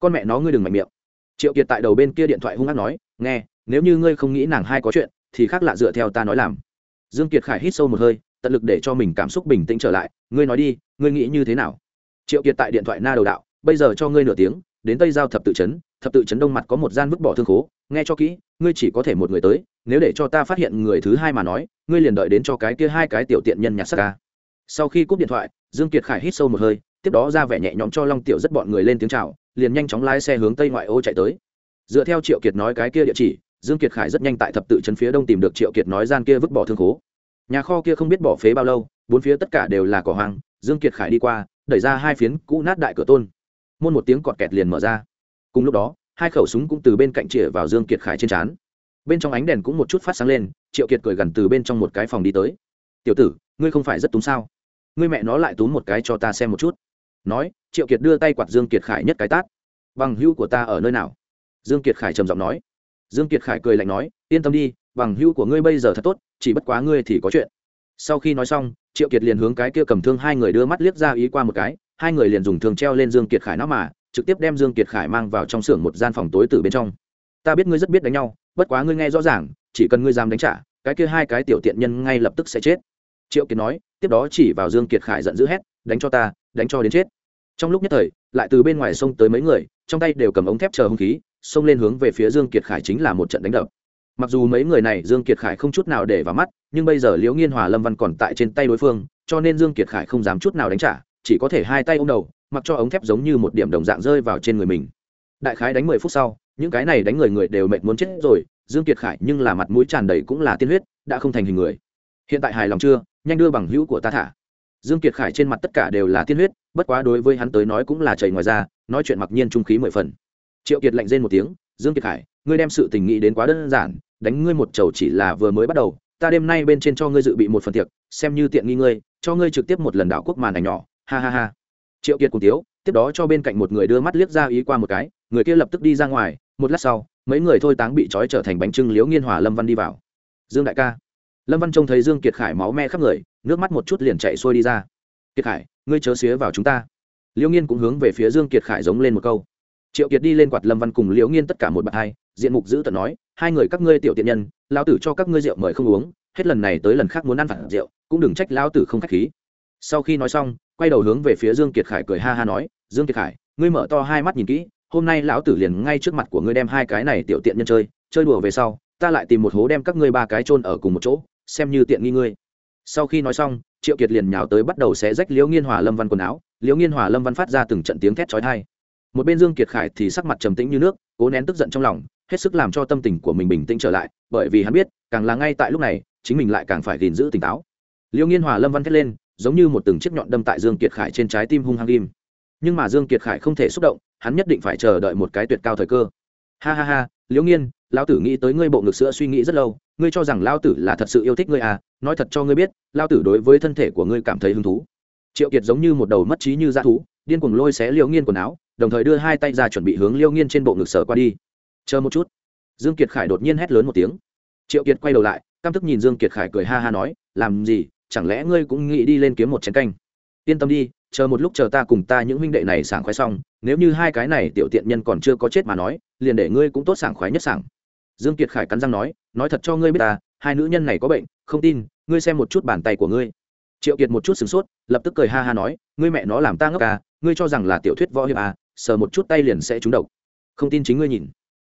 Speaker 1: Con mẹ nó ngươi đừng mạnh miệng. Triệu kiệt tại đầu bên kia điện thoại hung hăng nói, nghe, nếu như ngươi không nghĩ nàng hai có chuyện, thì khác lạ dựa theo ta nói làm. Dương kiệt khải hít sâu một hơi, tận lực để cho mình cảm xúc bình tĩnh trở lại, ngươi nói đi, ngươi nghĩ như thế nào? Triệu kiệt tại điện thoại na đầu đạo, bây giờ cho ngươi nửa tiếng, đến tây giao thập tự chấn, thập tự chấn đông mặt có một gian vứt bỏ thương khố, nghe cho kỹ, ngươi chỉ có thể một người tới, nếu để cho ta phát hiện người thứ hai mà nói, ngươi liền đợi đến cho cái kia hai cái tiểu tiện nhân nhặt xác ca. Sau khi cúp điện thoại, dương kiệt khải hít sâu một hơi tiếp đó ra vẻ nhẹ nhõm cho long tiểu rất bọn người lên tiếng chào, liền nhanh chóng lái xe hướng tây ngoại ô chạy tới. Dựa theo triệu kiệt nói cái kia địa chỉ, dương kiệt khải rất nhanh tại thập tự chân phía đông tìm được triệu kiệt nói gian kia vứt bỏ thương khố. Nhà kho kia không biết bỏ phế bao lâu, bốn phía tất cả đều là cỏ hoang, dương kiệt khải đi qua, đẩy ra hai phiến cũ nát đại cửa tôn. Môn một tiếng cọt kẹt liền mở ra. Cùng lúc đó, hai khẩu súng cũng từ bên cạnh chĩa vào dương kiệt khải trên trán. Bên trong ánh đèn cũng một chút phát sáng lên, triệu kiệt cười gần từ bên trong một cái phòng đi tới. Tiểu tử, ngươi không phải rất túng sao? Ngươi mẹ nó lại túm một cái cho ta xem một chút nói, triệu kiệt đưa tay quạt dương kiệt khải nhất cái tát. Bằng hữu của ta ở nơi nào? Dương kiệt khải trầm giọng nói. Dương kiệt khải cười lạnh nói, yên tâm đi, bằng hữu của ngươi bây giờ thật tốt, chỉ bất quá ngươi thì có chuyện. Sau khi nói xong, triệu kiệt liền hướng cái kia cầm thương hai người đưa mắt liếc ra ý qua một cái, hai người liền dùng thương treo lên dương kiệt khải nó mà, trực tiếp đem dương kiệt khải mang vào trong xưởng một gian phòng tối từ bên trong. Ta biết ngươi rất biết đánh nhau, bất quá ngươi nghe rõ ràng, chỉ cần ngươi dám đánh trả, cái kia hai cái tiểu tiện nhân ngay lập tức sẽ chết. Triệu kiệt nói, tiếp đó chỉ vào dương kiệt khải giận dữ hét, đánh cho ta, đánh cho đến chết trong lúc nhất thời, lại từ bên ngoài sông tới mấy người, trong tay đều cầm ống thép chờ hung khí, xông lên hướng về phía dương kiệt khải chính là một trận đánh đập. Mặc dù mấy người này dương kiệt khải không chút nào để vào mắt, nhưng bây giờ liễu nghiên hòa lâm văn còn tại trên tay đối phương, cho nên dương kiệt khải không dám chút nào đánh trả, chỉ có thể hai tay ôm đầu, mặc cho ống thép giống như một điểm đồng dạng rơi vào trên người mình. Đại khái đánh mười phút sau, những cái này đánh người người đều mệt muốn chết rồi, dương kiệt khải nhưng là mặt mũi tràn đầy cũng là tiên huyết, đã không thành hình người. Hiện tại hài lòng chưa? Nhanh đưa bằng hữu của ta thả dương kiệt khải trên mặt tất cả đều là tiên huyết, bất quá đối với hắn tới nói cũng là chảy ngoài ra nói chuyện mặc nhiên trung khí mười phần. Triệu kiệt lạnh rên một tiếng, dương kiệt khải, ngươi đem sự tình nghĩ đến quá đơn giản, đánh ngươi một chầu chỉ là vừa mới bắt đầu, ta đêm nay bên trên cho ngươi dự bị một phần tiệc, xem như tiện nghi ngươi, cho ngươi trực tiếp một lần đảo quốc màn ảnh nhỏ. Ha ha ha. Triệu kiệt cùng tiếu, tiếp đó cho bên cạnh một người đưa mắt liếc ra ý qua một cái, người kia lập tức đi ra ngoài, một lát sau, mấy người thôi táng bị trói trở thành bánh trưng liếu nghiên hòa lâm văn đi vào. Dương đại ca lâm văn trông thấy dương kiệt khải máu me khắp người nước mắt một chút liền chạy xuôi đi ra kiệt khải ngươi chớ xía vào chúng ta liễu nghiên cũng hướng về phía dương kiệt khải giống lên một câu triệu kiệt đi lên quạt lâm văn cùng liễu nghiên tất cả một bậc hai diện mục giữ tận nói hai người các ngươi tiểu tiện nhân lao tử cho các ngươi rượu mời không uống hết lần này tới lần khác muốn ăn phản rượu cũng đừng trách lao tử không khách khí sau khi nói xong quay đầu hướng về phía dương kiệt khải cười ha ha nói dương kiệt khải ngươi mở to hai mắt nhìn kỹ hôm nay lão tử liền ngay trước mặt của ngươi đem hai cái này tiểu tiện nhân chơi chơi đùa về sau ta lại tìm một hố đem các ngươi ba cái chôn ở cùng một chỗ xem như tiện nghi ngươi. Sau khi nói xong, triệu kiệt liền nhào tới bắt đầu xé rách liễu nghiên hòa lâm văn quần áo, liễu nghiên hòa lâm văn phát ra từng trận tiếng thét chói tai. Một bên dương kiệt khải thì sắc mặt trầm tĩnh như nước, cố nén tức giận trong lòng, hết sức làm cho tâm tình của mình bình tĩnh trở lại, bởi vì hắn biết, càng là ngay tại lúc này, chính mình lại càng phải gìn giữ tỉnh táo. Liễu nghiên hòa lâm văn thét lên, giống như một từng chiếc nhọn đâm tại dương kiệt khải trên trái tim hung hăng ghim. Nhưng mà dương kiệt khải không thể xúc động, hắn nhất định phải chờ đợi một cái tuyệt cao thời cơ. Ha ha ha, liễu nghiên, lão tử nghĩ tới ngươi bộ ngực sữa suy nghĩ rất lâu ngươi cho rằng lão tử là thật sự yêu thích ngươi à nói thật cho ngươi biết lão tử đối với thân thể của ngươi cảm thấy hứng thú. Triệu kiệt giống như một đầu mất trí như dã thú, điên cuồng lôi xé liễu nghiên quần áo, đồng thời đưa hai tay ra chuẩn bị hướng liễu nghiên trên bộ ngực sở qua đi. Chờ một chút. Dương kiệt khải đột nhiên hét lớn một tiếng. Triệu kiệt quay đầu lại, căm tức nhìn dương kiệt khải cười ha ha nói, làm gì, chẳng lẽ ngươi cũng nghĩ đi lên kiếm một chén canh? Yên tâm đi, chờ một lúc chờ ta cùng ta những huynh đệ này sảng khoái xong, nếu như hai cái này tiểu tiện nhân còn chưa có chết mà nói, liền để ngươi cũng tốt sảng khoái nhất sảng. Dương kiệt khải cắn răng nói nói thật cho ngươi biết ta, hai nữ nhân này có bệnh, không tin, ngươi xem một chút bàn tay của ngươi. Triệu kiệt một chút sửng sốt, lập tức cười ha ha nói, ngươi mẹ nó làm ta ngốc à ngươi cho rằng là tiểu thuyết võ hiệp à sờ một chút tay liền sẽ trúng độc. Không tin chính ngươi nhìn.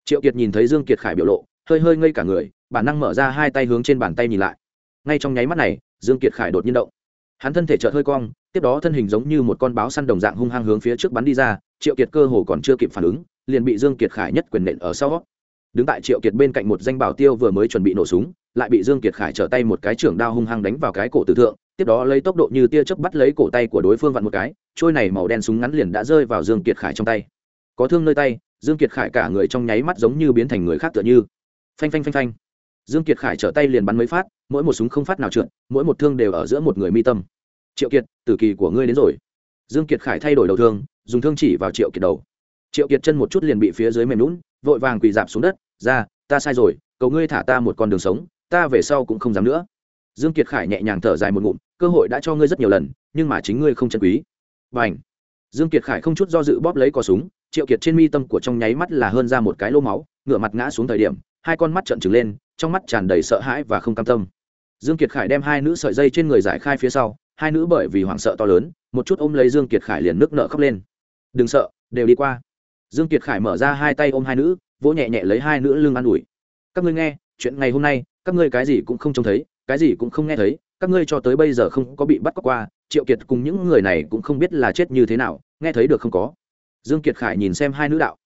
Speaker 1: Triệu kiệt nhìn thấy dương kiệt khải biểu lộ, hơi hơi ngây cả người, bản năng mở ra hai tay hướng trên bàn tay nhìn lại. Ngay trong nháy mắt này, dương kiệt khải đột nhiên động. Hắn thân thể chợt hơi cong, tiếp đó thân hình giống như một con báo săn đồng dạng hung hăng hướng phía trước bắn đi ra, triệu kiệt cơ hồ còn chưa kịp phản ứng, liền bị dương kiệt khải nhất quyền nện ở sau đứng tại triệu kiệt bên cạnh một danh bảo tiêu vừa mới chuẩn bị nổ súng, lại bị dương kiệt khải trở tay một cái trưởng đao hung hăng đánh vào cái cổ tử thượng, tiếp đó lấy tốc độ như tia chớp bắt lấy cổ tay của đối phương vặn một cái, trôi này màu đen súng ngắn liền đã rơi vào dương kiệt khải trong tay. Có thương nơi tay, dương kiệt khải cả người trong nháy mắt giống như biến thành người khác tựa như. Phanh phanh phanh phanh. Dương kiệt khải trở tay liền bắn mấy phát, mỗi một súng không phát nào trượt, mỗi một thương đều ở giữa một người mi tâm. Triệu kiệt, tử kỳ của ngươi đến rồi. Dương kiệt khải thay đổi đầu thương, dùng thương chỉ vào triệu kiệt đầu. Triệu kiệt chân một chút liền bị phía dưới mềm lún vội vàng quỳ dạp xuống đất, ra, ta sai rồi, cầu ngươi thả ta một con đường sống, ta về sau cũng không dám nữa. Dương kiệt khải nhẹ nhàng thở dài một ngụm, cơ hội đã cho ngươi rất nhiều lần, nhưng mà chính ngươi không chân quý. Bảnh. dương kiệt khải không chút do dự bóp lấy cò súng, triệu kiệt trên mi tâm của trong nháy mắt là hơn ra một cái lô máu, ngửa mặt ngã xuống thời điểm, hai con mắt trợn trừng lên, trong mắt tràn đầy sợ hãi và không cam tâm. Dương kiệt khải đem hai nữ sợi dây trên người giải khai phía sau, hai nữ bởi vì hoảng sợ to lớn, một chút ôm lấy dương kiệt khải liền nước nợ khóc lên. Đừng sợ, đều đi qua dương kiệt khải mở ra hai tay ôm hai nữ, vỗ nhẹ nhẹ lấy hai nữ lưng an ủi. Các ngươi nghe, chuyện ngày hôm nay, các ngươi cái gì cũng không trông thấy, cái gì cũng không nghe thấy, các ngươi cho tới bây giờ không có bị bắt cóc qua, triệu kiệt cùng những người này cũng không biết là chết như thế nào, nghe thấy được không có? Dương kiệt khải nhìn xem hai nữ đạo.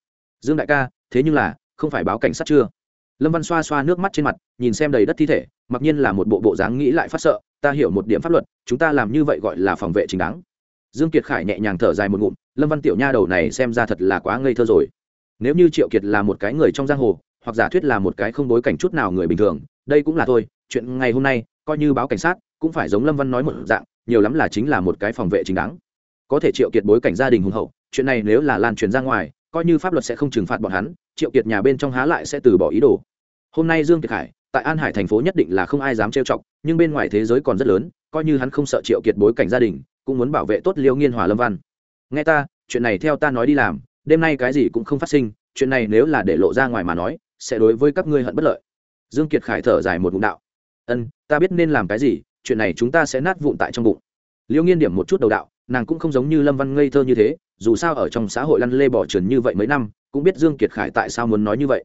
Speaker 1: Dương đại ca, thế nhưng là, không phải báo cảnh sát chưa? Lâm văn xoa xoa nước mắt trên mặt, nhìn xem đầy đất thi thể, mặc nhiên là một bộ bộ dáng nghĩ lại phát sợ, ta hiểu một điểm pháp luật, chúng ta làm như vậy gọi là phòng vệ chính đáng dương kiệt khải nhẹ nhàng thở dài một ngụm, lâm văn tiểu nha đầu này xem ra thật là quá ngây thơ rồi. Nếu như triệu kiệt là một cái người trong giang hồ, hoặc giả thuyết là một cái không bối cảnh chút nào người bình thường, đây cũng là thôi, chuyện ngày hôm nay, coi như báo cảnh sát, cũng phải giống lâm văn nói một dạng, nhiều lắm là chính là một cái phòng vệ chính đáng. Có thể triệu kiệt bối cảnh gia đình hùng hậu, chuyện này nếu là lan truyền ra ngoài, coi như pháp luật sẽ không trừng phạt bọn hắn, triệu kiệt nhà bên trong há lại sẽ từ bỏ ý đồ. Hôm nay dương kiệt khải, tại an hải thành phố nhất định là không ai dám trêu chọc, nhưng bên ngoài thế giới còn rất lớn, coi như hắn không sợ triệu kiệt bối cảnh gia đình cũng muốn bảo vệ tốt liêu nghiên hòa lâm văn. Nghe ta, chuyện này theo ta nói đi làm, đêm nay cái gì cũng không phát sinh, chuyện này nếu là để lộ ra ngoài mà nói, sẽ đối với các ngươi hận bất lợi. Dương kiệt khải thở dài một bụng đạo. Ân, ta biết nên làm cái gì, chuyện này chúng ta sẽ nát vụn tại trong bụng. Liêu nghiên điểm một chút đầu đạo, nàng cũng không giống như lâm văn ngây thơ như thế, dù sao ở trong xã hội lăn lê bỏ trườn như vậy mấy năm, cũng biết dương kiệt khải tại sao muốn nói như vậy.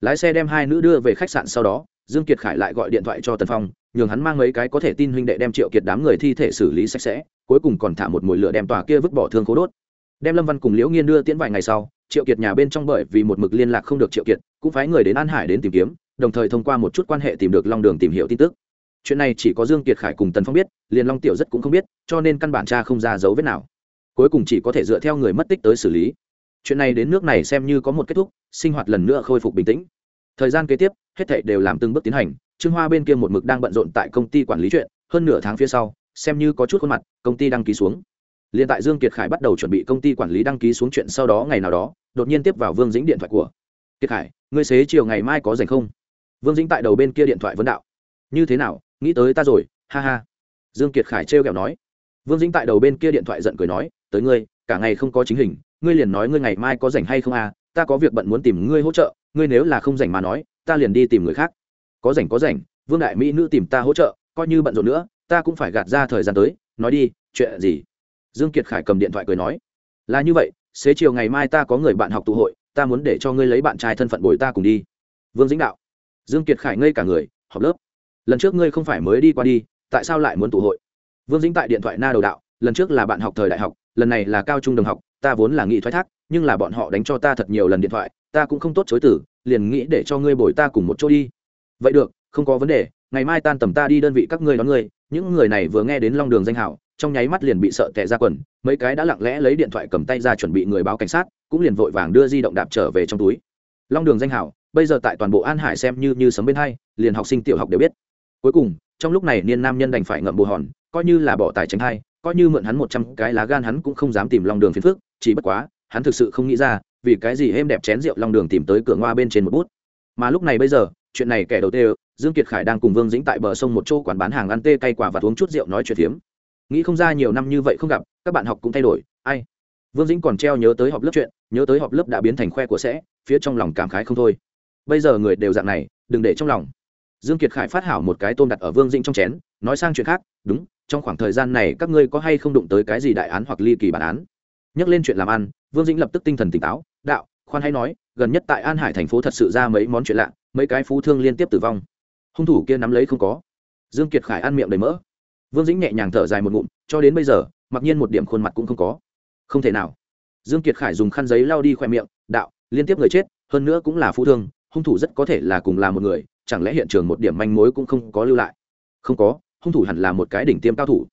Speaker 1: Lái xe đem hai nữ đưa về khách sạn sau đó dương kiệt khải lại gọi điện thoại cho tần phong, nhường hắn mang mấy cái có thể tin huynh đệ đem triệu kiệt đám người thi thể xử lý sạch sẽ, cuối cùng còn thả một mùi lửa đem tòa kia vứt bỏ thương cố đốt. Đem lâm văn cùng liễu nghiên đưa tiễn vài ngày sau, triệu kiệt nhà bên trong bởi vì một mực liên lạc không được triệu kiệt, cũng phái người đến an hải đến tìm kiếm, đồng thời thông qua một chút quan hệ tìm được long đường tìm hiểu tin tức. Chuyện này chỉ có dương kiệt khải cùng tần phong biết, liền long tiểu rất cũng không biết, cho nên căn bản cha không ra dấu vết nào. Cuối cùng chỉ có thể dựa theo người mất tích tới xử lý. Chuyện này đến nước này xem như có một kết thúc, sinh hoạt lần nữa khôi phục bình tĩnh thời gian kế tiếp, hết thảy đều làm từng bước tiến hành, trương hoa bên kia một mực đang bận rộn tại công ty quản lý chuyện, hơn nửa tháng phía sau, xem như có chút khuôn mặt, công ty đăng ký xuống. Liền tại dương kiệt khải bắt đầu chuẩn bị công ty quản lý đăng ký xuống chuyện sau đó ngày nào đó, đột nhiên tiếp vào vương dĩnh điện thoại của. Kiệt khải, ngươi xế chiều ngày mai có rảnh không? Vương dĩnh tại đầu bên kia điện thoại vấn đạo. Như thế nào, nghĩ tới ta rồi, ha ha. Dương kiệt khải trêu ghẹo nói. Vương dĩnh tại đầu bên kia điện thoại giận cười nói, tới ngươi, cả ngày không có chính hình, ngươi liền nói ngươi ngày mai có rảnh hay không à ta có việc bận muốn tìm ngươi hỗ trợ ngươi nếu là không rảnh mà nói, ta liền đi tìm người khác. Có rảnh có rảnh, vương đại mỹ nữ tìm ta hỗ trợ, coi như bận rộn nữa, ta cũng phải gạt ra thời gian tới, nói đi, chuyện gì? Dương kiệt khải cầm điện thoại cười nói, là như vậy, xế chiều ngày mai ta có người bạn học tụ hội, ta muốn để cho ngươi lấy bạn trai thân phận bồi ta cùng đi. Vương dĩnh đạo, dương kiệt khải ngây cả người học lớp. Lần trước ngươi không phải mới đi qua đi, tại sao lại muốn tụ hội? Vương dĩnh tại điện thoại na đầu đạo, lần trước là bạn học thời đại học, lần này là cao trung đồng học, ta vốn là nghĩ thoái thác, nhưng là bọn họ đánh cho ta thật nhiều lần điện thoại ta cũng không tốt chối tử liền nghĩ để cho ngươi bồi ta cùng một chỗ đi. Vậy được, không có vấn đề, ngày mai tan tầm ta đi đơn vị các ngươi đón ngươi. Những người này vừa nghe đến long đường danh hảo trong nháy mắt liền bị sợ tệ ra quần. Mấy cái đã lặng lẽ lấy điện thoại cầm tay ra chuẩn bị người báo cảnh sát, cũng liền vội vàng đưa di động đạp trở về trong túi. Long đường danh hảo bây giờ tại toàn bộ an hải xem như như sấm bên hay liền học sinh tiểu học đều biết. Cuối cùng, trong lúc này niên nam nhân đành phải ngậm bù hòn, coi như là bỏ tài tránh hai coi như mượn hắn một trăm cái lá gan hắn cũng không dám tìm long đường phiền phước chỉ bất quá, hắn thực sự không nghĩ ra vì cái gì êm đẹp chén rượu long đường tìm tới cửa ngoa bên trên một bút? Mà lúc này bây giờ, chuyện này kẻ đầu tiên dương kiệt khải đang cùng vương dĩnh tại bờ sông một chỗ quán bán hàng ăn tê cay quả và uống chút rượu nói chuyện phiếm. Nghĩ không ra nhiều năm như vậy không gặp, các bạn học cũng thay đổi, ai? Vương dĩnh còn treo nhớ tới họp lớp chuyện, nhớ tới họp lớp đã biến thành khoe của sẽ, phía trong lòng cảm khái không thôi. Bây giờ người đều dạng này, đừng để trong lòng. Dương kiệt khải phát hảo một cái tôm đặt ở vương dĩnh trong chén, nói sang chuyện khác, đúng, trong khoảng thời gian này các ngươi có hay không đụng tới cái gì đại án hoặc ly kỳ bản án? Nhắc lên chuyện làm ăn, vương dĩnh lập tức tinh thần tỉnh táo, đạo, khoan hay nói, gần nhất tại an hải thành phố thật sự ra mấy món chuyện lạ, mấy cái phú thương liên tiếp tử vong. Hung thủ kia nắm lấy không có. Dương kiệt khải ăn miệng đầy mỡ. Vương dĩnh nhẹ nhàng thở dài một ngụm, cho đến bây giờ, mặc nhiên một điểm khuôn mặt cũng không có. Không thể nào. Dương kiệt khải dùng khăn giấy lau đi khoe miệng, đạo, liên tiếp người chết, hơn nữa cũng là phú thương, hung thủ rất có thể là cùng là một người, chẳng lẽ hiện trường một điểm manh mối cũng không có lưu lại? Không có, hung thủ hẳn là một cái đỉnh tiêm cao thủ.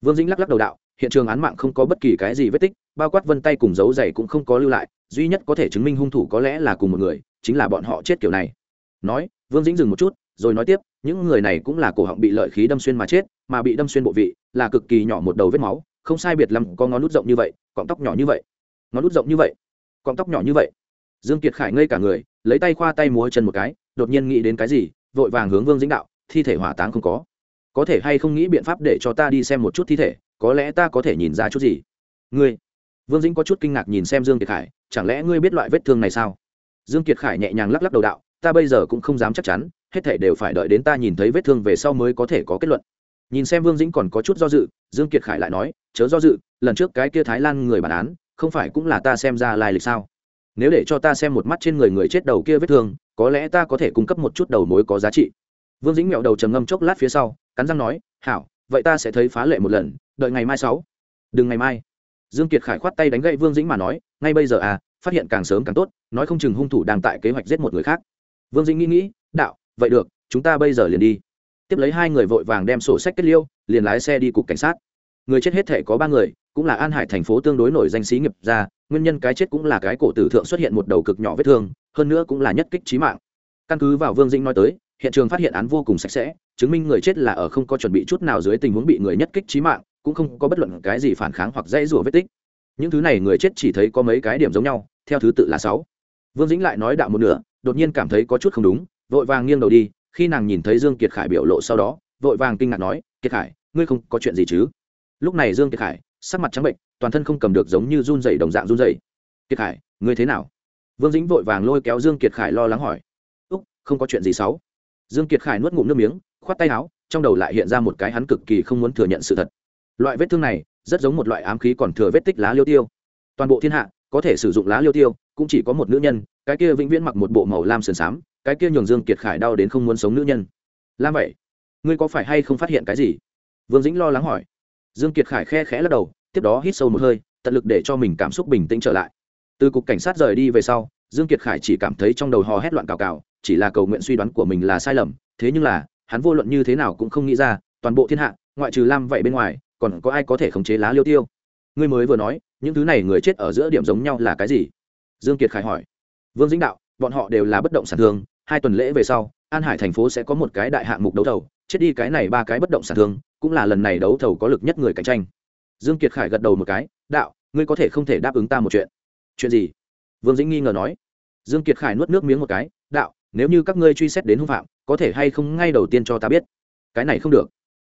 Speaker 1: Vương dĩnh lắc lắc đầu đạo hiện trường án mạng không có bất kỳ cái gì vết tích, bao quát vân tay cùng dấu giày cũng không có lưu lại, duy nhất có thể chứng minh hung thủ có lẽ là cùng một người, chính là bọn họ chết kiểu này. Nói, vương dĩnh dừng một chút, rồi nói tiếp, những người này cũng là cổ họng bị lợi khí đâm xuyên mà chết, mà bị đâm xuyên bộ vị, là cực kỳ nhỏ một đầu vết máu, không sai biệt lắm có ngón nút rộng như vậy, cọng tóc nhỏ như vậy. Ngón nút rộng như vậy? Cọng tóc nhỏ như vậy? Dương kiệt khải ngây cả người, lấy tay khoa tay múa chân một cái, đột nhiên nghĩ đến cái gì, vội vàng hướng vương dĩnh đạo, thi thể hỏa táng không có. Có thể hay không nghĩ biện pháp để cho ta đi xem một chút thi thể? Có lẽ ta có thể nhìn ra chút gì? Ngươi, vương dĩnh có chút kinh ngạc nhìn xem dương kiệt khải, chẳng lẽ ngươi biết loại vết thương này sao? Dương kiệt khải nhẹ nhàng lắc lắc đầu đạo, ta bây giờ cũng không dám chắc chắn, hết thể đều phải đợi đến ta nhìn thấy vết thương về sau mới có thể có kết luận. Nhìn xem vương dĩnh còn có chút do dự, dương kiệt khải lại nói, chớ do dự, lần trước cái kia thái lan người bản án, không phải cũng là ta xem ra lai lịch sao? Nếu để cho ta xem một mắt trên người người chết đầu kia vết thương, có lẽ ta có thể cung cấp một chút đầu mối có giá trị. Vương dĩnh mẹo đầu trầm ngâm chốc lát phía sau, cắn răng nói, hảo, vậy ta sẽ thấy phá lệ một lần đợi ngày mai sáu. Đừng ngày mai. Dương kiệt khải khoát tay đánh gậy vương dĩnh mà nói, ngay bây giờ à phát hiện càng sớm càng tốt, nói không chừng hung thủ đang tại kế hoạch giết một người khác. Vương dĩnh nghĩ nghĩ, đạo, vậy được, chúng ta bây giờ liền đi. Tiếp lấy hai người vội vàng đem sổ sách kết liêu, liền lái xe đi cục cảnh sát. Người chết hết thể có ba người, cũng là an hải thành phố tương đối nổi danh sĩ nghiệp ra nguyên nhân cái chết cũng là cái cổ tử thượng xuất hiện một đầu cực nhỏ vết thương, hơn nữa cũng là nhất kích trí mạng. Căn cứ vào vương dĩnh nói tới, hiện trường phát hiện án vô cùng sạch sẽ, chứng minh người chết là ở không có chuẩn bị chút nào dưới tình huống bị người nhất kích trí mạng cũng không có bất luận cái gì phản kháng hoặc dãy rủa vết tích. Những thứ này người chết chỉ thấy có mấy cái điểm giống nhau, theo thứ tự là sáu. Vương dĩnh lại nói đạo một nửa, đột nhiên cảm thấy có chút không đúng, vội vàng nghiêng đầu đi, khi nàng nhìn thấy dương kiệt khải biểu lộ sau đó, vội vàng kinh ngạc nói, kiệt khải, ngươi không có chuyện gì chứ? Lúc này dương kiệt khải, sắc mặt trắng bệnh, toàn thân không cầm được giống như run rẩy đồng dạng run rẩy. Kiệt khải, ngươi thế nào? Vương dĩnh vội vàng lôi kéo dương kiệt khải lo lắng hỏi. Úc, không có chuyện gì xấu dương kiệt khải nuốt ngụm nước miếng, khoát tay áo, trong đầu lại hiện ra một cái hắn cực kỳ không muốn thừa nhận sự thật loại vết thương này rất giống một loại ám khí còn thừa vết tích lá liêu tiêu. Toàn bộ thiên hạ có thể sử dụng lá liêu tiêu, cũng chỉ có một nữ nhân, cái kia vĩnh viễn mặc một bộ màu lam sườn xám, cái kia nhường dương kiệt khải đau đến không muốn sống nữ nhân. Lam vậy, ngươi có phải hay không phát hiện cái gì? Vương dĩnh lo lắng hỏi. Dương kiệt khải khe khẽ lắc đầu, tiếp đó hít sâu một hơi, tận lực để cho mình cảm xúc bình tĩnh trở lại. Từ cục cảnh sát rời đi về sau, dương kiệt khải chỉ cảm thấy trong đầu hò hét loạn cào cào, chỉ là cầu nguyện suy đoán của mình là sai lầm, thế nhưng là, hắn vô luận như thế nào cũng không nghĩ ra, toàn bộ thiên hạ, ngoại trừ lam vậy bên ngoài còn có ai có thể khống chế lá liêu tiêu? Ngươi mới vừa nói, những thứ này người chết ở giữa điểm giống nhau là cái gì? Dương kiệt khải hỏi. Vương dĩnh đạo, bọn họ đều là bất động sản thương, hai tuần lễ về sau, an hải thành phố sẽ có một cái đại hạng mục đấu thầu, chết đi cái này ba cái bất động sản thương, cũng là lần này đấu thầu có lực nhất người cạnh tranh. Dương kiệt khải gật đầu một cái. Đạo, ngươi có thể không thể đáp ứng ta một chuyện. Chuyện gì? Vương dĩnh nghi ngờ nói. Dương kiệt khải nuốt nước miếng một cái. Đạo, nếu như các ngươi truy xét đến hung phạm, có thể hay không ngay đầu tiên cho ta biết? Cái này không được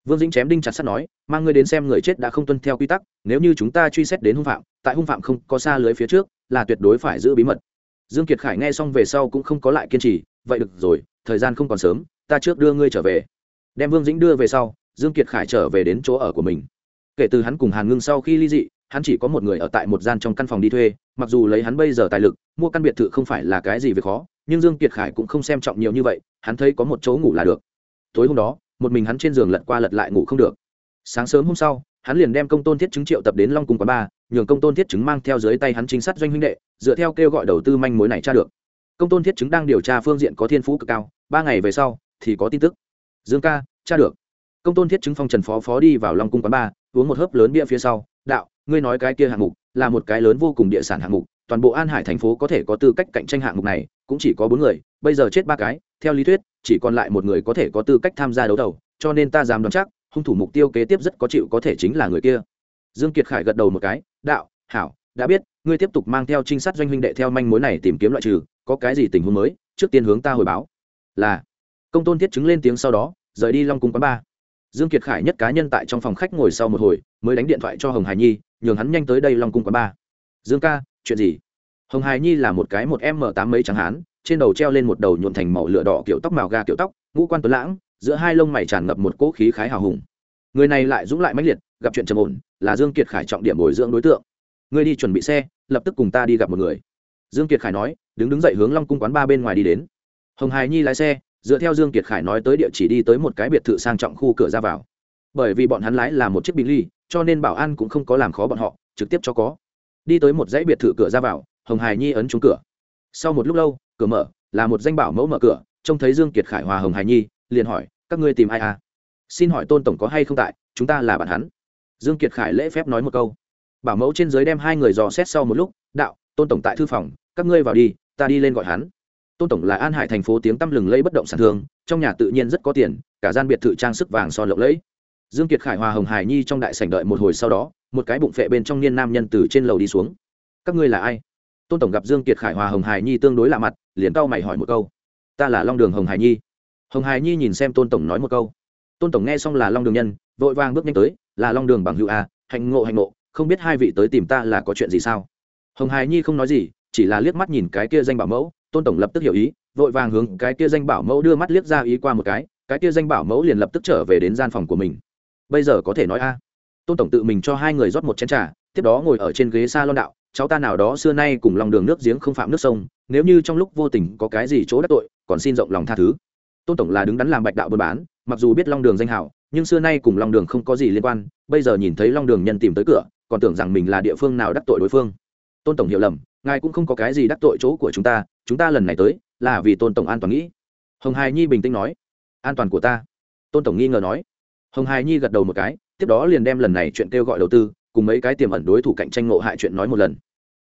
Speaker 1: vương dĩnh chém đinh chặt sắt nói, mang ngươi đến xem người chết đã không tuân theo quy tắc, nếu như chúng ta truy xét đến hung phạm, tại hung phạm không có xa lưới phía trước, là tuyệt đối phải giữ bí mật. Dương kiệt khải nghe xong về sau cũng không có lại kiên trì, vậy được rồi, thời gian không còn sớm, ta trước đưa ngươi trở về. Đem vương dĩnh đưa về sau, dương kiệt khải trở về đến chỗ ở của mình. Kể từ hắn cùng hàn ngưng sau khi ly dị, hắn chỉ có một người ở tại một gian trong căn phòng đi thuê, mặc dù lấy hắn bây giờ tài lực, mua căn biệt thự không phải là cái gì việc khó, nhưng dương kiệt khải cũng không xem trọng nhiều như vậy, hắn thấy có một chỗ ngủ là được. Tối hôm đó một mình hắn trên giường lật qua lật lại ngủ không được. Sáng sớm hôm sau, hắn liền đem công tôn thiết chứng triệu tập đến long cung quán ba, nhường công tôn thiết chứng mang theo dưới tay hắn chính sát doanh huynh đệ, dựa theo kêu gọi đầu tư manh mối này tra được. Công tôn thiết chứng đang điều tra phương diện có thiên phú cực cao, ba ngày về sau thì có tin tức. Dương ca, tra được. Công tôn thiết chứng phong trần phó phó đi vào long cung quán ba, uống một hớp lớn bia phía sau, đạo, ngươi nói cái kia hạng mục là một cái lớn vô cùng địa sản hạng mục, toàn bộ an hải thành phố có thể có tư cách cạnh tranh hạng mục này, cũng chỉ có bốn người, bây giờ chết ba cái, theo lý thuyết chỉ còn lại một người có thể có tư cách tham gia đấu đầu, cho nên ta dám đoán chắc hung thủ mục tiêu kế tiếp rất có chịu có thể chính là người kia. Dương kiệt khải gật đầu một cái đạo hảo đã biết ngươi tiếp tục mang theo trinh sát doanh huynh đệ theo manh mối này tìm kiếm loại trừ có cái gì tình huống mới trước tiên hướng ta hồi báo. Là. Công tôn thiết chứng lên tiếng sau đó rời đi long cung quán ba. Dương kiệt khải nhất cá nhân tại trong phòng khách ngồi sau một hồi mới đánh điện thoại cho hồng hải nhi nhường hắn nhanh tới đây long cung quán ba. Dương ca chuyện gì? Hồng hải nhi là một cái một m tám mấy trắng hán trên đầu treo lên một đầu nhuộn thành màu lửa đỏ kiểu tóc màu ga kiểu tóc, ngũ quan tuấn lãng, giữa hai lông mày tràn ngập một cỗ khí khái hào hùng. Người này lại dũng lại mãnh liệt, gặp chuyện trầm ổn, là dương kiệt khải trọng điểm bồi dưỡng đối tượng. Ngươi đi chuẩn bị xe, lập tức cùng ta đi gặp một người. Dương kiệt khải nói, đứng đứng dậy hướng long cung quán ba bên ngoài đi đến. Hồng hải nhi lái xe, dựa theo dương kiệt khải nói tới địa chỉ đi tới một cái biệt thự sang trọng khu cửa ra vào. Bởi vì bọn hắn lái là một chiếc bình ly, cho nên bảo an cũng không có làm khó bọn họ, trực tiếp cho có. Đi tới một dãy biệt thự cửa ra vào, hồng hải nhi ấn trúng cửa. Sau một lúc lâu cửa mở, là một danh bảo mẫu mở cửa, trông thấy dương kiệt khải hòa hồng hải nhi, liền hỏi, các ngươi tìm ai à? Xin hỏi tôn tổng có hay không tại, chúng ta là bạn hắn. Dương kiệt khải lễ phép nói một câu. Bảo mẫu trên dưới đem hai người dò xét sau một lúc, đạo, tôn tổng tại thư phòng, các ngươi vào đi, ta đi lên gọi hắn. Tôn tổng là an hải thành phố tiếng tăm lừng lẫy bất động sản thương, trong nhà tự nhiên rất có tiền, cả gian biệt thự trang sức vàng son lộng lẫy. Dương kiệt khải hòa hồng hải nhi trong đại sảnh đợi một hồi sau đó, một cái bụng phệ bên trong niên nam nhân từ trên lầu đi xuống. Các ngươi là ai? Tôn tổng gặp dương kiệt khải hòa hồng hải nhi tương đối lạ mặt liền cau mày hỏi một câu. Ta là long đường hồng hải nhi. Hồng hải nhi nhìn xem tôn tổng nói một câu. Tôn tổng nghe xong là long đường nhân, vội vàng bước nhanh tới, là long đường bằng hữu a, hạnh ngộ hạnh ngộ, không biết hai vị tới tìm ta là có chuyện gì sao? Hồng hải nhi không nói gì, chỉ là liếc mắt nhìn cái kia danh bảo mẫu, tôn tổng lập tức hiểu ý, vội vàng hướng cái kia danh bảo mẫu đưa mắt liếc ra ý qua một cái cái kia danh bảo mẫu liền lập tức trở về đến gian phòng của mình. Bây giờ có thể nói a. Tôn tổng tự mình cho hai người rót một chén trà, tiếp đó ngồi ở trên ghế s a lon đạo cháu ta nào đó xưa nay cùng lòng đường nước giếng không phạm nước sông, nếu như trong lúc vô tình có cái gì chỗ đắc tội, còn xin rộng lòng tha thứ. Tôn tổng là đứng đắn làm bạch đạo buôn bán, mặc dù biết long đường danh hảo, nhưng xưa nay cùng long đường không có gì liên quan, bây giờ nhìn thấy long đường nhân tìm tới cửa, còn tưởng rằng mình là địa phương nào đắc tội đối phương. Tôn tổng hiểu lầm, ngài cũng không có cái gì đắc tội chỗ của chúng ta chúng ta lần này tới, là vì tôn tổng an toàn nghĩ. Hồng hài nhi bình tĩnh nói, an toàn của ta. Tôn tổng nghi ngờ nói. Hồng hài nhi gật đầu một cái, tiếp đó liền đem lần này chuyện kêu gọi đầu tư cùng mấy cái tiềm ẩn đối thủ cạnh tranh ngộ hại chuyện nói một lần.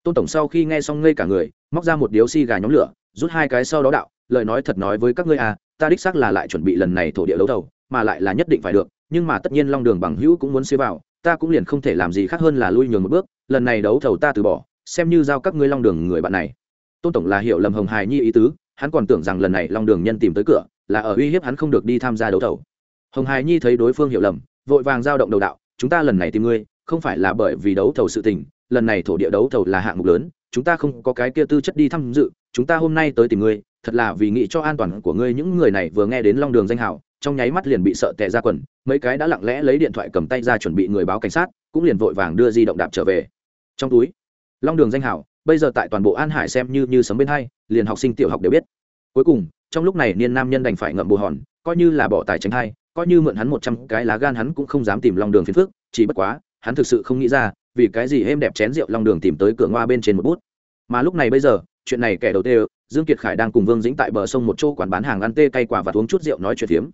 Speaker 1: Tôn tổng sau khi nghe xong ngây cả người, móc ra một điếu xi gà nhóm lửa, rút hai cái sau đó đạo, lời nói thật nói với các ngươi à ta đích xác là lại chuẩn bị lần này thổ địa đấu đầu mà lại là nhất định phải được, nhưng mà tất nhiên long đường bằng hữu cũng muốn xế vào, ta cũng liền không thể làm gì khác hơn là lui nhường một bước, lần này đấu thầu ta từ bỏ, xem như giao các ngươi long đường người bạn này. Tôn tổng là hiểu lầm hồng hài nhi ý tứ, hắn còn tưởng rằng lần này long đường nhân tìm tới cửa, là ở uy hiếp hắn không được đi tham gia đấu thầu. Hồng hài nhi thấy đối phương hiểu lầm, vội vàng giao động đầu đạo, chúng ta lần này tìm ngươi không phải là bởi vì đấu thầu sự tình lần này thổ địa đấu thầu là hạng mục lớn chúng ta không có cái kia tư chất đi tham dự chúng ta hôm nay tới tìm ngươi thật là vì nghĩ cho an toàn của ngươi những người này vừa nghe đến long đường danh hào trong nháy mắt liền bị sợ tè ra quần mấy cái đã lặng lẽ lấy điện thoại cầm tay ra chuẩn bị người báo cảnh sát cũng liền vội vàng đưa di động đạp trở về. Trong túi long đường danh Hào bây giờ tại toàn bộ an hải xem như như sấm bên hay, liền học sinh tiểu học đều biết. Cuối cùng trong lúc này niên nam nhân đành phải ngậm bù hòn coi như là bỏ tài tránh hay, coi như mượn hắn một trăm cái lá gan hắn cũng không dám tìm long đường phiền phước chỉ bất quá hắn thực sự không nghĩ ra, vì cái gì êm đẹp chén rượu long đường tìm tới cửa ngoa bên trên một bút. Mà lúc này bây giờ, chuyện này kẻ đầu tiên, dương kiệt khải đang cùng vương dĩnh tại bờ sông một chỗ quán bán hàng ăn tê cay quả và uống chút rượu nói chuyện phiếm.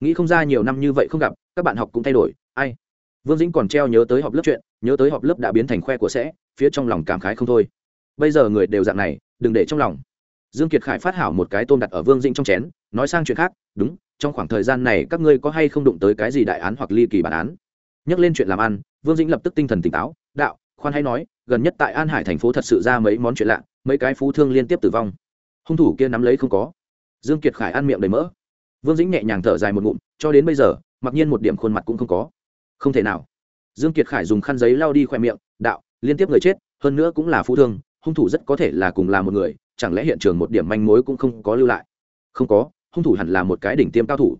Speaker 1: Nghĩ không ra nhiều năm như vậy không gặp, các bạn học cũng thay đổi, ai? Vương dĩnh còn treo nhớ tới họp lớp chuyện, nhớ tới họp lớp đã biến thành khoe của sẽ, phía trong lòng cảm khái không thôi. Bây giờ người đều dạng này, đừng để trong lòng. Dương kiệt khải phát hảo một cái tôm đặt ở vương dĩnh trong chén, nói sang chuyện khác, đúng, trong khoảng thời gian này các ngươi có hay không đụng tới cái gì đại án hoặc ly kỳ bản án? Nhắc lên chuyện làm ăn, vương dĩnh lập tức tinh thần tỉnh táo, đạo, khoan hay nói, gần nhất tại an hải thành phố thật sự ra mấy món chuyện lạ, mấy cái phú thương liên tiếp tử vong. Hung thủ kia nắm lấy không có. Dương kiệt khải ăn miệng đầy mỡ. Vương dĩnh nhẹ nhàng thở dài một ngụm, cho đến bây giờ, mặc nhiên một điểm khuôn mặt cũng không có. Không thể nào. Dương kiệt khải dùng khăn giấy lau đi khoe miệng, đạo, liên tiếp người chết, hơn nữa cũng là phú thương, hung thủ rất có thể là cùng là một người, chẳng lẽ hiện trường một điểm manh mối cũng không có lưu lại? Không có, hung thủ hẳn là một cái đỉnh tiêm cao thủ.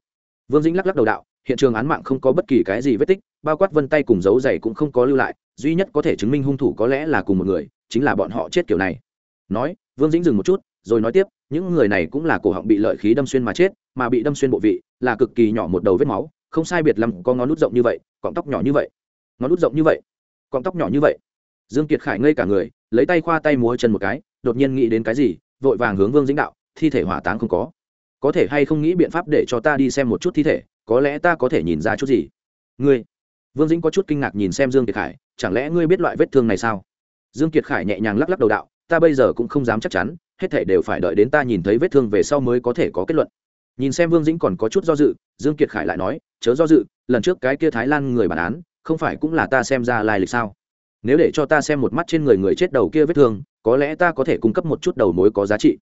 Speaker 1: Vương dĩnh lắc lắc đầu đạo hiện trường án mạng không có bất kỳ cái gì vết tích, bao quát vân tay cùng dấu giày cũng không có lưu lại, duy nhất có thể chứng minh hung thủ có lẽ là cùng một người, chính là bọn họ chết kiểu này. Nói, vương dĩnh dừng một chút, rồi nói tiếp, những người này cũng là cổ họng bị lợi khí đâm xuyên mà chết, mà bị đâm xuyên bộ vị là cực kỳ nhỏ một đầu vết máu, không sai biệt lắm, có ngón nút rộng như vậy, cọng tóc nhỏ như vậy. Ngón nút rộng như vậy, cọng tóc nhỏ như vậy. Dương kiệt khải ngây cả người, lấy tay khoa tay múa chân một cái, đột nhiên nghĩ đến cái gì, vội vàng hướng vương dĩnh đạo, thi thể hỏa táng không có. Có thể hay không nghĩ biện pháp để cho ta đi xem một chút thi thể có lẽ ta có thể nhìn ra chút gì? Ngươi, vương dĩnh có chút kinh ngạc nhìn xem dương kiệt khải, chẳng lẽ ngươi biết loại vết thương này sao? Dương kiệt khải nhẹ nhàng lắc lắc đầu đạo, ta bây giờ cũng không dám chắc chắn, hết thể đều phải đợi đến ta nhìn thấy vết thương về sau mới có thể có kết luận. Nhìn xem vương dĩnh còn có chút do dự, dương kiệt khải lại nói, chớ do dự, lần trước cái kia thái lan người bản án, không phải cũng là ta xem ra lai lịch sao? Nếu để cho ta xem một mắt trên người người chết đầu kia vết thương, có lẽ ta có thể cung cấp một chút đầu mối có giá trị.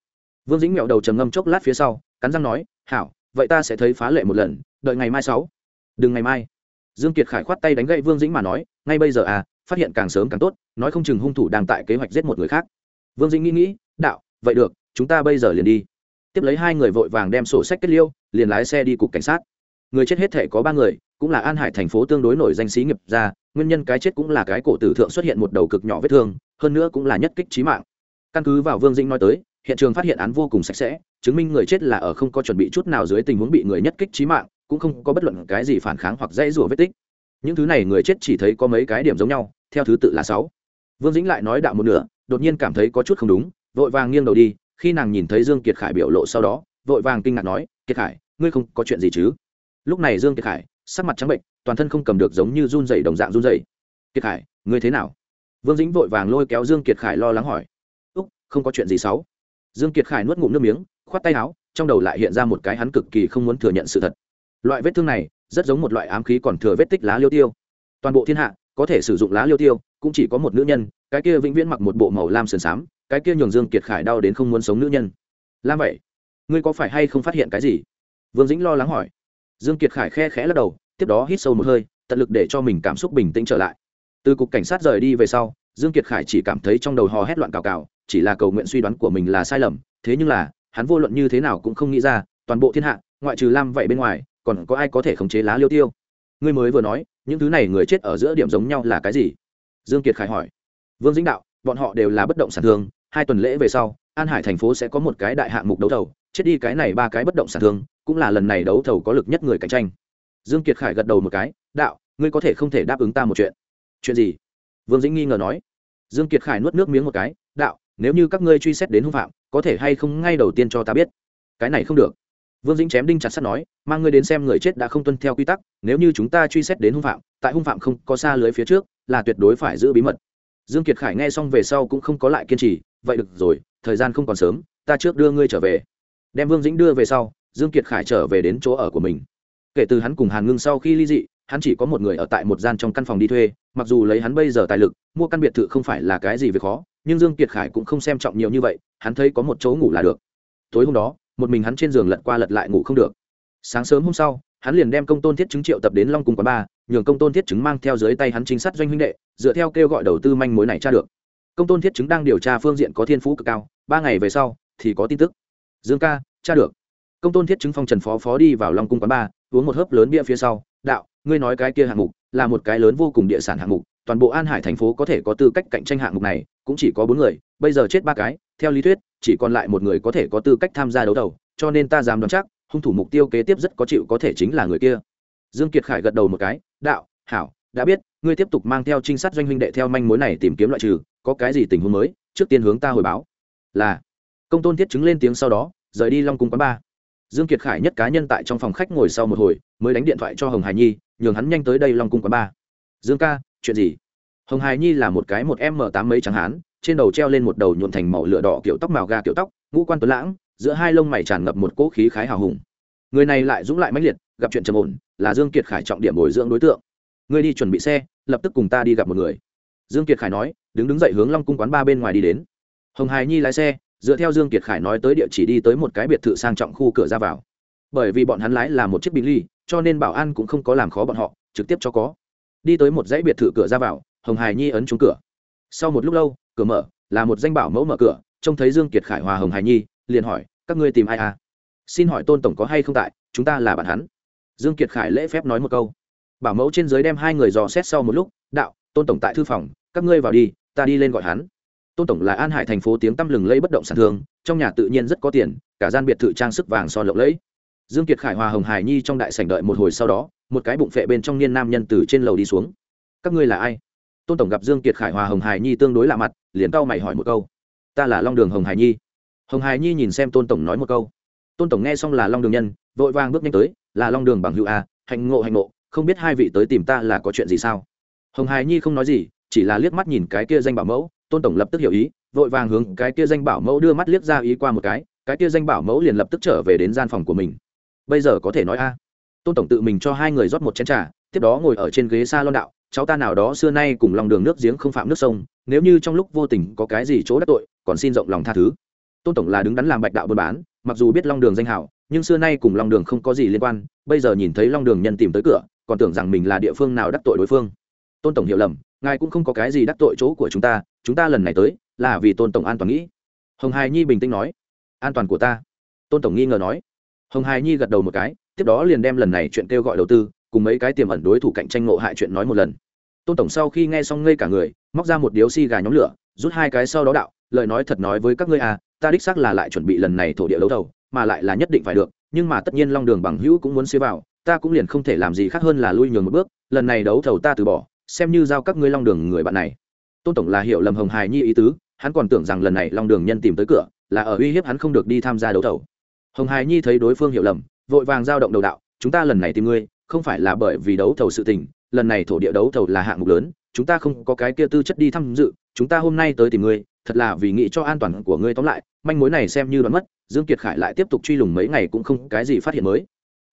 Speaker 1: Vương dĩnh mẹo đầu trầm ngâm chốc lát phía sau, cắn răng nói, hảo vậy ta sẽ thấy phá lệ một lần, đợi ngày mai sáu. Đừng ngày mai. Dương kiệt khải khoát tay đánh gậy vương dĩnh mà nói, ngay bây giờ à phát hiện càng sớm càng tốt, nói không chừng hung thủ đang tại kế hoạch giết một người khác. Vương dĩnh nghĩ nghĩ, đạo, vậy được, chúng ta bây giờ liền đi. Tiếp lấy hai người vội vàng đem sổ sách kết liêu, liền lái xe đi cục cảnh sát. Người chết hết thể có ba người, cũng là an hải thành phố tương đối nổi danh sĩ nghiệp ra nguyên nhân cái chết cũng là cái cổ tử thượng xuất hiện một đầu cực nhỏ vết thương, hơn nữa cũng là nhất kích trí mạng. Căn cứ vào vương dĩnh nói tới hiện trường phát hiện án vô cùng sạch sẽ, chứng minh người chết là ở không có chuẩn bị chút nào dưới tình huống bị người nhất kích trí mạng, cũng không có bất luận cái gì phản kháng hoặc dãy rủa vết tích. Những thứ này người chết chỉ thấy có mấy cái điểm giống nhau, theo thứ tự là sáu. Vương dĩnh lại nói đạo một nửa, đột nhiên cảm thấy có chút không đúng, vội vàng nghiêng đầu đi, khi nàng nhìn thấy dương kiệt khải biểu lộ sau đó, vội vàng kinh ngạc nói, kiệt khải, ngươi không có chuyện gì chứ? Lúc này dương kiệt khải, sắc mặt trắng bệnh, toàn thân không cầm được giống như run rẩy đồng dạng run rẩy. Kiệt khải, ngươi thế nào? Vương dĩnh vội vàng lôi kéo dương kiệt khải lo lắng hỏi. Úc, không có chuyện gì xấu dương kiệt khải nuốt ngụm nước miếng, khoát tay áo, trong đầu lại hiện ra một cái hắn cực kỳ không muốn thừa nhận sự thật. Loại vết thương này, rất giống một loại ám khí còn thừa vết tích lá liêu tiêu. Toàn bộ thiên hạ, có thể sử dụng lá liêu tiêu, cũng chỉ có một nữ nhân, cái kia vĩnh viễn mặc một bộ màu lam sườn xám, cái kia nhường dương kiệt khải đau đến không muốn sống nữ nhân. Lam vậy, ngươi có phải hay không phát hiện cái gì? Vương dĩnh lo lắng hỏi. Dương kiệt khải khe khẽ lắc đầu, tiếp đó hít sâu một hơi, tận lực để cho mình cảm xúc bình tĩnh trở lại. Từ cục cảnh sát rời đi về sau, dương kiệt khải chỉ cảm thấy trong đầu hò hét loạn cào cào chỉ là cầu nguyện suy đoán của mình là sai lầm, thế nhưng là, hắn vô luận như thế nào cũng không nghĩ ra, toàn bộ thiên hạ, ngoại trừ lam vậy bên ngoài, còn có ai có thể khống chế lá liêu tiêu? Ngươi mới vừa nói, những thứ này người chết ở giữa điểm giống nhau là cái gì? Dương kiệt khải hỏi. Vương dĩnh đạo, bọn họ đều là bất động sản thương, hai tuần lễ về sau, an hải thành phố sẽ có một cái đại hạng mục đấu thầu, chết đi cái này ba cái bất động sản thương, cũng là lần này đấu thầu có lực nhất người cạnh tranh. Dương kiệt khải gật đầu một cái. Đạo, ngươi có thể không thể đáp ứng ta một chuyện. Chuyện gì? Vương dĩnh nghi ngờ nói. Dương kiệt khải nuốt nước miếng một cái. Đạo nếu như các ngươi truy xét đến hung phạm, có thể hay không ngay đầu tiên cho ta biết? Cái này không được. Vương dĩnh chém đinh chặt sắt nói, mang ngươi đến xem người chết đã không tuân theo quy tắc, nếu như chúng ta truy xét đến hung phạm, tại hung phạm không có xa lưới phía trước, là tuyệt đối phải giữ bí mật. Dương kiệt khải nghe xong về sau cũng không có lại kiên trì, vậy được rồi, thời gian không còn sớm, ta trước đưa ngươi trở về. Đem vương dĩnh đưa về sau, dương kiệt khải trở về đến chỗ ở của mình. Kể từ hắn cùng hàn ngưng sau khi ly dị, hắn chỉ có một người ở tại một gian trong căn phòng đi thuê, mặc dù lấy hắn bây giờ tài lực, mua căn biệt thự không phải là cái gì về khó nhưng dương kiệt khải cũng không xem trọng nhiều như vậy, hắn thấy có một chỗ ngủ là được. Tối hôm đó, một mình hắn trên giường lật qua lật lại ngủ không được. Sáng sớm hôm sau, hắn liền đem công tôn thiết chứng triệu tập đến long cung quán ba, nhường công tôn thiết chứng mang theo dưới tay hắn chính sát doanh huynh đệ, dựa theo kêu gọi đầu tư manh mối này tra được. Công tôn thiết chứng đang điều tra phương diện có thiên phú cực cao, ba ngày về sau, thì có tin tức. Dương ca, tra được. Công tôn thiết chứng phong trần phó phó đi vào long cung quán ba, uống một hớp lớn bia phía sau, đạo, ngươi nói cái kia hạng mục là một cái lớn vô cùng địa sản hạng mục toàn bộ an hải thành phố có thể có tư cách cạnh tranh hạng mục này, cũng chỉ có bốn người, bây giờ chết ba cái, theo lý thuyết, chỉ còn lại một người có thể có tư cách tham gia đấu đầu cho nên ta dám đoán chắc, hung thủ mục tiêu kế tiếp rất có chịu có thể chính là người kia. Dương kiệt khải gật đầu một cái, đạo, hảo, đã biết, ngươi tiếp tục mang theo trinh sát doanh huynh đệ theo manh mối này tìm kiếm loại trừ, có cái gì tình huống mới, trước tiên hướng ta hồi báo. Là. Công tôn thiết chứng lên tiếng sau đó, rời đi long cung quán ba. Dương kiệt khải nhất cá nhân tại trong phòng khách ngồi sau một hồi, mới đánh điện thoại cho hồng hải nhi, nhường hắn nhanh tới đây long cung quán ba. Dương ca chuyện gì? Hồng hải nhi là một cái một m tám mấy trắng hán, trên đầu treo lên một đầu nhuộn thành màu lửa đỏ kiểu tóc màu ga kiểu tóc, ngũ quan tuấn lãng, giữa hai lông mày tràn ngập một cỗ khí khái hào hùng. Người này lại dũng lại mãnh liệt, gặp chuyện trầm ổn, là dương kiệt khải trọng điểm bồi dưỡng đối tượng. Ngươi đi chuẩn bị xe, lập tức cùng ta đi gặp một người. Dương kiệt khải nói, đứng đứng dậy hướng long cung quán ba bên ngoài đi đến. Hồng hải nhi lái xe, dựa theo dương kiệt khải nói tới địa chỉ đi tới một cái biệt thự sang trọng khu cửa ra vào. Bởi vì bọn hắn lái là một chiếc bình ly, cho nên bảo an cũng không có làm khó bọn họ, trực tiếp cho có đi tới một dãy biệt thự cửa ra vào, hồng hải nhi ấn trúng cửa. Sau một lúc lâu, cửa mở, là một danh bảo mẫu mở cửa, trông thấy dương kiệt khải hòa hồng hải nhi, liền hỏi, các ngươi tìm ai à? Xin hỏi tôn tổng có hay không tại, chúng ta là bạn hắn. Dương kiệt khải lễ phép nói một câu. Bảo mẫu trên giới đem hai người dò xét sau một lúc, đạo, tôn tổng tại thư phòng, các ngươi vào đi, ta đi lên gọi hắn. Tôn tổng là an hải thành phố tiếng tăm lừng lẫy bất động sản thương, trong nhà tự nhiên rất có tiền, cả gian biệt thự trang sức vàng son lộng lẫy. Dương kiệt khải hòa hồng hải nhi trong đại sảnh đợi một hồi sau đó một cái bụng phệ bên trong niên nam nhân từ trên lầu đi xuống. Các ngươi là ai? Tôn tổng gặp dương kiệt khải hòa hồng hải nhi tương đối lạ mặt, liền cau mày hỏi một câu. Ta là long đường hồng hải nhi. Hồng hải nhi nhìn xem tôn tổng nói một câu. Tôn tổng nghe xong là long đường nhân, vội vàng bước nhanh tới, là long đường bằng hữu a hạnh ngộ hạnh ngộ, không biết hai vị tới tìm ta là có chuyện gì sao? Hồng hải nhi không nói gì, chỉ là liếc mắt nhìn cái kia danh bảo mẫu, tôn tổng lập tức hiểu ý, vội vàng hướng cái kia danh bảo mẫu đưa mắt liếc ra ý qua một cái cái kia danh bảo mẫu liền lập tức trở về đến gian phòng của mình. Bây giờ có thể nói a tôn tổng tự mình cho hai người rót một chén trà, tiếp đó ngồi ở trên ghế s a lon đạo, cháu ta nào đó xưa nay cùng lòng đường nước giếng không phạm nước sông, nếu như trong lúc vô tình có cái gì chỗ đắc tội, còn xin rộng lòng tha thứ. Tôn tổng là đứng đắn làm bạch đạo buôn bán, mặc dù biết long đường danh hảo, nhưng xưa nay cùng long đường không có gì liên quan, bây giờ nhìn thấy long đường nhân tìm tới cửa, còn tưởng rằng mình là địa phương nào đắc tội đối phương. Tôn tổng hiểu lầm, ngài cũng không có cái gì đắc tội chỗ của chúng ta chúng ta lần này tới là vì tôn tổng an toàn nghĩ. Hồng hài nhi bình tĩnh nói, an toàn của ta. Tôn tổng nghi ngờ nói. Hồng hài nhi gật đầu một cái tiếp đó liền đem lần này chuyện kêu gọi đầu tư, cùng mấy cái tiềm ẩn đối thủ cạnh tranh ngộ hại chuyện nói một lần. Tôn tổng sau khi nghe xong ngây cả người, móc ra một điếu xi gà nhóm lửa, rút hai cái sau đó đạo, lời nói thật nói với các ngươi à ta đích xác là lại chuẩn bị lần này thổ địa đấu thầu, mà lại là nhất định phải được, nhưng mà tất nhiên long đường bằng hữu cũng muốn xế vào, ta cũng liền không thể làm gì khác hơn là lui nhường một bước, lần này đấu thầu ta từ bỏ, xem như giao các ngươi long đường người bạn này. Tôn tổng là hiểu lầm hồng hài nhi ý tứ, hắn còn tưởng rằng lần này long đường nhân tìm tới cửa, là ở uy hiếp hắn không được đi tham gia đấu thầu. Hồng hài nhi thấy đối phương hiểu lầm vội vàng giao động đầu đạo, chúng ta lần này tìm ngươi, không phải là bởi vì đấu thầu sự tình, lần này thổ địa đấu thầu là hạng mục lớn, chúng ta không có cái kia tư chất đi tham dự, chúng ta hôm nay tới tìm ngươi, thật là vì nghĩ cho an toàn của ngươi tóm lại, manh mối này xem như đoán mất, dương kiệt khải lại tiếp tục truy lùng mấy ngày cũng không cái gì phát hiện mới.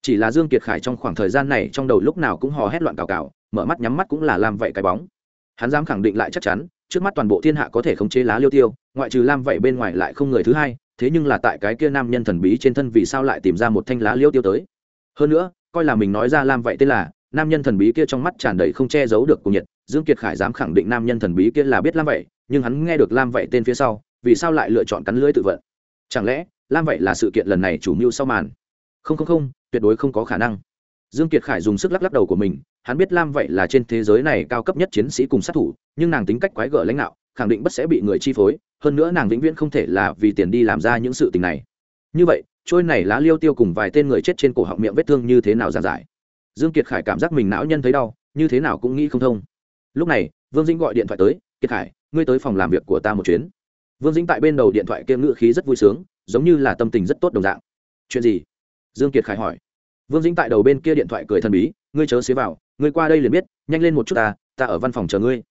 Speaker 1: Chỉ là dương kiệt khải trong khoảng thời gian này trong đầu lúc nào cũng hò hét loạn cào cào, mở mắt nhắm mắt cũng là làm vậy cái bóng. Hắn dám khẳng định lại chắc chắn, trước mắt toàn bộ thiên hạ có thể khống chế lá liêu tiêu, ngoại trừ lam vậy bên ngoài lại không người thứ hai thế nhưng là tại cái kia nam nhân thần bí trên thân vì sao lại tìm ra một thanh lá liêu tiêu tới? Hơn nữa, coi là mình nói ra lam vậy tên là, nam nhân thần bí kia trong mắt tràn đầy không che giấu được cùng nhiệt, dương kiệt khải dám khẳng định nam nhân thần bí kia là biết lam vậy, nhưng hắn nghe được lam vậy tên phía sau, vì sao lại lựa chọn cắn lưới tự vận? Chẳng lẽ, lam vậy là sự kiện lần này chủ mưu sau màn? Không không không, tuyệt đối không có khả năng. Dương kiệt khải dùng sức lắc lắc đầu của mình, hắn biết lam vậy là trên thế giới này cao cấp nhất chiến sĩ cùng sát thủ, nhưng nàng tính cách quái gở lãnh đạo khẳng định bất sẽ bị người chi phối, hơn nữa nàng vĩnh viễn không thể là vì tiền đi làm ra những sự tình này. Như vậy, trôi này lá liêu tiêu cùng vài tên người chết trên cổ họng miệng vết thương như thế nào giàn giải? Dương kiệt khải cảm giác mình não nhân thấy đau, như thế nào cũng nghĩ không thông. Lúc này, vương dĩnh gọi điện thoại tới, kiệt khải, ngươi tới phòng làm việc của ta một chuyến. Vương dĩnh tại bên đầu điện thoại kiêm ngựa khí rất vui sướng, giống như là tâm tình rất tốt đồng dạng. Chuyện gì? Dương kiệt khải hỏi. Vương dĩnh tại đầu bên kia điện thoại cười thần bí, ngươi chớ xế vào, ngươi qua đây liền biết, nhanh lên một chút ta ta ở văn phòng chờ ngươi.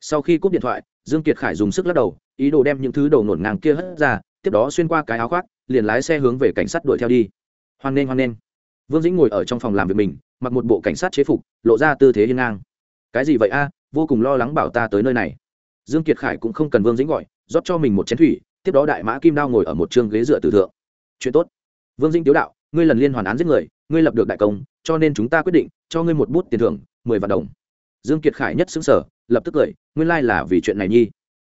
Speaker 1: Sau khi cúp điện thoại dương kiệt khải dùng sức lắc đầu, ý đồ đem những thứ đầu nổn ngang kia hất ra, tiếp đó xuyên qua cái áo khoác, liền lái xe hướng về cảnh sát đuổi theo đi. Hoan nghênh hoan nghênh. Vương dĩnh ngồi ở trong phòng làm việc mình, mặc một bộ cảnh sát chế phục, lộ ra tư thế hiên ngang. Cái gì vậy a? Vô cùng lo lắng bảo ta tới nơi này. Dương kiệt khải cũng không cần vương dĩnh gọi, rót cho mình một chén thủy, tiếp đó đại mã kim đao ngồi ở một chương ghế dựa tử thượng. Chuyện tốt. Vương dĩnh tiếu đạo, ngươi lần liên hoàn án giết người, ngươi lập được đại công, cho nên chúng ta quyết định, cho ngươi một bút tiền thưởng, mười vạn đồng dương kiệt khải nhất xứng sở lập tức cười, nguyên lai là vì chuyện này nhi.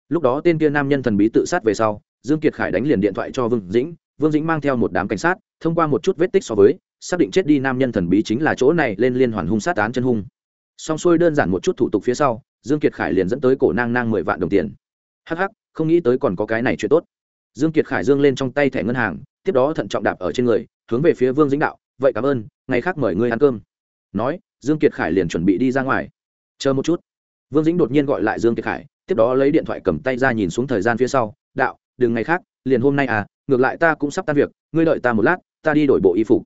Speaker 1: Lúc đó tên kia nam nhân thần bí tự sát về sau, dương kiệt khải đánh liền điện thoại cho vương dĩnh vương dĩnh mang theo một đám cảnh sát, thông qua một chút vết tích so với, xác định chết đi nam nhân thần bí chính là chỗ này lên liên hoàn hung sát án chân hung. Xong xuôi đơn giản một chút thủ tục phía sau, dương kiệt khải liền dẫn tới cổ nang nang mười vạn đồng tiền. Hắc hắc, không nghĩ tới còn có cái này chuyện tốt. Dương kiệt khải dương lên trong tay thẻ ngân hàng, tiếp đó thận trọng đạp ở trên người, hướng về phía vương dĩnh đạo, vậy cảm ơn, ngày khác mời ngươi ăn cơm. Nói, dương kiệt khải liền chuẩn bị đi ra ngoài chờ một chút. Vương dĩnh đột nhiên gọi lại dương kiệt khải, tiếp đó lấy điện thoại cầm tay ra nhìn xuống thời gian phía sau, đạo, đừng ngày khác, liền hôm nay à ngược lại ta cũng sắp tan việc, ngươi đợi ta một lát, ta đi đổi bộ y phục.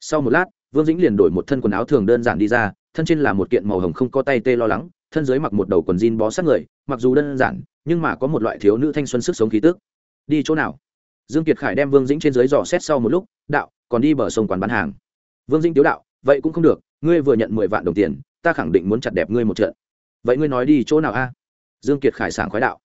Speaker 1: Sau một lát, vương dĩnh liền đổi một thân quần áo thường đơn giản đi ra, thân trên là một kiện màu hồng không có tay tê lo lắng, thân dưới mặc một đầu quần jean bó sát người, mặc dù đơn giản, nhưng mà có một loại thiếu nữ thanh xuân sức sống khí tức. Đi chỗ nào? Dương kiệt khải đem vương dĩnh trên dưới dò xét sau một lúc, đạo, còn đi bờ sông quán bán hàng. Vương dĩnh tiếu đạo, vậy cũng không được, ngươi vừa nhận mười vạn đồng tiền ta khẳng định muốn chặt đẹp ngươi một trận. Vậy ngươi nói đi chỗ nào a? Dương kiệt khải sảng khoái đạo.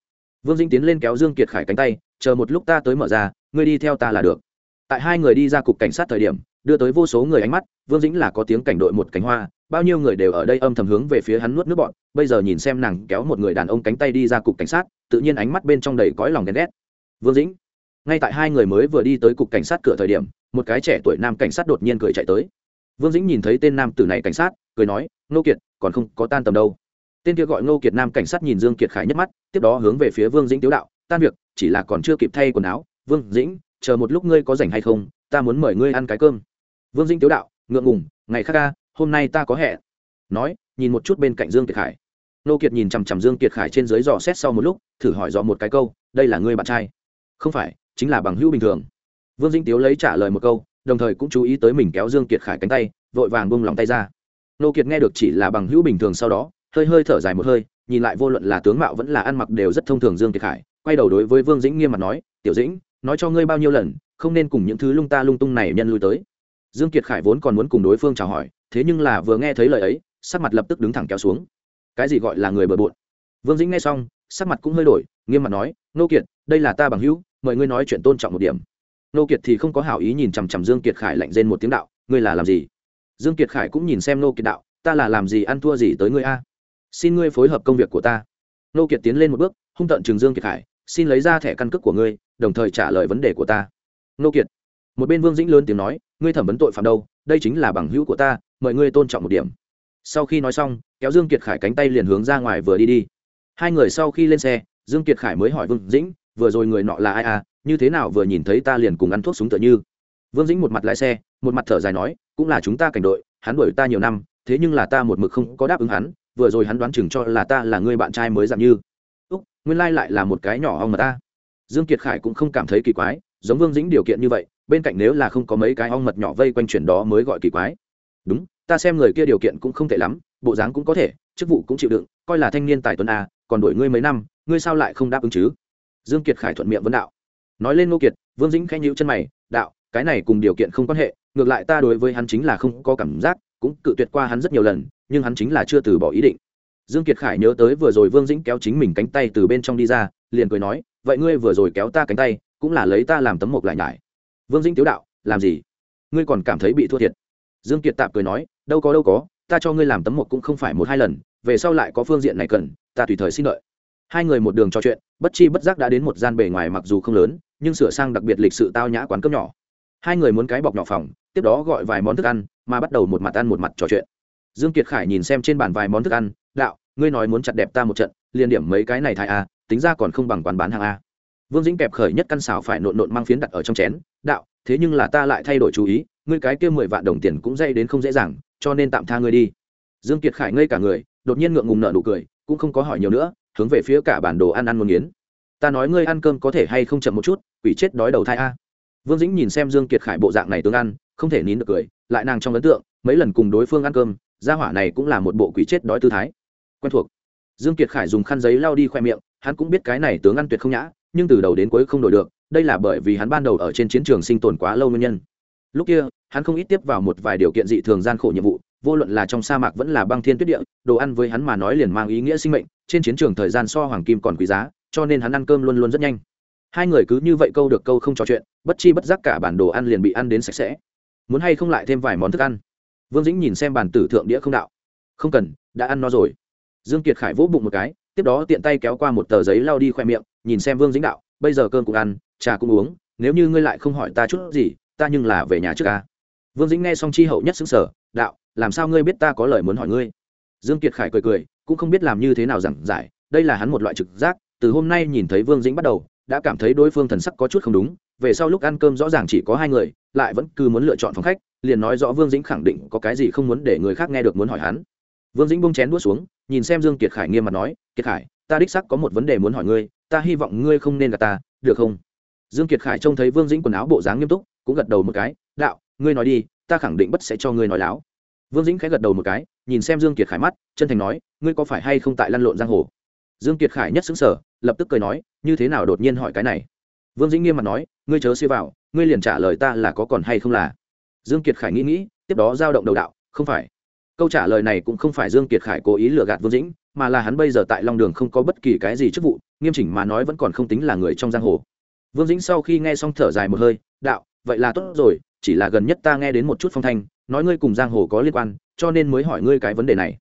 Speaker 1: Vương dĩnh tiến lên kéo dương kiệt khải cánh tay, chờ một lúc ta tới mở ra, ngươi đi theo ta là được. Tại hai người đi ra cục cảnh sát thời điểm, đưa tới vô số người ánh mắt, vương dĩnh là có tiếng cảnh đội một cánh hoa, bao nhiêu người đều ở đây âm thầm hướng về phía hắn nuốt nước bọn bây giờ nhìn xem nàng kéo một người đàn ông cánh tay đi ra cục cảnh sát, tự nhiên ánh mắt bên trong đầy cõi lòng ghen ghét. Vương dĩnh, ngay tại hai người mới vừa đi tới cục cảnh sát cửa thời điểm, một cái trẻ tuổi nam cảnh sát đột nhiên cười chạy tới. Vương dĩnh nhìn thấy tên nam tử này cảnh sát cười nói, ngô kiệt, còn không có tan tầm đâu. Tên kia gọi ngô kiệt nam cảnh sát nhìn dương kiệt khải nhất mắt, tiếp đó hướng về phía vương dĩnh tiếu đạo, tan việc, chỉ là còn chưa kịp thay quần áo. Vương dĩnh, chờ một lúc ngươi có rảnh hay không, ta muốn mời ngươi ăn cái cơm. Vương dĩnh tiếu đạo, ngượng ngùng, ngày khác ca, hôm nay ta có hẹn nói, nhìn một chút bên cạnh dương kiệt khải. Nô kiệt nhìn chằm chằm dương kiệt khải trên dưới dò xét sau một lúc, thử hỏi dò một cái câu, đây là ngươi bạn trai? Không phải, chính là bằng hữu bình thường. Vương dĩnh tiếu lấy trả lời một câu, đồng thời cũng chú ý tới mình kéo dương kiệt khải cánh tay, vội vàng bung lòng tay ra nô kiệt nghe được chỉ là bằng hữu bình thường sau đó, hơi hơi thở dài một hơi, nhìn lại vô luận là tướng mạo vẫn là ăn mặc đều rất thông thường dương kiệt khải, quay đầu đối với vương dĩnh nghiêm mặt nói, tiểu dĩnh, nói cho ngươi bao nhiêu lần, không nên cùng những thứ lung ta lung tung này nhân lui tới. Dương kiệt khải vốn còn muốn cùng đối phương chào hỏi, thế nhưng là vừa nghe thấy lời ấy, sắc mặt lập tức đứng thẳng kéo xuống. Cái gì gọi là người bừa bộn? Vương dĩnh nghe xong, sắc mặt cũng hơi đổi, nghiêm mặt nói, nô kiệt, đây là ta bằng hữu, mời ngươi nói chuyện tôn trọng một điểm. Nô kiệt thì không có hảo ý nhìn chằm chằm dương kiệt khải lạnh rên một tiếng đạo, ngươi là làm gì? Dương kiệt khải cũng nhìn xem nô kiệt đạo, ta là làm gì ăn thua gì tới ngươi a? Xin ngươi phối hợp công việc của ta. Nô kiệt tiến lên một bước, hung tận trường dương kiệt khải, xin lấy ra thẻ căn cước của ngươi, đồng thời trả lời vấn đề của ta. Nô kiệt, một bên vương dĩnh lớn tiếng nói, ngươi thẩm vấn tội phạm đâu, đây chính là bằng hữu của ta, mời ngươi tôn trọng một điểm. Sau khi nói xong, kéo dương kiệt khải cánh tay liền hướng ra ngoài vừa đi đi. Hai người sau khi lên xe, dương kiệt khải mới hỏi vương dĩnh, vừa rồi người nọ là ai à? Như thế nào vừa nhìn thấy ta liền cùng ăn thuốc súng tựa như? Vương dĩnh một mặt lái xe một mặt thở dài nói, cũng là chúng ta cảnh đội, hắn đuổi ta nhiều năm, thế nhưng là ta một mực không có đáp ứng hắn, vừa rồi hắn đoán chừng cho là ta là người bạn trai mới dạng như. Úc, nguyên lai lại là một cái nhỏ ong mà ta. Dương kiệt khải cũng không cảm thấy kỳ quái, giống vương dĩnh điều kiện như vậy, bên cạnh nếu là không có mấy cái ong mật nhỏ vây quanh chuyển đó mới gọi kỳ quái. Đúng, ta xem người kia điều kiện cũng không tệ lắm, bộ dáng cũng có thể, chức vụ cũng chịu đựng, coi là thanh niên tài tuấn a còn đổi ngươi mấy năm, ngươi sao lại không đáp ứng chứ? Dương kiệt khải thuận miệng vấn đạo. Nói lên ngô kiệt, vương dĩnh khẽ nhíu chân mày, đạo, cái này cùng điều kiện không quan hệ ngược lại ta đối với hắn chính là không có cảm giác, cũng cự tuyệt qua hắn rất nhiều lần, nhưng hắn chính là chưa từ bỏ ý định. Dương kiệt khải nhớ tới vừa rồi vương dĩnh kéo chính mình cánh tay từ bên trong đi ra, liền cười nói, vậy ngươi vừa rồi kéo ta cánh tay, cũng là lấy ta làm tấm mộc lại nhải. Vương dĩnh tiếu đạo, làm gì? Ngươi còn cảm thấy bị thua thiệt. Dương kiệt tạm cười nói, đâu có đâu có, ta cho ngươi làm tấm mộc cũng không phải một hai lần, về sau lại có phương diện này cần, ta tùy thời xin lợi. Hai người một đường trò chuyện, bất chi bất giác đã đến một gian bề ngoài mặc dù không lớn, nhưng sửa sang đặc biệt lịch sự tao nhã quán cơm nhỏ hai người muốn cái bọc nhỏ phòng, tiếp đó gọi vài món thức ăn, mà bắt đầu một mặt ăn một mặt trò chuyện. Dương kiệt khải nhìn xem trên bàn vài món thức ăn, đạo, ngươi nói muốn chặt đẹp ta một trận, liền điểm mấy cái này thai a à, tính ra còn không bằng quán bán hàng a. Vương dĩnh kẹp khởi nhất căn xào phải nộn nộn mang phiến đặt ở trong chén, đạo, thế nhưng là ta lại thay đổi chú ý, ngươi cái kia mười vạn đồng tiền cũng dây đến không dễ dàng, cho nên tạm tha ngươi đi. Dương kiệt khải ngây cả người, đột nhiên ngượng ngùng nợ nụ cười, cũng không có hỏi nhiều nữa, hướng về phía cả bản đồ ăn ăn muốn nghiến. Ta nói ngươi ăn cơm có thể hay không chậm một chút, quỷ chết đói đầu thai a vương dĩnh nhìn xem dương kiệt khải bộ dạng này tướng ăn, không thể nín được cười, lại nàng trong ấn tượng, mấy lần cùng đối phương ăn cơm, gia hỏa này cũng là một bộ quỷ chết đói tư thái. Quen thuộc. Dương kiệt khải dùng khăn giấy lau đi khoe miệng, hắn cũng biết cái này tướng ăn tuyệt không nhã, nhưng từ đầu đến cuối không đổi được, đây là bởi vì hắn ban đầu ở trên chiến trường sinh tồn quá lâu nguyên nhân. Lúc kia, hắn không ít tiếp vào một vài điều kiện dị thường gian khổ nhiệm vụ, vô luận là trong sa mạc vẫn là băng thiên tuyết địa, đồ ăn với hắn mà nói liền mang ý nghĩa sinh mệnh, trên chiến trường thời gian so hoàng kim còn quý giá, cho nên hắn ăn cơm luôn luôn rất nhanh hai người cứ như vậy câu được câu không trò chuyện, bất chi bất giác cả bản đồ ăn liền bị ăn đến sạch sẽ. Muốn hay không lại thêm vài món thức ăn? Vương dĩnh nhìn xem bàn tử thượng đĩa không đạo. Không cần, đã ăn no rồi. Dương kiệt khải vỗ bụng một cái, tiếp đó tiện tay kéo qua một tờ giấy lau đi khoe miệng, nhìn xem vương dĩnh đạo, bây giờ cơm cũng ăn, trà cũng uống, nếu như ngươi lại không hỏi ta chút gì, ta nhưng là về nhà trước ca. Vương dĩnh nghe xong chi hậu nhất xứng sở đạo, làm sao ngươi biết ta có lời muốn hỏi ngươi? Dương kiệt khải cười cười, cũng không biết làm như thế nào giảng giải, đây là hắn một loại trực giác, từ hôm nay nhìn thấy vương dĩnh bắt đầu đã cảm thấy đối phương thần sắc có chút không đúng, về sau lúc ăn cơm rõ ràng chỉ có hai người, lại vẫn cứ muốn lựa chọn phòng khách, liền nói rõ vương dĩnh khẳng định có cái gì không muốn để người khác nghe được muốn hỏi hắn. Vương dĩnh bông chén đũa xuống, nhìn xem dương kiệt khải nghiêm mặt nói, kiệt khải, ta đích sắc có một vấn đề muốn hỏi ngươi, ta hy vọng ngươi không nên gặp ta, được không? Dương kiệt khải trông thấy vương dĩnh quần áo bộ dáng nghiêm túc, cũng gật đầu một cái, đạo, ngươi nói đi, ta khẳng định bất sẽ cho ngươi nói láo. Vương dĩnh khẽ gật đầu một cái, nhìn xem dương kiệt khải mắt, chân thành nói, ngươi có phải hay không tại lăn lộn giang hồ? Dương kiệt khải nhất xứng sở lập tức cười nói, như thế nào đột nhiên hỏi cái này? Vương dĩnh nghiêm mặt nói, ngươi chớ suy vào, ngươi liền trả lời ta là có còn hay không là. Dương kiệt khải nghĩ nghĩ, tiếp đó giao động đầu đạo, không phải. Câu trả lời này cũng không phải dương kiệt khải cố ý lừa gạt vương dĩnh, mà là hắn bây giờ tại long đường không có bất kỳ cái gì chức vụ, nghiêm chỉnh mà nói vẫn còn không tính là người trong giang hồ. Vương dĩnh sau khi nghe xong thở dài một hơi, đạo, vậy là tốt rồi, chỉ là gần nhất ta nghe đến một chút phong thanh, nói ngươi cùng giang hồ có liên quan, cho nên mới hỏi ngươi cái vấn đề này.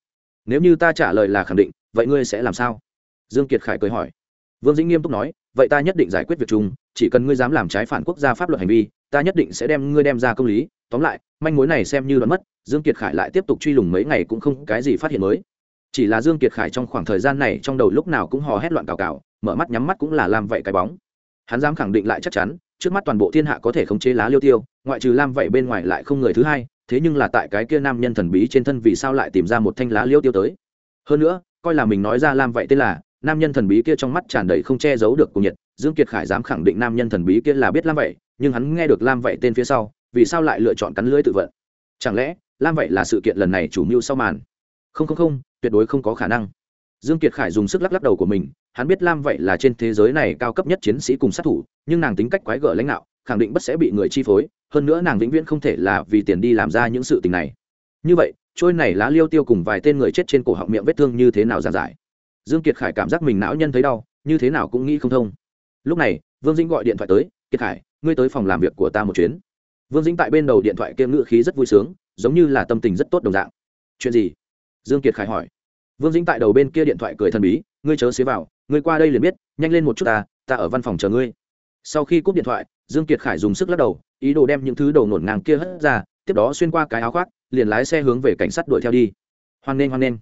Speaker 1: Nếu như ta trả lời là khẳng định, vậy ngươi sẽ làm sao? Dương kiệt khải cười hỏi. Vương dĩnh nghiêm túc nói, vậy ta nhất định giải quyết việc chung, chỉ cần ngươi dám làm trái phản quốc gia pháp luật hành vi, ta nhất định sẽ đem ngươi đem ra công lý. Tóm lại, manh mối này xem như đoán mất, dương kiệt khải lại tiếp tục truy lùng mấy ngày cũng không cái gì phát hiện mới. Chỉ là dương kiệt khải trong khoảng thời gian này trong đầu lúc nào cũng hò hét loạn cào cào, mở mắt nhắm mắt cũng là làm vậy cái bóng. Hắn dám khẳng định lại chắc chắn, trước mắt toàn bộ thiên hạ có thể khống chế lá liêu tiêu, ngoại trừ lam vậy bên ngoài lại không người thứ hai, thế nhưng là tại cái kia nam nhân thần bí trên thân vì sao lại tìm ra một thanh lá liêu tiêu tới? Hơn nữa, coi là mình nói ra lam vậy tên là nam nhân thần bí kia trong mắt tràn đầy không che giấu được cùng nhiệt, dương kiệt khải dám khẳng định nam nhân thần bí kia là biết lam vậy, nhưng hắn nghe được lam vậy tên phía sau, vì sao lại lựa chọn cắn lưỡi tự vận? Chẳng lẽ, lam vậy là sự kiện lần này chủ mưu sau màn? Không không không, tuyệt đối không có khả năng. Dương kiệt khải dùng sức lắc lắc đầu của mình, hắn biết lam vậy là trên thế giới này cao cấp nhất chiến sĩ cùng sát thủ, nhưng nàng tính cách quái gở lãnh đạo khẳng định bất sẽ bị người chi phối, hơn nữa nàng vĩnh viễn không thể là vì tiền đi làm ra những sự tình này. Như vậy, trôi này lá liêu tiêu cùng vài tên người chết trên cổ họng miệng vết thương như thế nào giàn giải? Dương kiệt khải cảm giác mình não nhân thấy đau, như thế nào cũng nghĩ không thông. Lúc này, vương dĩnh gọi điện thoại tới, kiệt khải, ngươi tới phòng làm việc của ta một chuyến. Vương dĩnh tại bên đầu điện thoại kia ngựa khí rất vui sướng, giống như là tâm tình rất tốt đồng dạng. Chuyện gì? Dương kiệt khải hỏi. Vương dĩnh tại đầu bên kia điện thoại cười thần bí, ngươi chớ xế vào, ngươi qua đây liền biết, nhanh lên một chút ta ta ở văn phòng chờ ngươi. Sau khi cúp điện thoại, dương kiệt khải dùng sức lắc đầu, ý đồ đem những thứ đầu nổn ngang kia hất ra, tiếp đó xuyên qua cái áo khoác, liền lái xe hướng về cảnh sát đuổi theo đi. Hoan nghênh hoan nghênh.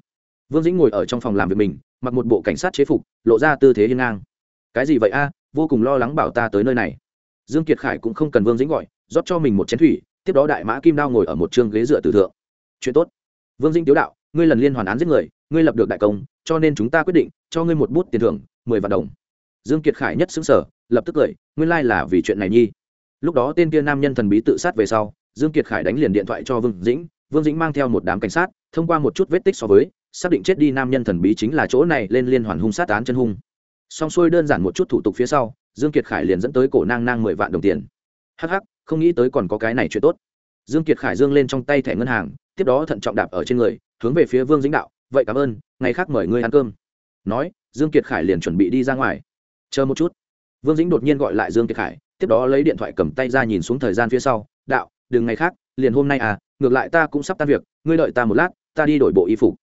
Speaker 1: Vương dĩnh ngồi ở trong phòng làm việc mình mặc một bộ cảnh sát chế phục, lộ ra tư thế hiên ngang. Cái gì vậy a? Vô cùng lo lắng bảo ta tới nơi này. Dương kiệt khải cũng không cần vương dĩnh gọi, rót cho mình một chén thủy, tiếp đó đại mã kim đao ngồi ở một chương ghế dựa tử thượng. Chuyện tốt. Vương dĩnh tiếu đạo, ngươi lần liên hoàn án giết người, ngươi lập được đại công, cho nên chúng ta quyết định, cho ngươi một bút tiền thưởng, mười vạn đồng. Dương kiệt khải nhất xứng sở lập tức cười, nguyên lai là vì chuyện này nhi. Lúc đó tên kia nam nhân thần bí tự sát về sau, dương kiệt khải đánh liền điện thoại cho vương dĩnh vương dĩnh mang theo một đám cảnh sát, thông qua một chút vết tích so với xác định chết đi nam nhân thần bí chính là chỗ này, lên liên hoàn hung sát án chân hung. Xong xuôi đơn giản một chút thủ tục phía sau, dương kiệt khải liền dẫn tới cổ nang nang mười vạn đồng tiền. Hắc hắc, không nghĩ tới còn có cái này chuyện tốt. Dương kiệt khải dương lên trong tay thẻ ngân hàng, tiếp đó thận trọng đạp ở trên người, hướng về phía vương dĩnh đạo, vậy cảm ơn, ngày khác mời ngươi ăn cơm. Nói, dương kiệt khải liền chuẩn bị đi ra ngoài. Chờ một chút. Vương dĩnh đột nhiên gọi lại dương kiệt khải, tiếp đó lấy điện thoại cầm tay ra nhìn xuống thời gian phía sau, đạo, đừng ngày khác, liền hôm nay à ngược lại ta cũng sắp tan việc, ngươi đợi ta một lát, ta đi đổi bộ y phục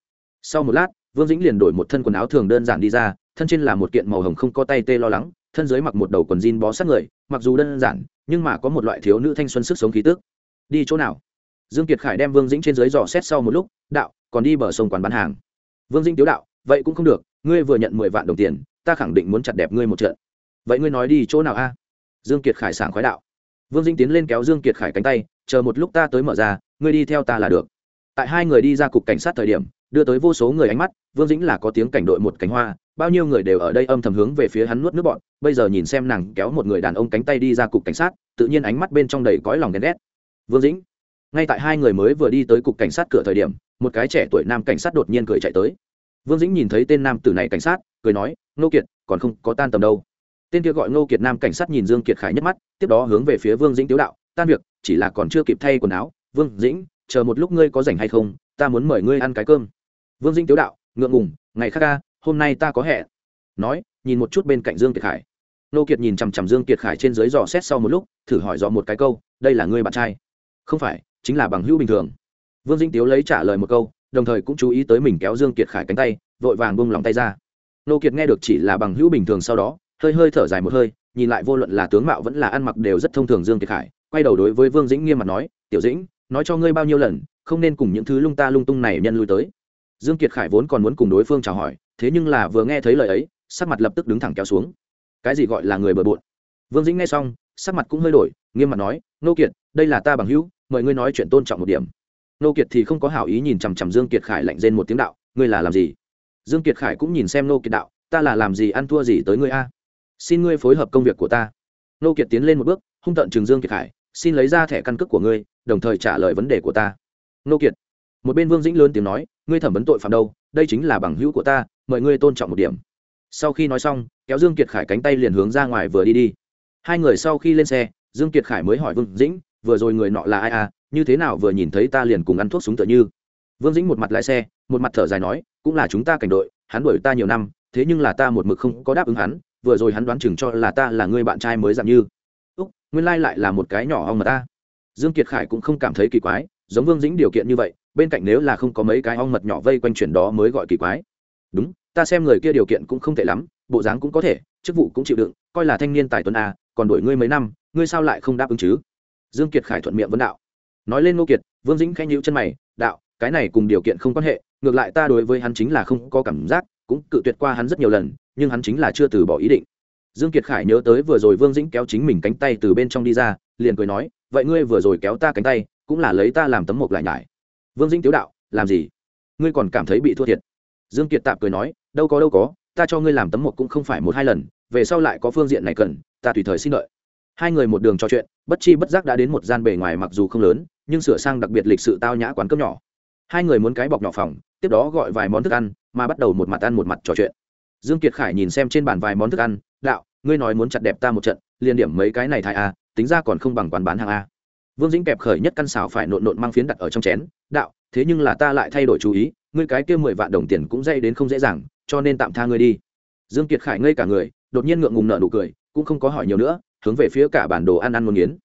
Speaker 1: sau một lát, vương dĩnh liền đổi một thân quần áo thường đơn giản đi ra, thân trên là một kiện màu hồng không có tay tê lo lắng, thân dưới mặc một đầu quần jean bó sát người, mặc dù đơn giản, nhưng mà có một loại thiếu nữ thanh xuân sức sống khí tước đi chỗ nào? Dương kiệt khải đem vương dĩnh trên dưới dò xét sau một lúc, đạo, còn đi bờ sông quán bán hàng. Vương dĩnh tiếu đạo, vậy cũng không được, ngươi vừa nhận mười vạn đồng tiền, ta khẳng định muốn chặt đẹp ngươi một trận. Vậy ngươi nói đi chỗ nào a? Dương kiệt khải sảng khoái đạo. Vương dĩnh tiến lên kéo dương kiệt khải cánh tay, chờ một lúc ta tới mở ra, ngươi đi theo ta là được tại hai người đi ra cục cảnh sát thời điểm, đưa tới vô số người ánh mắt, vương dĩnh là có tiếng cảnh đội một cánh hoa, bao nhiêu người đều ở đây âm thầm hướng về phía hắn nuốt nước bọn, bây giờ nhìn xem nàng kéo một người đàn ông cánh tay đi ra cục cảnh sát, tự nhiên ánh mắt bên trong đầy cõi lòng ghen ghét. Vương dĩnh, ngay tại hai người mới vừa đi tới cục cảnh sát cửa thời điểm, một cái trẻ tuổi nam cảnh sát đột nhiên cười chạy tới. Vương dĩnh nhìn thấy tên nam tử này cảnh sát, cười nói, ngô kiệt, còn không có tan tầm đâu. Tên kia gọi ngô kiệt nam cảnh sát nhìn dương kiệt khải nhất mắt, tiếp đó hướng về phía vương dĩnh tiếu đạo, tan việc, chỉ là còn chưa kịp thay quần áo. Vương dĩnh chờ một lúc ngươi có rảnh hay không, ta muốn mời ngươi ăn cái cơm. Vương dĩnh tiếu đạo, ngượng ngùng, ngày khác ca, hôm nay ta có hẹn. Nói, nhìn một chút bên cạnh dương kiệt khải. Nô kiệt nhìn chằm chằm dương kiệt khải trên dưới dò xét sau một lúc, thử hỏi dò một cái câu, đây là ngươi bạn trai? Không phải, chính là bằng hữu bình thường. Vương dĩnh tiếu lấy trả lời một câu, đồng thời cũng chú ý tới mình kéo dương kiệt khải cánh tay, vội vàng bông lòng tay ra. Nô kiệt nghe được chỉ là bằng hữu bình thường sau đó, hơi hơi thở dài một hơi, nhìn lại vô luận là tướng mạo vẫn là ăn mặc đều rất thông thường dương kiệt khải, quay đầu đối với vương dĩnh nghiêm mặt nói, tiểu dĩnh nói cho ngươi bao nhiêu lần, không nên cùng những thứ lung ta lung tung này nhân lui tới. Dương kiệt khải vốn còn muốn cùng đối phương chào hỏi, thế nhưng là vừa nghe thấy lời ấy, sắc mặt lập tức đứng thẳng kéo xuống. Cái gì gọi là người bừa bộn? Vương dĩnh nghe xong, sắc mặt cũng hơi đổi, nghiêm mặt nói, nô kiệt, đây là ta bằng hữu, mời ngươi nói chuyện tôn trọng một điểm. Nô kiệt thì không có hảo ý nhìn chằm chằm dương kiệt khải lạnh rên một tiếng đạo, ngươi là làm gì? Dương kiệt khải cũng nhìn xem nô kiệt đạo, ta là làm gì ăn thua gì tới ngươi a? Xin ngươi phối hợp công việc của ta. Nô kiệt tiến lên một bước, hung tận trường dương kiệt khải, xin lấy ra thẻ căn cước của ngươi đồng thời trả lời vấn đề của ta. Nô kiệt, một bên vương dĩnh lớn tiếng nói, ngươi thẩm vấn tội phạm đâu, đây chính là bằng hữu của ta, mời ngươi tôn trọng một điểm. Sau khi nói xong, kéo dương kiệt khải cánh tay liền hướng ra ngoài vừa đi đi. Hai người sau khi lên xe, dương kiệt khải mới hỏi vương dĩnh, vừa rồi người nọ là ai à như thế nào vừa nhìn thấy ta liền cùng ăn thuốc súng tựa như. Vương dĩnh một mặt lái xe, một mặt thở dài nói, cũng là chúng ta cảnh đội, hắn đuổi ta nhiều năm, thế nhưng là ta một mực không có đáp ứng hắn, vừa rồi hắn đoán chừng cho là ta là người bạn trai mới dạng như. Úc, nguyên lai lại là một cái nhỏ ong mà ta dương kiệt khải cũng không cảm thấy kỳ quái, giống vương dĩnh điều kiện như vậy, bên cạnh nếu là không có mấy cái ong mật nhỏ vây quanh chuyển đó mới gọi kỳ quái. Đúng, ta xem người kia điều kiện cũng không tệ lắm, bộ dáng cũng có thể, chức vụ cũng chịu đựng, coi là thanh niên tài tuấn a, còn đổi ngươi mấy năm, ngươi sao lại không đáp ứng chứ? Dương kiệt khải thuận miệng vấn đạo. Nói lên ngô kiệt, vương dĩnh khẽ nhíu chân mày, đạo, cái này cùng điều kiện không quan hệ, ngược lại ta đối với hắn chính là không có cảm giác, cũng cự tuyệt qua hắn rất nhiều lần, nhưng hắn chính là chưa từ bỏ ý định. Dương kiệt khải nhớ tới vừa rồi vương dĩnh kéo chính mình cánh tay từ bên trong đi ra, liền cười nói vậy ngươi vừa rồi kéo ta cánh tay, cũng là lấy ta làm tấm mộc lại nhải vương dĩnh tiếu đạo, làm gì ngươi còn cảm thấy bị thua thiệt dương kiệt tạm cười nói, đâu có đâu có, ta cho ngươi làm tấm mộc cũng không phải một hai lần, về sau lại có phương diện này cần, ta tùy thời xin lợi. hai người một đường trò chuyện, bất chi bất giác đã đến một gian bề ngoài mặc dù không lớn, nhưng sửa sang đặc biệt lịch sự tao nhã quán cơm nhỏ hai người muốn cái bọc nhỏ phòng, tiếp đó gọi vài món thức ăn, mà bắt đầu một mặt ăn một mặt trò chuyện dương kiệt khải nhìn xem trên bàn vài món thức ăn, đạo, ngươi nói muốn chặt đẹp ta một trận, liền điểm mấy cái này thai à? Tính ra còn không bằng quán bán hàng a. Vương dĩnh kẹp khởi nhất căn xào phải nộn nộn mang phiến đặt ở trong chén, đạo, thế nhưng là ta lại thay đổi chú ý, ngươi cái kia mười vạn đồng tiền cũng dây đến không dễ dàng, cho nên tạm tha ngươi đi. Dương kiệt khải ngây cả người, đột nhiên ngượng ngùng nở nụ cười, cũng không có hỏi nhiều nữa, hướng về phía cả bản đồ ăn ăn muốn nghiến.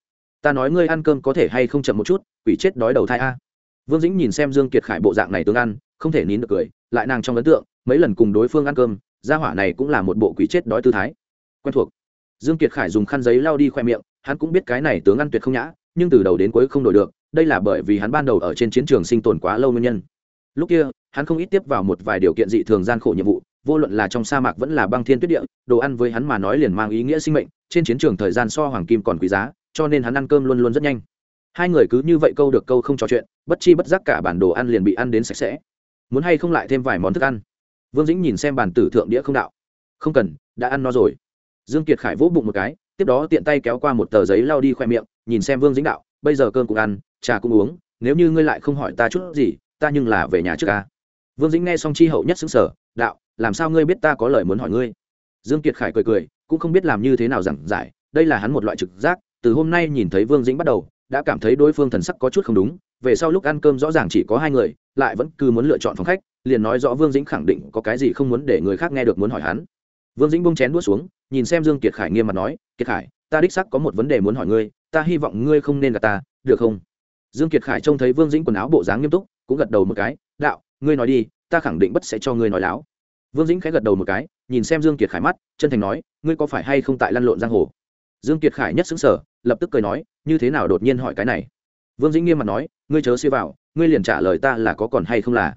Speaker 1: Ta nói ngươi ăn cơm có thể hay không chậm một chút, quỷ chết đói đầu thai a. Vương dĩnh nhìn xem dương kiệt khải bộ dạng này tướng ăn, không thể nín được cười, lại nàng trong ấn tượng, mấy lần cùng đối phương ăn cơm, gia hỏa này cũng là một bộ quỷ chết đói tư thái. Quen thuộc. Dương kiệt khải dùng khăn giấy lau đi khoe miệng hắn cũng biết cái này tướng ăn tuyệt không nhã, nhưng từ đầu đến cuối không đổi được, đây là bởi vì hắn ban đầu ở trên chiến trường sinh tồn quá lâu nguyên nhân. Lúc kia, hắn không ít tiếp vào một vài điều kiện dị thường gian khổ nhiệm vụ, vô luận là trong sa mạc vẫn là băng thiên tuyết địa, đồ ăn với hắn mà nói liền mang ý nghĩa sinh mệnh, trên chiến trường thời gian so hoàng kim còn quý giá, cho nên hắn ăn cơm luôn luôn rất nhanh. Hai người cứ như vậy câu được câu không trò chuyện, bất chi bất giác cả bản đồ ăn liền bị ăn đến sạch sẽ. Muốn hay không lại thêm vài món thức ăn? Vương dĩnh nhìn xem bàn tử thượng đĩa không đạo. Không cần, đã ăn no rồi. Dương kiệt khải vỗ bụng một cái tiếp đó tiện tay kéo qua một tờ giấy lao đi khoe miệng, nhìn xem vương dĩnh đạo, bây giờ cơm cũng ăn, trà cũng uống, nếu như ngươi lại không hỏi ta chút gì, ta nhưng là về nhà trước ca. Vương dĩnh nghe xong chi hậu nhất xứng sở đạo, làm sao ngươi biết ta có lời muốn hỏi ngươi? Dương kiệt khải cười cười, cũng không biết làm như thế nào giảng giải, đây là hắn một loại trực giác, từ hôm nay nhìn thấy vương dĩnh bắt đầu, đã cảm thấy đối phương thần sắc có chút không đúng, về sau lúc ăn cơm rõ ràng chỉ có hai người, lại vẫn cứ muốn lựa chọn phòng khách, liền nói rõ vương dĩnh khẳng định có cái gì không muốn để người khác nghe được muốn hỏi hắn vương dĩnh bông chén đuốt xuống, nhìn xem dương kiệt khải nghiêm mặt nói, kiệt khải, ta đích sắc có một vấn đề muốn hỏi ngươi, ta hy vọng ngươi không nên gặp ta, được không? Dương kiệt khải trông thấy vương dĩnh quần áo bộ dáng nghiêm túc, cũng gật đầu một cái, đạo, ngươi nói đi, ta khẳng định bất sẽ cho ngươi nói láo. Vương dĩnh khẽ gật đầu một cái, nhìn xem dương kiệt khải mắt, chân thành nói, ngươi có phải hay không tại lăn lộn giang hồ? Dương kiệt khải nhất xứng sở lập tức cười nói, như thế nào đột nhiên hỏi cái này? Vương dĩnh nghiêm mặt nói, ngươi chớ siêu vào, ngươi liền trả lời ta là có còn hay không là.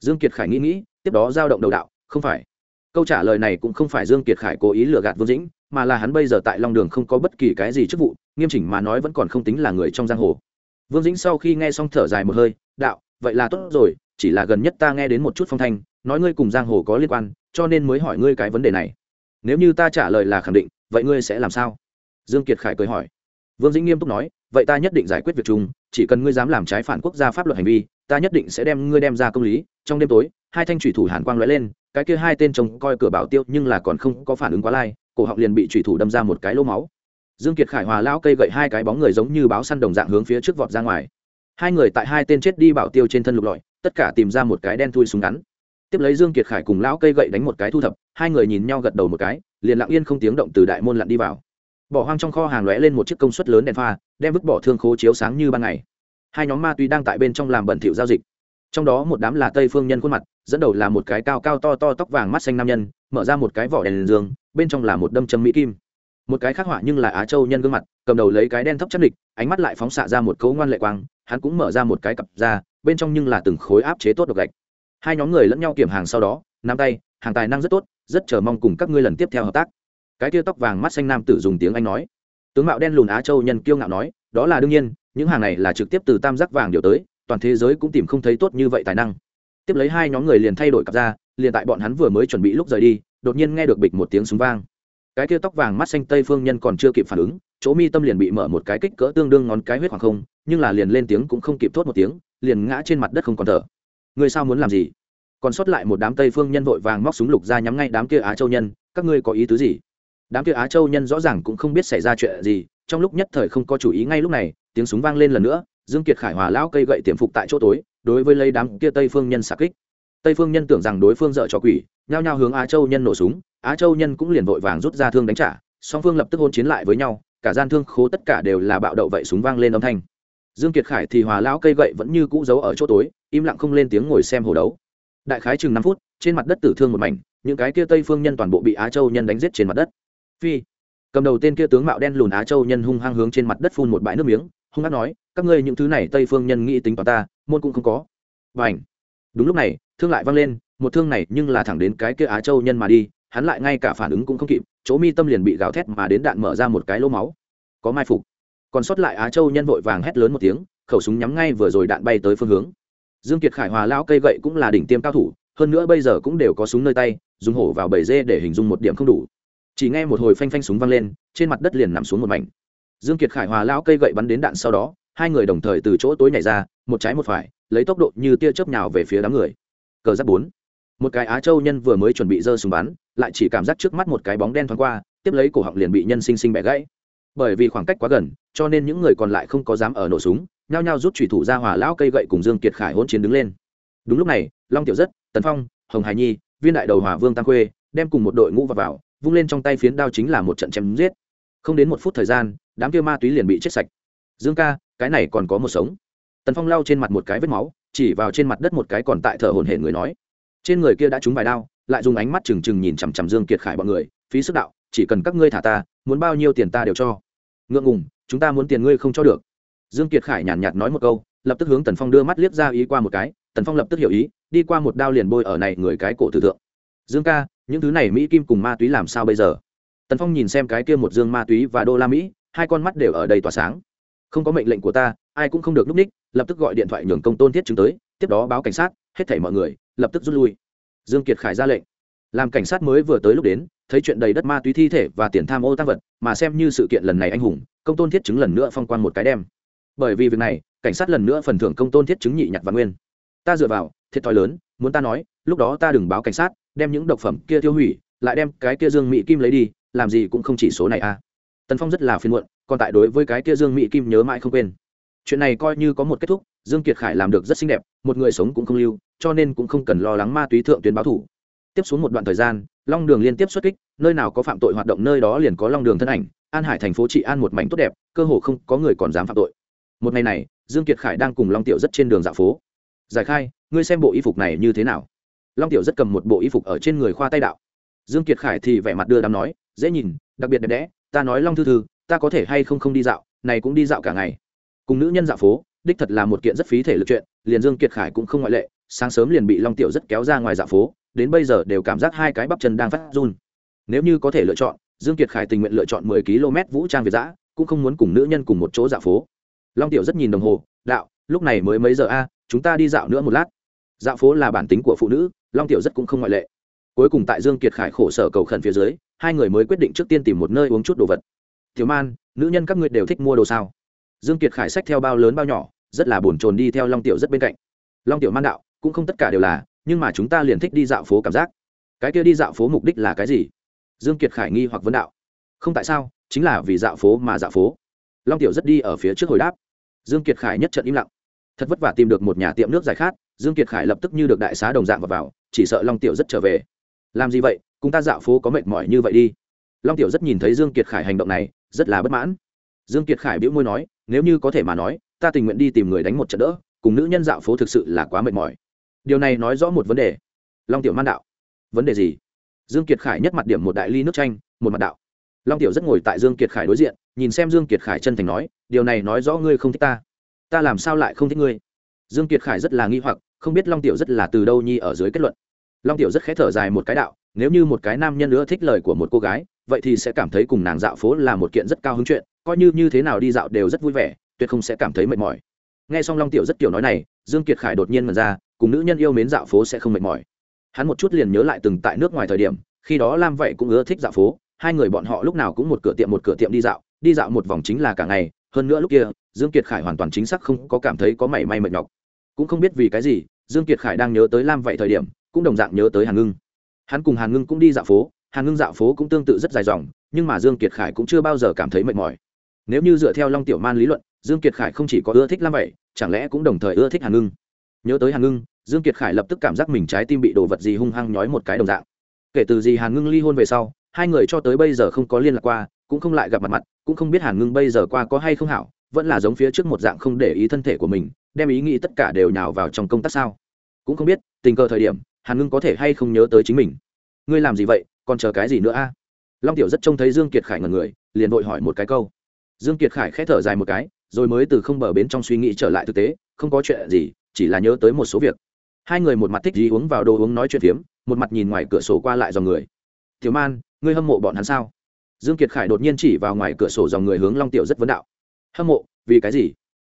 Speaker 1: Dương kiệt khải nghĩ nghĩ, tiếp đó giao động đầu đạo, không phải câu trả lời này cũng không phải dương kiệt khải cố ý lừa gạt vương dĩnh, mà là hắn bây giờ tại long đường không có bất kỳ cái gì chức vụ, nghiêm chỉnh mà nói vẫn còn không tính là người trong giang hồ. Vương dĩnh sau khi nghe xong thở dài một hơi, đạo, vậy là tốt rồi, chỉ là gần nhất ta nghe đến một chút phong thanh, nói ngươi cùng giang hồ có liên quan, cho nên mới hỏi ngươi cái vấn đề này. Nếu như ta trả lời là khẳng định, vậy ngươi sẽ làm sao? Dương kiệt khải cười hỏi. Vương dĩnh nghiêm túc nói, vậy ta nhất định giải quyết việc chung, chỉ cần ngươi dám làm trái phản quốc gia pháp luật hành vi ta nhất định sẽ đem ngươi đem ra công lý, trong đêm tối, hai thanh thủy thủ hàn quang lóe lên, cái kia hai tên chồng coi cửa bảo tiêu nhưng là còn không có phản ứng quá lai, cổ họng liền bị thủy thủ đâm ra một cái lỗ máu. Dương kiệt khải hòa lão cây gậy hai cái bóng người giống như báo săn đồng dạng hướng phía trước vọt ra ngoài. Hai người tại hai tên chết đi bảo tiêu trên thân lục lọi, tất cả tìm ra một cái đen thui súng ngắn. Tiếp lấy dương kiệt khải cùng lão cây gậy đánh một cái thu thập, hai người nhìn nhau gật đầu một cái, liền lặng yên không tiếng động từ đại môn lặn đi vào. Bỏ hoang trong kho hàng lóe lên một chiếc công suất lớn đèn pha, đem vứt bỏ thương khố chiếu sáng như ban ngày hai nhóm ma túy đang tại bên trong làm bẩn thỉu giao dịch. Trong đó một đám là tây phương nhân khuôn mặt, dẫn đầu là một cái cao cao to to tóc vàng mắt xanh nam nhân, mở ra một cái vỏ đèn dương, bên trong là một đâm châm mỹ kim. Một cái khắc họa nhưng là á châu nhân gương mặt, cầm đầu lấy cái đen thấp chất địch ánh mắt lại phóng xạ ra một cấu ngoan lệ quang, hắn cũng mở ra một cái cặp ra, bên trong nhưng là từng khối áp chế tốt độc gạch. Hai nhóm người lẫn nhau kiểm hàng sau đó, nắm tay, hàng tài năng rất tốt, rất chờ mong cùng các ngươi lần tiếp theo hợp tác. Cái tia tóc vàng mắt xanh nam tử dùng tiếng anh nói. Tướng mạo đen lùn á châu nhân kiêu ngạo nói, đó là đương nhiên những hàng này là trực tiếp từ tam giác vàng điều tới, toàn thế giới cũng tìm không thấy tốt như vậy tài năng. Tiếp lấy hai nhóm người liền thay đổi cặp ra, liền tại bọn hắn vừa mới chuẩn bị lúc rời đi, đột nhiên nghe được bịch một tiếng súng vang. Cái kia tóc vàng mắt xanh tây phương nhân còn chưa kịp phản ứng, chỗ mi tâm liền bị mở một cái kích cỡ tương đương ngón cái huyết hoàng không, nhưng là liền lên tiếng cũng không kịp thốt một tiếng, liền ngã trên mặt đất không còn thở. Người sao muốn làm gì? Còn sót lại một đám tây phương nhân vội vàng móc súng lục ra nhắm ngay đám kia á châu nhân, các ngươi có ý tứ gì? Đám kia á châu nhân rõ ràng cũng không biết xảy ra chuyện gì, trong lúc nhất thời không có chủ ý ngay lúc này tiếng súng vang lên lần nữa, dương kiệt khải hòa lão cây gậy tiềm phục tại chỗ tối, đối với lấy đám kia tây phương nhân xạ kích. Tây phương nhân tưởng rằng đối phương dợ cho quỷ, nhao nhao hướng á châu nhân nổ súng, á châu nhân cũng liền vội vàng rút ra thương đánh trả, song phương lập tức hôn chiến lại với nhau, cả gian thương khố tất cả đều là bạo đậu vậy súng vang lên âm thanh. Dương kiệt khải thì hòa lão cây gậy vẫn như cũ giấu ở chỗ tối, im lặng không lên tiếng ngồi xem hồ đấu. Đại khái chừng năm phút, trên mặt đất tử thương một mảnh, những cái kia tây phương nhân toàn bộ bị á châu nhân đánh giết trên mặt đất. Phi, cầm đầu tên kia tướng mạo đen lùn á châu nhân hung hăng hướng trên mặt đất phun một bãi nước miếng hung hăng nói, các ngươi những thứ này tây phương nhân nghĩ tính toán ta, môn cũng không có. Và ảnh đúng lúc này, thương lại vang lên, một thương này nhưng là thẳng đến cái kia á châu nhân mà đi, hắn lại ngay cả phản ứng cũng không kịp, chỗ mi tâm liền bị gào thét mà đến đạn mở ra một cái lỗ máu. Có mai phục. Còn sót lại á châu nhân vội vàng hét lớn một tiếng, khẩu súng nhắm ngay vừa rồi đạn bay tới phương hướng. Dương kiệt khải hòa lão cây gậy cũng là đỉnh tiêm cao thủ, hơn nữa bây giờ cũng đều có súng nơi tay, dùng hổ vào bầy dê để hình dung một điểm không đủ. Chỉ nghe một hồi phanh phanh súng vang lên, trên mặt đất liền nằm xuống một mảnh dương kiệt khải hòa lão cây gậy bắn đến đạn sau đó hai người đồng thời từ chỗ tối nhảy ra một trái một phải lấy tốc độ như tia chớp nhào về phía đám người. Cờ giáp bốn. Một cái á châu nhân vừa mới chuẩn bị giơ súng bắn lại chỉ cảm giác trước mắt một cái bóng đen thoáng qua tiếp lấy cổ họng liền bị nhân sinh sinh bẻ gãy. Bởi vì khoảng cách quá gần cho nên những người còn lại không có dám ở nổ súng nhao nhao rút thủy thủ ra hỏa lão cây gậy cùng dương kiệt khải hỗn chiến đứng lên. Đúng lúc này long tiểu rất tần phong hồng hải nhi viên đại đầu hòa vương Tam khuê đem cùng một đội ngũ vào, vào vung lên trong tay phiến đao chính là một trận chém giết. Không đến một phút thời gian đám kia ma túy liền bị chết sạch. Dương ca cái này còn có một sống. Tần phong lau trên mặt một cái vết máu chỉ vào trên mặt đất một cái còn tại thở hổn hển người nói. Trên người kia đã trúng vài đao lại dùng ánh mắt trừng trừng nhìn chằm chằm dương kiệt khải bọn người phí sức đạo chỉ cần các ngươi thả ta muốn bao nhiêu tiền ta đều cho. Ngượng ngùng chúng ta muốn tiền ngươi không cho được. Dương kiệt khải nhàn nhạt, nhạt nói một câu lập tức hướng tần phong đưa mắt liếc ra ý qua một cái tần phong lập tức hiểu ý đi qua một đao liền bôi ở này người cái cổ tử thượng. Dương ca những thứ này mỹ kim cùng ma túy làm sao bây giờ? Tần phong nhìn xem cái kia một dương ma túy và đô la mỹ hai con mắt đều ở đây tỏa sáng. Không có mệnh lệnh của ta, ai cũng không được núp ních, lập tức gọi điện thoại nhường công tôn thiết chứng tới, tiếp đó báo cảnh sát, hết thảy mọi người, lập tức rút lui. Dương kiệt khải ra lệnh. Làm cảnh sát mới vừa tới lúc đến, thấy chuyện đầy đất ma túy thi thể và tiền tham ô tăng vật, mà xem như sự kiện lần này anh hùng, công tôn thiết chứng lần nữa phong quan một cái đem. Bởi vì việc này, cảnh sát lần nữa phần thưởng công tôn thiết chứng nhị nhặt và nguyên. Ta dựa vào, thiệt thòi lớn, muốn ta nói, lúc đó ta đừng báo cảnh sát, đem những độc phẩm kia tiêu hủy, lại đem cái kia dương mỹ kim lấy đi, làm gì cũng không chỉ số này a à tần phong rất là phiền muộn, còn tại đối với cái kia dương mỹ kim nhớ mãi không quên. Chuyện này coi như có một kết thúc, dương kiệt khải làm được rất xinh đẹp, một người sống cũng không lưu, cho nên cũng không cần lo lắng ma túy thượng tuyến báo thủ. Tiếp xuống một đoạn thời gian, long đường liên tiếp xuất kích, nơi nào có phạm tội hoạt động nơi đó liền có long đường thân ảnh, an hải thành phố trị an một mảnh tốt đẹp, cơ hồ không có người còn dám phạm tội. Một ngày này, dương kiệt khải đang cùng long tiểu rất trên đường dạo phố. Giải khai, ngươi xem bộ y phục này như thế nào? Long tiểu rất cầm một bộ y phục ở trên người khoa tay đạo. Dương kiệt khải thì vẻ mặt đưa đám nói, dễ nhìn, đặc biệt đẹp đẽ ta nói long thư thư, ta có thể hay không không đi dạo, này cũng đi dạo cả ngày. Cùng nữ nhân dạo phố, đích thật là một kiện rất phí thể lực chuyện, liền dương kiệt khải cũng không ngoại lệ, sáng sớm liền bị long tiểu rất kéo ra ngoài dạo phố, đến bây giờ đều cảm giác hai cái bắp chân đang phát run. Nếu như có thể lựa chọn, dương kiệt khải tình nguyện lựa chọn 10 km vũ trang việt giã, cũng không muốn cùng nữ nhân cùng một chỗ dạo phố. Long tiểu rất nhìn đồng hồ, đạo, lúc này mới mấy giờ a, chúng ta đi dạo nữa một lát. Dạo phố là bản tính của phụ nữ, long tiểu rất cũng không ngoại lệ cuối cùng tại dương kiệt khải khổ sở cầu khẩn phía dưới hai người mới quyết định trước tiên tìm một nơi uống chút đồ vật. Thiếu man nữ nhân các ngươi đều thích mua đồ sao? Dương kiệt khải sách theo bao lớn bao nhỏ rất là bồn chồn đi theo long tiểu rất bên cạnh. Long tiểu man đạo cũng không tất cả đều là nhưng mà chúng ta liền thích đi dạo phố cảm giác. Cái kia đi dạo phố mục đích là cái gì? Dương kiệt khải nghi hoặc vấn đạo. Không tại sao chính là vì dạo phố mà dạo phố. Long tiểu rất đi ở phía trước hồi đáp. Dương kiệt khải nhất trận im lặng. Thật vất vả tìm được một nhà tiệm nước giải khát dương kiệt khải lập tức như được đại xá đồng dạng vào, vào chỉ sợ long tiểu rất trở về làm gì vậy? Cùng ta dạo phố có mệt mỏi như vậy đi. Long tiểu rất nhìn thấy dương kiệt khải hành động này, rất là bất mãn. Dương kiệt khải bĩu môi nói, nếu như có thể mà nói, ta tình nguyện đi tìm người đánh một trận đỡ, cùng nữ nhân dạo phố thực sự là quá mệt mỏi. Điều này nói rõ một vấn đề. Long tiểu man đạo. Vấn đề gì? Dương kiệt khải nhất mặt điểm một đại ly nước chanh, một mặt đạo. Long tiểu rất ngồi tại dương kiệt khải đối diện, nhìn xem dương kiệt khải chân thành nói, điều này nói rõ ngươi không thích ta. Ta làm sao lại không thích ngươi? Dương kiệt khải rất là nghi hoặc, không biết long tiểu rất là từ đâu nhi ở dưới kết luận long tiểu rất khẽ thở dài một cái đạo, nếu như một cái nam nhân nữa thích lời của một cô gái, vậy thì sẽ cảm thấy cùng nàng dạo phố là một kiện rất cao hứng chuyện, coi như như thế nào đi dạo đều rất vui vẻ, tuyệt không sẽ cảm thấy mệt mỏi. Nghe xong long tiểu rất kiểu nói này, dương kiệt khải đột nhiên mật ra, cùng nữ nhân yêu mến dạo phố sẽ không mệt mỏi. Hắn một chút liền nhớ lại từng tại nước ngoài thời điểm, khi đó lam vậy cũng ưa thích dạo phố, hai người bọn họ lúc nào cũng một cửa tiệm một cửa tiệm đi dạo đi dạo một vòng chính là cả ngày, hơn nữa lúc kia, dương kiệt khải hoàn toàn chính xác không có cảm thấy có mảy may mệt nhọc. Cũng không biết vì cái gì, dương kiệt khải đang nhớ tới lam vậy thời điểm cũng đồng dạng nhớ tới hàn ngưng. Hắn cùng hàn ngưng cũng đi dạo phố, hàn ngưng dạo phố cũng tương tự rất dài dòng, nhưng mà dương kiệt khải cũng chưa bao giờ cảm thấy mệt mỏi. Nếu như dựa theo long tiểu man lý luận, dương kiệt khải không chỉ có ưa thích lam vậy chẳng lẽ cũng đồng thời ưa thích hàn ngưng? Nhớ tới hàn ngưng, dương kiệt khải lập tức cảm giác mình trái tim bị đồ vật gì hung hăng nhói một cái đồng dạng. Kể từ gì hàn ngưng ly hôn về sau, hai người cho tới bây giờ không có liên lạc qua, cũng không lại gặp mặt mặt, cũng không biết hàn ngưng bây giờ qua có hay không hảo, vẫn là giống phía trước một dạng không để ý thân thể của mình, đem ý nghĩ tất cả đều nhào vào trong công tác sao? Cũng không biết, tình cờ thời điểm hàn ngưng có thể hay không nhớ tới chính mình? Ngươi làm gì vậy? Còn chờ cái gì nữa a? Long tiểu rất trông thấy dương kiệt khải ngần người, liền vội hỏi một cái câu. Dương kiệt khải khẽ thở dài một cái, rồi mới từ không bờ bến trong suy nghĩ trở lại thực tế, không có chuyện gì, chỉ là nhớ tới một số việc. Hai người một mặt thích gì uống vào đồ uống nói chuyện phiếm, một mặt nhìn ngoài cửa sổ qua lại dòng người. Tiểu man, ngươi hâm mộ bọn hắn sao? Dương kiệt khải đột nhiên chỉ vào ngoài cửa sổ dòng người hướng long tiểu rất vấn đạo. Hâm mộ? Vì cái gì?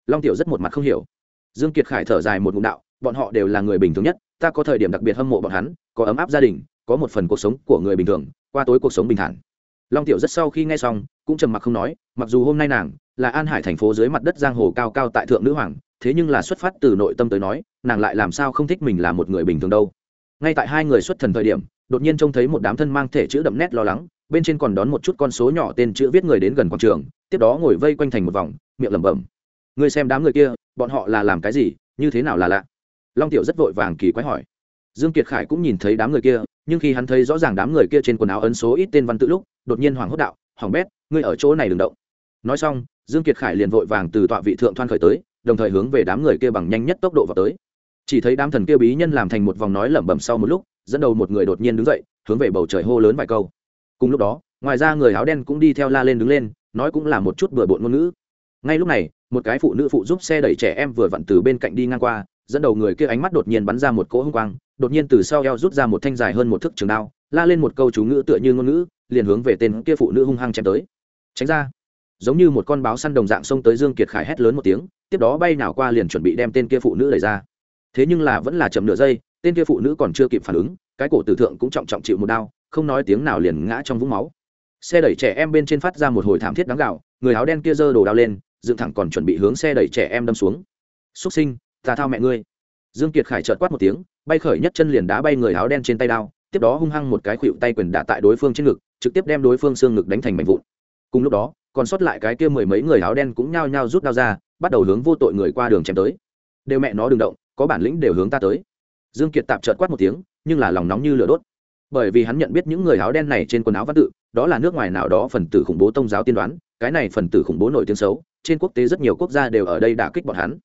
Speaker 1: Long tiểu rất một mặt không hiểu. Dương kiệt khải thở dài một ngụm đạo, bọn họ đều là người bình thường nhất ta có thời điểm đặc biệt hâm mộ bọn hắn, có ấm áp gia đình, có một phần cuộc sống của người bình thường, qua tối cuộc sống bình thản. Long tiểu rất sau khi nghe xong, cũng trầm mặc không nói, mặc dù hôm nay nàng là an hải thành phố dưới mặt đất giang hồ cao cao tại thượng nữ hoàng, thế nhưng là xuất phát từ nội tâm tới nói, nàng lại làm sao không thích mình là một người bình thường đâu. Ngay tại hai người xuất thần thời điểm, đột nhiên trông thấy một đám thân mang thể chữ đậm nét lo lắng, bên trên còn đón một chút con số nhỏ tên chữ viết người đến gần quảng trường, tiếp đó ngồi vây quanh thành một vòng, miệng lẩm bẩm. Người xem đám người kia, bọn họ là làm cái gì, như thế nào là lạ? Long tiểu rất vội vàng kỳ quái hỏi. Dương kiệt khải cũng nhìn thấy đám người kia, nhưng khi hắn thấy rõ ràng đám người kia trên quần áo ấn số ít tên văn tự lúc, đột nhiên hoảng hốt đạo, hoàng bét, ngươi ở chỗ này đừng động. Nói xong, dương kiệt khải liền vội vàng từ tọa vị thượng thoan khởi tới, đồng thời hướng về đám người kia bằng nhanh nhất tốc độ vào tới. Chỉ thấy đám thần kia bí nhân làm thành một vòng nói lẩm bẩm sau một lúc, dẫn đầu một người đột nhiên đứng dậy, hướng về bầu trời hô lớn vài câu. Cùng lúc đó, ngoài ra người áo đen cũng đi theo la lên đứng lên, nói cũng là một chút bừa bộn ngôn ngữ. Ngay lúc này, một cái phụ nữ phụ giúp xe đẩy trẻ em vừa vặn từ bên cạnh đi ngang qua dẫn đầu người kia ánh mắt đột nhiên bắn ra một cỗ hung quang, đột nhiên từ sau eo rút ra một thanh dài hơn một thước trường đao, la lên một câu chú ngữ tựa như ngôn ngữ, liền hướng về tên kia phụ nữ hung hăng chém tới. Tránh ra. Giống như một con báo săn đồng dạng xông tới dương kiệt khải hét lớn một tiếng, tiếp đó bay nào qua liền chuẩn bị đem tên kia phụ nữ đẩy ra. Thế nhưng là vẫn là chậm nửa giây, tên kia phụ nữ còn chưa kịp phản ứng, cái cổ tử thượng cũng trọng trọng chịu một đao, không nói tiếng nào liền ngã trong vũng máu. Xe đẩy trẻ em bên trên phát ra một hồi thảm thiết đáng gạo, người áo đen kia giơ đồ đao lên, dựng thẳng còn chuẩn bị hướng xe đẩy trẻ em đâm xuống. Súc sinh ta thao mẹ ngươi. Dương kiệt khải chợt quát một tiếng, bay khởi nhất chân liền đá bay người áo đen trên tay đao, tiếp đó hung hăng một cái khuỵu tay quyền đả tại đối phương trên ngực, trực tiếp đem đối phương xương ngực đánh thành mảnh vụn. Cùng lúc đó, còn sót lại cái kia mười mấy người áo đen cũng nhao nhao rút đao ra, bắt đầu hướng vô tội người qua đường chém tới. Đều mẹ nó đừng động, có bản lĩnh đều hướng ta tới. Dương kiệt tạm chợt quát một tiếng, nhưng là lòng nóng như lửa đốt. Bởi vì hắn nhận biết những người áo đen này trên quần áo văn tự, đó là nước ngoài nào đó phần tử khủng bố tôn giáo tiên đoán, cái này phần tử khủng bố nổi tiếng xấu, trên quốc tế rất nhiều quốc gia đều ở đây đả kích bọn hắn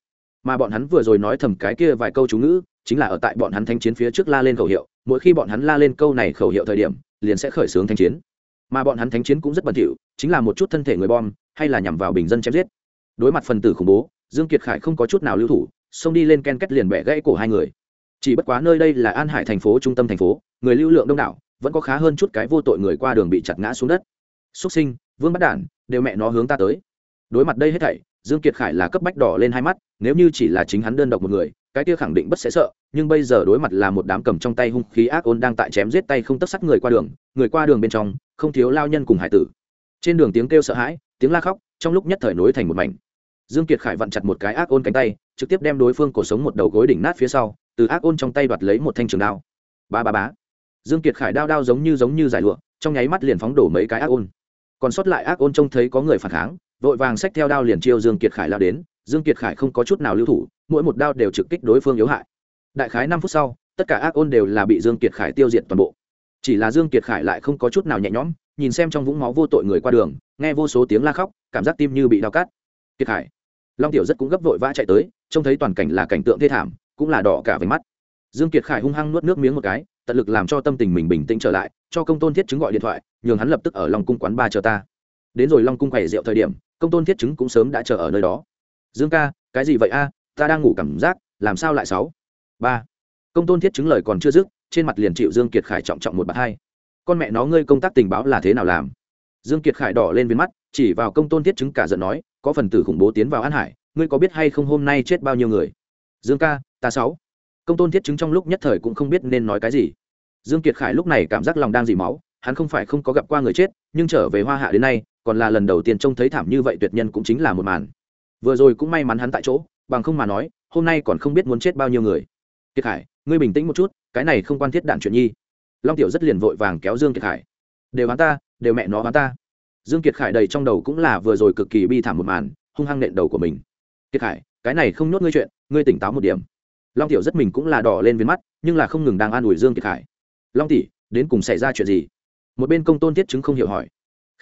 Speaker 1: mà bọn hắn vừa rồi nói thầm cái kia vài câu chú ngữ, chính là ở tại bọn hắn thanh chiến phía trước la lên khẩu hiệu, mỗi khi bọn hắn la lên câu này khẩu hiệu thời điểm, liền sẽ khởi xướng thanh chiến. Mà bọn hắn thanh chiến cũng rất bẩn thỉu, chính là một chút thân thể người bom, hay là nhằm vào bình dân chém giết. Đối mặt phần tử khủng bố, dương kiệt khải không có chút nào lưu thủ, xông đi lên ken kết liền bẻ gãy cổ hai người. Chỉ bất quá nơi đây là an hải thành phố, trung tâm thành phố, người lưu lượng đông đảo, vẫn có khá hơn chút cái vô tội người qua đường bị chặt ngã xuống đất. Xuất sinh, vương bắt đản, đều mẹ nó hướng ta tới. Đối mặt đây hết thảy dương kiệt khải là cấp bách đỏ lên hai mắt, nếu như chỉ là chính hắn đơn độc một người, cái kia khẳng định bất sẽ sợ, nhưng bây giờ đối mặt là một đám cầm trong tay hung khí ác ôn đang tại chém giết tay không tất sắt người qua đường, người qua đường bên trong, không thiếu lao nhân cùng hải tử. Trên đường tiếng kêu sợ hãi, tiếng la khóc, trong lúc nhất thời nối thành một mảnh. Dương kiệt khải vặn chặt một cái ác ôn cánh tay, trực tiếp đem đối phương cổ sống một đầu gối đỉnh nát phía sau, từ ác ôn trong tay đoạt lấy một thanh trường đao. Ba ba bá dương kiệt khải đao đao giống như giống như giải lụa, trong nháy mắt liền phóng đổ mấy cái ác ôn. Còn sót lại ác ôn trông thấy có người phản kháng vội vàng xách theo đao liền chiêu dương kiệt khải lao đến, dương kiệt khải không có chút nào lưu thủ, mỗi một đao đều trực kích đối phương yếu hại. Đại khái năm phút sau, tất cả ác ôn đều là bị dương kiệt khải tiêu diệt toàn bộ. Chỉ là dương kiệt khải lại không có chút nào nhẹ nhõm, nhìn xem trong vũng máu vô tội người qua đường, nghe vô số tiếng la khóc, cảm giác tim như bị đau cắt. Kiệt khải, long tiểu rất cũng gấp vội vã chạy tới, trông thấy toàn cảnh là cảnh tượng thê thảm, cũng là đỏ cả với mắt. Dương kiệt khải hung hăng nuốt nước miếng một cái, tận lực làm cho tâm tình mình bình tĩnh trở lại, cho công tôn thiết chứng gọi điện thoại, nhường hắn lập tức ở long cung quán ba chờ ta. Đến rồi long cung quầy rượu thời điểm công tôn thiết chứng cũng sớm đã chờ ở nơi đó. Dương ca, cái gì vậy a? Ta đang ngủ cảm giác, làm sao lại sáu? Ba. Công tôn thiết chứng lời còn chưa dứt, trên mặt liền chịu dương kiệt khải trọng trọng một bạt hai. Con mẹ nó ngươi công tác tình báo là thế nào làm? Dương kiệt khải đỏ lên viên mắt, chỉ vào công tôn thiết chứng cả giận nói, có phần tử khủng bố tiến vào an hải, ngươi có biết hay không hôm nay chết bao nhiêu người? Dương ca, ta sáu. Công tôn thiết chứng trong lúc nhất thời cũng không biết nên nói cái gì. Dương kiệt khải lúc này cảm giác lòng đang dì máu, hắn không phải không có gặp qua người chết, nhưng trở về hoa hạ đến nay còn là lần đầu tiên trông thấy thảm như vậy tuyệt nhân cũng chính là một màn. Vừa rồi cũng may mắn hắn tại chỗ, bằng không mà nói, hôm nay còn không biết muốn chết bao nhiêu người. Kiệt khải, ngươi bình tĩnh một chút, cái này không quan thiết đạn chuyện nhi. Long tiểu rất liền vội vàng kéo dương kiệt khải. Đều hắn ta, đều mẹ nó hắn ta. Dương kiệt khải đầy trong đầu cũng là vừa rồi cực kỳ bi thảm một màn, hung hăng nện đầu của mình. Kiệt khải, cái này không nhốt ngươi chuyện, ngươi tỉnh táo một điểm. Long tiểu rất mình cũng là đỏ lên viên mắt, nhưng là không ngừng đang an ủi dương kiệt khải. Long tỷ, đến cùng xảy ra chuyện gì? Một bên công tôn thiết chứng không hiểu hỏi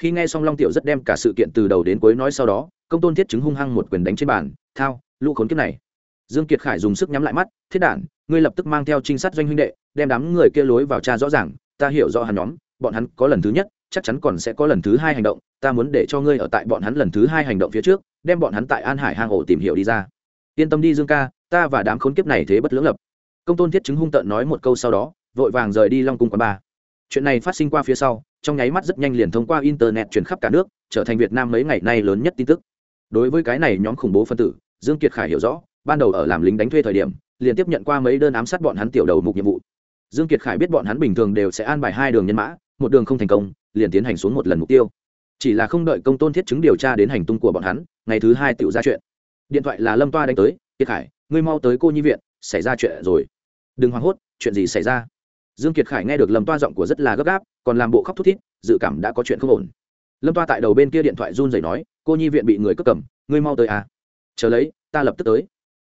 Speaker 1: khi nghe xong long tiểu rất đem cả sự kiện từ đầu đến cuối nói sau đó, công tôn thiết chứng hung hăng một quyền đánh trên bàn, thao, lũ khốn kiếp này. Dương kiệt khải dùng sức nhắm lại mắt, thiết đản, ngươi lập tức mang theo trinh sát doanh huynh đệ, đem đám người kia lối vào tra rõ ràng, ta hiểu rõ hắn nhóm, bọn hắn có lần thứ nhất, chắc chắn còn sẽ có lần thứ hai hành động, ta muốn để cho ngươi ở tại bọn hắn lần thứ hai hành động phía trước, đem bọn hắn tại an hải hang ổ tìm hiểu đi ra. Yên tâm đi dương ca, ta và đám khốn kiếp này thế bất lưỡng lập. Công tôn thiết chứng hung tợn nói một câu sau đó, vội vàng rời đi long cung quán ba. Chuyện này phát sinh qua phía sau trong nháy mắt rất nhanh liền thông qua internet truyền khắp cả nước, trở thành việt nam mấy ngày nay lớn nhất tin tức. Đối với cái này nhóm khủng bố phân tử, dương kiệt khải hiểu rõ, ban đầu ở làm lính đánh thuê thời điểm, liền tiếp nhận qua mấy đơn ám sát bọn hắn tiểu đầu mục nhiệm vụ. Dương kiệt khải biết bọn hắn bình thường đều sẽ an bài hai đường nhân mã, một đường không thành công, liền tiến hành xuống một lần mục tiêu. Chỉ là không đợi công tôn thiết chứng điều tra đến hành tung của bọn hắn, ngày thứ hai tiểu ra chuyện. Điện thoại là lâm toa đánh tới, kiệt khải, ngươi mau tới cô nhi viện, xảy ra chuyện rồi. Đừng hoảng hốt, chuyện gì xảy ra? Dương kiệt khải nghe được lâm toa giọng của rất là gấp gáp, còn làm bộ khóc thút thít, dự cảm đã có chuyện không ổn. Lâm toa tại đầu bên kia điện thoại run rẩy nói, cô nhi viện bị người cướp cầm, ngươi mau tới à? Chờ lấy, ta lập tức tới.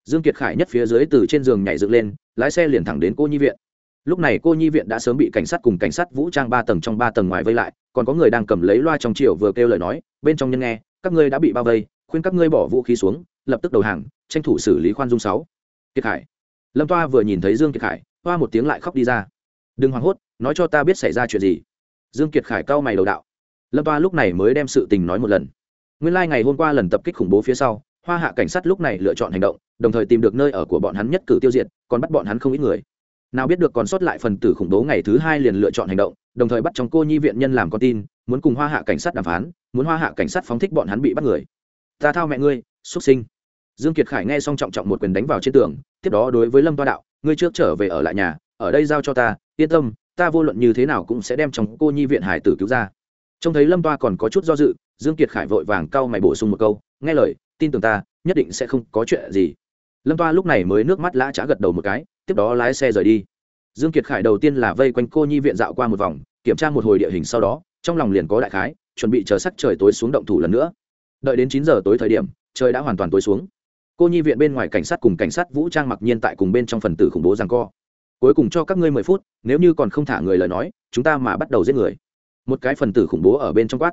Speaker 1: Dương kiệt khải nhất phía dưới từ trên giường nhảy dựng lên, lái xe liền thẳng đến cô nhi viện. Lúc này cô nhi viện đã sớm bị cảnh sát cùng cảnh sát vũ trang ba tầng trong ba tầng ngoài vây lại, còn có người đang cầm lấy loa trong chiều vừa kêu lời nói, bên trong nhân nghe, các ngươi đã bị bao vây, khuyên các ngươi bỏ vũ khí xuống, lập tức đầu hàng, tranh thủ xử lý khoan dung sáu. Kiệt khải. Lâm toa vừa nhìn thấy dương kiệt khải, hoa một tiếng lại khóc đi ra đừng hoảng hốt, nói cho ta biết xảy ra chuyện gì. Dương kiệt khải cau mày đầu đạo. Lâm toa lúc này mới đem sự tình nói một lần. Nguyên lai、like、ngày hôm qua lần tập kích khủng bố phía sau, hoa hạ cảnh sát lúc này lựa chọn hành động, đồng thời tìm được nơi ở của bọn hắn nhất cử tiêu diệt, còn bắt bọn hắn không ít người. Nào biết được còn sót lại phần tử khủng bố ngày thứ hai liền lựa chọn hành động, đồng thời bắt trong cô nhi viện nhân làm con tin, muốn cùng hoa hạ cảnh sát đàm phán, muốn hoa hạ cảnh sát phóng thích bọn hắn bị bắt người. Ta thao mẹ ngươi, xuất sinh. Dương kiệt khải nghe xong trọng trọng một quyền đánh vào trên tường, tiếp đó đối với lâm toa đạo, ngươi trước trở về ở lại nhà, ở đây giao cho ta yên tâm, ta vô luận như thế nào cũng sẽ đem chồng cô nhi viện hải tử cứu ra. Trông thấy lâm toa còn có chút do dự, dương kiệt khải vội vàng cau mày bổ sung một câu, nghe lời, tin tưởng ta, nhất định sẽ không có chuyện gì. Lâm toa lúc này mới nước mắt lã chả gật đầu một cái, tiếp đó lái xe rời đi. Dương kiệt khải đầu tiên là vây quanh cô nhi viện dạo qua một vòng, kiểm tra một hồi địa hình sau đó, trong lòng liền có đại khái, chuẩn bị chờ sắc trời tối xuống động thủ lần nữa. Đợi đến chín giờ tối thời điểm, trời đã hoàn toàn tối xuống. Cô nhi viện bên ngoài cảnh sát cùng cảnh sát vũ trang mặc nhiên tại cùng bên trong phần tử khủng bố rằng co cuối cùng cho các ngươi mười phút, nếu như còn không thả người lời nói, chúng ta mà bắt đầu giết người. Một cái phần tử khủng bố ở bên trong quát.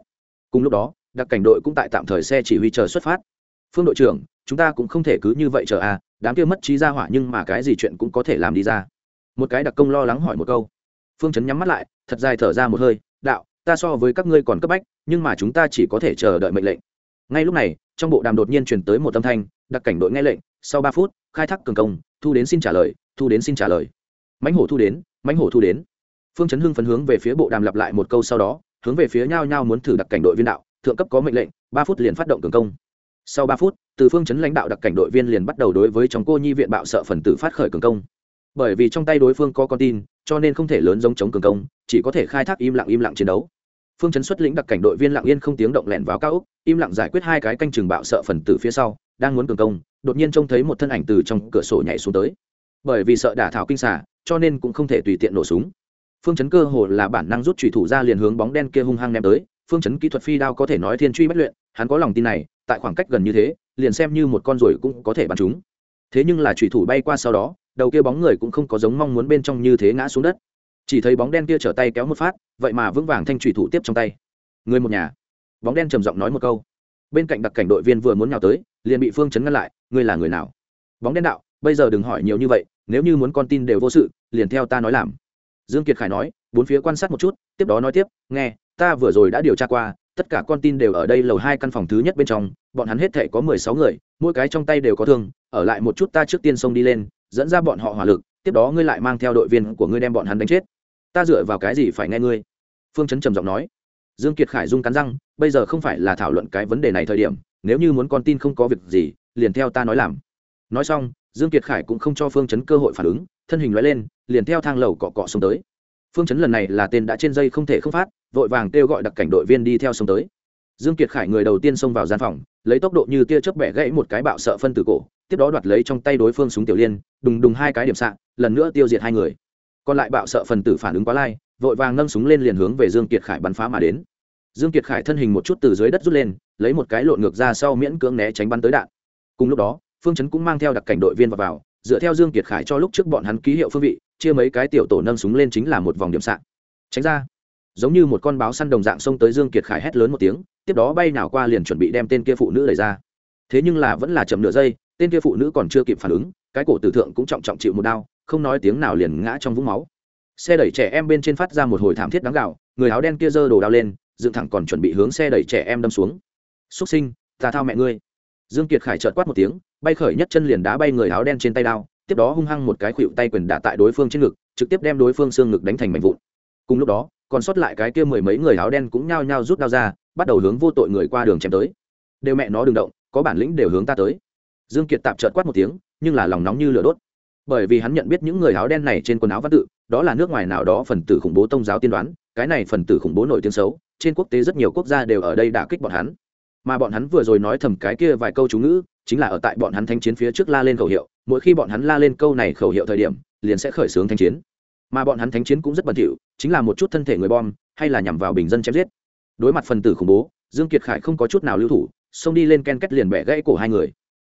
Speaker 1: Cùng lúc đó, đặc cảnh đội cũng tại tạm thời xe chỉ huy chờ xuất phát. Phương đội trưởng, chúng ta cũng không thể cứ như vậy chờ à đám kia mất trí ra hỏa nhưng mà cái gì chuyện cũng có thể làm đi ra. Một cái đặc công lo lắng hỏi một câu. Phương chấn nhắm mắt lại, thật dài thở ra một hơi, đạo, ta so với các ngươi còn cấp bách, nhưng mà chúng ta chỉ có thể chờ đợi mệnh lệnh. Ngay lúc này, trong bộ đàm đột nhiên truyền tới một âm thanh, đặc cảnh đội nghe lệnh, sau ba phút, khai thác cường công, thu đến xin trả lời, thu đến xin trả lời mãnh hổ thu đến, mãnh hổ thu đến. Phương chấn hưng phấn hướng về phía bộ đàm lặp lại một câu sau đó, hướng về phía nhau nhau muốn thử đặc cảnh đội viên đạo, thượng cấp có mệnh lệnh, ba phút liền phát động cường công. Sau ba phút, từ phương chấn lãnh đạo đặc cảnh đội viên liền bắt đầu đối với trong cô nhi viện bạo sợ phần tử phát khởi cường công. Bởi vì trong tay đối phương có con tin, cho nên không thể lớn giống chống cường công, chỉ có thể khai thác im lặng im lặng chiến đấu. Phương chấn xuất lĩnh đặc cảnh đội viên lặng yên không tiếng động lẻn vào cao úc im lặng giải quyết hai cái canh chừng bạo sợ phần tử phía sau, đang muốn cường công, đột nhiên trông thấy một thân ảnh từ trong cửa sổ nhảy xuống tới. Bởi vì sợ đả thảo kinh xả cho nên cũng không thể tùy tiện nổ súng. Phương chấn cơ hồ là bản năng rút chủy thủ ra liền hướng bóng đen kia hung hăng ném tới. Phương chấn kỹ thuật phi đao có thể nói thiên truy bất luyện, hắn có lòng tin này, tại khoảng cách gần như thế, liền xem như một con ruồi cũng có thể bắn chúng. Thế nhưng là chủy thủ bay qua sau đó, đầu kia bóng người cũng không có giống mong muốn bên trong như thế ngã xuống đất. Chỉ thấy bóng đen kia trở tay kéo một phát, vậy mà vững vàng thanh chủy thủ tiếp trong tay. Người một nhà. Bóng đen trầm giọng nói một câu. Bên cạnh đặc cảnh đội viên vừa muốn nhào tới, liền bị phương chấn ngăn lại, ngươi là người nào? Bóng đen đạo bây giờ đừng hỏi nhiều như vậy, nếu như muốn con tin đều vô sự, liền theo ta nói làm. Dương kiệt khải nói, bốn phía quan sát một chút, tiếp đó nói tiếp, nghe, ta vừa rồi đã điều tra qua, tất cả con tin đều ở đây lầu hai căn phòng thứ nhất bên trong, bọn hắn hết thể có mười sáu người, mỗi cái trong tay đều có thương, ở lại một chút ta trước tiên xông đi lên, dẫn ra bọn họ hỏa lực, tiếp đó ngươi lại mang theo đội viên của ngươi đem bọn hắn đánh chết. Ta dựa vào cái gì phải nghe ngươi? Phương chấn trầm giọng nói. Dương kiệt khải dung cắn răng, bây giờ không phải là thảo luận cái vấn đề này thời điểm, nếu như muốn con tin không có việc gì, liền theo ta nói làm. Nói xong dương kiệt khải cũng không cho phương chấn cơ hội phản ứng, thân hình loại lên, liền theo thang lầu cọ cọ xuống tới. Phương chấn lần này là tên đã trên dây không thể không phát, vội vàng kêu gọi đặc cảnh đội viên đi theo xuống tới. Dương kiệt khải người đầu tiên xông vào gian phòng, lấy tốc độ như tia chớp bẻ gãy một cái bạo sợ phân tử cổ, tiếp đó đoạt lấy trong tay đối phương súng tiểu liên, đùng đùng hai cái điểm sạn lần nữa tiêu diệt hai người. Còn lại bạo sợ phần tử phản ứng quá lai, vội vàng nâng súng lên liền hướng về dương kiệt khải bắn phá mà đến. Dương kiệt khải thân hình một chút từ dưới đất rút lên, lấy một cái lộn ngược ra sau miễn cưỡng né tránh bắn tới đạn. Cùng lúc đó phương chấn cũng mang theo đặc cảnh đội viên vào, vào dựa theo dương kiệt khải cho lúc trước bọn hắn ký hiệu phương vị chia mấy cái tiểu tổ nâng súng lên chính là một vòng điểm sạn tránh ra giống như một con báo săn đồng dạng xông tới dương kiệt khải hét lớn một tiếng tiếp đó bay nào qua liền chuẩn bị đem tên kia phụ nữ đẩy ra. Thế nhưng là vẫn là chậm nửa giây tên kia phụ nữ còn chưa kịp phản ứng cái cổ tử thượng cũng trọng trọng chịu một đau không nói tiếng nào liền ngã trong vũng máu. Xe đẩy trẻ em bên trên phát ra một hồi thảm thiết đáng gạo người áo đen kia giơ đồ đao lên dựng thẳng còn chuẩn bị hướng xe đẩy trẻ em đâm xuống. Xúc sinh ta thao mẹ ngươi dương kiệt khải chợt quát một tiếng, bay khởi nhất chân liền đá bay người áo đen trên tay đao, tiếp đó hung hăng một cái khuỵu tay quyền đả tại đối phương trên ngực, trực tiếp đem đối phương xương ngực đánh thành mảnh vụn. Cùng lúc đó, còn sót lại cái kia mười mấy người áo đen cũng nhao nhao rút đao ra, bắt đầu hướng vô tội người qua đường chém tới. Đều mẹ nó đừng động, có bản lĩnh đều hướng ta tới. Dương kiệt tạm chợt quát một tiếng, nhưng là lòng nóng như lửa đốt. Bởi vì hắn nhận biết những người áo đen này trên quần áo văn tự, đó là nước ngoài nào đó phần tử khủng bố tôn giáo tiên đoán, cái này phần tử khủng bố nổi tiếng xấu, trên quốc tế rất nhiều quốc gia đều ở đây đả kích bọn hắn mà bọn hắn vừa rồi nói thầm cái kia vài câu chú ngữ, chính là ở tại bọn hắn thanh chiến phía trước la lên khẩu hiệu, mỗi khi bọn hắn la lên câu này khẩu hiệu thời điểm, liền sẽ khởi xướng thanh chiến. Mà bọn hắn thánh chiến cũng rất bẩn thỉu, chính là một chút thân thể người bom, hay là nhằm vào bình dân chém giết. Đối mặt phần tử khủng bố, dương kiệt khải không có chút nào lưu thủ, xông đi lên ken kết liền bẻ gãy cổ hai người.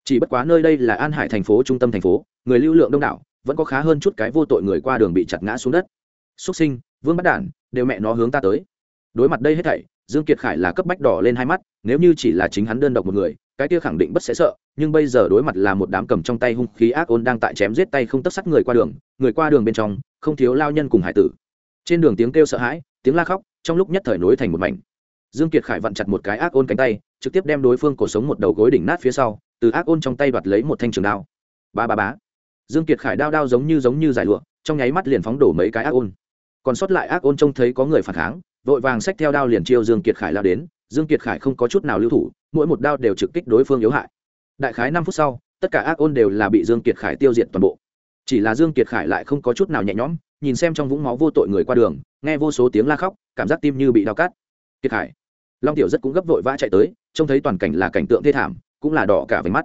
Speaker 1: Chỉ bất quá nơi đây là an hải thành phố, trung tâm thành phố, người lưu lượng đông đảo, vẫn có khá hơn chút cái vô tội người qua đường bị chặt ngã xuống đất. Xuất sinh, vương bắt đản, đều mẹ nó hướng ta tới đối mặt đây hết thảy, dương kiệt khải là cấp bách đỏ lên hai mắt, nếu như chỉ là chính hắn đơn độc một người, cái kia khẳng định bất sẽ sợ, nhưng bây giờ đối mặt là một đám cầm trong tay hung khí ác ôn đang tại chém giết tay không tất sắt người qua đường, người qua đường bên trong, không thiếu lao nhân cùng hải tử. Trên đường tiếng kêu sợ hãi, tiếng la khóc, trong lúc nhất thời nối thành một mảnh. Dương kiệt khải vặn chặt một cái ác ôn cánh tay, trực tiếp đem đối phương cổ sống một đầu gối đỉnh nát phía sau, từ ác ôn trong tay đoạt lấy một thanh trường đao. Ba ba bá dương kiệt khải đao đao giống như giống như giải lụa, trong nháy mắt liền phóng đổ mấy cái ác ôn còn sót lại ác ôn trông thấy có người phản kháng, vội vàng xách theo đao liền chiêu dương kiệt khải lao đến, dương kiệt khải không có chút nào lưu thủ, mỗi một đao đều trực kích đối phương yếu hại. Đại khái năm phút sau, tất cả ác ôn đều là bị dương kiệt khải tiêu diệt toàn bộ. Chỉ là dương kiệt khải lại không có chút nào nhẹ nhõm, nhìn xem trong vũng máu vô tội người qua đường, nghe vô số tiếng la khóc, cảm giác tim như bị đau cắt. Kiệt khải, long tiểu rất cũng gấp vội vã chạy tới, trông thấy toàn cảnh là cảnh tượng thê thảm, cũng là đỏ cả váy mắt.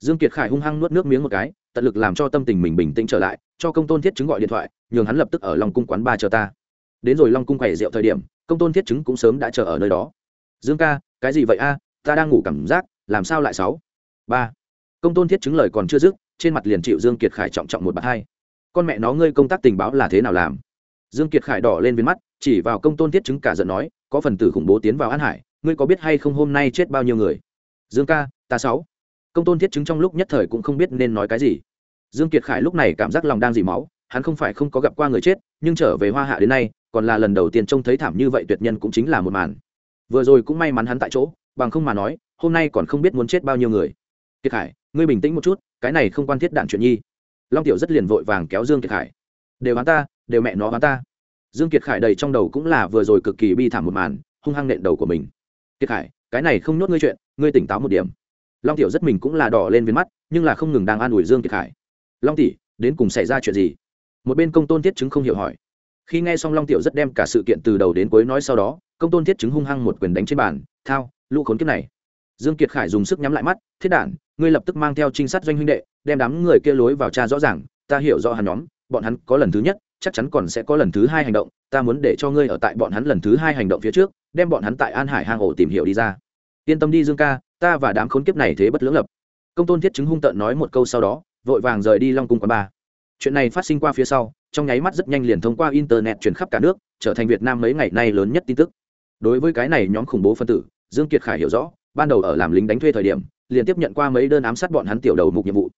Speaker 1: Dương kiệt khải hung hăng nuốt nước miếng một cái, tận lực làm cho tâm tình mình bình tĩnh trở lại cho công tôn thiết chứng gọi điện thoại, nhường hắn lập tức ở long cung quán ba chờ ta. Đến rồi long cung quầy rượu thời điểm, công tôn thiết chứng cũng sớm đã chờ ở nơi đó. Dương ca, cái gì vậy a? Ta đang ngủ cảm giác, làm sao lại sáu? Ba. Công tôn thiết chứng lời còn chưa dứt, trên mặt liền chịu dương kiệt khải trọng trọng một bạt hai. Con mẹ nó, ngươi công tác tình báo là thế nào làm? Dương kiệt khải đỏ lên viên mắt, chỉ vào công tôn thiết chứng cả giận nói, có phần tử khủng bố tiến vào an hải, ngươi có biết hay không hôm nay chết bao nhiêu người? Dương ca, ta sáu. Công tôn thiết chứng trong lúc nhất thời cũng không biết nên nói cái gì dương kiệt khải lúc này cảm giác lòng đang dỉ máu, hắn không phải không có gặp qua người chết, nhưng trở về hoa hạ đến nay, còn là lần đầu tiên trông thấy thảm như vậy tuyệt nhân cũng chính là một màn. Vừa rồi cũng may mắn hắn tại chỗ, bằng không mà nói, hôm nay còn không biết muốn chết bao nhiêu người. Kiệt khải, ngươi bình tĩnh một chút, cái này không quan thiết đạn chuyện nhi. Long tiểu rất liền vội vàng kéo dương kiệt khải. Đều hắn ta, đều mẹ nó hắn ta. Dương kiệt khải đầy trong đầu cũng là vừa rồi cực kỳ bi thảm một màn, hung hăng nện đầu của mình. Kiệt khải, cái này không nhốt ngươi chuyện, ngươi tỉnh táo một điểm. Long tiểu rất mình cũng là đỏ lên viên mắt, nhưng là không ngừng đang an ủi dương kiệt khải long tỷ, đến cùng xảy ra chuyện gì? Một bên công tôn thiết chứng không hiểu hỏi. Khi nghe xong long tiểu rất đem cả sự kiện từ đầu đến cuối nói sau đó, công tôn thiết chứng hung hăng một quyền đánh trên bàn, thao, lũ khốn kiếp này. Dương kiệt khải dùng sức nhắm lại mắt, thiết đản, ngươi lập tức mang theo trinh sát doanh huynh đệ, đem đám người kia lối vào tra rõ ràng, ta hiểu rõ hắn nhóm, bọn hắn có lần thứ nhất, chắc chắn còn sẽ có lần thứ hai hành động, ta muốn để cho ngươi ở tại bọn hắn lần thứ hai hành động phía trước, đem bọn hắn tại an hải hang ổ tìm hiểu đi ra. Yên tâm đi dương ca, ta và đám khốn kiếp này thế bất lưỡng lập. Công tôn thiết chứng hung tợn nói một câu sau đó vội vàng rời đi long cung quán ba chuyện này phát sinh qua phía sau, trong nháy mắt rất nhanh liền thông qua internet truyền khắp cả nước, trở thành việt nam mấy ngày nay lớn nhất tin tức. Đối với cái này nhóm khủng bố phân tử, dương kiệt khải hiểu rõ, ban đầu ở làm lính đánh thuê thời điểm, liền tiếp nhận qua mấy đơn ám sát bọn hắn tiểu đầu mục nhiệm vụ.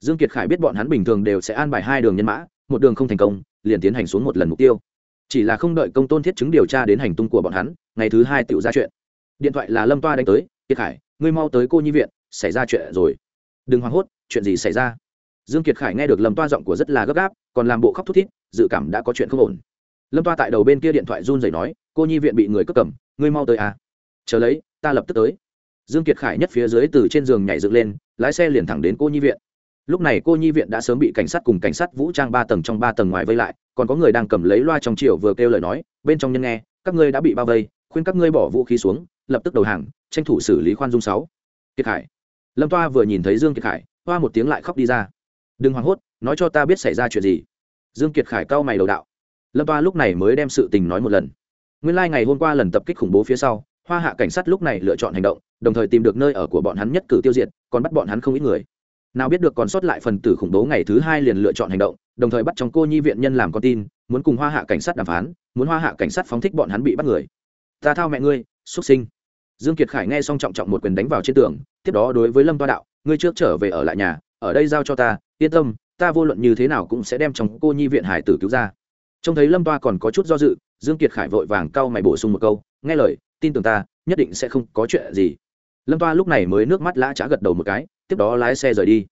Speaker 1: Dương kiệt khải biết bọn hắn bình thường đều sẽ an bài hai đường nhân mã, một đường không thành công, liền tiến hành xuống một lần mục tiêu. Chỉ là không đợi công tôn thiết chứng điều tra đến hành tung của bọn hắn, ngày thứ hai tự ra chuyện. Điện thoại là lâm toa đánh tới, kiệt khải, ngươi mau tới cô nhi viện, xảy ra chuyện rồi. Đừng hoảng hốt, chuyện gì xảy ra? Dương kiệt khải nghe được lâm toa giọng của rất là gấp gáp, còn làm bộ khóc thút thít, dự cảm đã có chuyện không ổn. Lâm toa tại đầu bên kia điện thoại run rẩy nói, cô nhi viện bị người cướp cầm, ngươi mau tới à. Chờ lấy, ta lập tức tới. Dương kiệt khải nhất phía dưới từ trên giường nhảy dựng lên, lái xe liền thẳng đến cô nhi viện. Lúc này cô nhi viện đã sớm bị cảnh sát cùng cảnh sát vũ trang ba tầng trong ba tầng ngoài vây lại, còn có người đang cầm lấy loa trong chiều vừa kêu lời nói, bên trong nhân nghe, các ngươi đã bị bao vây, khuyên các ngươi bỏ vũ khí xuống, lập tức đầu hàng, tranh thủ xử lý khoan dung sáu. Kiệt khải. Lâm toa vừa nhìn thấy dương kiệt khải, hoa một tiếng lại khóc đi ra đừng hoảng hốt, nói cho ta biết xảy ra chuyện gì. Dương kiệt khải cao mày đầu đạo. Lâm toa lúc này mới đem sự tình nói một lần. Nguyên lai ngày hôm qua lần tập kích khủng bố phía sau, hoa hạ cảnh sát lúc này lựa chọn hành động, đồng thời tìm được nơi ở của bọn hắn nhất cử tiêu diệt, còn bắt bọn hắn không ít người. Nào biết được còn sót lại phần tử khủng bố ngày thứ hai liền lựa chọn hành động, đồng thời bắt chồng cô nhi viện nhân làm con tin, muốn cùng hoa hạ cảnh sát đàm phán, muốn hoa hạ cảnh sát phóng thích bọn hắn bị bắt người. Ta thao mẹ ngươi, xuất sinh. Dương kiệt khải nghe xong trọng trọng một quyền đánh vào trên tường, tiếp đó đối với lâm toa đạo, ngươi trước trở về ở lại nhà ở đây giao cho ta, yên tâm, ta vô luận như thế nào cũng sẽ đem chồng cô nhi viện hải tử cứu ra. Trông thấy lâm toa còn có chút do dự, dương kiệt khải vội vàng cau mày bổ sung một câu, nghe lời, tin tưởng ta, nhất định sẽ không có chuyện gì. Lâm toa lúc này mới nước mắt lã chả gật đầu một cái, tiếp đó lái xe rời đi.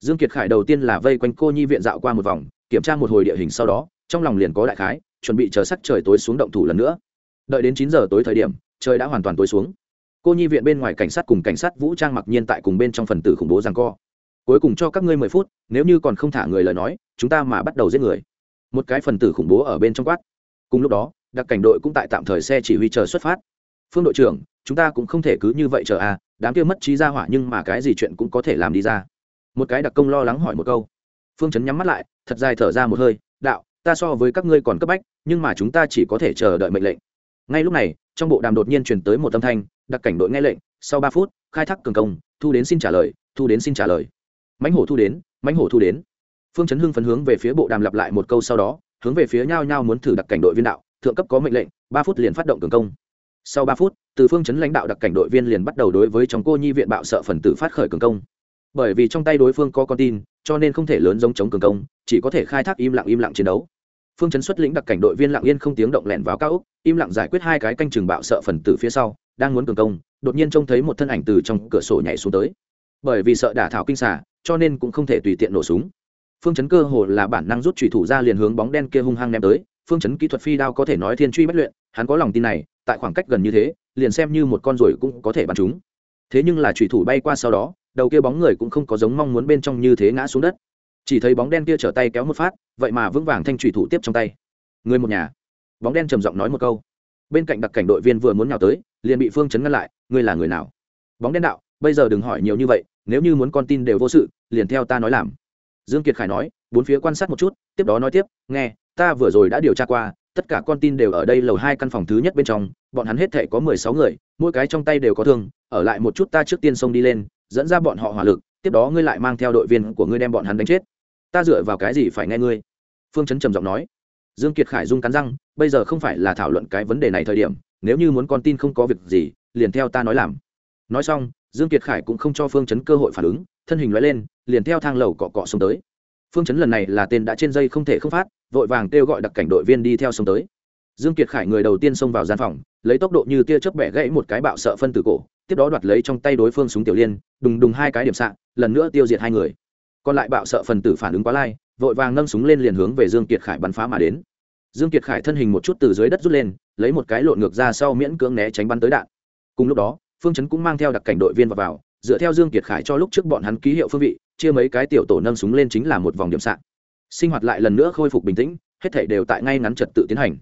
Speaker 1: Dương kiệt khải đầu tiên là vây quanh cô nhi viện dạo qua một vòng, kiểm tra một hồi địa hình sau đó, trong lòng liền có đại khái, chuẩn bị chờ sắc trời tối xuống động thủ lần nữa. Đợi đến chín giờ tối thời điểm, trời đã hoàn toàn tối xuống. Cô nhi viện bên ngoài cảnh sát cùng cảnh sát vũ trang mặc nhiên tại cùng bên trong phần tử khủng bố rằng co cuối cùng cho các ngươi mười phút, nếu như còn không thả người lời nói, chúng ta mà bắt đầu giết người. Một cái phần tử khủng bố ở bên trong quát. Cùng lúc đó, đặc cảnh đội cũng tại tạm thời xe chỉ huy chờ xuất phát. Phương đội trưởng, chúng ta cũng không thể cứ như vậy chờ à đám kia mất trí ra hỏa nhưng mà cái gì chuyện cũng có thể làm đi ra. Một cái đặc công lo lắng hỏi một câu. Phương chấn nhắm mắt lại, thật dài thở ra một hơi, đạo, ta so với các ngươi còn cấp bách, nhưng mà chúng ta chỉ có thể chờ đợi mệnh lệnh. Ngay lúc này, trong bộ đàm đột nhiên truyền tới một âm thanh, đặc cảnh đội nghe lệnh, sau ba phút, khai thác cường công, thu đến xin trả lời, thu đến xin trả lời mãnh hổ thu đến, mãnh hổ thu đến. Phương chấn hưng phấn hướng về phía bộ đàm lặp lại một câu sau đó, hướng về phía nhau nhau muốn thử đặc cảnh đội viên đạo, thượng cấp có mệnh lệnh, ba phút liền phát động cường công. Sau ba phút, từ phương chấn lãnh đạo đặc cảnh đội viên liền bắt đầu đối với chồng cô nhi viện bạo sợ phần tử phát khởi cường công. Bởi vì trong tay đối phương có con tin, cho nên không thể lớn giống chống cường công, chỉ có thể khai thác im lặng im lặng chiến đấu. Phương chấn xuất lĩnh đặc cảnh đội viên lặng yên không tiếng động lẻn vào cao úc im lặng giải quyết hai cái canh chừng bạo sợ phần tử phía sau, đang muốn cường công, đột nhiên trông thấy một thân ảnh từ trong cửa sổ nhảy xuống tới bởi vì sợ đả thảo kinh xả, cho nên cũng không thể tùy tiện nổ súng. Phương chấn cơ hồ là bản năng rút trùy thủ ra liền hướng bóng đen kia hung hăng ném tới. Phương chấn kỹ thuật phi đao có thể nói thiên truy bất luyện, hắn có lòng tin này, tại khoảng cách gần như thế, liền xem như một con ruồi cũng có thể bắn chúng. Thế nhưng là trùy thủ bay qua sau đó, đầu kia bóng người cũng không có giống mong muốn bên trong như thế ngã xuống đất. Chỉ thấy bóng đen kia trở tay kéo một phát, vậy mà vững vàng thanh trùy thủ tiếp trong tay. Người một nhà. Bóng đen trầm giọng nói một câu. Bên cạnh đặc cảnh đội viên vừa muốn nhào tới, liền bị phương chấn ngăn lại, ngươi là người nào? Bóng đen đạo bây giờ đừng hỏi nhiều như vậy, nếu như muốn con tin đều vô sự, liền theo ta nói làm. Dương kiệt khải nói, bốn phía quan sát một chút, tiếp đó nói tiếp, nghe, ta vừa rồi đã điều tra qua, tất cả con tin đều ở đây lầu hai căn phòng thứ nhất bên trong, bọn hắn hết thể có mười sáu người, mỗi cái trong tay đều có thương, ở lại một chút ta trước tiên xông đi lên, dẫn ra bọn họ hỏa lực, tiếp đó ngươi lại mang theo đội viên của ngươi đem bọn hắn đánh chết. Ta dựa vào cái gì phải nghe ngươi? Phương chấn trầm giọng nói. Dương kiệt khải dung cắn răng, bây giờ không phải là thảo luận cái vấn đề này thời điểm, nếu như muốn con tin không có việc gì, liền theo ta nói làm nói xong, dương kiệt khải cũng không cho phương chấn cơ hội phản ứng, thân hình loại lên, liền theo thang lầu cọ cọ xuống tới. Phương chấn lần này là tên đã trên dây không thể không phát, vội vàng kêu gọi đặc cảnh đội viên đi theo xuống tới. Dương kiệt khải người đầu tiên xông vào gian phòng, lấy tốc độ như tia chớp bẻ gãy một cái bạo sợ phân tử cổ, tiếp đó đoạt lấy trong tay đối phương súng tiểu liên, đùng đùng hai cái điểm sạn lần nữa tiêu diệt hai người. Còn lại bạo sợ phần tử phản ứng quá lai, vội vàng nâng súng lên liền hướng về dương kiệt khải bắn phá mà đến. Dương kiệt khải thân hình một chút từ dưới đất rút lên, lấy một cái lộn ngược ra sau miễn cưỡng né tránh bắn tới đạn. Cùng lúc đó phương chấn cũng mang theo đặc cảnh đội viên vào, vào dựa theo dương kiệt khải cho lúc trước bọn hắn ký hiệu phương vị chia mấy cái tiểu tổ nâng súng lên chính là một vòng điểm sạn sinh hoạt lại lần nữa khôi phục bình tĩnh hết thảy đều tại ngay ngắn trật tự tiến hành.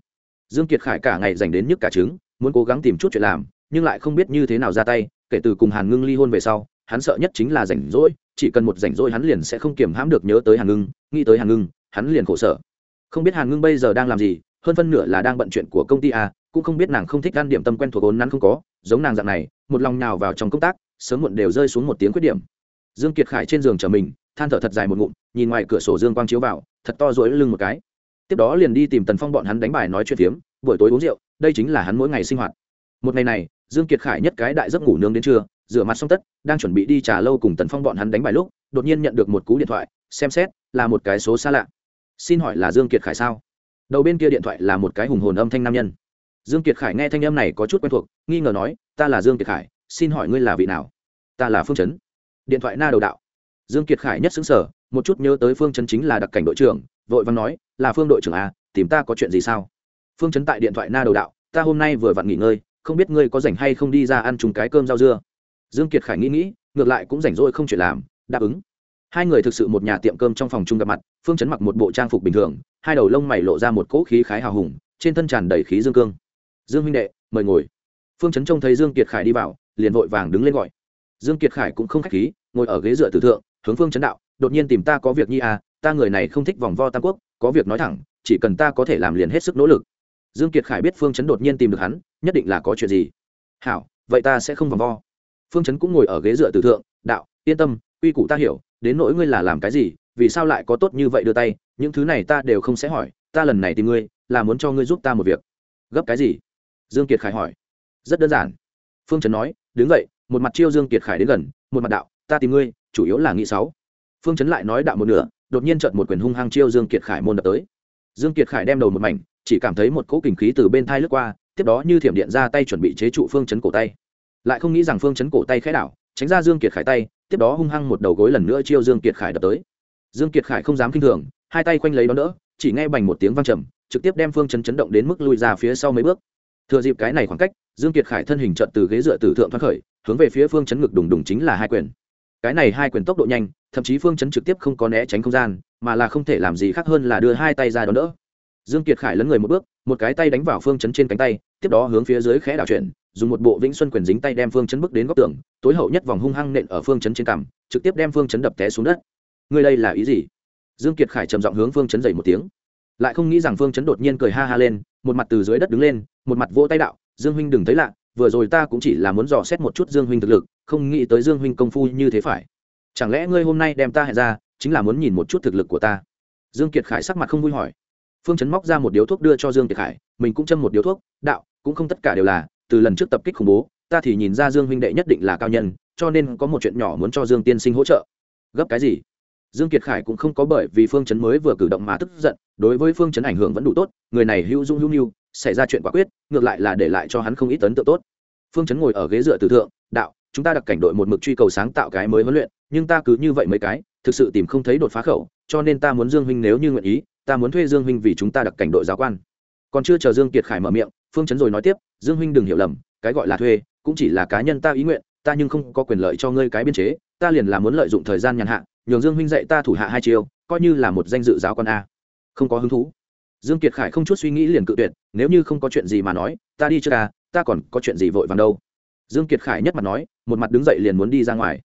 Speaker 1: Dương kiệt khải cả ngày dành đến nhức cả trứng muốn cố gắng tìm chút chuyện làm nhưng lại không biết như thế nào ra tay kể từ cùng hàn ngưng ly hôn về sau hắn sợ nhất chính là rảnh rỗi chỉ cần một rảnh rỗi hắn liền sẽ không kiềm hãm được nhớ tới hàn ngưng nghĩ tới hàn ngưng hắn liền khổ sở. Không biết hàn ngưng bây giờ đang làm gì hơn phân nửa là đang bận chuyện của công ty a cũng không biết nàng không thích ăn điểm tâm quen thuộc ốn nắn không có giống nàng dạng này một lòng nào vào trong công tác, sớm muộn đều rơi xuống một tiếng khuyết điểm. Dương kiệt khải trên giường chờ mình, than thở thật dài một ngụm, nhìn ngoài cửa sổ dương quang chiếu vào, thật to rối lưng một cái. Tiếp đó liền đi tìm tần phong bọn hắn đánh bài nói chuyện phiếm, buổi tối uống rượu, đây chính là hắn mỗi ngày sinh hoạt. Một ngày này, dương kiệt khải nhất cái đại giấc ngủ nướng đến trưa, rửa mặt xong tất, đang chuẩn bị đi trà lâu cùng tần phong bọn hắn đánh bài lúc, đột nhiên nhận được một cú điện thoại, xem xét, là một cái số xa lạ. Xin hỏi là dương kiệt khải sao? Đầu bên kia điện thoại là một cái hùng hồn âm thanh nam nhân dương kiệt khải nghe thanh âm này có chút quen thuộc, nghi ngờ nói, ta là dương kiệt khải, xin hỏi ngươi là vị nào? Ta là phương chấn. Điện thoại na đầu đạo. Dương kiệt khải nhất xứng sở một chút nhớ tới phương chấn chính là đặc cảnh đội trưởng, vội vàng nói, là phương đội trưởng à tìm ta có chuyện gì sao? Phương chấn tại điện thoại na đầu đạo, ta hôm nay vừa vặn nghỉ ngơi, không biết ngươi có rảnh hay không đi ra ăn chung cái cơm rau dưa. Dương kiệt khải nghĩ nghĩ, ngược lại cũng rảnh rỗi không chuyện làm, đáp ứng. Hai người thực sự một nhà tiệm cơm trong phòng chung gặp mặt, phương chấn mặc một bộ trang phục bình thường, hai đầu lông mày lộ ra một cỗ khí khái hào hùng, trên thân tràn đầy khí dương cương dương huynh đệ, mời ngồi. Phương chấn trông thấy dương kiệt khải đi vào, liền vội vàng đứng lên gọi. Dương kiệt khải cũng không khách khí, ngồi ở ghế dựa tử thượng, hướng phương chấn đạo, đột nhiên tìm ta có việc nhi à ta người này không thích vòng vo tam quốc, có việc nói thẳng, chỉ cần ta có thể làm liền hết sức nỗ lực. Dương kiệt khải biết phương chấn đột nhiên tìm được hắn, nhất định là có chuyện gì. Hảo, vậy ta sẽ không vòng vo. Phương chấn cũng ngồi ở ghế dựa tử thượng, đạo, yên tâm, quy củ ta hiểu, đến nỗi ngươi là làm cái gì, vì sao lại có tốt như vậy đưa tay, những thứ này ta đều không sẽ hỏi, ta lần này tìm ngươi, là muốn cho ngươi giúp ta một việc. Gấp cái gì? Dương kiệt khải hỏi. Rất đơn giản. Phương trần nói, đứng vậy một mặt chiêu dương kiệt khải đến gần, một mặt đạo, ta tìm ngươi, chủ yếu là nghị sáu. Phương trấn lại nói đạo một nửa, đột nhiên chợt một quyền hung hăng chiêu dương kiệt khải môn đập tới. Dương kiệt khải đem đầu một mảnh, chỉ cảm thấy một cỗ kình khí từ bên thai lướt qua, tiếp đó như thiểm điện ra tay chuẩn bị chế trụ phương chấn cổ tay. Lại không nghĩ rằng phương chấn cổ tay khẽ đảo, tránh ra dương kiệt khải tay, tiếp đó hung hăng một đầu gối lần nữa chiêu dương kiệt khải đập tới. Dương kiệt khải không dám kinh thường, hai tay quanh lấy đó đỡ, chỉ nghe bành một tiếng vang trầm, trực tiếp đem phương chấn chấn động đến mức lui ra phía sau mấy bước thừa dịp cái này khoảng cách, dương kiệt khải thân hình trận từ ghế dựa tử thượng thoát khởi, hướng về phía phương chấn ngực đùng đùng chính là hai quyền. Cái này hai quyền tốc độ nhanh, thậm chí phương chấn trực tiếp không có né tránh không gian, mà là không thể làm gì khác hơn là đưa hai tay ra đó đỡ. Dương kiệt khải lấn người một bước, một cái tay đánh vào phương chấn trên cánh tay, tiếp đó hướng phía dưới khẽ đảo chuyển, dùng một bộ vĩnh xuân quyền dính tay đem phương chấn bước đến góc tường, tối hậu nhất vòng hung hăng nện ở phương chấn trên cằm, trực tiếp đem phương chấn đập té xuống đất. Ngươi đây là ý gì? Dương kiệt khải trầm giọng hướng phương chấn dậy một tiếng. Lại không nghĩ rằng phương chấn đột nhiên cười ha ha lên một mặt từ dưới đất đứng lên, một mặt vỗ tay đạo, dương huynh đừng thấy lạ, vừa rồi ta cũng chỉ là muốn dò xét một chút dương huynh thực lực, không nghĩ tới dương huynh công phu như thế phải. Chẳng lẽ ngươi hôm nay đem ta hẹn ra, chính là muốn nhìn một chút thực lực của ta? Dương kiệt khải sắc mặt không vui hỏi. Phương chấn móc ra một điếu thuốc đưa cho dương kiệt khải, mình cũng châm một điếu thuốc, đạo, cũng không tất cả đều là, từ lần trước tập kích khủng bố, ta thì nhìn ra dương huynh đệ nhất định là cao nhân, cho nên có một chuyện nhỏ muốn cho dương tiên sinh hỗ trợ. Gấp cái gì? Dương kiệt khải cũng không có bởi vì phương chấn mới vừa cử động mà tức giận, đối với phương chấn ảnh hưởng vẫn đủ tốt, người này hữu dung hữu nhu, xảy ra chuyện quả quyết, ngược lại là để lại cho hắn không ít ấn tượng tốt. Phương chấn ngồi ở ghế dựa từ thượng, đạo, chúng ta đặc cảnh đội một mực truy cầu sáng tạo cái mới huấn luyện, nhưng ta cứ như vậy mấy cái, thực sự tìm không thấy đột phá khẩu, cho nên ta muốn dương huynh nếu như nguyện ý, ta muốn thuê dương huynh vì chúng ta đặc cảnh đội giáo quan. Còn chưa chờ dương kiệt khải mở miệng, phương chấn rồi nói tiếp, dương huynh đừng hiểu lầm, cái gọi là thuê, cũng chỉ là cá nhân ta ý nguyện, ta nhưng không có quyền lợi cho ngươi cái biên chế, ta liền là muốn lợi dụng thời gian nhàn hạ nhường dương huynh dạy ta thủ hạ hai chiêu, coi như là một danh dự giáo con a. Không có hứng thú. Dương kiệt khải không chút suy nghĩ liền cự tuyệt, nếu như không có chuyện gì mà nói, ta đi chưa ca ta còn có chuyện gì vội vàng đâu. Dương kiệt khải nhất mặt nói, một mặt đứng dậy liền muốn đi ra ngoài.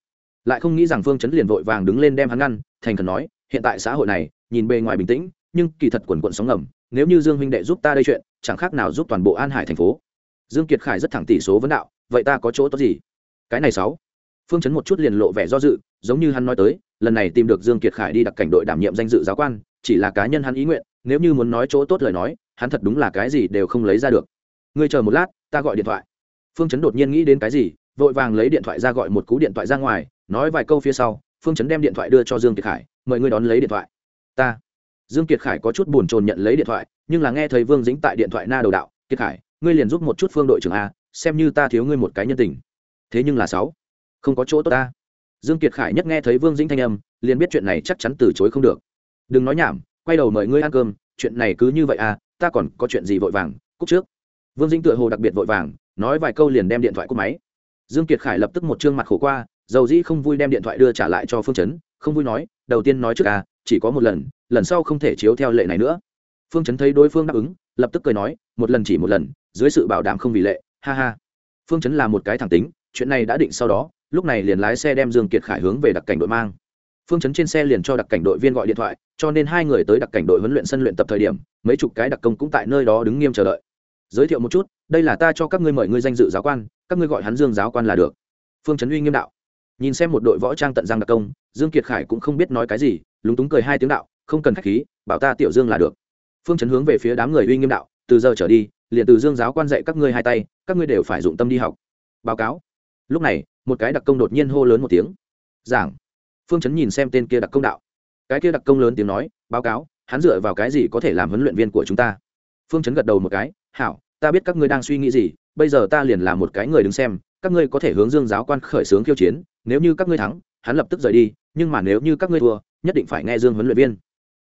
Speaker 1: Lại không nghĩ rằng phương chấn liền vội vàng đứng lên đem hắn ngăn, thành khẩn nói, hiện tại xã hội này, nhìn bề ngoài bình tĩnh, nhưng kỳ thật quần quận sóng ngầm, nếu như dương huynh đệ giúp ta đây chuyện, chẳng khác nào giúp toàn bộ an hải thành phố. Dương kiệt khải rất thẳng tỷ số vấn đạo, vậy ta có chỗ tốt gì? Cái này sáu. Phương chấn một chút liền lộ vẻ do dự, giống như hắn nói tới lần này tìm được dương kiệt khải đi đặc cảnh đội đảm nhiệm danh dự giáo quan, chỉ là cá nhân hắn ý nguyện, nếu như muốn nói chỗ tốt lời nói, hắn thật đúng là cái gì đều không lấy ra được. Ngươi chờ một lát, ta gọi điện thoại. Phương chấn đột nhiên nghĩ đến cái gì, vội vàng lấy điện thoại ra gọi một cú điện thoại ra ngoài, nói vài câu phía sau, phương chấn đem điện thoại đưa cho dương kiệt khải, mời ngươi đón lấy điện thoại. Ta. Dương kiệt khải có chút buồn chồn nhận lấy điện thoại, nhưng là nghe thấy vương dính tại điện thoại na đầu đạo, kiệt khải, ngươi liền giúp một chút phương đội trưởng a, xem như ta thiếu ngươi một cái nhân tình. Thế nhưng là sáu, không có chỗ tốt ta dương kiệt khải nhất nghe thấy vương dĩnh thanh âm, liền biết chuyện này chắc chắn từ chối không được. Đừng nói nhảm, quay đầu mời ngươi ăn cơm, chuyện này cứ như vậy à ta còn có chuyện gì vội vàng cúc trước. Vương dĩnh tựa hồ đặc biệt vội vàng, nói vài câu liền đem điện thoại cúp máy. Dương kiệt khải lập tức một trương mặt khổ qua, dầu dĩ không vui đem điện thoại đưa trả lại cho phương chấn, không vui nói, đầu tiên nói trước à chỉ có một lần lần sau không thể chiếu theo lệ này nữa. Phương chấn thấy đối phương đáp ứng, lập tức cười nói, một lần chỉ một lần, dưới sự bảo đảm không vì lệ, ha ha. Phương chấn là một cái thẳng tính, chuyện này đã định sau đó lúc này liền lái xe đem dương kiệt khải hướng về đặc cảnh đội mang. Phương chấn trên xe liền cho đặc cảnh đội viên gọi điện thoại, cho nên hai người tới đặc cảnh đội huấn luyện sân luyện tập thời điểm, mấy chục cái đặc công cũng tại nơi đó đứng nghiêm chờ đợi. Giới thiệu một chút, đây là ta cho các ngươi mời ngươi danh dự giáo quan, các ngươi gọi hắn dương giáo quan là được. Phương chấn uy nghiêm đạo. Nhìn xem một đội võ trang tận giang đặc công, dương kiệt khải cũng không biết nói cái gì, lúng túng cười hai tiếng đạo, không cần khách khí, bảo ta tiểu dương là được. Phương chấn hướng về phía đám người uy nghiêm đạo, từ giờ trở đi, liền từ dương giáo quan dạy các ngươi hai tay, các ngươi đều phải dụng tâm đi học. Báo cáo. Lúc này một cái đặc công đột nhiên hô lớn một tiếng. Giảng. Phương chấn nhìn xem tên kia đặc công đạo. Cái kia đặc công lớn tiếng nói, báo cáo, hắn dựa vào cái gì có thể làm huấn luyện viên của chúng ta? Phương chấn gật đầu một cái, hảo, ta biết các ngươi đang suy nghĩ gì, bây giờ ta liền là một cái người đứng xem, các ngươi có thể hướng dương giáo quan khởi xướng khiêu chiến, nếu như các ngươi thắng, hắn lập tức rời đi, nhưng mà nếu như các ngươi thua, nhất định phải nghe dương huấn luyện viên.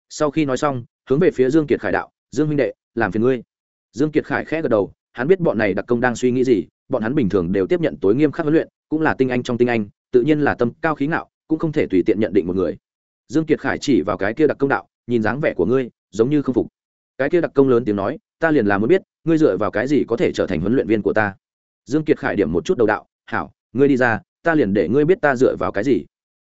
Speaker 1: Sau khi nói xong, hướng về phía dương kiệt khải đạo, dương huynh đệ, làm phiền ngươi. Dương kiệt khải khẽ gật đầu, hắn biết bọn này đặc công đang suy nghĩ gì, bọn hắn bình thường đều tiếp nhận tối nghiêm khắc huấn luyện cũng là tinh anh trong tinh anh, tự nhiên là tâm cao khí ngạo, cũng không thể tùy tiện nhận định một người. Dương kiệt khải chỉ vào cái kia đặc công đạo, nhìn dáng vẻ của ngươi, giống như không phục. Cái kia đặc công lớn tiếng nói, ta liền là muốn biết, ngươi dựa vào cái gì có thể trở thành huấn luyện viên của ta? Dương kiệt khải điểm một chút đầu đạo, hảo, ngươi đi ra, ta liền để ngươi biết ta dựa vào cái gì.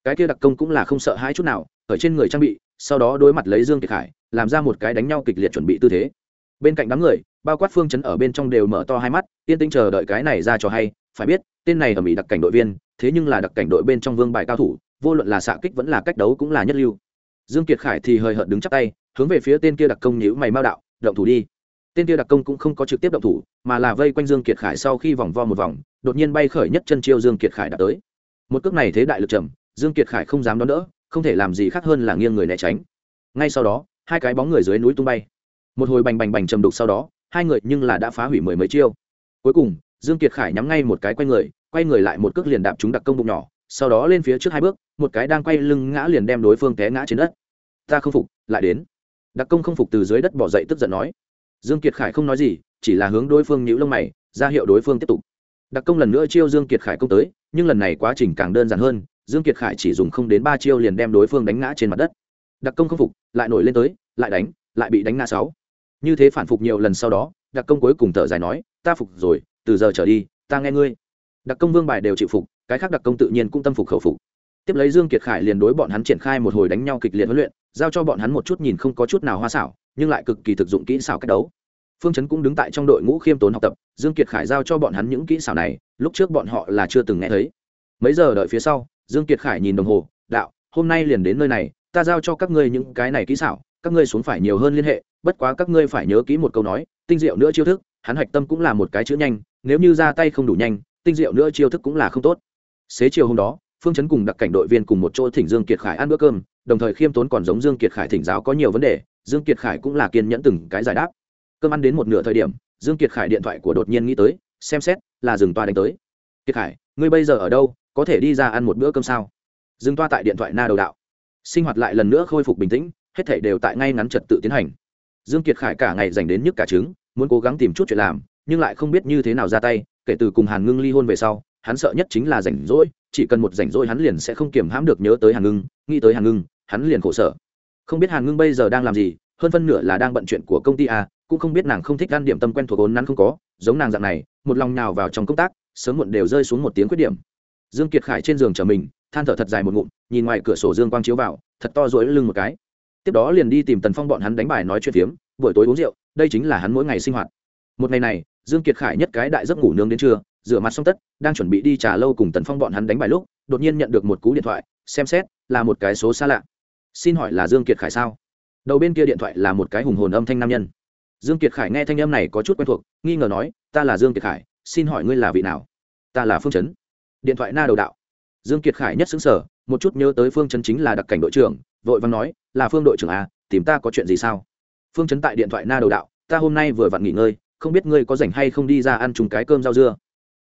Speaker 1: Cái kia đặc công cũng là không sợ hãi chút nào, ở trên người trang bị, sau đó đối mặt lấy dương kiệt khải, làm ra một cái đánh nhau kịch liệt chuẩn bị tư thế. Bên cạnh đám người, bao quát phương chấn ở bên trong đều mở to hai mắt, yên tĩnh chờ đợi cái này ra cho hay phải biết, tên này ở mỹ đặc cảnh đội viên, thế nhưng là đặc cảnh đội bên trong vương bài cao thủ, vô luận là xạ kích vẫn là cách đấu cũng là nhất lưu. Dương kiệt khải thì hơi hợt đứng chắp tay, hướng về phía tên kia đặc công nhíu mày mau đạo, động thủ đi. Tên kia đặc công cũng không có trực tiếp động thủ, mà là vây quanh dương kiệt khải sau khi vòng vo một vòng, đột nhiên bay khởi nhất chân chiêu dương kiệt khải đã tới. Một cước này thế đại lực trầm, dương kiệt khải không dám đón đỡ, không thể làm gì khác hơn là nghiêng người né tránh. Ngay sau đó, hai cái bóng người dưới núi tung bay. Một hồi bành bành bành trầm đục sau đó, hai người nhưng là đã phá hủy mười mấy chiêu. Cuối cùng dương kiệt khải nhắm ngay một cái quay người quay người lại một cước liền đạp trúng đặc công bụng nhỏ, sau đó lên phía trước hai bước, một cái đang quay lưng ngã liền đem đối phương té ngã trên đất. Ta không phục, lại đến. Đặc công không phục từ dưới đất bỏ dậy tức giận nói. Dương kiệt khải không nói gì, chỉ là hướng đối phương nhíu lông mày, ra hiệu đối phương tiếp tục. Đặc công lần nữa chiêu dương kiệt khải công tới, nhưng lần này quá trình càng đơn giản hơn, dương kiệt khải chỉ dùng không đến ba chiêu liền đem đối phương đánh ngã trên mặt đất. Đặc công không phục, lại nổi lên tới, lại đánh, lại bị đánh ngã sáu. Như thế phản phục nhiều lần sau đó, đặc công cuối cùng thở dài nói, ta phục rồi từ giờ trở đi, ta nghe ngươi. Đặc công vương bài đều chịu phục, cái khác đặc công tự nhiên cũng tâm phục khẩu phục. Tiếp lấy dương kiệt khải liền đối bọn hắn triển khai một hồi đánh nhau kịch liệt huấn luyện, giao cho bọn hắn một chút nhìn không có chút nào hoa xảo, nhưng lại cực kỳ thực dụng kỹ xảo cách đấu. Phương chấn cũng đứng tại trong đội ngũ khiêm tốn học tập, dương kiệt khải giao cho bọn hắn những kỹ xảo này, lúc trước bọn họ là chưa từng nghe thấy. Mấy giờ đợi phía sau, dương kiệt khải nhìn đồng hồ, đạo, hôm nay liền đến nơi này, ta giao cho các ngươi những cái này kỹ xảo, các ngươi xuống phải nhiều hơn liên hệ, bất quá các ngươi phải nhớ kỹ một câu nói, tinh diệu nữa chiêu thức, hắn hạch tâm cũng là một cái chữ nhanh nếu như ra tay không đủ nhanh, tinh diệu nữa chiêu thức cũng là không tốt. Xế chiều hôm đó, phương chấn cùng đặc cảnh đội viên cùng một chỗ thỉnh dương kiệt khải ăn bữa cơm, đồng thời khiêm tốn còn giống dương kiệt khải thỉnh giáo có nhiều vấn đề, dương kiệt khải cũng là kiên nhẫn từng cái giải đáp. Cơm ăn đến một nửa thời điểm, dương kiệt khải điện thoại của đột nhiên nghĩ tới, xem xét, là dừng toa đánh tới. Kiệt khải, ngươi bây giờ ở đâu, có thể đi ra ăn một bữa cơm sao? Dừng toa tại điện thoại na đầu đạo. Sinh hoạt lại lần nữa khôi phục bình tĩnh, hết thể đều tại ngay ngắn trật tự tiến hành. Dương kiệt khải cả ngày dành đến nhức cả trứng, muốn cố gắng tìm chút chuyện làm nhưng lại không biết như thế nào ra tay, kể từ cùng hàn ngưng ly hôn về sau, hắn sợ nhất chính là rảnh rỗi, chỉ cần một rảnh rỗi hắn liền sẽ không kiểm hãm được nhớ tới hàn ngưng, nghĩ tới hàn ngưng, hắn liền khổ sở. Không biết hàn ngưng bây giờ đang làm gì, hơn phân nửa là đang bận chuyện của công ty a, cũng không biết nàng không thích ăn điểm tâm quen thuộc vốn nắn không có, giống nàng dạng này, một lòng nào vào trong công tác, sớm muộn đều rơi xuống một tiếng khuyết điểm. Dương kiệt khải trên giường chờ mình, than thở thật dài một ngụm, nhìn ngoài cửa sổ dương quang chiếu vào, thật to rỗi lưng một cái. Tiếp đó liền đi tìm tần phong bọn hắn đánh bài nói chuyện phiếm, buổi tối uống rượu, đây chính là hắn mỗi ngày sinh hoạt. Một ngày này dương kiệt khải nhất cái đại giấc ngủ nướng đến trưa, rửa mặt xong tất, đang chuẩn bị đi trà lâu cùng tần phong bọn hắn đánh bài lúc, đột nhiên nhận được một cú điện thoại, xem xét, là một cái số xa lạ. Xin hỏi là dương kiệt khải sao? Đầu bên kia điện thoại là một cái hùng hồn âm thanh nam nhân. Dương kiệt khải nghe thanh âm này có chút quen thuộc, nghi ngờ nói, ta là dương kiệt khải, xin hỏi ngươi là vị nào? Ta là phương chấn. Điện thoại na đầu đạo. Dương kiệt khải nhất xứng sở một chút nhớ tới phương chấn chính là đặc cảnh đội trưởng, vội vàng nói, là phương đội trưởng à tìm ta có chuyện gì sao? Phương chấn tại điện thoại na đầu đạo, ta hôm nay vừa vặn nghỉ ngơi không biết ngươi có rảnh hay không đi ra ăn chung cái cơm rau dưa.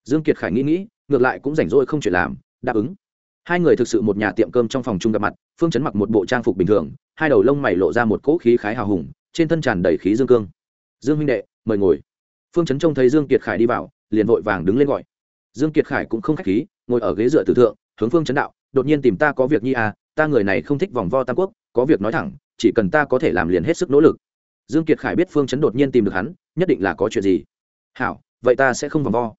Speaker 1: Dương kiệt khải nghĩ nghĩ, ngược lại cũng rảnh rỗi không chuyện làm, đáp ứng. Hai người thực sự một nhà tiệm cơm trong phòng chung gặp mặt, phương chấn mặc một bộ trang phục bình thường, hai đầu lông mày lộ ra một cỗ khí khái hào hùng, trên thân tràn đầy khí dương cương. Dương huynh đệ, mời ngồi. Phương chấn trông thấy dương kiệt khải đi vào, liền vội vàng đứng lên gọi. Dương kiệt khải cũng không khách khí, ngồi ở ghế dựa tử thượng, hướng phương chấn đạo, đột nhiên tìm ta có việc nhi à ta người này không thích vòng vo tam quốc, có việc nói thẳng, chỉ cần ta có thể làm liền hết sức nỗ lực. Dương kiệt khải biết phương chấn đột nhiên tìm được hắn nhất định là có chuyện gì? Hảo, vậy ta sẽ không vòng vo.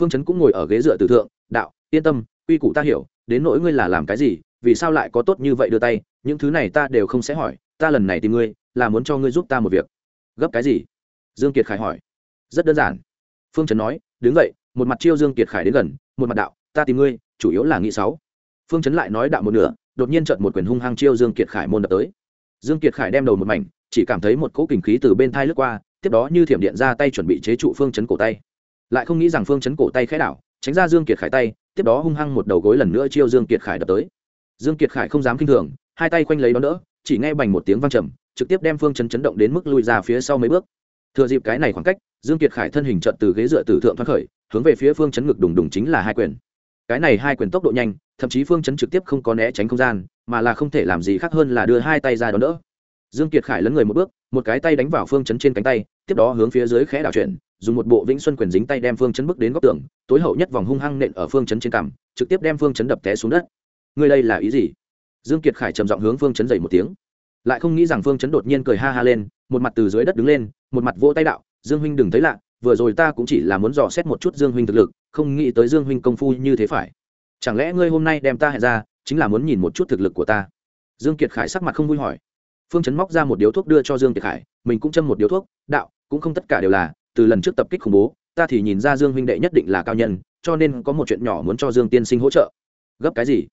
Speaker 1: Phương chấn cũng ngồi ở ghế dựa tử thượng, đạo, yên tâm, quy củ ta hiểu, đến nỗi ngươi là làm cái gì, vì sao lại có tốt như vậy đưa tay, những thứ này ta đều không sẽ hỏi, ta lần này tìm ngươi, là muốn cho ngươi giúp ta một việc. Gấp cái gì? Dương kiệt khải hỏi. Rất đơn giản. Phương trấn nói, đứng vậy một mặt chiêu dương kiệt khải đến gần, một mặt đạo, ta tìm ngươi, chủ yếu là nghĩ sáu. Phương trấn lại nói đạo một nửa, đột nhiên chợt một quyền hung hăng chiêu dương kiệt khải môn đập tới. Dương kiệt khải đem đầu một mảnh, chỉ cảm thấy một cỗ kình khí từ bên thai lướt qua tiếp đó như thiểm điện ra tay chuẩn bị chế trụ phương chấn cổ tay. Lại không nghĩ rằng phương chấn cổ tay khẽ đảo, tránh ra dương kiệt khải tay, tiếp đó hung hăng một đầu gối lần nữa chiêu dương kiệt khải đập tới. Dương kiệt khải không dám kinh thường, hai tay quanh lấy đó đỡ, chỉ nghe bành một tiếng vang trầm, trực tiếp đem phương chấn chấn động đến mức lùi ra phía sau mấy bước. Thừa dịp cái này khoảng cách, dương kiệt khải thân hình trận từ ghế dựa tử thượng thoát khởi, hướng về phía phương chấn ngực đùng đùng chính là hai quyền. Cái này hai quyền tốc độ nhanh, thậm chí phương chấn trực tiếp không có né tránh không gian, mà là không thể làm gì khác hơn là đưa hai tay ra đón đỡ dương kiệt khải lấn người một bước, một cái tay đánh vào phương chấn trên cánh tay, tiếp đó hướng phía dưới khẽ đảo chuyển, dùng một bộ vĩnh xuân quyền dính tay đem phương chấn bước đến góc tường, tối hậu nhất vòng hung hăng nện ở phương chấn trên cằm, trực tiếp đem phương chấn đập té xuống đất. Ngươi đây là ý gì? Dương kiệt khải trầm giọng hướng phương chấn dậy một tiếng. Lại không nghĩ rằng phương chấn đột nhiên cười ha ha lên, một mặt từ dưới đất đứng lên, một mặt vỗ tay đạo, dương huynh đừng thấy lạ, vừa rồi ta cũng chỉ là muốn dò xét một chút dương huynh thực lực, không nghĩ tới dương huynh công phu như thế phải. Chẳng lẽ ngươi hôm nay đem ta hẹn ra, chính là muốn nhìn một chút thực lực của ta? Dương kiệt khải sắc mặt không vui hỏi phương chấn móc ra một điếu thuốc đưa cho dương kiệt khải, mình cũng châm một điếu thuốc, đạo, cũng không tất cả đều là, từ lần trước tập kích khủng bố, ta thì nhìn ra dương huynh đệ nhất định là cao nhân, cho nên có một chuyện nhỏ muốn cho dương tiên sinh hỗ trợ. Gấp cái gì?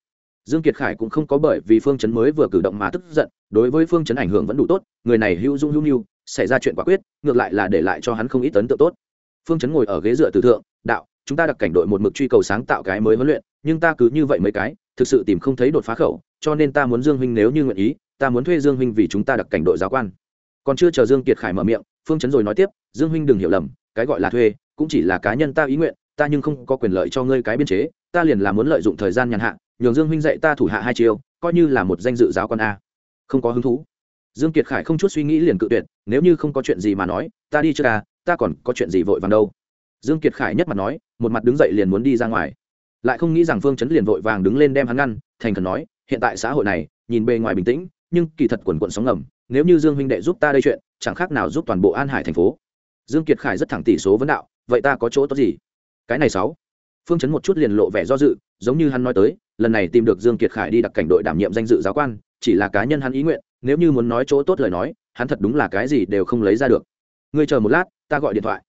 Speaker 1: Dương kiệt khải cũng không có bởi vì phương chấn mới vừa cử động mà tức giận, đối với phương chấn ảnh hưởng vẫn đủ tốt, người này hữu dung hữu nhu xảy ra chuyện quả quyết, ngược lại là để lại cho hắn không ít ấn tượng tốt. Phương chấn ngồi ở ghế dựa từ thượng, đạo, chúng ta đặt cảnh đội một mực truy cầu sáng tạo cái mới huấn luyện, nhưng ta cứ như vậy mấy cái, thực sự tìm không thấy đột phá khẩu, cho nên ta muốn dương huynh nếu như nguyện ý ta muốn thuê dương huynh vì chúng ta đặc cảnh đội giáo quan. Còn chưa chờ dương kiệt khải mở miệng, phương chấn rồi nói tiếp, dương huynh đừng hiểu lầm, cái gọi là thuê, cũng chỉ là cá nhân ta ý nguyện, ta nhưng không có quyền lợi cho ngươi cái biên chế, ta liền là muốn lợi dụng thời gian nhàn hạ, nhường dương huynh dạy ta thủ hạ hai chiêu, coi như là một danh dự giáo quan a. Không có hứng thú. Dương kiệt khải không chút suy nghĩ liền cự tuyệt, nếu như không có chuyện gì mà nói, ta đi chưa à ta còn có chuyện gì vội vàng đâu. Dương kiệt khải nhất mặt nói, một mặt đứng dậy liền muốn đi ra ngoài. Lại không nghĩ rằng phương chấn liền vội vàng đứng lên đem hắn ngăn, thành khẩn nói, hiện tại xã hội này, nhìn bề ngoài bình tĩnh nhưng kỳ thật quần quận sóng ngầm, nếu như dương huynh đệ giúp ta đây chuyện, chẳng khác nào giúp toàn bộ an hải thành phố. Dương kiệt khải rất thẳng tỷ số vấn đạo, vậy ta có chỗ tốt gì? Cái này sáu. Phương chấn một chút liền lộ vẻ do dự, giống như hắn nói tới, lần này tìm được dương kiệt khải đi đặc cảnh đội đảm nhiệm danh dự giáo quan, chỉ là cá nhân hắn ý nguyện, nếu như muốn nói chỗ tốt lời nói, hắn thật đúng là cái gì đều không lấy ra được. Ngươi chờ một lát, ta gọi điện thoại.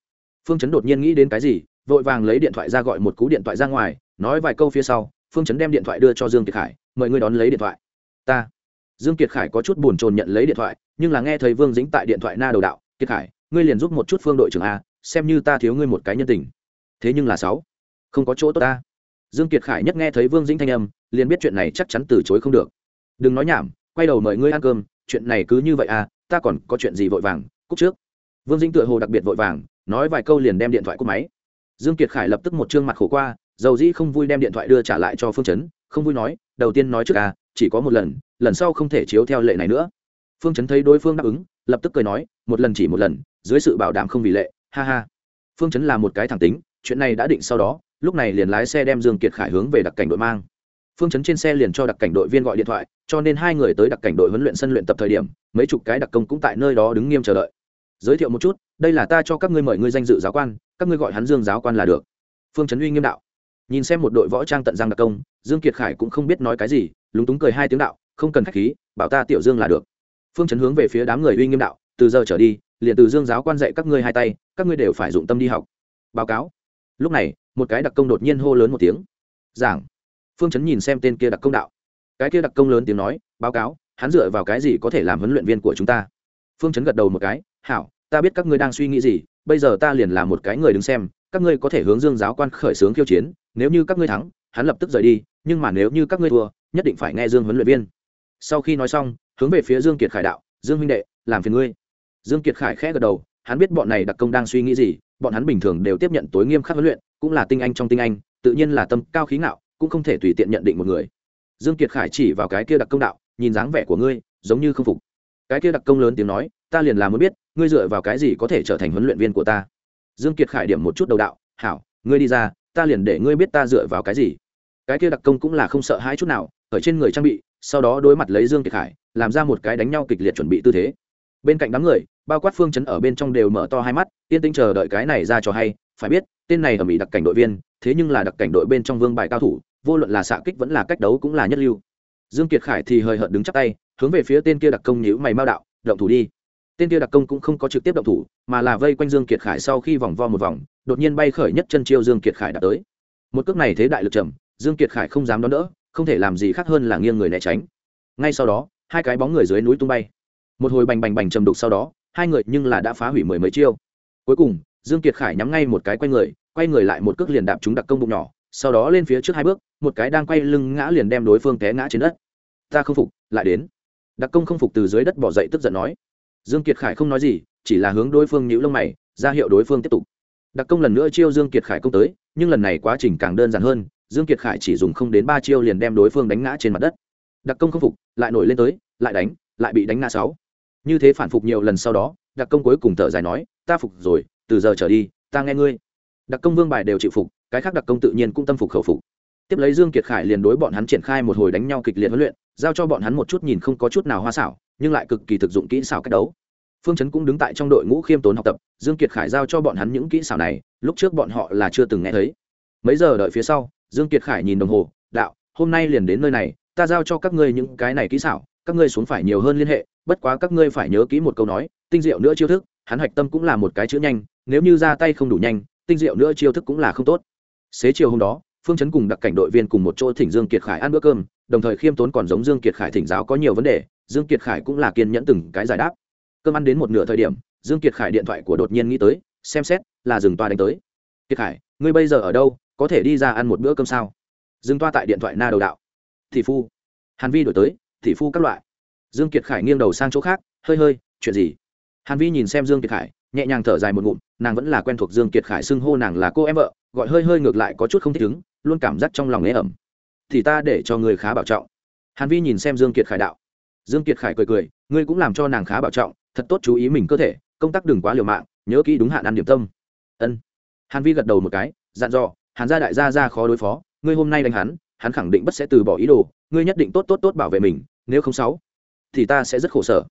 Speaker 1: Phương chấn đột nhiên nghĩ đến cái gì, vội vàng lấy điện thoại ra gọi một cú điện thoại ra ngoài, nói vài câu phía sau, phương chấn đem điện thoại đưa cho dương kiệt khải, mời ngươi đón lấy điện thoại. Ta dương kiệt khải có chút buồn chồn nhận lấy điện thoại, nhưng là nghe thấy vương dĩnh tại điện thoại na đầu đạo, kiệt khải, ngươi liền giúp một chút phương đội trưởng a, xem như ta thiếu ngươi một cái nhân tình. Thế nhưng là sáu, không có chỗ tốt ta. Dương kiệt khải nhất nghe thấy vương dĩnh thanh âm, liền biết chuyện này chắc chắn từ chối không được. Đừng nói nhảm, quay đầu mời ngươi ăn cơm, chuyện này cứ như vậy à ta còn có chuyện gì vội vàng cúc trước. Vương dĩnh tựa hồ đặc biệt vội vàng, nói vài câu liền đem điện thoại cúp máy. Dương kiệt khải lập tức một trương mặt khổ qua, dầu dĩ không vui đem điện thoại đưa trả lại cho phương chấn, không vui nói, đầu tiên nói trước à chỉ có một lần lần sau không thể chiếu theo lệ này nữa. Phương chấn thấy đối phương đáp ứng, lập tức cười nói, một lần chỉ một lần, dưới sự bảo đảm không vì lệ, ha ha. Phương chấn là một cái thẳng tính, chuyện này đã định sau đó, lúc này liền lái xe đem dương kiệt khải hướng về đặc cảnh đội mang. Phương chấn trên xe liền cho đặc cảnh đội viên gọi điện thoại, cho nên hai người tới đặc cảnh đội huấn luyện sân luyện tập thời điểm, mấy chục cái đặc công cũng tại nơi đó đứng nghiêm chờ đợi. Giới thiệu một chút, đây là ta cho các ngươi mời ngươi danh dự giáo quan, các ngươi gọi hắn dương giáo quan là được. Phương chấn uy nghiêm đạo. Nhìn xem một đội võ trang tận giang đặc công, dương kiệt khải cũng không biết nói cái gì, lúng túng cười hai tiếng đạo không cần khách khí, bảo ta tiểu dương là được. Phương chấn hướng về phía đám người uy nghiêm đạo, từ giờ trở đi, liền từ dương giáo quan dạy các ngươi hai tay, các ngươi đều phải dụng tâm đi học. Báo cáo. Lúc này, một cái đặc công đột nhiên hô lớn một tiếng. Giảng. Phương chấn nhìn xem tên kia đặc công đạo. Cái kia đặc công lớn tiếng nói, báo cáo, hắn dựa vào cái gì có thể làm huấn luyện viên của chúng ta? Phương chấn gật đầu một cái, hảo, ta biết các ngươi đang suy nghĩ gì, bây giờ ta liền là một cái người đứng xem, các ngươi có thể hướng dương giáo quan khởi xướng khiêu chiến, nếu như các ngươi thắng, hắn lập tức rời đi, nhưng mà nếu như các ngươi thua, nhất định phải nghe dương huấn luyện viên sau khi nói xong, hướng về phía dương kiệt khải đạo, dương huynh đệ, làm phiền ngươi. Dương kiệt khải khẽ gật đầu, hắn biết bọn này đặc công đang suy nghĩ gì, bọn hắn bình thường đều tiếp nhận tối nghiêm khắc huấn luyện, cũng là tinh anh trong tinh anh, tự nhiên là tâm cao khí ngạo, cũng không thể tùy tiện nhận định một người. Dương kiệt khải chỉ vào cái kia đặc công đạo, nhìn dáng vẻ của ngươi, giống như không phục. Cái kia đặc công lớn tiếng nói, ta liền là muốn biết, ngươi dựa vào cái gì có thể trở thành huấn luyện viên của ta? Dương kiệt khải điểm một chút đầu đạo, hảo, ngươi đi ra, ta liền để ngươi biết ta dựa vào cái gì. Cái kia đặc công cũng là không sợ hãi chút nào, ở trên người trang bị sau đó đối mặt lấy dương kiệt khải, làm ra một cái đánh nhau kịch liệt chuẩn bị tư thế. Bên cạnh đám người, bao quát phương chấn ở bên trong đều mở to hai mắt, yên tĩnh chờ đợi cái này ra cho hay, phải biết, tên này ở mỹ đặc cảnh đội viên, thế nhưng là đặc cảnh đội bên trong vương bài cao thủ, vô luận là xạ kích vẫn là cách đấu cũng là nhất lưu. Dương kiệt khải thì hơi hợt đứng chắp tay, hướng về phía tên kia đặc công nhữ mày mau đạo, động thủ đi. Tên kia đặc công cũng không có trực tiếp động thủ, mà là vây quanh dương kiệt khải sau khi vòng vo một vòng, đột nhiên bay khởi nhất chân chiêu dương kiệt khải đã tới. Một cước này thế đại lực trầm, dương kiệt khải không dám đón đỡ không thể làm gì khác hơn là nghiêng người né tránh. Ngay sau đó, hai cái bóng người dưới núi tung bay. Một hồi bành bành bành trầm đục sau đó, hai người nhưng là đã phá hủy mười mấy chiêu. Cuối cùng, dương kiệt khải nhắm ngay một cái quay người quay người lại một cước liền đạp chúng đặc công bụng nhỏ, sau đó lên phía trước hai bước, một cái đang quay lưng ngã liền đem đối phương té ngã trên đất. Ta không phục, lại đến. Đặc công không phục từ dưới đất bỏ dậy tức giận nói. Dương kiệt khải không nói gì, chỉ là hướng đối phương nhíu lông mày, ra hiệu đối phương tiếp tục. Đặc công lần nữa chiêu dương kiệt khải công tới, nhưng lần này quá trình càng đơn giản hơn dương kiệt khải chỉ dùng không đến ba chiêu liền đem đối phương đánh ngã trên mặt đất. Đặc công không phục, lại nổi lên tới, lại đánh, lại bị đánh ngã sáu. Như thế phản phục nhiều lần sau đó, đặc công cuối cùng thở dài nói, ta phục rồi, từ giờ trở đi, ta nghe ngươi. Đặc công vương bài đều chịu phục, cái khác đặc công tự nhiên cũng tâm phục khẩu phục. Tiếp lấy dương kiệt khải liền đối bọn hắn triển khai một hồi đánh nhau kịch liệt huấn luyện, giao cho bọn hắn một chút nhìn không có chút nào hoa xảo, nhưng lại cực kỳ thực dụng kỹ xảo cách đấu. Phương chấn cũng đứng tại trong đội ngũ khiêm tốn học tập, dương kiệt khải giao cho bọn hắn những kỹ xảo này, lúc trước bọn họ là chưa từng nghe thấy. Mấy giờ đợi phía sau dương kiệt khải nhìn đồng hồ, đạo, hôm nay liền đến nơi này, ta giao cho các ngươi những cái này kỹ xảo, các ngươi xuống phải nhiều hơn liên hệ, bất quá các ngươi phải nhớ kỹ một câu nói, tinh diệu nữa chiêu thức, hắn hạch tâm cũng là một cái chữ nhanh, nếu như ra tay không đủ nhanh, tinh diệu nữa chiêu thức cũng là không tốt. Xế chiều hôm đó, phương chấn cùng đặc cảnh đội viên cùng một chỗ thỉnh dương kiệt khải ăn bữa cơm, đồng thời khiêm tốn còn giống dương kiệt khải thỉnh giáo có nhiều vấn đề, dương kiệt khải cũng là kiên nhẫn từng cái giải đáp. Cơm ăn đến một nửa thời điểm, dương kiệt khải điện thoại của đột nhiên nghĩ tới, xem xét, là dừng toa đánh tới. Kiệt khải, ngươi bây giờ ở đâu? Có thể đi ra ăn một bữa cơm sao? Dừng toa tại điện thoại na đầu đạo. Thị phu. Hàn vi đổi tới, thị phu các loại. Dương kiệt khải nghiêng đầu sang chỗ khác, hơi hơi, chuyện gì? Hàn vi nhìn xem dương kiệt khải, nhẹ nhàng thở dài một ngụm, nàng vẫn là quen thuộc dương kiệt khải xưng hô nàng là cô em vợ, gọi hơi hơi ngược lại có chút không thích ứng, luôn cảm giác trong lòng ế ẩm. Thì ta để cho người khá bảo trọng. Hàn vi nhìn xem dương kiệt khải đạo. Dương kiệt khải cười cười, ngươi cũng làm cho nàng khá bảo trọng, thật tốt chú ý mình cơ thể, công tác đừng quá liều mạng, nhớ kỹ đúng hạn ăn điểm tâm. Ân. Hàn vi gật đầu một cái, dặn dò hàn gia đại gia ra khó đối phó, ngươi hôm nay đánh hắn hắn khẳng định bất sẽ từ bỏ ý đồ, ngươi nhất định tốt tốt tốt bảo vệ mình, nếu không sáu, thì ta sẽ rất khổ sở.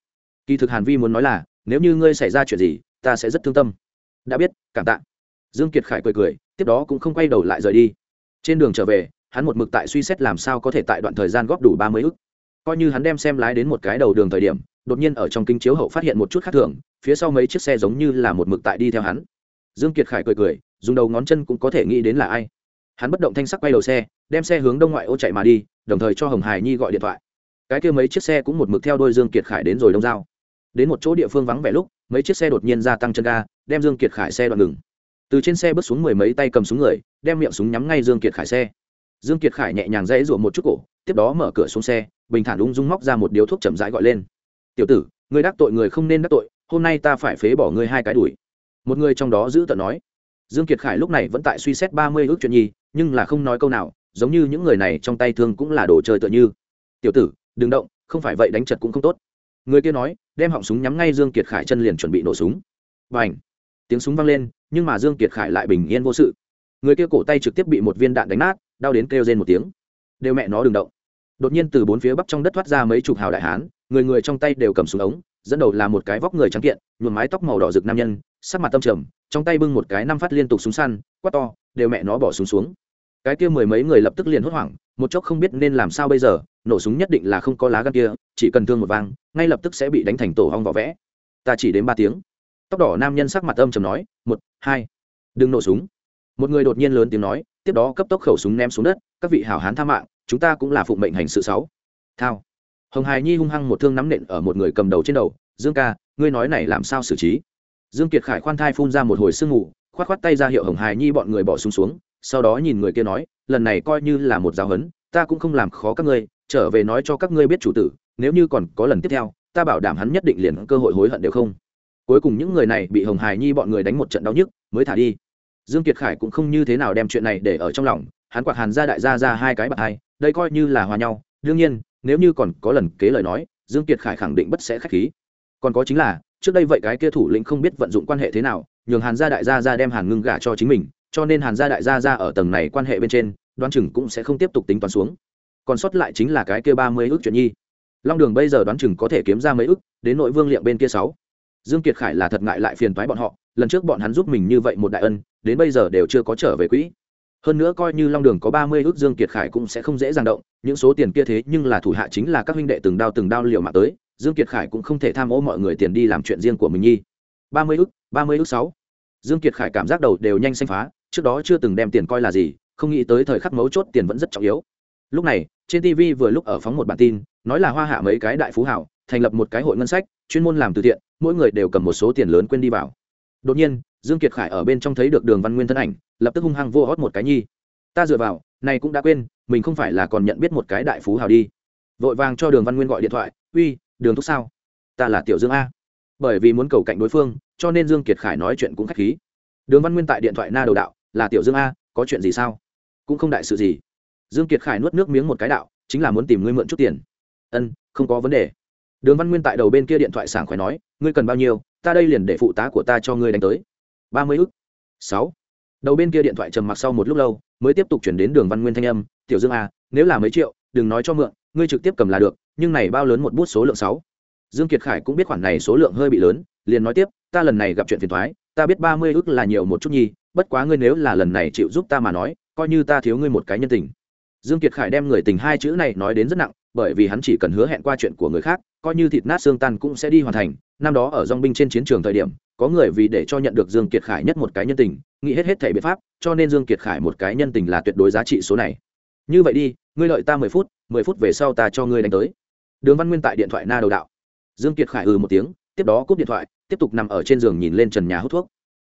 Speaker 1: Kỳ thực hàn vi muốn nói là, nếu như ngươi xảy ra chuyện gì, ta sẽ rất thương tâm. Đã biết, cảm tạ. Dương kiệt khải cười cười, tiếp đó cũng không quay đầu lại rời đi. Trên đường trở về, hắn một mực tại suy xét làm sao có thể tại đoạn thời gian góp đủ ba mươi ức. Coi như hắn đem xem lái đến một cái đầu đường thời điểm, đột nhiên ở trong kinh chiếu hậu phát hiện một chút khác thường, phía sau mấy chiếc xe giống như là một mực tại đi theo hắn. Dương kiệt khải cười cười dùng đầu ngón chân cũng có thể nghĩ đến là ai. Hắn bất động thanh sắc quay đầu xe, đem xe hướng đông ngoại ô chạy mà đi, đồng thời cho hồng hải nhi gọi điện thoại. Cái kia mấy chiếc xe cũng một mực theo đôi dương kiệt khải đến rồi đông giao. Đến một chỗ địa phương vắng vẻ lúc, mấy chiếc xe đột nhiên gia tăng chân ga, đem dương kiệt khải xe đoạn ngừng. Từ trên xe bước xuống mười mấy tay cầm súng người, đem miệng súng nhắm ngay dương kiệt khải xe. Dương kiệt khải nhẹ nhàng dãy ruộng một chút cổ, tiếp đó mở cửa xuống xe, bình thản ung dung móc ra một điếu thuốc chậm rãi gọi lên. Tiểu tử người đắc tội người không nên đắc tội, hôm nay ta phải phế bỏ ngươi hai cái đuổi. Một người trong đó giữ tận nói dương kiệt khải lúc này vẫn tại suy xét ba mươi ước chuyện nhi nhưng là không nói câu nào giống như những người này trong tay thương cũng là đồ chơi tựa như. Tiểu tử đừng động không phải vậy đánh chật cũng không tốt. Người kia nói đem họng súng nhắm ngay dương kiệt khải chân liền chuẩn bị nổ súng. Bành, tiếng súng vang lên nhưng mà dương kiệt khải lại bình yên vô sự. Người kia cổ tay trực tiếp bị một viên đạn đánh nát đau đến kêu rên một tiếng. Đều mẹ nó đừng động. Đột nhiên từ bốn phía bắp trong đất thoát ra mấy chục hào đại hán người người trong tay đều cầm súng ống dẫn đầu là một cái vóc người trắng kiện, nhuộm mái tóc màu đỏ rực nam nhân, sắc mặt tâm trầm, trong tay bưng một cái năm phát liên tục súng săn, quát to, đều mẹ nó bỏ súng xuống. Cái kia mười mấy người lập tức liền hốt hoảng, một chốc không biết nên làm sao bây giờ, nổ súng nhất định là không có lá gan kia, chỉ cần thương một vang, ngay lập tức sẽ bị đánh thành tổ hong vỏ vẽ. Ta chỉ đến ba tiếng. Tóc đỏ nam nhân sắc mặt âm trầm nói, một, hai, đừng nổ súng. Một người đột nhiên lớn tiếng nói, tiếp đó cấp tốc khẩu súng ném xuống đất, các vị hảo hán tha mạng, chúng ta cũng là phụng mệnh hành sự sáu. Thao hồng hải nhi hung hăng một thương nắm nện ở một người cầm đầu trên đầu. Dương ca ngươi nói này làm sao xử trí? Dương kiệt khải khoan thai phun ra một hồi sương ngủ khoát khoát tay ra hiệu hồng hải nhi bọn người bỏ xuống, xuống sau đó nhìn người kia nói lần này coi như là một giáo hấn ta cũng không làm khó các ngươi trở về nói cho các ngươi biết chủ tử nếu như còn có lần tiếp theo ta bảo đảm hắn nhất định liền cơ hội hối hận đều không. Cuối cùng những người này bị hồng hải nhi bọn người đánh một trận đau nhức mới thả đi. Dương kiệt khải cũng không như thế nào đem chuyện này để ở trong lòng hắn quạt hàn ra đại gia ra hai cái bạc hai đây coi như là hòa nhau. Đương nhiên nếu như còn có lần kế lời nói, dương kiệt khải khẳng định bất sẽ khách khí. Còn có chính là, trước đây vậy cái kia thủ lĩnh không biết vận dụng quan hệ thế nào, nhường hàn gia đại gia ra đem hàn ngưng gả cho chính mình, cho nên hàn gia đại gia ra ở tầng này quan hệ bên trên, đoán chừng cũng sẽ không tiếp tục tính toán xuống. Còn sót lại chính là cái kia ba mươi ước chuyện nhi. Long đường bây giờ đoán chừng có thể kiếm ra mấy ước, đến nội vương liệm bên kia sáu. Dương kiệt khải là thật ngại lại phiền toái bọn họ, lần trước bọn hắn giúp mình như vậy một đại ân, đến bây giờ đều chưa có trở về quỹ. Hơn nữa coi như long đường có ba mươi ước dương kiệt khải cũng sẽ không dễ dàng động những số tiền kia thế nhưng là thủ hạ chính là các huynh đệ từng đao từng đao liều mạng tới, dương kiệt khải cũng không thể tham ô mọi người tiền đi làm chuyện riêng của mình nhi. Ba mươi ước ba mươi ước sáu. Dương kiệt khải cảm giác đầu đều nhanh xanh phá, trước đó chưa từng đem tiền coi là gì, không nghĩ tới thời khắc mấu chốt tiền vẫn rất trọng yếu. Lúc này, trên tv vừa lúc ở phóng một bản tin, nói là hoa hạ mấy cái đại phú hảo, thành lập một cái hội ngân sách, chuyên môn làm từ thiện, mỗi người đều cầm một số tiền lớn quên đi vào. Đột nhiên, dương kiệt khải ở bên trong thấy được đường văn nguyên thân ảnh, lập tức hung hăng vô hót một cái nhi ta dựa vào này cũng đã quên, mình không phải là còn nhận biết một cái đại phú hào đi. Vội vàng cho đường văn nguyên gọi điện thoại, uy, đường thúc sao? Ta là tiểu dương a. Bởi vì muốn cầu cạnh đối phương, cho nên dương kiệt khải nói chuyện cũng khách khí. Đường văn nguyên tại điện thoại na đầu đạo, là tiểu dương a, có chuyện gì sao? Cũng không đại sự gì. Dương kiệt khải nuốt nước miếng một cái đạo, chính là muốn tìm ngươi mượn chút tiền. Ân, không có vấn đề. Đường văn nguyên tại đầu bên kia điện thoại sảng khỏe nói, ngươi cần bao nhiêu, ta đây liền để phụ tá của ta cho ngươi đánh tới. Ba mươi ức. Sáu đầu bên kia điện thoại trầm mặc sau một lúc lâu, mới tiếp tục chuyển đến đường văn nguyên thanh âm, tiểu dương a nếu là mấy triệu, đừng nói cho mượn, ngươi trực tiếp cầm là được, nhưng này bao lớn một bút số lượng sáu? Dương kiệt khải cũng biết khoản này số lượng hơi bị lớn, liền nói tiếp, ta lần này gặp chuyện phiền toái, ta biết ba mươi ức là nhiều một chút nhi bất quá ngươi nếu là lần này chịu giúp ta mà nói, coi như ta thiếu ngươi một cái nhân tình. Dương kiệt khải đem người tình hai chữ này nói đến rất nặng, bởi vì hắn chỉ cần hứa hẹn qua chuyện của người khác, coi như thịt nát xương tan cũng sẽ đi hoàn thành. Năm đó ở dong binh trên chiến trường thời điểm có người vì để cho nhận được dương kiệt khải nhất một cái nhân tình, nghĩ hết hết thể biện pháp, cho nên dương kiệt khải một cái nhân tình là tuyệt đối giá trị số này. Như vậy đi, ngươi lợi ta mười phút mười phút về sau ta cho ngươi đánh tới. Đường văn nguyên tại điện thoại na đầu đạo. Dương kiệt khải ừ một tiếng, tiếp đó cúp điện thoại, tiếp tục nằm ở trên giường nhìn lên trần nhà hút thuốc.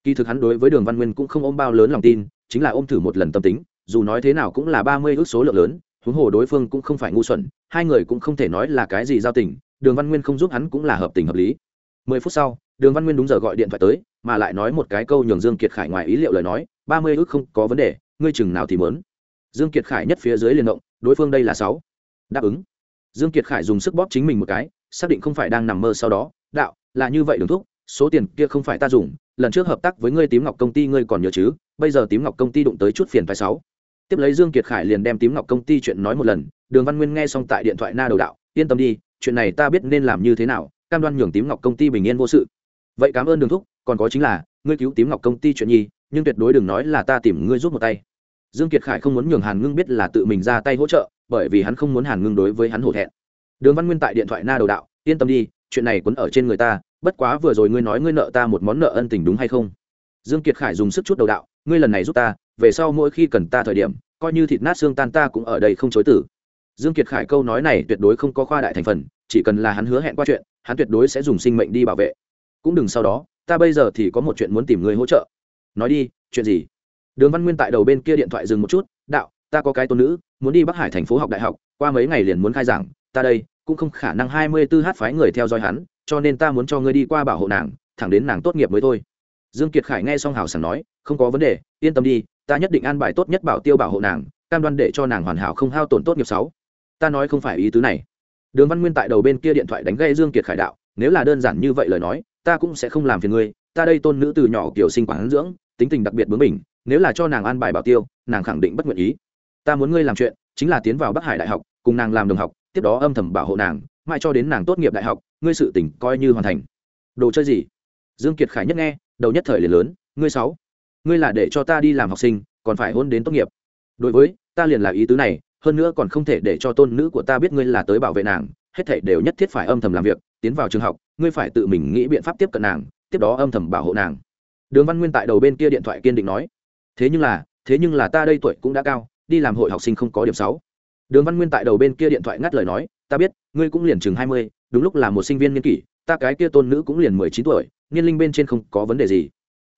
Speaker 1: Kỳ thực hắn đối với đường văn nguyên cũng không ôm bao lớn lòng tin, chính là ôm thử một lần tâm tính, dù nói thế nào cũng là ba mươi ước số lượng lớn, huống hồ đối phương cũng không phải ngu xuẩn, hai người cũng không thể nói là cái gì giao tình, đường văn nguyên không giúp hắn cũng là hợp tình hợp lý mười phút sau, đường văn nguyên đúng giờ gọi điện thoại tới, mà lại nói một cái câu nhường dương kiệt khải ngoài ý liệu lời nói, ba mươi ước không có vấn đề, ngươi chừng nào thì mớn. Dương kiệt khải nhất phía dưới liền động, đối phương đây là sáu. Đáp ứng. Dương kiệt khải dùng sức bóp chính mình một cái, xác định không phải đang nằm mơ sau đó, đạo, là như vậy đường thúc, số tiền kia không phải ta dùng, lần trước hợp tác với ngươi tím ngọc công ty ngươi còn nhớ chứ, bây giờ tím ngọc công ty đụng tới chút phiền phải sáu. Tiếp lấy dương kiệt khải liền đem tím ngọc công ty chuyện nói một lần, đường văn nguyên nghe xong tại điện thoại na đầu đạo, yên tâm đi, chuyện này ta biết nên làm như thế nào cam đoan nhường tím ngọc công ty bình yên vô sự. Vậy cảm ơn đường thúc, còn có chính là, ngươi cứu tím ngọc công ty chuyện nhi, nhưng tuyệt đối đừng nói là ta tìm ngươi rút một tay. Dương kiệt khải không muốn nhường hàn ngưng biết là tự mình ra tay hỗ trợ, bởi vì hắn không muốn hàn ngưng đối với hắn hổ thẹn. Đường văn nguyên tại điện thoại na đầu đạo, yên tâm đi, chuyện này quấn ở trên người ta, bất quá vừa rồi ngươi nói ngươi nợ ta một món nợ ân tình đúng hay không? Dương kiệt khải dùng sức chút đầu đạo, ngươi lần này giúp ta, về sau mỗi khi cần ta thời điểm, coi như thịt nát xương tan ta cũng ở đây không chối tử dương kiệt khải câu nói này tuyệt đối không có khoa đại thành phần, chỉ cần là hắn hứa hẹn qua chuyện, hắn tuyệt đối sẽ dùng sinh mệnh đi bảo vệ. Cũng đừng sau đó, ta bây giờ thì có một chuyện muốn tìm người hỗ trợ. Nói đi, chuyện gì? Đường văn nguyên tại đầu bên kia điện thoại dừng một chút, đạo, ta có cái tôn nữ, muốn đi bắc hải thành phố học đại học, qua mấy ngày liền muốn khai giảng, ta đây cũng không khả năng hai mươi 24 h phái người theo dõi hắn, cho nên ta muốn cho ngươi đi qua bảo hộ nàng, thẳng đến nàng tốt nghiệp mới thôi. Dương kiệt khải nghe xong hào sảng nói, không có vấn đề, yên tâm đi, ta nhất định an bài tốt nhất bảo tiêu bảo hộ nàng, cam đoan để cho nàng hoàn hảo không hao tổn tốt nghiệp sáu ta nói không phải ý tứ này. Đường văn nguyên tại đầu bên kia điện thoại đánh gây dương kiệt khải đạo, nếu là đơn giản như vậy lời nói, ta cũng sẽ không làm phiền ngươi, ta đây tôn nữ từ nhỏ kiểu sinh quản dưỡng, tính tình đặc biệt bướng bỉnh, nếu là cho nàng an bài bảo tiêu, nàng khẳng định bất nguyện ý. Ta muốn ngươi làm chuyện, chính là tiến vào bắc hải đại học, cùng nàng làm đồng học, tiếp đó âm thầm bảo hộ nàng, mãi cho đến nàng tốt nghiệp đại học, ngươi sự tỉnh coi như hoàn thành. Đồ chơi gì? Dương kiệt khải nhất nghe, đầu nhất thời liền lớn, ngươi sáu, ngươi là để cho ta đi làm học sinh, còn phải hôn đến tốt nghiệp. Đối với, ta liền là ý tứ này hơn nữa còn không thể để cho tôn nữ của ta biết ngươi là tới bảo vệ nàng, hết thảy đều nhất thiết phải âm thầm làm việc, tiến vào trường học, ngươi phải tự mình nghĩ biện pháp tiếp cận nàng, tiếp đó âm thầm bảo hộ nàng. Đường văn nguyên tại đầu bên kia điện thoại kiên định nói. Thế nhưng là, thế nhưng là ta đây tuổi cũng đã cao, đi làm hội học sinh không có điểm sáu. Đường văn nguyên tại đầu bên kia điện thoại ngắt lời nói. Ta biết, ngươi cũng liền chừng hai mươi, đúng lúc là một sinh viên niên kỷ, ta cái kia tôn nữ cũng liền mười chín tuổi, niên linh bên trên không có vấn đề gì.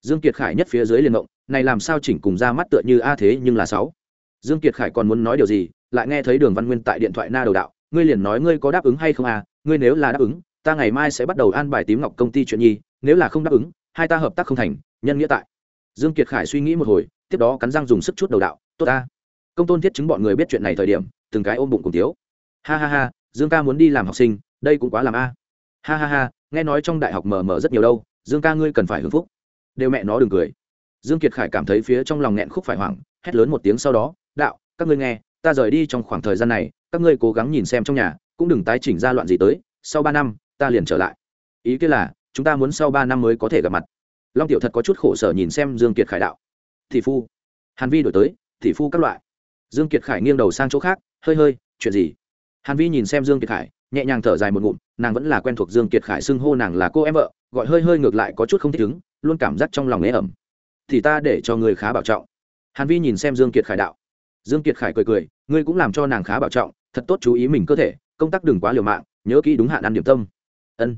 Speaker 1: Dương kiệt khải nhất phía dưới liền động này làm sao chỉnh cùng ra mắt tựa như a thế nhưng là sáu? Dương kiệt khải còn muốn nói điều gì, lại nghe thấy đường văn nguyên tại điện thoại na đầu đạo, ngươi liền nói ngươi có đáp ứng hay không à? Ngươi nếu là đáp ứng, ta ngày mai sẽ bắt đầu an bài tím ngọc công ty chuyện nhi, nếu là không đáp ứng, hai ta hợp tác không thành, nhân nghĩa tại. Dương kiệt khải suy nghĩ một hồi, tiếp đó cắn răng dùng sức chút đầu đạo, tốt ta. Công tôn thiết chứng bọn người biết chuyện này thời điểm, từng cái ôm bụng cùng tiếu ha ha ha, dương ca muốn đi làm học sinh, đây cũng quá làm a. Ha ha ha, nghe nói trong đại học mờ mờ rất nhiều đâu, dương ca ngươi cần phải hưởng phúc. Đều mẹ nó đừng cười. Dương kiệt khải cảm thấy phía trong lòng nghẹn khúc phải hoảng, hét lớn một tiếng sau đó đạo, các ngươi nghe, ta rời đi trong khoảng thời gian này, các ngươi cố gắng nhìn xem trong nhà, cũng đừng tái chỉnh ra loạn gì tới, sau ba năm, ta liền trở lại. Ý kia là, chúng ta muốn sau ba năm mới có thể gặp mặt. Long tiểu thật có chút khổ sở nhìn xem dương kiệt khải đạo. Thị phu. Hàn vi đổi tới thị phu các loại. Dương kiệt khải nghiêng đầu sang chỗ khác, hơi hơi, chuyện gì? Hàn vi nhìn xem dương kiệt khải, nhẹ nhàng thở dài một ngụm, nàng vẫn là quen thuộc dương kiệt khải xưng hô nàng là cô em vợ, gọi hơi hơi ngược lại có chút không thích ứng, luôn cảm giác trong lòng ế ẩm. Thì ta để cho người khá bảo trọng. Hàn vi nhìn xem dương kiệt khải đạo dương kiệt khải cười cười, ngươi cũng làm cho nàng khá bảo trọng, thật tốt chú ý mình cơ thể, công tác đừng quá liều mạng, nhớ kỹ đúng hạn ăn điểm tâm. Ân.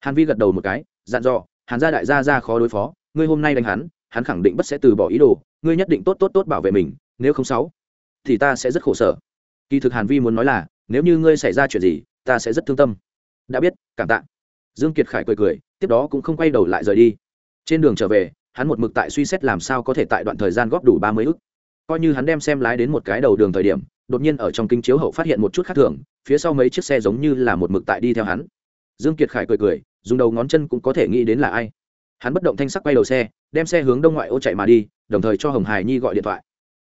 Speaker 1: Hàn vi gật đầu một cái, dặn dò, hàn gia đại gia ra khó đối phó, ngươi hôm nay đánh hắn hắn khẳng định bất sẽ từ bỏ ý đồ, ngươi nhất định tốt tốt tốt bảo vệ mình, nếu không sáu, thì ta sẽ rất khổ sở. Kỳ thực hàn vi muốn nói là, nếu như ngươi xảy ra chuyện gì, ta sẽ rất thương tâm. Đã biết, cảm tạ. Dương kiệt khải cười cười, tiếp đó cũng không quay đầu lại rời đi. Trên đường trở về, hắn một mực tại suy xét làm sao có thể tại đoạn thời gian góp đủ ba mươi ức coi như hắn đem xem lái đến một cái đầu đường thời điểm, đột nhiên ở trong kinh chiếu hậu phát hiện một chút khác thường, phía sau mấy chiếc xe giống như là một mực tại đi theo hắn. Dương kiệt khải cười cười, dùng đầu ngón chân cũng có thể nghĩ đến là ai. Hắn bất động thanh sắc quay đầu xe, đem xe hướng đông ngoại ô chạy mà đi, đồng thời cho hồng hải nhi gọi điện thoại.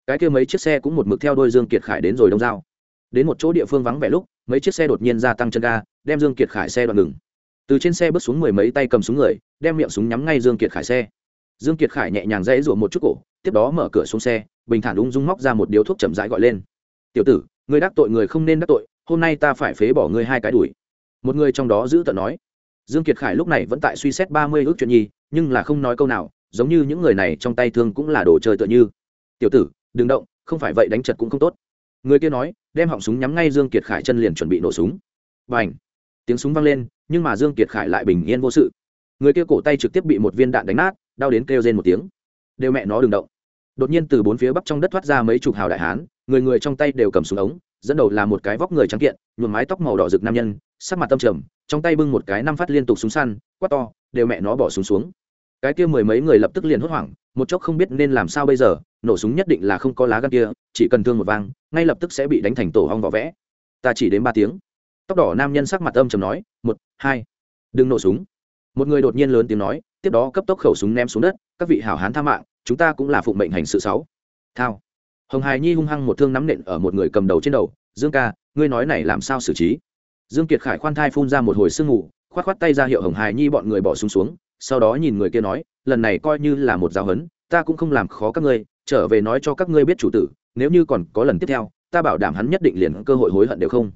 Speaker 1: Cái kia mấy chiếc xe cũng một mực theo đôi dương kiệt khải đến rồi đông giao. Đến một chỗ địa phương vắng vẻ lúc, mấy chiếc xe đột nhiên gia tăng chân ga, đem dương kiệt khải xe đoạn ngừng. Từ trên xe bước xuống mười mấy tay cầm súng người, đem miệng súng nhắm ngay dương kiệt khải xe. Dương kiệt khải nhẹ nhàng dãy rủa một chút cổ, tiếp đó mở cửa xuống xe bình thản ung dung móc ra một điếu thuốc chậm rãi gọi lên. Tiểu tử người đắc tội người không nên đắc tội, hôm nay ta phải phế bỏ ngươi hai cái đuổi. Một người trong đó giữ tận nói. Dương kiệt khải lúc này vẫn tại suy xét ba mươi ước chuyện nhi, nhưng là không nói câu nào, giống như những người này trong tay thương cũng là đồ chơi tựa như. Tiểu tử, đừng động, không phải vậy đánh chật cũng không tốt. Người kia nói, đem họng súng nhắm ngay dương kiệt khải chân liền chuẩn bị nổ súng. Và ảnh tiếng súng vang lên, nhưng mà dương kiệt khải lại bình yên vô sự. Người kia cổ tay trực tiếp bị một viên đạn đánh nát, đau đến kêu rên một tiếng. Đều mẹ nó đừng động đột nhiên từ bốn phía bắp trong đất thoát ra mấy chục hào đại hán, người người trong tay đều cầm súng ống, dẫn đầu là một cái vóc người trắng kiện, nhuộm mái tóc màu đỏ rực nam nhân, sắc mặt tâm trầm, trong tay bưng một cái năm phát liên tục súng săn, quát to, đều mẹ nó bỏ súng xuống. Cái kia mười mấy người lập tức liền hốt hoảng, một chốc không biết nên làm sao bây giờ, nổ súng nhất định là không có lá gan kia, chỉ cần thương một vang, ngay lập tức sẽ bị đánh thành tổ hong vỏ vẽ. Ta chỉ đến ba tiếng. Tóc đỏ nam nhân sắc mặt âm trầm nói, một, hai, đừng nổ súng. Một người đột nhiên lớn tiếng nói, tiếp đó cấp tốc khẩu súng ném xuống đất, các vị hảo hán tha mạng chúng ta cũng là phụng mệnh hành sự sáu. Thao. Hồng hải nhi hung hăng một thương nắm nện ở một người cầm đầu trên đầu. Dương ca ngươi nói này làm sao xử trí? Dương kiệt khải khoan thai phun ra một hồi sương ngủ khoát khoát tay ra hiệu hồng hải nhi bọn người bỏ xuống, xuống sau đó nhìn người kia nói lần này coi như là một giáo hấn ta cũng không làm khó các ngươi trở về nói cho các ngươi biết chủ tử nếu như còn có lần tiếp theo ta bảo đảm hắn nhất định liền cơ hội hối hận đều không.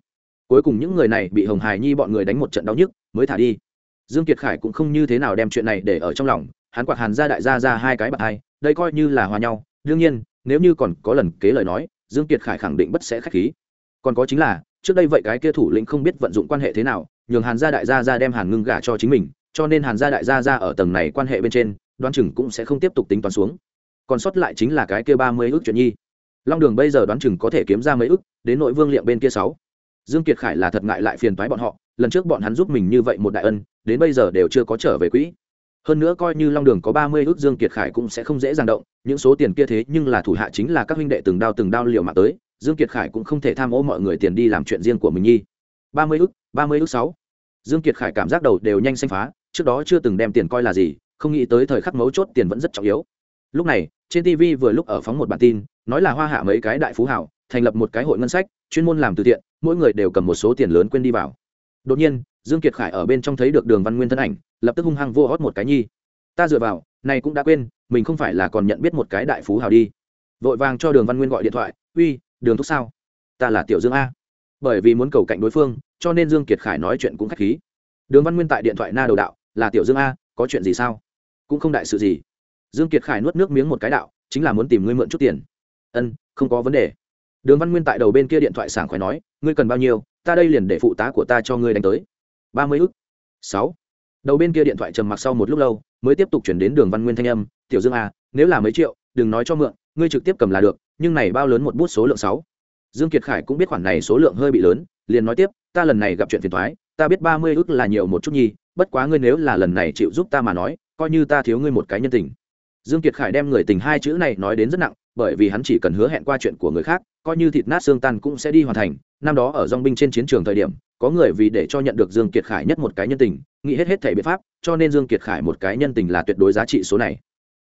Speaker 1: Cuối cùng những người này bị hồng hải nhi bọn người đánh một trận đau nhức mới thả đi. Dương kiệt khải cũng không như thế nào đem chuyện này để ở trong lòng hắn quạt hàn ra đại gia ra hai cái bạc hai đây coi như là hòa nhau, đương nhiên, nếu như còn có lần kế lời nói, dương kiệt khải khẳng định bất sẽ khách khí. Còn có chính là, trước đây vậy cái kia thủ lĩnh không biết vận dụng quan hệ thế nào, nhường hàn gia đại gia ra đem hàn ngưng gả cho chính mình, cho nên hàn gia đại gia ra ở tầng này quan hệ bên trên, đoán chừng cũng sẽ không tiếp tục tính toán xuống. Còn sót lại chính là cái kia ba mươi ước chuyện nhi. Long đường bây giờ đoán chừng có thể kiếm ra mấy ước, đến nội vương liệm bên kia sáu. Dương kiệt khải là thật ngại lại phiền toái bọn họ, lần trước bọn hắn giúp mình như vậy một đại ân, đến bây giờ đều chưa có trở về quỹ hơn nữa coi như long đường có ba mươi ước dương kiệt khải cũng sẽ không dễ dàng động, những số tiền kia thế nhưng là thủ hạ chính là các huynh đệ từng đao từng đao liều mạng tới, dương kiệt khải cũng không thể tham ô mọi người tiền đi làm chuyện riêng của mình nhi. Ba mươi ước, ba mươi ước sáu. Dương kiệt khải cảm giác đầu đều nhanh xanh phá, trước đó chưa từng đem tiền coi là gì, không nghĩ tới thời khắc mấu chốt tiền vẫn rất trọng yếu. Lúc này, trên tv vừa lúc ở phóng một bản tin, nói là hoa hạ mấy cái đại phú hảo, thành lập một cái hội ngân sách, chuyên môn làm từ thiện, mỗi người đều cầm một số tiền lớn quên đi vào. Đột nhiên, dương kiệt khải ở bên trong thấy được đường văn nguyên thân ảnh lập tức hung hăng vô hót một cái nhi. Ta dựa vào này cũng đã quên, mình không phải là còn nhận biết một cái đại phú hào đi. Vội vàng cho đường văn nguyên gọi điện thoại, uy, đường thúc sao? Ta là tiểu dương a. Bởi vì muốn cầu cạnh đối phương, cho nên dương kiệt khải nói chuyện cũng khách khí. Đường văn nguyên tại điện thoại na đầu đạo, là tiểu dương a, có chuyện gì sao? Cũng không đại sự gì. Dương kiệt khải nuốt nước miếng một cái đạo, chính là muốn tìm ngươi mượn chút tiền. Ân, không có vấn đề. Đường văn nguyên tại đầu bên kia điện thoại sảng khoái nói, ngươi cần bao nhiêu, ta đây liền để phụ tá của ta cho ngươi đánh tới. Ba mươi ức. Sáu đầu bên kia điện thoại trầm mặc sau một lúc lâu, mới tiếp tục chuyển đến đường văn nguyên thanh âm, tiểu dương à nếu là mấy triệu, đừng nói cho mượn, ngươi trực tiếp cầm là được, nhưng này bao lớn một bút số lượng sáu? Dương kiệt khải cũng biết khoản này số lượng hơi bị lớn, liền nói tiếp, ta lần này gặp chuyện phiền toái, ta biết ba mươi ức là nhiều một chút nhi bất quá ngươi nếu là lần này chịu giúp ta mà nói, coi như ta thiếu ngươi một cái nhân tình. Dương kiệt khải đem người tình hai chữ này nói đến rất nặng, bởi vì hắn chỉ cần hứa hẹn qua chuyện của người khác, coi như thịt nát xương tan cũng sẽ đi hoàn thành. Năm đó ở dong binh trên chiến trường thời điểm có người vì để cho nhận được dương kiệt khải nhất một cái nhân tình, nghĩ hết hết thể biện pháp, cho nên dương kiệt khải một cái nhân tình là tuyệt đối giá trị số này.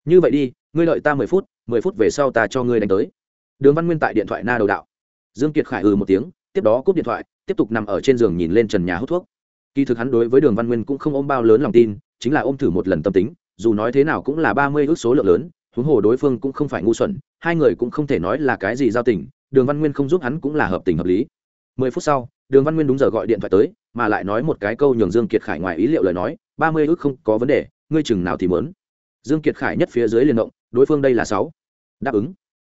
Speaker 1: Như vậy đi, ngươi lợi ta mười phút mười phút về sau ta cho ngươi đánh tới. Đường văn nguyên tại điện thoại na đầu đạo. Dương kiệt khải ừ một tiếng, tiếp đó cúp điện thoại, tiếp tục nằm ở trên giường nhìn lên trần nhà hút thuốc. Kỳ thực hắn đối với đường văn nguyên cũng không ôm bao lớn lòng tin, chính là ôm thử một lần tâm tính, dù nói thế nào cũng là ba mươi ước số lượng lớn, huống hồ đối phương cũng không phải ngu xuẩn, hai người cũng không thể nói là cái gì giao tình, đường văn nguyên không giúp hắn cũng là hợp tình hợp lý. Mười phút sau đường văn nguyên đúng giờ gọi điện thoại tới, mà lại nói một cái câu nhường dương kiệt khải ngoài ý liệu lời nói, ba mươi ước không có vấn đề, ngươi chừng nào thì mớn. Dương kiệt khải nhất phía dưới liền động, đối phương đây là sáu. Đáp ứng.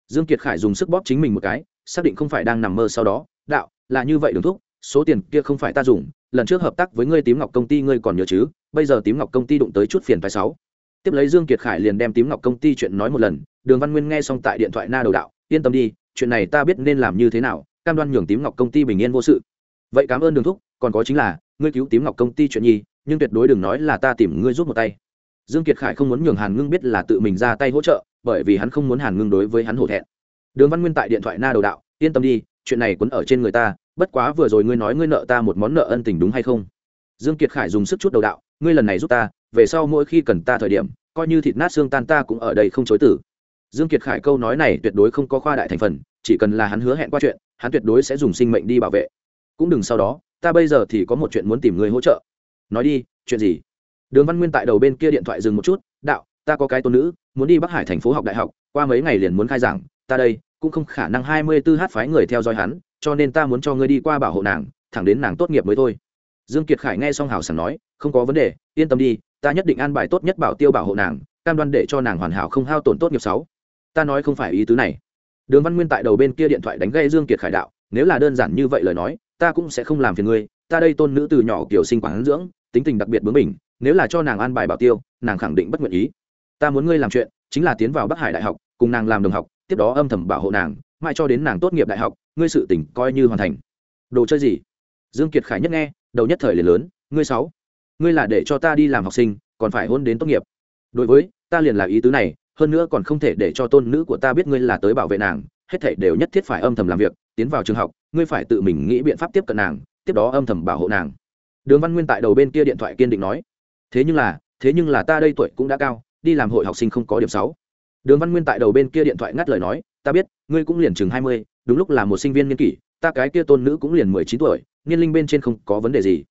Speaker 1: Dương kiệt khải dùng sức bóp chính mình một cái, xác định không phải đang nằm mơ sau đó, đạo, là như vậy đường thúc, số tiền kia không phải ta dùng, lần trước hợp tác với ngươi tím ngọc công ty ngươi còn nhớ chứ, bây giờ tím ngọc công ty đụng tới chút phiền phải sáu. Tiếp lấy dương kiệt khải liền đem tím ngọc công ty chuyện nói một lần, đường văn nguyên nghe xong tại điện thoại na đầu đạo, yên tâm đi, chuyện này ta biết nên làm như thế nào, cam đoan nhường tím ngọc công ty bình yên vô sự vậy cảm ơn đường thúc, còn có chính là, ngươi cứu tím ngọc công ty chuyện nhi, nhưng tuyệt đối đừng nói là ta tìm ngươi giúp một tay. Dương kiệt khải không muốn nhường hàn ngưng biết là tự mình ra tay hỗ trợ, bởi vì hắn không muốn hàn ngưng đối với hắn hổ thẹn. Đường văn nguyên tại điện thoại na đầu đạo, yên tâm đi, chuyện này quấn ở trên người ta, bất quá vừa rồi ngươi nói ngươi nợ ta một món nợ ân tình đúng hay không? Dương kiệt khải dùng sức chút đầu đạo, ngươi lần này giúp ta, về sau mỗi khi cần ta thời điểm, coi như thịt nát xương tan ta cũng ở đây không chối tử. Dương kiệt khải câu nói này tuyệt đối không có khoa đại thành phần, chỉ cần là hắn hứa hẹn qua chuyện, hắn tuyệt đối sẽ dùng sinh mệnh đi bảo vệ cũng đừng sau đó, ta bây giờ thì có một chuyện muốn tìm người hỗ trợ. Nói đi, chuyện gì? Đường văn nguyên tại đầu bên kia điện thoại dừng một chút, đạo, ta có cái tôn nữ, muốn đi bắc hải thành phố học đại học, qua mấy ngày liền muốn khai giảng, ta đây, cũng không khả năng hai mươi 24 h phái người theo dõi hắn, cho nên ta muốn cho ngươi đi qua bảo hộ nàng, thẳng đến nàng tốt nghiệp mới thôi. Dương kiệt khải nghe xong hào sảng nói, không có vấn đề, yên tâm đi, ta nhất định an bài tốt nhất bảo tiêu bảo hộ nàng, cam đoan để cho nàng hoàn hảo không hao tổn tốt nghiệp sáu. Ta nói không phải ý tứ này. Đường văn nguyên tại đầu bên kia điện thoại đánh gây dương kiệt khải đạo, nếu là đơn giản như vậy lời nói ta cũng sẽ không làm phiền ngươi, ta đây tôn nữ từ nhỏ kiểu sinh quản dưỡng, tính tình đặc biệt bướng bỉnh, nếu là cho nàng an bài bảo tiêu, nàng khẳng định bất nguyện ý. Ta muốn ngươi làm chuyện, chính là tiến vào bắc hải đại học, cùng nàng làm đồng học, tiếp đó âm thầm bảo hộ nàng, mãi cho đến nàng tốt nghiệp đại học, ngươi sự tỉnh coi như hoàn thành. Đồ chơi gì? Dương kiệt khải nhất nghe, đầu nhất thời liền lớn, ngươi sáu, ngươi là để cho ta đi làm học sinh, còn phải hôn đến tốt nghiệp. Đối với, ta liền là ý tứ này, hơn nữa còn không thể để cho tôn nữ của ta biết ngươi là tới bảo vệ nàng, hết thảy đều nhất thiết phải âm thầm làm việc, tiến vào trường học ngươi phải tự mình nghĩ biện pháp tiếp cận nàng, tiếp đó âm thầm bảo hộ nàng. Đường văn nguyên tại đầu bên kia điện thoại kiên định nói, thế nhưng là, thế nhưng là ta đây tuổi cũng đã cao, đi làm hội học sinh không có điểm sáu. Đường văn nguyên tại đầu bên kia điện thoại ngắt lời nói, ta biết, ngươi cũng liền chừng hai mươi, đúng lúc là một sinh viên niên kỷ, ta cái kia tôn nữ cũng liền mười chín tuổi, niên linh bên trên không có vấn đề gì.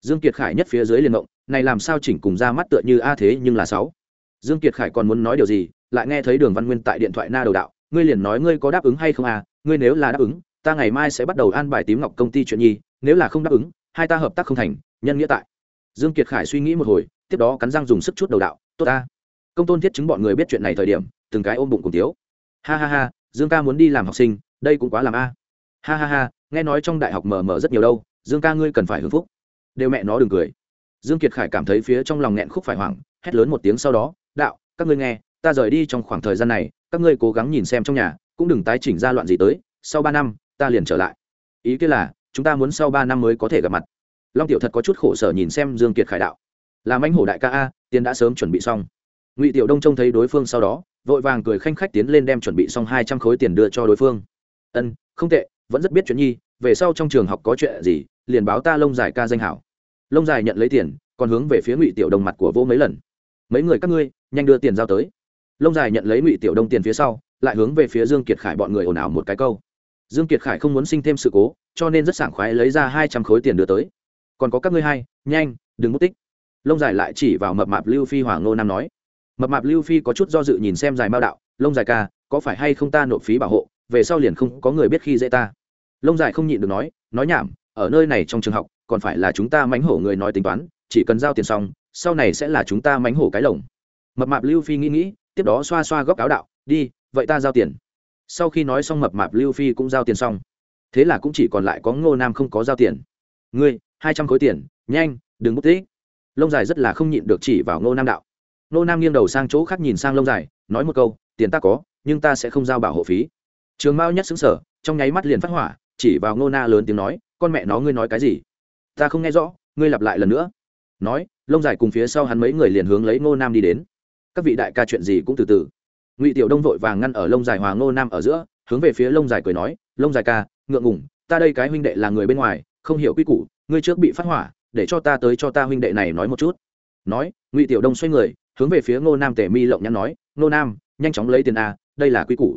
Speaker 1: Dương kiệt khải nhất phía dưới liền động này làm sao chỉnh cùng ra mắt tựa như a thế nhưng là sáu. Dương kiệt khải còn muốn nói điều gì, lại nghe thấy đường văn nguyên tại điện thoại na đầu đạo, ngươi liền nói ngươi có đáp ứng hay không à ngươi nếu là đáp ứng ta ngày mai sẽ bắt đầu an bài tím ngọc công ty chuyện nhi, nếu là không đáp ứng, hai ta hợp tác không thành, nhân nghĩa tại. Dương kiệt khải suy nghĩ một hồi, tiếp đó cắn răng dùng sức chút đầu đạo, tốt ta. Công tôn thiết chứng bọn người biết chuyện này thời điểm, từng cái ôm bụng cùng tiếu ha ha ha, dương ca muốn đi làm học sinh, đây cũng quá làm a. Ha ha ha, nghe nói trong đại học mờ mờ rất nhiều đâu, dương ca ngươi cần phải hưng phúc. Đều mẹ nó đừng cười. Dương kiệt khải cảm thấy phía trong lòng nghẹn khúc phải hoảng, hét lớn một tiếng sau đó, đạo, các ngươi nghe, ta rời đi trong khoảng thời gian này, các ngươi cố gắng nhìn xem trong nhà, cũng đừng tái chỉnh ra loạn gì tới, sau ba năm ta liền trở lại. Ý kia là, chúng ta muốn sau ba năm mới có thể gặp mặt. Long tiểu thật có chút khổ sở nhìn xem dương kiệt khải đạo. Làm anh hổ đại ca a, tiền đã sớm chuẩn bị xong. Ngụy tiểu đông trông thấy đối phương sau đó, vội vàng cười khanh khách tiến lên đem chuẩn bị xong hai trăm khối tiền đưa cho đối phương. Ân, không tệ, vẫn rất biết chuyện nhi, về sau trong trường học có chuyện gì, liền báo ta lông dài ca danh hảo. Lông dài nhận lấy tiền, còn hướng về phía ngụy tiểu đông mặt của vô mấy lần. Mấy người các ngươi, nhanh đưa tiền giao tới. Lông dài nhận lấy ngụy tiểu đông tiền phía sau, lại hướng về phía dương kiệt khải bọn người ồn ào một cái câu dương kiệt khải không muốn sinh thêm sự cố, cho nên rất sảng khoái lấy ra hai trăm khối tiền đưa tới. Còn có các ngươi hai, nhanh, đừng mất tích. Lông dài lại chỉ vào mập mạp lưu phi hoàng ngô nam nói. Mập mạp lưu phi có chút do dự nhìn xem dài mao đạo, lông dài ca, có phải hay không ta nộp phí bảo hộ, về sau liền không có người biết khi dễ ta? Lông dài không nhịn được nói nói nhảm, ở nơi này trong trường học, còn phải là chúng ta mánh hổ người nói tính toán, chỉ cần giao tiền xong, sau này sẽ là chúng ta mánh hổ cái lồng. Mập mạp lưu phi nghĩ nghĩ, tiếp đó xoa xoa góc áo đạo, đi, vậy ta giao tiền sau khi nói xong mập mạp lưu phi cũng giao tiền xong. Thế là cũng chỉ còn lại có ngô nam không có giao tiền. Ngươi, hai trăm khối tiền, nhanh, đừng bút tích. Lông dài rất là không nhịn được chỉ vào ngô nam đạo. Ngô nam nghiêng đầu sang chỗ khác nhìn sang lông dài, nói một câu, tiền ta có, nhưng ta sẽ không giao bảo hộ phí. Trường mao nhất xứng sở trong nháy mắt liền phát hỏa, chỉ vào ngô na lớn tiếng nói, con mẹ nó ngươi nói cái gì? Ta không nghe rõ, ngươi lặp lại lần nữa. Nói, lông dài cùng phía sau hắn mấy người liền hướng lấy ngô nam đi đến. Các vị đại ca chuyện gì cũng từ từ ngụy tiểu đông vội vàng ngăn ở lông dài hòa ngô nam ở giữa, hướng về phía lông dài cười nói, lông dài ca, ngượng ngủng ta đây cái huynh đệ là người bên ngoài, không hiểu quy củ, ngươi trước bị phát hỏa, để cho ta tới cho ta huynh đệ này nói một chút. Nói, ngụy tiểu đông xoay người, hướng về phía ngô nam tề mi lộng nhắn nói, ngô nam, nhanh chóng lấy tiền a, đây là quy củ,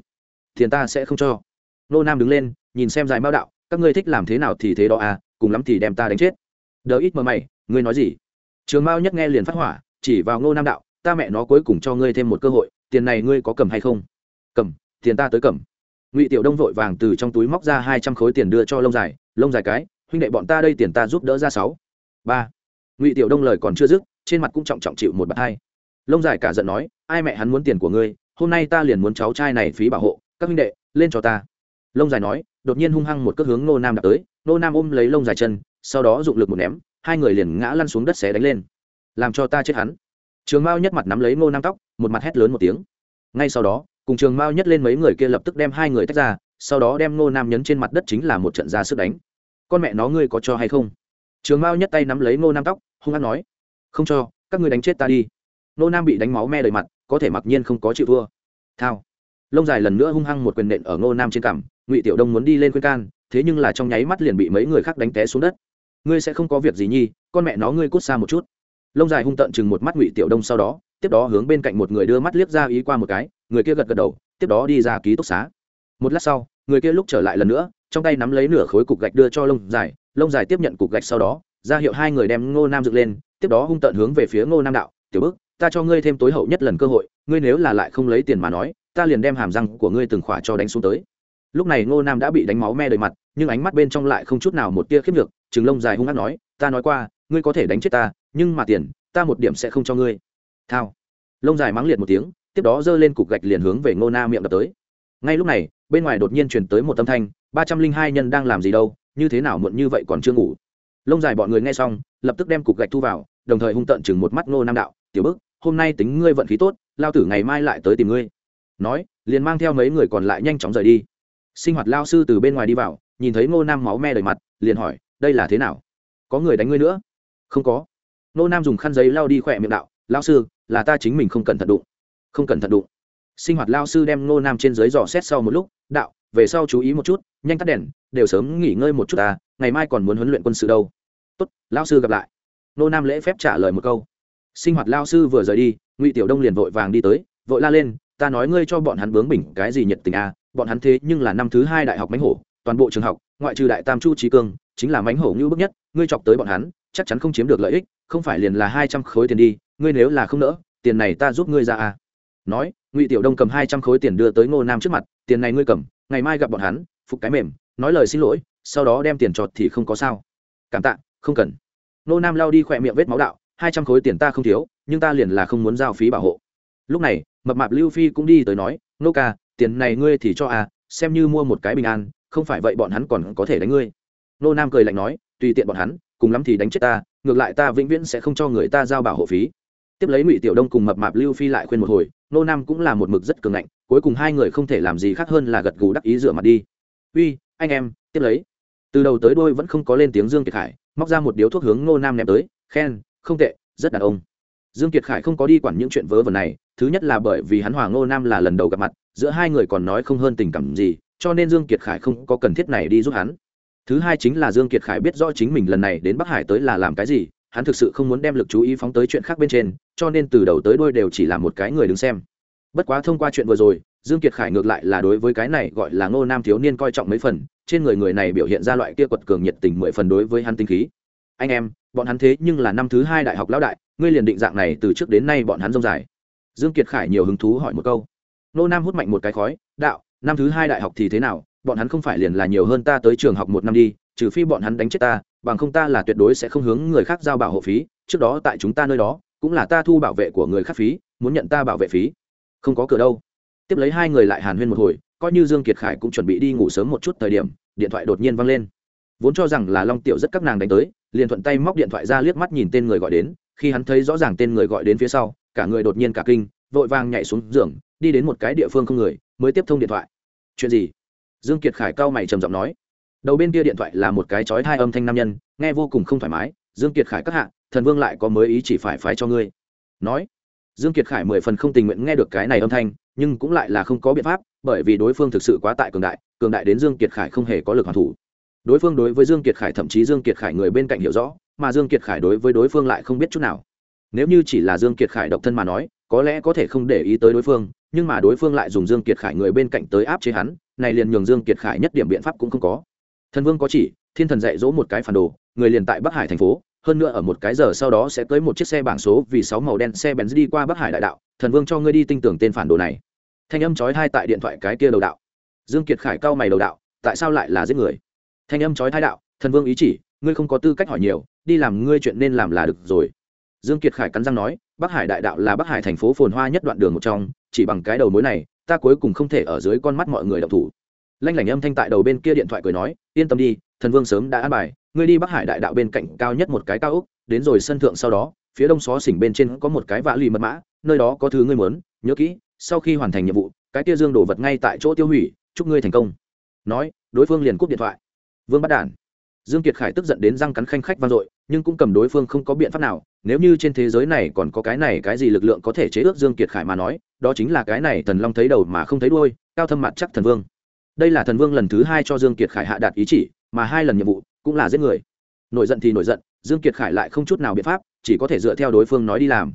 Speaker 1: tiền ta sẽ không cho. Ngô nam đứng lên, nhìn xem dài mao đạo, các ngươi thích làm thế nào thì thế đó a, cùng lắm thì đem ta đánh chết. Đỡ ít mờ mày, ngươi nói gì? Trường mao nhất nghe liền phát hỏa, chỉ vào ngô nam đạo, ta mẹ nó cuối cùng cho ngươi thêm một cơ hội tiền này ngươi có cầm hay không? Cầm, tiền ta tới cầm. Ngụy tiểu đông vội vàng từ trong túi móc ra hai trăm khối tiền đưa cho lông dài lông dài cái, huynh đệ bọn ta đây tiền ta giúp đỡ ra sáu. Ba. Ngụy tiểu đông lời còn chưa dứt, trên mặt cũng trọng trọng chịu một bạt hai. Lông dài cả giận nói, ai mẹ hắn muốn tiền của ngươi, hôm nay ta liền muốn cháu trai này phí bảo hộ, các huynh đệ, lên cho ta. Lông dài nói, đột nhiên hung hăng một cước hướng nô nam đạp tới. Nô nam ôm lấy lông dài chân, sau đó dụng lực một ném, hai người liền ngã lăn xuống đất xé đánh lên. Làm cho ta chết hắn trường mao nhất mặt nắm lấy ngô nam tóc, một mặt hét lớn một tiếng. Ngay sau đó, cùng trường mao nhất lên mấy người kia lập tức đem hai người tách ra, sau đó đem ngô nam nhấn trên mặt đất chính là một trận ra sức đánh. Con mẹ nó ngươi có cho hay không? Trường mao nhất tay nắm lấy ngô nam tóc, hung hát nói. Không cho, các ngươi đánh chết ta đi. Ngô nam bị đánh máu me đầy mặt, có thể mặc nhiên không có chịu thua. Thao. Lông dài lần nữa hung hăng một quyền nện ở ngô nam trên cằm, ngụy tiểu đông muốn đi lên khuyên can, thế nhưng là trong nháy mắt liền bị mấy người khác đánh té xuống đất. Ngươi sẽ không có việc gì nhi, con mẹ nó ngươi cút xa một chút lông dài hung tợn chừng một mắt ngụy tiểu đông sau đó, tiếp đó hướng bên cạnh một người đưa mắt liếc ra ý qua một cái, người kia gật gật đầu, tiếp đó đi ra ký túc xá. Một lát sau, người kia lúc trở lại lần nữa, trong tay nắm lấy nửa khối cục gạch đưa cho lông dài lông dài tiếp nhận cục gạch sau đó, ra hiệu hai người đem ngô nam dựng lên, tiếp đó hung tợn hướng về phía ngô nam đạo, tiểu bức, ta cho ngươi thêm tối hậu nhất lần cơ hội, ngươi nếu là lại không lấy tiền mà nói, ta liền đem hàm răng của ngươi từng khỏa cho đánh xuống tới. Lúc này ngô nam đã bị đánh máu me đầy mặt, nhưng ánh mắt bên trong lại không chút nào một tia khiếp nhược, chừng lông dài hung hát nói, ta nói qua, ngươi có thể đánh chết ta nhưng mà tiền, ta một điểm sẽ không cho ngươi. Thao. Lông dài mắng liệt một tiếng, tiếp đó giơ lên cục gạch liền hướng về ngô na miệng đập tới. Ngay lúc này, bên ngoài đột nhiên truyền tới một âm thanh, ba trăm linh hai nhân đang làm gì đâu, như thế nào muộn như vậy còn chưa ngủ. Lông dài bọn người nghe xong, lập tức đem cục gạch thu vào, đồng thời hung tợn chừng một mắt ngô nam đạo, tiểu bức, hôm nay tính ngươi vận khí tốt, lao tử ngày mai lại tới tìm ngươi. Nói, liền mang theo mấy người còn lại nhanh chóng rời đi. Sinh hoạt lao sư từ bên ngoài đi vào, nhìn thấy ngô nam máu me đầy mặt, liền hỏi, đây là thế nào? Có người đánh ngươi nữa? Không có. Nô nam dùng khăn giấy lao đi khỏe miệng đạo lao sư, là ta chính mình không cẩn thận đụng, không cẩn thận đụng. Sinh hoạt lao sư đem Nô nam trên dưới dò xét sau một lúc, đạo, về sau chú ý một chút, nhanh tắt đèn, đều sớm nghỉ ngơi một chút ta, ngày mai còn muốn huấn luyện quân sự đâu. Tốt lao sư gặp lại. Nô nam lễ phép trả lời một câu. Sinh hoạt lao sư vừa rời đi, ngụy tiểu đông liền vội vàng đi tới, vội la lên, ta nói ngươi cho bọn hắn bướng bỉnh cái gì nhiệt tình à bọn hắn thế nhưng là năm thứ hai đại học mánh hổ, toàn bộ trường học, ngoại trừ đại tam chu trí cương, chính là mánh hổ như bức nhất, ngươi chọc tới bọn hắn chắc chắn không chiếm được lợi ích, không phải liền là hai trăm khối tiền đi, ngươi nếu là không nỡ, tiền này ta giúp ngươi ra à. Nói, ngụy tiểu đông cầm hai trăm khối tiền đưa tới ngô nam trước mặt, tiền này ngươi cầm, ngày mai gặp bọn hắn, phục cái mềm, nói lời xin lỗi, sau đó đem tiền trọt thì không có sao. Cảm tạ, không cần. Ngô nam lao đi khỏe miệng vết máu đạo, hai trăm khối tiền ta không thiếu, nhưng ta liền là không muốn giao phí bảo hộ. Lúc này, mập mạp lưu phi cũng đi tới nói nô ca, tiền này ngươi thì cho à xem như mua một cái bình an, không phải vậy bọn hắn còn có thể đánh ngươi. Nô nam cười lạnh nói, tùy tiện bọn hắn cùng lắm thì đánh chết ta, ngược lại ta vĩnh viễn sẽ không cho người ta giao bảo hộ phí. Tiếp lấy ngụy tiểu đông cùng mập mạp lưu phi lại khuyên một hồi, nô nam cũng là một mực rất cường ngạnh, cuối cùng hai người không thể làm gì khác hơn là gật gù đắc ý rửa mặt đi. Uy, anh em, tiếp lấy. Từ đầu tới đôi vẫn không có lên tiếng dương kiệt khải, móc ra một điếu thuốc hướng nô nam ném tới, khen, không tệ, rất đàn ông. Dương kiệt khải không có đi quản những chuyện vớ vẩn này, thứ nhất là bởi vì hắn hòa ngô nam là lần đầu gặp mặt, giữa hai người còn nói không hơn tình cảm gì, cho nên dương kiệt khải không có cần thiết này đi giúp hắn thứ hai chính là dương kiệt khải biết rõ chính mình lần này đến bắc hải tới là làm cái gì, hắn thực sự không muốn đem lực chú ý phóng tới chuyện khác bên trên, cho nên từ đầu tới đuôi đều chỉ là một cái người đứng xem. Bất quá thông qua chuyện vừa rồi, dương kiệt khải ngược lại là đối với cái này gọi là ngô nam thiếu niên coi trọng mấy phần, trên người người này biểu hiện ra loại kia quật cường nhiệt tình mười phần đối với hắn tinh khí. Anh em, bọn hắn thế nhưng là năm thứ hai đại học lão đại, ngươi liền định dạng này từ trước đến nay bọn hắn rông dài. Dương kiệt khải nhiều hứng thú hỏi một câu. Nô nam hút mạnh một cái khói, đạo, năm thứ hai đại học thì thế nào? Bọn hắn không phải liền là nhiều hơn ta tới trường học một năm đi, trừ phi bọn hắn đánh chết ta, bằng không ta là tuyệt đối sẽ không hướng người khác giao bảo hộ phí, trước đó tại chúng ta nơi đó, cũng là ta thu bảo vệ của người khác phí, muốn nhận ta bảo vệ phí. Không có cửa đâu. Tiếp lấy hai người lại hàn huyên một hồi, coi như dương kiệt khải cũng chuẩn bị đi ngủ sớm một chút thời điểm, điện thoại đột nhiên vang lên. Vốn cho rằng là long tiểu rất các nàng đánh tới, liền thuận tay móc điện thoại ra liếc mắt nhìn tên người gọi đến, khi hắn thấy rõ ràng tên người gọi đến phía sau, cả người đột nhiên cả kinh, vội vàng nhảy xuống giường, đi đến một cái địa phương không người, mới tiếp thông điện thoại. Chuyện gì? Dương kiệt khải cao mày trầm giọng nói. Đầu bên kia điện thoại là một cái chói hai âm thanh nam nhân, nghe vô cùng không thoải mái. Dương kiệt khải các hạ, thần vương lại có mới ý chỉ phải phái cho ngươi. Nói. Dương kiệt khải mười phần không tình nguyện nghe được cái này âm thanh, nhưng cũng lại là không có biện pháp, bởi vì đối phương thực sự quá tại cường đại cường đại đến dương kiệt khải không hề có lực hoàn thủ. Đối phương đối với dương kiệt khải, thậm chí dương kiệt khải người bên cạnh hiểu rõ, mà dương kiệt khải đối với đối phương lại không biết chút nào. Nếu như chỉ là dương kiệt khải độc thân mà nói, có lẽ có thể không để ý tới đối phương, nhưng mà đối phương lại dùng dương kiệt khải người bên cạnh tới áp chế hắn này liền nhường dương kiệt khải nhất điểm biện pháp cũng không có. Thần vương có chỉ, thiên thần dạy dỗ một cái phản đồ, người liền tại bắc hải thành phố, hơn nữa ở một cái giờ sau đó sẽ tới một chiếc xe bảng số vì sáu màu đen xe bèn đi qua bắc hải đại đạo. Thần vương cho ngươi đi tin tưởng tên phản đồ này. Thanh âm chói thai tại điện thoại cái kia đầu đạo. Dương kiệt khải cao mày đầu đạo, tại sao lại là giết người? Thanh âm chói thai đạo, thần vương ý chỉ, ngươi không có tư cách hỏi nhiều, đi làm ngươi chuyện nên làm là được rồi. Dương kiệt khải cắn răng nói, bắc hải đại đạo là bắc hải thành phố phồn hoa nhất đoạn đường một trong, chỉ bằng cái đầu mối này ta cuối cùng không thể ở dưới con mắt mọi người đọc thủ. Lanh lảnh âm thanh tại đầu bên kia điện thoại cười nói, yên tâm đi, thần vương sớm đã an bài, ngươi đi bắc hải đại đạo bên cạnh cao nhất một cái cao úc đến rồi sân thượng sau đó, phía đông xó xỉnh bên trên có một cái vạ lì mật mã, nơi đó có thứ ngươi muốn, nhớ kỹ, sau khi hoàn thành nhiệm vụ, cái kia dương đổ vật ngay tại chỗ tiêu hủy, chúc ngươi thành công. Nói, đối phương liền cúp điện thoại. Vương bắt đản dương kiệt khải tức giận đến răng cắn khanh khách vang dội, nhưng cũng cầm đối phương không có biện pháp nào, nếu như trên thế giới này còn có cái này cái gì lực lượng có thể chế ước dương kiệt khải mà nói, đó chính là cái này thần long thấy đầu mà không thấy đuôi, cao thâm mặt chắc thần vương. Đây là thần vương lần thứ hai cho dương kiệt khải hạ đạt ý chỉ, mà hai lần nhiệm vụ cũng là giết người. Nổi giận thì nổi giận, dương kiệt khải lại không chút nào biện pháp, chỉ có thể dựa theo đối phương nói đi làm.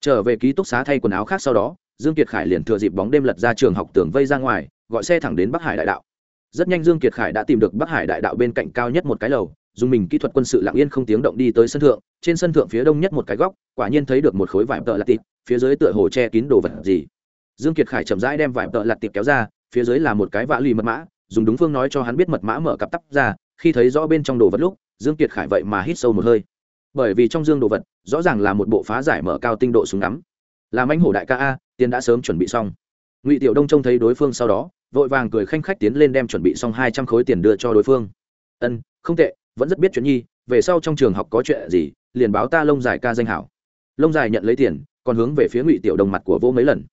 Speaker 1: Trở về ký túc xá thay quần áo khác sau đó, dương kiệt khải liền thừa dịp bóng đêm lật ra trường học tường vây ra ngoài, gọi xe thẳng đến bắc hải đại đạo rất nhanh dương kiệt khải đã tìm được bắc hải đại đạo bên cạnh cao nhất một cái lầu, dùng mình kỹ thuật quân sự lặng yên không tiếng động đi tới sân thượng, trên sân thượng phía đông nhất một cái góc, quả nhiên thấy được một khối vải tợ lạt tịp phía dưới tựa hồ che kín đồ vật gì. Dương kiệt khải chậm rãi đem vải tợ lạt tịp kéo ra, phía dưới là một cái vạ lì mật mã, dùng đúng phương nói cho hắn biết mật mã mở cặp tắp ra, khi thấy rõ bên trong đồ vật lúc, dương kiệt khải vậy mà hít sâu một hơi. Bởi vì trong dương đồ vật, rõ ràng là một bộ phá giải mở cao tinh độ súng ngắm. Làm anh hổ đại ca a tiên đã sớm chuẩn bị xong. Ngụy tiểu đông trông thấy đối phương sau đó vội vàng cười khanh khách tiến lên đem chuẩn bị xong hai trăm khối tiền đưa cho đối phương. Ân, không tệ, vẫn rất biết chuyện nhi, về sau trong trường học có chuyện gì, liền báo ta lông dài ca danh hảo. Lông dài nhận lấy tiền, còn hướng về phía ngụy tiểu đông mặt của vô mấy lần.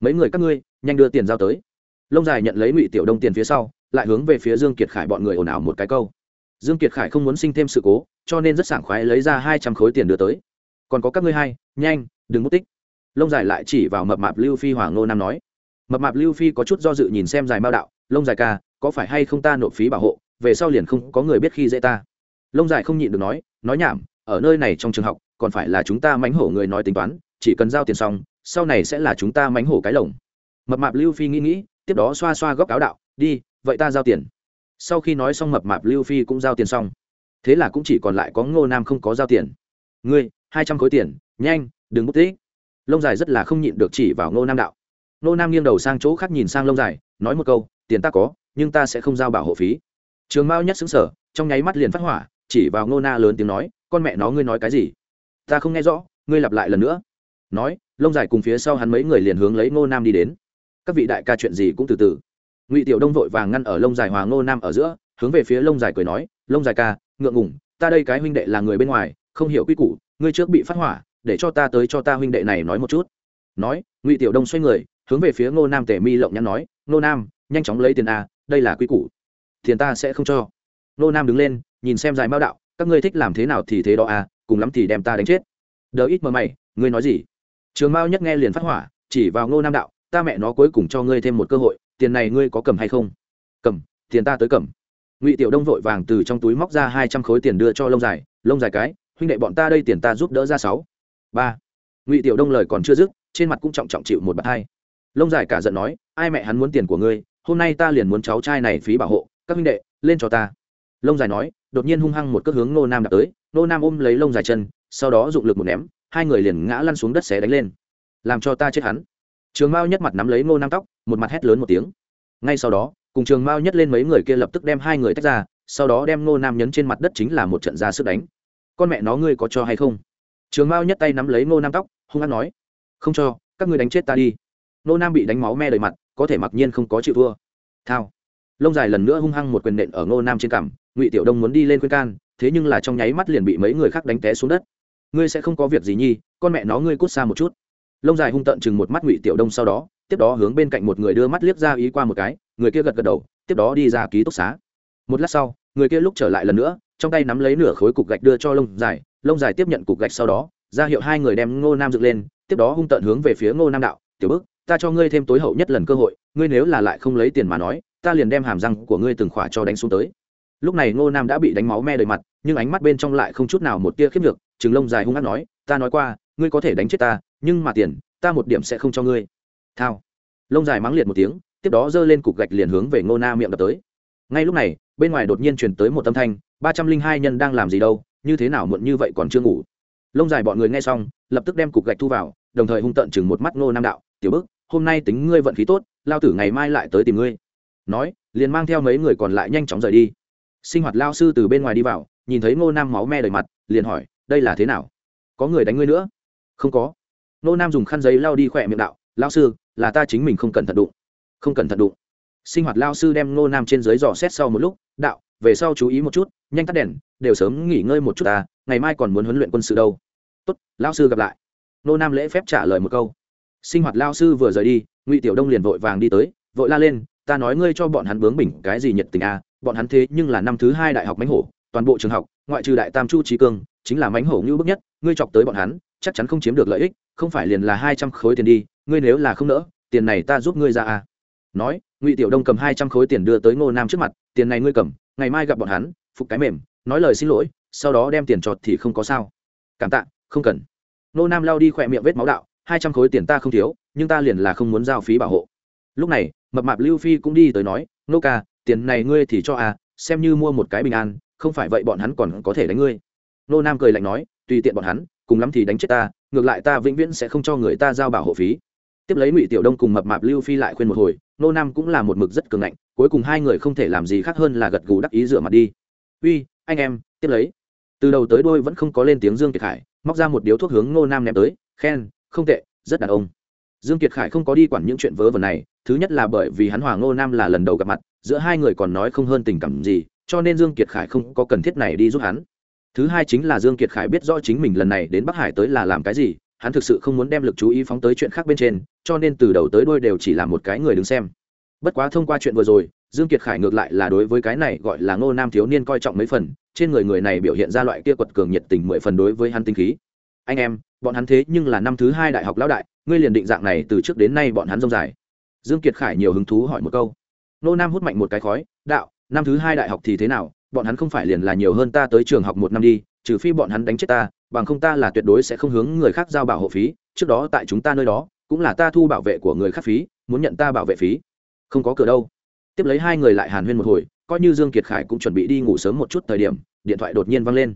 Speaker 1: Mấy người các ngươi, nhanh đưa tiền giao tới. Lông dài nhận lấy ngụy tiểu đông tiền phía sau, lại hướng về phía dương kiệt khải bọn người ồn ào một cái câu. Dương kiệt khải không muốn sinh thêm sự cố, cho nên rất sảng khoái lấy ra hai trăm khối tiền đưa tới. Còn có các ngươi hai, nhanh, đừng mất tích. Lông dài lại chỉ vào mập mạp lưu phi hoàng ngô nam nói mập mạp lưu phi có chút do dự nhìn xem dài mao đạo, lông dài ca, có phải hay không ta nộp phí bảo hộ, về sau liền không có người biết khi dễ ta. Lông dài không nhịn được nói nói nhảm, ở nơi này trong trường học, còn phải là chúng ta mánh hổ người nói tính toán, chỉ cần giao tiền xong, sau này sẽ là chúng ta mánh hổ cái lồng. Mập mạp lưu phi nghĩ nghĩ, tiếp đó xoa xoa góc áo đạo, đi, vậy ta giao tiền. Sau khi nói xong mập mạp lưu phi cũng giao tiền xong. Thế là cũng chỉ còn lại có ngô nam không có giao tiền. Ngươi, hai trăm khối tiền, nhanh, đừng bút tích. Lông dài rất là không nhịn được chỉ vào ngô nam đạo. Nô nam nghiêng đầu sang chỗ khác nhìn sang lông dài, nói một câu, tiền ta có, nhưng ta sẽ không giao bảo hộ phí. Trường mao nhất xứng sở trong nháy mắt liền phát hỏa, chỉ vào Nô na lớn tiếng nói, con mẹ nó ngươi nói cái gì? Ta không nghe rõ, ngươi lặp lại lần nữa. Nói, lông dài cùng phía sau hắn mấy người liền hướng lấy ngô nam đi đến. Các vị đại ca chuyện gì cũng từ từ. Ngụy tiểu đông vội vàng ngăn ở lông dài hòa ngô nam ở giữa, hướng về phía lông dài cười nói, lông dài ca, ngượng ngủng ta đây cái huynh đệ là người bên ngoài, không hiểu quy củ, ngươi trước bị phát hỏa, để cho ta tới cho ta huynh đệ này nói một chút. Nói, ngụy tiểu đông xoay người hướng về phía ngô nam Tề mi lộng nhắn nói, ngô nam, nhanh chóng lấy tiền a, đây là quy củ. Tiền ta sẽ không cho. Ngô nam đứng lên, nhìn xem dài mao đạo, các ngươi thích làm thế nào thì thế đó a, cùng lắm thì đem ta đánh chết. Đỡ ít mờ mày, ngươi nói gì? Trường mao nhất nghe liền phát hỏa, chỉ vào ngô nam đạo, ta mẹ nó cuối cùng cho ngươi thêm một cơ hội, tiền này ngươi có cầm hay không? Cầm, tiền ta tới cầm. Ngụy tiểu đông vội vàng từ trong túi móc ra hai trăm khối tiền đưa cho lông dài lông dài cái, huynh đệ bọn ta đây tiền ta giúp đỡ ra sáu. Ba. Ngụy tiểu đông lời còn chưa dứt, trên mặt cũng trọng trọng chịu một bạt hai lông dài cả giận nói, ai mẹ hắn muốn tiền của ngươi, hôm nay ta liền muốn cháu trai này phí bảo hộ, các huynh đệ, lên cho ta. Lông dài nói, đột nhiên hung hăng một cước hướng nô nam đạp tới nô nam ôm lấy lông dài chân, sau đó dụng lực một ném, hai người liền ngã lăn xuống đất xé đánh lên. Làm cho ta chết hắn. Trường mao nhất mặt nắm lấy nô nam tóc, một mặt hét lớn một tiếng. Ngay sau đó, cùng trường mao nhất lên mấy người kia lập tức đem hai người tách ra, sau đó đem nô nam nhấn trên mặt đất chính là một trận ra sức đánh. Con mẹ nó ngươi có cho hay không? Trường mao nhất tay nắm lấy nô nam tóc, hung hăng nói, không cho, các ngươi đánh chết ta đi nô nam bị đánh máu me đầy mặt, có thể mặc nhiên không có chịu thua. Thao. Lông dài lần nữa hung hăng một quyền nện ở Nô nam trên cằm, ngụy tiểu đông muốn đi lên khuyên can, thế nhưng là trong nháy mắt liền bị mấy người khác đánh té xuống đất. Ngươi sẽ không có việc gì nhi, con mẹ nó ngươi cút xa một chút. Lông dài hung tợn chừng một mắt ngụy tiểu đông sau đó, tiếp đó hướng bên cạnh một người đưa mắt liếc ra ý qua một cái, người kia gật gật đầu, tiếp đó đi ra ký túc xá. Một lát sau, người kia lúc trở lại lần nữa, trong tay nắm lấy nửa khối cục gạch đưa cho lông dài lông dài tiếp nhận cục gạch sau đó, ra hiệu hai người đem ngô nam dựng lên, tiếp đó hung tợn hướng về phía ngô nam đạo, tiểu bức ta cho ngươi thêm tối hậu nhất lần cơ hội, ngươi nếu là lại không lấy tiền mà nói, ta liền đem hàm răng của ngươi từng khỏa cho đánh xuống tới. Lúc này ngô nam đã bị đánh máu me đầy mặt, nhưng ánh mắt bên trong lại không chút nào một tia khiếp được chừng lông dài hung hát nói, ta nói qua, ngươi có thể đánh chết ta, nhưng mà tiền, ta một điểm sẽ không cho ngươi. Thao. Lông dài mắng liệt một tiếng, tiếp đó giơ lên cục gạch liền hướng về ngô nam miệng đập tới. Ngay lúc này, bên ngoài đột nhiên truyền tới một âm thanh, ba trăm linh hai nhân đang làm gì đâu, như thế nào muộn như vậy còn chưa ngủ? Lông dài bọn người nghe xong, lập tức đem cục gạch thu vào, đồng thời hung tợn chừng một mắt ngô nam đạo, tiểu bức hôm nay tính ngươi vận khí tốt, lao tử ngày mai lại tới tìm ngươi. Nói, liền mang theo mấy người còn lại nhanh chóng rời đi. Sinh hoạt lao sư từ bên ngoài đi vào, nhìn thấy ngô nam máu me đầy mặt, liền hỏi, đây là thế nào? Có người đánh ngươi nữa? Không có. Ngô nam dùng khăn giấy lao đi khỏe miệng đạo lao sư, là ta chính mình không cẩn thận đụng. Không cẩn thận đụng. Sinh hoạt lao sư đem ngô nam trên dưới dò xét sau một lúc, đạo, về sau chú ý một chút, nhanh tắt đèn, đều sớm nghỉ ngơi một chút ta, ngày mai còn muốn huấn luyện quân sự đâu. Tốt lao sư gặp lại. Ngô nam lễ phép trả lời một câu sinh hoạt lao sư vừa rời đi, ngụy tiểu đông liền vội vàng đi tới, vội la lên, ta nói ngươi cho bọn hắn bướng bỉnh cái gì nhiệt tình à bọn hắn thế nhưng là năm thứ hai đại học mánh hổ, toàn bộ trường học, ngoại trừ đại tam chu trí cương, chính là mánh hổ ngưu bức nhất, ngươi chọc tới bọn hắn, chắc chắn không chiếm được lợi ích, không phải liền là hai trăm khối tiền đi, ngươi nếu là không nỡ, tiền này ta giúp ngươi ra à. Nói, ngụy tiểu đông cầm hai trăm khối tiền đưa tới ngô nam trước mặt, tiền này ngươi cầm, ngày mai gặp bọn hắn, phục cái mềm, nói lời xin lỗi, sau đó đem tiền trọt thì không có sao. Cảm tạ, không cần. Ngô nam lao đi khỏe miệng vết máu đạo hai trăm khối tiền ta không thiếu, nhưng ta liền là không muốn giao phí bảo hộ. Lúc này, mập mạp lưu phi cũng đi tới nói, nô ca, tiền này ngươi thì cho à xem như mua một cái bình an, không phải vậy bọn hắn còn có thể đánh ngươi. Nô nam cười lạnh nói, tùy tiện bọn hắn, cùng lắm thì đánh chết ta, ngược lại ta vĩnh viễn sẽ không cho người ta giao bảo hộ phí. Tiếp lấy ngụy tiểu đông cùng mập mạp lưu phi lại khuyên một hồi, nô nam cũng là một mực rất cường ngạnh, cuối cùng hai người không thể làm gì khác hơn là gật gù đắc ý rửa mặt đi. Uy, anh em, tiếp lấy. Từ đầu tới đôi vẫn không có lên tiếng dương kiệt khải móc ra một điếu thuốc hướng nô nam ném tới, khen không tệ, rất đàn ông. Dương kiệt khải không có đi quản những chuyện vớ vẩn này, thứ nhất là bởi vì hắn hoàng ngô nam là lần đầu gặp mặt, giữa hai người còn nói không hơn tình cảm gì, cho nên dương kiệt khải không có cần thiết này đi giúp hắn. Thứ hai chính là dương kiệt khải biết rõ chính mình lần này đến bắc hải tới là làm cái gì, hắn thực sự không muốn đem lực chú ý phóng tới chuyện khác bên trên, cho nên từ đầu tới đuôi đều chỉ là một cái người đứng xem. Bất quá thông qua chuyện vừa rồi, dương kiệt khải ngược lại là đối với cái này gọi là ngô nam thiếu niên coi trọng mấy phần, trên người người này biểu hiện ra loại kia quật cường nhiệt tình mười phần đối với hắn tinh khí. Anh em bọn hắn thế nhưng là năm thứ hai đại học lão đại, ngươi liền định dạng này từ trước đến nay bọn hắn rông dài. Dương kiệt khải nhiều hứng thú hỏi một câu. Nô nam hút mạnh một cái khói, đạo, năm thứ hai đại học thì thế nào? Bọn hắn không phải liền là nhiều hơn ta tới trường học một năm đi, trừ phi bọn hắn đánh chết ta, bằng không ta là tuyệt đối sẽ không hướng người khác giao bảo hộ phí, trước đó tại chúng ta nơi đó, cũng là ta thu bảo vệ của người khác phí, muốn nhận ta bảo vệ phí. Không có cửa đâu. Tiếp lấy hai người lại hàn huyên một hồi, coi như dương kiệt khải cũng chuẩn bị đi ngủ sớm một chút thời điểm, điện thoại đột nhiên vang lên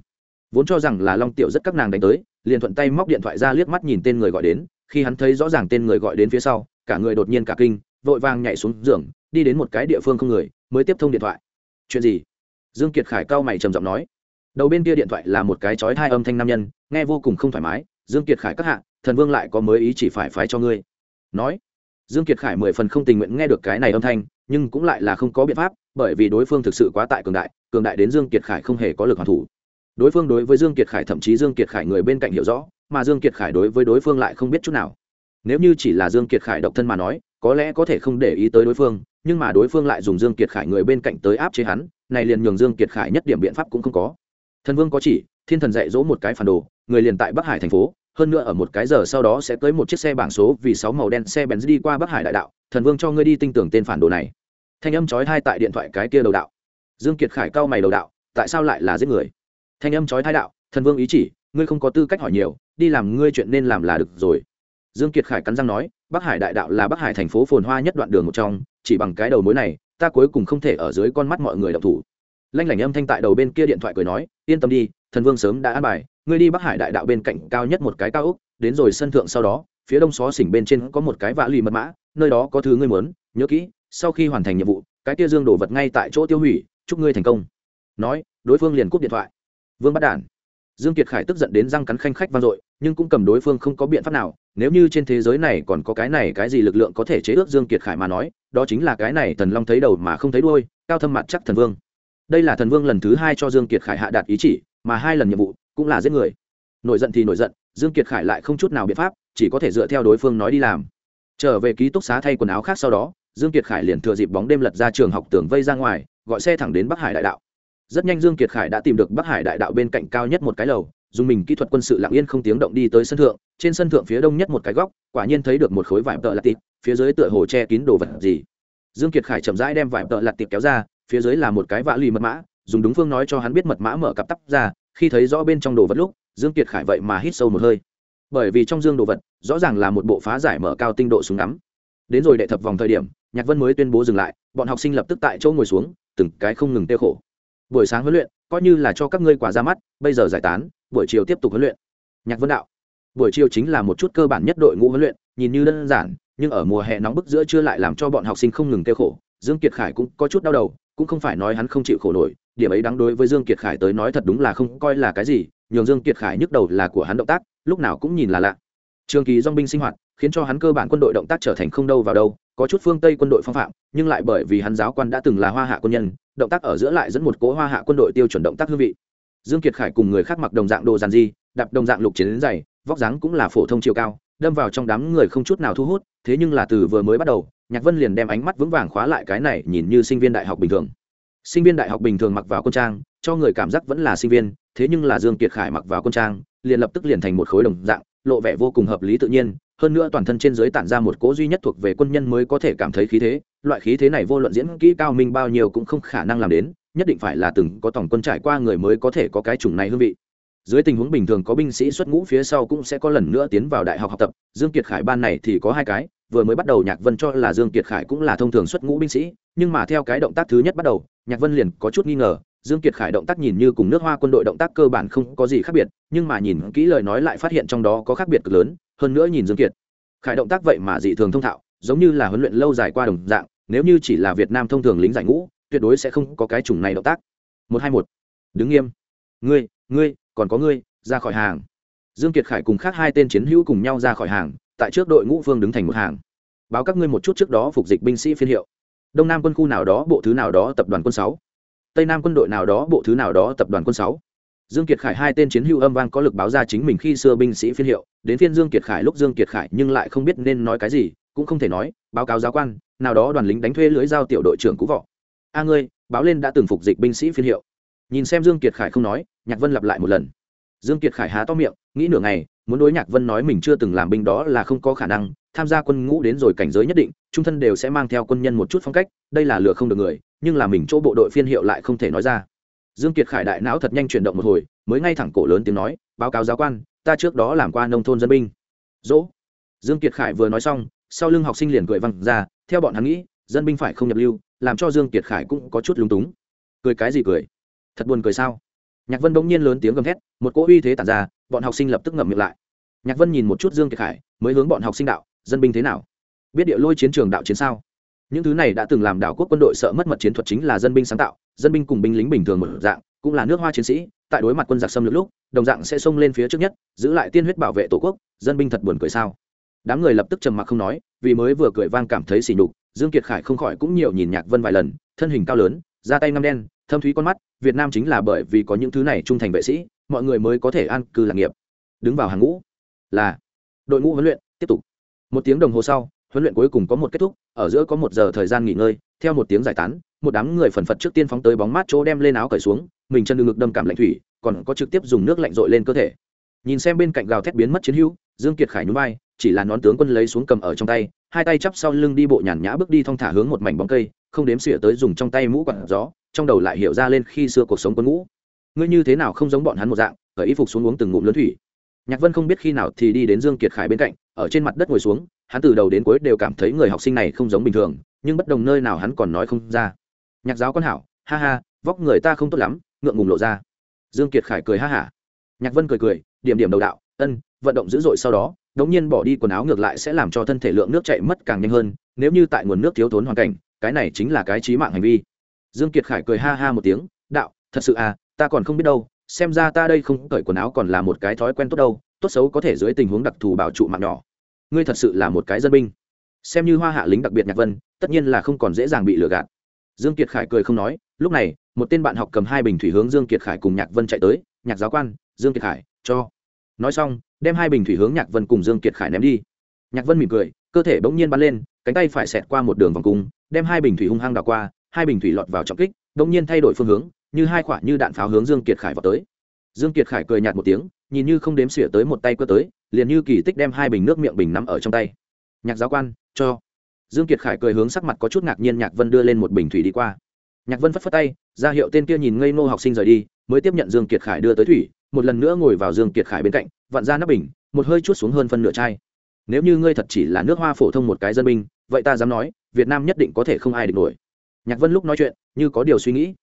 Speaker 1: vốn cho rằng là long tiểu rất các nàng đánh tới, liền thuận tay móc điện thoại ra liếc mắt nhìn tên người gọi đến, khi hắn thấy rõ ràng tên người gọi đến phía sau, cả người đột nhiên cả kinh, vội vàng nhảy xuống giường, đi đến một cái địa phương không người, mới tiếp thông điện thoại. Chuyện gì? Dương kiệt khải cao mày trầm giọng nói. Đầu bên kia điện thoại là một cái chói hai âm thanh nam nhân, nghe vô cùng không thoải mái, dương kiệt khải các hạ, thần vương lại có mới ý chỉ phải phái cho ngươi. Nói. Dương kiệt khải mười phần không tình nguyện nghe được cái này âm thanh, nhưng cũng lại là không có biện pháp, bởi vì đối phương thực sự quá tại cường đại cường đại đến dương kiệt khải không hề có lực hoàn thủ đối phương đối với dương kiệt khải, thậm chí dương kiệt khải người bên cạnh hiểu rõ, mà dương kiệt khải đối với đối phương lại không biết chút nào. Nếu như chỉ là dương kiệt khải độc thân mà nói, có lẽ có thể không để ý tới đối phương, nhưng mà đối phương lại dùng dương kiệt khải người bên cạnh tới áp chế hắn, này liền nhường dương kiệt khải nhất điểm biện pháp cũng không có. Thần vương có chỉ, thiên thần dạy dỗ một cái phản đồ, người liền tại bắc hải thành phố, hơn nữa ở một cái giờ sau đó sẽ tới một chiếc xe bảng số vì sáu màu đen xe bèn đi qua bắc hải đại đạo. Thần vương cho ngươi đi tin tưởng tên phản đồ này. Thanh âm chói tai tại điện thoại cái kia đầu đạo. Dương kiệt khải cao mày đầu đạo, tại sao lại là giết người? Thanh âm chói thái đạo, thần vương ý chỉ, ngươi không có tư cách hỏi nhiều, đi làm ngươi chuyện nên làm là được rồi. Dương kiệt khải cắn răng nói, bắc hải đại đạo là bắc hải thành phố phồn hoa nhất đoạn đường một trong, chỉ bằng cái đầu mối này, ta cuối cùng không thể ở dưới con mắt mọi người động thủ. Lanh lảnh âm thanh tại đầu bên kia điện thoại cười nói, yên tâm đi, thần vương sớm đã an bài, ngươi đi bắc hải đại đạo bên cạnh cao nhất một cái cao úc đến rồi sân thượng sau đó, phía đông xó xỉnh bên trên có một cái vã lì mật mã, nơi đó có thứ ngươi muốn, nhớ kỹ, sau khi hoàn thành nhiệm vụ, cái kia dương đổ vật ngay tại chỗ tiêu hủy, chúc ngươi thành công. Nói, đối phương liền cúp điện thoại vương bắt đản. Dương kiệt khải tức giận đến răng cắn khanh khách vang dội, nhưng cũng cầm đối phương không có biện pháp nào, nếu như trên thế giới này còn có cái này cái gì lực lượng có thể chế ước dương kiệt khải mà nói, đó chính là cái này thần long thấy đầu mà không thấy đuôi, cao thâm mặt chắc thần vương. Đây là thần vương lần thứ hai cho dương kiệt khải hạ đạt ý chỉ, mà hai lần nhiệm vụ cũng là giết người. Nổi giận thì nổi giận, dương kiệt khải lại không chút nào biện pháp, chỉ có thể dựa theo đối phương nói đi làm. Trở về ký túc xá thay quần áo khác sau đó, dương kiệt khải liền thừa dịp bóng đêm lật ra trường học tường vây ra ngoài, gọi xe thẳng đến bắc hải đại đạo rất nhanh dương kiệt khải đã tìm được bắc hải đại đạo bên cạnh cao nhất một cái lầu, dùng mình kỹ thuật quân sự lặng yên không tiếng động đi tới sân thượng, trên sân thượng phía đông nhất một cái góc, quả nhiên thấy được một khối vải tợ lạt tịp phía dưới tựa hồ che kín đồ vật gì. Dương kiệt khải chậm rãi đem vải tợ lạt tịp kéo ra, phía dưới là một cái vạ lì mật mã, dùng đúng phương nói cho hắn biết mật mã mở cặp tắp ra, khi thấy rõ bên trong đồ vật lúc, dương kiệt khải vậy mà hít sâu một hơi. Bởi vì trong dương đồ vật, rõ ràng là một bộ phá giải mở cao tinh độ súng ngắm. Đến rồi đệ thập vòng thời điểm, nhạc vân mới tuyên bố dừng lại, bọn học sinh lập tức tại chỗ ngồi xuống, từng cái không ngừng tiêu khổ buổi sáng huấn luyện, coi như là cho các ngươi quả ra mắt, bây giờ giải tán, buổi chiều tiếp tục huấn luyện. Nhạc vân đạo, buổi chiều chính là một chút cơ bản nhất đội ngũ huấn luyện, nhìn như đơn giản, nhưng ở mùa hè nóng bức giữa chưa lại làm cho bọn học sinh không ngừng kêu khổ, dương kiệt khải cũng có chút đau đầu, cũng không phải nói hắn không chịu khổ nổi, điểm ấy đáng đối với dương kiệt khải tới nói thật đúng là không coi là cái gì, nhường dương kiệt khải nhức đầu là của hắn động tác, lúc nào cũng nhìn là lạ. Trường kỳ dong binh sinh hoạt, khiến cho hắn cơ bản quân đội động tác trở thành không đâu vào đâu có chút phương tây quân đội phong phạm, nhưng lại bởi vì hắn giáo quan đã từng là hoa hạ quân nhân, động tác ở giữa lại dẫn một cố hoa hạ quân đội tiêu chuẩn động tác hương vị. Dương kiệt khải cùng người khác mặc đồng dạng đồ giàn di đạp đồng dạng lục chiến đến dày, vóc dáng cũng là phổ thông chiều cao, đâm vào trong đám người không chút nào thu hút, thế nhưng là từ vừa mới bắt đầu, nhạc vân liền đem ánh mắt vững vàng khóa lại cái này nhìn như sinh viên đại học bình thường. Sinh viên đại học bình thường mặc vào quân trang, cho người cảm giác vẫn là sinh viên, thế nhưng là dương kiệt khải mặc vào quân trang, liền lập tức liền thành một khối đồng dạng, lộ vẻ vô cùng hợp lý tự nhiên hơn nữa toàn thân trên dưới tản ra một cố duy nhất thuộc về quân nhân mới có thể cảm thấy khí thế. Loại khí thế này vô luận diễn kỹ cao minh bao nhiêu cũng không khả năng làm đến, nhất định phải là từng có tổng quân trải qua người mới có thể có cái chủng này hương vị. Dưới tình huống bình thường có binh sĩ xuất ngũ phía sau cũng sẽ có lần nữa tiến vào đại học học tập. Dương kiệt khải ban này thì có hai cái, vừa mới bắt đầu nhạc vân cho là dương kiệt khải cũng là thông thường xuất ngũ binh sĩ, nhưng mà theo cái động tác thứ nhất bắt đầu, nhạc vân liền có chút nghi ngờ. Dương kiệt khải động tác nhìn như cùng nước hoa quân đội động tác cơ bản không có gì khác biệt, nhưng mà nhìn kỹ lời nói lại phát hiện trong đó có khác biệt cực lớn hơn nữa nhìn dương kiệt. Khải động tác vậy mà dị thường thông thạo, giống như là huấn luyện lâu dài qua đồng dạng, nếu như chỉ là việt nam thông thường lính giải ngũ, tuyệt đối sẽ không có cái chủng này động tác. Một hai một. Đứng nghiêm. Ngươi ngươi, còn có ngươi, ra khỏi hàng. Dương kiệt khải cùng khác hai tên chiến hữu cùng nhau ra khỏi hàng, tại trước đội ngũ phương đứng thành một hàng. Báo các ngươi một chút trước đó phục dịch binh sĩ phiên hiệu. Đông nam quân khu nào đó, bộ thứ nào đó, tập đoàn quân sáu. Tây nam quân đội nào đó, bộ thứ nào đó, tập đoàn quân sáu. Dương kiệt khải hai tên chiến hữu âm vang có lực báo ra chính mình khi xưa binh sĩ phiên hiệu đến phiên dương kiệt khải lúc dương kiệt khải nhưng lại không biết nên nói cái gì, cũng không thể nói, báo cáo giáo quan, nào đó đoàn lính đánh thuê lưới giao tiểu đội trưởng cũ vọ a ngươi, báo lên đã từng phục dịch binh sĩ phiên hiệu. Nhìn xem dương kiệt khải không nói, nhạc vân lặp lại một lần. Dương kiệt khải há to miệng, nghĩ nửa ngày, muốn đối nhạc vân nói mình chưa từng làm binh đó là không có khả năng, tham gia quân ngũ đến rồi cảnh giới nhất định, trung thân đều sẽ mang theo quân nhân một chút phong cách, đây là lừa không được người, nhưng là mình chỗ bộ đội phiên hiệu lại không thể nói ra. Dương kiệt khải đại não thật nhanh chuyển động một hồi, mới ngay thẳng cổ lớn tiếng nói, báo cáo giáo quan ta trước đó làm qua nông thôn dân binh. Dỗ. Dương kiệt khải vừa nói xong, sau lưng học sinh liền cười văng ra, theo bọn hắn nghĩ, dân binh phải không nhập lưu, làm cho dương kiệt khải cũng có chút lúng túng. Cười cái gì cười? Thật buồn cười sao? Nhạc vân bỗng nhiên lớn tiếng gầm thét, một cỗ uy thế tản ra, bọn học sinh lập tức ngậm miệng lại. Nhạc vân nhìn một chút dương kiệt khải, mới hướng bọn học sinh đạo, dân binh thế nào? Biết địa lôi chiến trường đạo chiến sao? Những thứ này đã từng làm đảo quốc quân đội sợ mất mật chiến thuật chính là dân binh sáng tạo, dân binh cùng binh lính bình thường một dạng, cũng là nước hoa chiến sĩ tại đối mặt quân giặc xâm lược lúc, đồng dạng sẽ xông lên phía trước nhất, giữ lại tiên huyết bảo vệ tổ quốc, dân binh thật buồn cười sao? Đám người lập tức trầm mặc không nói, vì mới vừa cười vang cảm thấy xỉ nhục, dương kiệt khải không khỏi cũng nhiều nhìn nhạc vân vài lần, thân hình cao lớn, da tay ngăm đen, thâm thúy con mắt, việt nam chính là bởi vì có những thứ này trung thành vệ sĩ, mọi người mới có thể an cư lạc nghiệp. Đứng vào hàng ngũ, là đội ngũ huấn luyện, tiếp tục. Một tiếng đồng hồ sau, huấn luyện cuối cùng có một kết thúc, ở giữa có một giờ thời gian nghỉ ngơi, theo một tiếng giải tán một đám người phần phật trước tiên phóng tới bóng mát chỗ đem lên áo cởi xuống, mình chân ngực đâm cảm lạnh thủy, còn có trực tiếp dùng nước lạnh rội lên cơ thể. Nhìn xem bên cạnh gào thét biến mất chiến hữu, dương kiệt khải nhún vai, chỉ là nón tướng quân lấy xuống cầm ở trong tay, hai tay chắp sau lưng đi bộ nhàn nhã bước đi thong thả hướng một mảnh bóng cây, không đếm xỉa tới dùng trong tay mũ quặn gió, trong đầu lại hiểu ra lên khi xưa cuộc sống quân ngũ. Ngươi như thế nào không giống bọn hắn một dạng ở y phục xuống uống từng ngụm lớn thủy. Nhạc vân không biết khi nào thì đi đến dương kiệt khải bên cạnh, ở trên mặt đất ngồi xuống, hắn từ đầu đến cuối đều cảm thấy người học sinh này không giống bình thường, nhưng bất đồng nơi nào hắn còn nói không ra nhạc giáo con hảo, ha ha, vóc người ta không tốt lắm, ngượng ngùng lộ ra. Dương kiệt khải cười ha hả. Nhạc vân cười cười, điểm điểm đầu đạo, ân, vận động dữ dội sau đó, đống nhiên bỏ đi quần áo ngược lại sẽ làm cho thân thể lượng nước chạy mất càng nhanh hơn, nếu như tại nguồn nước thiếu thốn hoàn cảnh, cái này chính là cái chí mạng hành vi. Dương kiệt khải cười ha ha một tiếng, đạo, thật sự à ta còn không biết đâu, xem ra ta đây không cởi quần áo còn là một cái thói quen tốt đâu, tốt xấu có thể dưới tình huống đặc thù bảo trụ mạng nhỏ. Ngươi thật sự là một cái dân binh. Xem như hoa hạ lính đặc biệt nhạc vân, tất nhiên là không còn dễ dàng bị lừa gạt dương kiệt khải cười không nói, lúc này, một tên bạn học cầm hai bình thủy hướng dương kiệt khải cùng nhạc vân chạy tới, nhạc giáo quan, dương kiệt khải, cho. Nói xong, đem hai bình thủy hướng nhạc vân cùng dương kiệt khải ném đi. Nhạc vân mỉm cười, cơ thể bỗng nhiên bắn lên, cánh tay phải xẹt qua một đường vòng cung, đem hai bình thủy hung hăng đảo qua, hai bình thủy lọt vào trọng kích, bỗng nhiên thay đổi phương hướng, như hai quả như đạn pháo hướng dương kiệt khải vào tới. Dương kiệt khải cười nhạt một tiếng, nhìn như không đếm xỉa tới một tay cơ tới, liền như kỳ tích đem hai bình nước miệng bình nắm ở trong tay. Nhạc giáo quan, cho dương kiệt khải cười hướng sắc mặt có chút ngạc nhiên nhạc vân đưa lên một bình thủy đi qua. Nhạc vân phất phất tay, ra hiệu tên kia nhìn ngây ngô học sinh rời đi, mới tiếp nhận dương kiệt khải đưa tới thủy, một lần nữa ngồi vào dương kiệt khải bên cạnh, vặn ra nắp bình, một hơi chút xuống hơn phân nửa chai. Nếu như ngươi thật chỉ là nước hoa phổ thông một cái dân binh, vậy ta dám nói, việt nam nhất định có thể không ai địch nổi. Nhạc vân lúc nói chuyện, như có điều suy nghĩ.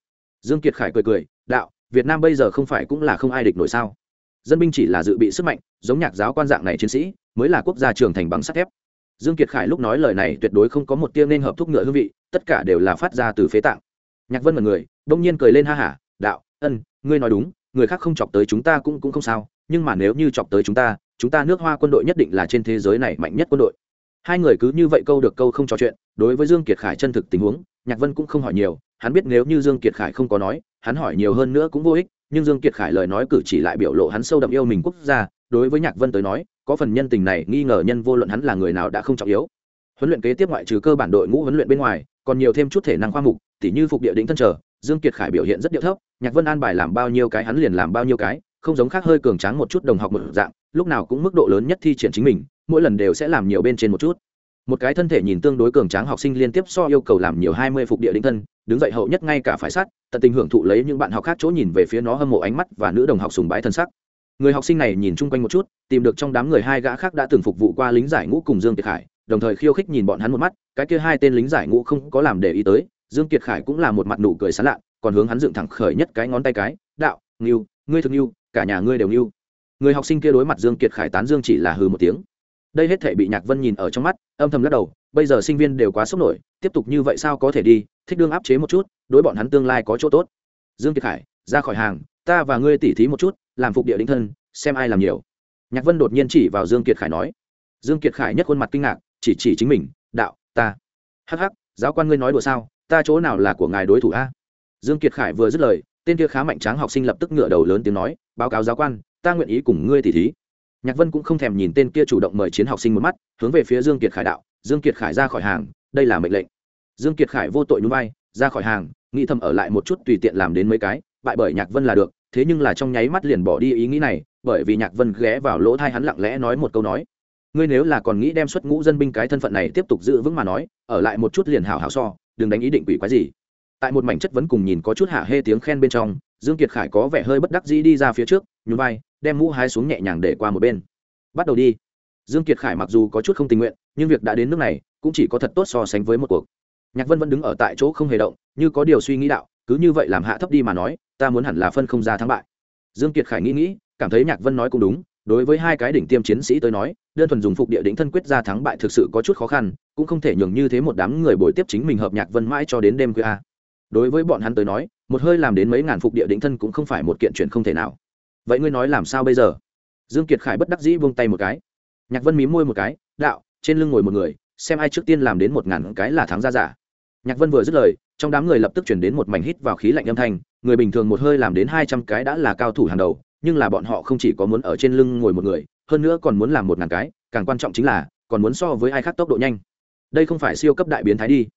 Speaker 1: Dương kiệt khải cười cười, đạo, việt nam bây giờ không phải cũng là không ai địch nổi sao? Dân binh chỉ là dự bị sức mạnh, giống nhạc giáo quan dạng này chiến sĩ, mới là quốc gia trưởng thành bằng sắt thép dương kiệt khải lúc nói lời này tuyệt đối không có một tia nên hợp thúc ngựa hương vị, tất cả đều là phát ra từ phế tạng. Nhạc vân mật người, đông nhiên cười lên ha hả, đạo, ân, ngươi nói đúng, người khác không chọc tới chúng ta cũng cũng không sao, nhưng mà nếu như chọc tới chúng ta chúng ta nước hoa quân đội nhất định là trên thế giới này mạnh nhất quân đội. Hai người cứ như vậy câu được câu không trò chuyện, đối với dương kiệt khải chân thực tình huống, nhạc vân cũng không hỏi nhiều, hắn biết nếu như dương kiệt khải không có nói, hắn hỏi nhiều hơn nữa cũng vô ích, nhưng dương kiệt khải lời nói cử chỉ lại biểu lộ hắn sâu đậm yêu mình quốc gia, đối với nhạc vân tới nói có phần nhân tình này nghi ngờ nhân vô luận hắn là người nào đã không trọng yếu. Huấn luyện kế tiếp ngoại trừ cơ bản đội ngũ huấn luyện bên ngoài, còn nhiều thêm chút thể năng khoa mục, tỉ như phục địa đỉnh thân trở, dương kiệt khải biểu hiện rất điệu thấp, nhạc vân an bài làm bao nhiêu cái hắn liền làm bao nhiêu cái, không giống khác hơi cường tráng một chút đồng học một dạng, lúc nào cũng mức độ lớn nhất thi triển chính mình, mỗi lần đều sẽ làm nhiều bên trên một chút. Một cái thân thể nhìn tương đối cường tráng học sinh liên tiếp so yêu cầu làm nhiều hai mươi phục địa định thân, đứng dậy hậu nhất ngay cả phải sát, tận tình hưởng thụ lấy những bạn học khác chỗ nhìn về phía nó hâm mộ ánh mắt và nữ đồng học sùng bái thân sắc người học sinh này nhìn chung quanh một chút, tìm được trong đám người hai gã khác đã từng phục vụ qua lính giải ngũ cùng dương kiệt khải, đồng thời khiêu khích nhìn bọn hắn một mắt, cái kia hai tên lính giải ngũ không có làm để ý tới, dương kiệt khải cũng là một mặt nụ cười sán lạ, còn hướng hắn dựng thẳng khởi nhất cái ngón tay cái, đạo nghiêu ngươi thực nghiêu cả nhà ngươi đều nghiêu người học sinh kia đối mặt dương kiệt khải tán dương chỉ là hừ một tiếng. Đây hết thể bị nhạc vân nhìn ở trong mắt, âm thầm lắc đầu, bây giờ sinh viên đều quá sốc nổi, tiếp tục như vậy sao có thể đi, thích đương áp chế một chút, đối bọn hắn tương lai có chỗ tốt. Dương kiệt khải, ra khỏi hàng, ta và ngươi tỉ thí một chút làm phục địa đính thân, xem ai làm nhiều. Nhạc vân đột nhiên chỉ vào dương kiệt khải nói. Dương kiệt khải nhất khuôn mặt kinh ngạc, chỉ chỉ chính mình, đạo, ta. Hắc hắc, giáo quan ngươi nói đùa sao? Ta chỗ nào là của ngài đối thủ a? Dương kiệt khải vừa dứt lời, tên kia khá mạnh tráng học sinh lập tức ngửa đầu lớn tiếng nói, báo cáo giáo quan, ta nguyện ý cùng ngươi tỉ thí. Nhạc vân cũng không thèm nhìn tên kia chủ động mời chiến học sinh một mắt, hướng về phía dương kiệt khải đạo, dương kiệt khải ra khỏi hàng, đây là mệnh lệnh. Dương kiệt khải vô tội núi bay ra khỏi hàng, nghĩ thầm ở lại một chút tùy tiện làm đến mấy cái, bại bởi nhạc vân là được thế nhưng là trong nháy mắt liền bỏ đi ý nghĩ này, bởi vì nhạc vân ghé vào lỗ thai hắn lặng lẽ nói một câu nói, ngươi nếu là còn nghĩ đem xuất ngũ dân binh cái thân phận này tiếp tục giữ vững mà nói, ở lại một chút liền hảo hảo so, đừng đánh ý định quỷ quái gì. Tại một mảnh chất vấn cùng nhìn có chút hạ hê tiếng khen bên trong, dương kiệt khải có vẻ hơi bất đắc dĩ đi ra phía trước, nhún vai, đem mũ hái xuống nhẹ nhàng để qua một bên. Bắt đầu đi. Dương kiệt khải mặc dù có chút không tình nguyện, nhưng việc đã đến nước này, cũng chỉ có thật tốt so sánh với một cuộc. Nhạc vân vẫn đứng ở tại chỗ không hề động, như có điều suy nghĩ đạo, cứ như vậy làm hạ thấp đi mà nói ta muốn hẳn là phân không ra thắng bại. Dương kiệt khải nghĩ nghĩ, cảm thấy nhạc vân nói cũng đúng, đối với hai cái đỉnh tiêm chiến sĩ tới nói, đơn thuần dùng phục địa đỉnh thân quyết ra thắng bại thực sự có chút khó khăn, cũng không thể nhường như thế một đám người bồi tiếp chính mình hợp nhạc vân mãi cho đến đêm khuya đối với bọn hắn tới nói, một hơi làm đến mấy ngàn phục địa đỉnh thân cũng không phải một kiện chuyện không thể nào. Vậy ngươi nói làm sao bây giờ? Dương kiệt khải bất đắc dĩ buông tay một cái. Nhạc vân mím môi một cái, đạo, trên lưng ngồi một người, xem ai trước tiên làm đến một ngàn cái là thắng ra giả nhạc vân vừa dứt lời, trong đám người lập tức chuyển đến một mảnh hít vào khí lạnh âm thanh, người bình thường một hơi làm đến hai trăm cái đã là cao thủ hàng đầu, nhưng là bọn họ không chỉ có muốn ở trên lưng ngồi một người, hơn nữa còn muốn làm một ngàn cái, càng quan trọng chính là, còn muốn so với ai khác tốc độ nhanh. Đây không phải siêu cấp đại biến thái đi.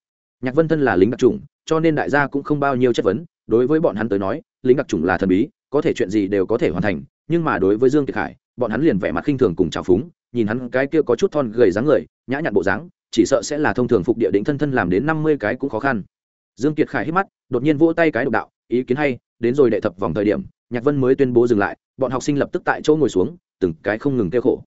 Speaker 1: Nhạc vân thân là lính đặc trùng cho nên đại gia cũng không bao nhiêu chất vấn, đối với bọn hắn tới nói, lính đặc trùng là thần bí, có thể chuyện gì đều có thể hoàn thành, nhưng mà đối với dương kiệt khải, bọn hắn liền vẻ mặt khinh thường cùng trào phúng, nhìn hắn cái kia có chút thon gầy dáng người, nhã nhặn bộ dáng chỉ sợ sẽ là thông thường phục địa đỉnh thân thân làm đến năm mươi cái cũng khó khăn. Dương kiệt khải hít mắt, đột nhiên vỗ tay cái độc đạo, ý kiến hay, đến rồi đệ thập vòng thời điểm, nhạc vân mới tuyên bố dừng lại, bọn học sinh lập tức tại chỗ ngồi xuống, từng cái không ngừng kêu khổ.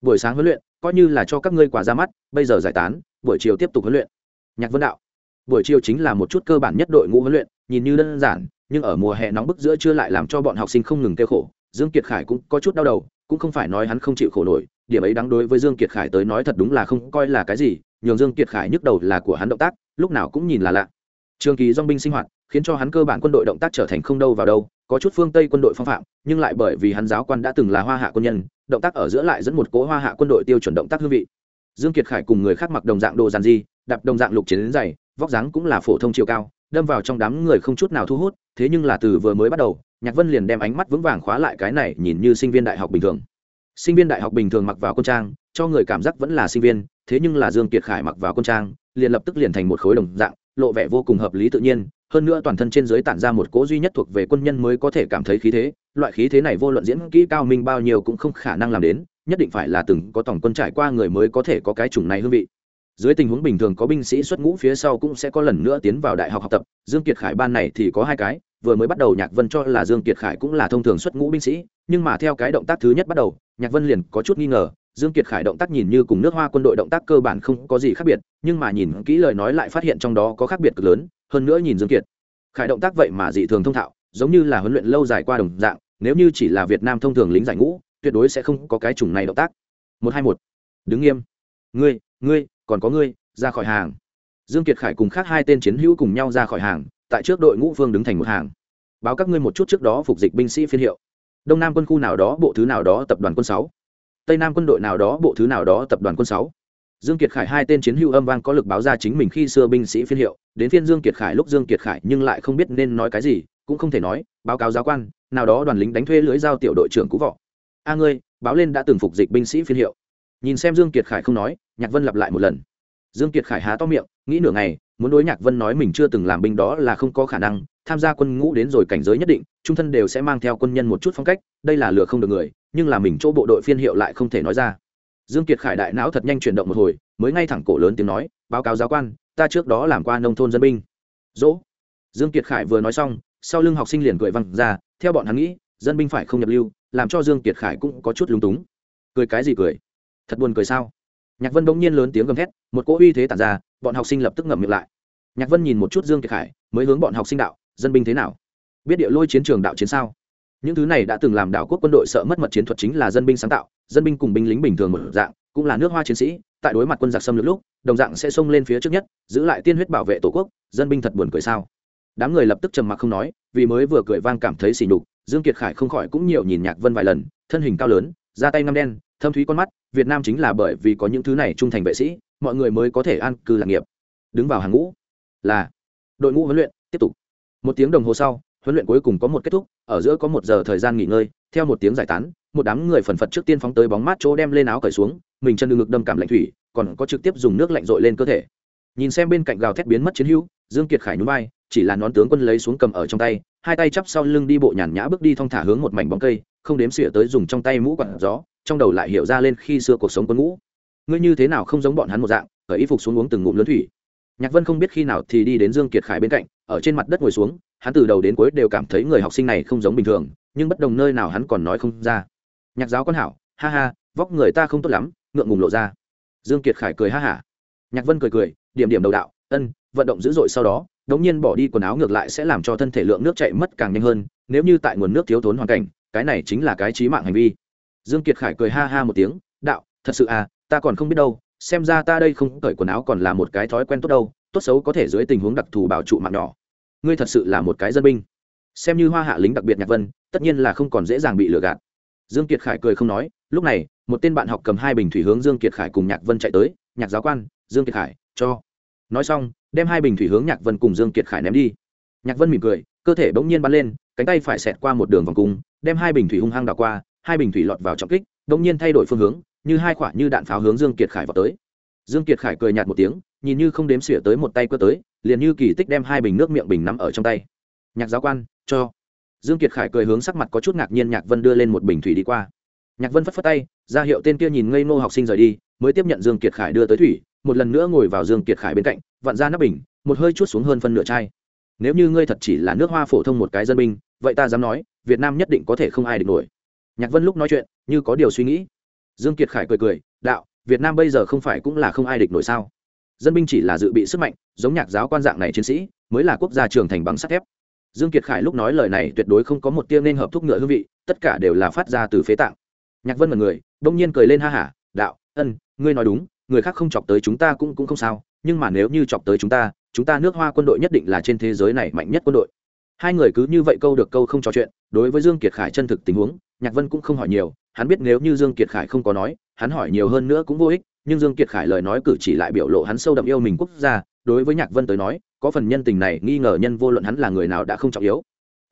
Speaker 1: Buổi sáng huấn luyện, coi như là cho các ngươi quả ra mắt, bây giờ giải tán, buổi chiều tiếp tục huấn luyện. Nhạc vân đạo, buổi chiều chính là một chút cơ bản nhất đội ngũ huấn luyện, nhìn như đơn giản, nhưng ở mùa hè nóng bức giữa chưa lại làm cho bọn học sinh không ngừng kêu khổ, dương kiệt khải cũng có chút đau đầu, cũng không phải nói hắn không chịu khổ nổi, điểm ấy đáng đối với dương kiệt khải tới nói thật đúng là không coi là cái gì nhường dương kiệt khải nhức đầu là của hắn động tác, lúc nào cũng nhìn là lạ. Trường kỳ dong binh sinh hoạt, khiến cho hắn cơ bản quân đội động tác trở thành không đâu vào đâu, có chút phương tây quân đội phong phạm, nhưng lại bởi vì hắn giáo quan đã từng là hoa hạ quân nhân, động tác ở giữa lại dẫn một cố hoa hạ quân đội tiêu chuẩn động tác hương vị. Dương kiệt khải cùng người khác mặc đồng dạng đồ giàn di đạp đồng dạng lục chiến dày, vóc dáng cũng là phổ thông chiều cao, đâm vào trong đám người không chút nào thu hút, thế nhưng là từ vừa mới bắt đầu, nhạc vân liền đem ánh mắt vững vàng khóa lại cái này nhìn như sinh viên đại học bình thường. Sinh viên đại học bình thường mặc vào quân trang cho người cảm giác vẫn là sinh viên, thế nhưng là dương kiệt khải mặc vào quân trang, liền lập tức liền thành một khối đồng dạng, lộ vẻ vô cùng hợp lý tự nhiên, hơn nữa toàn thân trên dưới tản ra một cỗ duy nhất thuộc về quân nhân mới có thể cảm thấy khí thế, loại khí thế này vô luận diễn kỹ cao minh bao nhiêu cũng không khả năng làm đến, nhất định phải là từng có tổng quân trải qua người mới có thể có cái chủng này hương vị. Dưới tình huống bình thường có binh sĩ xuất ngũ phía sau cũng sẽ có lần nữa tiến vào đại học học tập, dương kiệt khải ban này thì có hai cái, vừa mới bắt đầu nhạc vân cho là dương kiệt khải cũng là thông thường xuất ngũ binh sĩ, nhưng mà theo cái động tác thứ nhất bắt đầu, nhạc vân liền có chút nghi ngờ dương kiệt khải động tác nhìn như cùng nước hoa quân đội động tác cơ bản không có gì khác biệt, nhưng mà nhìn kỹ lời nói lại phát hiện trong đó có khác biệt cực lớn, hơn nữa nhìn dương kiệt khải động tác vậy mà dị thường thông thạo, giống như là huấn luyện lâu dài qua đồng dạng, nếu như chỉ là việt nam thông thường lính giải ngũ, tuyệt đối sẽ không có cái chủng này động tác. Một hai một. Đứng nghiêm. Ngươi ngươi, còn có ngươi, ra khỏi hàng. Dương kiệt khải cùng khác hai tên chiến hữu cùng nhau ra khỏi hàng, tại trước đội ngũ phương đứng thành một hàng. Báo các ngươi một chút trước đó phục dịch binh sĩ phiên hiệu. Đông nam quân khu nào đó, bộ thứ nào đó tập đoàn quân sáu tây nam quân đội nào đó, bộ thứ nào đó, tập đoàn quân sáu. Dương kiệt khải hai tên chiến hữu âm vang có lực báo ra chính mình khi xưa binh sĩ phiên hiệu. Đến phiên dương kiệt khải lúc dương kiệt khải nhưng lại không biết nên nói cái gì, cũng không thể nói, báo cáo giáo quan, nào đó đoàn lính đánh thuê lưới giao tiểu đội trưởng cũ võ. A ngươi, báo lên đã từng phục dịch binh sĩ phiên hiệu. Nhìn xem dương kiệt khải không nói, nhạc vân lặp lại một lần. Dương kiệt khải há to miệng, nghĩ nửa ngày, muốn đối nhạc vân nói mình chưa từng làm binh đó là không có khả năng, tham gia quân ngũ đến rồi cảnh giới nhất định, trung thân đều sẽ mang theo quân nhân một chút phong cách, đây là lừa không được người nhưng là mình chỗ bộ đội phiên hiệu lại không thể nói ra. Dương kiệt khải đại não thật nhanh chuyển động một hồi, mới ngay thẳng cổ lớn tiếng nói, báo cáo giáo quan, ta trước đó làm qua nông thôn dân binh. Dỗ. Dương kiệt khải vừa nói xong, sau lưng học sinh liền cười văng ra, theo bọn hắn nghĩ, dân binh phải không nhập lưu, làm cho dương kiệt khải cũng có chút lúng túng. Cười cái gì cười? Thật buồn cười sao? Nhạc vân bỗng nhiên lớn tiếng gầm thét, một cỗ uy thế tản ra, bọn học sinh lập tức ngậm miệng lại. Nhạc vân nhìn một chút dương kiệt khải, mới hướng bọn học sinh đạo, dân binh thế nào? Biết địa lôi chiến trường đạo chiến sao? Những thứ này đã từng làm đảo quốc quân đội sợ mất mật chiến thuật chính là dân binh sáng tạo, dân binh cùng binh lính bình thường một dạng, cũng là nước hoa chiến sĩ, tại đối mặt quân giặc xâm lược lúc, đồng dạng sẽ xông lên phía trước nhất, giữ lại tiên huyết bảo vệ tổ quốc, dân binh thật buồn cười sao? Đám người lập tức trầm mặc không nói, vì mới vừa cười vang cảm thấy xỉ nhục, dương kiệt khải không khỏi cũng nhiều nhìn nhạc vân vài lần, thân hình cao lớn, da tay ngăm đen, thâm thúy con mắt, việt nam chính là bởi vì có những thứ này trung thành vệ sĩ, mọi người mới có thể an cư lạc nghiệp. Đứng vào hàng ngũ, là đội ngũ huấn luyện, tiếp tục. Một tiếng đồng hồ sau huấn luyện cuối cùng có một kết thúc, ở giữa có một giờ thời gian nghỉ ngơi, theo một tiếng giải tán, một đám người phần phật trước tiên phóng tới bóng mát chỗ đem lên áo cởi xuống, mình chân ngực đâm cảm lạnh thủy, còn có trực tiếp dùng nước lạnh dội lên cơ thể. Nhìn xem bên cạnh gào thét biến mất chiến hữu, dương kiệt khải nhún vai, chỉ là nón tướng quân lấy xuống cầm ở trong tay, hai tay chắp sau lưng đi bộ nhàn nhã bước đi thong thả hướng một mảnh bóng cây, không đếm xỉa tới dùng trong tay mũ quạt gió, trong đầu lại hiểu ra lên khi xưa cuộc sống quân ngũ. Ngươi như thế nào không giống bọn hắn một dạng ở y phục xuống uống từng ngụm lớn thủy. Nhạc vân không biết khi nào thì đi đến dương kiệt khải bên cạnh, ở trên mặt đất ngồi xuống hắn từ đầu đến cuối đều cảm thấy người học sinh này không giống bình thường, nhưng bất đồng nơi nào hắn còn nói không ra. Nhạc giáo con hảo, ha ha, vóc người ta không tốt lắm, ngượng ngùng lộ ra. Dương kiệt khải cười ha hả. Nhạc vân cười cười, điểm điểm đầu đạo, ân, vận động dữ dội sau đó, đống nhiên bỏ đi quần áo ngược lại sẽ làm cho thân thể lượng nước chạy mất càng nhanh hơn, nếu như tại nguồn nước thiếu thốn hoàn cảnh, cái này chính là cái trí mạng hành vi. Dương kiệt khải cười ha ha một tiếng, đạo, thật sự à ta còn không biết đâu, xem ra ta đây không cởi quần áo còn là một cái thói quen tốt đâu, tốt xấu có thể dưới tình huống đặc thù bảo trụ mạng nhỏ ngươi thật sự là một cái dân binh. Xem như hoa hạ lính đặc biệt nhạc vân, tất nhiên là không còn dễ dàng bị lừa gạt. Dương kiệt khải cười không nói, lúc này, một tên bạn học cầm hai bình thủy hướng dương kiệt khải cùng nhạc vân chạy tới, nhạc giáo quan, dương kiệt khải, cho. Nói xong, đem hai bình thủy hướng nhạc vân cùng dương kiệt khải ném đi. Nhạc vân mỉm cười, cơ thể bỗng nhiên bắn lên, cánh tay phải xẹt qua một đường vòng cung, đem hai bình thủy hung hăng đảo qua, hai bình thủy lọt vào trọng kích, bỗng nhiên thay đổi phương hướng, như hai quả như đạn pháo hướng dương kiệt khải vào tới. Dương kiệt khải cười nhạt một tiếng, nhìn như không đếm xỉa tới một tay cơ tới liền như kỳ tích đem hai bình nước miệng bình nắm ở trong tay. Nhạc giáo quan, cho. Dương kiệt khải cười hướng sắc mặt có chút ngạc nhiên nhạc vân đưa lên một bình thủy đi qua. Nhạc vân phất phất tay, ra hiệu tên kia nhìn ngây ngô học sinh rời đi, mới tiếp nhận dương kiệt khải đưa tới thủy, một lần nữa ngồi vào dương kiệt khải bên cạnh, vặn ra nắp bình, một hơi chút xuống hơn phân nửa chai. Nếu như ngươi thật chỉ là nước hoa phổ thông một cái dân binh, vậy ta dám nói, việt nam nhất định có thể không ai địch nổi. Nhạc vân lúc nói chuyện, như có điều suy nghĩ. Dương kiệt khải cười cười, đạo, việt nam bây giờ không phải cũng là không ai địch nổi sao? Dân binh chỉ là dự bị sức mạnh, giống nhạc giáo quan dạng này chiến sĩ, mới là quốc gia trưởng thành bằng sắt thép. Dương kiệt khải lúc nói lời này tuyệt đối không có một tiêu nên hợp thúc ngựa hương vị, tất cả đều là phát ra từ phế tạng. Nhạc vân mật người đông nhiên cười lên ha hả, đạo, ân, ngươi nói đúng, người khác không chọc tới chúng ta cũng cũng không sao, nhưng mà nếu như chọc tới chúng ta chúng ta nước hoa quân đội nhất định là trên thế giới này mạnh nhất quân đội. Hai người cứ như vậy câu được câu không trò chuyện, đối với dương kiệt khải chân thực tình huống, nhạc vân cũng không hỏi nhiều, hắn biết nếu như dương kiệt khải không có nói, hắn hỏi nhiều hơn nữa cũng vô ích nhưng dương kiệt khải lời nói cử chỉ lại biểu lộ hắn sâu đậm yêu mình quốc gia, đối với nhạc vân tới nói, có phần nhân tình này nghi ngờ nhân vô luận hắn là người nào đã không trọng yếu.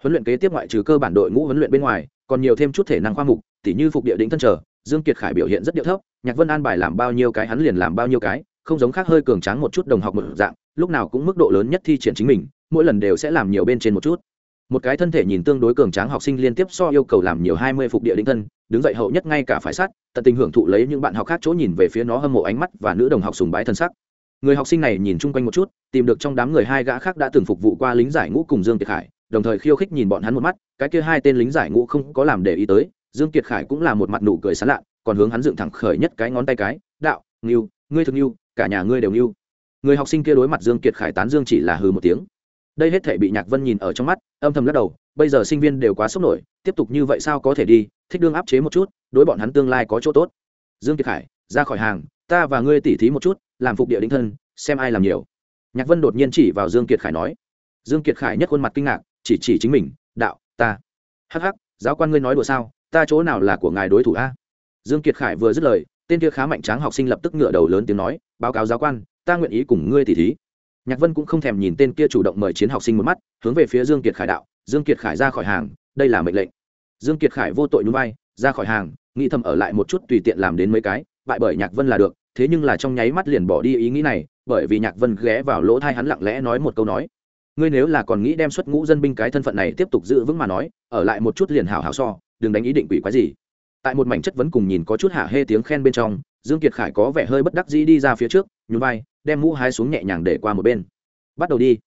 Speaker 1: Huấn luyện kế tiếp ngoại trừ cơ bản đội ngũ huấn luyện bên ngoài, còn nhiều thêm chút thể năng khoa mục, tỉ như phục địa đỉnh thân trở dương kiệt khải biểu hiện rất điệu thấp, nhạc vân an bài làm bao nhiêu cái hắn liền làm bao nhiêu cái, không giống khác hơi cường tráng một chút đồng học một dạng, lúc nào cũng mức độ lớn nhất thi triển chính mình, mỗi lần đều sẽ làm nhiều bên trên một chút một cái thân thể nhìn tương đối cường tráng học sinh liên tiếp so yêu cầu làm nhiều hai mươi phục địa đỉnh thân, đứng dậy hậu nhất ngay cả phải sát, tận tình hưởng thụ lấy những bạn học khác chỗ nhìn về phía nó hâm mộ ánh mắt và nữ đồng học sùng bái thân sắc. Người học sinh này nhìn chung quanh một chút, tìm được trong đám người hai gã khác đã từng phục vụ qua lính giải ngũ cùng dương kiệt khải, đồng thời khiêu khích nhìn bọn hắn một mắt, cái kia hai tên lính giải ngũ không có làm để ý tới, dương kiệt khải cũng là một mặt nụ cười sán lạ, còn hướng hắn dựng thẳng khởi nhất cái ngón tay cái, đạo nghiêu ngươi thực nghiêu cả nhà ngươi đều nghiêu người học sinh kia đối mặt dương kiệt khải tán dương chỉ là hừ một tiếng đây hết thể bị nhạc vân nhìn ở trong mắt, âm thầm lắc đầu, bây giờ sinh viên đều quá sốc nổi, tiếp tục như vậy sao có thể đi, thích đương áp chế một chút, đối bọn hắn tương lai có chỗ tốt. Dương kiệt khải, ra khỏi hàng, ta và ngươi tỉ thí một chút, làm phục địa đính thân, xem ai làm nhiều. Nhạc vân đột nhiên chỉ vào dương kiệt khải nói. Dương kiệt khải nhất khuôn mặt kinh ngạc, chỉ chỉ chính mình, đạo, ta. Hắc hắc, giáo quan ngươi nói đùa sao, ta chỗ nào là của ngài đối thủ a? Dương kiệt khải vừa dứt lời, tên kia khá mạnh tráng học sinh lập tức ngửa đầu lớn tiếng nói, báo cáo giáo quan, ta nguyện ý cùng ngươi tỉ thí nhạc vân cũng không thèm nhìn tên kia chủ động mời chiến học sinh một mắt hướng về phía dương kiệt khải đạo dương kiệt khải ra khỏi hàng đây là mệnh lệnh. Dương kiệt khải vô tội nhún vai, ra khỏi hàng nghĩ thầm ở lại một chút tùy tiện làm đến mấy cái bại bởi nhạc vân là được thế nhưng là trong nháy mắt liền bỏ đi ý nghĩ này bởi vì nhạc vân ghé vào lỗ thai hắn lặng lẽ nói một câu nói ngươi nếu là còn nghĩ đem xuất ngũ dân binh cái thân phận này tiếp tục giữ vững mà nói ở lại một chút liền hảo hảo so đừng đánh ý định quỷ quái gì. Tại một mảnh chất vấn cùng nhìn có chút hạ hê tiếng khen bên trong dương kiệt khải có vẻ hơi bất đắc dĩ đi ra phía trước nhún vai đem mũ hái xuống nhẹ nhàng để qua một bên. Bắt đầu đi.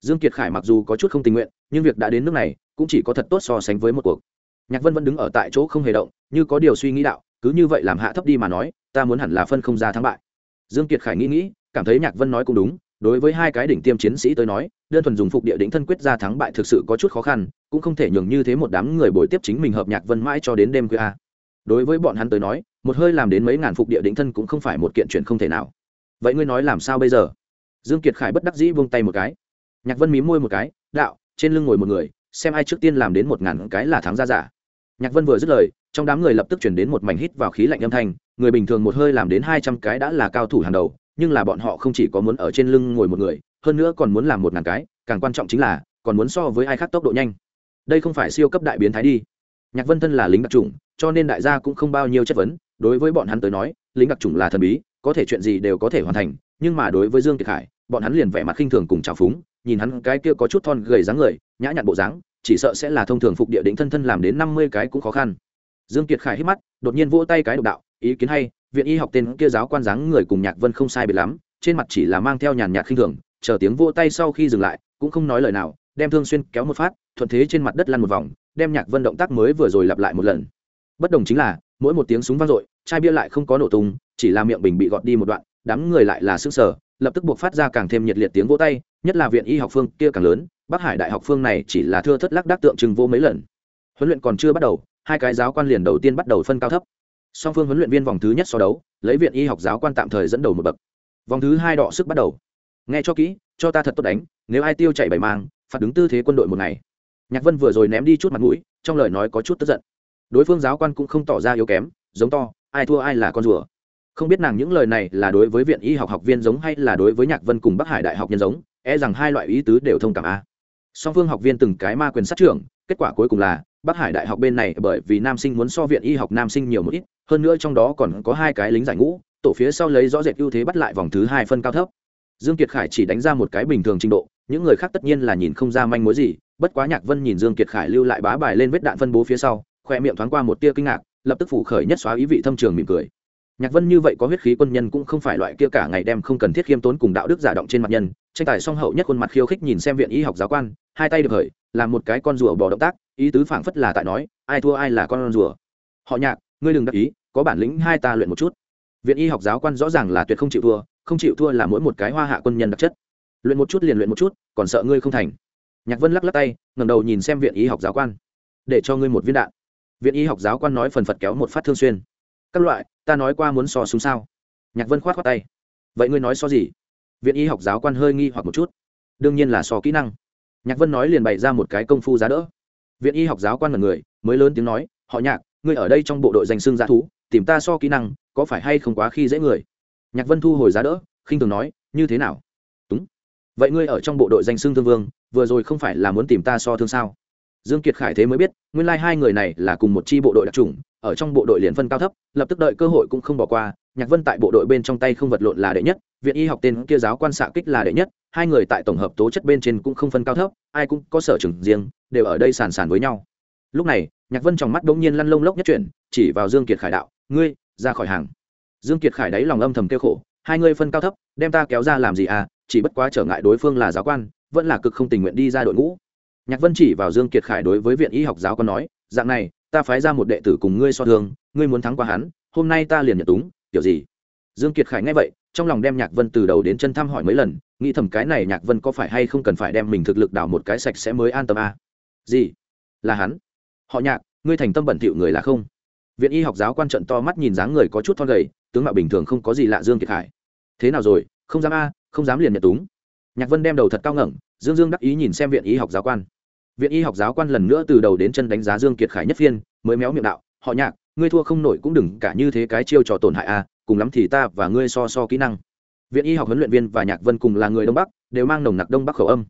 Speaker 1: Dương kiệt khải mặc dù có chút không tình nguyện, nhưng việc đã đến nước này, cũng chỉ có thật tốt so sánh với một cuộc. Nhạc vân vẫn đứng ở tại chỗ không hề động, như có điều suy nghĩ đạo, cứ như vậy làm hạ thấp đi mà nói, ta muốn hẳn là phân không ra thắng bại. Dương kiệt khải nghĩ nghĩ, cảm thấy nhạc vân nói cũng đúng, đối với hai cái đỉnh tiêm chiến sĩ tới nói, đơn thuần dùng phục địa đỉnh thân quyết ra thắng bại thực sự có chút khó khăn, cũng không thể nhường như thế một đám người bồi tiếp chính mình hợp nhạc vân mãi cho đến đêm khuya. Đối với bọn hắn tới nói, một hơi làm đến mấy ngàn phục địa đỉnh thân cũng không phải một kiện chuyện không thể nào vậy ngươi nói làm sao bây giờ? Dương kiệt khải bất đắc dĩ vung tay một cái. Nhạc vân mím môi một cái, đạo, trên lưng ngồi một người, xem ai trước tiên làm đến một ngàn cái là thắng ra giả. Nhạc vân vừa dứt lời, trong đám người lập tức chuyển đến một mảnh hít vào khí lạnh âm thanh, người bình thường một hơi làm đến hai trăm cái đã là cao thủ hàng đầu, nhưng là bọn họ không chỉ có muốn ở trên lưng ngồi một người, hơn nữa còn muốn làm một ngàn cái, càng quan trọng chính là, còn muốn so với ai khác tốc độ nhanh. Đây không phải siêu cấp đại biến thái đi. Nhạc vân thân là lính đặc trùng cho nên đại gia cũng không bao nhiêu chất vấn, đối với bọn hắn tới nói, lính đặc trùng là thần bí có thể chuyện gì đều có thể hoàn thành, nhưng mà đối với dương kiệt hải bọn hắn liền vẻ mặt khinh thường cùng trào phúng, nhìn hắn cái kia có chút thon gầy dáng người, nhã nhặn bộ dáng, chỉ sợ sẽ là thông thường phục địa đỉnh thân thân làm đến năm mươi cái cũng khó khăn. Dương kiệt khải hít mắt, đột nhiên vỗ tay cái độc đạo, ý kiến hay, viện y học tên kia giáo quan dáng người cùng nhạc vân không sai biệt lắm, trên mặt chỉ là mang theo nhàn nhạt khinh thường, chờ tiếng vỗ tay sau khi dừng lại, cũng không nói lời nào, đem thương xuyên kéo một phát, thuận thế trên mặt đất lăn một vòng, đem nhạc vân động tác mới vừa rồi lặp lại một lần. Bất đồng chính là, mỗi một tiếng súng vang dội chai bia lại không có nổ tung, chỉ là miệng bình bị gọt đi một đoạn, đám người lại là sức sở lập tức buộc phát ra càng thêm nhiệt liệt tiếng vỗ tay, nhất là viện y học phương kia càng lớn, bắc hải đại học phương này chỉ là thưa thất lắc đắc tượng trưng vô mấy lần. Huấn luyện còn chưa bắt đầu, hai cái giáo quan liền đầu tiên bắt đầu phân cao thấp. Song phương huấn luyện viên vòng thứ nhất so đấu, lấy viện y học giáo quan tạm thời dẫn đầu một bậc. Vòng thứ hai đọ sức bắt đầu. Nghe cho kỹ, cho ta thật tốt đánh, nếu ai tiêu chạy bảy mang, phạt đứng tư thế quân đội một ngày. Nhạc vân vừa rồi ném đi chút mặt mũi, trong lời nói có chút tức giận. Đối phương giáo quan cũng không tỏ ra yếu kém, giống to ai thua ai là con rùa. Không biết nàng những lời này là đối với viện y học học viên giống hay là đối với nhạc vân cùng bắc hải đại học nhân giống e rằng hai loại ý tứ đều thông cảm a. Song phương học viên từng cái ma quyền sát trưởng, kết quả cuối cùng là, bắc hải đại học bên này bởi vì nam sinh muốn so viện y học nam sinh nhiều một ít, hơn nữa trong đó còn có hai cái lính giải ngũ, tổ phía sau lấy rõ rệt ưu thế bắt lại vòng thứ hai phân cao thấp. Dương kiệt khải chỉ đánh ra một cái bình thường trình độ, những người khác tất nhiên là nhìn không ra manh mối gì, bất quá nhạc vân nhìn dương kiệt khải lưu lại bá bài lên vết đạn phân bố phía sau, khoe miệng thoáng qua một tia kinh ngạc lập tức phủ khởi nhất xóa ý vị thâm trường mỉm cười. Nhạc vân như vậy có huyết khí quân nhân cũng không phải loại kia cả ngày đem không cần thiết khiêm tốn cùng đạo đức giả động trên mặt nhân, tranh tài song hậu nhất khuôn mặt khiêu khích nhìn xem viện y học giáo quan, hai tay được khởi làm một cái con rùa bỏ động tác, ý tứ phảng phất là tại nói, ai thua ai là con rùa. Họ nhạc, ngươi đừng đắc ý, có bản lĩnh hai ta luyện một chút. Viện y học giáo quan rõ ràng là tuyệt không chịu thua, không chịu thua là mỗi một cái hoa hạ quân nhân đặc chất. Luyện một chút liền luyện một chút, còn sợ ngươi không thành. Nhạc vân lắc lắc tay ngầm đầu nhìn xem viện y học giáo quan. Để cho ngươi một viên đạn viện y học giáo quan nói phần phật kéo một phát thương xuyên. Các loại, ta nói qua muốn so súng sao? Nhạc vân khoát khoát tay. Vậy ngươi nói so gì? Viện y học giáo quan hơi nghi hoặc một chút. Đương nhiên là so kỹ năng. Nhạc vân nói liền bày ra một cái công phu giá đỡ. Viện y học giáo quan là người, mới lớn tiếng nói, họ nhạc, ngươi ở đây trong bộ đội danh xưng giá thú, tìm ta so kỹ năng, có phải hay không quá khi dễ người? Nhạc vân thu hồi giá đỡ, khinh thường nói, như thế nào? Đúng. Vậy ngươi ở trong bộ đội danh xưng thương vương, vừa rồi không phải là muốn tìm ta so thương sao? Dương kiệt khải thế mới biết, nguyên lai hai người này là cùng một chi bộ đội đặc trùng, ở trong bộ đội liền phân cao thấp, lập tức đợi cơ hội cũng không bỏ qua, nhạc vân tại bộ đội bên trong tay không vật lộn là đệ nhất, viện y học tên kia giáo quan xạ kích là đệ nhất, hai người tại tổng hợp tố chất bên trên cũng không phân cao thấp, ai cũng có sở trường riêng, đều ở đây sàn sàn với nhau. Lúc này, nhạc vân trong mắt đ ỗ n g nhiên lăn lông lốc nhất chuyển, chỉ vào dương kiệt khải đạo, ngươi, ra khỏi hàng. Dương kiệt khải đáy lòng âm thầm kêu khổ, hai ngươi phân cao thấp, đem ta kéo ra làm gì à? Chỉ bất quá trở ngại đối phương là giáo quan, vẫn là cực không tình nguyện đi ra đội ngũ nhạc vân chỉ vào dương kiệt khải đối với viện y học giáo quan nói, dạng này, ta phái ra một đệ tử cùng ngươi so thương, ngươi muốn thắng qua hắn, hôm nay ta liền nhận túng, kiểu gì? Dương kiệt khải nghe vậy, trong lòng đem nhạc vân từ đầu đến chân thăm hỏi mấy lần, nghĩ thầm cái này nhạc vân có phải hay không cần phải đem mình thực lực đào một cái sạch sẽ mới an tâm à? gì? Là hắn? Họ nhạc, ngươi thành tâm bẩn thỉu người là không? Viện y học giáo quan trận to mắt nhìn dáng người có chút thon gầy, tướng mạo bình thường không có gì lạ dương kiệt khải. Thế nào rồi? Không dám a, không dám liền nhận túng. Nhạc vân đem đầu thật cao ngẩng, dương dương đắc ý nhìn xem viện y học giáo quan viện y học giáo quan lần nữa từ đầu đến chân đánh giá dương kiệt khải nhất phiên, mới méo miệng đạo, họ nhạc, ngươi thua không nổi cũng đừng cả như thế cái chiêu trò tổn hại a, cùng lắm thì ta và ngươi so so kỹ năng. Viện y học huấn luyện viên và nhạc vân cùng là người đông bắc, đều mang nồng nặc đông bắc khẩu âm.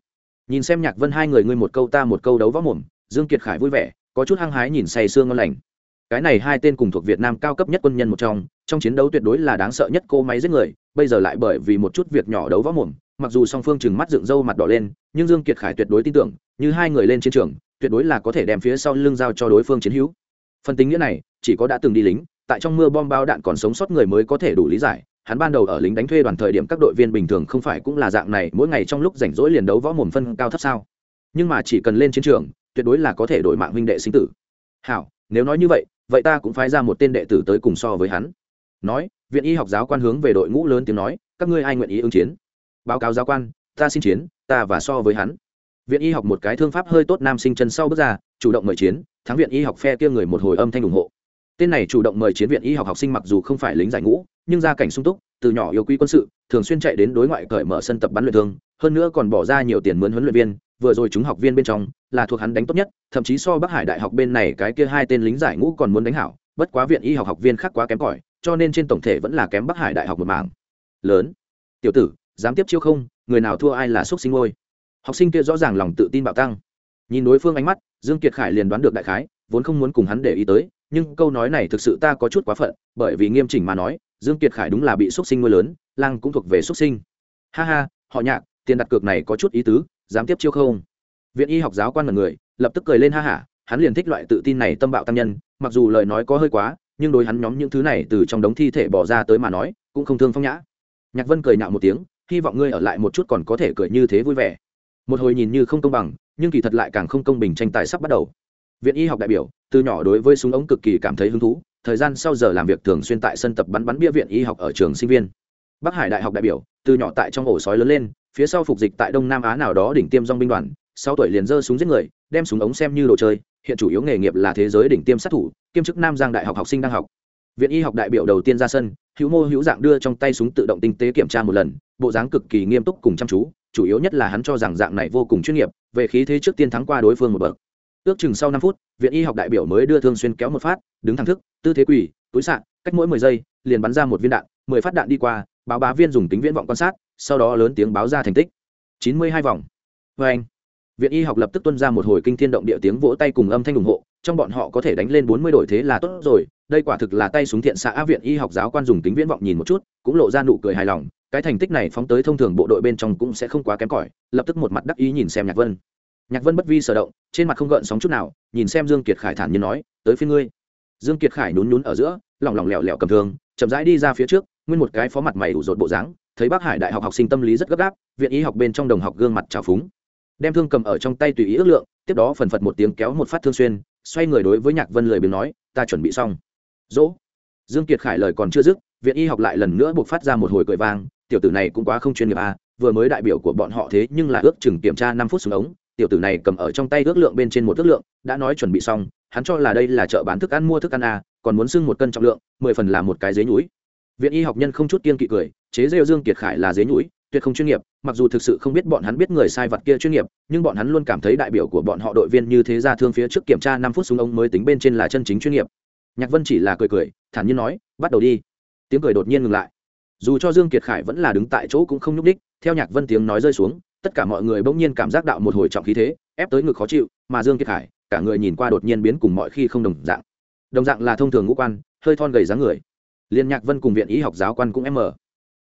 Speaker 1: Nhìn xem nhạc vân hai người ngươi một câu ta một câu đấu võ mồm, dương kiệt khải vui vẻ, có chút hăng hái nhìn say sương ngon lành. Cái này hai tên cùng thuộc việt nam cao cấp nhất quân nhân một trong trong chiến đấu tuyệt đối là đáng sợ nhất cô máy giết người, bây giờ lại bởi vì một chút việc nhỏ đấu võ mồm mặc dù song phương chừng mắt dựng râu mặt đỏ lên, nhưng dương kiệt khải tuyệt đối tin tưởng, như hai người lên chiến trường, tuyệt đối là có thể đem phía sau lưng giao cho đối phương chiến hữu. Phần tính nghĩa này, chỉ có đã từng đi lính, tại trong mưa bom bao đạn còn sống sót người mới có thể đủ lý giải. Hắn ban đầu ở lính đánh thuê đoàn thời điểm các đội viên bình thường không phải cũng là dạng này, mỗi ngày trong lúc rảnh rỗi liền đấu võ mồm phân cao thấp sao. Nhưng mà chỉ cần lên chiến trường, tuyệt đối là có thể đổi mạng huynh đệ sinh tử. Hảo, nếu nói như vậy vậy ta cũng phái ra một tên đệ tử tới cùng so với hắn. Nói, viện y học giáo quan hướng về đội ngũ lớn tiếng nói, các ngươi ai nguyện ý ứng chiến? Báo cáo giáo quan, ta xin chiến, ta và so với hắn. Viện y học một cái thương pháp hơi tốt nam sinh chân sau bước ra, chủ động mời chiến, thắng viện y học phe kia người một hồi âm thanh ủng hộ. Tên này chủ động mời chiến viện y học học sinh mặc dù không phải lính giải ngũ, nhưng gia cảnh sung túc, từ nhỏ yêu quý quân sự, thường xuyên chạy đến đối ngoại cởi mở sân tập bắn luyện thương, hơn nữa còn bỏ ra nhiều tiền mướn huấn luyện viên, vừa rồi chúng học viên bên trong, là thuộc hắn đánh tốt nhất, thậm chí so bắc hải đại học bên này cái kia hai tên lính giải ngũ còn muốn đánh hảo, bất quá viện y học học viên khác quá kém cỏi, cho nên trên tổng thể vẫn là kém bắc hải đại học một mảng. Lớn. Tiểu tử dám tiếp chiêu không, người nào thua ai là xúc sinh ngôi. Học sinh kia rõ ràng lòng tự tin bạo tăng. Nhìn đối phương ánh mắt, dương kiệt khải liền đoán được đại khái, vốn không muốn cùng hắn để ý tới, nhưng câu nói này thực sự ta có chút quá phận, bởi vì nghiêm chỉnh mà nói, dương kiệt khải đúng là bị xúc sinh nuôi lớn, lang cũng thuộc về xúc sinh. Ha ha, họ nhạc, tiền đặt cược này có chút ý tứ, dám tiếp chiêu không? Viện y học giáo quan là người, lập tức cười lên ha hả hắn liền thích loại tự tin này tâm bạo tam nhân, mặc dù lời nói có hơi quá, nhưng đối hắn nhóm những thứ này từ trong đống thi thể bỏ ra tới mà nói, cũng không thương phong nhã. Nhạc vân cười nhạo một tiếng hy vọng ngươi ở lại một chút còn có thể cười như thế vui vẻ. Một hồi nhìn như không công bằng, nhưng kỳ thật lại càng không công bình tranh tài sắp bắt đầu. Viện y học đại biểu, từ nhỏ đối với súng ống cực kỳ cảm thấy hứng thú, thời gian sau giờ làm việc thường xuyên tại sân tập bắn bắn bia viện y học ở trường sinh viên. Bắc hải đại học đại biểu, từ nhỏ tại trong ổ sói lớn lên, phía sau phục dịch tại đông nam á nào đó đỉnh tiêm dong binh đoàn, sau tuổi liền giơ súng giết người, đem súng ống xem như đồ chơi, hiện chủ yếu nghề nghiệp là thế giới đỉnh tiêm sát thủ, kiêm chức nam giang đại học học sinh đang học. Viện y học đại biểu đầu tiên ra sân, hữu mô hữu dạng đưa trong tay súng tự động tinh tế kiểm tra một lần bộ dáng cực kỳ nghiêm túc cùng chăm chú, chủ yếu nhất là hắn cho rằng dạng này vô cùng chuyên nghiệp, về khí thế trước tiên thắng qua đối phương một bậc. Ước chừng sau năm phút, viện y học đại biểu mới đưa thương xuyên kéo một phát, đứng thẳng thức, tư thế quỳ, túi sạn cách mỗi mười giây, liền bắn ra một viên đạn, mười phát đạn đi qua, báo bá viên dùng tính viễn vọng quan sát, sau đó lớn tiếng báo ra thành tích. Chín mươi hai vòng. Vê anh, viện y học lập tức tuân ra một hồi kinh thiên động địa tiếng vỗ tay cùng âm thanh ủng hộ, trong bọn họ có thể đánh lên bốn mươi đổi thế là tốt rồi, đây quả thực là tay súng thiện xã viện y học giáo quan dùng tính viễn vọng nhìn một chút, cũng lộ ra nụ cười hài lòng cái thành tích này phóng tới thông thường bộ đội bên trong cũng sẽ không quá kém cỏi, lập tức một mặt đắc ý nhìn xem nhạc vân. Nhạc vân bất vi sở động, trên mặt không gợn sóng chút nào, nhìn xem dương kiệt khải thản nhiên nói, tới phía ngươi. Dương kiệt khải nhún nhún ở giữa lỏng lỏng lẻo lẻo cầm thương, chậm rãi đi ra phía trước, nguyên một cái phó mặt mày ủ rột bộ dáng, thấy bác hải đại học học sinh tâm lý rất gấp gáp, viện y học bên trong đồng học gương mặt trào phúng. Đem thương cầm ở trong tay tùy ý ước lượng, tiếp đó phần phật một tiếng kéo một phát thương xuyên, xoay người đối với nhạc vân lời biếng nói, ta chuẩn bị xong. Dỗ. Dương kiệt khải lời còn chưa dứt, viện y học lại lần nữa buộc phát ra một hồi cười vang tiểu tử này cũng quá không chuyên nghiệp à vừa mới đại biểu của bọn họ thế nhưng là ước chừng kiểm tra năm phút xuống ống, tiểu tử này cầm ở trong tay ước lượng bên trên một ước lượng, đã nói chuẩn bị xong, hắn cho là đây là chợ bán thức ăn mua thức ăn à còn muốn xưng một cân trọng lượng, mười phần là một cái dế nhúi. Viện y học nhân không chút kiên kỵ cười, chế rêu dương kiệt khải là dế nhũi tuyệt không chuyên nghiệp, mặc dù thực sự không biết bọn hắn biết người sai vật kia chuyên nghiệp, nhưng bọn hắn luôn cảm thấy đại biểu của bọn họ đội viên như thế ra thương phía trước kiểm tra năm phút xuống ông mới tính bên trên là chân chính chuyên nghiệp. Nhạc vân chỉ là cười cười, thản nhiên nói, bắt đầu đi. Tiếng cười đột nhiên ngừng lại dù cho dương kiệt khải vẫn là đứng tại chỗ cũng không nhúc đích theo nhạc vân tiếng nói rơi xuống, tất cả mọi người bỗng nhiên cảm giác đạo một hồi trọng khí thế, ép tới ngực khó chịu, mà dương kiệt khải, cả người nhìn qua đột nhiên biến cùng mọi khi không đồng dạng. Đồng dạng là thông thường ngũ quan, hơi thon gầy dáng người. Liên nhạc vân cùng viện y học giáo quan cũng em mở